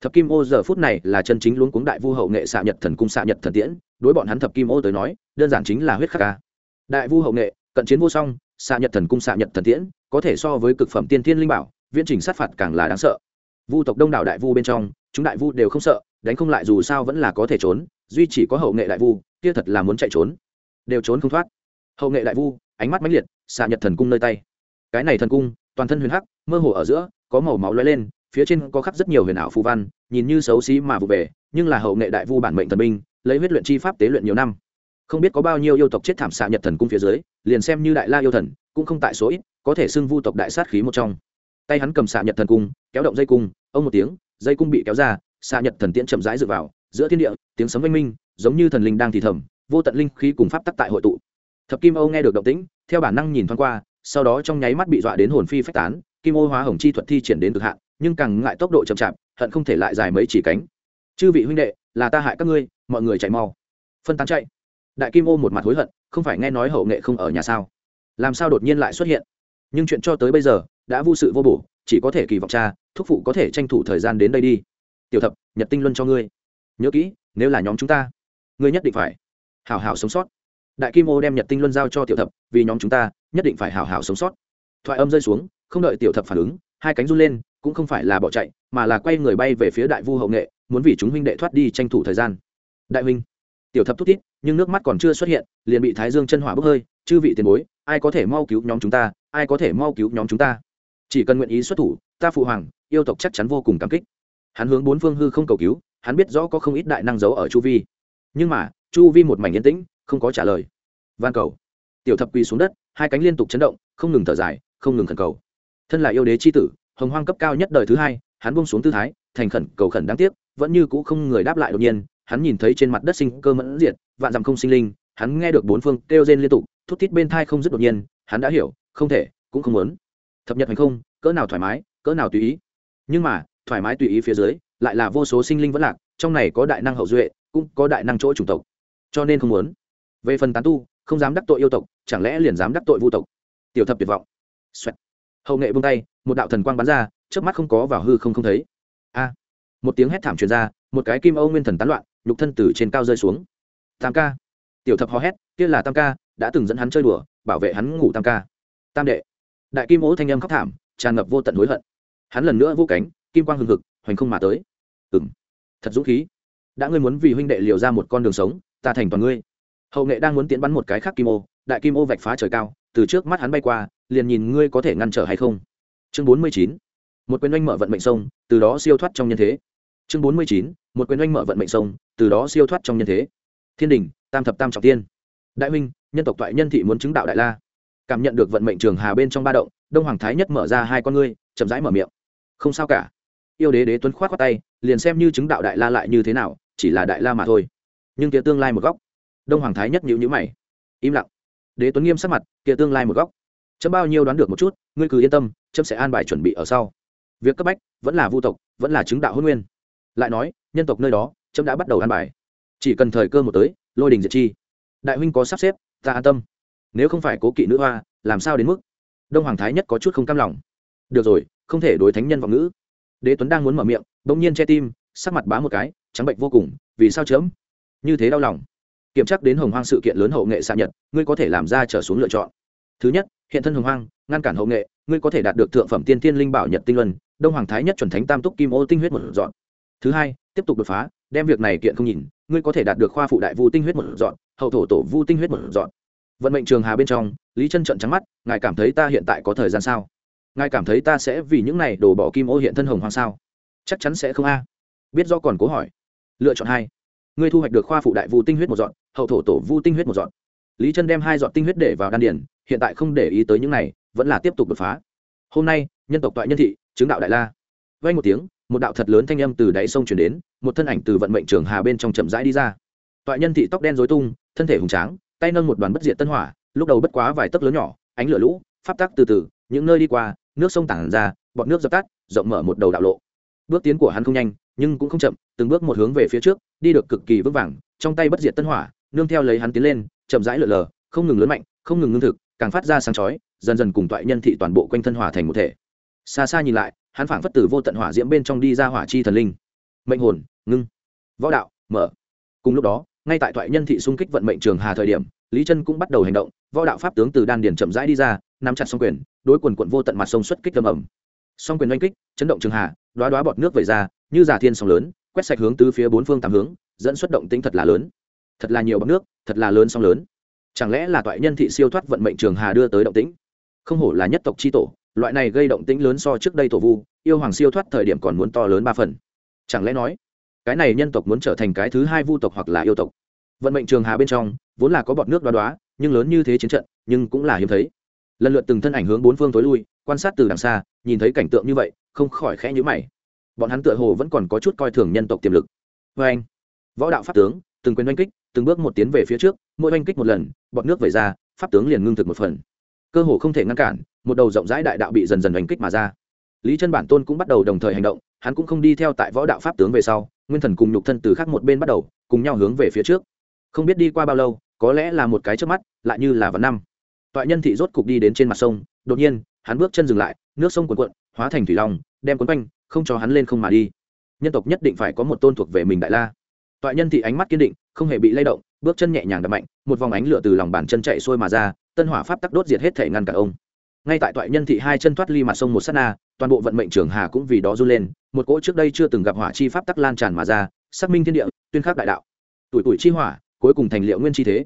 Thập kim ô giờ phút này là chân chính luôn cuống đại vu hậu nghệ xạ nhật thần cung xạ nhật thần tiễn, đối bọn hắn thập kim ô tới nói, đơn giản chính là huyết khắc ca đại vu hậu nghệ, cận chiến vô song, xạ nhật thần cung, xạ nhật thần tiễn, có thể so với cực phẩm tiên thiên linh bảo, viễn trình sát phạt càng là đáng sợ. Vu tộc đông đảo đại vu bên trong, chúng đại vu đều không sợ, đánh không lại dù sao vẫn là có thể trốn, duy chỉ có hậu nghệ đại vu, kia thật là muốn chạy trốn. Đều trốn không thoát. Hậu nghệ đại vu, ánh mắt mãnh liệt, xạ nhật thần cung nơi tay. Cái này thần cung, toàn thân huyền hắc, mơ hồ ở giữa, có màu máu lóe lên, phía trên có khắc rất nhiều huyền ảo phù văn, nhìn như xấu xí mà vụ về, nhưng là hậu nghệ đại vu bản mệnh thần binh, lấy huyết luyện chi pháp tế luyện nhiều năm không biết có bao nhiêu yêu tộc chết thảm xạ nhật thần cung phía dưới, liền xem như đại la yêu thần, cũng không tại số ít, có thể xưng vu tộc đại sát khí một trong. Tay hắn cầm xạ nhật thần cung, kéo động dây cung, ông một tiếng, dây cung bị kéo ra, xạ nhật thần tiễn chậm rãi dựa vào, giữa thiên địa, tiếng sấm oanh minh, giống như thần linh đang thì thầm, vô tận linh khí cùng pháp tắc tại hội tụ. Thập kim âu nghe được động tĩnh, theo bản năng nhìn thoáng qua, sau đó trong nháy mắt bị dọa đến hồn phi phách tán, kim ô hóa hồng chi thuật thi triển đến cực hạn, nhưng càng ngại tốc độ chậm chạp, hận không thể lại dài mấy chỉ cánh. Chư vị huynh đệ, là ta hại các ngươi, mọi người chạy mau. Phân tán chạy đại kim ô một mặt hối hận, không phải nghe nói hậu nghệ không ở nhà sao? Làm sao đột nhiên lại xuất hiện? Nhưng chuyện cho tới bây giờ, đã vô sự vô bổ, chỉ có thể kỳ vọng cha, thúc phụ có thể tranh thủ thời gian đến đây đi. Tiểu thập, nhật tinh luân cho ngươi. Nhớ kỹ, nếu là nhóm chúng ta, ngươi nhất định phải hảo hảo sống sót. Đại kim ô đem nhật tinh luân giao cho tiểu thập, vì nhóm chúng ta, nhất định phải hảo hảo sống sót. Thoại âm rơi xuống, không đợi tiểu thập phản ứng, hai cánh run lên, cũng không phải là bỏ chạy, mà là quay người bay về phía đại vu hậu nghệ, muốn vì chúng huynh đệ thoát đi tranh thủ thời gian. Đại huynh tiểu thập thút thít, nhưng nước mắt còn chưa xuất hiện, liền bị thái dương chân hỏa bốc hơi, chư vị tiền bối, ai có thể mau cứu nhóm chúng ta? Ai có thể mau cứu nhóm chúng ta? Chỉ cần nguyện ý xuất thủ, ta phụ hoàng, yêu tộc chắc chắn vô cùng cảm kích. Hắn hướng bốn phương hư không cầu cứu, hắn biết rõ có không ít đại năng giấu ở chu vi. Nhưng mà, chu vi một mảnh yên tĩnh, không có trả lời. Van cầu. Tiểu thập quỳ xuống đất, hai cánh liên tục chấn động, không ngừng thở dài, không ngừng khẩn cầu. Thân là yêu đế c h i tử, hồng hoang cấp cao nhất đời thứ hai, hắn bông xuống tư thái, thành khẩn cầu khẩn đáng tiếc, vẫn như cũ không người đáp lại đột nhiên hắn nhìn thấy trên mặt đất sinh cơ mẫn diệt, vạn dặm không sinh linh, hắn nghe được bốn phương kêu rên liên tục, thút thít bên thai không dứt đột nhiên, hắn đã hiểu, không thể, cũng không muốn. Thập nhật hành không, cỡ nào thoải mái, cỡ nào tùy ý. Nhưng mà, thoải mái tùy ý phía dưới, lại là vô số sinh linh vẫn lạc, trong này có đại năng hậu duệ, cũng có đại năng chỗ chủng tộc. Cho nên không muốn. Về phần tán tu, không dám đắc tội yêu tộc, chẳng lẽ liền dám đắc tội vu tộc? Tiểu thập tuyệt vọng. Xoẹt. hậu nghệ buông tay, một đạo thần quang bắn ra trước mắt không có vào hư không không thấy. A. Một tiếng hét thảm truyền ra, một cái kim âu nguyên thần tán loạn nhục thân từ trên cao rơi xuống. Tam ca. Tiểu thập hò hét, kia là tam ca, đã từng dẫn hắn chơi đùa, bảo vệ hắn ngủ tam ca. Tam đệ. Đại kim ố thanh âm khóc thảm, tràn ngập vô tận hối hận. Hắn lần nữa vô cánh, kim quang hừng hực, hoành không mà tới. Ừ m thật dũng khí. Đã ngươi muốn vì huynh đệ liều ra một con đường sống, ta thành toàn ngươi. Hậu nghệ đang muốn tiến bắn một cái khác kim ô, đại kim ô vạch phá trời cao, từ trước mắt hắn bay qua, liền nhìn ngươi có thể ngăn trở hay không. Chương bốn mươi chín. Một quyền oanh mở vận mệnh sông, từ đó siêu thoát trong nhân thế chương bốn mươi chín, một quyền oanh mở vận mệnh sông, từ đó siêu thoát trong nhân thế. Thiên đình, tam thập tam trọng tiên. Đại huynh, nhân tộc toại nhân thị muốn chứng đạo đại la. Cảm nhận được vận mệnh trường hà bên trong ba động, đông hoàng thái nhất mở ra hai con ngươi, chậm rãi mở miệng. Không sao cả. Yêu đế đế tuấn khoát khoát tay, liền xem như chứng đạo đại la lại như thế nào, chỉ là đại la mà thôi. Nhưng kia tương lai một góc. Đông hoàng thái nhất nhíu nhữ mày. Im lặng. Đế tuấn nghiêm sắc mặt, kia tương lai một góc. Chấm bao nhiêu đoán được một chút, ngươi cứ yên tâm, chấm sẽ an bài chuẩn bị ở sau. Việc cấp bách vẫn là vu tộc, vẫn là chứng đạo hôn nguyên lại nói, nhân tộc nơi đó trâm đã bắt đầu ăn bài. Chỉ cần thời cơ một tới, lôi đình diệt chi. Đại huynh có sắp xếp, ta an tâm. Nếu không phải cố kỵ nữ hoa, làm sao đến mức? Đông hoàng thái nhất có chút không cam lòng. Được rồi, không thể đối thánh nhân vọng ngữ. Đế tuấn đang muốn mở miệng đ ỗ n g nhiên che tim, sắc mặt bá một cái, trắng bệnh vô cùng, vì sao chớm như thế đau lòng. Kiểm tra đến hồng hoang sự kiện lớn hậu nghệ xạ nhật, ngươi có thể làm ra trở xuống lựa chọn. Thứ nhất, hiện thân hồng hoang, ngăn cản hậu nghệ, ngươi có thể đạt được thượng phẩm tiên tiên linh bảo nhật tinh luân, đông hoàng thái nhất chuẩn thánh tam túc kim ô tinh huyết một dọn thứ hai, tiếp tục đột phá, đem việc này kiện không nhìn, ngươi có thể đạt được khoa phụ đại vu tinh huyết một dọn hậu thổ tổ vu tinh huyết một dọn vận mệnh trường hà bên trong, lý chân trận trắng mắt, ngài cảm thấy ta hiện tại có thời gian sao? Ngài cảm thấy ta sẽ vì những này đổ bỏ kim ô hiện thân hồng hoang sao? Chắc chắn sẽ không a. Biết do còn cố hỏi. Lựa chọn hai. Ngươi thu hoạch được khoa phụ đại vu tinh huyết một dọn hậu thổ tổ vu tinh huyết một dọn lý chân đem hai dọn tinh huyết để vào đan điển hiện tại không để ý tới những này, vẫn là tiếp tục đột phá. Hôm nay, nhân tộc toại nhân thị, chứng đạo đại la. Vay một tiếng một đạo thật lớn thanh âm từ đáy sông chuyển đến, một thân ảnh từ vận mệnh trường hà bên trong chậm rãi đi ra. Toại nhân thị tóc đen dối tung, thân thể hùng tráng, tay nâng một đoàn bất diệt tân hỏa, lúc đầu bất quá vài tấc lớn nhỏ, ánh lửa lũ, pháp tắc từ từ, những nơi đi qua, nước sông tản ra, bọn nước dập tắt, rộng mở một đầu đạo lộ. Bước tiến của hắn không nhanh, nhưng cũng không chậm, từng bước một hướng về phía trước, đi được cực kỳ vững vàng, trong tay bất diệt tân hỏa, nương theo lấy hắn tiến lên, chậm rãi lượn lờ, không ngừng lớn mạnh, không ngừng ngưng thực, càng phát ra sáng chói, dần dần cùng toại nhân thị toàn bộ quanh thân hỏa thành một thể. Xa xa nhìn lại hắn phảng phất tử vô tận hỏa diễm bên trong đi ra hỏa chi thần linh. Mệnh hồn, ngưng. Võ đạo, mở. Cùng lúc đó, ngay tại thoại nhân thị xung kích vận mệnh trường hà thời điểm, lý chân cũng bắt đầu hành động, võ đạo pháp tướng từ đan điền chậm rãi đi ra, nắm chặt song quyền, đối quần quận vô tận mặt sông xuất kích âm ẩm song quyền oanh kích, chấn động trường hà đoá đoá bọt nước về ra, như giả thiên sóng lớn, quét sạch hướng từ phía bốn phương tám hướng, dẫn xuất động tính thật là lớn. Thật là nhiều bọt nước, thật là lớn sóng lớn. Chẳng lẽ là toại nhân thị siêu thoát vận mệnh trường hà đưa tới động tĩnh? Không hổ là nhất tộc c tổ loại này gây động tĩnh lớn so trước đây tổ vu, yêu hoàng siêu thoát thời điểm còn muốn to lớn ba phần. Chẳng lẽ nói, cái này nhân tộc muốn trở thành cái thứ hai vu tộc hoặc là yêu tộc? Vận mệnh trường hà bên trong, vốn là có bọt nước đoá đoá, nhưng lớn như thế chiến trận, nhưng cũng là hiếm thấy. Lần lượt từng thân ảnh hướng bốn phương tối lui, quan sát từ đằng xa, nhìn thấy cảnh tượng như vậy, không khỏi khẽ nhữ mày. Bọn hắn tựa hồ vẫn còn có chút coi thường nhân tộc tiềm lực. Vê anh, võ đạo pháp tướng, từng quyền oanh kích, từng bước một tiến về phía trước, mỗi oanh kích một lần, bọt nước về ra, pháp tướng liền ngưng thực một phần cơ hồ không thể ngăn cản, một đầu rộng rãi đại đạo bị dần dần đánh kích mà ra. Lý chân bản tôn cũng bắt đầu đồng thời hành động, hắn cũng không đi theo tại võ đạo pháp tướng về sau, nguyên thần cùng nhục thân từ khác một bên bắt đầu, cùng nhau hướng về phía trước. Không biết đi qua bao lâu, có lẽ là một cái trước mắt, lại như là vào năm. Toại nhân thị rốt cục đi đến trên mặt sông, đột nhiên, hắn bước chân dừng lại, nước sông cuộn cuộn, hóa thành thủy long, đem cuốn quanh, không cho hắn lên không mà đi. Nhân tộc nhất định phải có một tôn thuộc về mình đại la. Toại nhân thị ánh mắt kiên định, không hề bị lay động, bước chân nhẹ nhàng đập mạnh, một vòng ánh lửa từ lòng bàn chân chạy xuôi mà ra tân hỏa pháp tắc đốt diệt hết thể ngăn cả ông. Ngay tại toại nhân thị hai chân thoát ly mặt sông một s á t na, toàn bộ vận mệnh trường hà cũng vì đó run lên, một cỗ trước đây chưa từng gặp hỏa chi pháp tắc lan tràn mà ra, xác minh thiên địa, tuyên khắc đại đạo. Tuổi tuổi chi hỏa, cuối cùng thành liệu nguyên chi thế.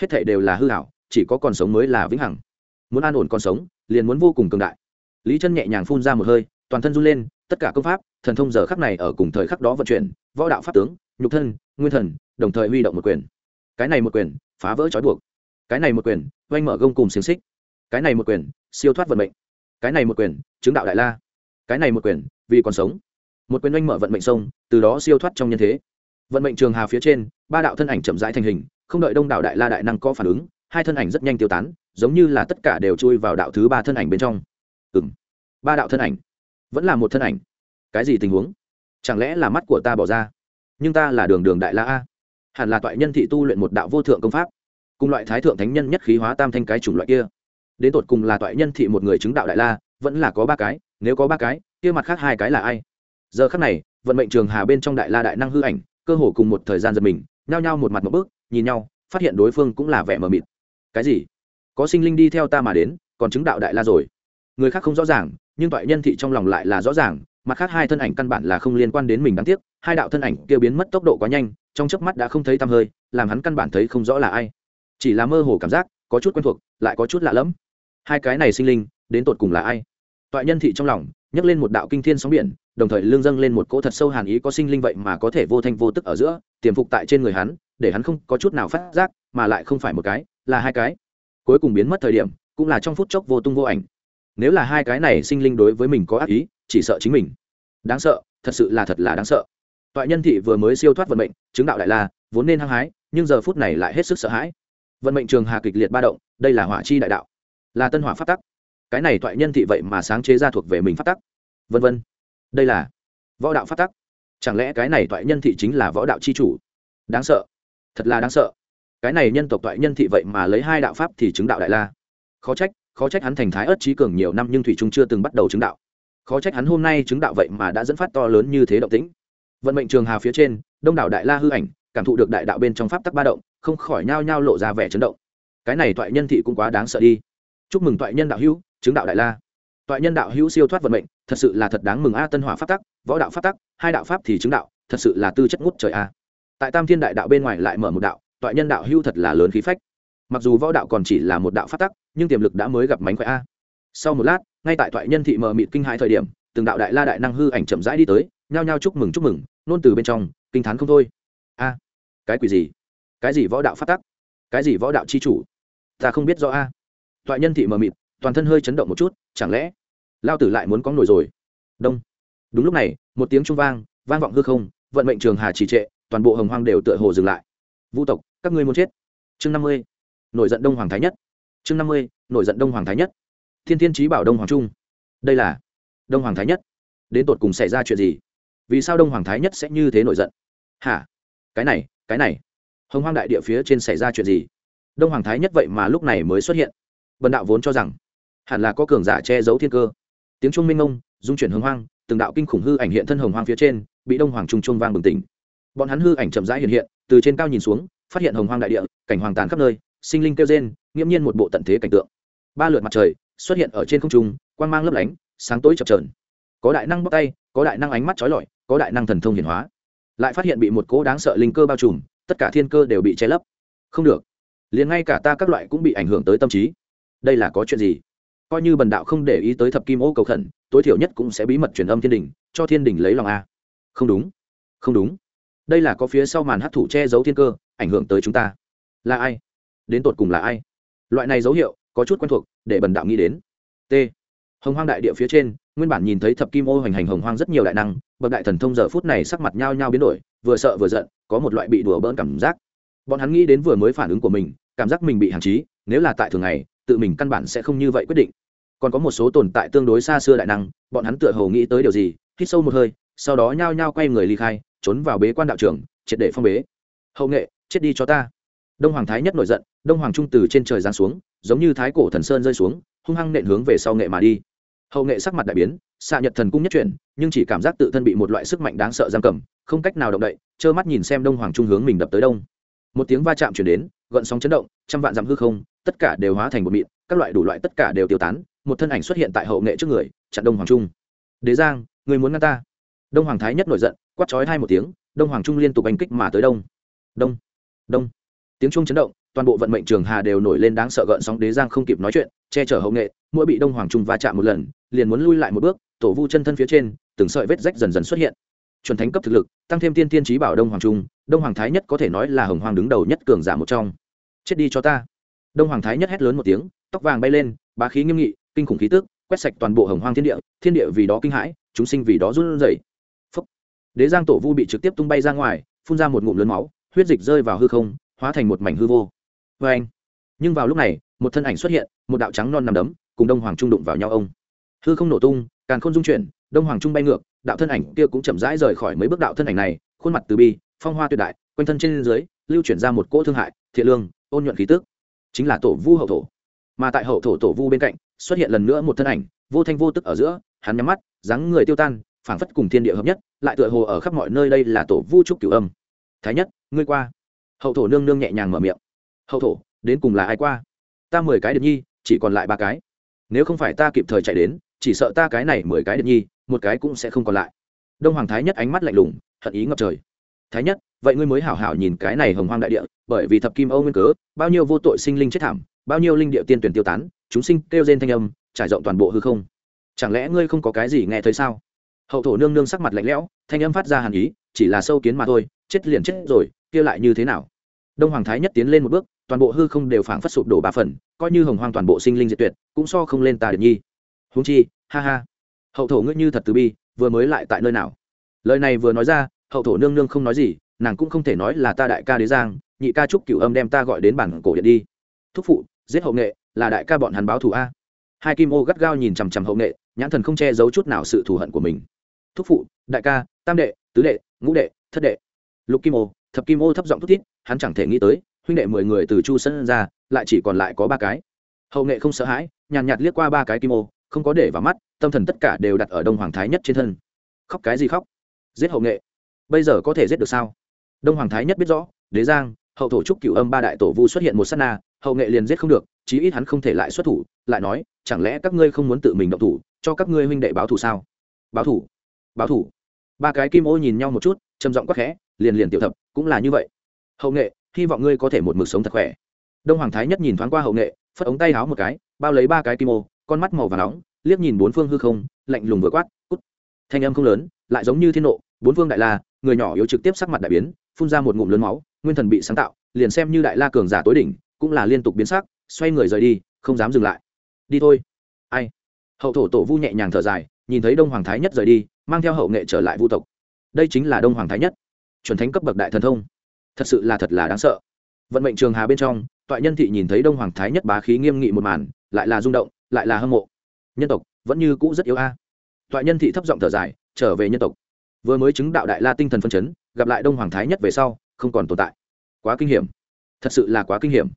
Hết thể đều là hư hảo chỉ có còn sống mới là vĩnh hằng. Muốn an ổn còn sống, liền muốn vô cùng cường đại. Lý chân nhẹ nhàng phun ra một hơi, toàn thân run lên, tất cả công pháp, thần thông giờ khắc này ở cùng thời khắc đó vận chuyển, võ đạo pháp tướng, nhục thân, nguyên thần, đồng thời huy động một quyền. Cái này một quyền, phá vỡ trói buộc cái này một quyền, oanh mở gông cùng xiềng xích. Cái này một quyền, siêu thoát vận mệnh. Cái này một quyền, chứng đạo đại la. Cái này một quyền, vì còn sống. Một quyền oanh mở vận mệnh sông, từ đó siêu thoát trong nhân thế. Vận mệnh trường hà phía trên, ba đạo thân ảnh chậm rãi thành hình, không đợi đông đảo đại la đại năng có phản ứng, hai thân ảnh rất nhanh tiêu tán, giống như là tất cả đều chui vào đạo thứ ba thân ảnh bên trong. Ừ m ba đạo thân ảnh. Vẫn là một thân ảnh. Cái gì tình huống? Chẳng lẽ là mắt của ta bỏ ra? Nhưng ta là đường đường đại la a? Hẳn là toại nhân thị tu luyện một đạo vô thượng công pháp cùng loại thái thượng thánh nhân nhất khí hóa tam thanh cái chủng loại kia. Đến tột cùng là toại nhân thị một người chứng đạo đại la, vẫn là có ba cái, nếu có ba cái, kia mặt khác hai cái là ai? Giờ khác này, vận mệnh trường hà bên trong đại la đại năng hư ảnh, cơ hồ cùng một thời gian giật mình, nhao nhao một mặt một bước, nhìn nhau, phát hiện đối phương cũng là vẻ mờ mịt. Cái gì? Có sinh linh đi theo ta mà đến, còn chứng đạo đại la rồi. Người khác không rõ ràng, nhưng toại nhân thị trong lòng lại là rõ ràng, mặt khác hai thân ảnh căn bản là không liên quan đến mình đáng tiếc, hai đạo thân ảnh kia biến mất tốc độ quá nhanh, trong chớp mắt đã không thấy tăm hơi, làm hắn căn bản thấy không rõ là ai chỉ là mơ hồ cảm giác, có chút quen thuộc, lại có chút lạ lẫm. Hai cái này sinh linh, đến tột cùng là ai? Toại nhân thị trong lòng, nhấc lên một đạo kinh thiên sóng biển, đồng thời lương dâng lên một cỗ thật sâu hàn ý có sinh linh vậy mà có thể vô thanh vô tức ở giữa, tiềm phục tại trên người hắn, để hắn không có chút nào phát giác, mà lại không phải một cái, là hai cái. Cuối cùng biến mất thời điểm, cũng là trong phút chốc vô tung vô ảnh. Nếu là hai cái này sinh linh đối với mình có ác ý, chỉ sợ chính mình. Đáng sợ, thật sự là thật là đáng sợ. Toại nhân thị vừa mới siêu thoát vận mệnh, chứng đạo đại la vốn nên hăng hái, nhưng giờ phút này lại hết sức sợ hãi vận mệnh trường hà kịch liệt ba động, đây là hỏa chi đại đạo, là tân hỏa phát tắc. Cái này thoại nhân thị vậy mà sáng chế ra thuộc về mình phát tắc. Vân vân. Đây là võ đạo phát tắc. Chẳng lẽ cái này thoại nhân thị chính là võ đạo c h i chủ? Đáng sợ. Thật là đáng sợ. Cái này nhân tộc thoại nhân thị vậy mà lấy hai đạo pháp thì chứng đạo đại la. Khó trách khó trách hắn thành thái ớt trí cường nhiều năm nhưng thủy trung chưa từng bắt đầu chứng đạo. Khó trách hắn hôm nay chứng đạo vậy mà đã dẫn phát to lớn như thế động tĩnh. Vận mệnh trường hà phía trên, đông đảo đại la hư ảnh cảm thụ được đại đạo bên trong pháp tắc ba động, không khỏi nhao nhao lộ ra vẻ chấn động. Cái này toại nhân thị cũng quá đáng sợ đi. Chúc mừng toại nhân đạo hữu, chứng đạo đại la. Toại nhân đạo hữu siêu thoát vận mệnh, thật sự là thật đáng mừng a tân hỏa pháp tắc, võ đạo pháp tắc, hai đạo pháp thì chứng đạo, thật sự là tư chất ngút trời a. Tại tam thiên đại đạo bên ngoài lại mở một đạo, toại nhân đạo hữu thật là lớn khí phách. Mặc dù võ đạo còn chỉ là một đạo pháp tắc, nhưng tiềm lực đã mới gặp mánh khỏe a. Sau một lát, ngay tại toại nhân thị mờ mịt kinh hãi thời điểm, từng đạo đại la đại năng hư ảnh chậm rãi đi tới, nhao nhao chúc mừng chúc mừng, nôn từ bên trong, kinh t h á n không thôi cái quỷ gì? Cái gì võ đạo phát tắc? Cái gì võ đạo c h i chủ? Ta không biết rõ a. Toại nhân thị mờ mịt, toàn thân hơi chấn động một chút, chẳng lẽ lao tử lại muốn có nổi rồi? Đông. Đúng lúc này, một tiếng trung vang vang vọng hư không, vận mệnh trường hà trì trệ, toàn bộ hồng hoang đều tựa hồ dừng lại. Vũ tộc, các ngươi muốn chết. Chương năm mươi, nổi giận đông hoàng thái nhất. Chương năm mươi, nổi giận đông hoàng thái nhất. Thiên thiên trí bảo đông hoàng trung. Đây là đông hoàng thái nhất. Đến tột cùng xảy ra chuyện gì? Vì sao đông hoàng thái nhất sẽ như thế nổi giận? Hả? Cái này cái này, hồng hoang đại địa phía trên xảy ra chuyện gì? Đông hoàng thái nhất vậy mà lúc này mới xuất hiện. Bần đạo vốn cho rằng, hẳn là có cường giả che giấu thiên cơ. Tiếng trung minh ông dung chuyển hồng hoang, từng đạo kinh khủng hư ảnh hiện thân hồng hoang phía trên, bị đông hoàng trung trung vang bừng tỉnh. Bọn hắn hư ảnh chậm rãi hiện hiện, từ trên cao nhìn xuống, phát hiện hồng hoang đại địa, cảnh hoàng tàn khắp nơi, sinh linh kêu rên, nghiễm nhiên một bộ tận thế cảnh tượng. Ba lượt mặt trời xuất hiện ở trên không trung, quang mang lấp lánh, sáng tối chập trờn có đại năng bóc tay, có đại năng ánh mắt trói lọi, có đại năng thần thông hiển hóa lại phát hiện bị một cỗ đáng sợ linh cơ bao trùm, tất cả thiên cơ đều bị che lấp. Không được. Liền ngay cả ta các loại cũng bị ảnh hưởng tới tâm trí. Đây là có chuyện gì? Coi như bần đạo không để ý tới thập kim ô cầu khẩn, tối thiểu nhất cũng sẽ bí mật truyền âm thiên đình, cho thiên đình lấy lòng a. Không đúng. Không đúng. Đây là có phía sau màn hấp thụ che giấu thiên cơ, ảnh hưởng tới chúng ta. Là ai? Đến tột cùng là ai? Loại này dấu hiệu, có chút quen thuộc, để bần đạo nghĩ đến. T. Hồng hoang đại địa phía trên, nguyên bản nhìn thấy thập kim ô hoành hành hồng hoang rất nhiều đại năng bậc đại thần thông giờ phút này sắc mặt nhao nhao biến đổi, vừa sợ vừa giận, có một loại bị đùa bỡn cảm giác. Bọn hắn nghĩ đến vừa mới phản ứng của mình, cảm giác mình bị hạn chế nếu là tại thường ngày, tự mình căn bản sẽ không như vậy quyết định. Còn có một số tồn tại tương đối xa xưa đại năng, bọn hắn tựa hồ nghĩ tới điều gì, hít sâu một hơi, sau đó nhao nhao quay người ly khai, trốn vào bế quan đạo trưởng, triệt để phong bế. Hậu nghệ, chết đi cho ta. Đông hoàng thái nhất nổi giận, đông hoàng trung từ trên trời giáng xuống, giống như thái cổ thần sơn rơi xuống, hung hăng nện hướng về sau nghệ mà đi hậu nghệ sắc mặt đại biến xạ nhật thần cung nhất chuyển nhưng chỉ cảm giác tự thân bị một loại sức mạnh đáng sợ giam cầm không cách nào động đậy trơ mắt nhìn xem đông hoàng trung hướng mình đập tới đông một tiếng va chạm chuyển đến gợn sóng chấn động trăm vạn dặm hư không tất cả đều hóa thành một mịn các loại đủ loại tất cả đều tiêu tán một thân ảnh xuất hiện tại hậu nghệ trước người chặn đông hoàng trung đế giang người muốn ngăn ta đông hoàng thái nhất nổi giận quát chói hai một tiếng đông hoàng trung liên tục đánh kích mà tới đông đông đông tiếng trung chấn động toàn bộ vận mệnh trường hà đều nổi lên đáng sợ gợn sóng đế giang không kịp nói chuyện che chở hậu nghệ mỗi bị đông hoàng trung va chạm một lần liền muốn lui lại một bước, tổ vu chân thân phía trên, từng sợi vết rách dần dần xuất hiện. Chuẩn thánh cấp thực lực, tăng thêm tiên tiên trí bảo đông hoàng trung, đông hoàng thái nhất có thể nói là hồng hoàng đứng đầu nhất cường giả một trong. Chết đi cho ta. Đông hoàng thái nhất hét lớn một tiếng, tóc vàng bay lên, bá khí nghiêm nghị, kinh khủng khí tức, quét sạch toàn bộ hồng hoàng thiên địa thiên địa vì đó kinh hãi, chúng sinh vì đó run rẩy. Phấp đế giang tổ vu bị trực tiếp tung bay ra ngoài, phun ra một ngụm lớn máu, huyết dịch rơi vào hư không, hóa thành một mảnh hư vô. Vê anh nhưng vào lúc này, một thân ảnh xuất hiện, một đạo trắng non nằm đấm, cùng đông hoàng trung đụng vào nhau ông hư không nổ tung càng không dung chuyển, đông hoàng trung bay ngược, đạo thân ảnh kia cũng chậm rãi rời khỏi mấy bước đạo thân ảnh này, khuôn mặt từ bi, phong hoa tuyệt đại, quanh thân trên dưới, lưu chuyển ra một cỗ thương hại, thiện lương, ôn nhuận khí tức. Chính là tổ vu hậu thổ. Mà tại hậu thổ tổ vu bên cạnh, xuất hiện lần nữa một thân ảnh, vô thanh vô tức ở giữa, hắn nhắm mắt, dáng người tiêu tan, phảng phất cùng thiên địa hợp nhất, lại tựa hồ ở khắp mọi nơi đây là tổ vu trúc cửu âm. Thái nhất, ngươi qua. Hậu thổ nương nương nhẹ nhàng mở miệng. Hậu thổ, đến cùng là ai qua? Ta mười cái được nhi, chỉ còn lại ba cái. Nếu không phải ta kịp thời chạy đến chỉ sợ ta cái này mười cái điện nhi, một cái cũng sẽ không còn lại. Đông hoàng thái nhất ánh mắt lạnh lùng, hận ý ngập trời. Thái nhất, vậy ngươi mới hảo hảo nhìn cái này hồng hoang đại địa, bởi vì thập kim âu nguyên cớ, bao nhiêu vô tội sinh linh chết thảm, bao nhiêu linh địa tiên tuyển tiêu tán, chúng sinh kêu rên thanh âm, trải rộng toàn bộ hư không. Chẳng lẽ ngươi không có cái gì nghe thấy sao? Hậu thổ nương nương sắc mặt lạnh lẽo, thanh âm phát ra hàn ý, chỉ là sâu kiến mà thôi, chết liền chết rồi, kia lại như thế nào? Đông hoàng thái nhất tiến lên một bước, toàn bộ hư không đều phảng phất sụp đổ ba phần, coi như hồng hoang toàn bộ sinh linh diệt tuyệt, cũng so không lên tà điện nhi húng chi, ha ha. Hậu thổ ngươi như thật từ bi, vừa mới lại tại nơi nào? Lời này vừa nói ra, hậu thổ nương nương không nói gì, nàng cũng không thể nói là ta đại ca đế giang, nhị ca trúc cửu âm đem ta gọi đến bản cổ điện đi. Thúc phụ, giết hậu nghệ, là đại ca bọn hắn báo thù a. Hai kim ô gắt gao nhìn chằm chằm hậu nghệ, nhãn thần không che giấu chút nào sự thù hận của mình. Thúc phụ, đại ca, tam đệ, tứ đệ, ngũ đệ, thất đệ. Lục kim ô, thập kim ô thấp giọng thút thít, hắn chẳng thể nghĩ tới, huynh đệ mười người từ chu sân ra, lại chỉ còn lại có ba cái. Hậu nghệ không sợ hãi, nhàn nhạt liếc qua ba cái kim ô không có để vào mắt, tâm thần tất cả đều đặt ở đông hoàng thái nhất trên thân. Khóc cái gì khóc? Giết hậu nghệ. Bây giờ có thể giết được sao? Đông hoàng thái nhất biết rõ, đế giang, hậu thổ trúc cựu âm ba đại tổ vu xuất hiện một s á t na, hậu nghệ liền giết không được, chí ít hắn không thể lại xuất thủ, lại nói, chẳng lẽ các ngươi không muốn tự mình động thủ, cho các ngươi huynh đệ báo thù sao? Báo thủ báo thủ ba cái kim ô nhìn nhau một chút, trầm giọng quắc khẽ, liền liền tiểu thập, cũng là như vậy. Hậu nghệ, hy vọng ngươi có thể một mực sống thật khỏe. Đông hoàng thái nhất nhìn thoáng qua hậu nghệ, phất ống tay háo một cái, bao lấy ba cái kim ô con mắt màu và nóng, liếc nhìn bốn phương hư không, lạnh lùng vừa quát, cút. Thanh âm không lớn, lại giống như thiên nộ, bốn phương đại la, người nhỏ yếu trực tiếp sắc mặt đại biến, phun ra một ngụm lớn máu, nguyên thần bị sáng tạo, liền xem như đại la cường giả tối đỉnh, cũng là liên tục biến sắc, xoay người rời đi, không dám dừng lại. Đi thôi. Ai? Hậu thổ tổ vu nhẹ nhàng thở dài, nhìn thấy đông hoàng thái nhất rời đi, mang theo hậu nghệ trở lại vu tộc. Đây chính là đông hoàng thái nhất, chuẩn thánh cấp bậc đại thần thông. Thật sự là thật là đáng sợ. Vận mệnh trường hà bên trong, toại nhân thị nhìn thấy đông hoàng thái nhất bá khí nghiêm nghị một màn, lại là rung động lại là hâm mộ. Nhân tộc, vẫn như cũ rất yếu a. À. toại nhân thị thấp giọng thở dài, trở về nhân tộc. Vừa mới chứng đạo đại la tinh thần phân chấn, gặp lại đông hoàng thái nhất về sau, không còn tồn tại. Quá kinh hiểm. Thật sự là quá kinh hiểm.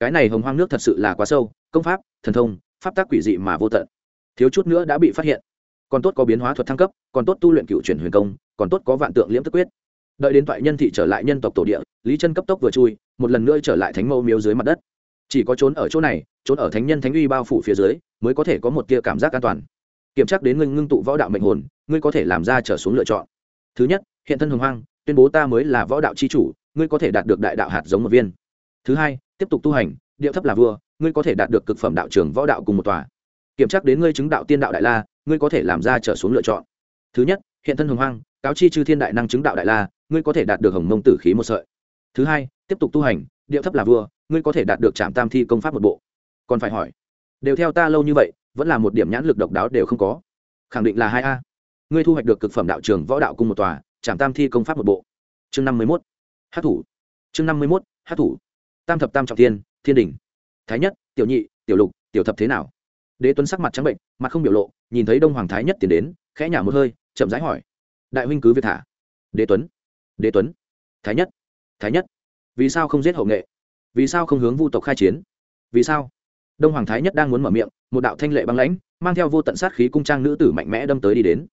Cái này hồng hoang nước thật sự là quá sâu, công pháp, thần thông, pháp tác quỷ dị mà vô tận. Thiếu chút nữa đã bị phát hiện. Còn tốt có biến hóa thuật thăng cấp, còn tốt tu luyện cựu chuyển huyền công, còn tốt có vạn tượng liễm tức quyết. Đợi đến toại nhân thị trở lại nhân tộc tổ địa, lý chân cấp tốc vừa chui, một lần nữa trở lại thánh mâu miếu dưới mặt đất chỉ có trốn ở chỗ này, trốn ở thánh nhân thánh uy bao phủ phía dưới, mới có thể có một tia cảm giác an toàn. Kiểm tra đến ngươi ngưng tụ võ đạo mệnh hồn, ngươi có thể làm ra trở xuống lựa chọn. Thứ nhất, hiện thân hồng hoang, tuyên bố ta mới là võ đạo c h i chủ, ngươi có thể đạt được đại đạo hạt giống một viên. Thứ hai, tiếp tục tu hành, điệu thấp là vua, ngươi có thể đạt được cực phẩm đạo trường võ đạo cùng một tòa. Kiểm tra đến ngươi chứng đạo tiên đạo đại la, ngươi có thể làm ra trở xuống lựa chọn. Thứ nhất, hiện thân hồng hoang, cáo chi chư thiên đại năng chứng đạo đại la, ngươi có thể đạt được hồng mông tử khí một sợi. Thứ hai, tiếp tục tu hành, điệu thấp là vua ngươi có thể đạt được trạm tam thi công pháp một bộ. Còn phải hỏi, đều theo ta lâu như vậy, vẫn là một điểm nhãn lực độc đáo đều không có. Khẳng định là hai a. Ngươi thu hoạch được cực phẩm đạo trường võ đạo cùng một tòa, trạm tam thi công pháp một bộ. Chương năm mươi mốt hát thủ. Chương năm mươi mốt hát thủ. Tam thập tam trọng thiên thiên đình thái nhất, tiểu nhị, tiểu lục, tiểu thập thế nào? Đế tuấn sắc mặt trắng bệnh, mặt không biểu lộ, nhìn thấy đông hoàng thái nhất tiến đến, khẽ nhả một hơi, chậm rãi hỏi. Đại huynh cứ việc thả. Đế tuấn. Đế tuấn. Thái nhất. Thái nhất. Vì sao không giết hậu nghệ? Vì sao không hướng vu tộc khai chiến? Vì sao? Đông hoàng thái nhất đang muốn mở miệng, một đạo thanh lệ băng lãnh, mang theo vô tận sát khí cung trang nữ tử mạnh mẽ đâm tới đi đến.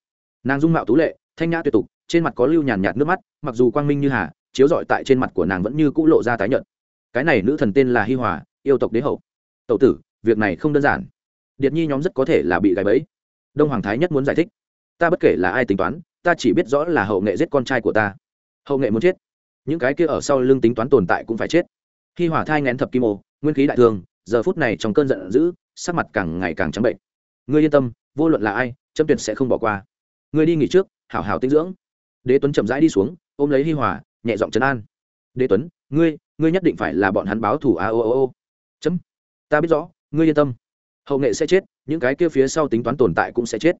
Nàng dung mạo tú lệ, thanh nhã tuyệt tục, trên mặt có lưu nhàn nhạt nước mắt, mặc dù quang minh như hà, chiếu rọi tại trên mặt của nàng vẫn như cũ lộ ra tái nhợt. Cái này nữ thần tên là hi hòa, yêu tộc đế hậu. Tậu tử, việc này không đơn giản. Điệt nhi nhóm rất có thể là bị gãy bẫy. Đông hoàng thái nhất muốn giải thích. Ta bất kể là ai tính toán, ta chỉ biết rõ là hậu nghệ giết con trai của ta. Hậu nghệ muốn chết. Những cái kia ở sau lưng tính toán tồn tại cũng phải chết khi hỏa thai ngén thập kim ô, nguyên khí đại thương giờ phút này trong cơn giận dữ, sắc mặt càng ngày càng trắng bệnh. Ngươi yên tâm, vô luận là ai chấm tuyệt sẽ không bỏ qua. Ngươi đi nghỉ trước, hảo hảo tinh dưỡng. Đế tuấn chậm rãi đi xuống, ôm lấy hi hỏa nhẹ giọng trấn an. Đế tuấn, ngươi ngươi nhất định phải là bọn hắn báo thủ a o o o chấm, ta biết rõ, ngươi yên tâm. Hậu nghệ sẽ chết, những cái kia phía sau tính toán tồn tại cũng sẽ chết.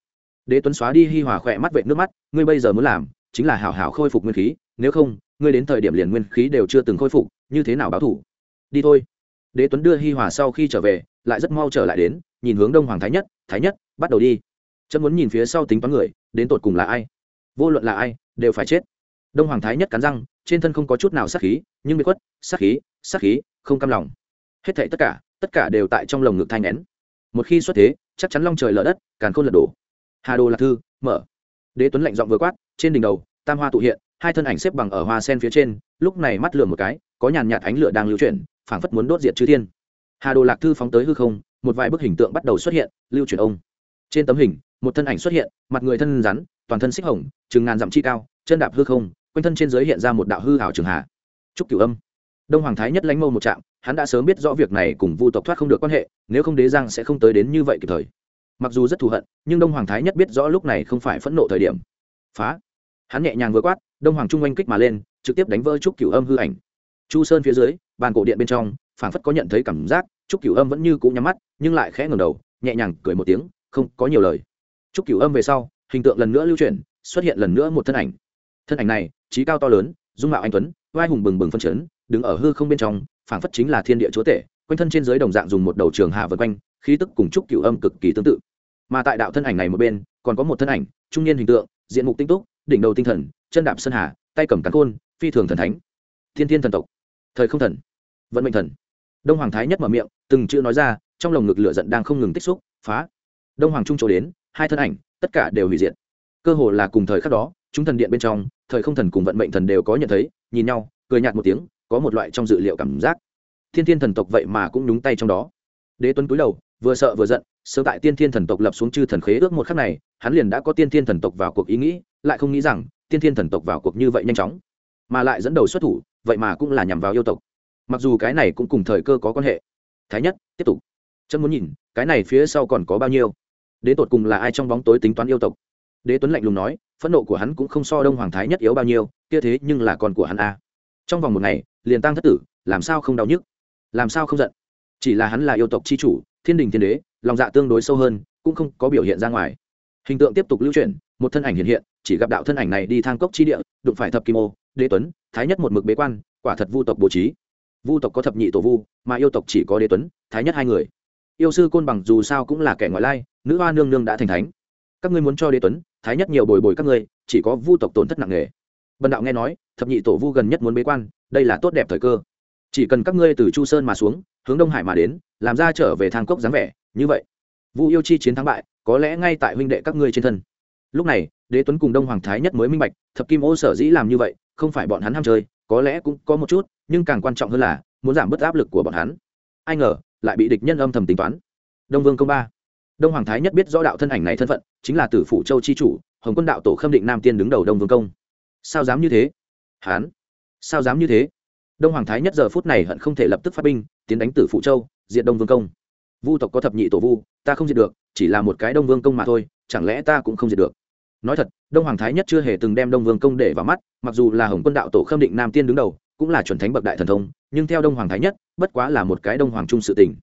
Đế tuấn xóa đi hi hòa khỏe mắt vệ nước mắt, ngươi bây giờ muốn làm chính là hảo hảo khôi phục nguyên khí, nếu không, ngươi đến thời điểm liền nguyên khí đều chưa từng khôi phục, như thế nào báo thủ đi thôi. Đế tuấn đưa hi hòa sau khi trở về, lại rất mau trở lại đến, nhìn hướng đông hoàng thái nhất thái nhất, bắt đầu đi. Chấm muốn nhìn phía sau tính toán người, đến tột cùng là ai? Vô luận là ai, đều phải chết. Đông hoàng thái nhất cắn răng, trên thân không có chút nào sát khí, nhưng bị khuất sát khí sát khí, không cam lòng. Hết thảy tất cả tất cả đều tại trong lồng ngực thanh nén một khi xuất thế, chắc chắn long trời lở đất, càn khôn lật đổ. Hà đồ lạc thư, mở. Đế tuấn lạnh giọng vừa quát, trên đỉnh đầu, tam hoa tụ hiện, hai thân ảnh xếp bằng ở hoa sen phía trên, lúc này mắt lửa một cái, có nhàn nhạt ánh lửa đang lưu chuyển phảng phất muốn đốt diệt chư thiên. Hà đồ lạc thư phóng tới hư không, một vài bức hình tượng bắt đầu xuất hiện, lưu chuyển ông. Trên tấm hình, một thân ảnh xuất hiện, mặt người thân rắn, toàn thân xích hồng, chừng ngàn dặm chi cao, chân đạp hư không, quanh thân trên giới hiện ra một đạo hư hảo trường hạ. Trúc cửu âm. Đông hoàng thái nhất lãnh mâu một trạm, hắn đã sớm biết rõ việc này cùng vu tộc thoát không được quan hệ, nếu không đế giang sẽ không tới đến như vậy kịp thời. Mặc dù rất thù hận, nhưng đông hoàng thái nhất biết rõ lúc này không phải phẫn nộ thời điểm. Phá. Hắn nhẹ nhàng vừa quát, đông hoàng trung oanh kích mà lên, trực tiếp đánh vỡ trúc cửu âm hư ảnh. Chu sơn phía dưới bàn cổ điện bên trong phảng phất có nhận thấy cảm giác trúc cửu âm vẫn như cũ nhắm mắt nhưng lại khẽ ngẩng đầu nhẹ nhàng cười một tiếng không có nhiều lời. Trúc cửu âm về sau hình tượng lần nữa lưu chuyển xuất hiện lần nữa một thân ảnh. Thân ảnh này trí cao to lớn dung mạo anh tuấn vai hùng bừng bừng phân chấn đứng ở hư không bên trong phảng phất chính là thiên địa chúa tể quanh thân trên dưới đồng dạng dùng một đầu trường hạ vân quanh khí tức cùng trúc cửu âm cực kỳ tương tự. Mà tại đạo thân ảnh này một bên còn có một thân ảnh trung niên hình tượng diện mục tinh túc đỉnh đầu tinh thần chân đạp sơn hà tay cầm cắn côn, phi thường thần thánh. Thiên thiên thần tộc. Thời không thần vận mệnh thần. Đông hoàng thái nhất mở miệng, từng chữ nói ra, trong lồng ngực lửa giận đang không ngừng tích xúc, phá. Đông hoàng trung chỗ đến, hai thân ảnh, tất cả đều hủy diệt. Cơ hồ là cùng thời khắc đó, chúng thần điện bên trong, thời không thần cùng vận mệnh thần đều có nhận thấy, nhìn nhau, cười nhạt một tiếng, có một loại trong dự liệu cảm giác. Thiên thiên thần tộc vậy mà cũng nhúng tay trong đó. Đế tuấn cúi đầu, vừa sợ vừa giận sơ tại tiên thiên thần tộc lập xuống chư thần khế ước một khắc này, hắn liền đã có tiên thiên thần tộc vào cuộc ý nghĩ, lại không nghĩ rằng, tiên thiên thần tộc vào cuộc như vậy nhanh chóng, mà lại dẫn đầu xuất thủ, vậy mà cũng là nhằm vào yêu tộc mặc dù cái này cũng cùng thời cơ có quan hệ. Thái nhất tiếp tục. Chân muốn nhìn cái này phía sau còn có bao nhiêu? Đến tột cùng là ai trong bóng tối tính toán yêu tộc? Đế tuấn lạnh lùng nói phẫn nộ của hắn cũng không so đông hoàng thái nhất yếu bao nhiêu kia thế nhưng là con của hắn a trong vòng một ngày liền tăng thất tử làm sao không đau nhức? Làm sao không giận? Chỉ là hắn là yêu tộc c h i chủ thiên đình thiên đế lòng dạ tương đối sâu hơn cũng không có biểu hiện ra ngoài. Hình tượng tiếp tục lưu truyền, một thân ảnh hiện hiện chỉ gặp đạo thân ảnh này đi thang cốc chi địa đụng phải thập kim ô đế tuấn thái nhất một mực bế quan quả thật vu tộc bố trí vu tộc có thập nhị tổ vu, mà yêu tộc chỉ có đế tuấn, thái nhất hai người. Yêu sư côn bằng dù sao cũng là kẻ ngoại lai, nữ hoa nương nương đã thành thánh. Các ngươi muốn cho đế tuấn, thái nhất nhiều bồi bồi các ngươi, chỉ có vu tộc tổn thất nặng nề. Bần đạo nghe nói, thập nhị tổ vu gần nhất muốn bế quan, đây là tốt đẹp thời cơ. Chỉ cần các ngươi từ chu sơn mà xuống, hướng đông hải mà đến, làm ra trở về thang cốc dáng vẻ, như vậy, vu yêu chi chiến thắng bại, có lẽ ngay tại huynh đệ các ngươi trên thân. Lúc này, đế tuấn cùng đông hoàng thái nhất mới minh bạch, thập kim ô sở dĩ làm như vậy, không phải bọn hắn ham chơi, có lẽ cũng có một chút nhưng càng quan trọng hơn là muốn giảm bớt áp lực của bọn hắn. Ai ngờ, lại bị địch nhân âm thầm tính toán. Đông vương công ba. Đông hoàng thái nhất biết rõ đạo thân ảnh này thân phận, chính là tử phủ châu chi chủ, hồng quân đạo tổ khâm định nam tiên đứng đầu đông vương công. Sao dám như thế? Hán. Sao dám như thế? Đông hoàng thái nhất giờ phút này hận không thể lập tức phát binh, tiến đánh tử phụ châu diện đông vương công. Vu tộc có thập nhị tổ vu, ta không diệt được, chỉ là một cái đông vương công mà thôi, chẳng lẽ ta cũng không diệt được? Nói thật, đông hoàng thái nhất chưa hề từng đem đông vương công để vào mắt, mặc dù là hồng quân đạo tổ khâm định nam tiên đứng đầu cũng là chuẩn thánh bậc đại thần thông, nhưng theo đông hoàng thái nhất, bất quá là một cái đông hoàng trung sự tình.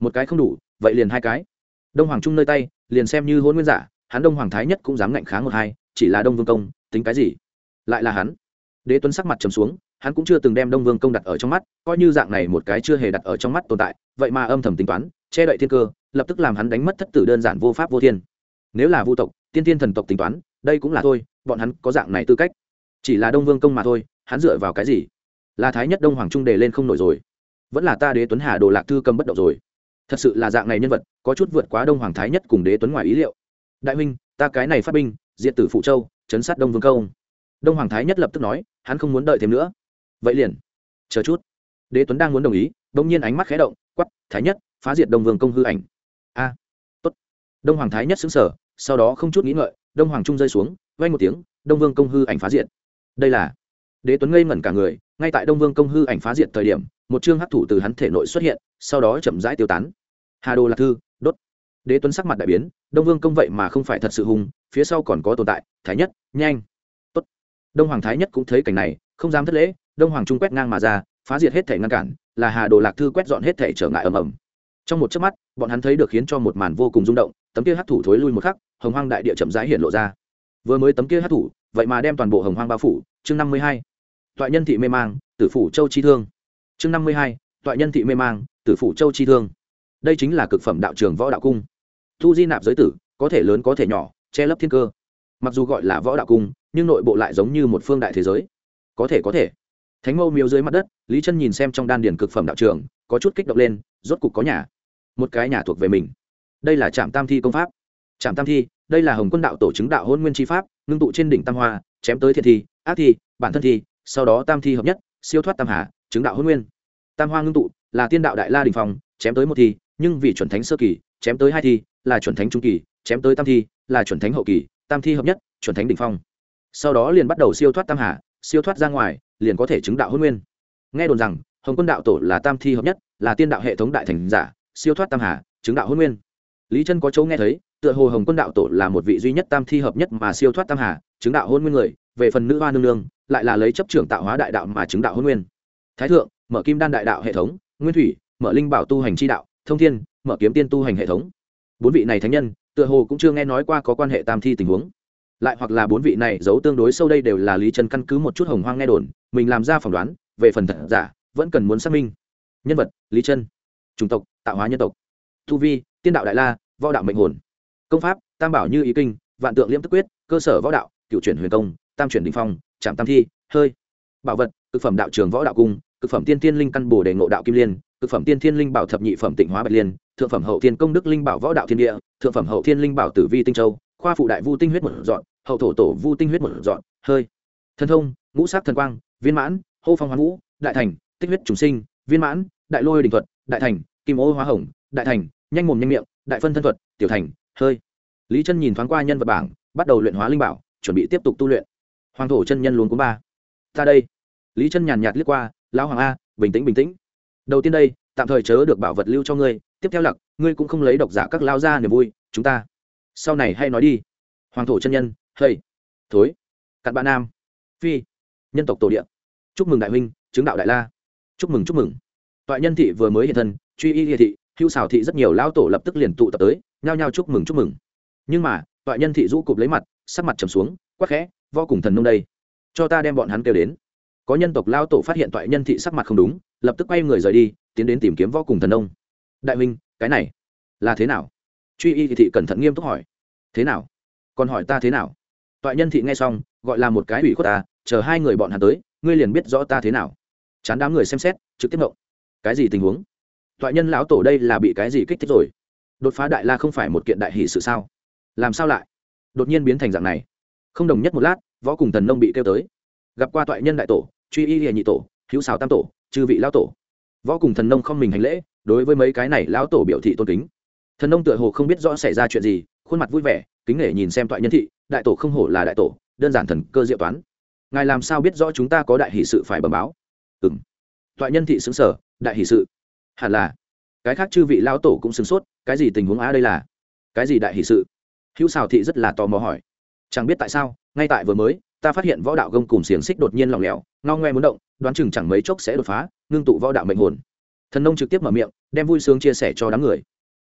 Một cái không đủ, vậy liền hai cái. Đông hoàng trung nơi tay, liền xem như hôn nguyên giả, hắn đông hoàng thái nhất cũng dám ngạnh kháng một hai, chỉ là đông vương công, tính cái gì? Lại là hắn. Đế tuấn sắc mặt trầm xuống, hắn cũng chưa từng đem đông vương công đặt ở trong mắt, coi như dạng này một cái chưa hề đặt ở trong mắt tồn tại, vậy mà âm thầm tính toán, che đậy thiên cơ, lập tức làm hắn đánh mất thất tử đơn giản vô pháp vô thiên. Nếu là vu tộc, tiên tiên thần tộc tính toán, đây cũng là thôi, bọn hắn có dạng này tư cách. Chỉ là đông vương công mà thôi, hắn dựa vào cái gì? Là thái nhất đông hoàng trung đề lên không nổi rồi. Vẫn là ta đế tuấn hà đồ lạc thư cầm bất động rồi. Thật sự là dạng này nhân vật, có chút vượt quá đông hoàng thái nhất cùng đế tuấn ngoài ý liệu. Đại huynh, ta cái này phát binh diện tử phụ châu, chấn sát đông vương công đông hoàng thái nhất lập tức nói, hắn không muốn đợi thêm nữa. Vậy liền, chờ chút. Đế tuấn đang muốn đồng ý đông nhiên ánh mắt khé động quắp thái nhất, phá diệt đông vương công hư ảnh. A, tốt. Đông hoàng thái nhất xứng sở sau đó không chút nghĩ ngợi, đông hoàng trung rơi xuống vay một tiếng, đông vương công hư ảnh phá diệt. Đây là, đế tuấn ngây ngẩn cả người ngay tại đông vương công hư ảnh phá diệt thời điểm, một chương hắc thủ từ hắn thể nội xuất hiện, sau đó chậm rãi tiêu tán. Hà đồ lạc thư, đốt. Đế tuấn sắc mặt đại biến, đông vương công vậy mà không phải thật sự hùng, phía sau còn có tồn tại, thái nhất, nhanh, Tốt. đông hoàng thái nhất cũng thấy cảnh này, không dám thất lễ, đông hoàng trung quét ngang mà ra, phá diệt hết thể ngăn cản, là hà đồ lạc thư quét dọn hết thể trở ngại ầm ầm. Trong một chớp mắt, bọn hắn thấy được khiến cho một màn vô cùng rung động, tấm kia hắc thủ thối lui một khắc, hồng hoang đại địa chậm rãi hiện lộ ra. Vừa mới tấm kia hắc thủ, vậy mà đem toàn bộ hồng hoang bao phủ, chương năm mươi hai toại nhân thị mê mang, tử phủ châu chi thương. Chương năm mươi hai, toại nhân thị mê mang, tử phủ châu chi thương. Đây chính là cực phẩm đạo trường võ đạo cung. Thu di nạp giới tử, có thể lớn có thể nhỏ, che lấp thiên cơ. Mặc dù gọi là võ đạo cung, nhưng nội bộ lại giống như một phương đại thế giới. Có thể có thể. Thánh mâu miếu dưới mặt đất, lý chân nhìn xem trong đan điền cực phẩm đạo trường, có chút kích động lên, rốt cục có nhà. Một cái nhà thuộc về mình. Đây là trạm tam thi công pháp. Trạm tam thi, đây là hồng quân đạo tổ chứng đạo hôn nguyên tri pháp, ngưng tụ trên đỉnh tam hoa, chém tới thiện thi, ác thi, bản thân thi sau đó tam thi hợp nhất, siêu thoát tam hà, chứng đạo hôn nguyên. Tam hoa ngưng tụ, là tiên đạo đại la đình phòng chém tới một thi, nhưng vì chuẩn thánh sơ kỳ, chém tới hai thi, là chuẩn thánh trung kỳ, chém tới tam thi, là chuẩn thánh hậu kỳ, tam thi hợp nhất, chuẩn thánh đ ỉ n h phong. Sau đó liền bắt đầu siêu thoát tam hà, siêu thoát ra ngoài, liền có thể chứng đạo hôn nguyên. Nghe đồn rằng, hồng quân đạo tổ là tam thi hợp nhất, là tiên đạo hệ thống đại thành giả, siêu thoát tam hà, chứng đạo hôn nguyên. Lý chân có chỗ nghe thấy, tựa hồ hồng quân đạo tổ là một vị duy nhất tam thi hợp nhất mà siêu thoát tam hà, chứng đạo hôn nguyên người, về phần nữ hoa nương nương lại là lấy chấp trưởng tạo hóa đại đạo mà chứng đạo hôn nguyên. Thái thượng, mở kim đan đại đạo hệ thống, nguyên thủy, mở linh bảo tu hành chi đạo, thông thiên, mở kiếm tiên tu hành hệ thống. Bốn vị này thánh nhân, tựa hồ cũng chưa nghe nói qua có quan hệ tam thi tình huống. Lại hoặc là bốn vị này giấu tương đối sâu đây đều là lý trần căn cứ một chút hồng hoang nghe đồn, mình làm ra phỏng đoán, về phần thật giả, vẫn cần muốn xác minh. Nhân vật, lý chân. Chủng tộc, tạo hóa nhân tộc. Thu vi, tiên đạo đại la, võ đạo mệnh hồn. Công pháp, tam bảo như ý kinh, vạn tượng liễm tức quyết, cơ sở võ đạo, cựu chuyển huyền công tam chuyển đình phong trạm tam thi, hơi. Bảo vật thực phẩm đạo trường võ đạo cung thực phẩm tiên thiên linh căn bồ đề ngộ đạo kim liên thực phẩm tiên thiên linh bảo thập nhị phẩm tịnh hóa bạch liên, thượng phẩm hậu thiên công đức linh bảo võ đạo thiên địa, thượng phẩm hậu thiên linh bảo tử vi tinh châu, khoa phụ đại vu tinh huyết một dọn, hậu thổ tổ vu tinh huyết một dọn, hơi. Thân thông, ngũ sát thần quang, viên mãn, hô phong hoán vũ, đại thành, tích huyết trùng sinh, viên mãn, đại lôi đình thuật, đại thành, kim ô hóa hồng, đại thành, nhanh mồm nhanh miệng, đại phân thân thuật, tiểu thành, hơi. Lý chân nhìn thoáng qua nhân vật bảng, bắt đầu luyện hóa linh bảo, chuẩn bị tiếp tục tu luyện hoàng thổ chân nhân luôn cúng ba. Ta đây. Lý chân nhàn nhạt liếc qua lão hoàng a bình tĩnh bình tĩnh. Đầu tiên đây tạm thời chớ được bảo vật lưu cho ngươi tiếp theo lặc ngươi cũng không lấy độc giả các lao ra niềm vui chúng ta sau này hay nói đi. Hoàng thổ chân nhân hay thối cặn bạn nam phi nhân tộc tổ địa, chúc mừng đại huynh chứng đạo đại la. Chúc mừng chúc mừng. Toại nhân thị vừa mới hiện thân truy y địa thị Hưu xào thị rất nhiều lão tổ lập tức liền tụ tập tới nhao nhao chúc mừng chúc mừng. Nhưng mà toại nhân thị rũ cụp lấy mặt sắc mặt trầm xuống quắc khẽ vo cùng thần nông đây. Cho ta đem bọn hắn kêu đến. Có nhân tộc lao tổ phát hiện toại nhân thị sắc mặt không đúng, lập tức quay người rời đi, tiến đến tìm kiếm vo cùng thần nông. Đại minh cái này là thế nào? Truy y thị cẩn thận nghiêm túc hỏi. Thế nào? Còn hỏi ta thế nào? Toại nhân thị nghe xong, gọi là một cái ủy khuất ta, chờ hai người bọn hắn tới, ngươi liền biết rõ ta thế nào. Chán đám người xem xét, trực tiếp động cái gì tình huống? Toại nhân lão tổ đây là bị cái gì kích thích rồi? Đột phá đại la không phải một kiện đại hỷ sự sao? Làm sao lại? Đột nhiên biến thành dạng này không đồng nhất một lát, võ cùng thần nông bị kêu tới. Gặp qua toại nhân đại tổ, truy y hiệ nhị tổ, hữu xào tam tổ, chư vị lão tổ. Võ cùng thần nông không mình hành lễ, đối với mấy cái này lão tổ biểu thị tôn kính. Thần nông tựa hồ không biết rõ xảy ra chuyện gì, khuôn mặt vui vẻ, kính nể nhìn xem toại nhân thị, đại tổ không hổ là đại tổ, đơn giản thần cơ diệu toán. Ngài làm sao biết rõ chúng ta có đại hỷ sự phải bẩm báo? Ừ m toại nhân thị xứng sở đại hỷ sự? Hẳn là. Cái khác chư vị lão tổ cũng sửng sốt, cái gì tình huống á đây là? Cái gì đại hỷ sự? Hữu xào thị rất là tò mò hỏi chẳng biết tại sao ngay tại vừa mới ta phát hiện võ đạo gông cùng xiềng xích đột nhiên lỏng lẻo ngao ngoe muốn động đoán chừng chẳng mấy chốc sẽ đột phá ngưng tụ võ đạo mệnh hồn. Thần nông trực tiếp mở miệng đem vui sướng chia sẻ cho đám người.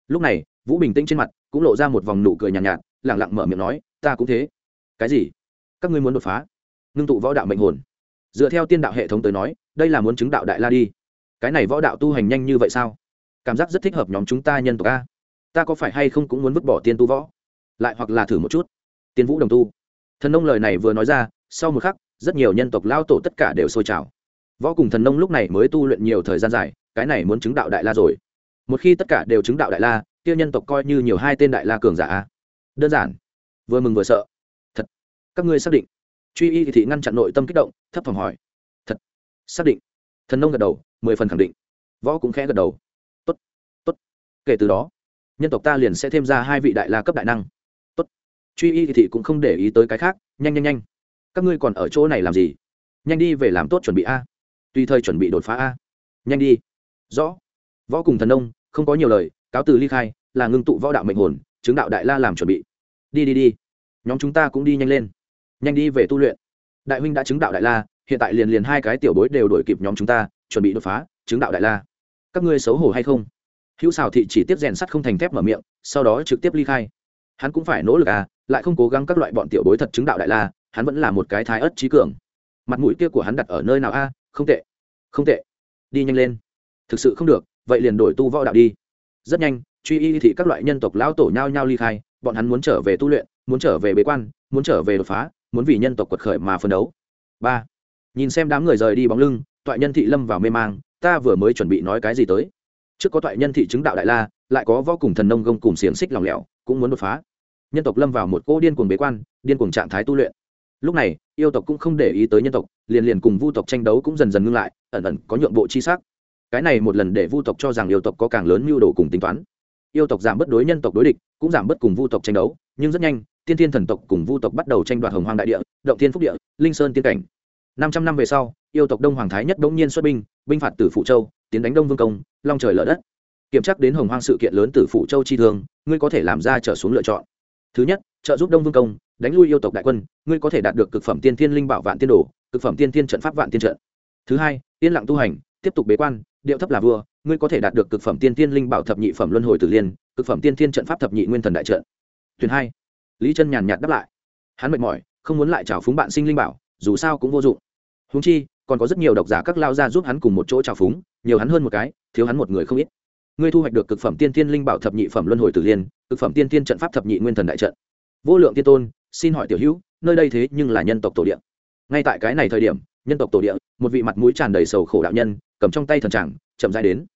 Lúc này vũ bình tĩnh trên mặt cũng lộ ra một vòng nụ cười nhàn nhạt, nhạt lẳng lặng mở miệng nói ta cũng thế. Cái gì? Các ngươi muốn đột phá? Ngưng tụ võ đạo mệnh hồn. Dựa theo tiên đạo hệ thống tới nói đây là muốn chứng đạo đại la đi. Cái này võ đạo tu hành nhanh như vậy sao? Cảm giác rất thích hợp nhóm chúng ta nhân tộc a. Ta có phải hay không cũng muốn vứt bỏ tiên tu võ? Lại hoặc là thử một chút tiên vũ đồng tu. Thần nông lời này vừa nói ra, sau một khắc, rất nhiều nhân tộc lao tổ tất cả đều sôi trào. Võ cùng thần nông lúc này mới tu luyện nhiều thời gian dài, cái này muốn chứng đạo đại la rồi. Một khi tất cả đều chứng đạo đại la tiêu nhân tộc coi như nhiều hai tên đại la cường giả đơn giản. Vừa mừng vừa sợ. Thật. Các ngươi xác định. Truy y thị ngăn chặn nội tâm kích động, thấp thỏm hỏi. Thật. Xác định. Thần nông gật đầu, mười phần khẳng định. Võ cũng khẽ gật đầu. Tốt. Tốt. Kể từ đó, nhân tộc ta liền sẽ thêm ra hai vị đại la cấp đại năng truy y thị cũng không để ý tới cái khác, nhanh nhanh nhanh. Các ngươi còn ở chỗ này làm gì? Nhanh đi về làm tốt chuẩn bị a. Tùy thời chuẩn bị đột phá a. Nhanh đi. Rõ. Võ cùng thần nông không có nhiều lời, cáo từ ly khai, là ngưng tụ võ đạo mệnh hồn, chứng đạo đại la làm chuẩn bị. Đi đi đi. Nhóm chúng ta cũng đi nhanh lên. Nhanh đi về tu luyện. Đại huynh đã chứng đạo đại la, hiện tại liền liền hai cái tiểu bối đều đổi kịp nhóm chúng ta, chuẩn bị đột phá, chứng đạo đại la. Các ngươi xấu hổ hay không? Hữu xào thị chỉ tiếp rèn sắt không thành thép mở miệng, sau đó trực tiếp ly khai hắn cũng phải nỗ lực à lại không cố gắng các loại bọn tiểu bối thật chứng đạo đại la, hắn vẫn là một cái thái ớt trí cường. Mặt mũi kia của hắn đặt ở nơi nào a? Không tệ. Không tệ. Đi nhanh lên. Thực sự không được, vậy liền đổi tu võ đạo đi. Rất nhanh, truy y thị các loại nhân tộc lão tổ nhao nhao ly khai, bọn hắn muốn trở về tu luyện, muốn trở về bế quan, muốn trở về đột phá, muốn vì nhân tộc quật khởi mà phân đấu. Ba. Nhìn xem đám người rời đi bóng lưng, toại nhân thị lâm vào mê mang, ta vừa mới chuẩn bị nói cái gì tới? Trước có toại nhân thị chứng đạo đại la, lại có võ cùng thần nông gông cùng xiềng xích lòng lẻo, cũng muốn đột phá. Nhân tộc lâm vào một cô điên cuồng bế quan, điên cuồng trạng thái tu luyện. Lúc này, yêu tộc cũng không để ý tới nhân tộc, liền liền cùng vu tộc tranh đấu cũng dần dần ngưng lại, ẩn ẩn có nhượng bộ chi sắc. Cái này một lần để vu tộc cho rằng yêu tộc có càng lớn mưu đồ cùng tính toán. Yêu tộc giảm bớt đối nhân tộc đối địch, cũng giảm bớt cùng vu tộc tranh đấu, nhưng rất nhanh, tiên thiên thần tộc cùng vu tộc bắt đầu tranh đoạt hồng hoang đại địa, động thiên phúc địa, linh sơn tiên cảnh. Năm trăm năm về sau, yêu tộc đông hoàng thái nhất bỗng nhiên xuất binh binh phạt tử phụ châu tiến đánh đông vương công, long trời lở đất. Kiểm tra đến hồng hoang sự kiện lớn từ phụ châu chi thương ngươi có thể làm ra trở xuống lựa chọn. Thứ nhất, trợ giúp đông vương công, đánh lui yêu tộc đại quân, ngươi có thể đạt được cực phẩm tiên thiên linh bảo vạn tiên đồ, cực phẩm tiên thiên trận pháp vạn tiên trận. Thứ hai, yên lặng tu hành, tiếp tục bế quan, điệu thấp là vua, ngươi có thể đạt được cực phẩm tiên thiên linh bảo thập nhị phẩm luân hồi tử liên, cực phẩm tiên thiên trận pháp thập nhị nguyên thần đại trận. Tuyển hai, lý chân nhàn nhạt đáp lại. Hắn mệt mỏi, không muốn lại trào phúng bạn sinh linh bảo, dù sao cũng vô dụng. Húng chi còn có rất nhiều độc giả các lao ra giúp hắn cùng một chỗ trào phúng, nhiều hắn hơn một cái, thiếu hắn một người không ít. Ngươi thu hoạch được cực phẩm tiên thiên linh bảo thập nhị phẩm luân hồi tử liên, cực phẩm tiên thiên trận pháp thập nhị nguyên thần đại trận. Vô lượng tiên tôn, xin hỏi tiểu hữu, nơi đây thế nhưng là nhân tộc tổ địa. Ngay tại cái này thời điểm, nhân tộc tổ địa, một vị mặt mũi tràn đầy sầu khổ đạo nhân, cầm trong tay thần tràng, chậm dài đến.